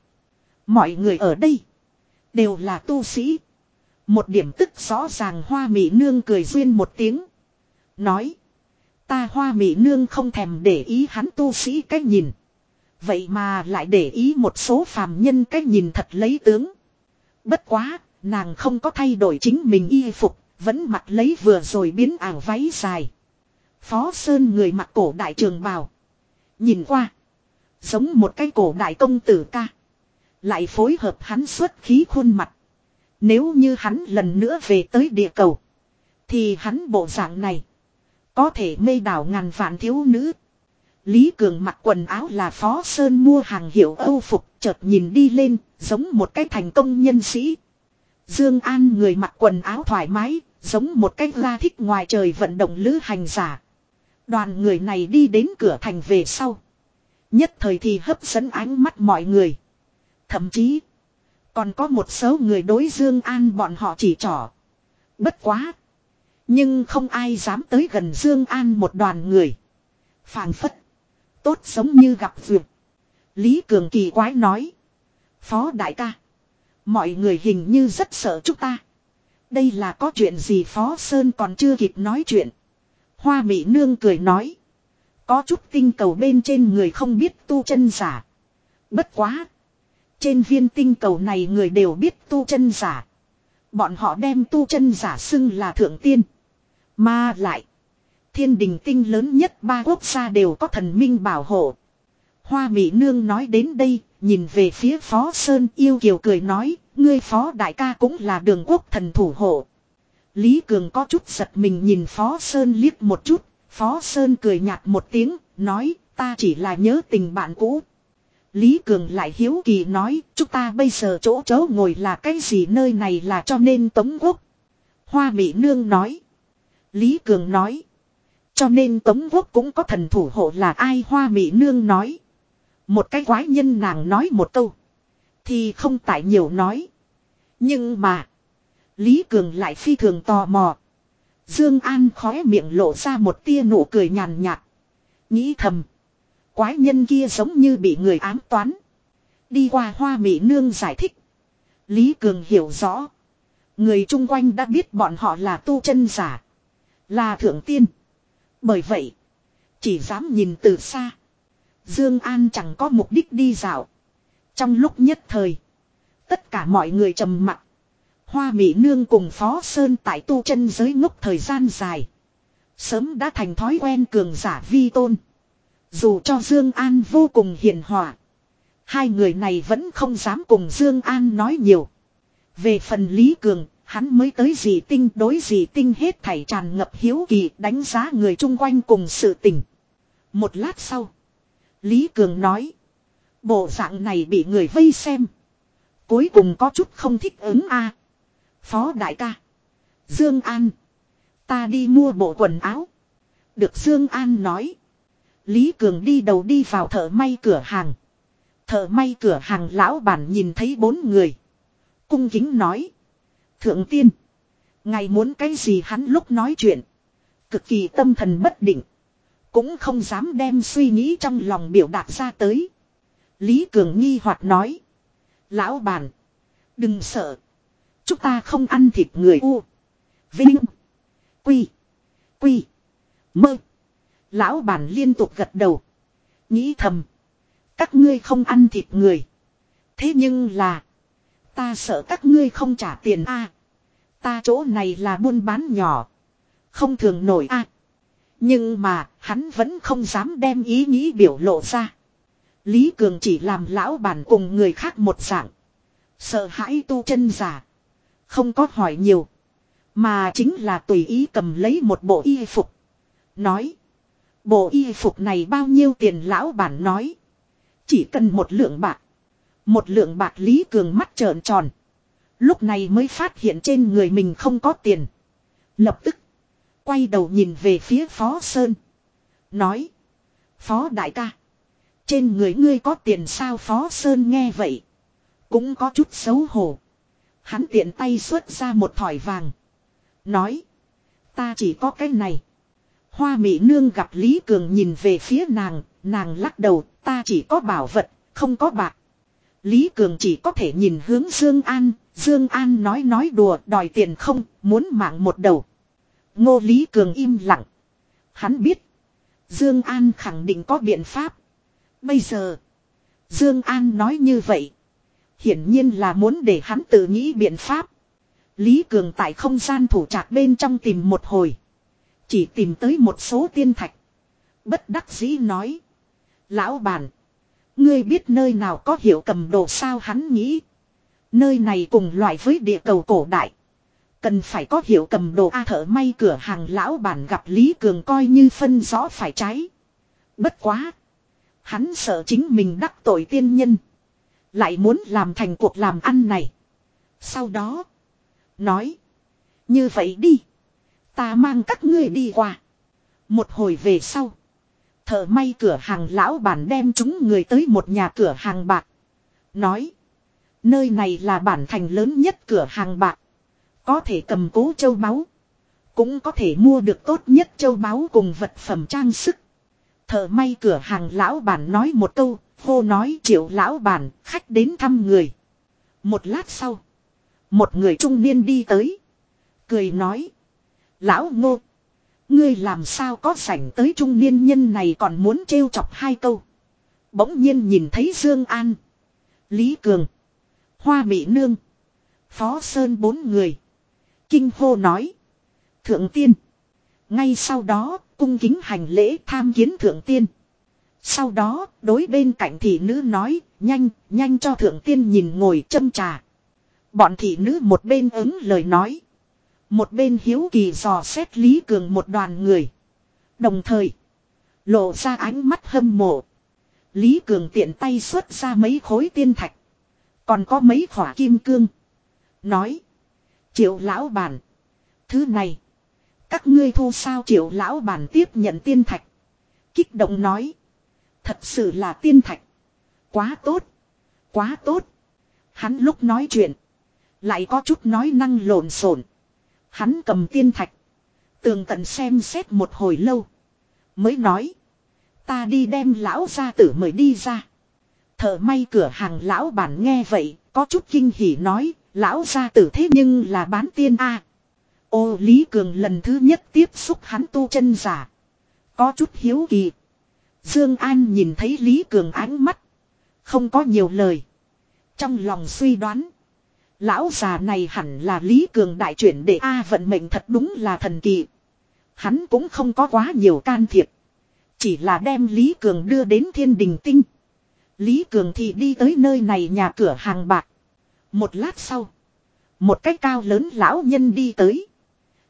Mọi người ở đây. Đều là tu sĩ. Một điểm tức rõ ràng hoa mỹ nương cười duyên một tiếng. Nói. Ta hoa mỹ nương không thèm để ý hắn tu sĩ cách nhìn. Vậy mà lại để ý một số phàm nhân cách nhìn thật lấy tướng. Bất quá, nàng không có thay đổi chính mình y phục, vẫn mặc lấy vừa rồi biến ảo váy dài. Phó Sơn người mặc cổ đại trường bào. Nhìn qua. Giống một cái cổ đại công tử ca. Lại phối hợp hắn xuất khí khuôn mặt. Nếu như hắn lần nữa về tới địa cầu. Thì hắn bộ dạng này. Có thể mê đảo ngàn vạn thiếu nữ. Lý Cường mặc quần áo là Phó Sơn mua hàng hiệu Âu phục, chợt nhìn đi lên, giống một cái thành công nhân sĩ. Dương An người mặc quần áo thoải mái, giống một cái la thích ngoài trời vận động lữ hành giả. Đoàn người này đi đến cửa thành về sau. Nhất thời thì hấp dẫn ánh mắt mọi người. Thậm chí. Còn có một số người đối Dương An bọn họ chỉ trỏ. Bất quá. Nhưng không ai dám tới gần Dương An một đoàn người. Phàng phất. Tốt giống như gặp vượt. Lý Cường kỳ quái nói. Phó đại ca. Mọi người hình như rất sợ chúng ta. Đây là có chuyện gì Phó Sơn còn chưa kịp nói chuyện. Hoa mỹ nương cười nói. Có chút tinh cầu bên trên người không biết tu chân giả. Bất quá. Trên viên tinh cầu này người đều biết tu chân giả. Bọn họ đem tu chân giả xưng là thượng tiên. Mà lại. Thiên đình tinh lớn nhất ba quốc gia đều có thần minh bảo hộ. Hoa mỹ nương nói đến đây, nhìn về phía Phó Sơn yêu kiều cười nói, ngươi Phó đại ca cũng là đường quốc thần thủ hộ. Lý Cường có chút giật mình nhìn Phó Sơn liếc một chút, Phó Sơn cười nhạt một tiếng, nói, ta chỉ là nhớ tình bạn cũ. Lý Cường lại hiếu kỳ nói, chúng ta bây giờ chỗ chớ ngồi là cái gì nơi này là cho nên Tống Quốc. Hoa Mỹ Nương nói. Lý Cường nói. Cho nên Tống Quốc cũng có thần thủ hộ là ai Hoa Mỹ Nương nói. Một cái quái nhân nàng nói một câu. Thì không tại nhiều nói. Nhưng mà. Lý Cường lại phi thường tò mò. Dương An khóe miệng lộ ra một tia nụ cười nhàn nhạt. Nghĩ thầm. Quái nhân kia giống như bị người ám toán. Đi qua hoa mỹ nương giải thích. Lý Cường hiểu rõ. Người chung quanh đã biết bọn họ là tu chân giả. Là thượng tiên. Bởi vậy. Chỉ dám nhìn từ xa. Dương An chẳng có mục đích đi dạo. Trong lúc nhất thời. Tất cả mọi người trầm mặc. Hoa Mỹ Nương cùng Phó Sơn tại tu chân giới ngốc thời gian dài. Sớm đã thành thói quen cường giả vi tôn. Dù cho Dương An vô cùng hiền hòa. Hai người này vẫn không dám cùng Dương An nói nhiều. Về phần Lý Cường, hắn mới tới dị tinh đối dị tinh hết thảy tràn ngập hiếu kỳ đánh giá người chung quanh cùng sự tình. Một lát sau, Lý Cường nói. Bộ dạng này bị người vây xem. Cuối cùng có chút không thích ứng a. Phó đại ca. Dương An. Ta đi mua bộ quần áo. Được Dương An nói. Lý Cường đi đầu đi vào thợ may cửa hàng. Thợ may cửa hàng lão bản nhìn thấy bốn người. Cung kính nói. Thượng tiên. Ngài muốn cái gì hắn lúc nói chuyện. Cực kỳ tâm thần bất định. Cũng không dám đem suy nghĩ trong lòng biểu đạt ra tới. Lý Cường nghi hoặc nói. Lão bản. Đừng sợ. Chúng ta không ăn thịt người u. Vinh. Quy. Quy. Mơ. Lão bản liên tục gật đầu. Nghĩ thầm. Các ngươi không ăn thịt người. Thế nhưng là. Ta sợ các ngươi không trả tiền a. ta chỗ này là buôn bán nhỏ. Không thường nổi a. Nhưng mà, hắn vẫn không dám đem ý nghĩ biểu lộ ra. Lý Cường chỉ làm lão bản cùng người khác một dạng. Sợ hãi tu chân giả. Không có hỏi nhiều. Mà chính là tùy ý cầm lấy một bộ y phục. Nói. Bộ y phục này bao nhiêu tiền lão bản nói. Chỉ cần một lượng bạc. Một lượng bạc Lý Cường mắt trợn tròn. Lúc này mới phát hiện trên người mình không có tiền. Lập tức. Quay đầu nhìn về phía Phó Sơn. Nói. Phó đại ca. Trên người ngươi có tiền sao Phó Sơn nghe vậy. Cũng có chút xấu hổ. Hắn tiện tay xuất ra một thỏi vàng. Nói. Ta chỉ có cái này. Hoa mỹ nương gặp Lý Cường nhìn về phía nàng. Nàng lắc đầu. Ta chỉ có bảo vật. Không có bạc. Lý Cường chỉ có thể nhìn hướng Dương An. Dương An nói nói đùa, đòi tiền không. Muốn mạng một đầu. Ngô Lý Cường im lặng. Hắn biết. Dương An khẳng định có biện pháp. Bây giờ. Dương An nói như vậy. Hiển nhiên là muốn để hắn tự nghĩ biện pháp. Lý Cường tại không gian thủ trạc bên trong tìm một hồi. Chỉ tìm tới một số tiên thạch. Bất đắc dĩ nói. Lão bản. Ngươi biết nơi nào có hiệu cầm đồ sao hắn nghĩ. Nơi này cùng loại với địa cầu cổ đại. Cần phải có hiệu cầm đồ A thợ may cửa hàng lão bản gặp Lý Cường coi như phân rõ phải trái. Bất quá. Hắn sợ chính mình đắc tội tiên nhân. Lại muốn làm thành cuộc làm ăn này. Sau đó. Nói. Như vậy đi. Ta mang các ngươi đi qua. Một hồi về sau. Thợ may cửa hàng lão bản đem chúng người tới một nhà cửa hàng bạc. Nói. Nơi này là bản thành lớn nhất cửa hàng bạc. Có thể cầm cố châu báu. Cũng có thể mua được tốt nhất châu báu cùng vật phẩm trang sức. Thợ may cửa hàng lão bản nói một câu, hô nói triệu lão bản, khách đến thăm người. Một lát sau, một người trung niên đi tới. Cười nói, lão ngô, ngươi làm sao có sảnh tới trung niên nhân này còn muốn trêu chọc hai câu. Bỗng nhiên nhìn thấy Dương An, Lý Cường, Hoa Mỹ Nương, Phó Sơn bốn người. Kinh hô nói, Thượng tiên. Ngay sau đó, cung kính hành lễ tham kiến thượng tiên. Sau đó, đối bên cạnh thị nữ nói, nhanh, nhanh cho thượng tiên nhìn ngồi châm trà. Bọn thị nữ một bên ứng lời nói. Một bên hiếu kỳ dò xét Lý Cường một đoàn người. Đồng thời, lộ ra ánh mắt hâm mộ. Lý Cường tiện tay xuất ra mấy khối tiên thạch. Còn có mấy khỏa kim cương. Nói. Triệu lão bản. Thứ này. Các ngươi thu sao triệu lão bản tiếp nhận tiên thạch. Kích động nói. Thật sự là tiên thạch. Quá tốt. Quá tốt. Hắn lúc nói chuyện. Lại có chút nói năng lộn xộn. Hắn cầm tiên thạch. Tường tận xem xét một hồi lâu. Mới nói. Ta đi đem lão gia tử mời đi ra. Thợ may cửa hàng lão bản nghe vậy. Có chút kinh hỉ nói. Lão gia tử thế nhưng là bán tiên a Ô Lý Cường lần thứ nhất tiếp xúc hắn tu chân giả. Có chút hiếu kỳ. Dương An nhìn thấy Lý Cường ánh mắt. Không có nhiều lời. Trong lòng suy đoán. Lão già này hẳn là Lý Cường đại chuyển để A vận mệnh thật đúng là thần kỳ. Hắn cũng không có quá nhiều can thiệp. Chỉ là đem Lý Cường đưa đến thiên đình tinh. Lý Cường thì đi tới nơi này nhà cửa hàng bạc. Một lát sau. Một cái cao lớn lão nhân đi tới.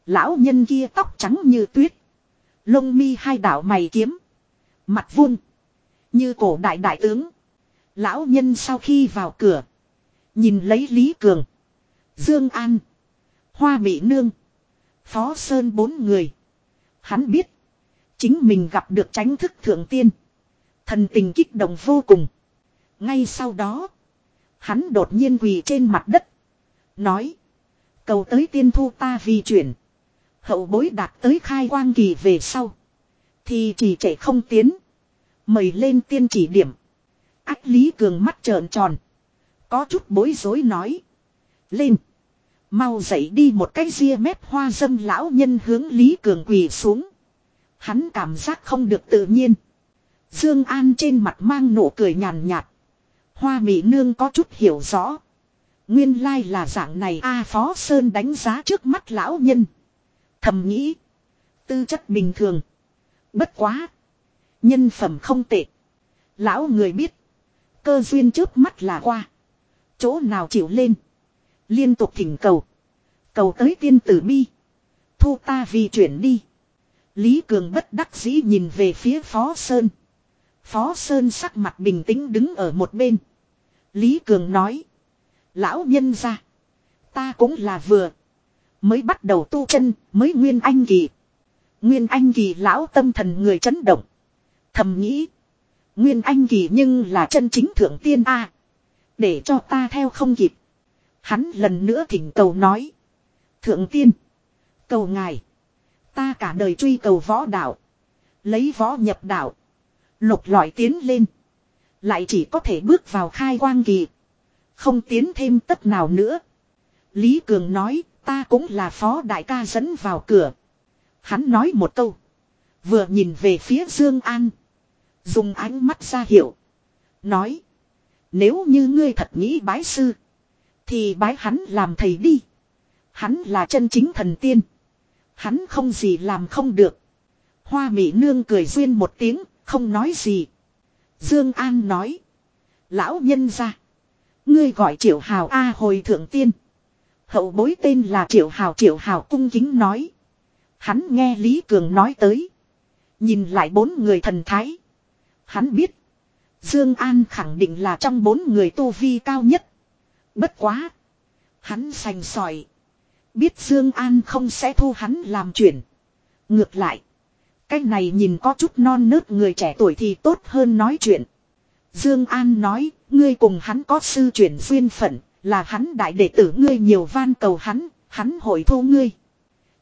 Lão nhân kia tóc trắng như tuyết. Lông mi hai đảo mày kiếm. Mặt vuông. Như cổ đại đại tướng. Lão nhân sau khi vào cửa. Nhìn lấy Lý Cường. Dương An. Hoa Mỹ Nương. Phó Sơn bốn người. Hắn biết. Chính mình gặp được tránh thức thượng tiên. Thần tình kích động vô cùng. Ngay sau đó. Hắn đột nhiên quỳ trên mặt đất. Nói. Cầu tới tiên thu ta vì chuyển. Hậu bối đạt tới khai quang kỳ về sau. Thì chỉ trẻ không tiến. Mời lên tiên chỉ điểm. Ách Lý Cường mắt trợn tròn. Có chút bối rối nói. Lên. Mau dậy đi một cái ria mép hoa dâm lão nhân hướng Lý Cường quỳ xuống. Hắn cảm giác không được tự nhiên. Dương An trên mặt mang nụ cười nhàn nhạt. Hoa mỹ nương có chút hiểu rõ. Nguyên lai là dạng này A Phó Sơn đánh giá trước mắt lão nhân. Thầm nghĩ. Tư chất bình thường. Bất quá. Nhân phẩm không tệ. Lão người biết. Cơ duyên trước mắt là qua. Chỗ nào chịu lên. Liên tục thỉnh cầu. Cầu tới tiên tử bi. Thu ta vì chuyển đi. Lý Cường bất đắc dĩ nhìn về phía Phó Sơn. Phó Sơn sắc mặt bình tĩnh đứng ở một bên. Lý Cường nói. Lão nhân ra. Ta cũng là vừa. Mới bắt đầu tu chân, mới Nguyên Anh Kỳ. Nguyên Anh Kỳ lão tâm thần người chấn động. Thầm nghĩ. Nguyên Anh Kỳ nhưng là chân chính thượng tiên A. Để cho ta theo không kịp. Hắn lần nữa thỉnh cầu nói. Thượng tiên. Cầu ngài. Ta cả đời truy cầu võ đạo. Lấy võ nhập đạo. Lục lọi tiến lên. Lại chỉ có thể bước vào khai quang kỳ. Không tiến thêm tất nào nữa. Lý Cường nói, ta cũng là phó đại ca dẫn vào cửa. Hắn nói một câu. Vừa nhìn về phía Dương An. Dùng ánh mắt ra hiệu. Nói. Nếu như ngươi thật nghĩ bái sư. Thì bái hắn làm thầy đi. Hắn là chân chính thần tiên. Hắn không gì làm không được. Hoa mỹ nương cười duyên một tiếng, không nói gì. Dương An nói. Lão nhân ra. Ngươi gọi triệu hào A hồi thượng tiên. Hậu bối tên là triệu hào triệu hào cung kính nói. Hắn nghe Lý Cường nói tới. Nhìn lại bốn người thần thái. Hắn biết. Dương An khẳng định là trong bốn người tu vi cao nhất. Bất quá. Hắn sành sỏi. Biết Dương An không sẽ thu hắn làm chuyển. Ngược lại. Cái này nhìn có chút non nớt người trẻ tuổi thì tốt hơn nói chuyện. Dương An nói, ngươi cùng hắn có sư chuyển duyên phận, là hắn đại đệ tử ngươi nhiều van cầu hắn, hắn hội thu ngươi.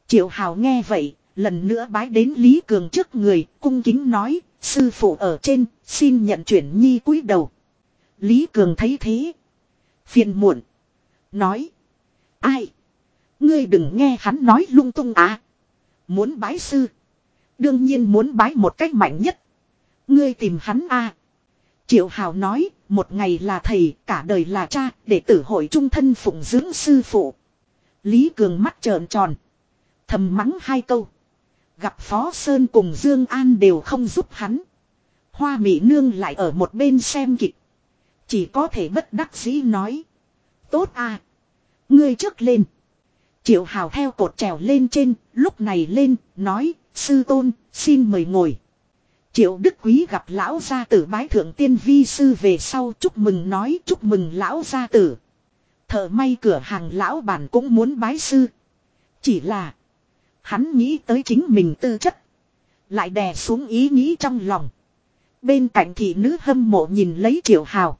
Triệu Hào nghe vậy, lần nữa bái đến Lý Cường trước người, cung kính nói, sư phụ ở trên, xin nhận chuyển nhi cúi đầu. Lý Cường thấy thế. Phiền muộn. Nói. Ai? Ngươi đừng nghe hắn nói lung tung à. Muốn bái sư. Đương nhiên muốn bái một cách mạnh nhất. Ngươi tìm hắn à. Triệu Hào nói, một ngày là thầy, cả đời là cha, để tử hội trung thân phụng dưỡng sư phụ. Lý Cường mắt trợn tròn. Thầm mắng hai câu. Gặp Phó Sơn cùng Dương An đều không giúp hắn. Hoa Mỹ Nương lại ở một bên xem kịch. Chỉ có thể bất đắc dĩ nói. Tốt à. Ngươi trước lên. Triệu Hào theo cột trèo lên trên, lúc này lên, nói, sư tôn, xin mời ngồi. Triệu Đức Quý gặp lão gia tử bái thượng tiên vi sư về sau chúc mừng nói chúc mừng lão gia tử. Thợ may cửa hàng lão bản cũng muốn bái sư. Chỉ là hắn nghĩ tới chính mình tư chất. Lại đè xuống ý nghĩ trong lòng. Bên cạnh thị nữ hâm mộ nhìn lấy Triệu Hào.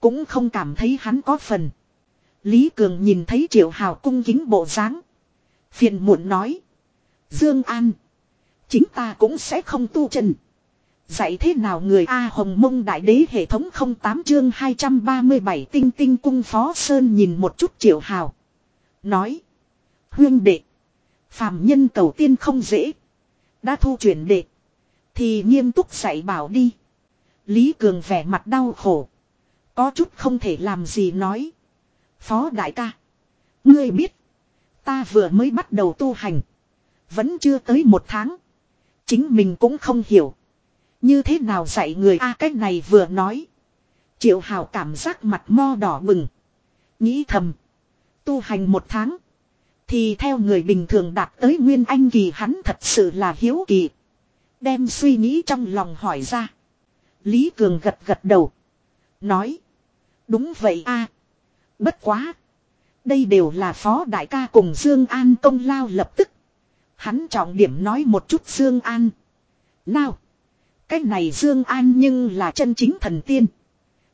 Cũng không cảm thấy hắn có phần. Lý Cường nhìn thấy Triệu Hào cung kính bộ dáng, Phiền muộn nói. Dương An. Chính ta cũng sẽ không tu chân. Dạy thế nào người A Hồng Mông Đại Đế hệ thống 08 chương 237 tinh tinh cung Phó Sơn nhìn một chút Triệu Hào. Nói. Huyên đệ. Phàm nhân cầu tiên không dễ. Đã thu chuyển đệ. Thì nghiêm túc dạy bảo đi. Lý Cường vẻ mặt đau khổ. Có chút không thể làm gì nói. Phó đại ca. Ngươi biết. Ta vừa mới bắt đầu tu hành. Vẫn chưa tới một tháng. Chính mình cũng không hiểu. Như thế nào dạy người a à, cách này vừa nói. Triệu hào cảm giác mặt mo đỏ bừng. Nghĩ thầm. Tu hành một tháng. Thì theo người bình thường đạt tới nguyên anh kỳ hắn thật sự là hiếu kỳ. Đem suy nghĩ trong lòng hỏi ra. Lý Cường gật gật đầu. Nói. Đúng vậy a Bất quá. Đây đều là phó đại ca cùng Dương An công lao lập tức. Hắn trọng điểm nói một chút Dương An. Nào. Cái này Dương An nhưng là chân chính thần tiên.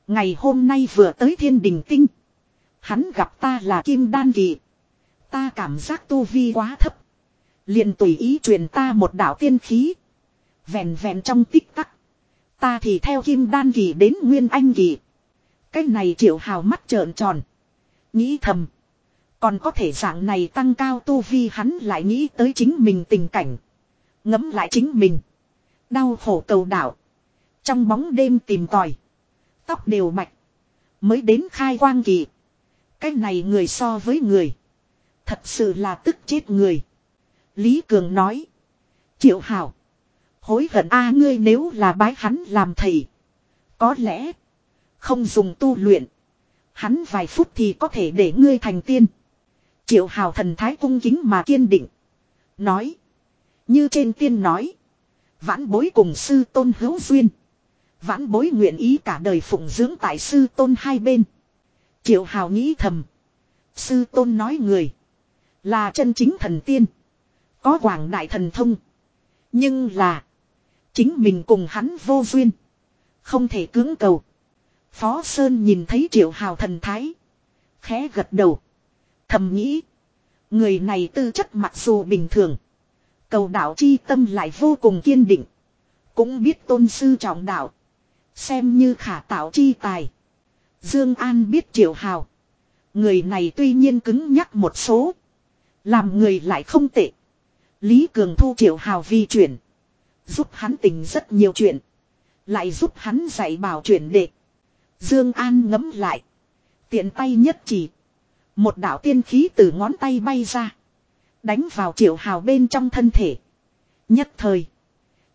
Ngày hôm nay vừa tới thiên đình tinh. Hắn gặp ta là kim đan kỳ. Ta cảm giác tu vi quá thấp. liền tùy ý truyền ta một đạo tiên khí. Vẹn vẹn trong tích tắc. Ta thì theo kim đan kỳ đến nguyên anh kỳ. Cái này triệu hào mắt trợn tròn. Nghĩ thầm. Còn có thể dạng này tăng cao tu vi hắn lại nghĩ tới chính mình tình cảnh. Ngấm lại chính mình. Đau khổ cầu đạo. Trong bóng đêm tìm tòi. Tóc đều mạch, Mới đến khai quang kỳ. Cái này người so với người. Thật sự là tức chết người. Lý Cường nói. Triệu Hảo. Hối hận a ngươi nếu là bái hắn làm thầy. Có lẽ. Không dùng tu luyện. Hắn vài phút thì có thể để ngươi thành tiên. Triệu Hào thần thái cung kính mà kiên định. Nói. Như trên tiên nói. Vãn bối cùng sư tôn hữu duyên. Vãn bối nguyện ý cả đời phụng dưỡng tại sư tôn hai bên. Triệu Hào nghĩ thầm. Sư tôn nói người. Là chân chính thần tiên. Có quảng đại thần thông. Nhưng là. Chính mình cùng hắn vô duyên. Không thể cưỡng cầu. Phó Sơn nhìn thấy triệu hào thần thái. Khẽ gật đầu. Thầm nghĩ. Người này tư chất mặc dù bình thường. Cầu đạo chi tâm lại vô cùng kiên định. Cũng biết tôn sư trọng đạo. Xem như khả tạo chi tài. Dương An biết triệu hào. Người này tuy nhiên cứng nhắc một số. Làm người lại không tệ. Lý Cường thu triệu hào vi chuyển. Giúp hắn tình rất nhiều chuyện. Lại giúp hắn dạy bảo chuyển đệ. Dương An ngấm lại. Tiện tay nhất chỉ. Một đạo tiên khí từ ngón tay bay ra. Đánh vào triệu hào bên trong thân thể. Nhất thời.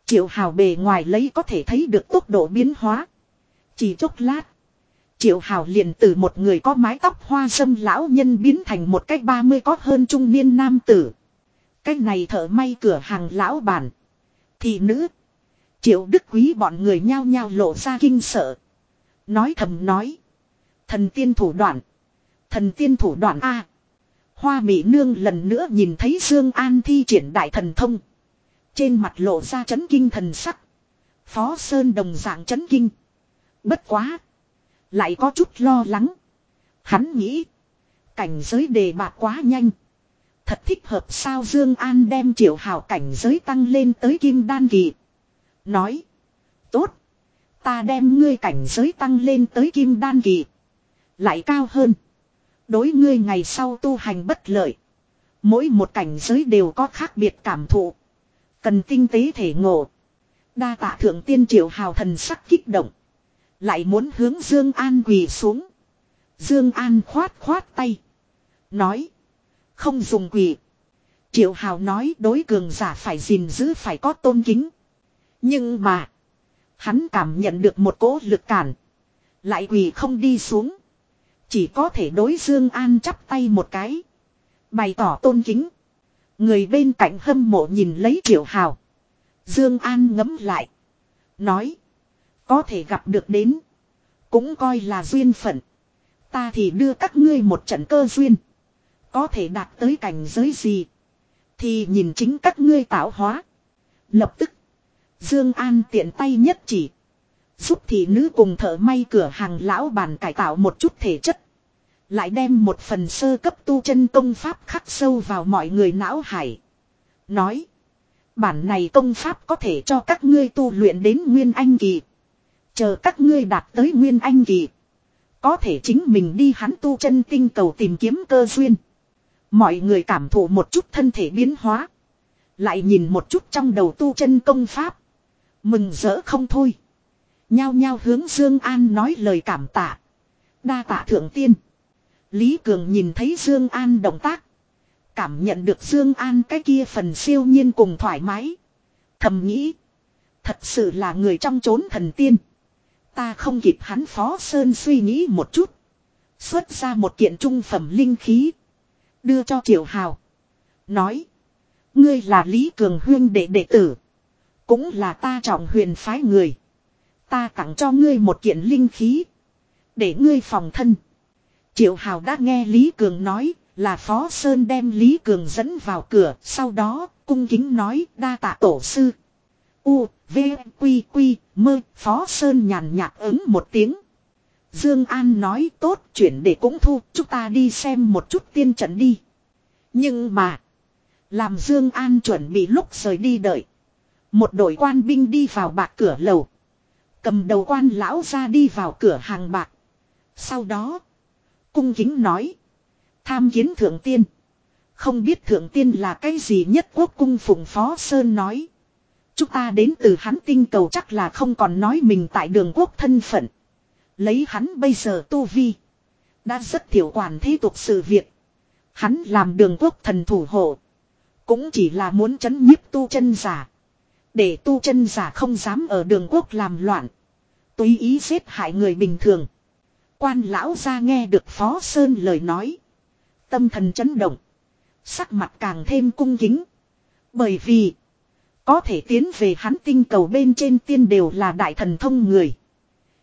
Triệu hào bề ngoài lấy có thể thấy được tốc độ biến hóa. Chỉ chốc lát. Triệu hào liền từ một người có mái tóc hoa sâm lão nhân biến thành một cách ba mươi có hơn trung niên nam tử. Cách này thở may cửa hàng lão bản. Thị nữ. Triệu đức quý bọn người nhao nhao lộ ra kinh sợ. Nói thầm nói. Thần tiên thủ đoạn. Thần tiên thủ đoạn A. Hoa mỹ nương lần nữa nhìn thấy Dương An thi triển đại thần thông. Trên mặt lộ ra chấn kinh thần sắc. Phó Sơn đồng dạng chấn kinh. Bất quá. Lại có chút lo lắng. Hắn nghĩ. Cảnh giới đề bạc quá nhanh. Thật thích hợp sao Dương An đem triệu hào cảnh giới tăng lên tới kim đan kỳ. Nói. Tốt. Ta đem ngươi cảnh giới tăng lên tới kim đan kỳ. Lại cao hơn. Đối ngươi ngày sau tu hành bất lợi. Mỗi một cảnh giới đều có khác biệt cảm thụ. Cần tinh tế thể ngộ. Đa tạ thượng tiên triệu hào thần sắc kích động. Lại muốn hướng Dương An quỳ xuống. Dương An khoát khoát tay. Nói. Không dùng quỳ. Triệu hào nói đối cường giả phải gìn giữ, phải có tôn kính. Nhưng mà. Hắn cảm nhận được một cỗ lực cản. Lại quỳ không đi xuống. Chỉ có thể đối Dương An chắp tay một cái. Bày tỏ tôn kính. Người bên cạnh hâm mộ nhìn lấy triệu hào. Dương An ngấm lại. Nói. Có thể gặp được đến. Cũng coi là duyên phận. Ta thì đưa các ngươi một trận cơ duyên. Có thể đạt tới cảnh giới gì. Thì nhìn chính các ngươi tạo hóa. Lập tức. Dương An tiện tay nhất chỉ. Giúp thị nữ cùng thợ may cửa hàng lão bàn cải tạo một chút thể chất. Lại đem một phần sơ cấp tu chân công pháp khắc sâu vào mọi người não hải. Nói. Bản này công pháp có thể cho các ngươi tu luyện đến Nguyên Anh Kỳ. Chờ các ngươi đạt tới Nguyên Anh Kỳ. Có thể chính mình đi hắn tu chân tinh cầu tìm kiếm cơ duyên. Mọi người cảm thụ một chút thân thể biến hóa. Lại nhìn một chút trong đầu tu chân công pháp. Mừng rỡ không thôi. Nhao nhao hướng Dương An nói lời cảm tạ. Đa tạ thượng tiên. Lý Cường nhìn thấy Dương An động tác. Cảm nhận được Dương An cái kia phần siêu nhiên cùng thoải mái. Thầm nghĩ. Thật sự là người trong chốn thần tiên. Ta không kịp hắn Phó Sơn suy nghĩ một chút. Xuất ra một kiện trung phẩm linh khí. Đưa cho Triệu Hào. Nói. Ngươi là Lý Cường huyên đệ đệ tử. Cũng là ta trọng huyền phái người. Ta tặng cho ngươi một kiện linh khí. Để ngươi phòng thân. Triệu Hào đã nghe Lý Cường nói là Phó Sơn đem Lý Cường dẫn vào cửa. Sau đó cung kính nói, đa tạ tổ sư. U, V, Quy, Quy, mơ. Phó Sơn nhàn nhạt ứng một tiếng. Dương An nói tốt chuyển để cũng thu. Chúng ta đi xem một chút tiên trận đi. Nhưng mà. Làm Dương An chuẩn bị lúc rời đi đợi. Một đội quan binh đi vào bạc cửa lầu. Cầm đầu quan lão ra đi vào cửa hàng bạc. Sau đó. Cung kính nói. Tham kiến thượng tiên. Không biết thượng tiên là cái gì nhất quốc cung phụng phó sơn nói. Chúng ta đến từ hắn tinh cầu chắc là không còn nói mình tại đường quốc thân phận. Lấy hắn bây giờ tu vi. Đã rất thiểu quản thế tục sự việc. Hắn làm đường quốc thần thủ hộ. Cũng chỉ là muốn chấn nhiếp tu chân giả. Để tu chân giả không dám ở đường quốc làm loạn. Tùy ý giết hại người bình thường. Quan lão ra nghe được Phó Sơn lời nói. Tâm thần chấn động. Sắc mặt càng thêm cung kính. Bởi vì. Có thể tiến về hắn tinh cầu bên trên tiên đều là đại thần thông người.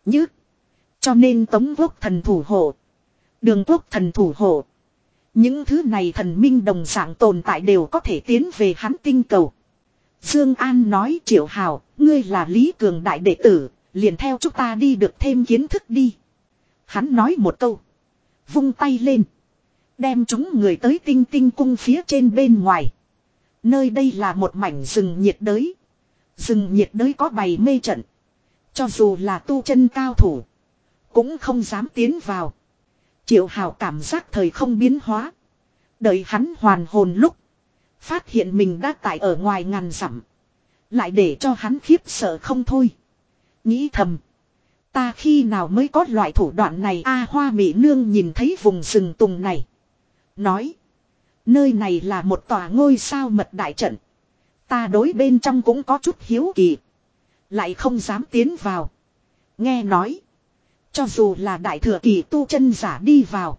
Như. Cho nên tống quốc thần thủ hộ. Đường quốc thần thủ hộ. Những thứ này thần minh đồng dạng tồn tại đều có thể tiến về hắn tinh cầu. Dương An nói triệu hào, ngươi là Lý Cường đại đệ tử, liền theo chúng ta đi được thêm kiến thức đi. Hắn nói một câu. Vung tay lên. Đem chúng người tới tinh tinh cung phía trên bên ngoài. Nơi đây là một mảnh rừng nhiệt đới. Rừng nhiệt đới có bày mê trận. Cho dù là tu chân cao thủ. Cũng không dám tiến vào. Triệu hào cảm giác thời không biến hóa. Đợi hắn hoàn hồn lúc. Phát hiện mình đã tại ở ngoài ngàn dặm. Lại để cho hắn khiếp sợ không thôi. Nghĩ thầm. Ta khi nào mới có loại thủ đoạn này a hoa mỹ nương nhìn thấy vùng rừng tùng này. Nói. Nơi này là một tòa ngôi sao mật đại trận. Ta đối bên trong cũng có chút hiếu kỳ. Lại không dám tiến vào. Nghe nói. Cho dù là đại thừa kỳ tu chân giả đi vào.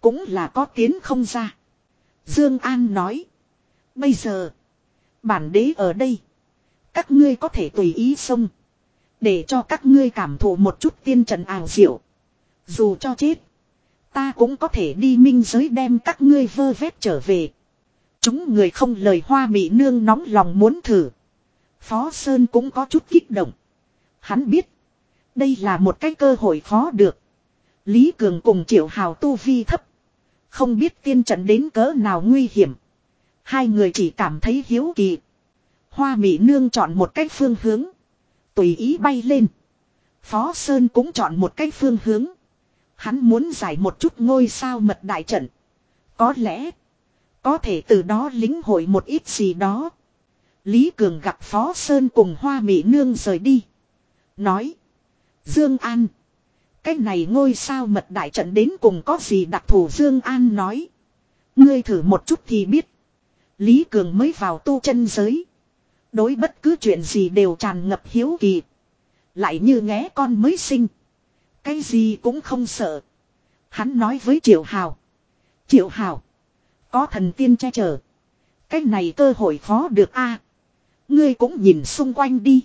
Cũng là có tiến không ra. Dương An nói. Bây giờ. Bản đế ở đây. Các ngươi có thể tùy ý xông. Để cho các ngươi cảm thụ một chút tiên trần ảo diệu. Dù cho chết. Ta cũng có thể đi minh giới đem các ngươi vơ vét trở về. Chúng người không lời hoa mỹ nương nóng lòng muốn thử. Phó Sơn cũng có chút kích động. Hắn biết. Đây là một cái cơ hội khó được. Lý Cường cùng Triệu Hào tu vi thấp. Không biết tiên trận đến cỡ nào nguy hiểm. Hai người chỉ cảm thấy hiếu kỳ. Hoa mỹ nương chọn một cách phương hướng. Tùy ý bay lên. Phó Sơn cũng chọn một cách phương hướng. Hắn muốn giải một chút ngôi sao mật đại trận. Có lẽ. Có thể từ đó lính hội một ít gì đó. Lý Cường gặp Phó Sơn cùng Hoa Mỹ Nương rời đi. Nói. Dương An. Cái này ngôi sao mật đại trận đến cùng có gì đặc thù Dương An nói. Ngươi thử một chút thì biết. Lý Cường mới vào tu chân giới. Đối bất cứ chuyện gì đều tràn ngập hiếu kỳ. Lại như ngé con mới sinh. Cái gì cũng không sợ. Hắn nói với Triệu Hào. Triệu Hào. Có thần tiên che chở. Cái này cơ hội khó được a. Ngươi cũng nhìn xung quanh đi.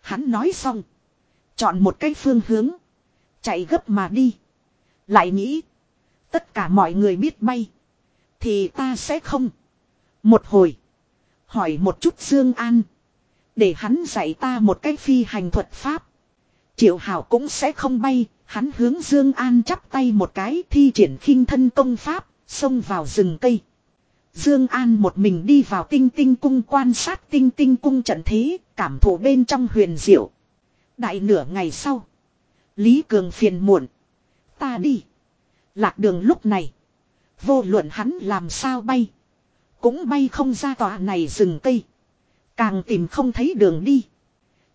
Hắn nói xong. Chọn một cái phương hướng. Chạy gấp mà đi. Lại nghĩ. Tất cả mọi người biết bay. Thì ta sẽ không. Một hồi. Hỏi một chút Dương An. Để hắn dạy ta một cái phi hành thuật pháp. Triệu Hảo cũng sẽ không bay. Hắn hướng Dương An chắp tay một cái thi triển khinh thân công pháp. Xông vào rừng cây. Dương An một mình đi vào tinh tinh cung quan sát tinh tinh cung trận thế. Cảm thụ bên trong huyền diệu. Đại nửa ngày sau. Lý Cường phiền muộn. Ta đi. Lạc đường lúc này. Vô luận hắn làm sao bay. Cũng bay không ra tòa này rừng cây. Càng tìm không thấy đường đi.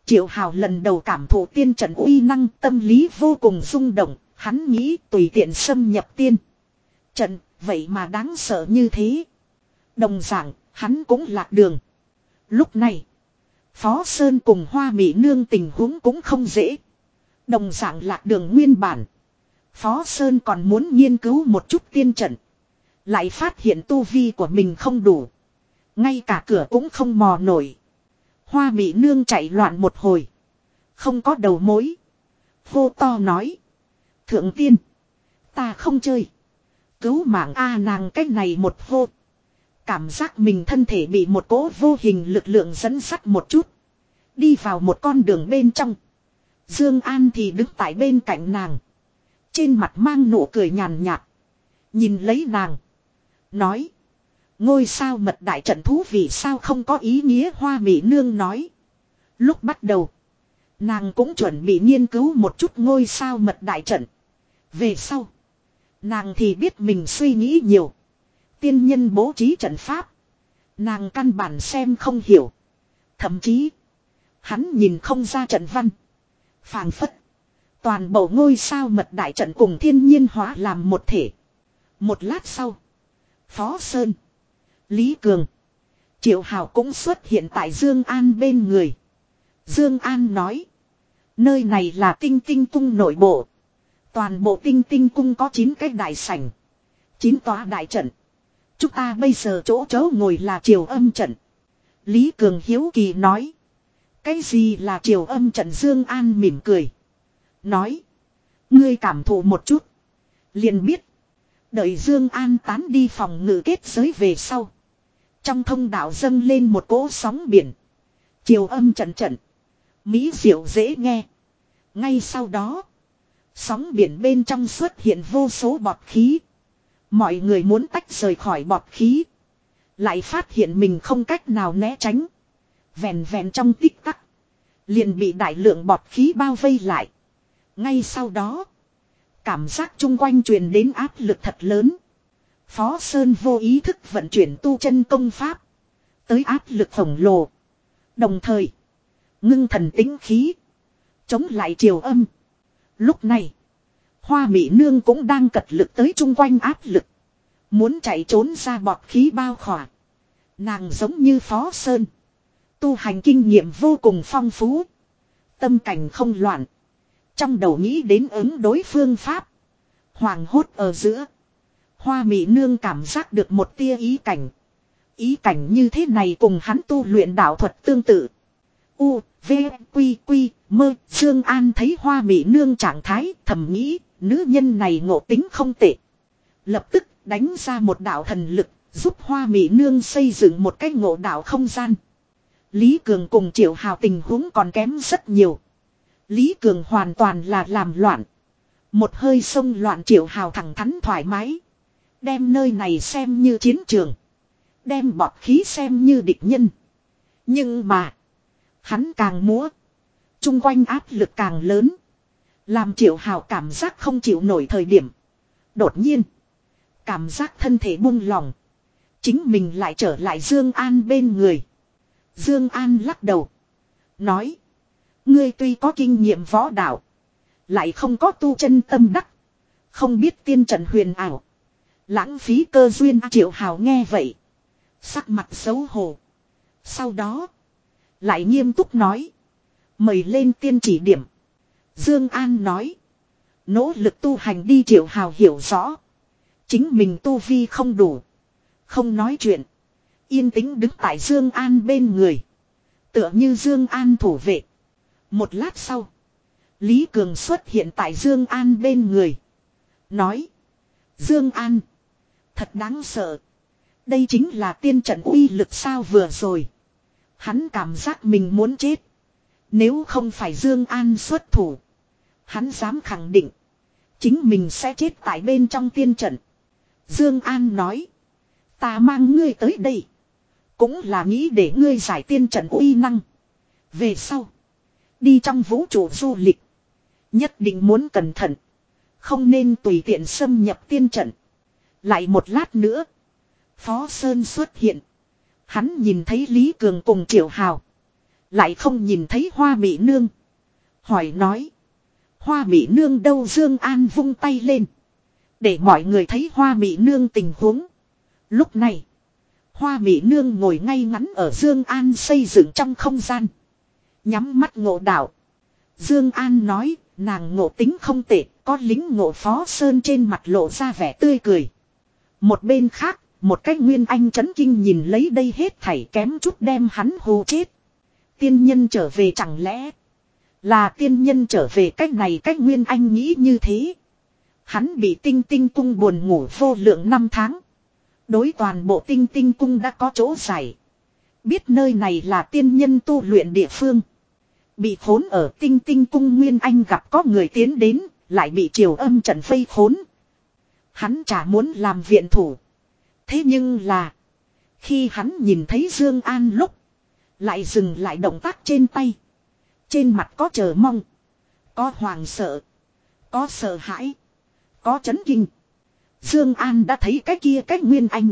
Triệu Hào lần đầu cảm thụ tiên trận uy năng tâm lý vô cùng rung động. Hắn nghĩ tùy tiện xâm nhập tiên. Trận, vậy mà đáng sợ như thế. Đồng dạng, hắn cũng lạc đường. Lúc này, Phó Sơn cùng Hoa Mỹ Nương tình huống cũng không dễ. Đồng dạng lạc đường nguyên bản. Phó Sơn còn muốn nghiên cứu một chút tiên trận. Lại phát hiện tu vi của mình không đủ. Ngay cả cửa cũng không mò nổi. Hoa Mỹ Nương chạy loạn một hồi. Không có đầu mối. Vô to nói. Thượng tiên. Ta không chơi. Cứu mạng A nàng cách này một hô. Cảm giác mình thân thể bị một cỗ vô hình lực lượng dẫn sắt một chút. Đi vào một con đường bên trong. Dương An thì đứng tại bên cạnh nàng. Trên mặt mang nụ cười nhàn nhạt. Nhìn lấy nàng. Nói. Ngôi sao mật đại trận thú vì sao không có ý nghĩa hoa mỹ nương nói. Lúc bắt đầu. Nàng cũng chuẩn bị nghiên cứu một chút ngôi sao mật đại trận. Về sau. Nàng thì biết mình suy nghĩ nhiều. Tiên nhân bố trí trận pháp. Nàng căn bản xem không hiểu. Thậm chí. Hắn nhìn không ra trận văn. phảng phất. Toàn bộ ngôi sao mật đại trận cùng thiên nhiên hóa làm một thể. Một lát sau. Phó Sơn. Lý Cường. Triệu Hào cũng xuất hiện tại Dương An bên người. Dương An nói. Nơi này là tinh tinh cung nội bộ. Toàn bộ tinh tinh cung có 9 cái đại sảnh. 9 tòa đại trận. Chúng ta bây giờ chỗ chớ ngồi là triều âm trận. Lý Cường Hiếu Kỳ nói. Cái gì là triều âm trận Dương An mỉm cười. Nói. Ngươi cảm thụ một chút. liền biết. Đợi Dương An tán đi phòng ngự kết giới về sau. Trong thông đạo dâng lên một cỗ sóng biển. Chiều âm trận trận. Mỹ diệu dễ nghe. Ngay sau đó. Sóng biển bên trong xuất hiện vô số bọt khí. Mọi người muốn tách rời khỏi bọt khí. Lại phát hiện mình không cách nào né tránh. Vẹn vẹn trong tích tắc. Liền bị đại lượng bọt khí bao vây lại. Ngay sau đó. Cảm giác chung quanh truyền đến áp lực thật lớn. Phó Sơn vô ý thức vận chuyển tu chân công pháp. Tới áp lực khổng lồ. Đồng thời. Ngưng thần tính khí. Chống lại triều âm. Lúc này. Hoa mỹ nương cũng đang cật lực tới chung quanh áp lực. Muốn chạy trốn ra bọt khí bao khỏa. Nàng giống như Phó Sơn. Tu hành kinh nghiệm vô cùng phong phú. Tâm cảnh không loạn. Trong đầu nghĩ đến ứng đối phương pháp. Hoàng hốt ở giữa. Hoa mỹ nương cảm giác được một tia ý cảnh. Ý cảnh như thế này cùng hắn tu luyện đạo thuật tương tự. U, V, Quy, Quy, Mơ, Dương An thấy hoa mỹ nương trạng thái thầm nghĩ, nữ nhân này ngộ tính không tệ. Lập tức đánh ra một đạo thần lực, giúp hoa mỹ nương xây dựng một cái ngộ đạo không gian. Lý Cường cùng Triệu Hào tình huống còn kém rất nhiều. Lý Cường hoàn toàn là làm loạn. Một hơi sông loạn Triệu Hào thẳng thắn thoải mái. Đem nơi này xem như chiến trường. Đem bọt khí xem như địch nhân. Nhưng mà. Hắn càng múa. Trung quanh áp lực càng lớn. Làm triệu hào cảm giác không chịu nổi thời điểm. Đột nhiên. Cảm giác thân thể buông lỏng. Chính mình lại trở lại Dương An bên người. Dương An lắc đầu. Nói. Ngươi tuy có kinh nghiệm võ đạo. Lại không có tu chân tâm đắc. Không biết tiên trận huyền ảo. Lãng phí cơ duyên triệu hào nghe vậy. Sắc mặt xấu hổ. Sau đó. Lại nghiêm túc nói. Mời lên tiên chỉ điểm. Dương An nói. Nỗ lực tu hành đi, triệu hào hiểu rõ. Chính mình tu vi không đủ. Không nói chuyện. Yên tĩnh đứng tại Dương An bên người. Tựa như Dương An thủ vệ. Một lát sau. Lý Cường xuất hiện tại Dương An bên người. Nói. Dương An. Thật đáng sợ. Đây chính là tiên trận uy lực sao vừa rồi. Hắn cảm giác mình muốn chết. Nếu không phải Dương An xuất thủ. Hắn dám khẳng định. Chính mình sẽ chết tại bên trong tiên trận. Dương An nói. Ta mang ngươi tới đây. Cũng là nghĩ để ngươi giải tiên trận uy năng. Về sau. Đi trong vũ trụ du lịch. Nhất định muốn cẩn thận. Không nên tùy tiện xâm nhập tiên trận. Lại một lát nữa. Phó Sơn xuất hiện. Hắn nhìn thấy Lý Cường cùng Triệu Hào. Lại không nhìn thấy Hoa Mỹ Nương. Hỏi nói. Hoa Mỹ Nương đâu Dương An vung tay lên. Để mọi người thấy Hoa Mỹ Nương tình huống. Lúc này. Hoa Mỹ Nương ngồi ngay ngắn ở Dương An xây dựng trong không gian. Nhắm mắt ngộ đạo. Dương An nói, nàng ngộ tính không tệ, có lính ngộ phó sơn trên mặt lộ ra vẻ tươi cười. Một bên khác, một cái nguyên anh chấn kinh nhìn lấy đây hết thảy kém chút đem hắn hù chết. Tiên nhân trở về chẳng lẽ là tiên nhân trở về cách này cách nguyên anh nghĩ như thế. Hắn bị tinh tinh cung buồn ngủ vô lượng năm tháng. Đối toàn bộ tinh tinh cung đã có chỗ giải. Biết nơi này là tiên nhân tu luyện địa phương. Bị khốn ở tinh tinh cung Nguyên Anh gặp có người tiến đến, lại bị triều âm trận vây khốn. Hắn chả muốn làm viện thủ. Thế nhưng là, khi hắn nhìn thấy Dương An lúc, lại dừng lại động tác trên tay. Trên mặt có chờ mong, có hoàng sợ, có sợ hãi, có chấn kinh. Dương An đã thấy cái kia cách Nguyên Anh,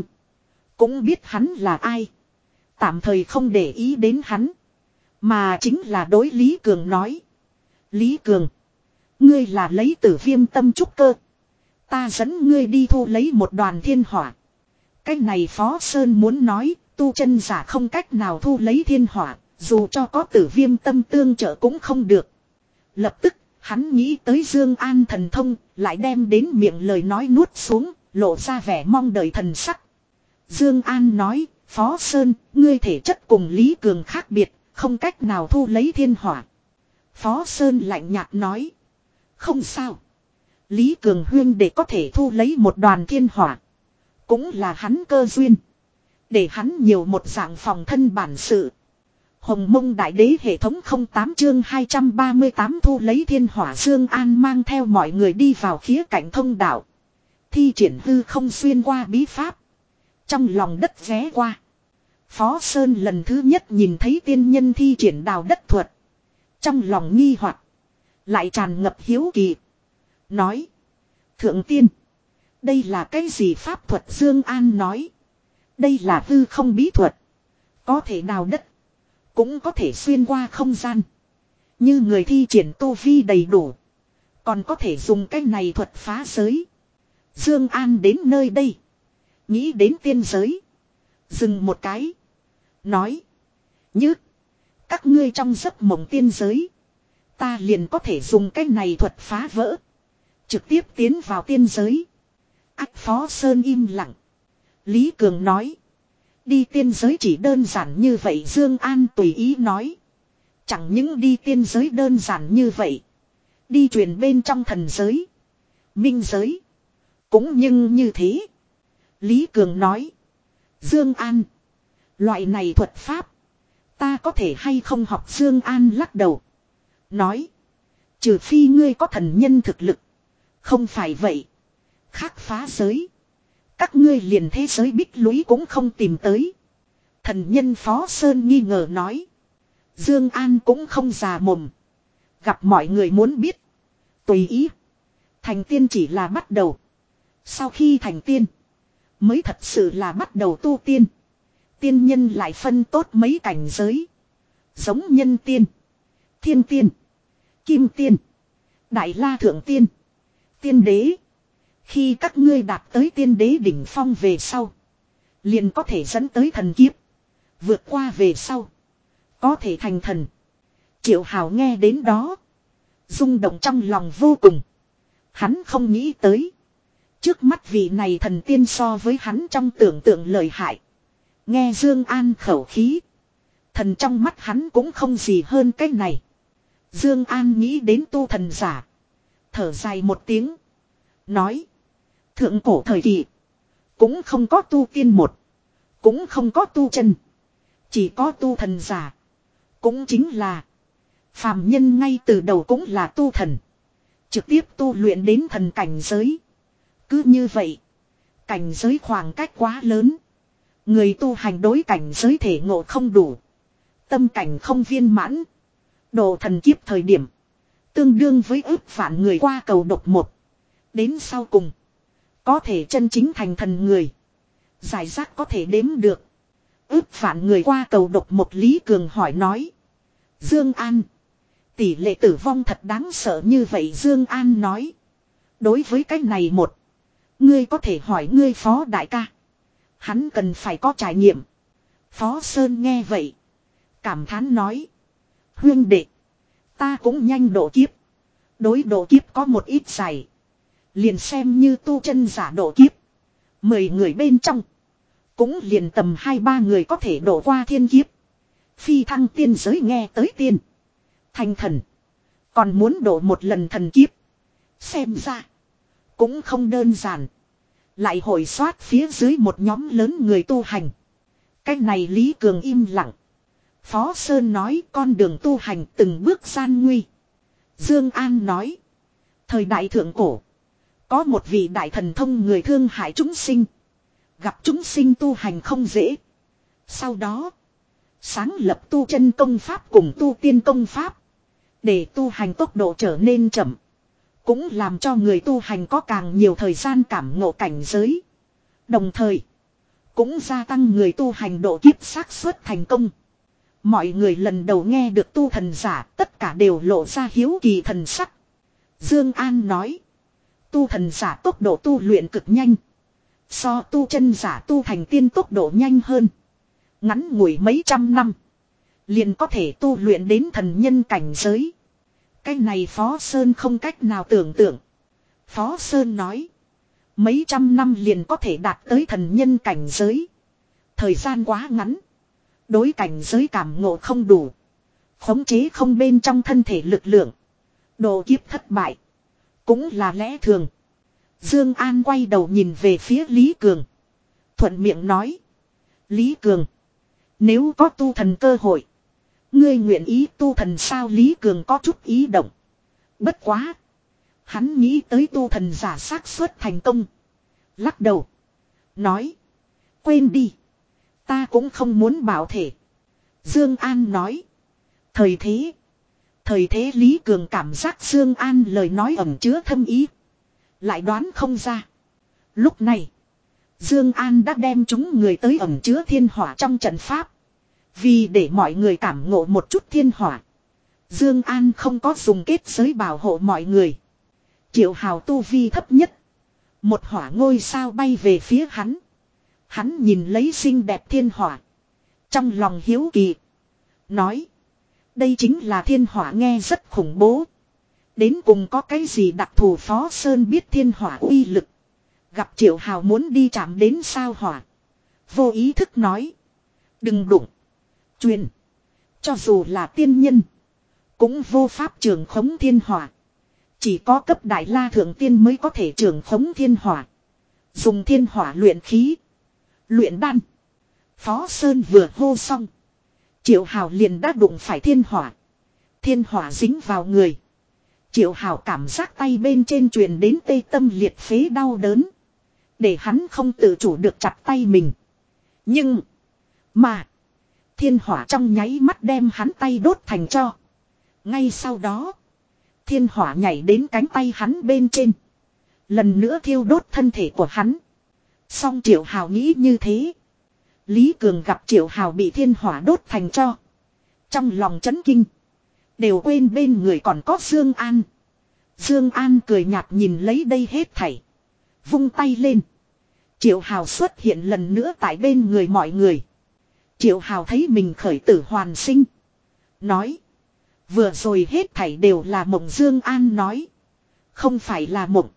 cũng biết hắn là ai. Tạm thời không để ý đến hắn. Mà chính là đối Lý Cường nói. Lý Cường. Ngươi là lấy tử viêm tâm trúc cơ. Ta dẫn ngươi đi thu lấy một đoàn thiên hỏa. Cái này Phó Sơn muốn nói, tu chân giả không cách nào thu lấy thiên hỏa, dù cho có tử viêm tâm tương trợ cũng không được. Lập tức, hắn nghĩ tới Dương An thần thông, lại đem đến miệng lời nói nuốt xuống, lộ ra vẻ mong đợi thần sắc. Dương An nói, Phó Sơn, ngươi thể chất cùng Lý Cường khác biệt, không cách nào thu lấy thiên hỏa. Phó Sơn lạnh nhạt nói. Không sao. Lý Cường Huyên để có thể thu lấy một đoàn thiên hỏa. Cũng là hắn cơ duyên. Để hắn nhiều một dạng phòng thân bản sự. Hồng mông đại đế hệ thống 08 chương 238 thu lấy thiên hỏa Dương An mang theo mọi người đi vào khía cạnh thông đạo. Thi triển hư không xuyên qua bí pháp. Trong lòng đất ghé qua. Phó Sơn lần thứ nhất nhìn thấy tiên nhân thi triển đào đất thuật. Trong lòng nghi hoặc Lại tràn ngập hiếu kỳ. Nói. Thượng tiên. Đây là cái gì pháp thuật Dương An nói. Đây là hư không bí thuật. Có thể đào đất. Cũng có thể xuyên qua không gian. Như người thi triển tu vi đầy đủ. Còn có thể dùng cái này thuật phá giới. Dương An đến nơi đây. Nghĩ đến tiên giới. Dừng một cái. Nói. Như. Các ngươi trong giấc mộng tiên giới. Ta liền có thể dùng cái này thuật phá vỡ. Trực tiếp tiến vào tiên giới. Ách Phó Sơn im lặng. Lý Cường nói. Đi tiên giới chỉ đơn giản như vậy, Dương An tùy ý nói. Chẳng những đi tiên giới đơn giản như vậy. Đi truyền bên trong thần giới. Minh giới. Cũng nhưng như thế. Lý Cường nói. Dương An. Loại này thuật pháp. Ta có thể hay không học Dương An lắc đầu. Nói. Trừ phi ngươi có thần nhân thực lực. Không phải vậy. Khác phá giới. Các ngươi liền thế giới bích lũy cũng không tìm tới. Thần nhân Phó Sơn nghi ngờ nói. Dương An cũng không già mồm. Gặp mọi người muốn biết. Tùy ý. Thành tiên chỉ là bắt đầu. Sau khi thành tiên. Mới thật sự là bắt đầu tu tiên. Tiên nhân lại phân tốt mấy cảnh giới. Giống nhân tiên. Thiên tiên. Kim tiên. Đại la thượng tiên. Tiên đế. Khi các ngươi đạt tới tiên đế đỉnh phong về sau. Liền có thể dẫn tới thần kiếp. Vượt qua về sau. Có thể thành thần. Triệu hào nghe đến đó. rung động trong lòng vô cùng. Hắn không nghĩ tới. Trước mắt vị này thần tiên so với hắn trong tưởng tượng lời hại. Nghe Dương An khẩu khí. Thần trong mắt hắn cũng không gì hơn cái này. Dương An nghĩ đến tu thần giả. Thở dài một tiếng. Nói. Thượng cổ thời kỳ. Cũng không có tu tiên một. Cũng không có tu chân. Chỉ có tu thần giả. Cũng chính là. Phàm nhân ngay từ đầu cũng là tu thần. Trực tiếp tu luyện đến thần cảnh giới. Cứ như vậy. Cảnh giới khoảng cách quá lớn. Người tu hành đối cảnh giới thể ngộ không đủ. Tâm cảnh không viên mãn. Đồ thần kiếp thời điểm. Tương đương với ước phản người qua cầu độc một. Đến sau cùng. Có thể chân chính thành thần người. Giải rác có thể đếm được. Ước phản người qua cầu độc một Lý Cường hỏi nói. Dương An. Tỷ lệ tử vong thật đáng sợ như vậy Dương An nói. Đối với cái này một. Ngươi có thể hỏi ngươi phó đại ca. Hắn cần phải có trải nghiệm. Phó Sơn nghe vậy. Cảm thán nói. Huyên đệ. Ta cũng nhanh độ kiếp. Đối độ kiếp có một ít dài. Liền xem như tu chân giả độ kiếp. Mười người bên trong. Cũng liền tầm hai ba người có thể đổ qua thiên kiếp. Phi thăng tiên giới nghe tới tiên. Thành thần. Còn muốn đổ một lần thần kiếp. Xem ra. Cũng không đơn giản. Lại hồi soát phía dưới một nhóm lớn người tu hành. cách này Lý Cường im lặng. Phó Sơn nói con đường tu hành từng bước gian nguy. Dương An nói. Thời đại thượng cổ. Có một vị đại thần thông người thương hại chúng sinh. Gặp chúng sinh tu hành không dễ. Sau đó. Sáng lập tu chân công pháp cùng tu tiên công pháp. Để tu hành tốc độ trở nên chậm. Cũng làm cho người tu hành có càng nhiều thời gian cảm ngộ cảnh giới. Đồng thời. Cũng gia tăng người tu hành độ kiếp xác suất thành công. Mọi người lần đầu nghe được tu thần giả, tất cả đều lộ ra hiếu kỳ thần sắc. Dương An nói. Tu thần giả tốc độ tu luyện cực nhanh. So tu chân giả tu thành tiên tốc độ nhanh hơn. Ngắn ngủi mấy trăm năm. Liền có thể tu luyện đến thần nhân cảnh giới. Cái này Phó Sơn không cách nào tưởng tượng. Phó Sơn nói. Mấy trăm năm liền có thể đạt tới thần nhân cảnh giới. Thời gian quá ngắn. Đối cảnh giới cảm ngộ không đủ. Khống chế không bên trong thân thể lực lượng. Đồ kiếp thất bại. Cũng là lẽ thường. Dương An quay đầu nhìn về phía Lý Cường. Thuận miệng nói. Lý Cường. Nếu có tu thần cơ hội. Ngươi nguyện ý tu thần sao Lý Cường có chút ý động. Bất quá. Hắn nghĩ tới tu thần giả xác suất thành công. Lắc đầu. Nói. Quên đi. Ta cũng không muốn bảo thể. Dương An nói. Thời thế. Thời thế Lý Cường cảm giác Dương An lời nói ẩn chứa thâm ý. Lại đoán không ra. Lúc này. Dương An đã đem chúng người tới ẩn chứa thiên hỏa trong trận pháp. Vì để mọi người cảm ngộ một chút thiên hỏa. Dương An không có dùng kết giới bảo hộ mọi người. Triệu hào tu vi thấp nhất. Một hỏa ngôi sao bay về phía hắn. Hắn nhìn lấy xinh đẹp thiên hỏa. Trong lòng hiếu kỳ. Nói. Đây chính là thiên hỏa nghe rất khủng bố. Đến cùng có cái gì đặc thù Phó Sơn biết thiên hỏa uy lực. Gặp triệu hào muốn đi chạm đến sao hỏa. Vô ý thức nói. Đừng đụng. Truyền. Cho dù là tiên nhân. Cũng vô pháp trường khống thiên hỏa. Chỉ có cấp đại la thượng tiên mới có thể trường khống thiên hỏa. Dùng thiên hỏa luyện khí. Luyện đan. Phó Sơn vừa hô xong. Triệu Hào liền đã đụng phải thiên hỏa. Thiên hỏa dính vào người. Triệu Hào cảm giác tay bên trên truyền đến tê tâm liệt phế đau đớn. Để hắn không tự chủ được chặt tay mình. Nhưng. Mà. Thiên hỏa trong nháy mắt đem hắn tay đốt thành cho. Ngay sau đó. Thiên hỏa nhảy đến cánh tay hắn bên trên. Lần nữa thiêu đốt thân thể của hắn. Song Triệu Hào nghĩ như thế. Lý Cường gặp Triệu Hào bị thiên hỏa đốt thành cho. Trong lòng chấn kinh. Đều quên bên người còn có Dương An. Dương An cười nhạt nhìn lấy đây hết thảy. Vung tay lên. Triệu Hào xuất hiện lần nữa tại bên người mọi người. Triệu Hào thấy mình khởi tử hoàn sinh. Nói. Vừa rồi hết thảy đều là mộng Dương An nói. Không phải là mộng.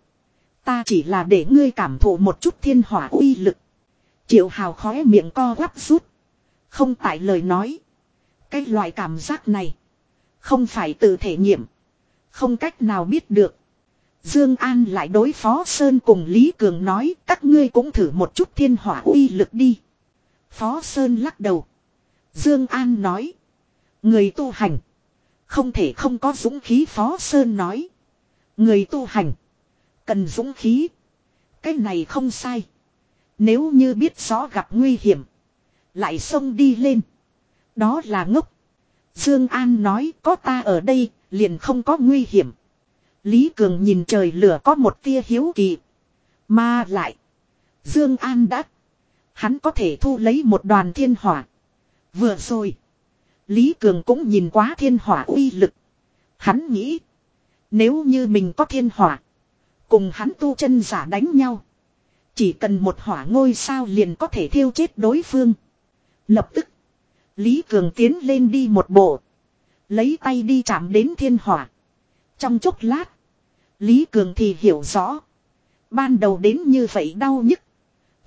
Ta chỉ là để ngươi cảm thụ một chút thiên hỏa uy lực. Triệu hào khóe miệng co quắp rút. Không tại lời nói. Cái loại cảm giác này. Không phải từ thể nghiệm. Không cách nào biết được. Dương An lại đối phó Sơn cùng Lý Cường nói, các ngươi cũng thử một chút thiên hỏa uy lực đi. Phó Sơn lắc đầu. Dương An nói. Người tu hành. Không thể không có dũng khí Phó Sơn nói. Người tu hành. Cần dũng khí. Cái này không sai. Nếu như biết rõ gặp nguy hiểm. Lại xông đi lên. Đó là ngốc. Dương An nói, có ta ở đây, liền không có nguy hiểm. Lý Cường nhìn trời lửa có một tia hiếu kỳ. Mà lại. Dương An đã. Hắn có thể thu lấy một đoàn thiên hỏa. Vừa rồi. Lý Cường cũng nhìn quá thiên hỏa uy lực. Hắn nghĩ. Nếu như mình có thiên hỏa. Cùng hắn tu chân giả đánh nhau. Chỉ cần một hỏa ngôi sao liền có thể thiêu chết đối phương. Lập tức. Lý Cường tiến lên đi một bộ. Lấy tay đi chạm đến thiên hỏa. Trong chốc lát. Lý Cường thì hiểu rõ. Ban đầu đến như vậy đau nhức.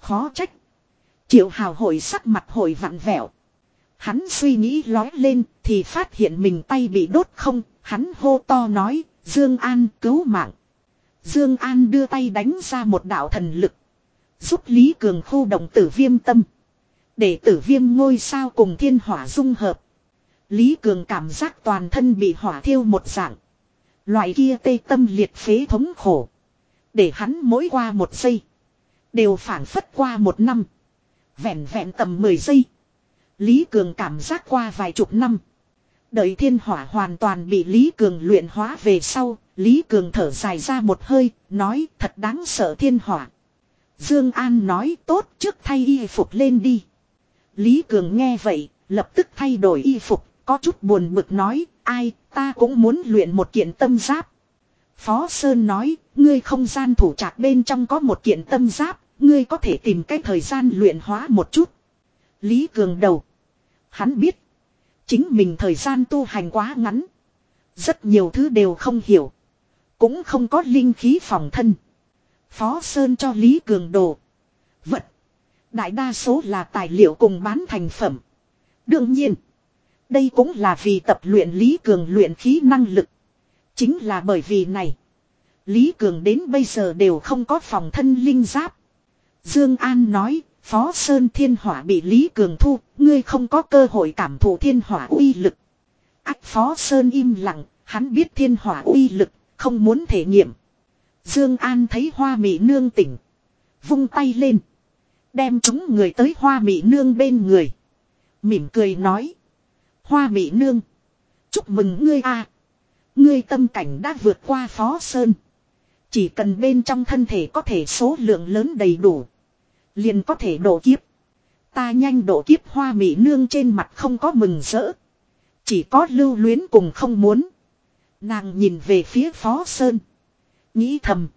Khó trách. Triệu hào hồi sắc mặt hồi vặn vẹo. Hắn suy nghĩ lói lên thì phát hiện mình tay bị đốt không. Hắn hô to nói. Dương An, cứu mạng. Dương An đưa tay đánh ra một đạo thần lực. Giúp Lý Cường khu động tử viêm tâm. Để tử viêm ngôi sao cùng thiên hỏa dung hợp. Lý Cường cảm giác toàn thân bị hỏa thiêu một dạng. Loại kia tê tâm liệt phế thống khổ. Để hắn mỗi qua một giây. Đều phản phất qua một năm. Vẹn vẹn tầm 10 giây. Lý Cường cảm giác qua vài chục năm. Đợi thiên hỏa hoàn toàn bị Lý Cường luyện hóa về sau, Lý Cường thở dài ra một hơi, nói thật đáng sợ thiên hỏa. Dương An nói tốt trước thay y phục lên đi. Lý Cường nghe vậy, lập tức thay đổi y phục, có chút buồn bực nói, ai, ta cũng muốn luyện một kiện tâm giáp. Phó Sơn nói, ngươi không gian thủ trạc bên trong có một kiện tâm giáp, ngươi có thể tìm cái thời gian luyện hóa một chút. Lý Cường đầu. Hắn biết. Chính mình thời gian tu hành quá ngắn. Rất nhiều thứ đều không hiểu. Cũng không có linh khí phòng thân. Phó Sơn cho Lý Cường đồ. Vật. Đại đa số là tài liệu cùng bán thành phẩm. Đương nhiên. Đây cũng là vì tập luyện Lý Cường luyện khí năng lực. Chính là bởi vì này. Lý Cường đến bây giờ đều không có phòng thân linh giáp. Dương An nói, Phó Sơn Thiên Hỏa bị Lý Cường thu, ngươi không có cơ hội cảm thụ Thiên Hỏa uy lực. Ách Phó Sơn im lặng, hắn biết Thiên Hỏa uy lực, không muốn thể nghiệm. Dương An thấy Hoa Mị Nương tỉnh, vung tay lên, đem chúng người tới Hoa Mị Nương bên người, mỉm cười nói: "Hoa Mị Nương, chúc mừng ngươi a, ngươi tâm cảnh đã vượt qua Phó Sơn." Chỉ cần bên trong thân thể có thể số lượng lớn đầy đủ. Liền có thể độ kiếp. Ta nhanh độ kiếp hoa mỹ nương trên mặt không có mừng rỡ. Chỉ có lưu luyến cùng không muốn. Nàng nhìn về phía phó sơn. Nghĩ thầm.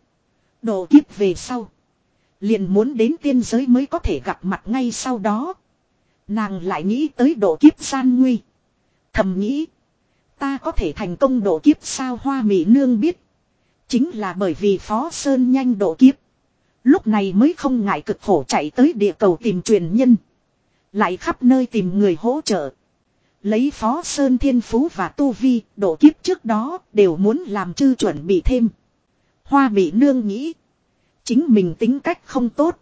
Độ kiếp về sau. Liền muốn đến tiên giới mới có thể gặp mặt ngay sau đó. Nàng lại nghĩ tới độ kiếp gian nguy. Thầm nghĩ. Ta có thể thành công độ kiếp sao hoa mỹ nương biết. Chính là bởi vì Phó Sơn nhanh độ kiếp. Lúc này mới không ngại cực khổ chạy tới địa cầu tìm truyền nhân. Lại khắp nơi tìm người hỗ trợ. Lấy Phó Sơn Thiên Phú và Tu Vi, độ kiếp trước đó, đều muốn làm chư chuẩn bị thêm. Hoa bị nương nghĩ. Chính mình tính cách không tốt.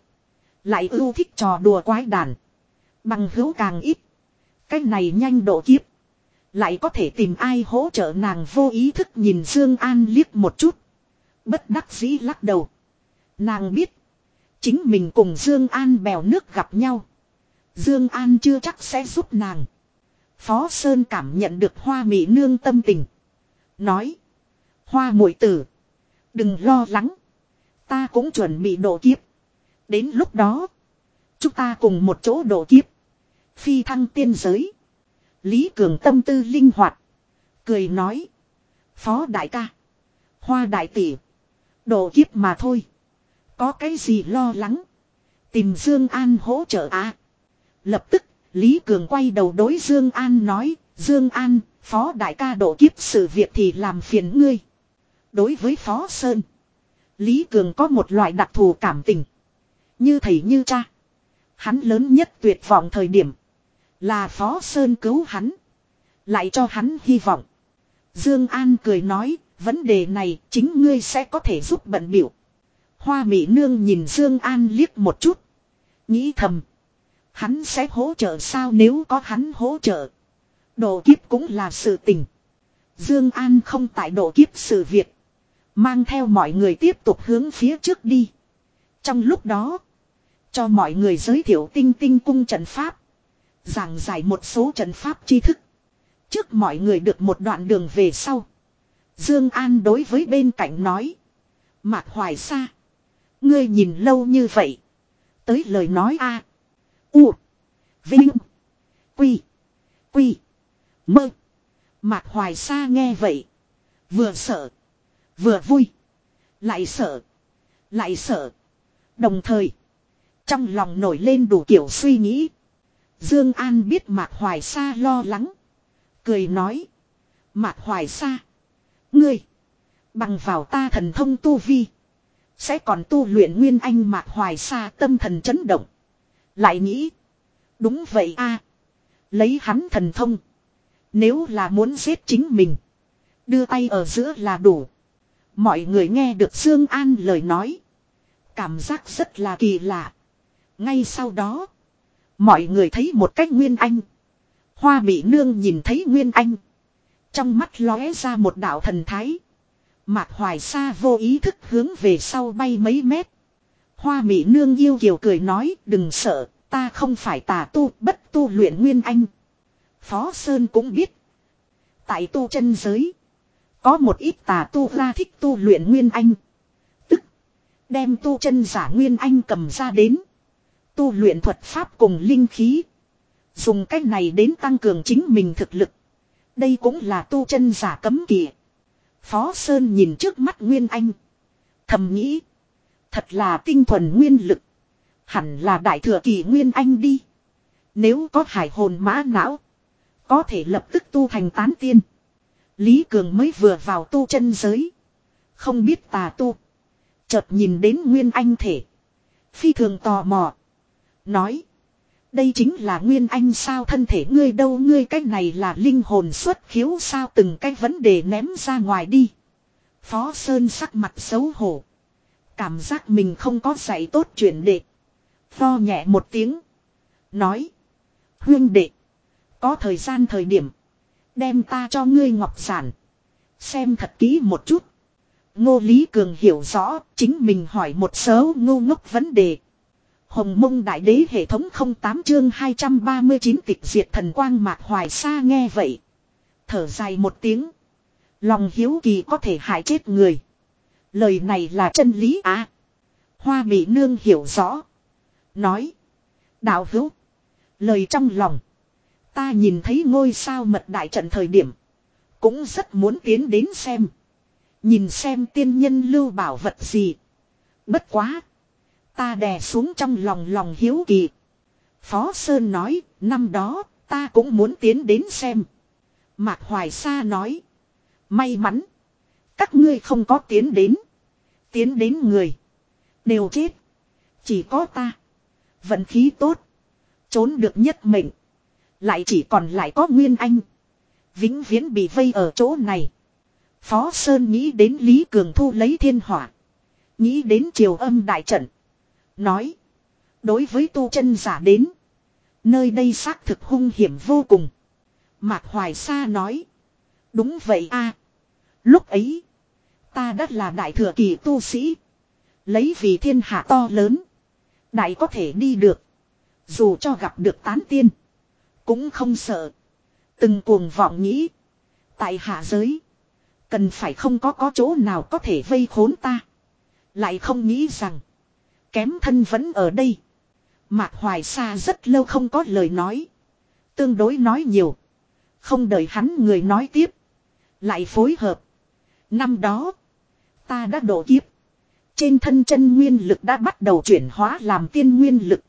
Lại ưu thích trò đùa quái đản. Bằng hữu càng ít. Cái này nhanh độ kiếp. Lại có thể tìm ai hỗ trợ nàng vô ý thức nhìn Dương An liếc một chút. Bất đắc dĩ lắc đầu. Nàng biết. Chính mình cùng Dương An bèo nước gặp nhau. Dương An chưa chắc sẽ giúp nàng. Phó Sơn cảm nhận được hoa mỹ nương tâm tình. Nói. Hoa muội tử. Đừng lo lắng. Ta cũng chuẩn bị độ kiếp. Đến lúc đó. Chúng ta cùng một chỗ độ kiếp. Phi thăng tiên giới. Lý Cường tâm tư linh hoạt. Cười nói. Phó đại ca. Hoa đại tỷ. Độ kiếp mà thôi. Có cái gì lo lắng. Tìm Dương An hỗ trợ à. Lập tức, Lý Cường quay đầu đối Dương An nói. Dương An, phó đại ca độ kiếp sự việc thì làm phiền ngươi. Đối với phó Sơn. Lý Cường có một loại đặc thù cảm tình. Như thầy như cha. Hắn lớn nhất tuyệt vọng thời điểm. Là phó Sơn cứu hắn. Lại cho hắn hy vọng. Dương An cười nói, vấn đề này chính ngươi sẽ có thể giúp bận biểu. Hoa mỹ nương nhìn Dương An liếc một chút. Nghĩ thầm. Hắn sẽ hỗ trợ sao nếu có hắn hỗ trợ. Độ kiếp cũng là sự tình. Dương An không tại độ kiếp sự việc. Mang theo mọi người tiếp tục hướng phía trước đi. Trong lúc đó. Cho mọi người giới thiệu tinh tinh cung trận pháp. Giảng giải một số trận pháp tri thức. Trước mọi người được một đoạn đường về sau. Dương An đối với bên cạnh nói. Mạc Hoài Sa. Ngươi nhìn lâu như vậy. Tới lời nói a U. Vinh. Quy. Quy. Mơ. Mạc Hoài Sa nghe vậy. Vừa sợ. Vừa vui. Lại sợ. Lại sợ. Đồng thời. Trong lòng nổi lên đủ kiểu suy nghĩ. Dương An biết Mạc Hoài Sa lo lắng. Cười nói. Mạc Hoài Sa. Ngươi. Bằng vào ta thần thông tu vi. Sẽ còn tu luyện nguyên anh mạc hoài xa tâm thần chấn động. Lại nghĩ. Đúng vậy a Lấy hắn thần thông. Nếu là muốn giết chính mình. Đưa tay ở giữa là đủ. Mọi người nghe được Dương An lời nói. Cảm giác rất là kỳ lạ. Ngay sau đó. Mọi người thấy một cách Nguyên Anh. Hoa Mỹ Nương nhìn thấy Nguyên Anh. Trong mắt lóe ra một đạo thần thái. Mạc Hoài Sa vô ý thức hướng về sau bay mấy mét. Hoa Mỹ Nương yêu kiều cười nói đừng sợ, ta không phải tà tu bất tu luyện nguyên anh. Phó Sơn cũng biết. Tại tu chân giới. Có một ít tà tu ra thích tu luyện nguyên anh. Tức. Đem tu chân giả nguyên anh cầm ra đến. Tu luyện thuật pháp cùng linh khí. Dùng cách này đến tăng cường chính mình thực lực. Đây cũng là tu chân giả cấm kỵ. Phó Sơn nhìn trước mắt Nguyên Anh. Thầm nghĩ. Thật là tinh thuần nguyên lực. Hẳn là đại thừa kỳ Nguyên Anh đi. Nếu có hải hồn mã não. Có thể lập tức tu thành tán tiên. Lý Cường mới vừa vào tu chân giới. Không biết tà tu. Chợt nhìn đến Nguyên Anh thể. Phi thường tò mò. Nói. Đây chính là Nguyên Anh sao thân thể ngươi đâu ngươi cái này là linh hồn xuất khiếu sao từng cái vấn đề ném ra ngoài đi. Phó Sơn sắc mặt xấu hổ. Cảm giác mình không có dạy tốt chuyện đệ. pho nhẹ một tiếng. Nói. Huyên đệ. Có thời gian thời điểm. Đem ta cho ngươi ngọc giản. Xem thật kỹ một chút. Ngô Lý Cường hiểu rõ, chính mình hỏi một số ngu ngốc vấn đề. Hồng mông đại đế hệ thống 08 chương 239 tịch diệt thần quang mạc hoài xa nghe vậy. Thở dài một tiếng. Lòng hiếu kỳ có thể hại chết người. Lời này là chân lý à. Hoa bị nương hiểu rõ. Nói. Đạo hữu. Lời trong lòng. Ta nhìn thấy ngôi sao mật đại trận thời điểm. Cũng rất muốn tiến đến xem. Nhìn xem tiên nhân lưu bảo vật gì. Bất quá. Ta đè xuống trong lòng lòng hiếu kỳ. Phó Sơn nói, năm đó, ta cũng muốn tiến đến xem. Mạc Hoài Sa nói. May mắn. Các ngươi không có tiến đến. Tiến đến người. Đều chết. Chỉ có ta. Vận khí tốt. Trốn được nhất mệnh. Lại chỉ còn lại có Nguyên Anh. Vĩnh viễn bị vây ở chỗ này. Phó Sơn nghĩ đến Lý Cường Thu lấy thiên hỏa. Nghĩ đến triều âm đại trận. Nói. Đối với tu chân giả đến. Nơi đây xác thực hung hiểm vô cùng. Mạc Hoài Sa nói. Đúng vậy a. Lúc ấy. Ta đã là đại thừa kỳ tu sĩ. Lấy vì thiên hạ to lớn. Đại có thể đi được. Dù cho gặp được tán tiên. Cũng không sợ. Từng cuồng vọng nghĩ. Tại hạ giới. Cần phải không có có chỗ nào có thể vây khốn ta. Lại không nghĩ rằng. Kém thân vẫn ở đây. Mạc Hoài Sa rất lâu không có lời nói. Tương đối nói nhiều. Không đợi hắn người nói tiếp. Lại phối hợp. Năm đó. Ta đã độ kiếp. Trên thân chân nguyên lực đã bắt đầu chuyển hóa làm tiên nguyên lực.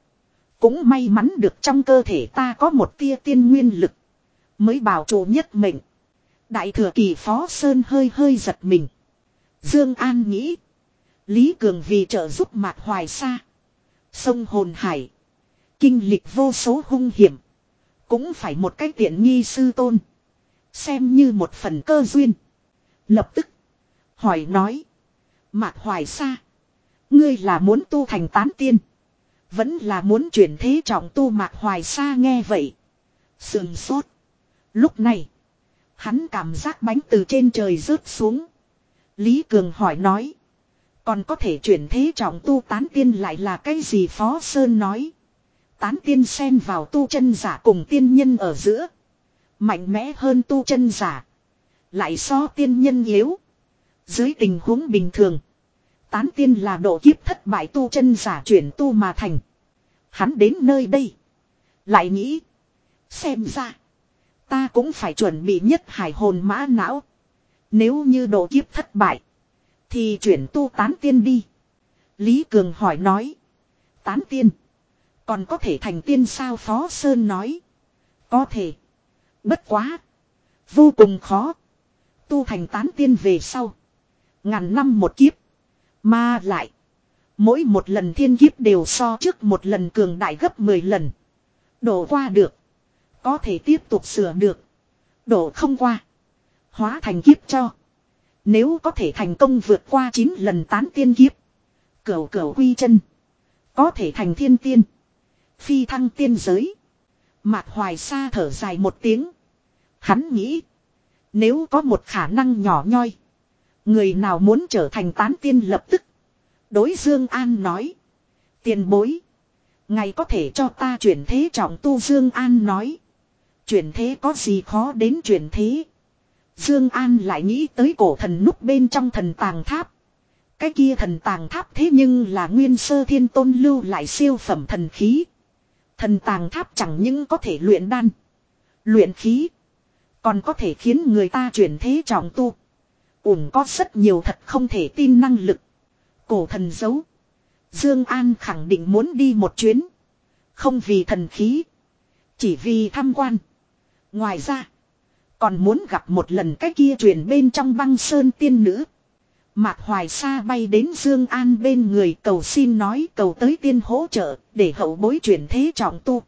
Cũng may mắn được trong cơ thể ta có một tia tiên nguyên lực. Mới bảo trụ nhất mệnh. Đại thừa kỳ phó Sơn hơi hơi giật mình. Dương An nghĩ. Lý Cường vì trợ giúp Mạc Hoài Sa. Sông Hồn Hải. Kinh lịch vô số hung hiểm. Cũng phải một cách tiện nghi sư tôn. Xem như một phần cơ duyên. Lập tức. Hỏi nói. Mạc Hoài Sa. Ngươi là muốn tu thành tán tiên. Vẫn là muốn chuyển thế trọng tu Mạc Hoài Sa nghe vậy. Sườn sốt. Lúc này. Hắn cảm giác bánh từ trên trời rớt xuống. Lý Cường hỏi nói. Còn có thể chuyển thế trọng tu tán tiên lại là cái gì Phó Sơn nói. Tán tiên xen vào tu chân giả cùng tiên nhân ở giữa. Mạnh mẽ hơn tu chân giả. Lại so tiên nhân yếu. Dưới tình huống bình thường. Tán tiên là độ kiếp thất bại tu chân giả chuyển tu mà thành. Hắn đến nơi đây. Lại nghĩ. Xem ra. Ta cũng phải chuẩn bị nhất hải hồn mã não. Nếu như độ kiếp thất bại. Thì chuyển tu tán tiên đi. Lý Cường hỏi nói. Tán tiên. Còn có thể thành tiên sao Phó Sơn nói. Có thể. Bất quá. Vô cùng khó. Tu thành tán tiên về sau. Ngàn năm một kiếp. Mà lại. Mỗi một lần thiên kiếp đều so trước một lần cường đại gấp 10 lần. Đổ qua được. Có thể tiếp tục sửa được. Đổ không qua. Hóa thành kiếp cho. Nếu có thể thành công vượt qua 9 lần tán tiên kiếp. Cửu cửu quy chân. Có thể thành thiên tiên. Phi thăng tiên giới. Mạc Hoài Sa thở dài một tiếng. Hắn nghĩ. Nếu có một khả năng nhỏ nhoi. Người nào muốn trở thành tán tiên lập tức. Đối Dương An nói. Tiền bối. Ngày có thể cho ta chuyển thế trọng tu Dương An nói. Chuyển thế có gì khó đến chuyển thế. Dương An lại nghĩ tới cổ thần núp bên trong thần tàng tháp. Cái kia thần tàng tháp thế nhưng là nguyên sơ thiên tôn lưu lại siêu phẩm thần khí. Thần tàng tháp chẳng những có thể luyện đan. Luyện khí. Còn có thể khiến người ta chuyển thế trọng tu. Ủng có rất nhiều thật không thể tin năng lực. Cổ thần giấu. Dương An khẳng định muốn đi một chuyến. Không vì thần khí. Chỉ vì tham quan. Ngoài ra. Còn muốn gặp một lần cái kia truyền bên trong băng sơn tiên nữ. Mạc Hoài Sa bay đến Dương An bên người cầu xin nói cầu tới tiên hỗ trợ để hậu bối chuyển thế trọng tu.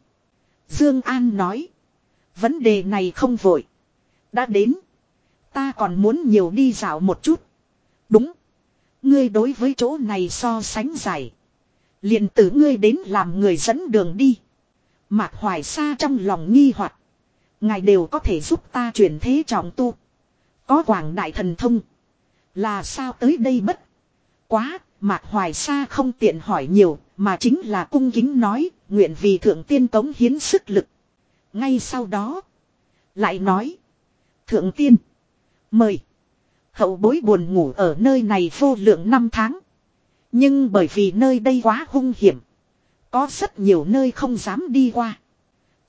Dương An nói. Vấn đề này không vội. Đã đến. Ta còn muốn nhiều đi dạo một chút. Đúng. Ngươi đối với chỗ này so sánh giải. liền tử ngươi đến làm người dẫn đường đi. Mạc Hoài Sa trong lòng nghi hoặc Ngài đều có thể giúp ta chuyển thế trọng tu. Có quảng đại thần thông. Là sao tới đây bất. Quá, Mạc Hoài Sa không tiện hỏi nhiều, mà chính là cung kính nói, nguyện vì thượng tiên cống hiến sức lực. Ngay sau đó, lại nói, thượng tiên, mời. Hậu bối buồn ngủ ở nơi này vô lượng năm tháng. Nhưng bởi vì nơi đây quá hung hiểm. Có rất nhiều nơi không dám đi qua.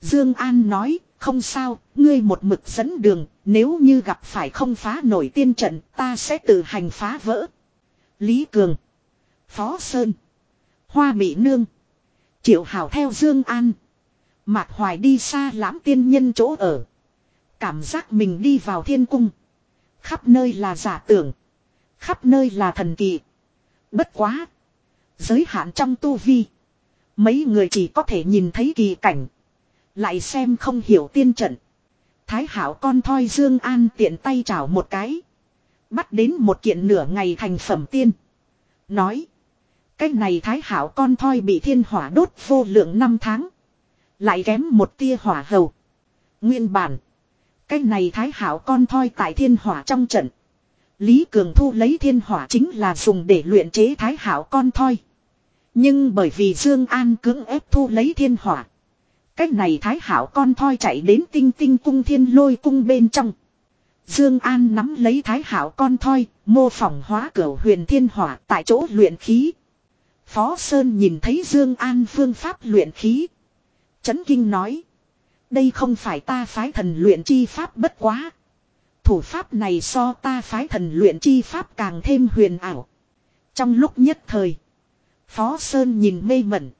Dương An nói, không sao, ngươi một mực dẫn đường, nếu như gặp phải không phá nổi tiên trận, ta sẽ tự hành phá vỡ. Lý Cường, Phó Sơn, Hoa Mỹ Nương, Triệu Hảo theo Dương An. Mạc Hoài đi xa lãm tiên nhân chỗ ở. Cảm giác mình đi vào thiên cung. Khắp nơi là giả tưởng. Khắp nơi là thần kỳ. Bất quá. Giới hạn trong tu vi. Mấy người chỉ có thể nhìn thấy kỳ cảnh. Lại xem không hiểu tiên trận. Thái hảo con thoi Dương An tiện tay chảo một cái. Bắt đến một kiện nửa ngày thành phẩm tiên. Nói. Cái này thái hảo con thoi bị thiên hỏa đốt vô lượng năm tháng. Lại kém một tia hỏa hầu. Nguyên bản. Cái này thái hảo con thoi tại thiên hỏa trong trận. Lý Cường Thu lấy thiên hỏa chính là dùng để luyện chế thái hảo con thoi. Nhưng bởi vì Dương An cưỡng ép thu lấy thiên hỏa. Cách này thái hảo con thoi chạy đến tinh tinh cung thiên lôi cung bên trong. Dương An nắm lấy thái hảo con thoi, mô phỏng hóa cửu huyền thiên hỏa tại chỗ luyện khí. Phó Sơn nhìn thấy Dương An phương pháp luyện khí. Chấn kinh nói. Đây không phải ta phái thần luyện chi pháp bất quá. Thủ pháp này so ta phái thần luyện chi pháp càng thêm huyền ảo. Trong lúc nhất thời. Phó Sơn nhìn mê mẩn.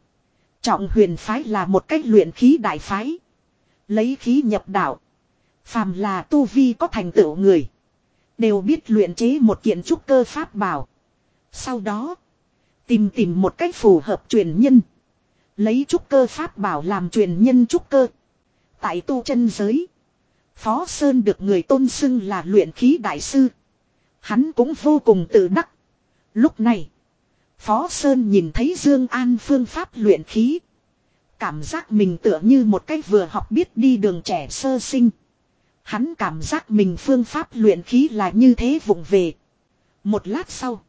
Trọng huyền phái là một cách luyện khí đại phái. Lấy khí nhập đạo. Phàm là tu vi có thành tựu người. Đều biết luyện chế một kiện trúc cơ pháp bảo. Sau đó. Tìm tìm một cách phù hợp truyền nhân. Lấy trúc cơ pháp bảo làm truyền nhân trúc cơ. Tại tu chân giới. Phó Sơn được người tôn xưng là luyện khí đại sư. Hắn cũng vô cùng tự đắc. Lúc này. Phó Sơn nhìn thấy Dương An phương pháp luyện khí. Cảm giác mình tựa như một cái vừa học biết đi đường trẻ sơ sinh. Hắn cảm giác mình phương pháp luyện khí là như thế vụng về. Một lát sau.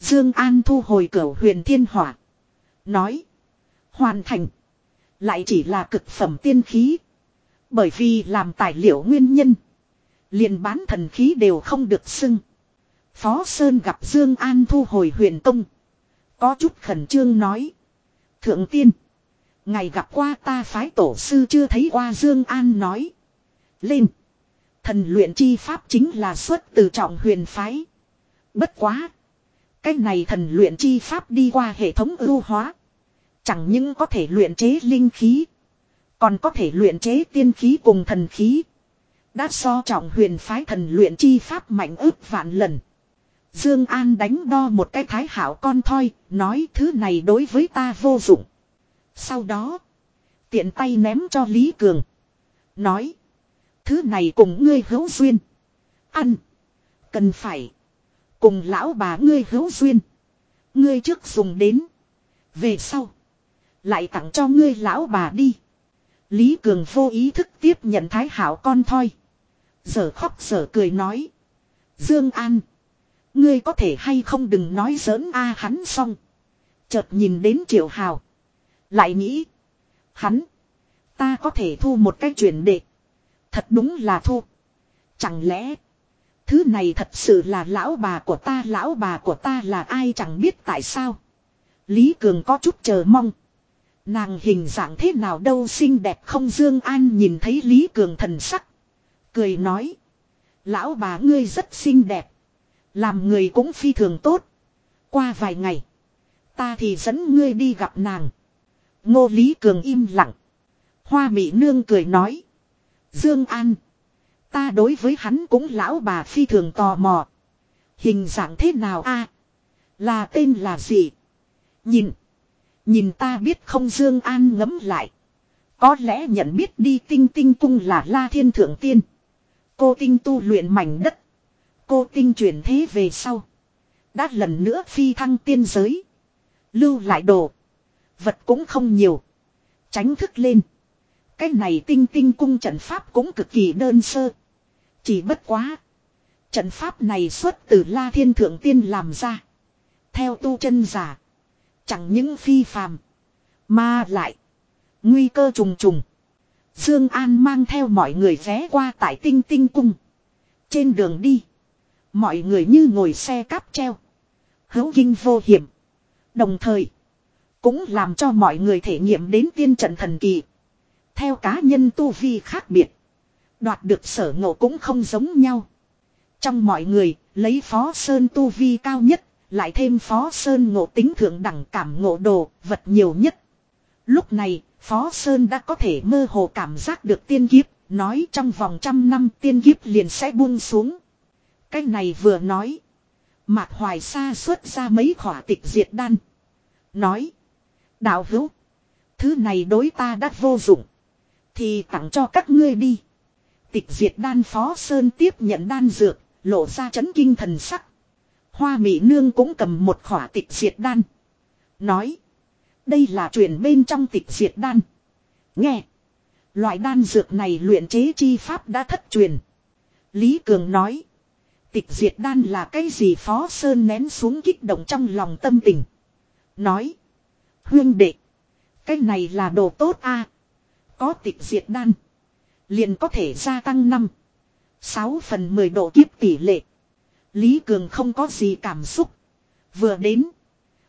Dương An thu hồi cửu huyền thiên hỏa. Nói. Hoàn thành. Lại chỉ là cực phẩm tiên khí. Bởi vì làm tài liệu nguyên nhân. liền bán thần khí đều không được xưng. Phó Sơn gặp Dương An thu hồi huyền tông. Có chút khẩn trương nói. Thượng tiên. Ngày gặp qua ta phái tổ sư chưa thấy qua Dương An nói. Lên. Thần luyện chi pháp chính là xuất từ trọng huyền phái. Bất quá. Cái này thần luyện chi pháp đi qua hệ thống ưu hóa. Chẳng những có thể luyện chế linh khí. Còn có thể luyện chế tiên khí cùng thần khí. Đã so trọng huyền phái thần luyện chi pháp mạnh ước vạn lần. Dương An đánh đo một cái thái hảo con thoi, nói thứ này đối với ta vô dụng. Sau đó, tiện tay ném cho Lý Cường. Nói, thứ này cùng ngươi hữu duyên. Ăn, cần phải, cùng lão bà ngươi hữu duyên. Ngươi trước dùng đến, về sau, lại tặng cho ngươi lão bà đi. Lý Cường vô ý thức tiếp nhận thái hảo con thoi. Giờ khóc giờ cười nói. Dương An. Ngươi có thể hay không đừng nói giỡn a hắn xong. Chợt nhìn đến triệu hào. Lại nghĩ. Hắn. Ta có thể thu một cái chuyển đệ. Thật đúng là thu. Chẳng lẽ. Thứ này thật sự là lão bà của ta, lão bà của ta là ai chẳng biết tại sao. Lý Cường có chút chờ mong. Nàng hình dạng thế nào đâu xinh đẹp không Dương An nhìn thấy Lý Cường thần sắc. Cười nói. Lão bà ngươi rất xinh đẹp. Làm người cũng phi thường tốt. Qua vài ngày. Ta thì dẫn ngươi đi gặp nàng. Ngô Lý Cường im lặng. Hoa Mỹ Nương cười nói. Dương An. Ta đối với hắn cũng lão bà phi thường tò mò. Hình dạng thế nào a? là tên là gì? Nhìn. Nhìn ta biết không Dương An ngấm lại. Có lẽ nhận biết đi tinh tinh cung là la thiên thượng tiên. Cô tinh tu luyện mảnh đất. Cô tinh chuyển thế về sau. Đã lần nữa phi thăng tiên giới. Lưu lại đồ. Vật cũng không nhiều. Tránh thức lên. Cái này tinh tinh cung trận pháp cũng cực kỳ đơn sơ. Chỉ bất quá. Trận pháp này xuất từ La Thiên Thượng Tiên làm ra. Theo tu chân giả. Chẳng những phi phàm. Mà lại. Nguy cơ trùng trùng. Dương An mang theo mọi người ghé qua tại tinh tinh cung. Trên đường đi. Mọi người như ngồi xe cáp treo. Hữu kinh vô hiểm. Đồng thời. Cũng làm cho mọi người thể nghiệm đến tiên trận thần kỳ. Theo cá nhân tu vi khác biệt. Đoạt được sở ngộ cũng không giống nhau. Trong mọi người, lấy Phó Sơn tu vi cao nhất, lại thêm Phó Sơn ngộ tính thượng đẳng cảm ngộ đồ, vật nhiều nhất. Lúc này, Phó Sơn đã có thể mơ hồ cảm giác được tiên kiếp, nói trong vòng trăm năm tiên kiếp liền sẽ buông xuống. Cái này vừa nói. Mạc Hoài Sa xuất ra mấy khỏa tịch diệt đan. Nói. Đạo hữu. Thứ này đối ta đã vô dụng. Thì tặng cho các ngươi đi. Tịch diệt đan phó sơn tiếp nhận đan dược. Lộ ra chấn kinh thần sắc. Hoa mỹ nương cũng cầm một khỏa tịch diệt đan. Nói. Đây là chuyện bên trong tịch diệt đan. Nghe. Loại đan dược này luyện chế chi pháp đã thất truyền. Lý Cường nói. Tịch diệt đan là cái gì Phó Sơn nén xuống kích động trong lòng tâm tình. Nói. Huyên đệ. Cái này là đồ tốt a Có tịch diệt đan. Liền có thể gia tăng năm. sáu phần mười độ kiếp tỷ lệ. Lý Cường không có gì cảm xúc. Vừa đến.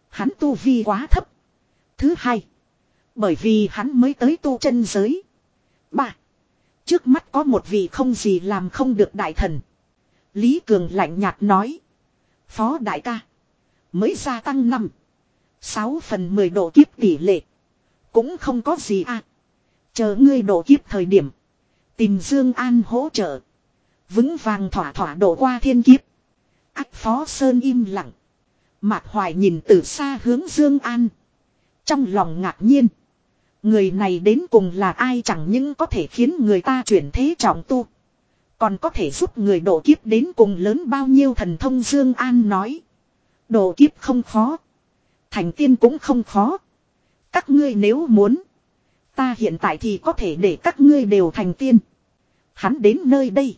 Hắn tu vi quá thấp. Thứ hai. Bởi vì hắn mới tới tu chân giới. Ba. Trước mắt có một vị không gì làm không được đại thần. Lý Cường lạnh nhạt nói. Phó đại ca. Mới gia tăng năm. Sáu phần mười độ kiếp tỷ lệ. Cũng không có gì à. Chờ ngươi độ kiếp thời điểm. Tìm Dương An hỗ trợ. Vững vàng thỏa thỏa độ qua thiên kiếp. Ách Phó Sơn im lặng. Mạc Hoài nhìn từ xa hướng Dương An. Trong lòng ngạc nhiên. Người này đến cùng là ai chẳng những có thể khiến người ta chuyển thế trọng tu. Còn có thể giúp người độ kiếp đến cùng lớn bao nhiêu thần thông Dương An nói. Độ kiếp không khó. Thành tiên cũng không khó. Các ngươi nếu muốn. Ta hiện tại thì có thể để các ngươi đều thành tiên. Hắn đến nơi đây.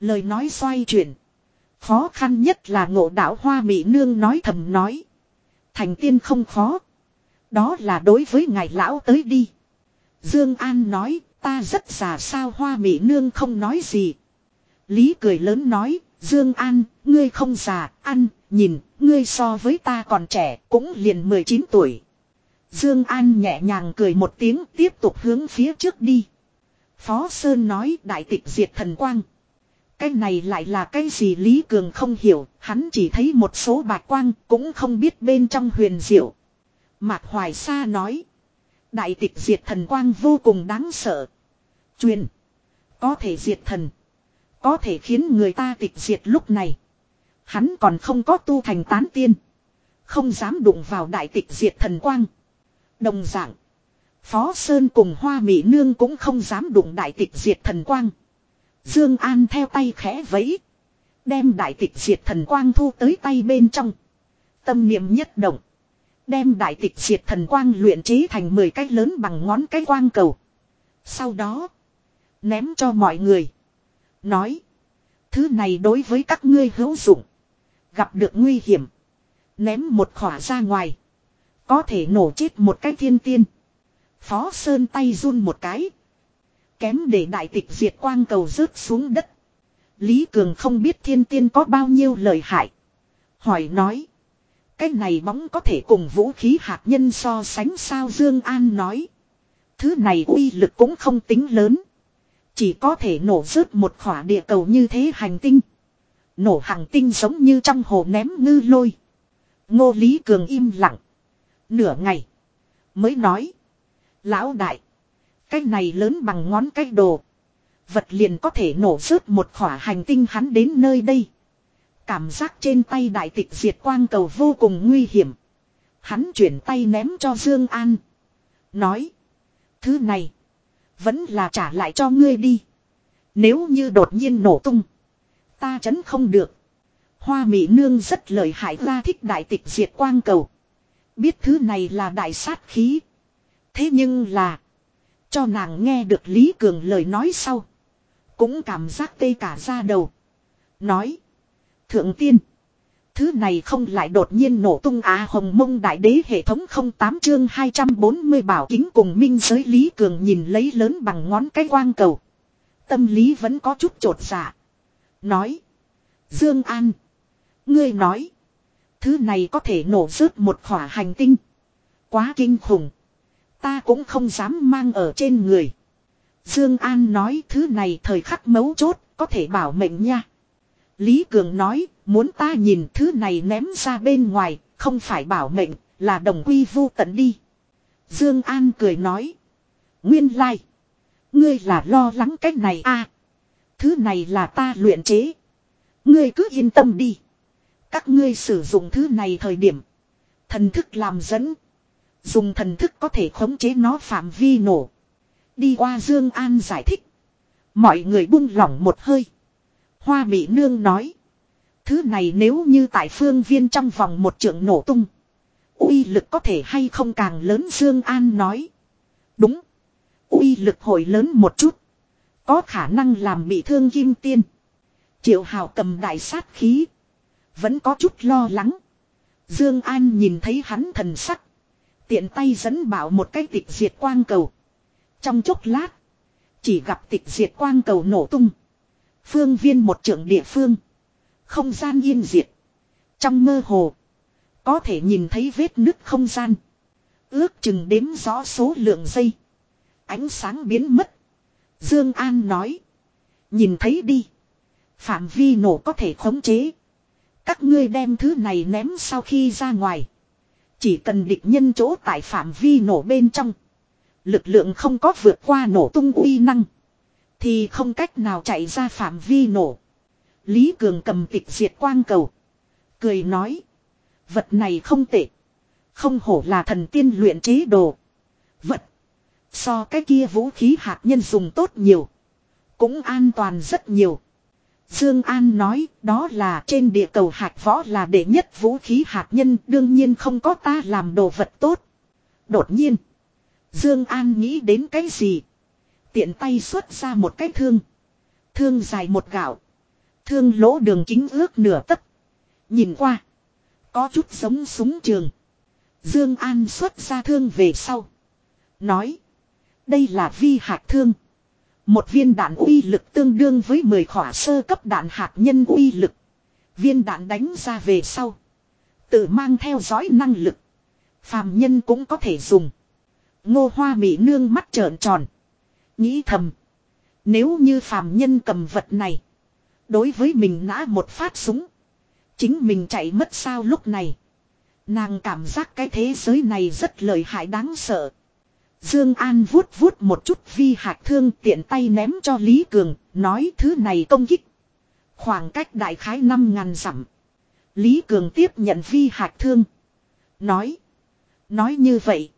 Lời nói xoay chuyển. Khó khăn nhất là ngộ đạo hoa mỹ nương nói thầm nói. Thành tiên không khó. Đó là đối với ngài lão tới đi. Dương An nói, ta rất già sao hoa mỹ nương không nói gì. Lý cười lớn nói Dương An ngươi không già ăn nhìn ngươi so với ta còn trẻ cũng liền 19 tuổi. Dương An nhẹ nhàng cười một tiếng tiếp tục hướng phía trước đi. Phó Sơn nói đại tịch diệt thần quang. Cái này lại là cái gì Lý Cường không hiểu, hắn chỉ thấy một số bạc quang, cũng không biết bên trong huyền diệu. Mạc Hoài Sa nói, đại tịch diệt thần quang vô cùng đáng sợ. Truyền, có thể diệt thần, có thể khiến người ta tịch diệt lúc này. Hắn còn không có tu thành tán tiên. Không dám đụng vào đại tịch diệt thần quang. Đồng dạng. Phó Sơn cùng Hoa Mỹ Nương cũng không dám đụng đại tịch diệt thần quang. Dương An theo tay khẽ vẫy. Đem đại tịch diệt thần quang thu tới tay bên trong. Tâm niệm nhất động. Đem đại tịch diệt thần quang luyện chế thành 10 cái lớn bằng ngón cái quang cầu. Sau đó. Ném cho mọi người. Nói. Thứ này đối với các ngươi hữu dụng. Gặp được nguy hiểm. Ném một khỏa ra ngoài. Có thể nổ chết một cái thiên tiên. Phó Sơn tay run một cái. Kém để đại tịch diệt quang cầu rớt xuống đất. Lý Cường không biết thiên tiên có bao nhiêu lời hại. Hỏi nói. Cái này bóng có thể cùng vũ khí hạt nhân so sánh sao Dương An nói. Thứ này uy lực cũng không tính lớn. Chỉ có thể nổ rớt một khỏa địa cầu như thế hành tinh. Nổ hành tinh giống như trong hồ ném ngư lôi. Ngô Lý Cường im lặng. Nửa ngày. Mới nói. Lão đại. Cái này lớn bằng ngón cái đồ. Vật liền có thể nổ rớt một khỏa hành tinh hắn đến nơi đây. Cảm giác trên tay đại tịch diệt quang cầu vô cùng nguy hiểm. Hắn chuyển tay ném cho Dương An. Nói. Thứ này. Vẫn là trả lại cho ngươi đi. Nếu như đột nhiên nổ tung. Ta chấn không được. Hoa mỹ nương rất lời hại ra thích đại tịch diệt quang cầu. Biết thứ này là đại sát khí. Thế nhưng là. Cho nàng nghe được Lý Cường lời nói sau. Cũng cảm giác tê cả ra đầu. Nói. Thượng tiên. Thứ này không lại đột nhiên nổ tung á hồng mông đại đế hệ thống 08 chương 240 bảo kính cùng minh giới Lý Cường nhìn lấy lớn bằng ngón cái quang cầu. Tâm lý vẫn có chút trột dạ. Nói. Dương An. Ngươi nói. Thứ này có thể nổ rớt một khỏa hành tinh. Quá kinh khủng. Ta cũng không dám mang ở trên người. Dương An nói thứ này thời khắc mấu chốt có thể bảo mệnh nha. Lý Cường nói muốn ta nhìn thứ này ném ra bên ngoài không phải bảo mệnh là đồng quy vu tận đi. Dương An cười nói. Nguyên lai. Ngươi là lo lắng cái này a à, Thứ này là ta luyện chế. Ngươi cứ yên tâm đi. Các ngươi sử dụng thứ này thời điểm. Thần thức làm dẫn. Dùng thần thức có thể khống chế nó phạm vi nổ. Đi qua Dương An giải thích. Mọi người buông lỏng một hơi. Hoa Mỹ Nương nói. Thứ này nếu như tại phương viên trong vòng một trượng nổ tung. uy lực có thể hay không càng lớn Dương An nói. Đúng. uy lực hồi lớn một chút. Có khả năng làm bị thương kim tiên. Triệu Hào cầm đại sát khí. Vẫn có chút lo lắng. Dương An nhìn thấy hắn thần sắc. Tiện tay dẫn bảo một cái tịch diệt quang cầu. Trong chốc lát. Chỉ gặp tịch diệt quang cầu nổ tung. Phương viên một trưởng địa phương. Không gian yên diệt. Trong mơ hồ. Có thể nhìn thấy vết nứt không gian. Ước chừng đếm rõ số lượng giây. Ánh sáng biến mất. Dương An nói. Nhìn thấy đi. Phạm vi nổ có thể khống chế. Các ngươi đem thứ này ném sau khi ra ngoài. Chỉ cần địch nhân chỗ tại phạm vi nổ bên trong. Lực lượng không có vượt qua nổ tung uy năng. Thì không cách nào chạy ra phạm vi nổ. Lý Cường cầm tịch diệt quang cầu. Cười nói. Vật này không tệ. Không hổ là thần tiên luyện chế đồ. Vật. So cái kia vũ khí hạt nhân dùng tốt nhiều. Cũng an toàn rất nhiều. Dương An nói, đó là trên địa cầu hạt võ là đệ nhất vũ khí hạt nhân, đương nhiên không có ta làm đồ vật tốt. Đột nhiên, Dương An nghĩ đến cái gì? Tiện tay xuất ra một cái thương. Thương dài một gạo. Thương lỗ đường kính ước nửa tấc. Nhìn qua, có chút giống súng trường. Dương An xuất ra thương về sau, nói: "Đây là vi hạt thương." Một viên đạn uy lực tương đương với 10 khỏa sơ cấp đạn hạt nhân uy lực. Viên đạn đánh ra về sau. Tự mang theo dõi năng lực. Phàm nhân cũng có thể dùng. Ngô hoa mỹ nương mắt trợn tròn. Nghĩ thầm. Nếu như phàm nhân cầm vật này. Đối với mình nã một phát súng. Chính mình chạy mất sao lúc này. Nàng cảm giác cái thế giới này rất lợi hại đáng sợ. Dương An vuốt vuốt một chút vi hạt thương tiện tay ném cho Lý Cường, nói thứ này công kích. Khoảng cách đại khái 5.000 dặm. Lý Cường tiếp nhận vi hạt thương. Nói. Nói như vậy.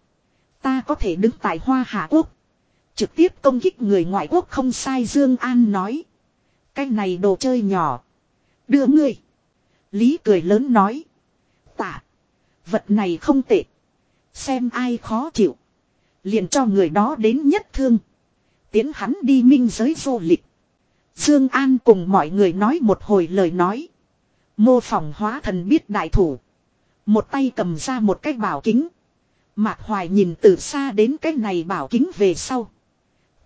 Ta có thể đứng tại hoa hạ quốc. Trực tiếp công kích người ngoại quốc không sai Dương An nói. Cái này đồ chơi nhỏ. Đưa ngươi. Lý cười lớn nói. Tạ. Vật này không tệ. Xem ai khó chịu. Liền cho người đó đến nhất thương. Tiến hắn đi minh giới vô lịch. Dương An cùng mọi người nói một hồi lời nói. Mô phỏng hóa thần biết đại thủ. Một tay cầm ra một cái bảo kính. Mạc Hoài nhìn từ xa đến cái này bảo kính về sau.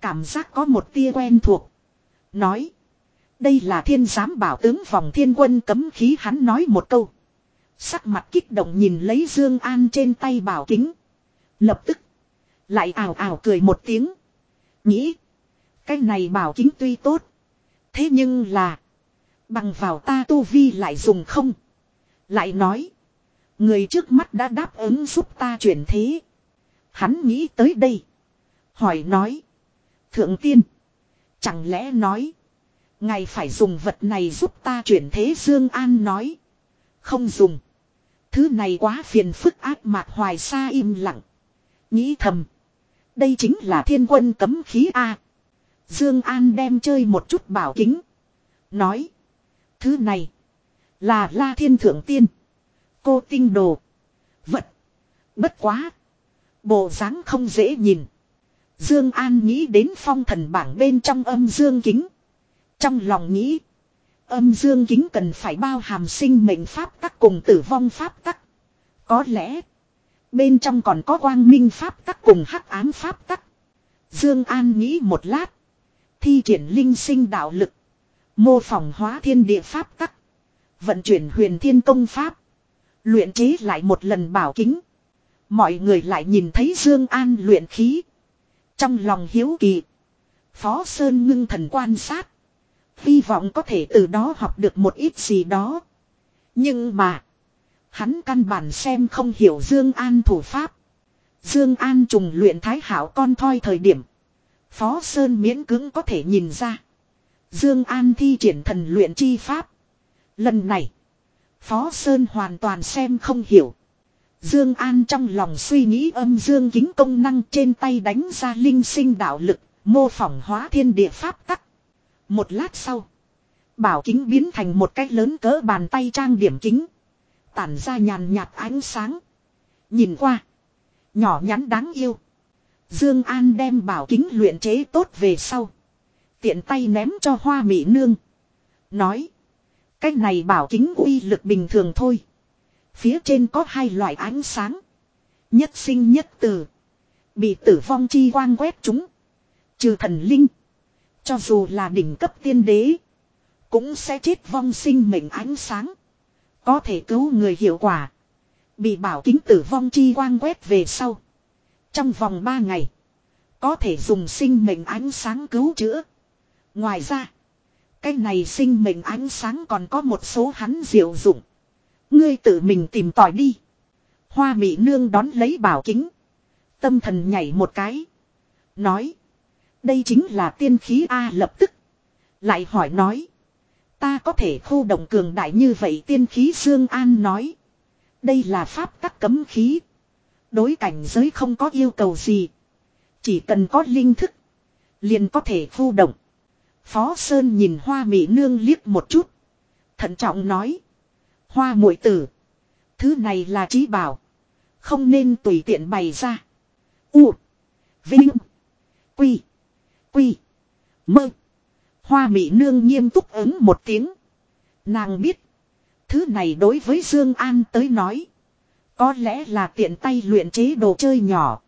Cảm giác có một tia quen thuộc. Nói. Đây là thiên giám bảo tướng vòng thiên quân cấm khí hắn nói một câu. Sắc mặt kích động nhìn lấy Dương An trên tay bảo kính. Lập tức. Lại ảo ảo cười một tiếng. Nghĩ. Cái này bảo kính tuy tốt. Thế nhưng là. Bằng vào ta tu vi lại dùng không. Lại nói. Người trước mắt đã đáp ứng giúp ta chuyển thế. Hắn nghĩ tới đây. Hỏi nói. Thượng tiên. Chẳng lẽ nói. Ngài phải dùng vật này giúp ta chuyển thế Dương An nói. Không dùng. Thứ này quá phiền phức ác mạc hoài xa im lặng. Nghĩ thầm. Đây chính là thiên quân cấm khí A. Dương An đem chơi một chút bảo kính. Nói. Thứ này. Là la thiên thượng tiên. Cô tinh đồ. Vật. Bất quá. Bộ dáng không dễ nhìn. Dương An nghĩ đến phong thần bảng bên trong âm dương kính. Trong lòng nghĩ. Âm dương kính cần phải bao hàm sinh mệnh pháp tắc cùng tử vong pháp tắc. Có lẽ. Bên trong còn có quang minh pháp tắc cùng hắc ám pháp tắc. Dương An nghĩ một lát. Thi triển linh sinh đạo lực. Mô phỏng hóa thiên địa pháp tắc. Vận chuyển huyền thiên công pháp. Luyện chế lại một lần bảo kính. Mọi người lại nhìn thấy Dương An luyện khí. Trong lòng hiếu kỳ. Phó Sơn ngưng thần quan sát. Hy vọng có thể từ đó học được một ít gì đó. Nhưng mà. Hắn căn bản xem không hiểu Dương An thủ pháp. Dương An trùng luyện thái hảo con thoi thời điểm. Phó Sơn miễn cưỡng có thể nhìn ra. Dương An thi triển thần luyện chi pháp. Lần này. Phó Sơn hoàn toàn xem không hiểu. Dương An trong lòng suy nghĩ âm dương kính công năng trên tay đánh ra linh sinh đạo lực, mô phỏng hóa thiên địa pháp tắc. Một lát sau, bảo kính biến thành một cái lớn cỡ bàn tay trang điểm kính, tản ra nhàn nhạt ánh sáng. Nhìn qua, nhỏ nhắn đáng yêu. Dương An đem bảo kính luyện chế tốt về sau, tiện tay ném cho Hoa Mỹ nương, nói: "Cái này bảo kính uy lực bình thường thôi." Phía trên có hai loại ánh sáng. Nhất sinh nhất tử. Bị tử vong chi quang quét chúng. Trừ thần linh. Cho dù là đỉnh cấp tiên đế. Cũng sẽ chết vong sinh mệnh ánh sáng. Có thể cứu người hiệu quả. Bị bảo kính tử vong chi quang quét về sau. Trong vòng 3 ngày. Có thể dùng sinh mệnh ánh sáng cứu chữa. Ngoài ra. Cái này sinh mệnh ánh sáng còn có một số hắn diệu dụng. Ngươi tự mình tìm tòi đi. Hoa mỹ nương đón lấy bảo kính. Tâm thần nhảy một cái. Nói. Đây chính là tiên khí A lập tức. Lại hỏi nói. Ta có thể khu động cường đại như vậy tiên khí Dương An nói. Đây là pháp tắc cấm khí. Đối cảnh giới không có yêu cầu gì. Chỉ cần có linh thức. Liền có thể khu động. Phó Sơn nhìn hoa mỹ nương liếc một chút. Thận trọng nói. Hoa muội tử. Thứ này là trí bảo. Không nên tùy tiện bày ra. U. Vinh. Quy. Quy. Mơ. Hoa mỹ nương nghiêm túc ứng một tiếng. Nàng biết. Thứ này đối với Dương An tới nói. Có lẽ là tiện tay luyện chế đồ chơi nhỏ.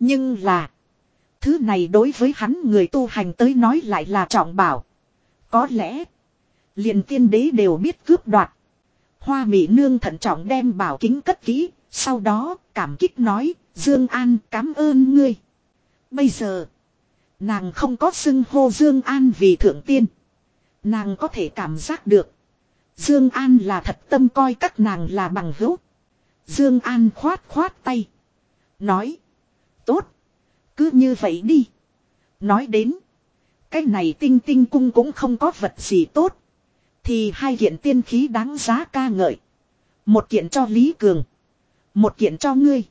Nhưng là. Thứ này đối với hắn người tu hành tới nói lại là trọng bảo. Có lẽ. liền tiên đế đều biết cướp đoạt. Hoa mỹ nương thận trọng đem bảo kính cất kỹ, sau đó cảm kích nói, Dương An cảm ơn ngươi. Bây giờ, nàng không có xưng hô Dương An vì thượng tiên. Nàng có thể cảm giác được. Dương An là thật tâm coi các nàng là bằng hữu. Dương An khoát khoát tay. Nói. Tốt. Cứ như vậy đi. Nói đến. Cái này tinh tinh cung cũng không có vật gì tốt. Thì hai kiện tiên khí đáng giá ca ngợi. Một kiện cho Lý Cường. Một kiện cho ngươi.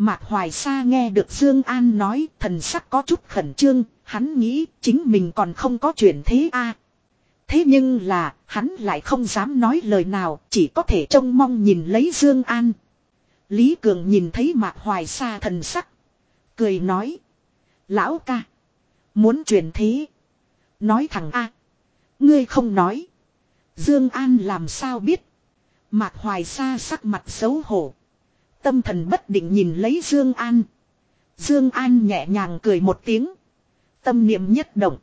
Mạc Hoài Sa nghe được Dương An nói thần sắc có chút khẩn trương, hắn nghĩ chính mình còn không có chuyện thế a. Thế nhưng là, hắn lại không dám nói lời nào, chỉ có thể trông mong nhìn lấy Dương An. Lý Cường nhìn thấy Mạc Hoài Sa thần sắc. Cười nói. Lão ca. Muốn truyền thế. Nói thẳng a Ngươi không nói. Dương An làm sao biết. Mạc Hoài Sa sắc mặt xấu hổ. Tâm thần bất định nhìn lấy Dương An. Dương An nhẹ nhàng cười một tiếng. Tâm niệm nhất động.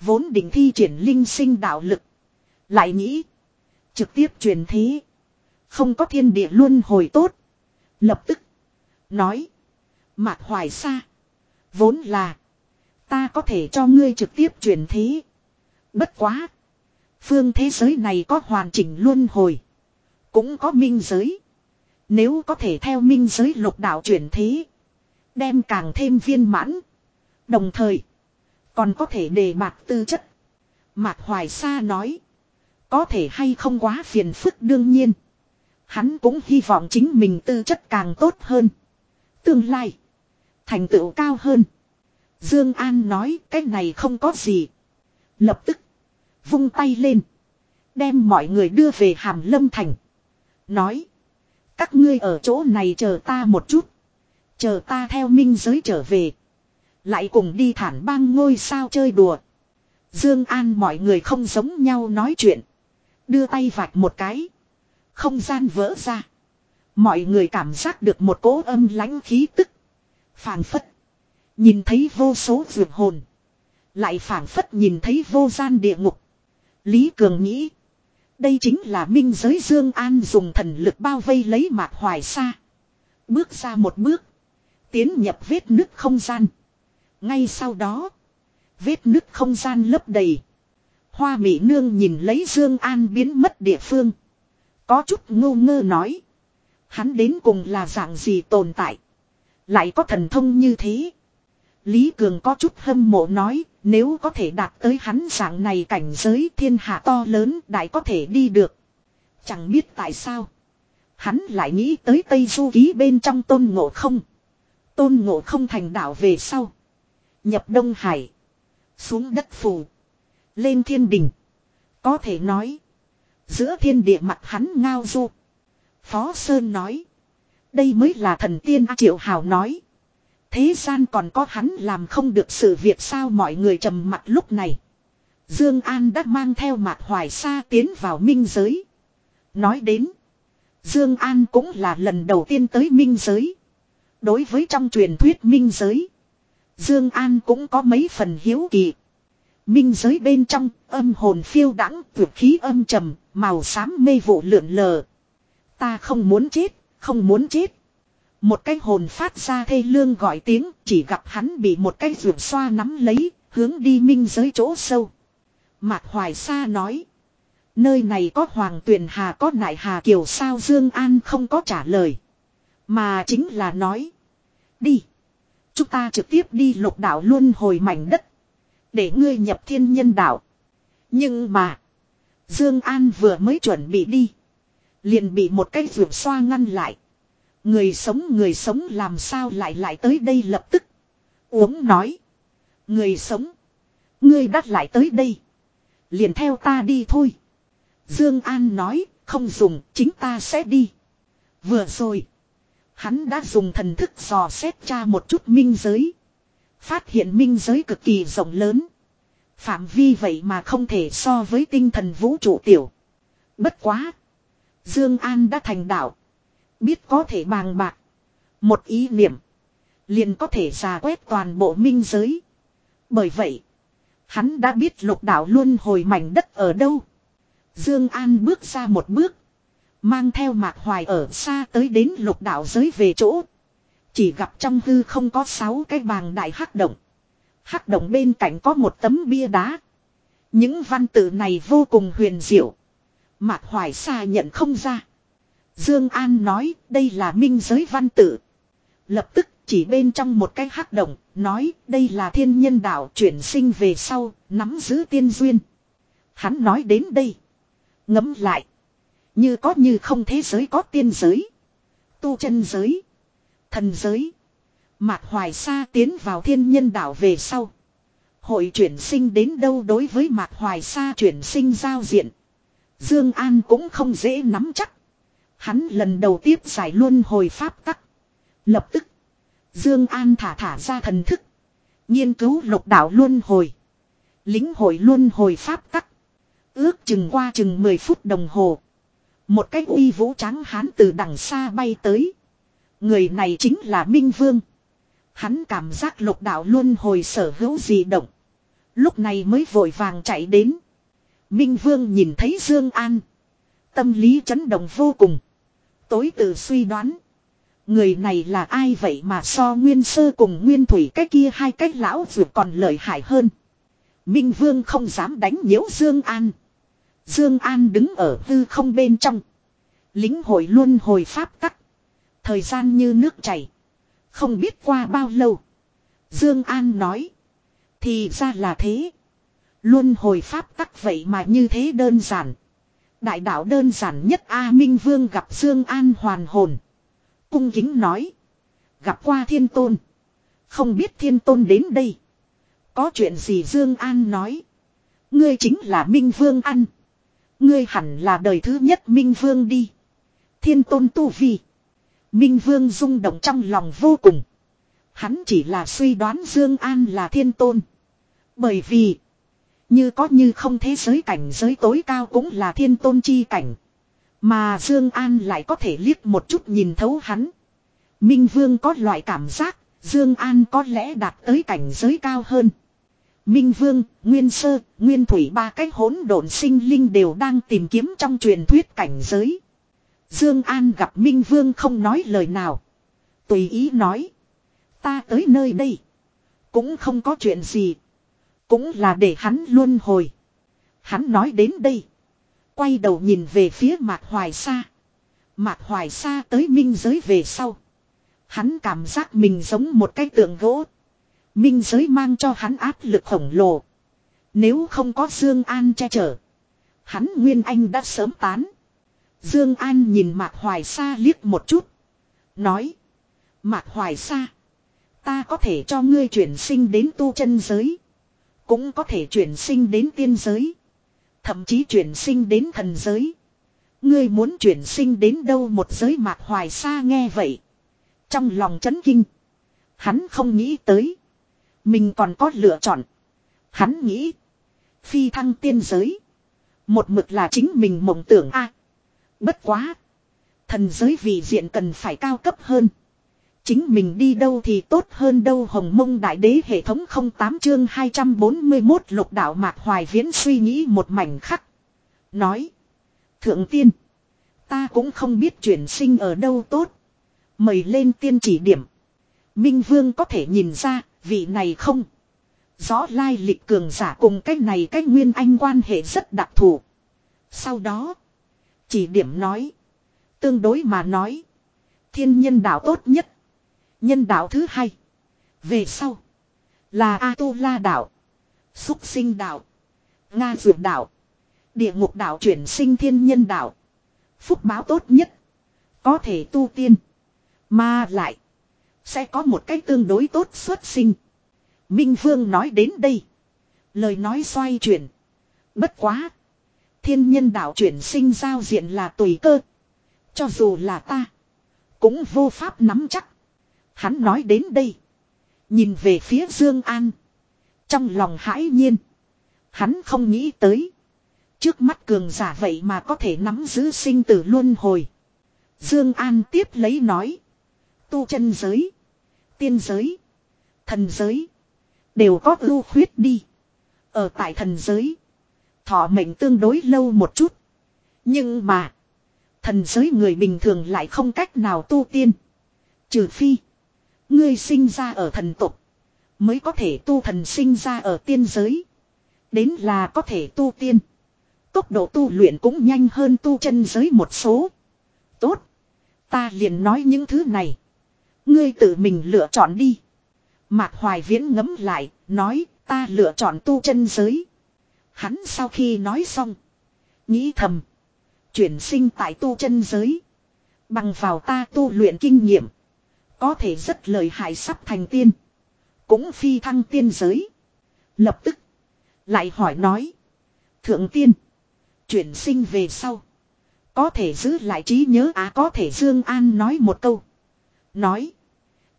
Vốn định thi triển linh sinh đạo lực. Lại nghĩ. Trực tiếp truyền thế. Không có thiên địa luân hồi tốt. Lập tức. Nói. Mạc hoài xa. Vốn là. Ta có thể cho ngươi trực tiếp truyền thế. Bất quá. Phương thế giới này có hoàn chỉnh luân hồi. Cũng có minh giới. Nếu có thể theo minh giới lục đạo chuyển thế. Đem càng thêm viên mãn. Đồng thời. Còn có thể đề bạc tư chất. Mạc Hoài Sa nói. Có thể hay không quá phiền phức đương nhiên. Hắn cũng hy vọng chính mình tư chất càng tốt hơn. Tương lai. Thành tựu cao hơn. Dương An nói, cái này không có gì. Lập tức. Vung tay lên. Đem mọi người đưa về Hàm Lâm Thành. Nói. Các ngươi ở chỗ này chờ ta một chút. Chờ ta theo minh giới trở về. Lại cùng đi thản bang ngôi sao chơi đùa. Dương An mọi người không giống nhau nói chuyện. Đưa tay vạch một cái. Không gian vỡ ra. Mọi người cảm giác được một cỗ âm lãnh khí tức. phảng phất. Nhìn thấy vô số vượt hồn. Lại phảng phất nhìn thấy vô gian địa ngục. Lý Cường nghĩ. Đây chính là minh giới Dương An dùng thần lực bao vây lấy mạc hoài sa Bước ra một bước. Tiến nhập vết nứt không gian. Ngay sau đó. Vết nứt không gian lấp đầy. Hoa mỹ nương nhìn lấy Dương An biến mất địa phương. Có chút ngơ ngơ nói. Hắn đến cùng là dạng gì tồn tại. Lại có thần thông như thế. Lý Cường có chút hâm mộ nói. Nếu có thể đạt tới hắn dạng này cảnh giới thiên hạ to lớn đại có thể đi được. Chẳng biết tại sao. Hắn lại nghĩ tới Tây Du Ký bên trong tôn ngộ không. Tôn ngộ không thành đạo về sau. Nhập Đông Hải. Xuống đất phù. Lên thiên đình. Có thể nói. Giữa thiên địa mặt hắn ngao du. Phó Sơn nói. Đây mới là thần tiên Triệu Hào nói. Thế gian còn có hắn làm không được sự việc sao mọi người trầm mặt lúc này. Dương An đã mang theo mặt hoài sa tiến vào minh giới. Nói đến. Dương An cũng là lần đầu tiên tới minh giới. Đối với trong truyền thuyết minh giới. Dương An cũng có mấy phần hiếu kỳ. Minh giới bên trong, âm hồn phiêu đãng, tuyệt khí âm trầm, màu xám mê vụ lượn lờ. Ta không muốn chết, không muốn chết. Một cái hồn phát ra thê lương gọi tiếng, chỉ gặp hắn bị một cái rượu xoa nắm lấy, hướng đi minh giới chỗ sâu. Mạc Hoài Sa nói. Nơi này có Hoàng Tuyền Hà có Nại Hà Kiều sao Dương An không có trả lời. Mà chính là nói. Đi. Chúng ta trực tiếp đi lục đảo luôn hồi mảnh đất. Để ngươi nhập thiên nhân đạo. Nhưng mà. Dương An vừa mới chuẩn bị đi. Liền bị một cái ruột xoa ngăn lại. Người sống người sống làm sao lại lại tới đây lập tức. Uống nói. Người sống. Ngươi đắt lại tới đây. Liền theo ta đi thôi. Dương An nói, không dùng, chính ta sẽ đi. Vừa rồi. Hắn đã dùng thần thức dò xét tra một chút minh giới. Phát hiện minh giới cực kỳ rộng lớn. Phạm vi vậy mà không thể so với tinh thần vũ trụ tiểu. Bất quá. Dương An đã thành đạo. Biết có thể bàng bạc. Một ý niệm. Liền có thể xà quét toàn bộ minh giới. Bởi vậy. Hắn đã biết lục đảo luôn hồi mảnh đất ở đâu. Dương An bước ra một bước. Mang theo mạc hoài ở xa tới đến lục đảo giới về chỗ. Chỉ gặp trong hư không có sáu cái bàng đại hắc động. Hắc động bên cạnh có một tấm bia đá. Những văn tự này vô cùng huyền diệu. Mạc hoài xa nhận không ra. Dương An nói đây là minh giới văn tự. Lập tức chỉ bên trong một cái hắc động, nói đây là thiên nhân đạo chuyển sinh về sau, nắm giữ tiên duyên. Hắn nói đến đây. Ngấm lại. Như có như không thế giới có tiên giới. Tu chân giới. Thần giới. Mạc Hoài Sa tiến vào thiên nhân đảo về sau. Hội chuyển sinh đến đâu đối với Mạc Hoài Sa chuyển sinh giao diện. Dương An cũng không dễ nắm chắc. Hắn lần đầu tiếp giải luân hồi pháp tắc. Lập tức. Dương An thả thả ra thần thức. Nghiên cứu lục đạo luân hồi. Lính hội luân hồi pháp tắc. Ước chừng qua chừng 10 phút đồng hồ. Một cái uy vũ trắng hán từ đằng xa bay tới. Người này chính là Minh Vương. Hắn cảm giác lục đạo luôn hồi sở hữu gì động. Lúc này mới vội vàng chạy đến. Minh Vương nhìn thấy Dương An. Tâm lý chấn động vô cùng tối tự suy đoán. Người này là ai vậy mà so nguyên sơ cùng nguyên thủy cái kia hai cách lão vượt còn lợi hại hơn. Minh Vương không dám đánh nhiễu Dương An. Dương An đứng ở hư không bên trong. Lính hội luôn hồi pháp tắc. Thời gian như nước chảy. Không biết qua bao lâu. Dương An nói. Thì ra là thế. Luôn hồi pháp tắc vậy mà như thế đơn giản. Đại đạo đơn giản nhất A Minh Vương gặp Dương An hoàn hồn. Cung kính nói. Gặp qua thiên tôn. Không biết thiên tôn đến đây. Có chuyện gì Dương An nói. Ngươi chính là Minh Vương ăn. Ngươi hẳn là đời thứ nhất Minh Vương đi. Thiên tôn tu vi. Minh Vương rung động trong lòng vô cùng. Hắn chỉ là suy đoán Dương An là thiên tôn. Bởi vì. Như có như không thế giới cảnh giới tối cao cũng là thiên tôn chi cảnh. Mà Dương An lại có thể liếc một chút nhìn thấu hắn. Minh Vương có loại cảm giác, Dương An có lẽ đạt tới cảnh giới cao hơn. Minh Vương, Nguyên Sơ, Nguyên Thủy ba cái hỗn độn sinh linh đều đang tìm kiếm trong truyền thuyết cảnh giới. Dương An gặp Minh Vương không nói lời nào. Tùy ý nói. Ta tới nơi đây. Cũng không có chuyện gì. Cũng là để hắn luôn hồi. Hắn nói đến đây. Quay đầu nhìn về phía Mạc Hoài Sa. Mạc Hoài Sa tới minh giới về sau. Hắn cảm giác mình giống một cái tượng gỗ. Minh giới mang cho hắn áp lực khổng lồ. Nếu không có Dương An che chở. Hắn Nguyên Anh đã sớm tán. Dương An nhìn Mạc Hoài Sa liếc một chút. Nói. Mạc Hoài Sa. Ta có thể cho ngươi chuyển sinh đến tu chân giới. Cũng có thể chuyển sinh đến tiên giới. Thậm chí chuyển sinh đến thần giới. Ngươi muốn chuyển sinh đến đâu một giới Mạc Hoài Sa nghe vậy. Trong lòng chấn kinh. Hắn không nghĩ tới. Mình còn có lựa chọn. Hắn nghĩ. Phi thăng tiên giới. Một mực là chính mình mộng tưởng a Bất quá. Thần giới vị diện cần phải cao cấp hơn. Chính mình đi đâu thì tốt hơn đâu hồng mông đại đế hệ thống 08 chương 241 lục đạo mạc hoài viễn suy nghĩ một mảnh khắc. Nói. Thượng tiên. Ta cũng không biết chuyển sinh ở đâu tốt. Mời lên tiên chỉ điểm. Minh Vương có thể nhìn ra, vị này không. Rõ lai lịch cường giả cùng cách này cách nguyên anh quan hệ rất đặc thù. Sau đó, chỉ điểm nói. Tương đối mà nói. Thiên nhân đạo tốt nhất. Nhân đạo thứ hai. Về sau. Là A-tu-la đạo. Xúc sinh đạo. Nga dược đạo. Địa ngục đạo chuyển sinh thiên nhân đạo. Phúc báo tốt nhất. Có thể tu tiên. Mà lại. Sẽ có một cách tương đối tốt xuất sinh. Minh Vương nói đến đây. Lời nói xoay chuyển. Bất quá. Thiên nhân đạo chuyển sinh giao diện là tùy cơ. Cho dù là ta. Cũng vô pháp nắm chắc. Hắn nói đến đây. Nhìn về phía Dương An. Trong lòng hãi nhiên. Hắn không nghĩ tới. Trước mắt cường giả vậy mà có thể nắm giữ sinh tử luân hồi. Dương An tiếp lấy nói. Tu chân giới. Tiên giới. Thần giới. Đều có ưu khuyết đi. Ở tại thần giới. Thọ mệnh tương đối lâu một chút. Nhưng mà. Thần giới người bình thường lại không cách nào tu tiên. Trừ phi. Ngươi sinh ra ở thần tục. Mới có thể tu thần sinh ra ở tiên giới. Đến là có thể tu tiên. Tốc độ tu luyện cũng nhanh hơn tu chân giới một số. Tốt. Ta liền nói những thứ này. Ngươi tự mình lựa chọn đi. Mạc Hoài Viễn ngấm lại, nói ta lựa chọn tu chân giới. Hắn sau khi nói xong. Nghĩ thầm. Chuyển sinh tại tu chân giới. Bằng vào ta tu luyện kinh nghiệm. Có thể rất lời hại sắp thành tiên. Cũng phi thăng tiên giới. Lập tức. Lại hỏi nói. Thượng tiên. Chuyển sinh về sau. Có thể giữ lại trí nhớ à có thể Dương An nói một câu. Nói.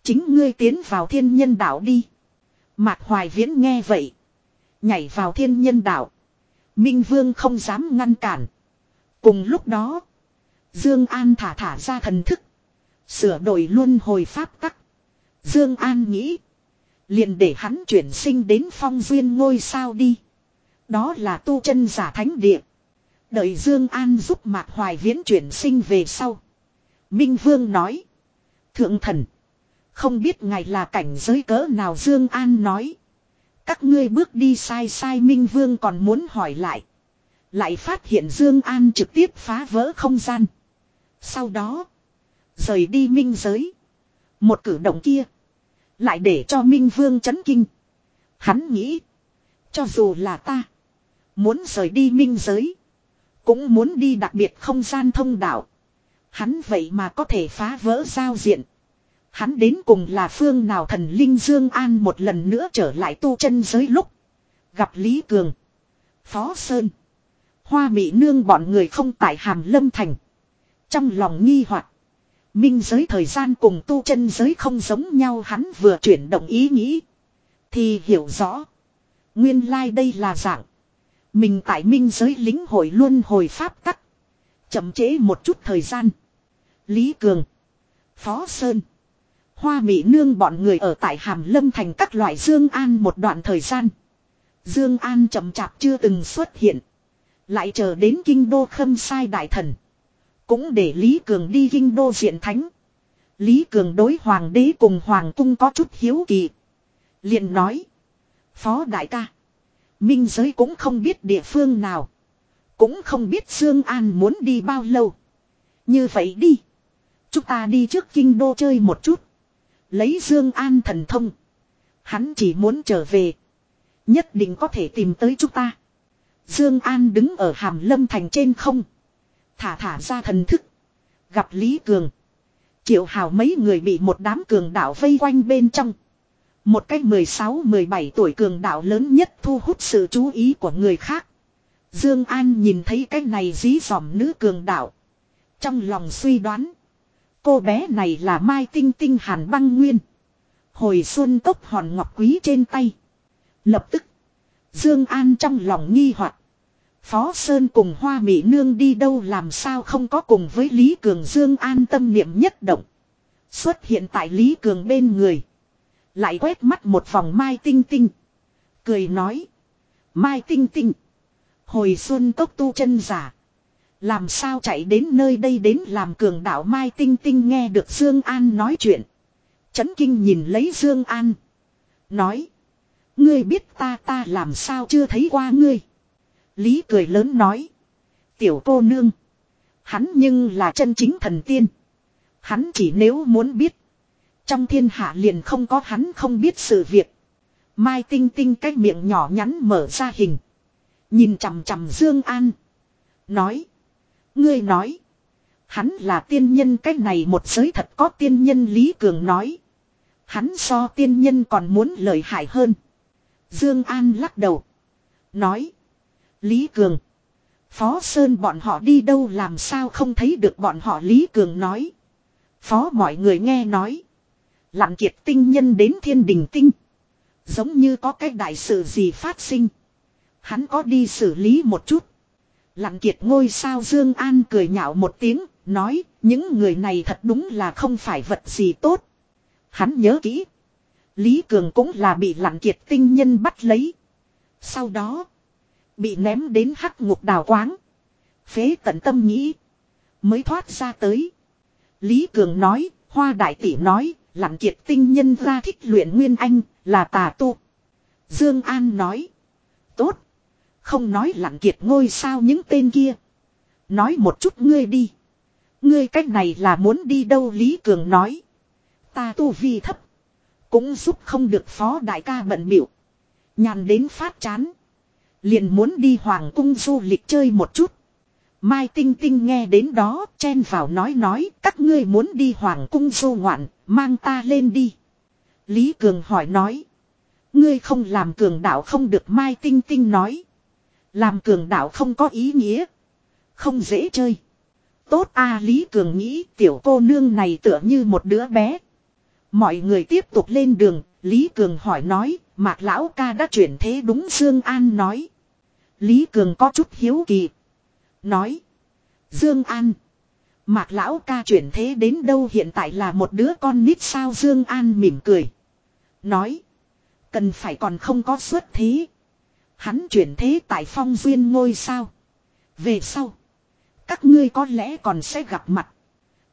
Chính ngươi tiến vào thiên nhân đạo đi. Mạc Hoài Viễn nghe vậy. Nhảy vào thiên nhân đạo. Minh Vương không dám ngăn cản. Cùng lúc đó. Dương An thả thả ra thần thức. Sửa đổi luân hồi pháp tắc. Dương An nghĩ. Liền để hắn chuyển sinh đến phong duyên ngôi sao đi. Đó là tu chân giả thánh địa. Đợi Dương An giúp Mạc Hoài Viễn chuyển sinh về sau. Minh Vương nói. Thượng thần. Không biết ngài là cảnh giới cỡ nào Dương An nói. Các ngươi bước đi sai sai Minh Vương còn muốn hỏi lại. Lại phát hiện Dương An trực tiếp phá vỡ không gian. Sau đó. Rời đi minh giới. Một cử động kia. Lại để cho Minh Vương chấn kinh. Hắn nghĩ. Cho dù là ta. Muốn rời đi minh giới. Cũng muốn đi đặc biệt không gian thông đạo. Hắn vậy mà có thể phá vỡ giao diện. Hắn đến cùng là phương nào thần linh Dương An một lần nữa trở lại tu chân giới lúc. Gặp Lý Cường. Phó Sơn. Hoa Mỹ Nương bọn người không tại Hàm Lâm Thành. Trong lòng nghi hoặc Minh giới thời gian cùng tu chân giới không giống nhau, hắn vừa chuyển động ý nghĩ. Thì hiểu rõ. Nguyên lai like đây là dạng. Mình tại minh giới lính hội luôn hồi pháp tắc. Chậm chế một chút thời gian. Lý Cường. Phó Sơn. Hoa Mỹ Nương bọn người ở tại Hàm Lâm thành các loại Dương An một đoạn thời gian. Dương An chậm chạp chưa từng xuất hiện. Lại chờ đến kinh đô khâm sai đại thần. Cũng để Lý Cường đi kinh đô diện thánh. Lý Cường đối hoàng đế cùng hoàng cung có chút hiếu kỳ. liền nói. Phó đại ca. Minh giới cũng không biết địa phương nào. Cũng không biết Dương An muốn đi bao lâu. Như vậy đi. Chúng ta đi trước kinh đô chơi một chút. Lấy Dương An thần thông. Hắn chỉ muốn trở về. Nhất định có thể tìm tới chúng ta. Dương An đứng ở hàm lâm thành trên không. Thả thả ra thần thức. Gặp Lý Cường. Triệu hào mấy người bị một đám cường đạo vây quanh bên trong. Một cách 16-17 tuổi cường đạo lớn nhất thu hút sự chú ý của người khác. Dương An nhìn thấy cái này dí dỏm nữ cường đạo. Trong lòng suy đoán. Cô bé này là Mai Tinh Tinh Hàn băng nguyên. Hồi xuân tốc hòn ngọc quý trên tay. Lập tức. Dương An trong lòng nghi hoặc Phó Sơn cùng Hoa Mỹ Nương đi đâu làm sao không có cùng với Lý Cường Dương An tâm niệm nhất động. Xuất hiện tại Lý Cường bên người. Lại quét mắt một vòng Mai Tinh Tinh. Cười nói. Mai Tinh Tinh. Hồi xuân tốc tu chân giả. Làm sao chạy đến nơi đây đến làm cường đạo Mai Tinh Tinh nghe được Dương An nói chuyện. Chấn kinh nhìn lấy Dương An. Nói. Ngươi biết ta ta làm sao chưa thấy qua ngươi. Lý cười lớn nói. Tiểu cô nương. Hắn nhưng là chân chính thần tiên. Hắn chỉ nếu muốn biết. Trong thiên hạ liền không có hắn không biết sự việc. Mai tinh tinh cái miệng nhỏ nhắn mở ra hình. Nhìn chằm chằm Dương An. Nói. Ngươi nói. Hắn là tiên nhân cái này một giới thật có tiên nhân Lý Cường nói. Hắn so tiên nhân còn muốn lợi hại hơn. Dương An lắc đầu. Nói. Lý Cường. Phó Sơn bọn họ đi đâu làm sao không thấy được bọn họ Lý Cường nói. Phó mọi người nghe nói. Lặn kiệt tinh nhân đến thiên đình tinh. Giống như có cái đại sự gì phát sinh. Hắn có đi xử lý một chút. Lặn kiệt ngôi sao Dương An cười nhạo một tiếng, nói, những người này thật đúng là không phải vật gì tốt. Hắn nhớ kỹ. Lý Cường cũng là bị lặn kiệt tinh nhân bắt lấy. Sau đó, bị ném đến hắc ngục đào quáng. Phế tận tâm nghĩ. Mới thoát ra tới. Lý Cường nói, Hoa Đại Tỷ nói, lặn kiệt tinh nhân ra thích luyện Nguyên Anh, là tà tu. Dương An nói. Tốt. Không nói lặn kiệt ngôi sao những tên kia. Nói một chút ngươi đi. Ngươi cách này là muốn đi đâu Lý Cường nói. Ta tu vi thấp. Cũng giúp không được phó đại ca bận biểu. Nhàn đến phát chán. Liền muốn đi hoàng cung du lịch chơi một chút. Mai Tinh Tinh nghe đến đó chen vào nói nói các ngươi muốn đi hoàng cung du ngoạn, mang ta lên đi. Lý Cường hỏi nói. Ngươi không làm cường đạo không được Mai Tinh Tinh nói. Làm cường đạo không có ý nghĩa. Không dễ chơi. Tốt a Lý Cường nghĩ tiểu cô nương này tựa như một đứa bé. Mọi người tiếp tục lên đường, Lý Cường hỏi nói, Mạc Lão ca đã chuyển thế đúng Dương An nói. Lý Cường có chút hiếu kỳ. Nói. Dương An. Mạc lão ca chuyển thế đến đâu hiện tại là một đứa con nít sao Dương An mỉm cười. Nói. Cần phải còn không có xuất thế. Hắn chuyển thế tại phong duyên ngôi sao. Về sau. Các ngươi có lẽ còn sẽ gặp mặt.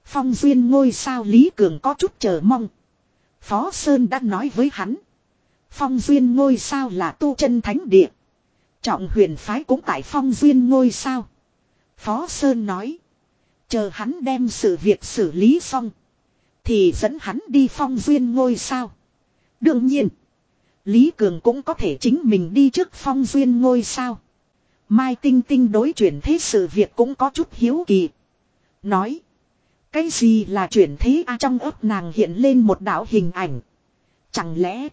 Phong duyên ngôi sao Lý Cường có chút chờ mong. Phó Sơn đã nói với hắn. Phong duyên ngôi sao là tu chân thánh địa. Trọng huyền phái cũng tại phong duyên ngôi sao. Phó Sơn nói. Chờ hắn đem sự việc xử lý xong. Thì dẫn hắn đi phong duyên ngôi sao. Đương nhiên. Lý Cường cũng có thể chính mình đi trước phong duyên ngôi sao. Mai Tinh Tinh đối chuyển thế sự việc cũng có chút hiếu kỳ. Nói. Cái gì là chuyển thế a, trong ấp nàng hiện lên một đạo hình ảnh. Chẳng lẽ.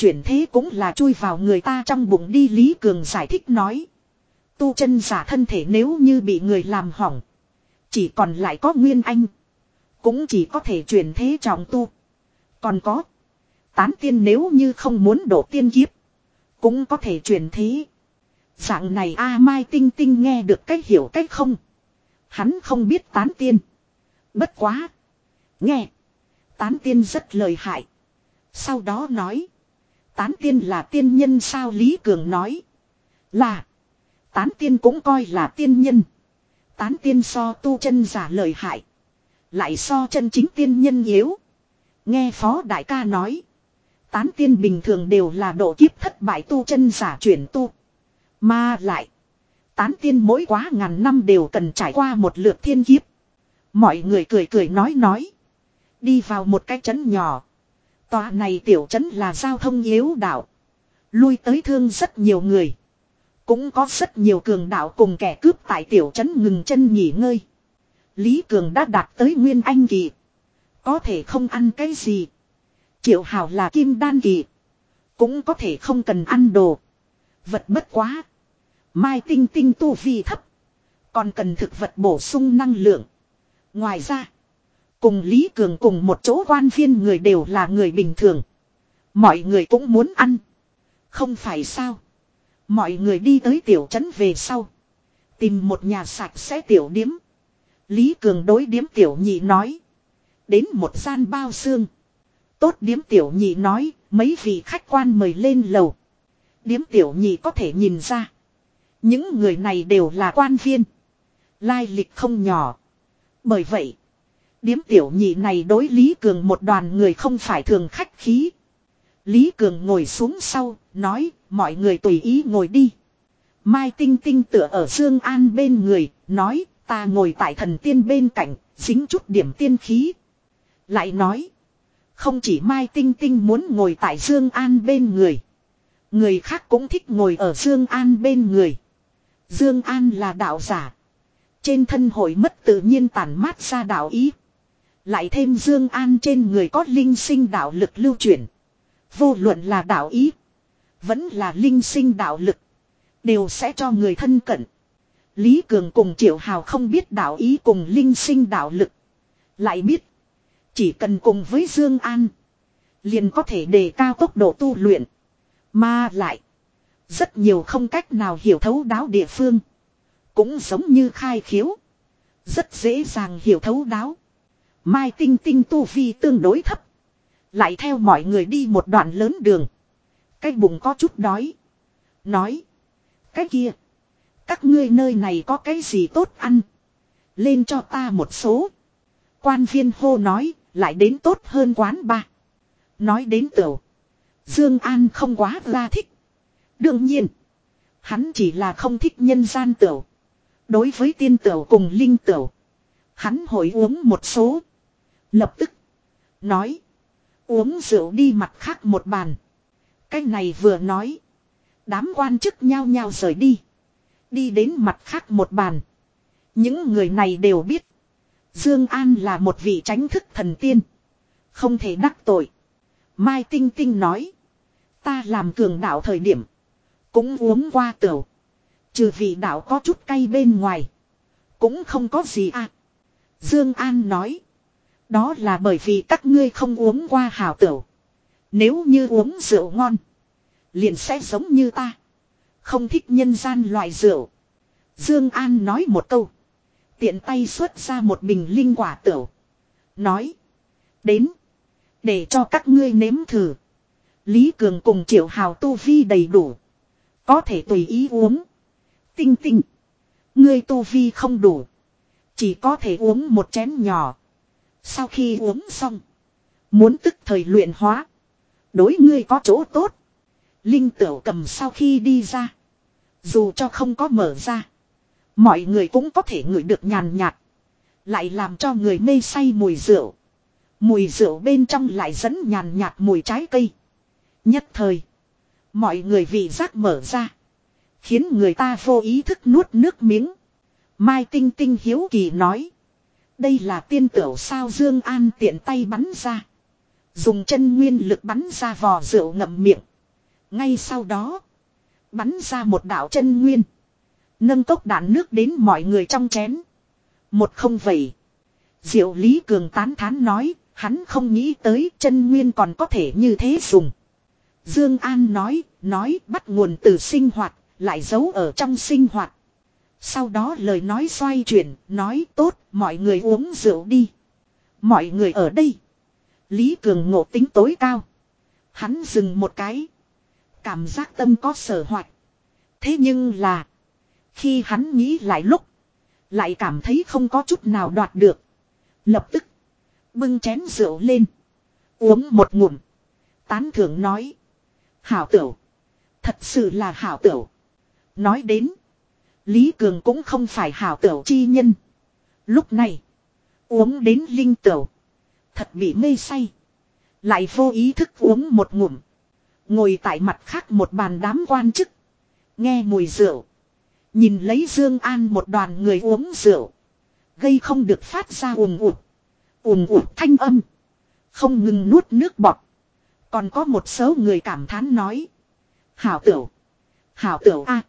Chuyển thế cũng là chui vào người ta trong bụng đi Lý Cường giải thích nói. Tu chân giả thân thể nếu như bị người làm hỏng. Chỉ còn lại có nguyên anh. Cũng chỉ có thể chuyển thế trọng tu. Còn có. Tán tiên nếu như không muốn đổ tiên kiếp. Cũng có thể chuyển thế. Dạng này A Mai Tinh Tinh nghe được cách hiểu cách không. Hắn không biết tán tiên. Bất quá. Nghe. Tán tiên rất lời hại. Sau đó nói. Tán tiên là tiên nhân sao Lý Cường nói. Là. Tán tiên cũng coi là tiên nhân. Tán tiên so tu chân giả lời hại. Lại so chân chính tiên nhân yếu. Nghe phó đại ca nói. Tán tiên bình thường đều là độ kiếp thất bại tu chân giả chuyển tu. Mà lại. Tán tiên mỗi quá ngàn năm đều cần trải qua một lượt thiên kiếp. Mọi người cười cười nói nói. Đi vào một cái trấn nhỏ. Tòa này tiểu trấn là giao thông yếu đạo. Lui tới thương rất nhiều người. Cũng có rất nhiều cường đạo cùng kẻ cướp tại tiểu trấn ngừng chân nghỉ ngơi. Lý Cường đã đạt tới Nguyên Anh Kỳ. Có thể không ăn cái gì. Triệu Hào là kim đan kỳ. Cũng có thể không cần ăn đồ. Vật bất quá. Mai tinh tinh tu vi thấp. Còn cần thực vật bổ sung năng lượng. Ngoài ra. Cùng Lý Cường cùng một chỗ quan viên người đều là người bình thường. Mọi người cũng muốn ăn. Không phải sao. Mọi người đi tới tiểu trấn về sau. Tìm một nhà sạch sẽ tiểu điếm. Lý Cường đối điếm tiểu nhị nói. Đến một gian bao xương. Tốt điếm tiểu nhị nói, mấy vị khách quan mời lên lầu. Điếm tiểu nhị có thể nhìn ra. Những người này đều là quan viên. Lai lịch không nhỏ. Bởi vậy, điếm tiểu nhị này đối Lý Cường một đoàn người không phải thường khách khí. Lý Cường ngồi xuống sau, nói, mọi người tùy ý ngồi đi. Mai Tinh Tinh tựa ở Dương An bên người, nói, ta ngồi tại thần tiên bên cạnh, dính chút điểm tiên khí. Lại nói, không chỉ Mai Tinh Tinh muốn ngồi tại Dương An bên người. Người khác cũng thích ngồi ở Dương An bên người. Dương An là đạo giả. Trên thân hội mất tự nhiên tản mát ra đạo ý. Lại thêm Dương An trên người có linh sinh đạo lực lưu chuyển. Vô luận là đạo ý. Vẫn là linh sinh đạo lực. Đều sẽ cho người thân cận. Lý Cường cùng Triệu Hào không biết đạo ý cùng linh sinh đạo lực. Lại biết. Chỉ cần cùng với Dương An. Liền có thể đề cao tốc độ tu luyện. Mà lại. Rất nhiều không cách nào hiểu thấu đáo địa phương. Cũng giống như khai khiếu. Rất dễ dàng hiểu thấu đáo. Mai tinh tinh tu vi tương đối thấp. Lại theo mọi người đi một đoạn lớn đường. Cái bụng có chút đói. Nói. Cái kia. Các ngươi nơi này có cái gì tốt ăn. Lên cho ta một số. Quan viên hô nói. Lại đến tốt hơn quán ba. Nói đến tiểu. Dương An không quá ra thích. Đương nhiên. Hắn chỉ là không thích nhân gian tiểu. Đối với tiên tiểu cùng linh tiểu. Hắn hội uống một số. Lập tức. Nói. Uống rượu đi mặt khác một bàn. Cái này vừa nói. Đám quan chức nhao nhao rời đi. Đi đến mặt khác một bàn. Những người này đều biết. Dương An là một vị tránh thức thần tiên. Không thể đắc tội. Mai Tinh Tinh nói. Ta làm cường đạo thời điểm. Cũng uống qua tửu. Trừ vị đạo có chút cay bên ngoài. Cũng không có gì à. Dương An nói. Đó là bởi vì các ngươi không uống qua hảo tửu. Nếu như uống rượu ngon. Liền sẽ giống như ta. Không thích nhân gian loại rượu. Dương An nói một câu. Tiện tay xuất ra một bình linh quả tửu. Nói. Đến. Để cho các ngươi nếm thử. Lý Cường cùng Triệu Hào tu vi đầy đủ. Có thể tùy ý uống. Tinh tinh. Ngươi tu vi không đủ. Chỉ có thể uống một chén nhỏ. Sau khi uống xong. Muốn tức thời luyện hóa. Đối ngươi có chỗ tốt. Linh tửu cầm sau khi đi ra. Dù cho không có mở ra. Mọi người cũng có thể ngửi được nhàn nhạt. Lại làm cho người mê say mùi rượu. Mùi rượu bên trong lại dẫn nhàn nhạt mùi trái cây. Nhất thời. Mọi người vị giác mở ra. Khiến người ta vô ý thức nuốt nước miếng. Mai Tinh Tinh hiếu kỳ nói. Đây là tiên tửu sao Dương An tiện tay bắn ra. Dùng chân nguyên lực bắn ra vò rượu ngậm miệng. Ngay sau đó. Bắn ra một đạo chân nguyên. Nâng tốc đạn nước đến mọi người trong chén. Một không vậy. Diệu Lý Cường tán thán nói. Hắn không nghĩ tới chân nguyên còn có thể như thế dùng. Dương An nói. Nói bắt nguồn từ sinh hoạt. Lại giấu ở trong sinh hoạt. Sau đó lời nói xoay chuyển. Nói, tốt, mọi người uống rượu đi. Mọi người ở đây. Lý Cường ngộ tính tối cao. Hắn dừng một cái. Cảm giác tâm có sở hoạch. Thế nhưng là. Khi hắn nghĩ lại lúc. Lại cảm thấy không có chút nào đoạt được. Lập tức. Bưng chén rượu lên. Uống một ngụm. Tán thưởng nói. Hảo tửu. Thật sự là hảo tửu. Nói đến. Lý Cường cũng không phải hảo tửu chi nhân. Lúc này. Uống đến linh tửu. Thật bị mê say. Lại vô ý thức uống một ngụm. Ngồi tại mặt khác một bàn đám quan chức. Nghe mùi rượu. Nhìn lấy Dương An một đoàn người uống rượu. Gây không được phát ra ùm ụt. Ùm ụt thanh âm. Không ngừng nuốt nước bọt. Còn có một số người cảm thán nói. Hảo tửu. Hảo tửu a.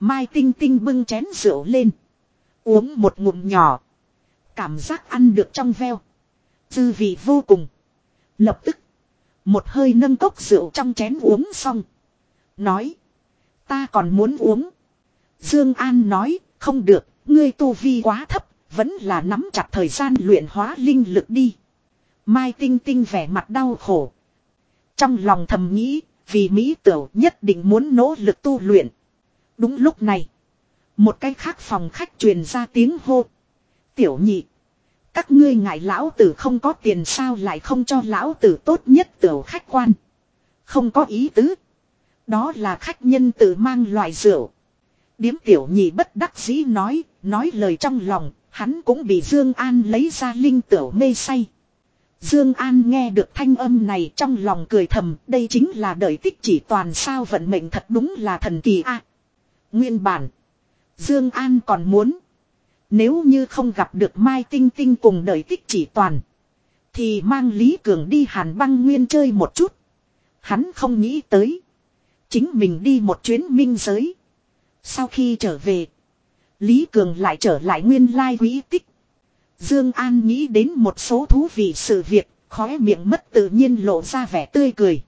Mai Tinh Tinh bưng chén rượu lên. Uống một ngụm nhỏ. Cảm giác ăn được trong veo. Dư vị vô cùng. Lập tức. Một hơi nâng cốc rượu trong chén uống xong. Nói. Ta còn muốn uống. Dương An nói. Không được. Ngươi tu vi quá thấp. Vẫn là nắm chặt thời gian luyện hóa linh lực đi. Mai Tinh Tinh vẻ mặt đau khổ. Trong lòng thầm nghĩ. Vì Mỹ Tửu nhất định muốn nỗ lực tu luyện. Đúng lúc này. Một cái khác phòng khách truyền ra tiếng hô. Tiểu nhị. Các ngươi ngại lão tử không có tiền sao lại không cho lão tử tốt nhất tiểu khách quan. Không có ý tứ. Đó là khách nhân tự mang loại rượu. Điếm tiểu nhị bất đắc dĩ nói, nói lời trong lòng, hắn cũng bị Dương An lấy ra linh tiểu mê say. Dương An nghe được thanh âm này trong lòng cười thầm, đây chính là đời tích chỉ toàn sao vận mệnh thật đúng là thần kỳ a nguyên bản, Dương An còn muốn nếu như không gặp được Mai Tinh Tinh cùng đời tích chỉ toàn. Thì mang Lý Cường đi hàn băng nguyên chơi một chút. Hắn không nghĩ tới. Chính mình đi một chuyến minh giới. Sau khi trở về. Lý Cường lại trở lại nguyên lai quý tích. Dương An nghĩ đến một số thú vị sự việc. Khóe miệng mất tự nhiên lộ ra vẻ tươi cười.